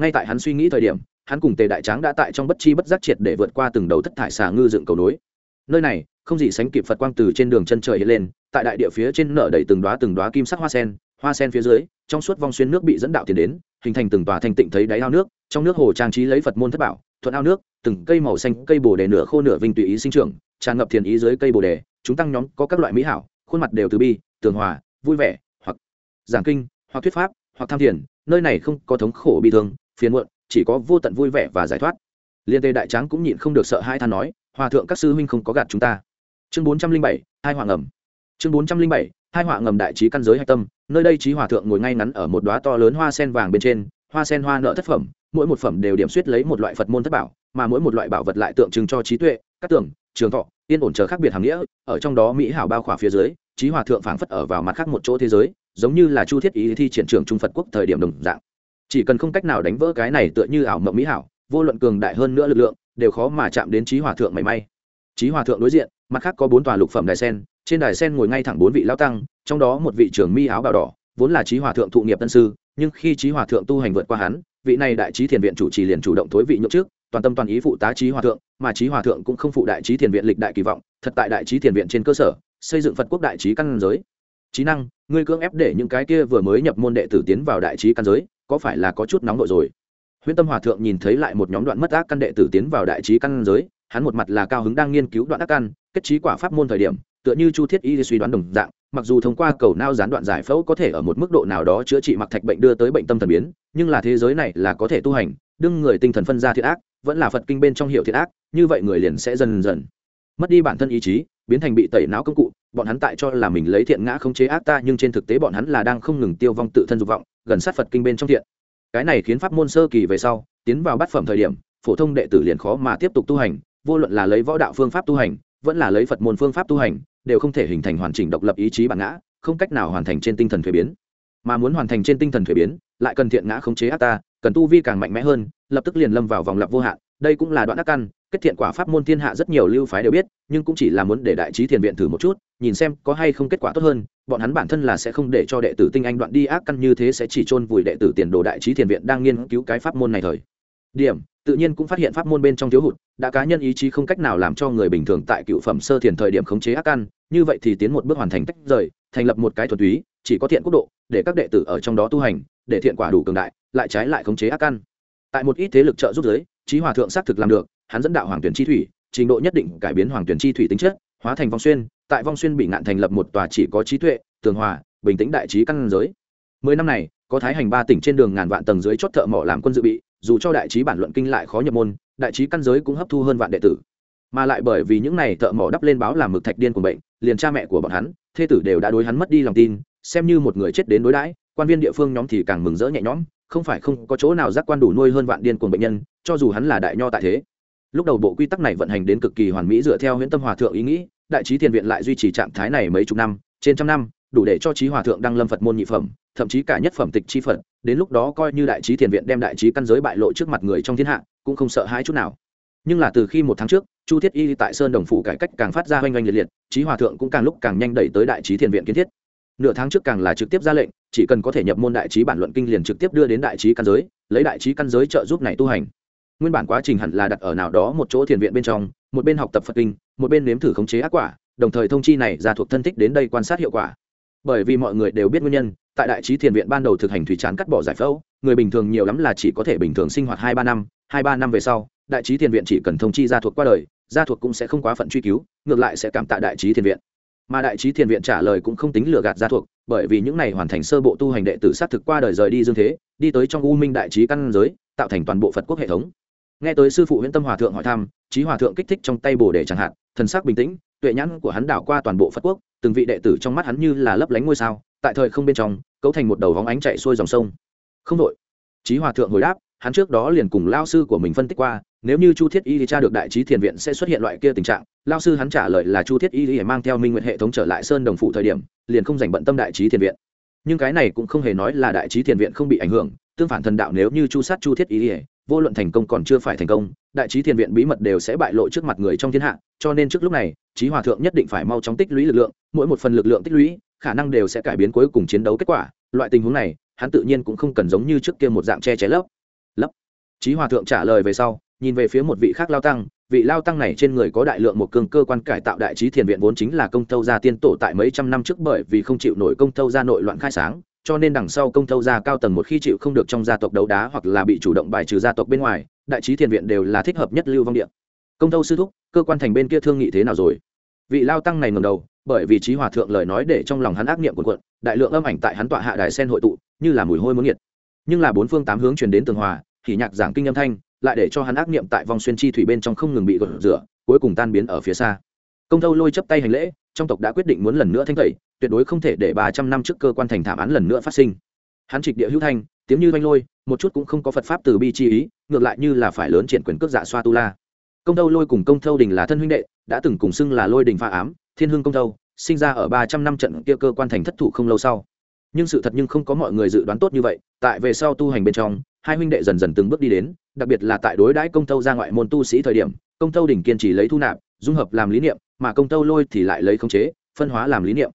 ngay tại hắn suy nghĩ thời điểm, hắn cùng tề đại tráng đã tại trong bất chi bất giác triệt để vượt qua từng đầu thất thải xà ngư dựng cầu nối. Nơi này, không gì sánh kịp phật quang từ trên đường chân trời hiện lên, tại đại địa phía trên nở đầy từng đoá từng đoá kim sắc hoa sen hoa sen phía dưới, trong suốt vong xuyên nước bị dẫn đạo tiền đến, hình thành từng tòa thanh tịnh thấy đáy ao nước, trong nước hồ trang trí lấy phật môn thất bảo, thuận ao nước, từng cây màu xanh, cây bồ đề nửa khô nửa vinh tùy ý sinh trưởng, tràn ngập thiền ý dưới cây bồ đề, chúng tăng nhóm có các loại mỹ hảo, khuôn mặt đều từ bi, tường hòa, vui vẻ, hoặc giảng kinh, hoặc thuyết pháp, hoặc tham thiền, nơi này không có thống khổ bi thương phiền muộn, chỉ có vô tận vui vẻ và giải thoát. Liên tề đại tráng cũng nhịn không được sợ hai than nói, hòa thượng các sư huynh không có gạt chúng ta. Chương bốn trăm linh bảy, hai hoàng ẩm chương bốn trăm linh bảy, hai họa ngầm đại trí căn giới hạch tâm. Nơi đây trí hòa thượng ngồi ngay ngắn ở một đoá to lớn hoa sen vàng bên trên, hoa sen hoa nợ thất phẩm, mỗi một phẩm đều điểm suýt lấy một loại phật môn thất bảo, mà mỗi một loại bảo vật lại tượng trưng cho trí tuệ, các tưởng, trường thọ, yên ổn chờ khác biệt hàng nghĩa, ở trong đó mỹ hảo bao khỏa phía dưới, trí hòa thượng phảng phất ở vào mặt khác một chỗ thế giới, giống như là chu thiết ý thi triển trường trung phật quốc thời điểm đồng dạng chỉ cần không cách nào đánh vỡ cái này tựa như ảo mộng mỹ hảo, vô luận cường đại hơn nữa lực lượng, đều khó mà chạm đến trí hòa thượng mảy may. Trí hòa thượng đối diện, mặt khác có bốn tòa lục phẩm đài sen, trên đài sen ngồi ngay thẳng bốn vị lao tăng, trong đó một vị trưởng mi áo bào đỏ, vốn là trí hòa thượng thụ nghiệp tân sư, nhưng khi trí hòa thượng tu hành vượt qua hắn, vị này đại trí thiền viện chủ trì liền chủ động thối vị nhượng trước, toàn tâm toàn ý phụ tá trí hòa thượng, mà trí hòa thượng cũng không phụ đại trí thiền viện lịch đại kỳ vọng, thật tại đại trí thiền viện trên cơ sở, xây dựng phật quốc đại trí căn giới. Trí năng, ngươi cưỡng ép để những cái kia vừa mới nhập môn đệ tử tiến vào đại trí căn giới có phải là có chút nóng nội rồi? Huyễn tâm hòa thượng nhìn thấy lại một nhóm đoạn mất ác căn đệ tử tiến vào đại trí căn giới, hắn một mặt là cao hứng đang nghiên cứu đoạn ác căn, kết trí quả pháp môn thời điểm, tựa như chu thiết y suy đoán đồng dạng, mặc dù thông qua cầu nao gián đoạn giải phẫu có thể ở một mức độ nào đó chữa trị mặc thạch bệnh đưa tới bệnh tâm thần biến, nhưng là thế giới này là có thể tu hành, đương người tinh thần phân ra thiệt ác, vẫn là phật kinh bên trong hiệu thiệt ác, như vậy người liền sẽ dần dần mất đi bản thân ý chí, biến thành bị tẩy não công cụ, bọn hắn tại cho là mình lấy thiện ngã không chế ác ta, nhưng trên thực tế bọn hắn là đang không ngừng tiêu vong tự thân dục vọng gần sát phật kinh bên trong thiện. Cái này khiến pháp môn sơ kỳ về sau, tiến vào bát phẩm thời điểm, phổ thông đệ tử liền khó mà tiếp tục tu hành, vô luận là lấy võ đạo phương pháp tu hành, vẫn là lấy phật môn phương pháp tu hành, đều không thể hình thành hoàn chỉnh độc lập ý chí bản ngã, không cách nào hoàn thành trên tinh thần thuế biến. Mà muốn hoàn thành trên tinh thần thuế biến, lại cần thiện ngã khống chế ác ta, cần tu vi càng mạnh mẽ hơn, lập tức liền lâm vào vòng lặp vô hạn. Đây cũng là đoạn ác căn, kết thiện quả pháp môn thiên hạ rất nhiều lưu phái đều biết, nhưng cũng chỉ là muốn để đại trí thiền viện thử một chút nhìn xem có hay không kết quả tốt hơn, bọn hắn bản thân là sẽ không để cho đệ tử tinh anh đoạn đi ác căn như thế sẽ chỉ chôn vùi đệ tử tiền đồ đại trí thiền viện đang nghiên cứu cái pháp môn này thời. Điểm, tự nhiên cũng phát hiện pháp môn bên trong thiếu hụt, đã cá nhân ý chí không cách nào làm cho người bình thường tại cựu phẩm sơ thiền thời điểm khống chế ác căn, như vậy thì tiến một bước hoàn thành tách rời, thành lập một cái thuần túy, chỉ có thiện quốc độ, để các đệ tử ở trong đó tu hành, để thiện quả đủ cường đại, lại trái lại khống chế ác căn. Tại một ít thế lực trợ giúp giới, trí hòa thượng xác thực làm được, hắn dẫn đạo hoàng tuyển chi thủy, trình độ nhất định cải biến hoàng tuyển chi thủy tính chất hóa thành vong xuyên, tại vong xuyên bị ngạn thành lập một tòa chỉ có trí tuệ, tường hòa, bình tĩnh đại trí căn giới. Mười năm này, có thái hành ba tỉnh trên đường ngàn vạn tầng dưới chót thợ mỏ làm quân dự bị, dù cho đại trí bản luận kinh lại khó nhập môn, đại trí căn giới cũng hấp thu hơn vạn đệ tử. Mà lại bởi vì những này thợ mỏ đắp lên báo làm mực thạch điên của bệnh, liền cha mẹ của bọn hắn, thê tử đều đã đối hắn mất đi lòng tin, xem như một người chết đến đối đãi, quan viên địa phương nhóm thì càng mừng rỡ nhẹ nhõm, không phải không có chỗ nào giác quan đủ nuôi hơn vạn điên cuồng bệnh nhân, cho dù hắn là đại nho tại thế lúc đầu bộ quy tắc này vận hành đến cực kỳ hoàn mỹ dựa theo huyễn tâm hòa thượng ý nghĩ, đại trí thiền viện lại duy trì trạng thái này mấy chục năm, trên trăm năm, đủ để cho trí hòa thượng đăng lâm phật môn nhị phẩm, thậm chí cả nhất phẩm tịch chi phật, đến lúc đó coi như đại trí thiền viện đem đại trí căn giới bại lộ trước mặt người trong thiên hạ, cũng không sợ hãi chút nào. Nhưng là từ khi một tháng trước, chu thiết y tại sơn đồng phủ cải cách càng phát ra oanh oanh liệt liệt, trí hòa thượng cũng càng lúc càng nhanh đẩy tới đại trí thiền viện kiến thiết. Nửa tháng trước càng là trực tiếp ra lệnh, chỉ cần có thể nhập môn đại trí bản luận kinh liền trực tiếp đưa đến đại trí căn giới, lấy đại trí căn giới trợ giúp này tu hành nguyên bản quá trình hẳn là đặt ở nào đó một chỗ thiền viện bên trong, một bên học tập phật kinh, một bên nếm thử khống chế ác quả, đồng thời thông chi này ra thuộc thân thích đến đây quan sát hiệu quả. Bởi vì mọi người đều biết nguyên nhân, tại đại trí thiền viện ban đầu thực hành thủy chán cắt bỏ giải phẫu, người bình thường nhiều lắm là chỉ có thể bình thường sinh hoạt hai ba năm, hai ba năm về sau, đại trí thiền viện chỉ cần thông chi gia thuộc qua đời gia thuộc cũng sẽ không quá phận truy cứu, ngược lại sẽ cảm tạ đại trí thiền viện. Mà đại trí thiền viện trả lời cũng không tính lừa gạt gia thuộc, bởi vì những này hoàn thành sơ bộ tu hành đệ tử xác thực qua đời rời đi dương thế, đi tới trong u minh đại trí căn giới, tạo thành toàn bộ phật quốc hệ thống nghe tới sư phụ Huyễn tâm hòa thượng hỏi thăm trí hòa thượng kích thích trong tay bồ đề chẳng hạn, thần sắc bình tĩnh, tuệ nhãn của hắn đảo qua toàn bộ phật quốc, từng vị đệ tử trong mắt hắn như là lấp lánh ngôi sao, tại thời không bên trong, cấu thành một đầu vóng ánh chạy xuôi dòng sông. Không đội trí hòa thượng hồi đáp, hắn trước đó liền cùng lao sư của mình phân tích qua, nếu như chu thiết y thì tra được đại trí thiền viện sẽ xuất hiện loại kia tình trạng, lao sư hắn trả lời là chu thiết y thì mang theo minh nguyện hệ thống trở lại sơn đồng phụ thời điểm, liền không dành bận tâm đại trí thiền viện. Nhưng cái này cũng không hề nói là đại trí thiền viện không bị ảnh hưởng, tương phản thần đạo nếu như chu sát chu thiết y thì vô luận thành công còn chưa phải thành công, đại trí thiền viện bí mật đều sẽ bại lộ trước mặt người trong thiên hạ, cho nên trước lúc này, trí hòa thượng nhất định phải mau chóng tích lũy lực lượng, mỗi một phần lực lượng tích lũy, khả năng đều sẽ cải biến cuối cùng chiến đấu kết quả. Loại tình huống này, hắn tự nhiên cũng không cần giống như trước kia một dạng che cháy lấp lấp trí hòa thượng trả lời về sau, nhìn về phía một vị khác lao tăng, vị lao tăng này trên người có đại lượng một cường cơ quan cải tạo đại trí thiền viện vốn chính là công tâu gia tiên tổ tại mấy trăm năm trước bởi vì không chịu nổi công tâu gia nội loạn khai sáng cho nên đằng sau công thâu gia cao tầng một khi chịu không được trong gia tộc đấu đá hoặc là bị chủ động bài trừ gia tộc bên ngoài, đại trí thiền viện đều là thích hợp nhất lưu vong điện công thâu sư thúc, cơ quan thành bên kia thương nghị thế nào rồi? Vị lao tăng này ngầm đầu, bởi vì trí hòa thượng lời nói để trong lòng hắn ác niệm quần quận đại lượng âm ảnh tại hắn tọa hạ đài sen hội tụ, như là mùi hôi muốn nhiệt nhưng là bốn phương tám hướng truyền đến tường hòa thì nhạc giảng kinh âm thanh, lại để cho hắn ác niệm tại vòng xuyên chi thủy bên trong không ngừng bị gột rửa, cuối cùng tan biến ở phía xa. Công thâu lôi chấp tay hành lễ, trong tộc đã quyết định muốn lần nữa thanh tẩy tuyệt đối không thể để ba trăm năm trước cơ quan thành thảm án lần nữa phát sinh. Hắn trịch địa hữu thanh, tiếng như vanh lôi, một chút cũng không có phật pháp từ bi chi ý, ngược lại như là phải lớn triển quyền cước dạ xoa tu la. Công thâu lôi cùng công thâu đình là thân huynh đệ, đã từng cùng xưng là lôi đình pha ám, thiên hưng công thâu, sinh ra ở ba trăm năm trận kia cơ quan thành thất thủ không lâu sau. Nhưng sự thật nhưng không có mọi người dự đoán tốt như vậy, tại về sau tu hành bên trong, hai huynh đệ dần dần từng bước đi đến, đặc biệt là tại đối đãi công thâu ra ngoại môn tu sĩ thời điểm, công thâu đỉnh kiên trì lấy thu nạp, dung hợp làm lý niệm, mà công thâu lôi thì lại lấy khống chế, phân hóa làm lý niệm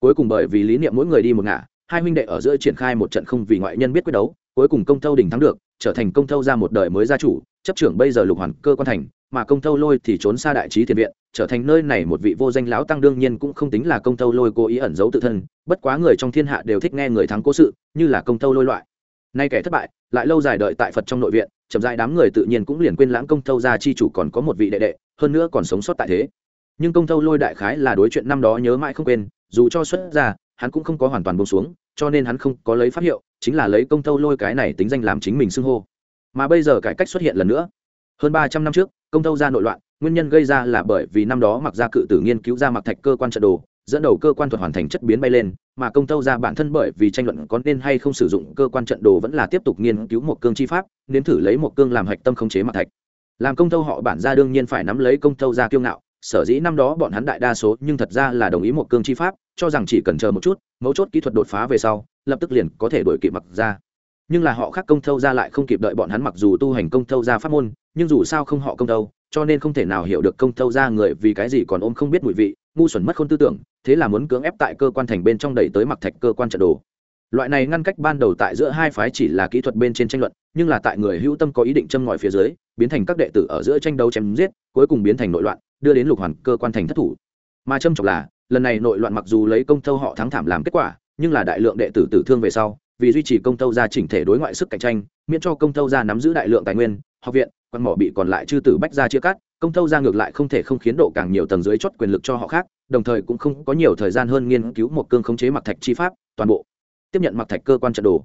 cuối cùng bởi vì lý niệm mỗi người đi một ngả, hai huynh đệ ở giữa triển khai một trận không vì ngoại nhân biết quyết đấu, cuối cùng công thâu đỉnh thắng được, trở thành công thâu ra một đời mới gia chủ, chấp trưởng bây giờ lục hoàn cơ quan thành, mà công thâu lôi thì trốn xa đại trí thiền viện, trở thành nơi này một vị vô danh lão tăng đương nhiên cũng không tính là công thâu lôi cố ý ẩn giấu tự thân, bất quá người trong thiên hạ đều thích nghe người thắng cố sự, như là công thâu lôi loại. Nay kẻ thất bại, lại lâu dài đợi tại phật trong nội viện, chậm dại đám người tự nhiên cũng liền quên lãng công thâu ra chi chủ còn có một vị đệ đệ, hơn nữa còn sống sót tại thế nhưng công thâu lôi đại khái là đối chuyện năm đó nhớ mãi không quên, dù cho xuất ra, hắn cũng không có hoàn toàn bông xuống, cho nên hắn không có lấy pháp hiệu, chính là lấy công thâu lôi cái này tính danh làm chính mình xưng hô. Mà bây giờ cải cách xuất hiện lần nữa. Hơn ba trăm năm trước, công thâu ra nội loạn, nguyên nhân gây ra là bởi vì năm đó mặc ra cự tử nghiên cứu ra mặc thạch cơ quan trận đồ, dẫn đầu cơ quan thuật hoàn thành chất biến bay lên, mà công tâu ra bản thân bởi vì tranh luận có nên hay không sử dụng cơ quan trận đồ vẫn là tiếp tục nghiên cứu một cương chi pháp, nếm thử lấy một cương làm hạch tâm khống chế mặt thạch. Làm công tâu họ bản ra đương nhiên phải nắm lấy công tâu ra kiêu ngạo sở dĩ năm đó bọn hắn đại đa số nhưng thật ra là đồng ý một cương chi pháp, cho rằng chỉ cần chờ một chút, mấu chốt kỹ thuật đột phá về sau, lập tức liền có thể đổi kịp mặc ra. Nhưng là họ khác công thâu ra lại không kịp đợi bọn hắn mặc dù tu hành công thâu ra pháp môn, nhưng dù sao không họ công thâu, cho nên không thể nào hiểu được công thâu ra người vì cái gì còn ôm không biết mùi vị, ngu xuẩn mất khôn tư tưởng, thế là muốn cưỡng ép tại cơ quan thành bên trong đẩy tới mặc thạch cơ quan trận đồ. Loại này ngăn cách ban đầu tại giữa hai phái chỉ là kỹ thuật bên trên tranh luận, nhưng là tại người hữu tâm có ý định châm ngòi phía dưới, biến thành các đệ tử ở giữa tranh đấu chém giết, cuối cùng biến thành nội loạn đưa đến lục hoàn cơ quan thành thất thủ. Mà trâm trọng là, lần này nội loạn mặc dù lấy công thâu họ thắng thảm làm kết quả, nhưng là đại lượng đệ tử tử thương về sau, vì duy trì công tâu gia chỉnh thể đối ngoại sức cạnh tranh, miễn cho công tâu gia nắm giữ đại lượng tài nguyên, học viện, quan mỏ bị còn lại chư tử bách gia chia cắt, công tâu gia ngược lại không thể không khiến độ càng nhiều tầng dưới chót quyền lực cho họ khác, đồng thời cũng không có nhiều thời gian hơn nghiên cứu một cương khống chế mặc thạch chi pháp, toàn bộ. Tiếp nhận mặc thạch cơ quan trận đồ.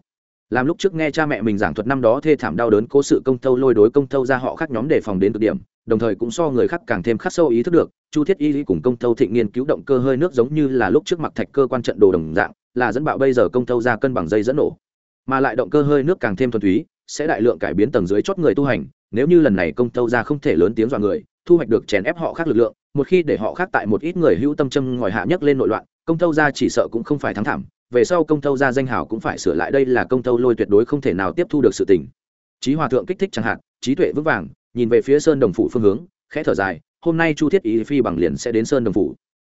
Làm lúc trước nghe cha mẹ mình giảng thuật năm đó thê thảm đau đớn cố sự công tâu lôi đối công tâu ra họ khác nhóm đề phòng đến cực điểm đồng thời cũng so người khác càng thêm khắc sâu ý thức được, chu thiết y Lý cùng công tâu thịnh nghiên cứu động cơ hơi nước giống như là lúc trước mặt thạch cơ quan trận đồ đồng dạng, là dẫn bạo bây giờ công tâu ra cân bằng dây dẫn nổ. Mà lại động cơ hơi nước càng thêm thuần túy, sẽ đại lượng cải biến tầng dưới chót người tu hành, nếu như lần này công tâu ra không thể lớn tiếng dọa người, thu hoạch được chèn ép họ khác lực lượng, một khi để họ khác tại một ít người hữu tâm châm ngòi hạ nhất lên nội loạn, công tâu ra chỉ sợ cũng không phải thắng thảm, về sau công tâu ra danh hào cũng phải sửa lại đây là công tâu lôi tuyệt đối không thể nào tiếp thu được sự tình. Trí hòa thượng kích thích chẳng hạn, trí tuệ vững vàng nhìn về phía sơn đồng phủ phương hướng, khẽ thở dài, hôm nay chu thiết ý phi bằng liền sẽ đến sơn đồng phủ.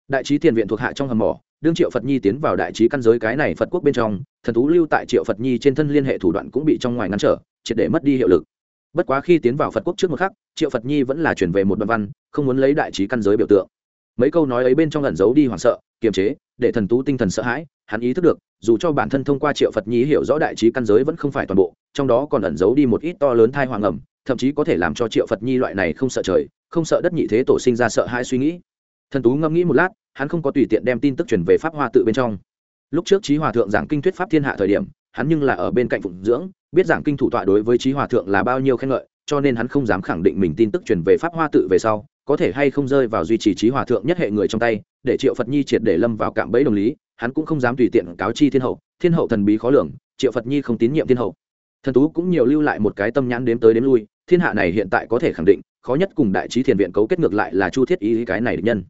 Đại trí tiền viện thuộc hạ trong hầm mỏ, đương triệu phật nhi tiến vào đại trí căn giới cái này phật quốc bên trong, thần thú lưu tại triệu phật nhi trên thân liên hệ thủ đoạn cũng bị trong ngoài ngăn trở, triệt để mất đi hiệu lực. Bất quá khi tiến vào phật quốc trước một khắc, triệu phật nhi vẫn là chuyển về một đoạn văn, không muốn lấy đại trí căn giới biểu tượng. Mấy câu nói ấy bên trong ẩn giấu đi hoảng sợ, kiềm chế, để thần tú tinh thần sợ hãi, hắn ý thức được, dù cho bản thân thông qua triệu phật nhi hiểu rõ đại trí căn giới vẫn không phải toàn bộ, trong đó còn ẩn giấu đi một ít to lớn thai hoàng ẩm thậm chí có thể làm cho triệu phật nhi loại này không sợ trời, không sợ đất nhị thế tổ sinh ra sợ hãi suy nghĩ. Thần tú ngẫm nghĩ một lát, hắn không có tùy tiện đem tin tức truyền về pháp hoa tự bên trong. Lúc trước trí hòa thượng giảng kinh thuyết pháp thiên hạ thời điểm, hắn nhưng là ở bên cạnh phụng dưỡng, biết giảng kinh thủ tọa đối với trí hòa thượng là bao nhiêu khen ngợi, cho nên hắn không dám khẳng định mình tin tức truyền về pháp hoa tự về sau, có thể hay không rơi vào duy trì trí hòa thượng nhất hệ người trong tay, để triệu phật nhi triệt để lâm vào cạm bẫy đồng lý, hắn cũng không dám tùy tiện cáo chi thiên hậu thiên hậu thần bí khó lường, triệu phật nhi không tín nhiệm thiên hậu. Thần tú cũng nhiều lưu lại một cái tâm nhãn đếm tới đếm lui thiên hạ này hiện tại có thể khẳng định, khó nhất cùng đại trí thiền viện cấu kết ngược lại là chu thiết y, cái này định nhân.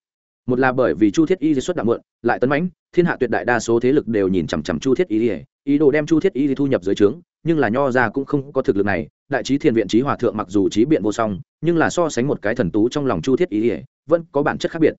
Một là bởi vì chu thiết y xuất đạo mượn lại tấn mãnh, thiên hạ tuyệt đại đa số thế lực đều nhìn chằm chằm chu thiết y, ý đồ đem chu thiết y thu nhập dưới trướng, nhưng là nho ra cũng không có thực lực này, đại trí thiền viện trí hòa thượng mặc dù trí biện vô song, nhưng là so sánh một cái thần tú trong lòng chu thiết y, vẫn có bản chất khác biệt.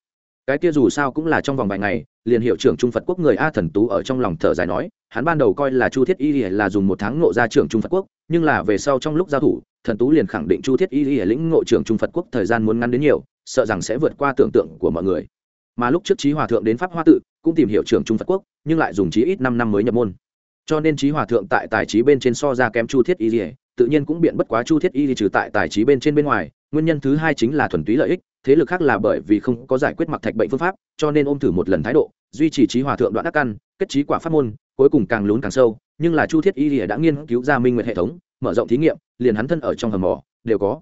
Cái kia dù sao cũng là trong vòng vài ngày, liền hiệu trưởng trung phật quốc người a thần tú ở trong lòng thở dài nói, hắn ban đầu coi là chu thiết y là dùng một tháng nộ ra trưởng trung phật quốc, nhưng là về sau trong lúc giao thủ thần tú liền khẳng định chu thiết y lĩnh ngộ trưởng trung phật quốc thời gian muốn ngắn đến nhiều, sợ rằng sẽ vượt qua tưởng tượng của mọi người. Mà lúc trước trí hòa thượng đến pháp hoa tự, cũng tìm hiểu trưởng trung phật quốc, nhưng lại dùng trí ít năm năm mới nhập môn. Cho nên trí hòa thượng tại tài trí bên trên so ra kém chu thiết y tự nhiên cũng biện bất quá chu thiết y trừ tại tài trí bên trên bên ngoài, nguyên nhân thứ hai chính là thuần túy lợi ích, thế lực khác là bởi vì không có giải quyết mặc thạch bệnh phương pháp, cho nên ôm thử một lần thái độ, duy trì trí hòa thượng đoạn ác căn, kết trí quả pháp môn, cuối cùng càng lún càng sâu, nhưng là chu thiết y lìa đã nghiên cứu ra minh nguyện hệ thống mở rộng thí nghiệm, liền hắn thân ở trong hầm mỏ, đều có.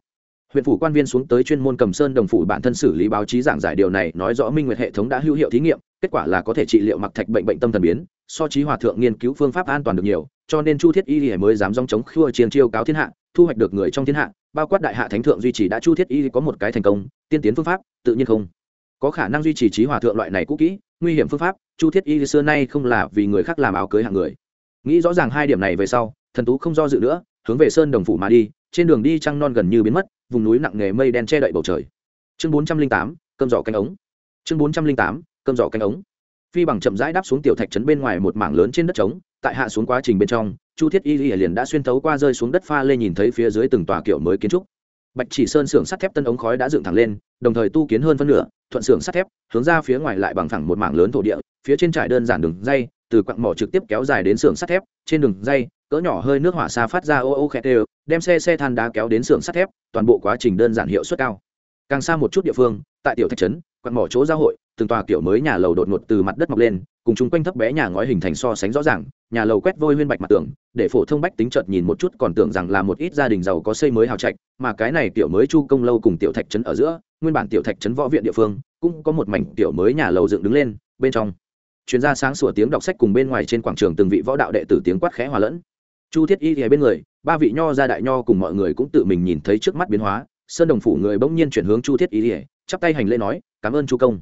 Huyện phủ quan viên xuống tới chuyên môn cầm sơn đồng phủ bản thân xử lý báo chí giảng giải điều này, nói rõ minh nguyệt hệ thống đã hữu hiệu thí nghiệm, kết quả là có thể trị liệu mặc thạch bệnh bệnh tâm thần biến, so trí hòa thượng nghiên cứu phương pháp an toàn được nhiều, cho nên chu thiết y lìa mới dám dòng chống khua chiến chiêu cáo thiên hạ, thu hoạch được người trong thiên hạ, bao quát đại hạ thánh thượng duy trì đã chu thiết y có một cái thành công, tiên tiến phương pháp, tự nhiên không. Có khả năng duy trì trí hòa thượng loại này cũ kỹ, nguy hiểm phương pháp, chu thiết y xưa nay không là vì người khác làm áo cưới hạng người. Nghĩ rõ ràng hai điểm này về sau, thần tú không do dự nữa hướng về sơn đồng phủ mà đi, trên đường đi trăng non gần như biến mất, vùng núi nặng nề mây đen che đậy bầu trời. Chương bốn trăm linh tám, cơm giỏ canh ống. Chương bốn trăm linh tám, cơm giỏ canh ống. Phi bằng chậm rãi đáp xuống tiểu thạch trấn bên ngoài một mảng lớn trên đất trống, tại hạ xuống quá trình bên trong, chu thiết y liền đã xuyên thấu qua rơi xuống đất pha lên nhìn thấy phía dưới từng tòa kiểu mới kiến trúc. Bạch chỉ sơn xưởng sắt thép tân ống khói đã dựng thẳng lên, đồng thời tu kiến hơn phân nửa, thuận xưởng sắt thép, hướng ra phía ngoài lại bằng thẳng một mảng lớn thổ địa, phía trên trải đơn giản đường dây từ quặng mỏ trực tiếp kéo dài đến xưởng sắt thép, trên đường dây, cỡ nhỏ hơi nước hỏa xa phát ra ô ô khét đều đem xe xe than đá kéo đến xưởng sắt thép, toàn bộ quá trình đơn giản hiệu suất cao. Càng xa một chút địa phương, tại tiểu thạch trấn, quặng mỏ chỗ giao hội, từng tòa kiểu mới nhà lầu đột ngột từ mặt đất mọc lên, cùng chung quanh thấp bé nhà ngói hình thành so sánh rõ ràng, nhà lầu quét vôi huyên bạch mặt tường, để phổ thông bách tính chợt nhìn một chút còn tưởng rằng là một ít gia đình giàu có xây mới hào trạch, mà cái này tiểu mới chu công lâu cùng tiểu thạch trấn ở giữa, nguyên bản tiểu thạch trấn võ viện địa phương, cũng có một mảnh tiểu mới nhà lầu dựng đứng lên, bên trong chuyên gia sáng sủa tiếng đọc sách cùng bên ngoài trên quảng trường từng vị võ đạo đệ tử tiếng quát khẽ hòa lẫn. Chu thiết y thì bên người, ba vị nho gia đại nho cùng mọi người cũng tự mình nhìn thấy trước mắt biến hóa, sơn đồng phủ người bỗng nhiên chuyển hướng chu thiết y thì, chắp tay hành lễ nói, cảm ơn chu công.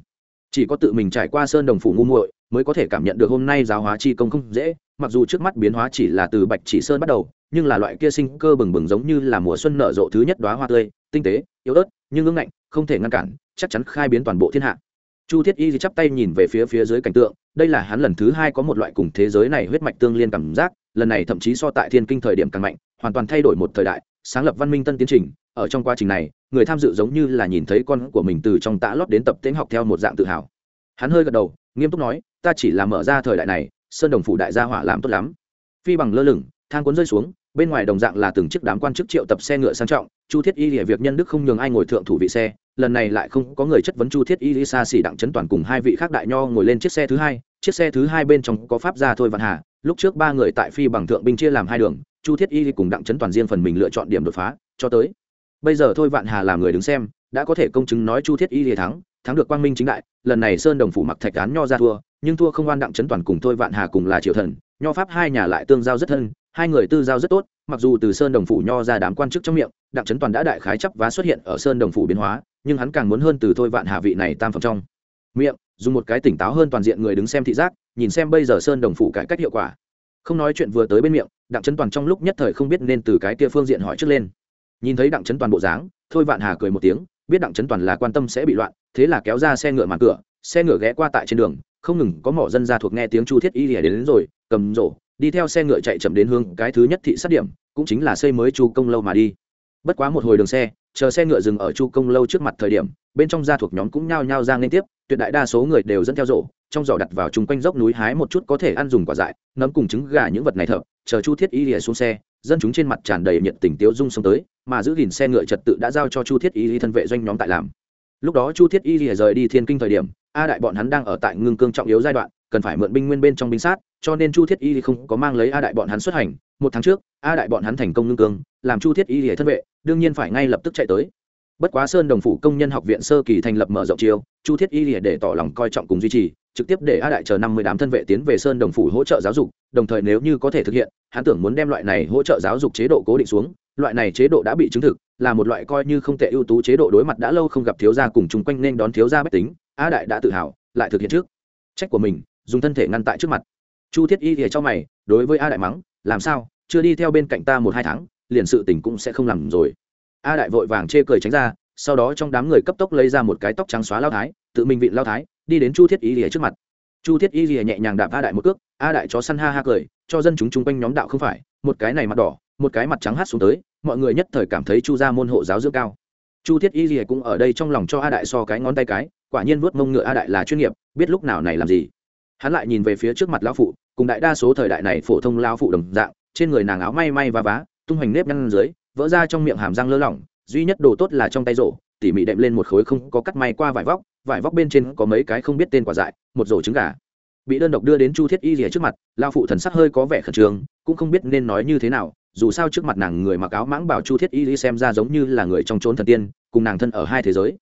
Chỉ có tự mình trải qua sơn đồng phủ ngu muội mới có thể cảm nhận được hôm nay giáo hóa chi công không dễ, mặc dù trước mắt biến hóa chỉ là từ bạch chỉ sơn bắt đầu, nhưng là loại kia sinh cơ bừng bừng giống như là mùa xuân nở rộ thứ nhất đóa hoa tươi, tinh tế, yếu ớt, nhưng ngưng ngạnh, không thể ngăn cản, chắc chắn khai biến toàn bộ thiên hạ. Chu thiết y chắp tay nhìn về phía phía dưới cảnh tượng đây là hắn lần thứ hai có một loại cùng thế giới này huyết mạch tương liên cảm giác, lần này thậm chí so tại thiên kinh thời điểm càng mạnh, hoàn toàn thay đổi một thời đại, sáng lập văn minh tân tiến trình, ở trong quá trình này, người tham dự giống như là nhìn thấy con của mình từ trong tã lót đến tập tễnh học theo một dạng tự hào. Hắn hơi gật đầu, nghiêm túc nói, ta chỉ là mở ra thời đại này, sơn đồng phủ đại gia hỏa làm tốt lắm. Phi bằng lơ lửng, thang cuốn rơi xuống, bên ngoài đồng dạng là từng chiếc đám quan chức triệu tập xe ngựa sang trọng, chu thiết y lìa việc nhân đức không nhường ai ngồi thượng thủ vị xe lần này lại không có người chất vấn chu thiết y lý xa xỉ đặng trấn toàn cùng hai vị khác đại nho ngồi lên chiếc xe thứ hai. Chiếc xe thứ hai bên trong có pháp gia thôi Vạn hà. Lúc trước ba người tại phi bằng thượng binh chia làm hai đường, chu thiết y cùng đặng trấn toàn riêng phần mình lựa chọn điểm đột phá, cho tới. Bây giờ thôi vạn hà làm người đứng xem, đã có thể công chứng nói chu thiết y thì thắng thắng được quang minh chính đại. Lần này sơn đồng phủ mặc thạch án nho ra thua, nhưng thua không oan đặng trấn toàn cùng thôi vạn hà cùng là triều thần. Nho pháp hai nhà lại tương giao rất thân hai người tư giao rất tốt mặc dù từ sơn đồng phủ nho ra đám quan chức trong miệng đặng trấn toàn đã đại khái chấp vá xuất hiện ở sơn đồng phủ biến hóa nhưng hắn càng muốn hơn từ thôi vạn hà vị này tam phẩm trong. Miệng dùng một cái tỉnh táo hơn toàn diện người đứng xem thị giác nhìn xem bây giờ sơn đồng phủ cải cách hiệu quả. Không nói chuyện vừa tới bên miệng đặng trấn toàn trong lúc nhất thời không biết nên từ cái kia phương diện hỏi trước lên. Nhìn thấy đặng trấn toàn bộ dáng thôi vạn hà cười một tiếng biết đặng trấn toàn là quan tâm sẽ bị loạn thế là kéo ra xe ngựa màn cửa xe ngựa ghé qua tại trên đường không ngừng có mỏ dân ra thuộc nghe tiếng chu thiết y lìa đến, đến rồi cầm rổ đi theo xe ngựa chạy chậm đến hướng cái thứ nhất thị sát điểm, cũng chính là xây mới chu công lâu mà đi. Bất quá một hồi đường xe, chờ xe ngựa dừng ở chu công lâu trước mặt thời điểm, bên trong gia thuộc nhóm cũng nhao nhao ra liên tiếp, tuyệt đại đa số người đều dẫn theo rổ, trong giỏ đặt vào chung quanh dốc núi hái một chút có thể ăn dùng quả dại, nấm cùng trứng gà những vật này thợ, chờ chu thiết y lìa xuống xe, dân chúng trên mặt tràn đầy nhiệt tình tiếu dung xông tới, mà giữ gìn xe ngựa trật tự đã giao cho chu thiết y lìa thân vệ doanh nhóm tại làm. Lúc đó chu thiết y lìa rời đi thiên kinh thời điểm, a đại bọn hắn đang ở tại ngưng cương trọng yếu giai đoạn cần phải mượn binh nguyên bên trong binh sát, cho nên chu thiết y không có mang lấy a đại bọn hắn xuất hành. Một tháng trước, a đại bọn hắn thành công ngưng cương, làm chu thiết y lìa thân vệ, đương nhiên phải ngay lập tức chạy tới. Bất quá sơn đồng phủ công nhân học viện sơ kỳ thành lập mở rộng chiêu, chu thiết y lìa để tỏ lòng coi trọng cùng duy trì, trực tiếp để a đại chờ năm mươi đám thân vệ tiến về sơn đồng phủ hỗ trợ giáo dục, đồng thời nếu như có thể thực hiện, hắn tưởng muốn đem loại này hỗ trợ giáo dục chế độ cố định xuống. Loại này chế độ đã bị chứng thực, là một loại coi như không tệ ưu tú chế độ đối mặt đã lâu không gặp thiếu gia cùng chung quanh nên đón thiếu gia bách tính, a đại đã tự hào, lại thực hiện trước. Trách của mình dùng thân thể ngăn tại trước mặt. Chu thiết y thì cho mày, đối với a đại mắng, làm sao? Chưa đi theo bên cạnh ta một hai tháng, liền sự tình cũng sẽ không làm rồi. A đại vội vàng chê cười tránh ra, sau đó trong đám người cấp tốc lấy ra một cái tóc trắng xóa lao thái, tự mình vịn lao thái, đi đến chu thiết y lìa trước mặt. Chu thiết y thì nhẹ nhàng đạp a đại một cước, a đại chó săn ha ha cười, cho dân chúng chung quanh nhóm đạo không phải, một cái này mặt đỏ, một cái mặt trắng hát xuống tới, mọi người nhất thời cảm thấy chu ra môn hộ giáo dưỡng cao. Chu thiết y lìa cũng ở đây trong lòng cho a đại so cái ngón tay cái, quả nhiên vuốt mông ngựa a đại là chuyên nghiệp, biết lúc nào này làm gì hắn lại nhìn về phía trước mặt lão phụ, cùng đại đa số thời đại này phổ thông lao phụ đồng dạng, trên người nàng áo may may và vá, tung hoành nếp nhăn dưới, vỡ ra trong miệng hàm răng lơ lỏng, duy nhất đồ tốt là trong tay rổ, tỉ mỉ đệm lên một khối không có cắt may qua vải vóc vải vóc bên trên có mấy cái không biết tên quả dại, một rổ trứng gà. Bị đơn độc đưa đến chu thiết y rìa trước mặt lao phụ thần sắc hơi có vẻ khẩn trương, cũng không biết nên nói như thế nào, dù sao trước mặt nàng người mặc áo mãng bảo chu thiết y xem ra giống như là người trong trốn thần tiên, cùng nàng thân ở hai thế giới.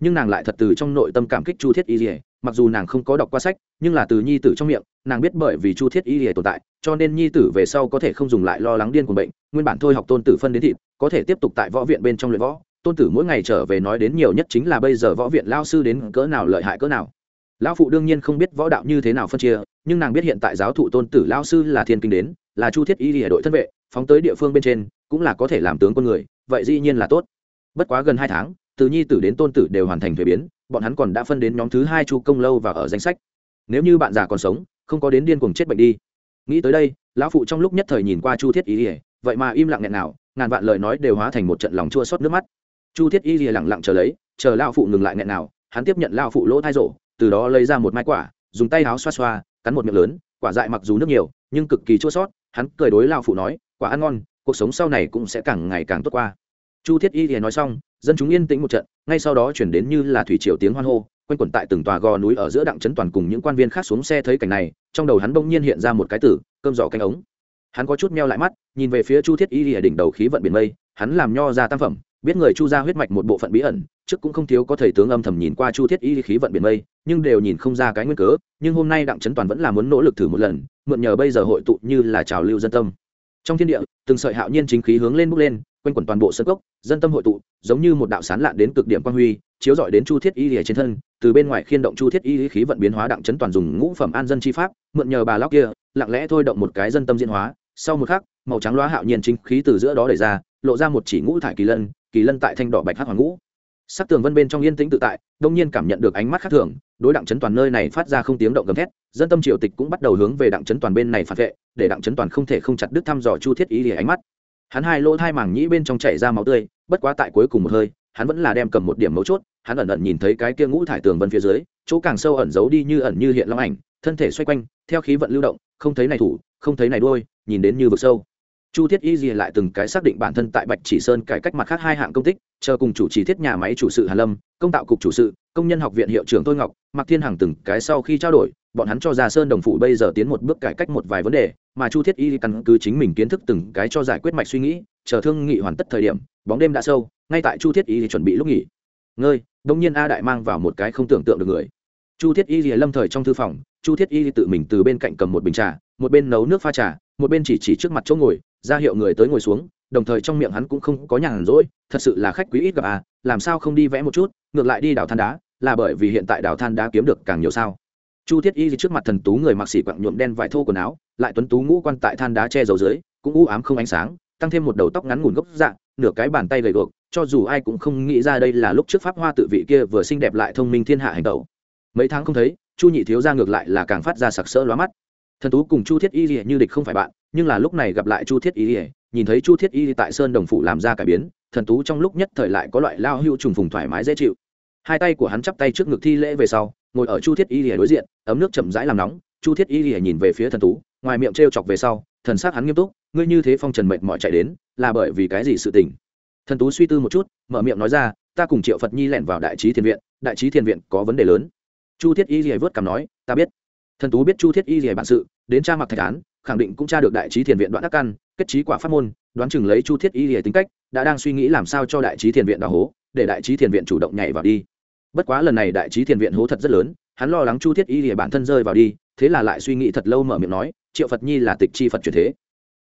Nhưng nàng lại thật từ trong nội tâm cảm kích chu thiết y rìa mặc dù nàng không có đọc qua sách, nhưng là từ nhi tử trong miệng, nàng biết bởi vì chu thiết y hề tồn tại, cho nên nhi tử về sau có thể không dùng lại lo lắng điên của bệnh, nguyên bản thôi học tôn tử phân đến thịt, có thể tiếp tục tại võ viện bên trong luyện võ. Tôn tử mỗi ngày trở về nói đến nhiều nhất chính là bây giờ võ viện lao sư đến cỡ nào lợi hại cỡ nào. Lão phụ đương nhiên không biết võ đạo như thế nào phân chia, nhưng nàng biết hiện tại giáo thụ tôn tử lao sư là thiên kinh đến, là chu thiết y hệ đội thân vệ, phóng tới địa phương bên trên, cũng là có thể làm tướng con người, vậy dĩ nhiên là tốt. Bất quá gần hai tháng, từ nhi tử đến tôn tử đều hoàn thành thuế biến bọn hắn còn đã phân đến nhóm thứ hai chu công lâu và ở danh sách. Nếu như bạn già còn sống, không có đến điên cuồng chết bệnh đi. Nghĩ tới đây, lão phụ trong lúc nhất thời nhìn qua chu thiết y ỉa vậy mà im lặng nghẹn nào, ngàn vạn lời nói đều hóa thành một trận lòng chua xót nước mắt. Chu thiết y ỉa lẳng lặng chờ lấy, chờ lão phụ ngừng lại nghẹn nào, hắn tiếp nhận lão phụ lỗ thai rổ, từ đó lấy ra một mai quả, dùng tay áo xoa xoa, cắn một miệng lớn, quả dại mặc dù nước nhiều, nhưng cực kỳ chua sót hắn cười đối lão phụ nói, quả ăn ngon, cuộc sống sau này cũng sẽ càng ngày càng tốt qua chu thiết y thì nói xong, dân chúng yên tĩnh một trận, ngay sau đó chuyển đến như là thủy triều tiếng hoan hô, quanh quẩn tại từng tòa gò núi ở giữa đặng trấn toàn cùng những quan viên khác xuống xe thấy cảnh này, trong đầu hắn bỗng nhiên hiện ra một cái tử, cơm giỏ canh ống. Hắn có chút meo lại mắt, nhìn về phía chu thiết y ở đỉnh đầu khí vận biển mây, hắn làm nho ra tam phẩm, biết người chu ra huyết mạch một bộ phận bí ẩn, trước cũng không thiếu có thầy tướng âm thầm nhìn qua chu thiết y khí vận biển mây, nhưng đều nhìn không ra cái nguyên cớ, nhưng hôm nay đặng trấn toàn vẫn là muốn nỗ lực thử một lần, mượn nhờ bây giờ hội tụ như là trào lưu dân tâm. Trong thiên địa, từng sợi hạo nhiên chính khí hướng lên bước lên quanh quẩn toàn bộ sân cốc, dân tâm hội tụ, giống như một đạo sán lạn đến cực điểm quang huy, chiếu rọi đến chu thiết y lìa trên thân, từ bên ngoài khiên động chu thiết y lý khí vận biến hóa đặng chấn toàn dùng ngũ phẩm an dân chi pháp, mượn nhờ bà lóc kia, lặng lẽ thôi động một cái dân tâm diễn hóa, sau một khắc, màu trắng loá hạo nhiên chính khí từ giữa đó đẩy ra, lộ ra một chỉ ngũ thải kỳ lân kỳ lân tại thanh đỏ bạch hắc hoàng ngũ. Sắc tường vân bên trong yên tĩnh tự tại, đông nhiên cảm nhận được ánh mắt khác thường, đối đặng chấn toàn nơi này phát ra không tiếng động gầm thét, dân tâm triều tịch cũng bắt đầu hướng về đặng chấn toàn bên này phản vệ, để đặng chấn toàn không thể không chặt đứt thăm dò chu thiết y lìa ánh mắt hắn hai lỗ thai màng nhĩ bên trong chảy ra máu tươi, bất quá tại cuối cùng một hơi, hắn vẫn là đem cầm một điểm mấu chốt, hắn ẩn ẩn nhìn thấy cái kia ngũ thải tường vân phía dưới, chỗ càng sâu ẩn giấu đi như ẩn như hiện long ảnh, thân thể xoay quanh, theo khí vận lưu động, không thấy này thủ, không thấy này đôi nhìn đến như vực sâu. Chu thiết y gì lại từng cái xác định bản thân tại bạch chỉ sơn cải cách mặt khác hai hạng công tích, chờ cùng chủ trì thiết nhà máy chủ sự hàn lâm, công tạo cục chủ sự, công nhân học viện hiệu trưởng tôi ngọc mặc thiên hằng từng cái sau khi trao đổi bọn hắn cho ra sơn đồng phụ bây giờ tiến một bước cải cách một vài vấn đề, mà chu thiết y căn cứ chính mình kiến thức từng cái cho giải quyết mạch suy nghĩ, chờ thương nghị hoàn tất thời điểm, bóng đêm đã sâu, ngay tại chu thiết y chuẩn bị lúc nghỉ. Ngơi, đông nhiên a đại mang vào một cái không tưởng tượng được người. Chu thiết y lâm thời trong thư phòng, chu thiết y tự mình từ bên cạnh cầm một bình trà, một bên nấu nước pha trà, một bên chỉ chỉ trước mặt chỗ ngồi, ra hiệu người tới ngồi xuống, đồng thời trong miệng hắn cũng không có nhàn rỗi, thật sự là khách quý ít gặp à làm sao không đi vẽ một chút, ngược lại đi đào than đá, là bởi vì hiện tại đào than đá kiếm được càng nhiều sao chu thiết y trước mặt thần tú người mặc xỉ quặng nhuộm đen vải thô quần áo, lại tuấn tú ngũ quan tại than đá che dầu dưới, cũng u ám không ánh sáng, tăng thêm một đầu tóc ngắn ngủn gốc dạng nửa cái bàn tay gầy guộc, cho dù ai cũng không nghĩ ra đây là lúc trước pháp hoa tự vị kia vừa xinh đẹp lại thông minh thiên hạ hành tẩu. Mấy tháng không thấy, chu nhị thiếu ra ngược lại là càng phát ra sặc sỡ lóa mắt. Thần tú cùng chu thiết y lìa như địch không phải bạn, nhưng là lúc này gặp lại chu thiết y lìa nhìn thấy chu thiết y tại sơn đồng phủ làm ra cải biến, thần tú trong lúc nhất thời lại có loại lao hưu trùng phùng thoải mái dễ chịu. Hai tay của hắn chắp tay trước ngực thi lễ về sau ngồi ở chu thiết y lìa đối diện, ấm nước chậm rãi làm nóng, chu thiết y lìa nhìn về phía thần tú, ngoài miệng t r e o chọc về sau, thần s á c hắn nghiêm túc, ngươi như thế phong trần mệnh mọi chạy đến, là bởi vì cái gì sự tình? Thần tú suy tư một chút, mở miệng nói ra, ta cùng triệu phật nhi lẻn vào đại trí thiền viện, đại trí thiền viện có vấn đề lớn. Chu thiết y lìa vớt cảm nói, ta biết. Thần tú biết chu thiết y lìa bản sự, đến tra mặc thạch án, khẳng định cũng tra được đại trí thiền viện đoạn đắc căn, kết trí quả pháp môn, đoán chừng lấy chu thiết y lìa tính cách, đã đang suy nghĩ làm sao cho đại trí thiền viện đào hố, để đại trí thiền viện chủ động nhảy vào đi bất quá lần này đại trí thiền viện hố thật rất lớn, hắn lo lắng chu thiết y lìa bản thân rơi vào đi, thế là lại suy nghĩ thật lâu mở miệng nói, triệu phật nhi là tịch chi phật truyền thế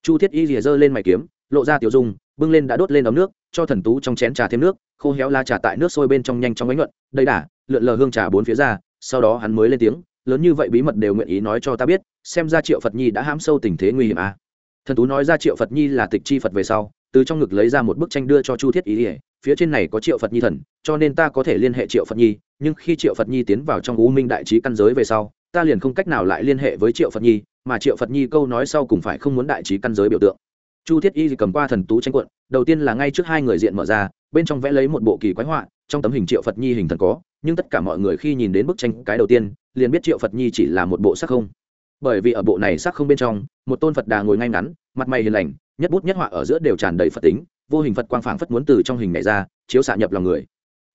chu thiết y lìa giơ lên mày kiếm, lộ ra tiểu dung, bưng lên đã đốt lên ấm nước, cho thần tú trong chén trà thêm nước, khô héo la trà tại nước sôi bên trong nhanh trong bánh luận đầy đà, lượn lờ hương trà bốn phía ra, sau đó hắn mới lên tiếng, lớn như vậy bí mật đều nguyện ý nói cho ta biết, xem ra triệu phật nhi đã hãm sâu tình thế nguy hiểm à. thần tú nói ra triệu phật nhi là tịch chi phật về sau từ trong ngực lấy ra một bức tranh đưa cho chu thiết ý ỉa phía trên này có triệu phật nhi thần, cho nên ta có thể liên hệ triệu phật nhi, nhưng khi triệu phật nhi tiến vào trong u minh đại trí căn giới về sau, ta liền không cách nào lại liên hệ với triệu phật nhi, mà triệu phật nhi câu nói sau cùng phải không muốn đại trí căn giới biểu tượng. Chu thiết y cầm qua thần tú tranh cuộn đầu tiên là ngay trước hai người diện mở ra, bên trong vẽ lấy một bộ kỳ quái họa, trong tấm hình triệu phật nhi hình thần có, nhưng tất cả mọi người khi nhìn đến bức tranh cái đầu tiên, liền biết triệu phật nhi chỉ là một bộ sắc không. Bởi vì ở bộ này sắc không bên trong, một tôn phật đà ngồi ngay ngắn, mặt mày hiền lành nhất bút nhất họa ở giữa đều tràn đầy phật tính, vô hình phật quang phảng phất muốn từ trong hình này ra, chiếu xạ nhập lòng người.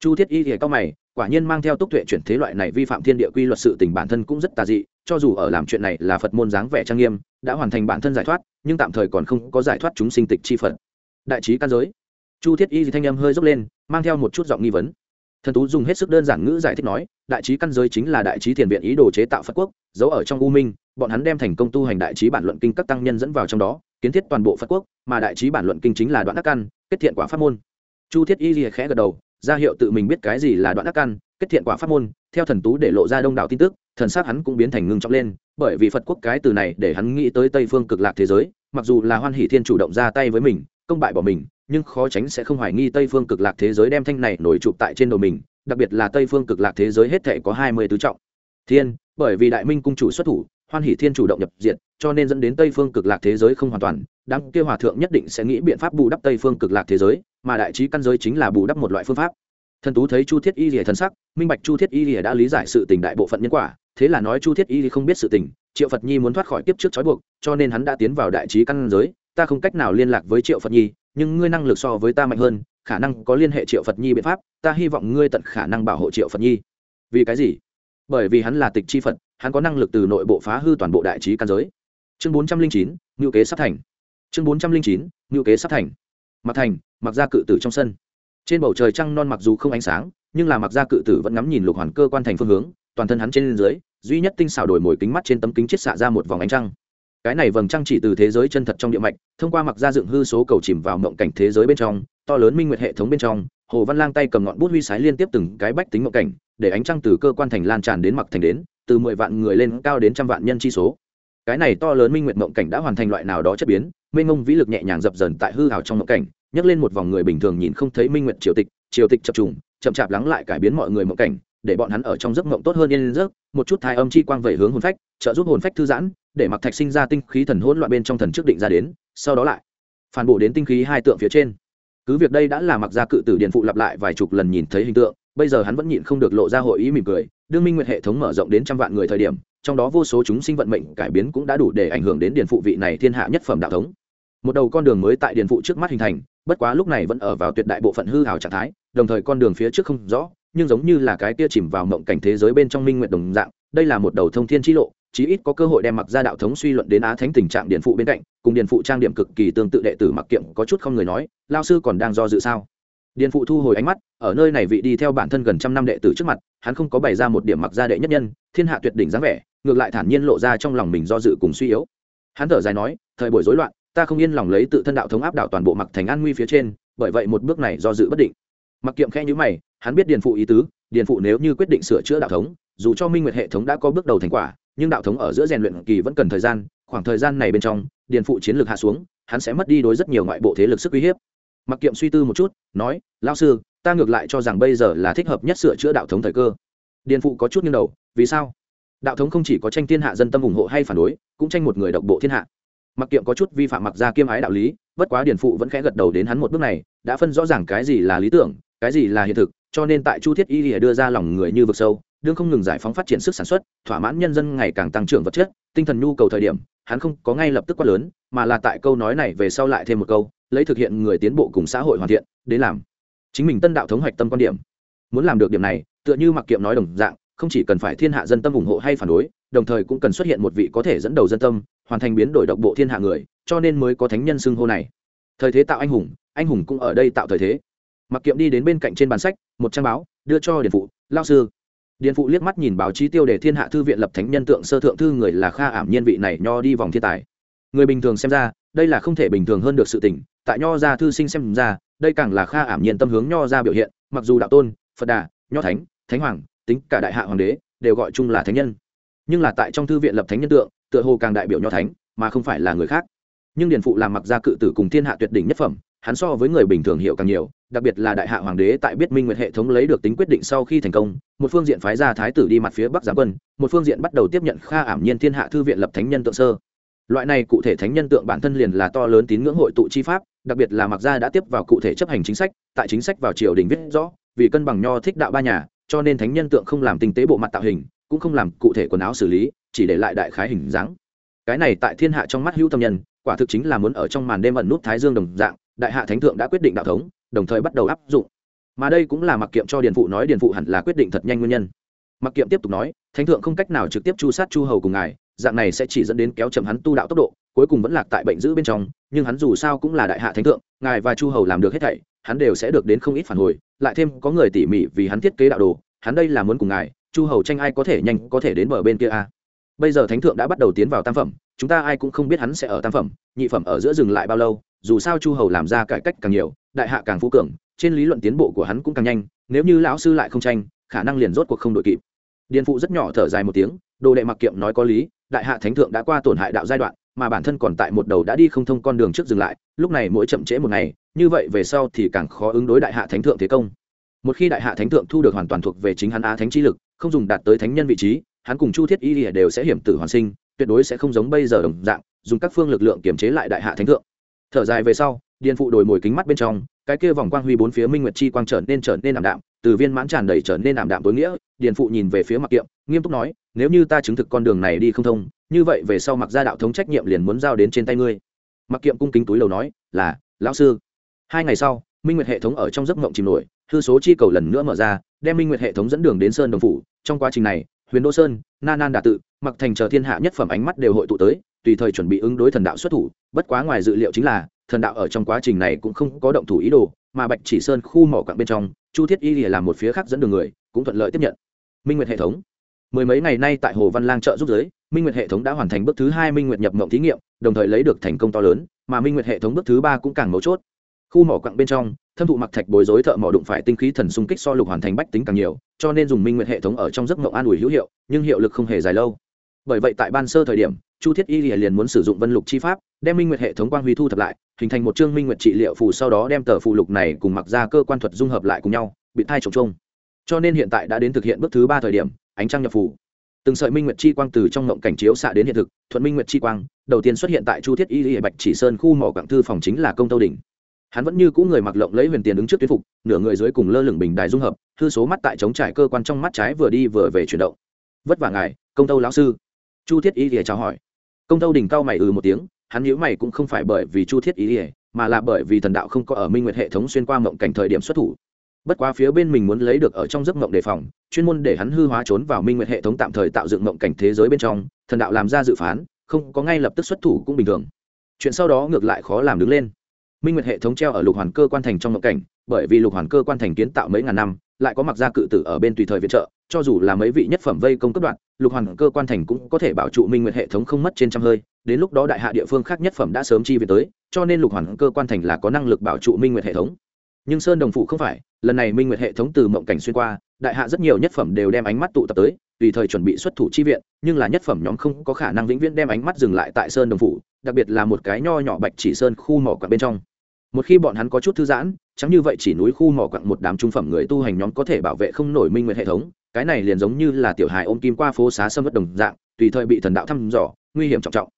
Chu thiết y thì cao mày, quả nhiên mang theo túc tuệ chuyển thế loại này vi phạm thiên địa quy luật sự tình bản thân cũng rất tà dị, cho dù ở làm chuyện này là phật môn dáng vẻ trang nghiêm, đã hoàn thành bản thân giải thoát, nhưng tạm thời còn không có giải thoát chúng sinh tịch chi phật. Đại trí căn giới. Chu thiết y thì thanh âm hơi dốc lên, mang theo một chút giọng nghi vấn. Thần tú dùng hết sức đơn giản ngữ giải thích nói, đại trí căn giới chính là đại trí thiền viện ý đồ chế tạo phật quốc, giấu ở trong u minh, bọn hắn đem thành công tu hành đại trí bản luận kinh các tăng nhân dẫn vào trong đó kiến thiết toàn bộ phật quốc, mà đại trí bản luận kinh chính là đoạn đắc căn, kết thiện quả pháp môn. Chu thiết y lìa khẽ gật đầu, ra hiệu tự mình biết cái gì là đoạn đắc căn, kết thiện quả pháp môn, theo thần tú để lộ ra đông đảo tin tức, thần s á c hắn cũng biến thành ngưng trọng lên, bởi vì phật quốc cái từ này để hắn nghĩ tới tây phương cực lạc thế giới, mặc dù là hoan hỷ thiên chủ động ra tay với mình, công bại bỏ mình, nhưng khó tránh sẽ không hoài nghi tây phương cực lạc thế giới đem thanh này nổi chụp tại trên đầu mình, đặc biệt là tây phương cực lạc thế giới hết thể có hai mươi tứ trọng. Thiên, bởi vì đại minh cung chủ xuất thủ hoan hỷ thiên chủ động nhập diện cho nên dẫn đến tây phương cực lạc thế giới không hoàn toàn. Đáng kêu hòa thượng nhất định sẽ nghĩ biện pháp bù đắp tây phương cực lạc thế giới, mà đại trí căn giới chính là bù đắp một loại phương pháp. Thần tú thấy chu thiết y lìa thần sắc, minh bạch chu thiết y lìa đã lý giải sự tình đại bộ phận nhân quả, thế là nói chu thiết y không biết sự tình, triệu phật nhi muốn thoát khỏi tiếp trước trói buộc, cho nên hắn đã tiến vào đại trí căn giới, ta không cách nào liên lạc với triệu phật nhi, nhưng ngươi năng lực so với ta mạnh hơn, khả năng có liên hệ triệu phật nhi biện pháp, ta hy vọng ngươi tận khả năng bảo hộ triệu phật nhi. Vì cái gì? Bởi vì hắn là tịch chi phật hắn có năng lực từ nội bộ phá hư toàn bộ đại trí căn giới. Chương bốn trăm linh chín ngữ kế sắp thành. Chương bốn trăm linh chín ngữ kế sắp thành. Mặc thành mặc ra cự tử trong sân. Trên bầu trời trăng non mặc dù không ánh sáng, nhưng là mặc ra cự tử vẫn ngắm nhìn lục hoàn cơ quan thành phương hướng, toàn thân hắn trên dưới, duy nhất tinh xảo đổi mồi kính mắt trên tấm kính chiết xạ ra một vòng ánh trăng. Cái này vầng trăng chỉ từ thế giới chân thật trong địa mạch, thông qua mặc ra dựng hư số cầu chìm vào mộng cảnh thế giới bên trong, to lớn minh nguyệt hệ thống bên trong, hồ văn lang tay cầm ngọn bút huy sái liên tiếp từng cái bách tính mộng cảnh, để ánh trăng từ cơ quan thành lan tràn đến mặc thành đến từ mười vạn người lên cao đến trăm vạn nhân chi số. Cái này to lớn minh nguyệt mộng cảnh đã hoàn thành loại nào đó chất biến, mênh ngông vĩ lực nhẹ nhàng dập dần tại hư hào trong mộng cảnh, nhấc lên một vòng người bình thường nhìn không thấy minh nguyệt triều tịch triều tịch chập trùng, chậm chạp lắng lại cải biến mọi người mộng cảnh, để bọn hắn ở trong giấc mộng tốt hơn yên giấc, một chút thai âm chi quang vẩy hướng hồn phách, trợ giúp hồn phách thư giãn, để mặc thạch sinh ra tinh khí thần hỗn loạn bên trong thần trước định ra đến, sau đó lại phản bổ đến tinh khí hai tượng phía trên. Cứ việc đây đã là mặc gia cự tử điện phụ lặp lại vài chục lần nhìn thấy hình tượng bây giờ hắn vẫn nhịn không được lộ ra hội ý mỉm cười, đương minh nguyệt hệ thống mở rộng đến trăm vạn người thời điểm, trong đó vô số chúng sinh vận mệnh cải biến cũng đã đủ để ảnh hưởng đến Điền phụ vị này thiên hạ nhất phẩm đạo thống. Một đầu con đường mới tại Điền phụ trước mắt hình thành, bất quá lúc này vẫn ở vào tuyệt đại bộ phận hư hào trạng thái, đồng thời con đường phía trước không rõ, nhưng giống như là cái kia chìm vào mộng cảnh thế giới bên trong minh nguyệt đồng dạng, đây là một đầu thông thiên chi lộ, chí ít có cơ hội đem mặc ra đạo thống suy luận đến á thánh tình trạng điện phụ bên cạnh, cùng điện phụ trang điểm cực kỳ tương tự đệ tử mặc kiệm có chút không người nói, lao sư còn đang do dự sao? Điền phụ thu hồi ánh mắt, ở nơi này vị đi theo bản thân gần trăm năm đệ tử trước mặt, hắn không có bày ra một điểm mặc gia đệ nhất nhân, thiên hạ tuyệt đỉnh dáng vẻ, ngược lại thản nhiên lộ ra trong lòng mình do dự cùng suy yếu. Hắn thở dài nói, thời buổi rối loạn, ta không yên lòng lấy tự thân đạo thống áp đảo toàn bộ mặc thành an nguy phía trên, bởi vậy một bước này do dự bất định. Mặc kiệm khe nhữ mày, hắn biết điền phụ ý tứ, điền phụ nếu như quyết định sửa chữa đạo thống, dù cho minh nguyệt hệ thống đã có bước đầu thành quả, nhưng đạo thống ở giữa rèn luyện kỳ vẫn cần thời gian, khoảng thời gian này bên trong, điền phụ chiến lược hạ xuống, hắn sẽ mất đi đối rất nhiều ngoại bộ thế lực sức uy hiếp mặc kiệm suy tư một chút, nói lao sư, ta ngược lại cho rằng bây giờ là thích hợp nhất sửa chữa đạo thống thời cơ. Điền phụ có chút nghiêng đầu, vì sao? Đạo thống không chỉ có tranh thiên hạ dân tâm ủng hộ hay phản đối, cũng tranh một người độc bộ thiên hạ. Mặc kiệm có chút vi phạm mặc ra kiêm ái đạo lý, bất quá điền phụ vẫn khẽ gật đầu đến hắn một bước này, đã phân rõ ràng cái gì là lý tưởng, cái gì là hiện thực, cho nên tại chu thiết y lìa đưa ra lòng người như vực sâu, đương không ngừng giải phóng phát triển sức sản xuất, thỏa mãn nhân dân ngày càng tăng trưởng vật chất, tinh thần nhu cầu thời điểm, hắn không có ngay lập tức quá lớn, mà là tại câu nói này về sau lại thêm một câu lấy thực hiện người tiến bộ cùng xã hội hoàn thiện, đến làm. Chính mình tân đạo thống hoạch tâm quan điểm. Muốn làm được điểm này, tựa như mặc kiệm nói đồng dạng, không chỉ cần phải thiên hạ dân tâm ủng hộ hay phản đối, đồng thời cũng cần xuất hiện một vị có thể dẫn đầu dân tâm, hoàn thành biến đổi độc bộ thiên hạ người, cho nên mới có thánh nhân xưng hô này. Thời thế tạo anh hùng anh hùng cũng ở đây tạo thời thế. Mặc kiệm đi đến bên cạnh trên bàn sách, một trang báo, đưa cho điền phụ lao sư. Điền phụ liếc mắt nhìn báo chí tiêu đề thiên hạ thư viện lập thánh nhân tượng sơ thượng thư người là kha ảm nhiên vị này nho đi vòng thiên tài. Người bình thường xem ra, đây là không thể bình thường hơn được sự tình tại nho gia thư sinh xem ra, đây càng là kha ảm nhiên tâm hướng nho gia biểu hiện, mặc dù đạo tôn, phật đà, nho thánh thánh hoàng, tính cả đại hạ hoàng đế, đều gọi chung là thánh nhân. Nhưng là tại trong thư viện lập thánh nhân tượng, tựa hồ càng đại biểu nho thánh, mà không phải là người khác. Nhưng điền phụ làm mặc gia cự tử cùng thiên hạ tuyệt đỉnh nhất phẩm, hắn so với người bình thường hiểu càng nhiều, đặc biệt là đại hạ hoàng đế tại biết minh nguyệt hệ thống lấy được tính quyết định sau khi thành công, một phương diện phái ra thái tử đi mặt phía bắc giáng quân, một phương diện bắt đầu tiếp nhận kha ảm nhiên thiên hạ thư viện lập thánh nhân tượng sơ. Loại này cụ thể thánh nhân tượng bản thân liền là to lớn tín ngưỡng hội tụ chi pháp đặc biệt là mặc gia đã tiếp vào cụ thể chấp hành chính sách, tại chính sách vào triều đình viết rõ, vì cân bằng nho thích đạo ba nhà, cho nên thánh nhân tượng không làm tinh tế bộ mặt tạo hình, cũng không làm cụ thể quần áo xử lý, chỉ để lại đại khái hình dáng. Cái này tại thiên hạ trong mắt hữu tâm nhân, quả thực chính là muốn ở trong màn đêm ẩn nút thái dương đồng dạng, đại hạ thánh thượng đã quyết định đạo thống, đồng thời bắt đầu áp dụng. Mà đây cũng là mặc kiệm cho điền phụ nói, điền phụ hẳn là quyết định thật nhanh nguyên nhân. Mặc kiệm tiếp tục nói, thánh thượng không cách nào trực tiếp chu sát chu hầu cùng ngài, dạng này sẽ chỉ dẫn đến kéo chậm hắn tu đạo tốc độ cuối cùng vẫn lạc tại bệnh giữ bên trong, nhưng hắn dù sao cũng là đại hạ thánh thượng, ngài và chu hầu làm được hết thảy, hắn đều sẽ được đến không ít phản hồi, lại thêm có người tỉ mỉ vì hắn thiết kế đạo đồ, hắn đây là muốn cùng ngài, chu hầu tranh ai có thể nhanh, có thể đến bờ bên kia a. Bây giờ thánh thượng đã bắt đầu tiến vào tam phẩm, chúng ta ai cũng không biết hắn sẽ ở tam phẩm, nhị phẩm ở giữa dừng lại bao lâu, dù sao chu hầu làm ra cải cách càng nhiều, đại hạ càng phú cường, trên lý luận tiến bộ của hắn cũng càng nhanh, nếu như lão sư lại không tranh, khả năng liền rốt cuộc không đội kịp. Điền phụ rất nhỏ thở dài một tiếng, đồ đệ mặc kiệm nói có lý, đại hạ thánh thượng đã qua tổn hại đạo giai đoạn mà bản thân còn tại một đầu đã đi không thông con đường trước dừng lại, lúc này mỗi chậm trễ một ngày, như vậy về sau thì càng khó ứng đối đại hạ thánh thượng thế công. Một khi đại hạ thánh thượng thu được hoàn toàn thuộc về chính hắn á thánh trí lực, không dùng đạt tới thánh nhân vị trí, hắn cùng chu thiết y đều sẽ hiểm tử hoàn sinh, tuyệt đối sẽ không giống bây giờ đồng dạng, dùng các phương lực lượng kiểm chế lại đại hạ thánh thượng. Thở dài về sau, điền phụ đổi mồi kính mắt bên trong, cái kia vòng quang huy bốn phía minh nguyệt chi quang trở nên trở nên ảm đạm, từ viên mãn tràn đầy trở nên ảm đạm tối nghĩa, điền phụ nhìn về phía mặc kiệm, nghiêm túc nói, nếu như ta chứng thực con đường này đi không thông như vậy về sau mặc gia đạo thống trách nhiệm liền muốn giao đến trên tay ngươi. Mặc kiệm cung kính túi lầu nói, là, lão sư. Hai ngày sau, minh nguyệt hệ thống ở trong giấc mộng chìm nổi hư số chi cầu lần nữa mở ra, đem minh nguyệt hệ thống dẫn đường đến sơn đồng phủ. Trong quá trình này, huyền đô sơn, na nan đà tự, mặc thành chờ thiên hạ nhất phẩm ánh mắt đều hội tụ tới, tùy thời chuẩn bị ứng đối thần đạo xuất thủ. Bất quá ngoài dự liệu chính là, thần đạo ở trong quá trình này cũng không có động thủ ý đồ, mà bạch chỉ sơn khu mỏ quặng bên trong, chu thiết y lìa làm một phía khác dẫn đường người, cũng thuận lợi tiếp nhận. Minh nguyệt hệ thống. Mười mấy ngày nay tại hồ văn lang trợ giúp giới minh nguyệt hệ thống đã hoàn thành bước thứ hai minh nguyệt nhập mộng thí nghiệm, đồng thời lấy được thành công to lớn, mà minh nguyệt hệ thống bước thứ ba cũng càng mấu chốt. Khu mỏ quặng bên trong, thâm thụ mặc thạch bối rối thợ mỏ đụng phải tinh khí thần xung kích so lục hoàn thành bách tính càng nhiều, cho nên dùng minh nguyệt hệ thống ở trong giấc mộng an ủi hữu hiệu, nhưng hiệu lực không hề dài lâu. Bởi vậy tại ban sơ thời điểm, chu thiết y liền muốn sử dụng vân lục chi pháp, đem minh nguyệt hệ thống quang huy thu thập lại, hình thành một chương minh nguyệt trị liệu phù sau đó đem tờ phù lục này cùng mặc ra cơ quan thuật dung hợp lại cùng nhau, bị thai trồng trông cho nên hiện tại đã đến thực hiện bước thứ ba thời điểm, ánh trăng nhập phù từng sợi minh nguyệt chi quang từ trong ngộng cảnh chiếu xạ đến hiện thực, thuận minh nguyệt chi quang, đầu tiên xuất hiện tại chu thiết y hệ bạch chỉ sơn khu mỏ quảng thư phòng chính là công tâu đỉnh. Hắn vẫn như cũ người mặc lộng lấy huyền tiền đứng trước tuyến phục, nửa người dưới cùng lơ lửng bình đài dung hợp hư số mắt tại chống trải cơ quan trong mắt trái vừa đi vừa về chuyển động. Vất vả ngài, công tâu lão sư. Chu thiết y lìa chào hỏi. Công tâu đình cao mày ừ một tiếng, hắn nhíu mày cũng không phải bởi vì chu thiết y lìa mà là bởi vì thần đạo không có ở minh nguyệt hệ thống xuyên qua mộng cảnh thời điểm xuất thủ bất quá phía bên mình muốn lấy được ở trong giấc mộng đề phòng, chuyên môn để hắn hư hóa trốn vào minh nguyệt hệ thống tạm thời tạo dựng mộng cảnh thế giới bên trong, thần đạo làm ra dự phán, không có ngay lập tức xuất thủ cũng bình thường. Chuyện sau đó ngược lại khó làm đứng lên. Minh nguyệt hệ thống treo ở lục hoàn cơ quan thành trong mộng cảnh, bởi vì lục hoàn cơ quan thành kiến tạo mấy ngàn năm, lại có mặc gia cự tử ở bên tùy thời viện trợ, cho dù là mấy vị nhất phẩm vây công cấp đoạn, lục hoàn cơ quan thành cũng có thể bảo trụ minh nguyệt hệ thống không mất trên trăm hơi, đến lúc đó đại hạ địa phương khác nhất phẩm đã sớm chi về tới, cho nên lục hoàn cơ quan thành là có năng lực bảo trụ minh nguyệt hệ thống nhưng sơn đồng phụ không phải, lần này minh nguyệt hệ thống từ mộng cảnh xuyên qua, đại hạ rất nhiều nhất phẩm đều đem ánh mắt tụ tập tới, tùy thời chuẩn bị xuất thủ chi viện, nhưng là nhất phẩm nhóm không có khả năng vĩnh viễn đem ánh mắt dừng lại tại sơn đồng phụ đặc biệt là một cái nho nhỏ bạch chỉ sơn khu mỏ quặng bên trong. Một khi bọn hắn có chút thư giãn, chẳng như vậy chỉ núi khu mỏ quặng một đám trung phẩm người tu hành nhóm có thể bảo vệ không nổi minh nguyệt hệ thống, cái này liền giống như là tiểu hài ôm kim qua phố xá sâm bất đồng dạng, tùy thời bị thần đạo thăm dò, nguy hiểm trọng trọng.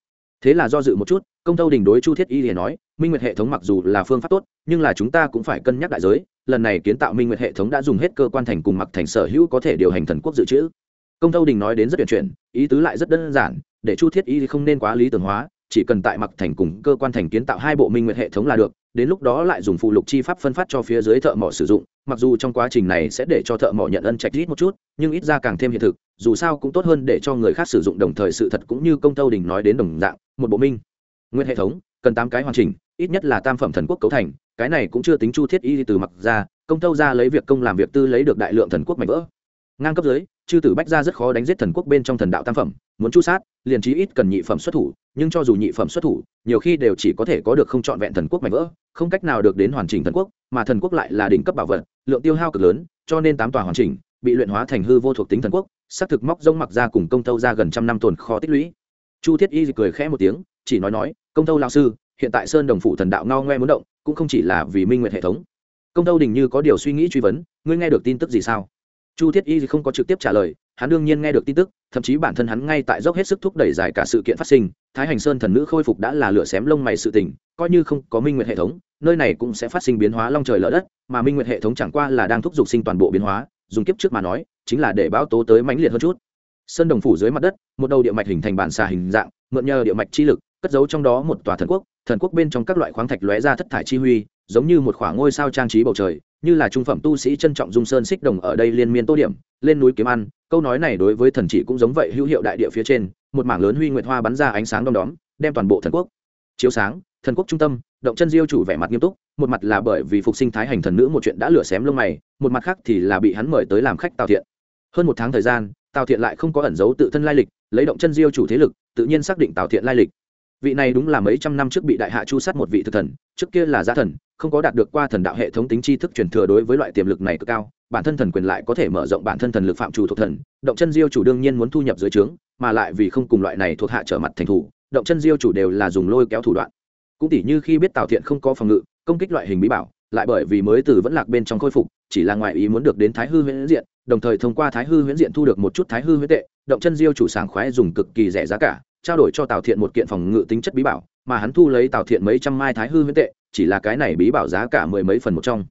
Thế là do dự một chút, công tâu đình đối chu thiết y liền nói minh nguyệt hệ thống mặc dù là phương pháp tốt, nhưng là chúng ta cũng phải cân nhắc đại giới. Lần này kiến tạo minh nguyệt hệ thống đã dùng hết cơ quan thành cùng mặc thành sở hữu có thể điều hành thần quốc dự trữ. Công tâu đình nói đến rất tuyển chuyển, ý tứ lại rất đơn giản, để chu thiết y không nên quá lý tưởng hóa, chỉ cần tại mặc thành cùng cơ quan thành kiến tạo hai bộ minh nguyệt hệ thống là được, đến lúc đó lại dùng phụ lục chi pháp phân phát cho phía dưới thợ mỏ sử dụng. Mặc dù trong quá trình này sẽ để cho thợ mỏ nhận ân trạch ít một chút, nhưng ít ra càng thêm hiện thực, dù sao cũng tốt hơn để cho người khác sử dụng, đồng thời sự thật cũng như công tâu đình nói đến đồng dạng, một bộ minh nguyên hệ thống cần tám cái hoàn chỉnh, ít nhất là tam phẩm thần quốc cấu thành, cái này cũng chưa tính chu thiết y từ mặc ra, công tâu ra lấy việc công làm việc tư lấy được đại lượng thần quốc mạnh vỡ. Ngang cấp dưới chư tử bách ra rất khó đánh giết thần quốc bên trong thần đạo tam phẩm, muốn chu sát, liền trí ít cần nhị phẩm xuất thủ, nhưng cho dù nhị phẩm xuất thủ, nhiều khi đều chỉ có thể có được không trọn vẹn thần quốc mạnh vỡ, không cách nào được đến hoàn chỉnh thần quốc, mà thần quốc lại là đỉnh cấp bảo vật, lượng tiêu hao cực lớn, cho nên tám tòa hoàn chỉnh bị luyện hóa thành hư vô thuộc tính thần quốc, xác thực móc rông mặc ra cùng công tâu ra gần trăm năm tồn kho tích lũy. Chu thiết y cười khẽ một tiếng, chỉ nói nói công tâu lao sư, hiện tại sơn đồng phủ thần đạo ngao ngoe muốn động, cũng không chỉ là vì minh nguyện hệ thống. Công tâu đình như có điều suy nghĩ truy vấn, ngươi nghe được tin tức gì sao? Chu thiết y không có trực tiếp trả lời, hắn đương nhiên nghe được tin tức, thậm chí bản thân hắn ngay tại dốc hết sức thúc đẩy giải cả sự kiện phát sinh, thái hành sơn thần nữ khôi phục đã là lửa xém lông mày sự tình, coi như không có minh nguyện hệ thống, nơi này cũng sẽ phát sinh biến hóa long trời lở đất, mà minh nguyện hệ thống chẳng qua là đang thúc giục sinh toàn bộ biến hóa, dùng kiếp trước mà nói, chính là để báo tố tới mãnh liệt hơn chút. Sơn đồng phủ dưới mặt đất, một đầu địa mạch hình thành bản xà hình dạng, mượn nhờ địa mạch chi lực cất giấu trong đó một tòa thần quốc thần quốc bên trong các loại khoáng thạch lóe ra thất thải chi huy, giống như một khoảng ngôi sao trang trí bầu trời, như là trung phẩm tu sĩ trân trọng dung sơn xích đồng ở đây liên miên tô điểm, lên núi kiếm ăn. Câu nói này đối với thần chỉ cũng giống vậy, hữu hiệu đại địa phía trên, một mảng lớn huy nguyệt hoa bắn ra ánh sáng đom đóm, đem toàn bộ thần quốc. Chiếu sáng, thần quốc trung tâm, động chân diêu chủ vẻ mặt nghiêm túc, một mặt là bởi vì phục sinh thái hành thần nữ một chuyện đã lửa xém lông mày, một mặt khác thì là bị hắn mời tới làm khách tào thiện. Hơn một tháng thời gian, tào thiện lại không có ẩn giấu tự thân lai lịch, lấy động chân diêu chủ thế lực, tự nhiên xác định tào thiện lai lịch vị này đúng là mấy trăm năm trước bị đại hạ chu sát một vị thực thần, trước kia là gia thần, không có đạt được qua thần đạo hệ thống tính tri thức truyền thừa đối với loại tiềm lực này cực cao, bản thân thần quyền lại có thể mở rộng bản thân thần lực phạm chủ thuộc thần, động chân diêu chủ đương nhiên muốn thu nhập dưới trướng, mà lại vì không cùng loại này thuộc hạ trở mặt thành thủ, động chân diêu chủ đều là dùng lôi kéo thủ đoạn. Cũng tỉ như khi biết tào thiện không có phòng ngự, công kích loại hình bí bảo, lại bởi vì mới từ vẫn lạc bên trong khôi phục, chỉ là ngoại ý muốn được đến thái hư huyễn diện, đồng thời thông qua thái hư huyễn diện thu được một chút thái hư huyễn tệ, động chân diêu chủ sảng khoái dùng cực kỳ rẻ giá cả trao đổi cho tào thiện một kiện phòng ngự tính chất bí bảo mà hắn thu lấy tào thiện mấy trăm mai thái hư huyễn tệ chỉ là cái này bí bảo giá cả mười mấy phần một trong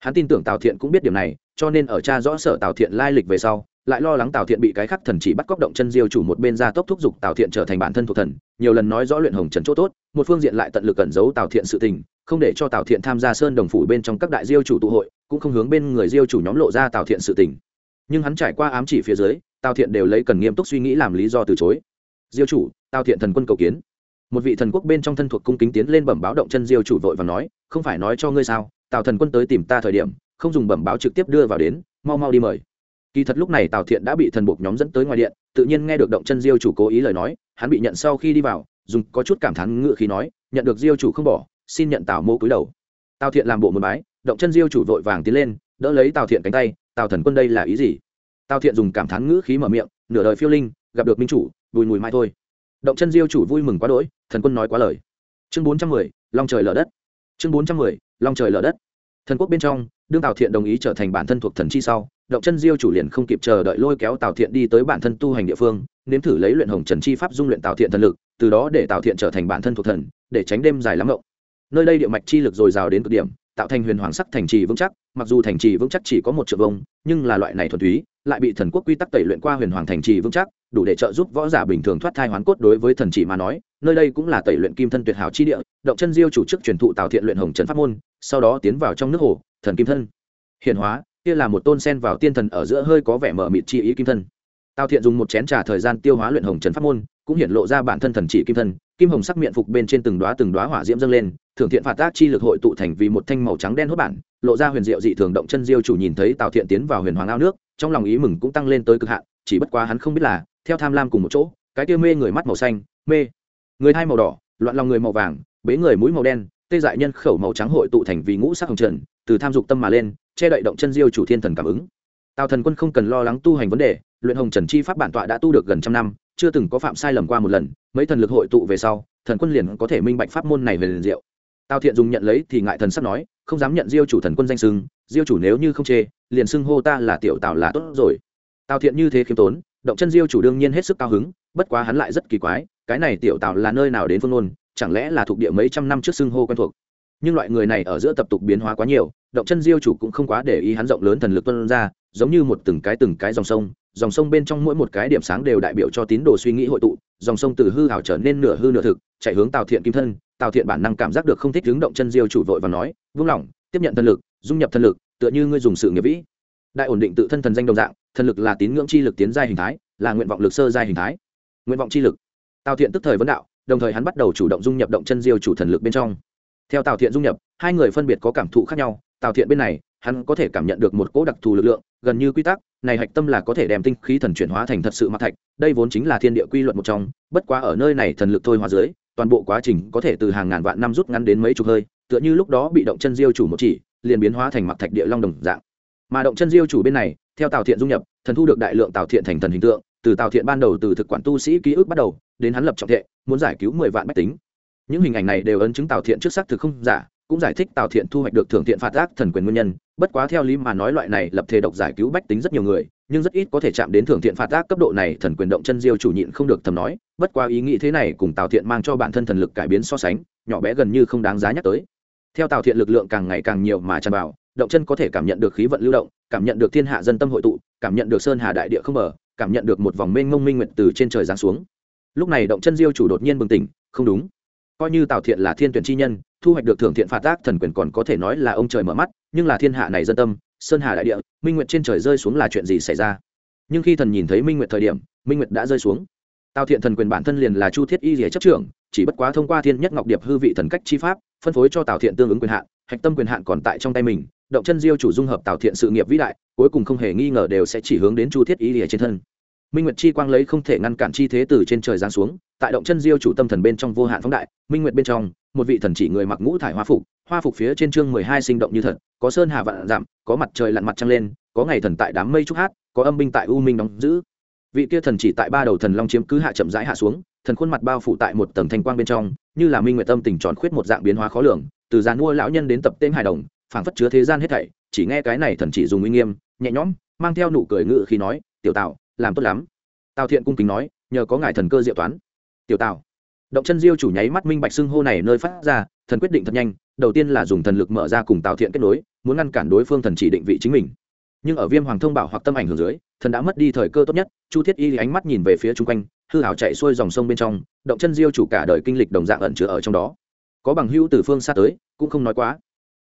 hắn tin tưởng tào thiện cũng biết điểm này cho nên ở cha rõ sở tào thiện lai lịch về sau lại lo lắng tào thiện bị cái khắc thần chỉ bắt cóc động chân diêu chủ một bên ra tốc thúc giục tào thiện trở thành bản thân thuộc thần nhiều lần nói rõ luyện hồng trần chỗ tốt một phương diện lại tận lực cẩn giấu tào thiện sự tình không để cho tào thiện tham gia sơn đồng phủ bên trong các đại diêu chủ tụ hội cũng không hướng bên người diêu chủ nhóm lộ ra tào thiện sự tình nhưng hắn trải qua ám chỉ phía dưới tào thiện đều lấy cần nghiêm túc suy nghĩ làm lý do từ chối diêu chủ tào thiện thần quân cầu kiến. Một vị thần quốc bên trong thân thuộc cung kính tiến lên bẩm báo động chân diêu chủ vội và nói, không phải nói cho ngươi sao, tào thần quân tới tìm ta thời điểm, không dùng bẩm báo trực tiếp đưa vào đến, mau mau đi mời. Kỳ thật lúc này tào thiện đã bị thần buộc nhóm dẫn tới ngoài điện, tự nhiên nghe được động chân diêu chủ cố ý lời nói, hắn bị nhận sau khi đi vào, dùng có chút cảm thán ngựa khí nói, nhận được diêu chủ không bỏ, xin nhận tào mô cúi đầu. Tào thiện làm bộ một bái, động chân diêu chủ vội vàng tiến lên, đỡ lấy tào thiện cánh tay, tào thần quân đây là ý gì? Tào thiện dùng cảm thán ngữ khí mở miệng, nửa đời phiêu linh gặp được minh chủ, bùi mùi mai thôi. Động chân diêu chủ vui mừng quá đỗi, thần quân nói quá lời. Chương bốn trăm mười, long trời lở đất. Chương bốn trăm mười, long trời lở đất. Thần quốc bên trong, đương tào thiện đồng ý trở thành bản thân thuộc thần chi sau, động chân diêu chủ liền không kịp chờ đợi lôi kéo tào thiện đi tới bản thân tu hành địa phương, nếm thử lấy luyện hồng trần chi pháp dung luyện tào thiện thần lực, từ đó để tào thiện trở thành bản thân thuộc thần, để tránh đêm dài lắm ngộng nơi đây địa mạch chi lực dồi dào đến cực điểm tạo thành huyền hoàng sắc thành trì vững chắc, mặc dù thành trì vững chắc chỉ có một triệu vông nhưng là loại này thuần túy, lại bị thần quốc quy tắc tẩy luyện qua huyền hoàng thành trì vững chắc, đủ để trợ giúp võ giả bình thường thoát thai hoán cốt đối với thần chỉ mà nói, nơi đây cũng là tẩy luyện kim thân tuyệt hảo chi địa, động chân diêu chủ chức truyền thụ tạo thiện luyện hồng trần pháp môn, sau đó tiến vào trong nước hồ, thần kim thân. Hiện hóa, kia là một tôn sen vào tiên thần ở giữa hơi có vẻ mở mịt chi ý kim thân. Tào thiện dùng một chén trà thời gian tiêu hóa luyện hồng trần pháp môn, cũng hiện lộ ra bản thân thần chỉ kim thân, kim hồng sắc miệng phục bên trên từng đóa từng đóa hỏa diễm dâng lên thưởng thiện phạt tác chi lực hội tụ thành vì một thanh màu trắng đen hốt bản, lộ ra huyền diệu dị thường động chân diêu chủ nhìn thấy tào thiện tiến vào huyền hoàng ao nước, trong lòng ý mừng cũng tăng lên tới cực hạn, chỉ bất quá hắn không biết là, theo tham lam cùng một chỗ, cái kia mê người mắt màu xanh, mê người hai màu đỏ, loạn lòng người màu vàng, bế người mũi màu đen, tê dại nhân khẩu màu trắng hội tụ thành vì ngũ sắc hồng trần, từ tham dục tâm mà lên, che đậy động chân diêu chủ thiên thần cảm ứng. Tào thần quân không cần lo lắng tu hành vấn đề, luyện hồng trần chi pháp bản tọa đã tu được gần trăm năm, chưa từng có phạm sai lầm qua một lần, mấy thần lực hội tụ về sau, thần quân liền có thể minh bạch pháp môn này về liền diệu tào thiện dùng nhận lấy thì ngại thần sắp nói, không dám nhận diêu chủ thần quân danh sưng diêu chủ nếu như không chê, liền xưng hô ta là tiểu tào là tốt rồi. Tào thiện như thế khiêm tốn, động chân diêu chủ đương nhiên hết sức cao hứng, bất quá hắn lại rất kỳ quái, cái này tiểu tào là nơi nào đến phương ngôn, chẳng lẽ là thuộc địa mấy trăm năm trước xưng hô quen thuộc. Nhưng loại người này ở giữa tập tục biến hóa quá nhiều, động chân diêu chủ cũng không quá để ý hắn rộng lớn thần lực tuân ra, giống như một từng cái từng cái dòng sông dòng sông bên trong mỗi một cái điểm sáng đều đại biểu cho tín đồ suy nghĩ hội tụ, dòng sông từ hư hảo trở nên nửa hư nửa thực, chạy hướng tào thiện kim thân tào thiện bản năng cảm giác được không thích hướng động chân diêu chủ vội và nói, vung lòng, tiếp nhận thần lực, dung nhập thần lực, tựa như ngươi dùng sự nghiệp vĩ. Đại ổn định tự thân thần danh đồng dạng, thần lực là tín ngưỡng chi lực tiến giai hình thái, là nguyện vọng lực sơ giai hình thái. Nguyện vọng chi lực. Tào thiện tức thời vấn đạo, đồng thời hắn bắt đầu chủ động dung nhập động chân diêu chủ thần lực bên trong. Theo tào thiện dung nhập, hai người phân biệt có cảm thụ khác nhau, tào thiện bên này, hắn có thể cảm nhận được một cỗ đặc thù lực lượng, gần như quy tắc, này hạch tâm là có thể đem tinh khí thần chuyển hóa thành thật sự mặc thạch, đây vốn chính là thiên địa quy luật một trong, bất quá ở nơi này thần lực thôi hóa dưới toàn bộ quá trình có thể từ hàng ngàn vạn năm rút ngắn đến mấy chục hơi, tựa như lúc đó bị động chân diêu chủ một chỉ, liền biến hóa thành mặc thạch địa long đồng dạng. Mà động chân diêu chủ bên này, theo tào thiện dung nhập, thần thu được đại lượng tào thiện thành thần hình tượng, từ tào thiện ban đầu từ thực quản tu sĩ ký ức bắt đầu, đến hắn lập trọng thệ muốn giải cứu mười vạn bách tính. Những hình ảnh này đều ấn chứng tào thiện trước xác thực không giả, cũng giải thích tào thiện thu hoạch được thưởng thiện phạt ác thần quyền nguyên nhân, bất quá theo lý mà nói loại này lập thể độc giải cứu bách tính rất nhiều người nhưng rất ít có thể chạm đến thưởng thiện phạt ác cấp độ này, thần quyền động chân diêu chủ nhịn không được thầm nói, bất quá ý nghĩ thế này cùng tào thiện mang cho bản thân thần lực cải biến so sánh, nhỏ bé gần như không đáng giá nhắc tới. Theo tào thiện lực lượng càng ngày càng nhiều mà tràn vào, động chân có thể cảm nhận được khí vận lưu động, cảm nhận được thiên hạ dân tâm hội tụ, cảm nhận được sơn hà đại địa không mở, cảm nhận được một vòng mênh mông minh nguyện từ trên trời giáng xuống. Lúc này động chân diêu chủ đột nhiên bừng tỉnh, không đúng. Coi như tào thiện là thiên tuyển chi nhân, thu hoạch được thưởng thiện phạt tác thần quyền còn có thể nói là ông trời mở mắt, nhưng là thiên hạ này dân tâm sơn hà đại địa, minh nguyệt trên trời rơi xuống là chuyện gì xảy ra? Nhưng khi thần nhìn thấy minh nguyệt thời điểm, minh nguyệt đã rơi xuống. Tào thiện thần quyền bản thân liền là chu thiết y rỉa chấp trưởng, chỉ bất quá thông qua thiên nhất ngọc điệp hư vị thần cách chi pháp, phân phối cho tào thiện tương ứng quyền hạn, hạch tâm quyền hạn còn tại trong tay mình, động chân diêu chủ dung hợp tào thiện sự nghiệp vĩ đại, cuối cùng không hề nghi ngờ đều sẽ chỉ hướng đến chu thiết y rỉa trên thân. Minh nguyệt chi quang lấy không thể ngăn cản chi thế từ trên trời giáng xuống, tại động chân diêu chủ tâm thần bên trong vô hạn phóng đại, minh nguyệt bên trong một vị thần chỉ người mặc ngũ thải hoa phục hoa phục phía trên chương mười hai sinh động như thật, có sơn hà vạn dặm, có mặt trời lặn mặt trăng lên, có ngày thần tại đám mây trúc hát, có âm binh tại u minh đóng giữ. Vị kia thần chỉ tại ba đầu thần long chiếm cứ hạ chậm rãi hạ xuống, thần khuôn mặt bao phủ tại một tầng thanh quang bên trong, như là minh nguyệt tâm tình tròn khuyết một dạng biến hóa khó lường, từ giàn mua lão nhân đến tập tên hài đồng, phảng phất chứa thế gian hết thảy, chỉ nghe cái này thần chỉ dùng uy nghiêm, nhẹ nhõm, mang theo nụ cười ngự khi nói, tiểu tạo làm tốt lắm. Tào thiện cung kính nói, nhờ có ngài thần cơ diệu toán. Tiểu tào động chân diêu chủ nháy mắt minh bạch xưng hô này nơi phát ra, thần quyết định thật nhanh, đầu tiên là dùng thần lực mở ra cùng tào thiện kết nối, muốn ngăn cản đối phương thần chỉ định vị chính mình. Nhưng ở viêm hoàng thông bảo hoặc tâm ảnh hưởng dưới, thần đã mất đi thời cơ tốt nhất, chu thiết y ánh mắt nhìn về phía chung quanh, hư hảo chạy xuôi dòng sông bên trong, động chân diêu chủ cả đời kinh lịch đồng dạng ẩn chứa ở trong đó. Có bằng hữu từ phương xa tới, cũng không nói quá.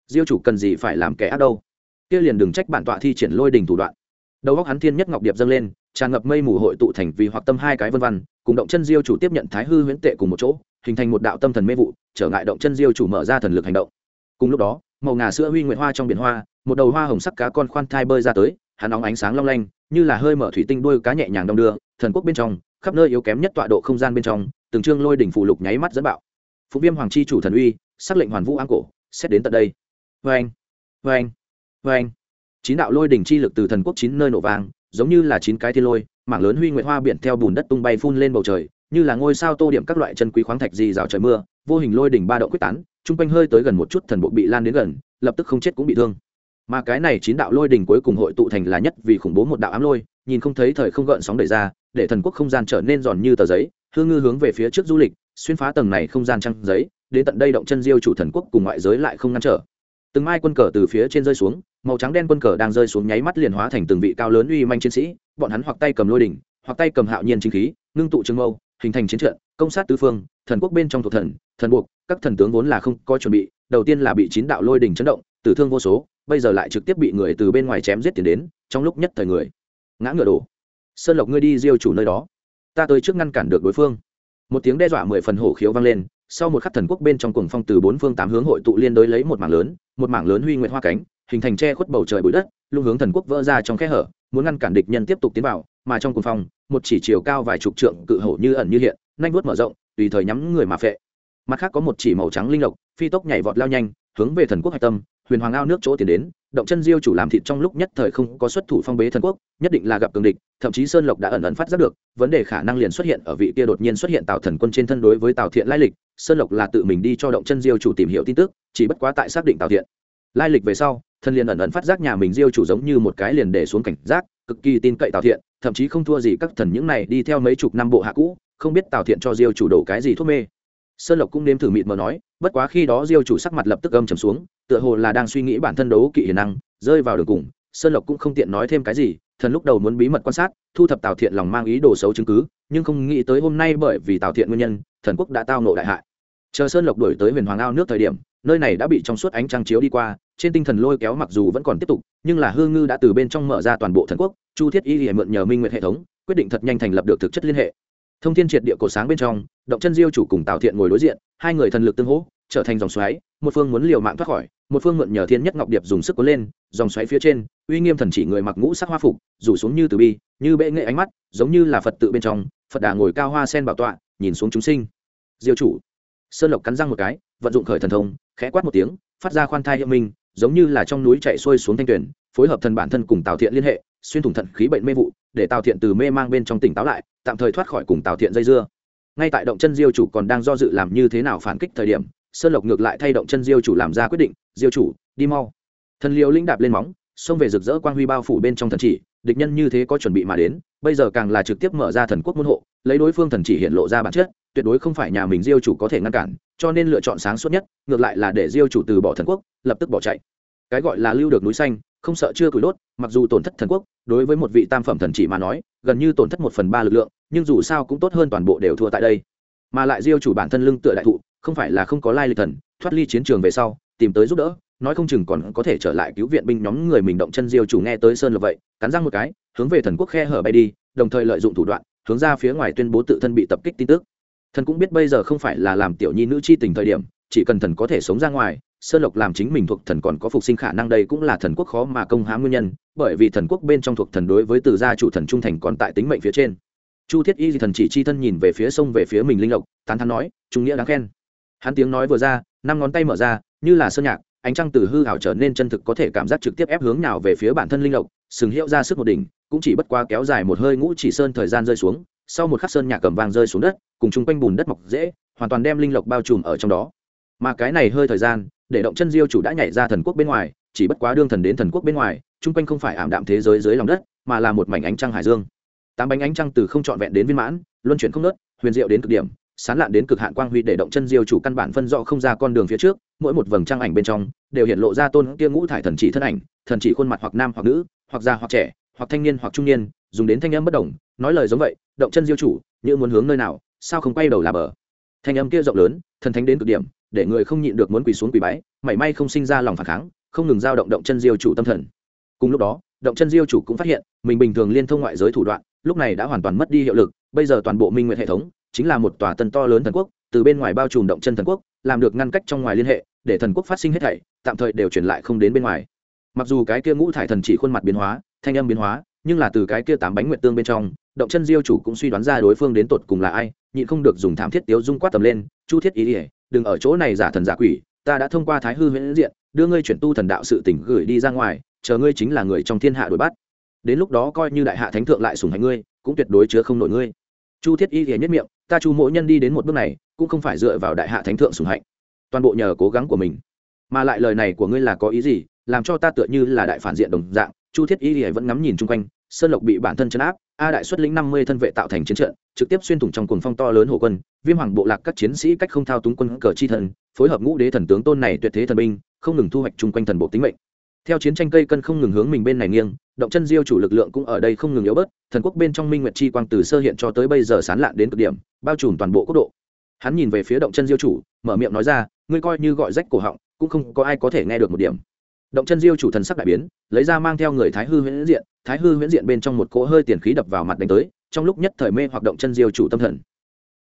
Diêu chủ cần gì phải làm kẻ ác đâu? Kia liền đừng trách bản tọa thi triển lôi đình thủ đoạn. Đầu góc hắn thiên nhất ngọc điệp dâng lên, tràn ngập mây mù hội tụ thành vì hoặc tâm hai cái vân văn cùng động chân diêu chủ tiếp nhận thái hư huyễn tệ cùng một chỗ, hình thành một đạo tâm thần mê vụ, trở ngại động chân diêu chủ mở ra thần lực hành động. Cùng lúc đó, màu ngà sữa huy nguyện hoa trong biển hoa, một đầu hoa hồng sắc cá con khoan thai bơi ra tới, hắn nóng ánh sáng long lanh, như là hơi mở thủy tinh đuôi cá nhẹ nhàng đong đưa, thần quốc bên trong, khắp nơi yếu kém nhất tọa độ không gian bên trong, từng trương lôi đỉnh phù lục nháy mắt dẫn bạo. Phụ viêm hoàng chi chủ thần uy, sắc lệnh hoàn vũ an cổ, xét đến tận đây. Vê anh vê anh vê anh chín đạo lôi đỉnh chi lực từ thần quốc chín nơi nổ vàng giống như là chín cái thiên lôi mảng lớn huy nguyện hoa biển theo bùn đất tung bay phun lên bầu trời, như là ngôi sao tô điểm các loại chân quý khoáng thạch gì rào trời mưa, vô hình lôi đỉnh ba độ quyết tán, chung quanh hơi tới gần một chút thần bộ bị lan đến gần, lập tức không chết cũng bị thương. Mà cái này chín đạo lôi đỉnh cuối cùng hội tụ thành là nhất vì khủng bố một đạo ám lôi, nhìn không thấy thời không gợn sóng đẩy ra, để thần quốc không gian trở nên giòn như tờ giấy hương ngư hướng về phía trước du lịch, xuyên phá tầng này không gian trăng giấy, đến tận đây động chân diêu chủ thần quốc cùng ngoại giới lại không ngăn trở. Từng mai quân cờ từ phía trên rơi xuống màu trắng đen quân cờ đang rơi xuống nháy mắt liền hóa thành từng vị cao lớn uy manh chiến sĩ, bọn hắn hoặc tay cầm lôi đỉnh, hoặc tay cầm hạo nhiên chính khí, ngưng tụ trương mâu, hình thành chiến trận, công sát tứ phương, thần quốc bên trong thuộc thần thần buộc, các thần tướng vốn là không có chuẩn bị, đầu tiên là bị chín đạo lôi đỉnh chấn động, tử thương vô số, bây giờ lại trực tiếp bị người từ bên ngoài chém giết tiền đến, trong lúc nhất thời người. Ngã ngựa đổ. Sơn lộc ngươi đi diêu chủ nơi đó. Ta tới trước ngăn cản được đối phương. Một tiếng đe dọa mười phần hổ khiếu vang lên, sau một khắc thần quốc bên trong cuồng phong từ bốn phương tám hướng hội tụ liên đối lấy một mảng lớn, một mảng lớn huy nguyện hoa cánh hình thành che khuất bầu trời bụi đất luôn hướng thần quốc vỡ ra trong khe hở, muốn ngăn cản địch nhân tiếp tục tiến vào, mà trong cùng phòng, một chỉ chiều cao vài chục trượng cự hổ như ẩn như hiện nhanh vuốt mở rộng, tùy thời nhắm người mà phệ. Mặt khác có một chỉ màu trắng linh lộc, phi tốc nhảy vọt lao nhanh, hướng về thần quốc hạch tâm, huyền hoàng ao nước chỗ tiến đến, động chân diêu chủ làm thịt trong lúc nhất thời không có xuất thủ phong bế thần quốc, nhất định là gặp cường địch, thậm chí sơn lộc đã ẩn ẩn phát giác được, vấn đề khả năng liền xuất hiện ở vị kia đột nhiên xuất hiện tào thần quân trên thân đối với tào thiện lai lịch, sơn lộc là tự mình đi cho động chân diêu chủ tìm hiểu tin tức, chỉ bất quá tại xác định tào thiện lai lịch về sau thân liền ẩn ẩn phát giác nhà mình diêu chủ giống như một cái liền để xuống cảnh giác, cực kỳ tin cậy tào thiện, thậm chí không thua gì các thần những này đi theo mấy chục năm bộ hạ cũ, không biết tào thiện cho diêu chủ đổ cái gì thuốc mê. Sơn lộc cũng nếm thử mịt mờ nói, bất quá khi đó diêu chủ sắc mặt lập tức âm trầm xuống, tựa hồ là đang suy nghĩ bản thân đấu kỵ hiền năng, rơi vào đường cùng, sơn lộc cũng không tiện nói thêm cái gì, thần lúc đầu muốn bí mật quan sát, thu thập tào thiện lòng mang ý đồ xấu chứng cứ, nhưng không nghĩ tới hôm nay bởi vì tào thiện nguyên nhân, thần quốc đã tao nộ đại hại. Chờ sơn lộc đổi tới huyền hoàng ao nước thời điểm, nơi này đã bị trong suốt ánh trăng chiếu đi qua trên tinh thần lôi kéo mặc dù vẫn còn tiếp tục, nhưng là hương ngư đã từ bên trong mở ra toàn bộ thần quốc, chu thiết y thì mượn nhờ minh nguyện hệ thống, quyết định thật nhanh thành lập được thực chất liên hệ. Thông thiên triệt địa cổ sáng bên trong, động chân diêu chủ cùng tào thiện ngồi đối diện, hai người thần lực tương hỗ, trở thành dòng xoáy, một phương muốn liều mạng thoát khỏi, một phương mượn nhờ thiên nhất ngọc điệp dùng sức cuốn lên, dòng xoáy phía trên, uy nghiêm thần chỉ người mặc ngũ sắc hoa phục, rủ xuống như từ bi, như bệ nghệ ánh mắt, giống như là phật tự bên trong, phật đà ngồi cao hoa sen bảo tọa, nhìn xuống chúng sinh. Diêu chủ. Sơn lộc cắn răng một cái, vận dụng khởi thần thông, khẽ quát một tiếng, phát ra khoan thai hiệu minh giống như là trong núi chạy xuôi xuống thanh tuyển phối hợp thần bản thân cùng tào thiện liên hệ, xuyên thủng thận khí bệnh mê vụ, để tào thiện từ mê mang bên trong tỉnh táo lại, tạm thời thoát khỏi cùng tào thiện dây dưa. Ngay tại động chân diêu chủ còn đang do dự làm như thế nào phản kích thời điểm, sơn lộc ngược lại thay động chân diêu chủ làm ra quyết định, diêu chủ, đi mau. Thần liều lĩnh đạp lên móng, xông về rực rỡ quang huy bao phủ bên trong thần chỉ, địch nhân như thế có chuẩn bị mà đến, bây giờ càng là trực tiếp mở ra thần quốc môn hộ, lấy đối phương thần chỉ hiện lộ ra bản chất tuyệt đối không phải nhà mình diêu chủ có thể ngăn cản, cho nên lựa chọn sáng suốt nhất, ngược lại là để diêu chủ từ bỏ thần quốc, lập tức bỏ chạy. Cái gọi là lưu được núi xanh, không sợ chưa cùi đốt, mặc dù tổn thất thần quốc, đối với một vị tam phẩm thần chỉ mà nói, gần như tổn thất một phần ba lực lượng, nhưng dù sao cũng tốt hơn toàn bộ đều thua tại đây. Mà lại diêu chủ bản thân lưng tựa đại thụ, không phải là không có lai lịch thần, thoát ly chiến trường về sau, tìm tới giúp đỡ, nói không chừng còn có thể trở lại cứu viện binh nhóm người mình động chân diêu chủ nghe tới sơn lập vậy, cắn răng một cái, hướng về thần quốc khe hở bay đi, đồng thời lợi dụng thủ đoạn, hướng ra phía ngoài tuyên bố tự thân bị tập kích tin tức thần cũng biết bây giờ không phải là làm tiểu nhi nữ chi tình thời điểm, chỉ cần thần có thể sống ra ngoài, sơn lộc làm chính mình thuộc thần còn có phục sinh khả năng đây cũng là thần quốc khó mà công hãm nguyên nhân, bởi vì thần quốc bên trong thuộc thần đối với từ gia chủ thần trung thành còn tại tính mệnh phía trên. Chu thiết y thần chỉ chi thân nhìn về phía sông về phía mình linh lộc, tán thắn nói, trung nghĩa đáng khen. Hắn tiếng nói vừa ra, năm ngón tay mở ra, như là sơn nhạc, ánh trăng từ hư hảo trở nên chân thực có thể cảm giác trực tiếp ép hướng nào về phía bản thân linh lộc, sừng hiệu ra sức một đỉnh, cũng chỉ bất quá kéo dài một hơi ngũ chỉ sơn thời gian rơi xuống, sau một khắc sơn nhạc cầm vàng rơi xuống đất cùng chung quanh bùn đất mọc dễ, hoàn toàn đem linh lộc bao trùm ở trong đó. Mà cái này hơi thời gian, để động chân diêu chủ đã nhảy ra thần quốc bên ngoài, chỉ bất quá đương thần đến thần quốc bên ngoài, chung quanh không phải ảm đạm thế giới dưới lòng đất, mà là một mảnh ánh trăng hải dương. Tám bánh ánh trăng từ không trọn vẹn đến viên mãn, luân chuyển không nớt huyền diệu đến cực điểm, sán lạn đến cực hạn quang huy để động chân diêu chủ căn bản phân rõ không ra con đường phía trước, mỗi một vầng trăng ảnh bên trong, đều hiện lộ ra tôn kia ngũ thải thần chỉ thân ảnh, thần chỉ khuôn mặt hoặc nam hoặc nữ, hoặc già hoặc trẻ, hoặc thanh niên hoặc trung niên, dùng đến thanh âm bất đồng, nói lời giống vậy, động chân diêu chủ, như muốn hướng nơi nào sao không quay đầu là bờ? Thanh âm kia rộng lớn, thần thánh đến cực điểm, để người không nhịn được muốn quỳ xuống quỳ bái, mảy may không sinh ra lòng phản kháng, không ngừng giao động động chân diêu chủ tâm thần. Cùng lúc đó, động chân diêu chủ cũng phát hiện, mình bình thường liên thông ngoại giới thủ đoạn, lúc này đã hoàn toàn mất đi hiệu lực, bây giờ toàn bộ minh nguyện hệ thống chính là một tòa tân to lớn thần quốc, từ bên ngoài bao trùm động chân thần quốc, làm được ngăn cách trong ngoài liên hệ, để thần quốc phát sinh hết thảy, tạm thời đều truyền lại không đến bên ngoài. Mặc dù cái kia ngũ thải thần chỉ khuôn mặt biến hóa, thanh âm biến hóa, nhưng là từ cái kia tám bánh nguyện tương bên trong động chân diêu chủ cũng suy đoán ra đối phương đến tột cùng là ai, nhịn không được dùng thảm thiết tiếu dung quát tầm lên, chu thiết ý ỉa đừng ở chỗ này giả thần giả quỷ, ta đã thông qua thái hư huyễn diện, đưa ngươi chuyển tu thần đạo sự tỉnh gửi đi ra ngoài, chờ ngươi chính là người trong thiên hạ đuổi bắt. Đến lúc đó coi như đại hạ thánh thượng lại sùng hành ngươi, cũng tuyệt đối chứa không nổi ngươi. Chu thiết y thì nhất miệng, ta chu mỗi nhân đi đến một bước này, cũng không phải dựa vào đại hạ thánh thượng sùng hạnh. Toàn bộ nhờ cố gắng của mình. Mà lại lời này của ngươi là có ý gì, làm cho ta tựa như là đại phản diện đồng dạng. Chu thiết y thì vẫn ngắm nhìn chung quanh sơn lộc bị bản thân chấn áp, a đại xuất lĩnh năm mươi thân vệ tạo thành chiến trận, trực tiếp xuyên thủng trong cuồng phong to lớn hồ quân, viêm hoàng bộ lạc các chiến sĩ cách không thao túng quân cờ chi thần, phối hợp ngũ đế thần tướng tôn này tuyệt thế thần binh, không ngừng thu hoạch chung quanh thần bộ tính mệnh. Theo chiến tranh cây cân không ngừng hướng mình bên này nghiêng, động chân diêu chủ lực lượng cũng ở đây không ngừng yếu bớt, thần quốc bên trong minh nguyệt chi quang từ sơ hiện cho tới bây giờ sán lạn đến cực điểm, bao trùm toàn bộ quốc độ. Hắn nhìn về phía động chân diêu chủ, mở miệng nói ra, ngươi coi như gọi rách cổ họng, cũng không có ai có thể nghe được một điểm động chân diêu chủ thần sắc đại biến, lấy ra mang theo người thái hư huyễn diện, thái hư huyễn diện bên trong một cỗ hơi tiền khí đập vào mặt đánh tới, trong lúc nhất thời mê hoặc động chân diêu chủ tâm thần.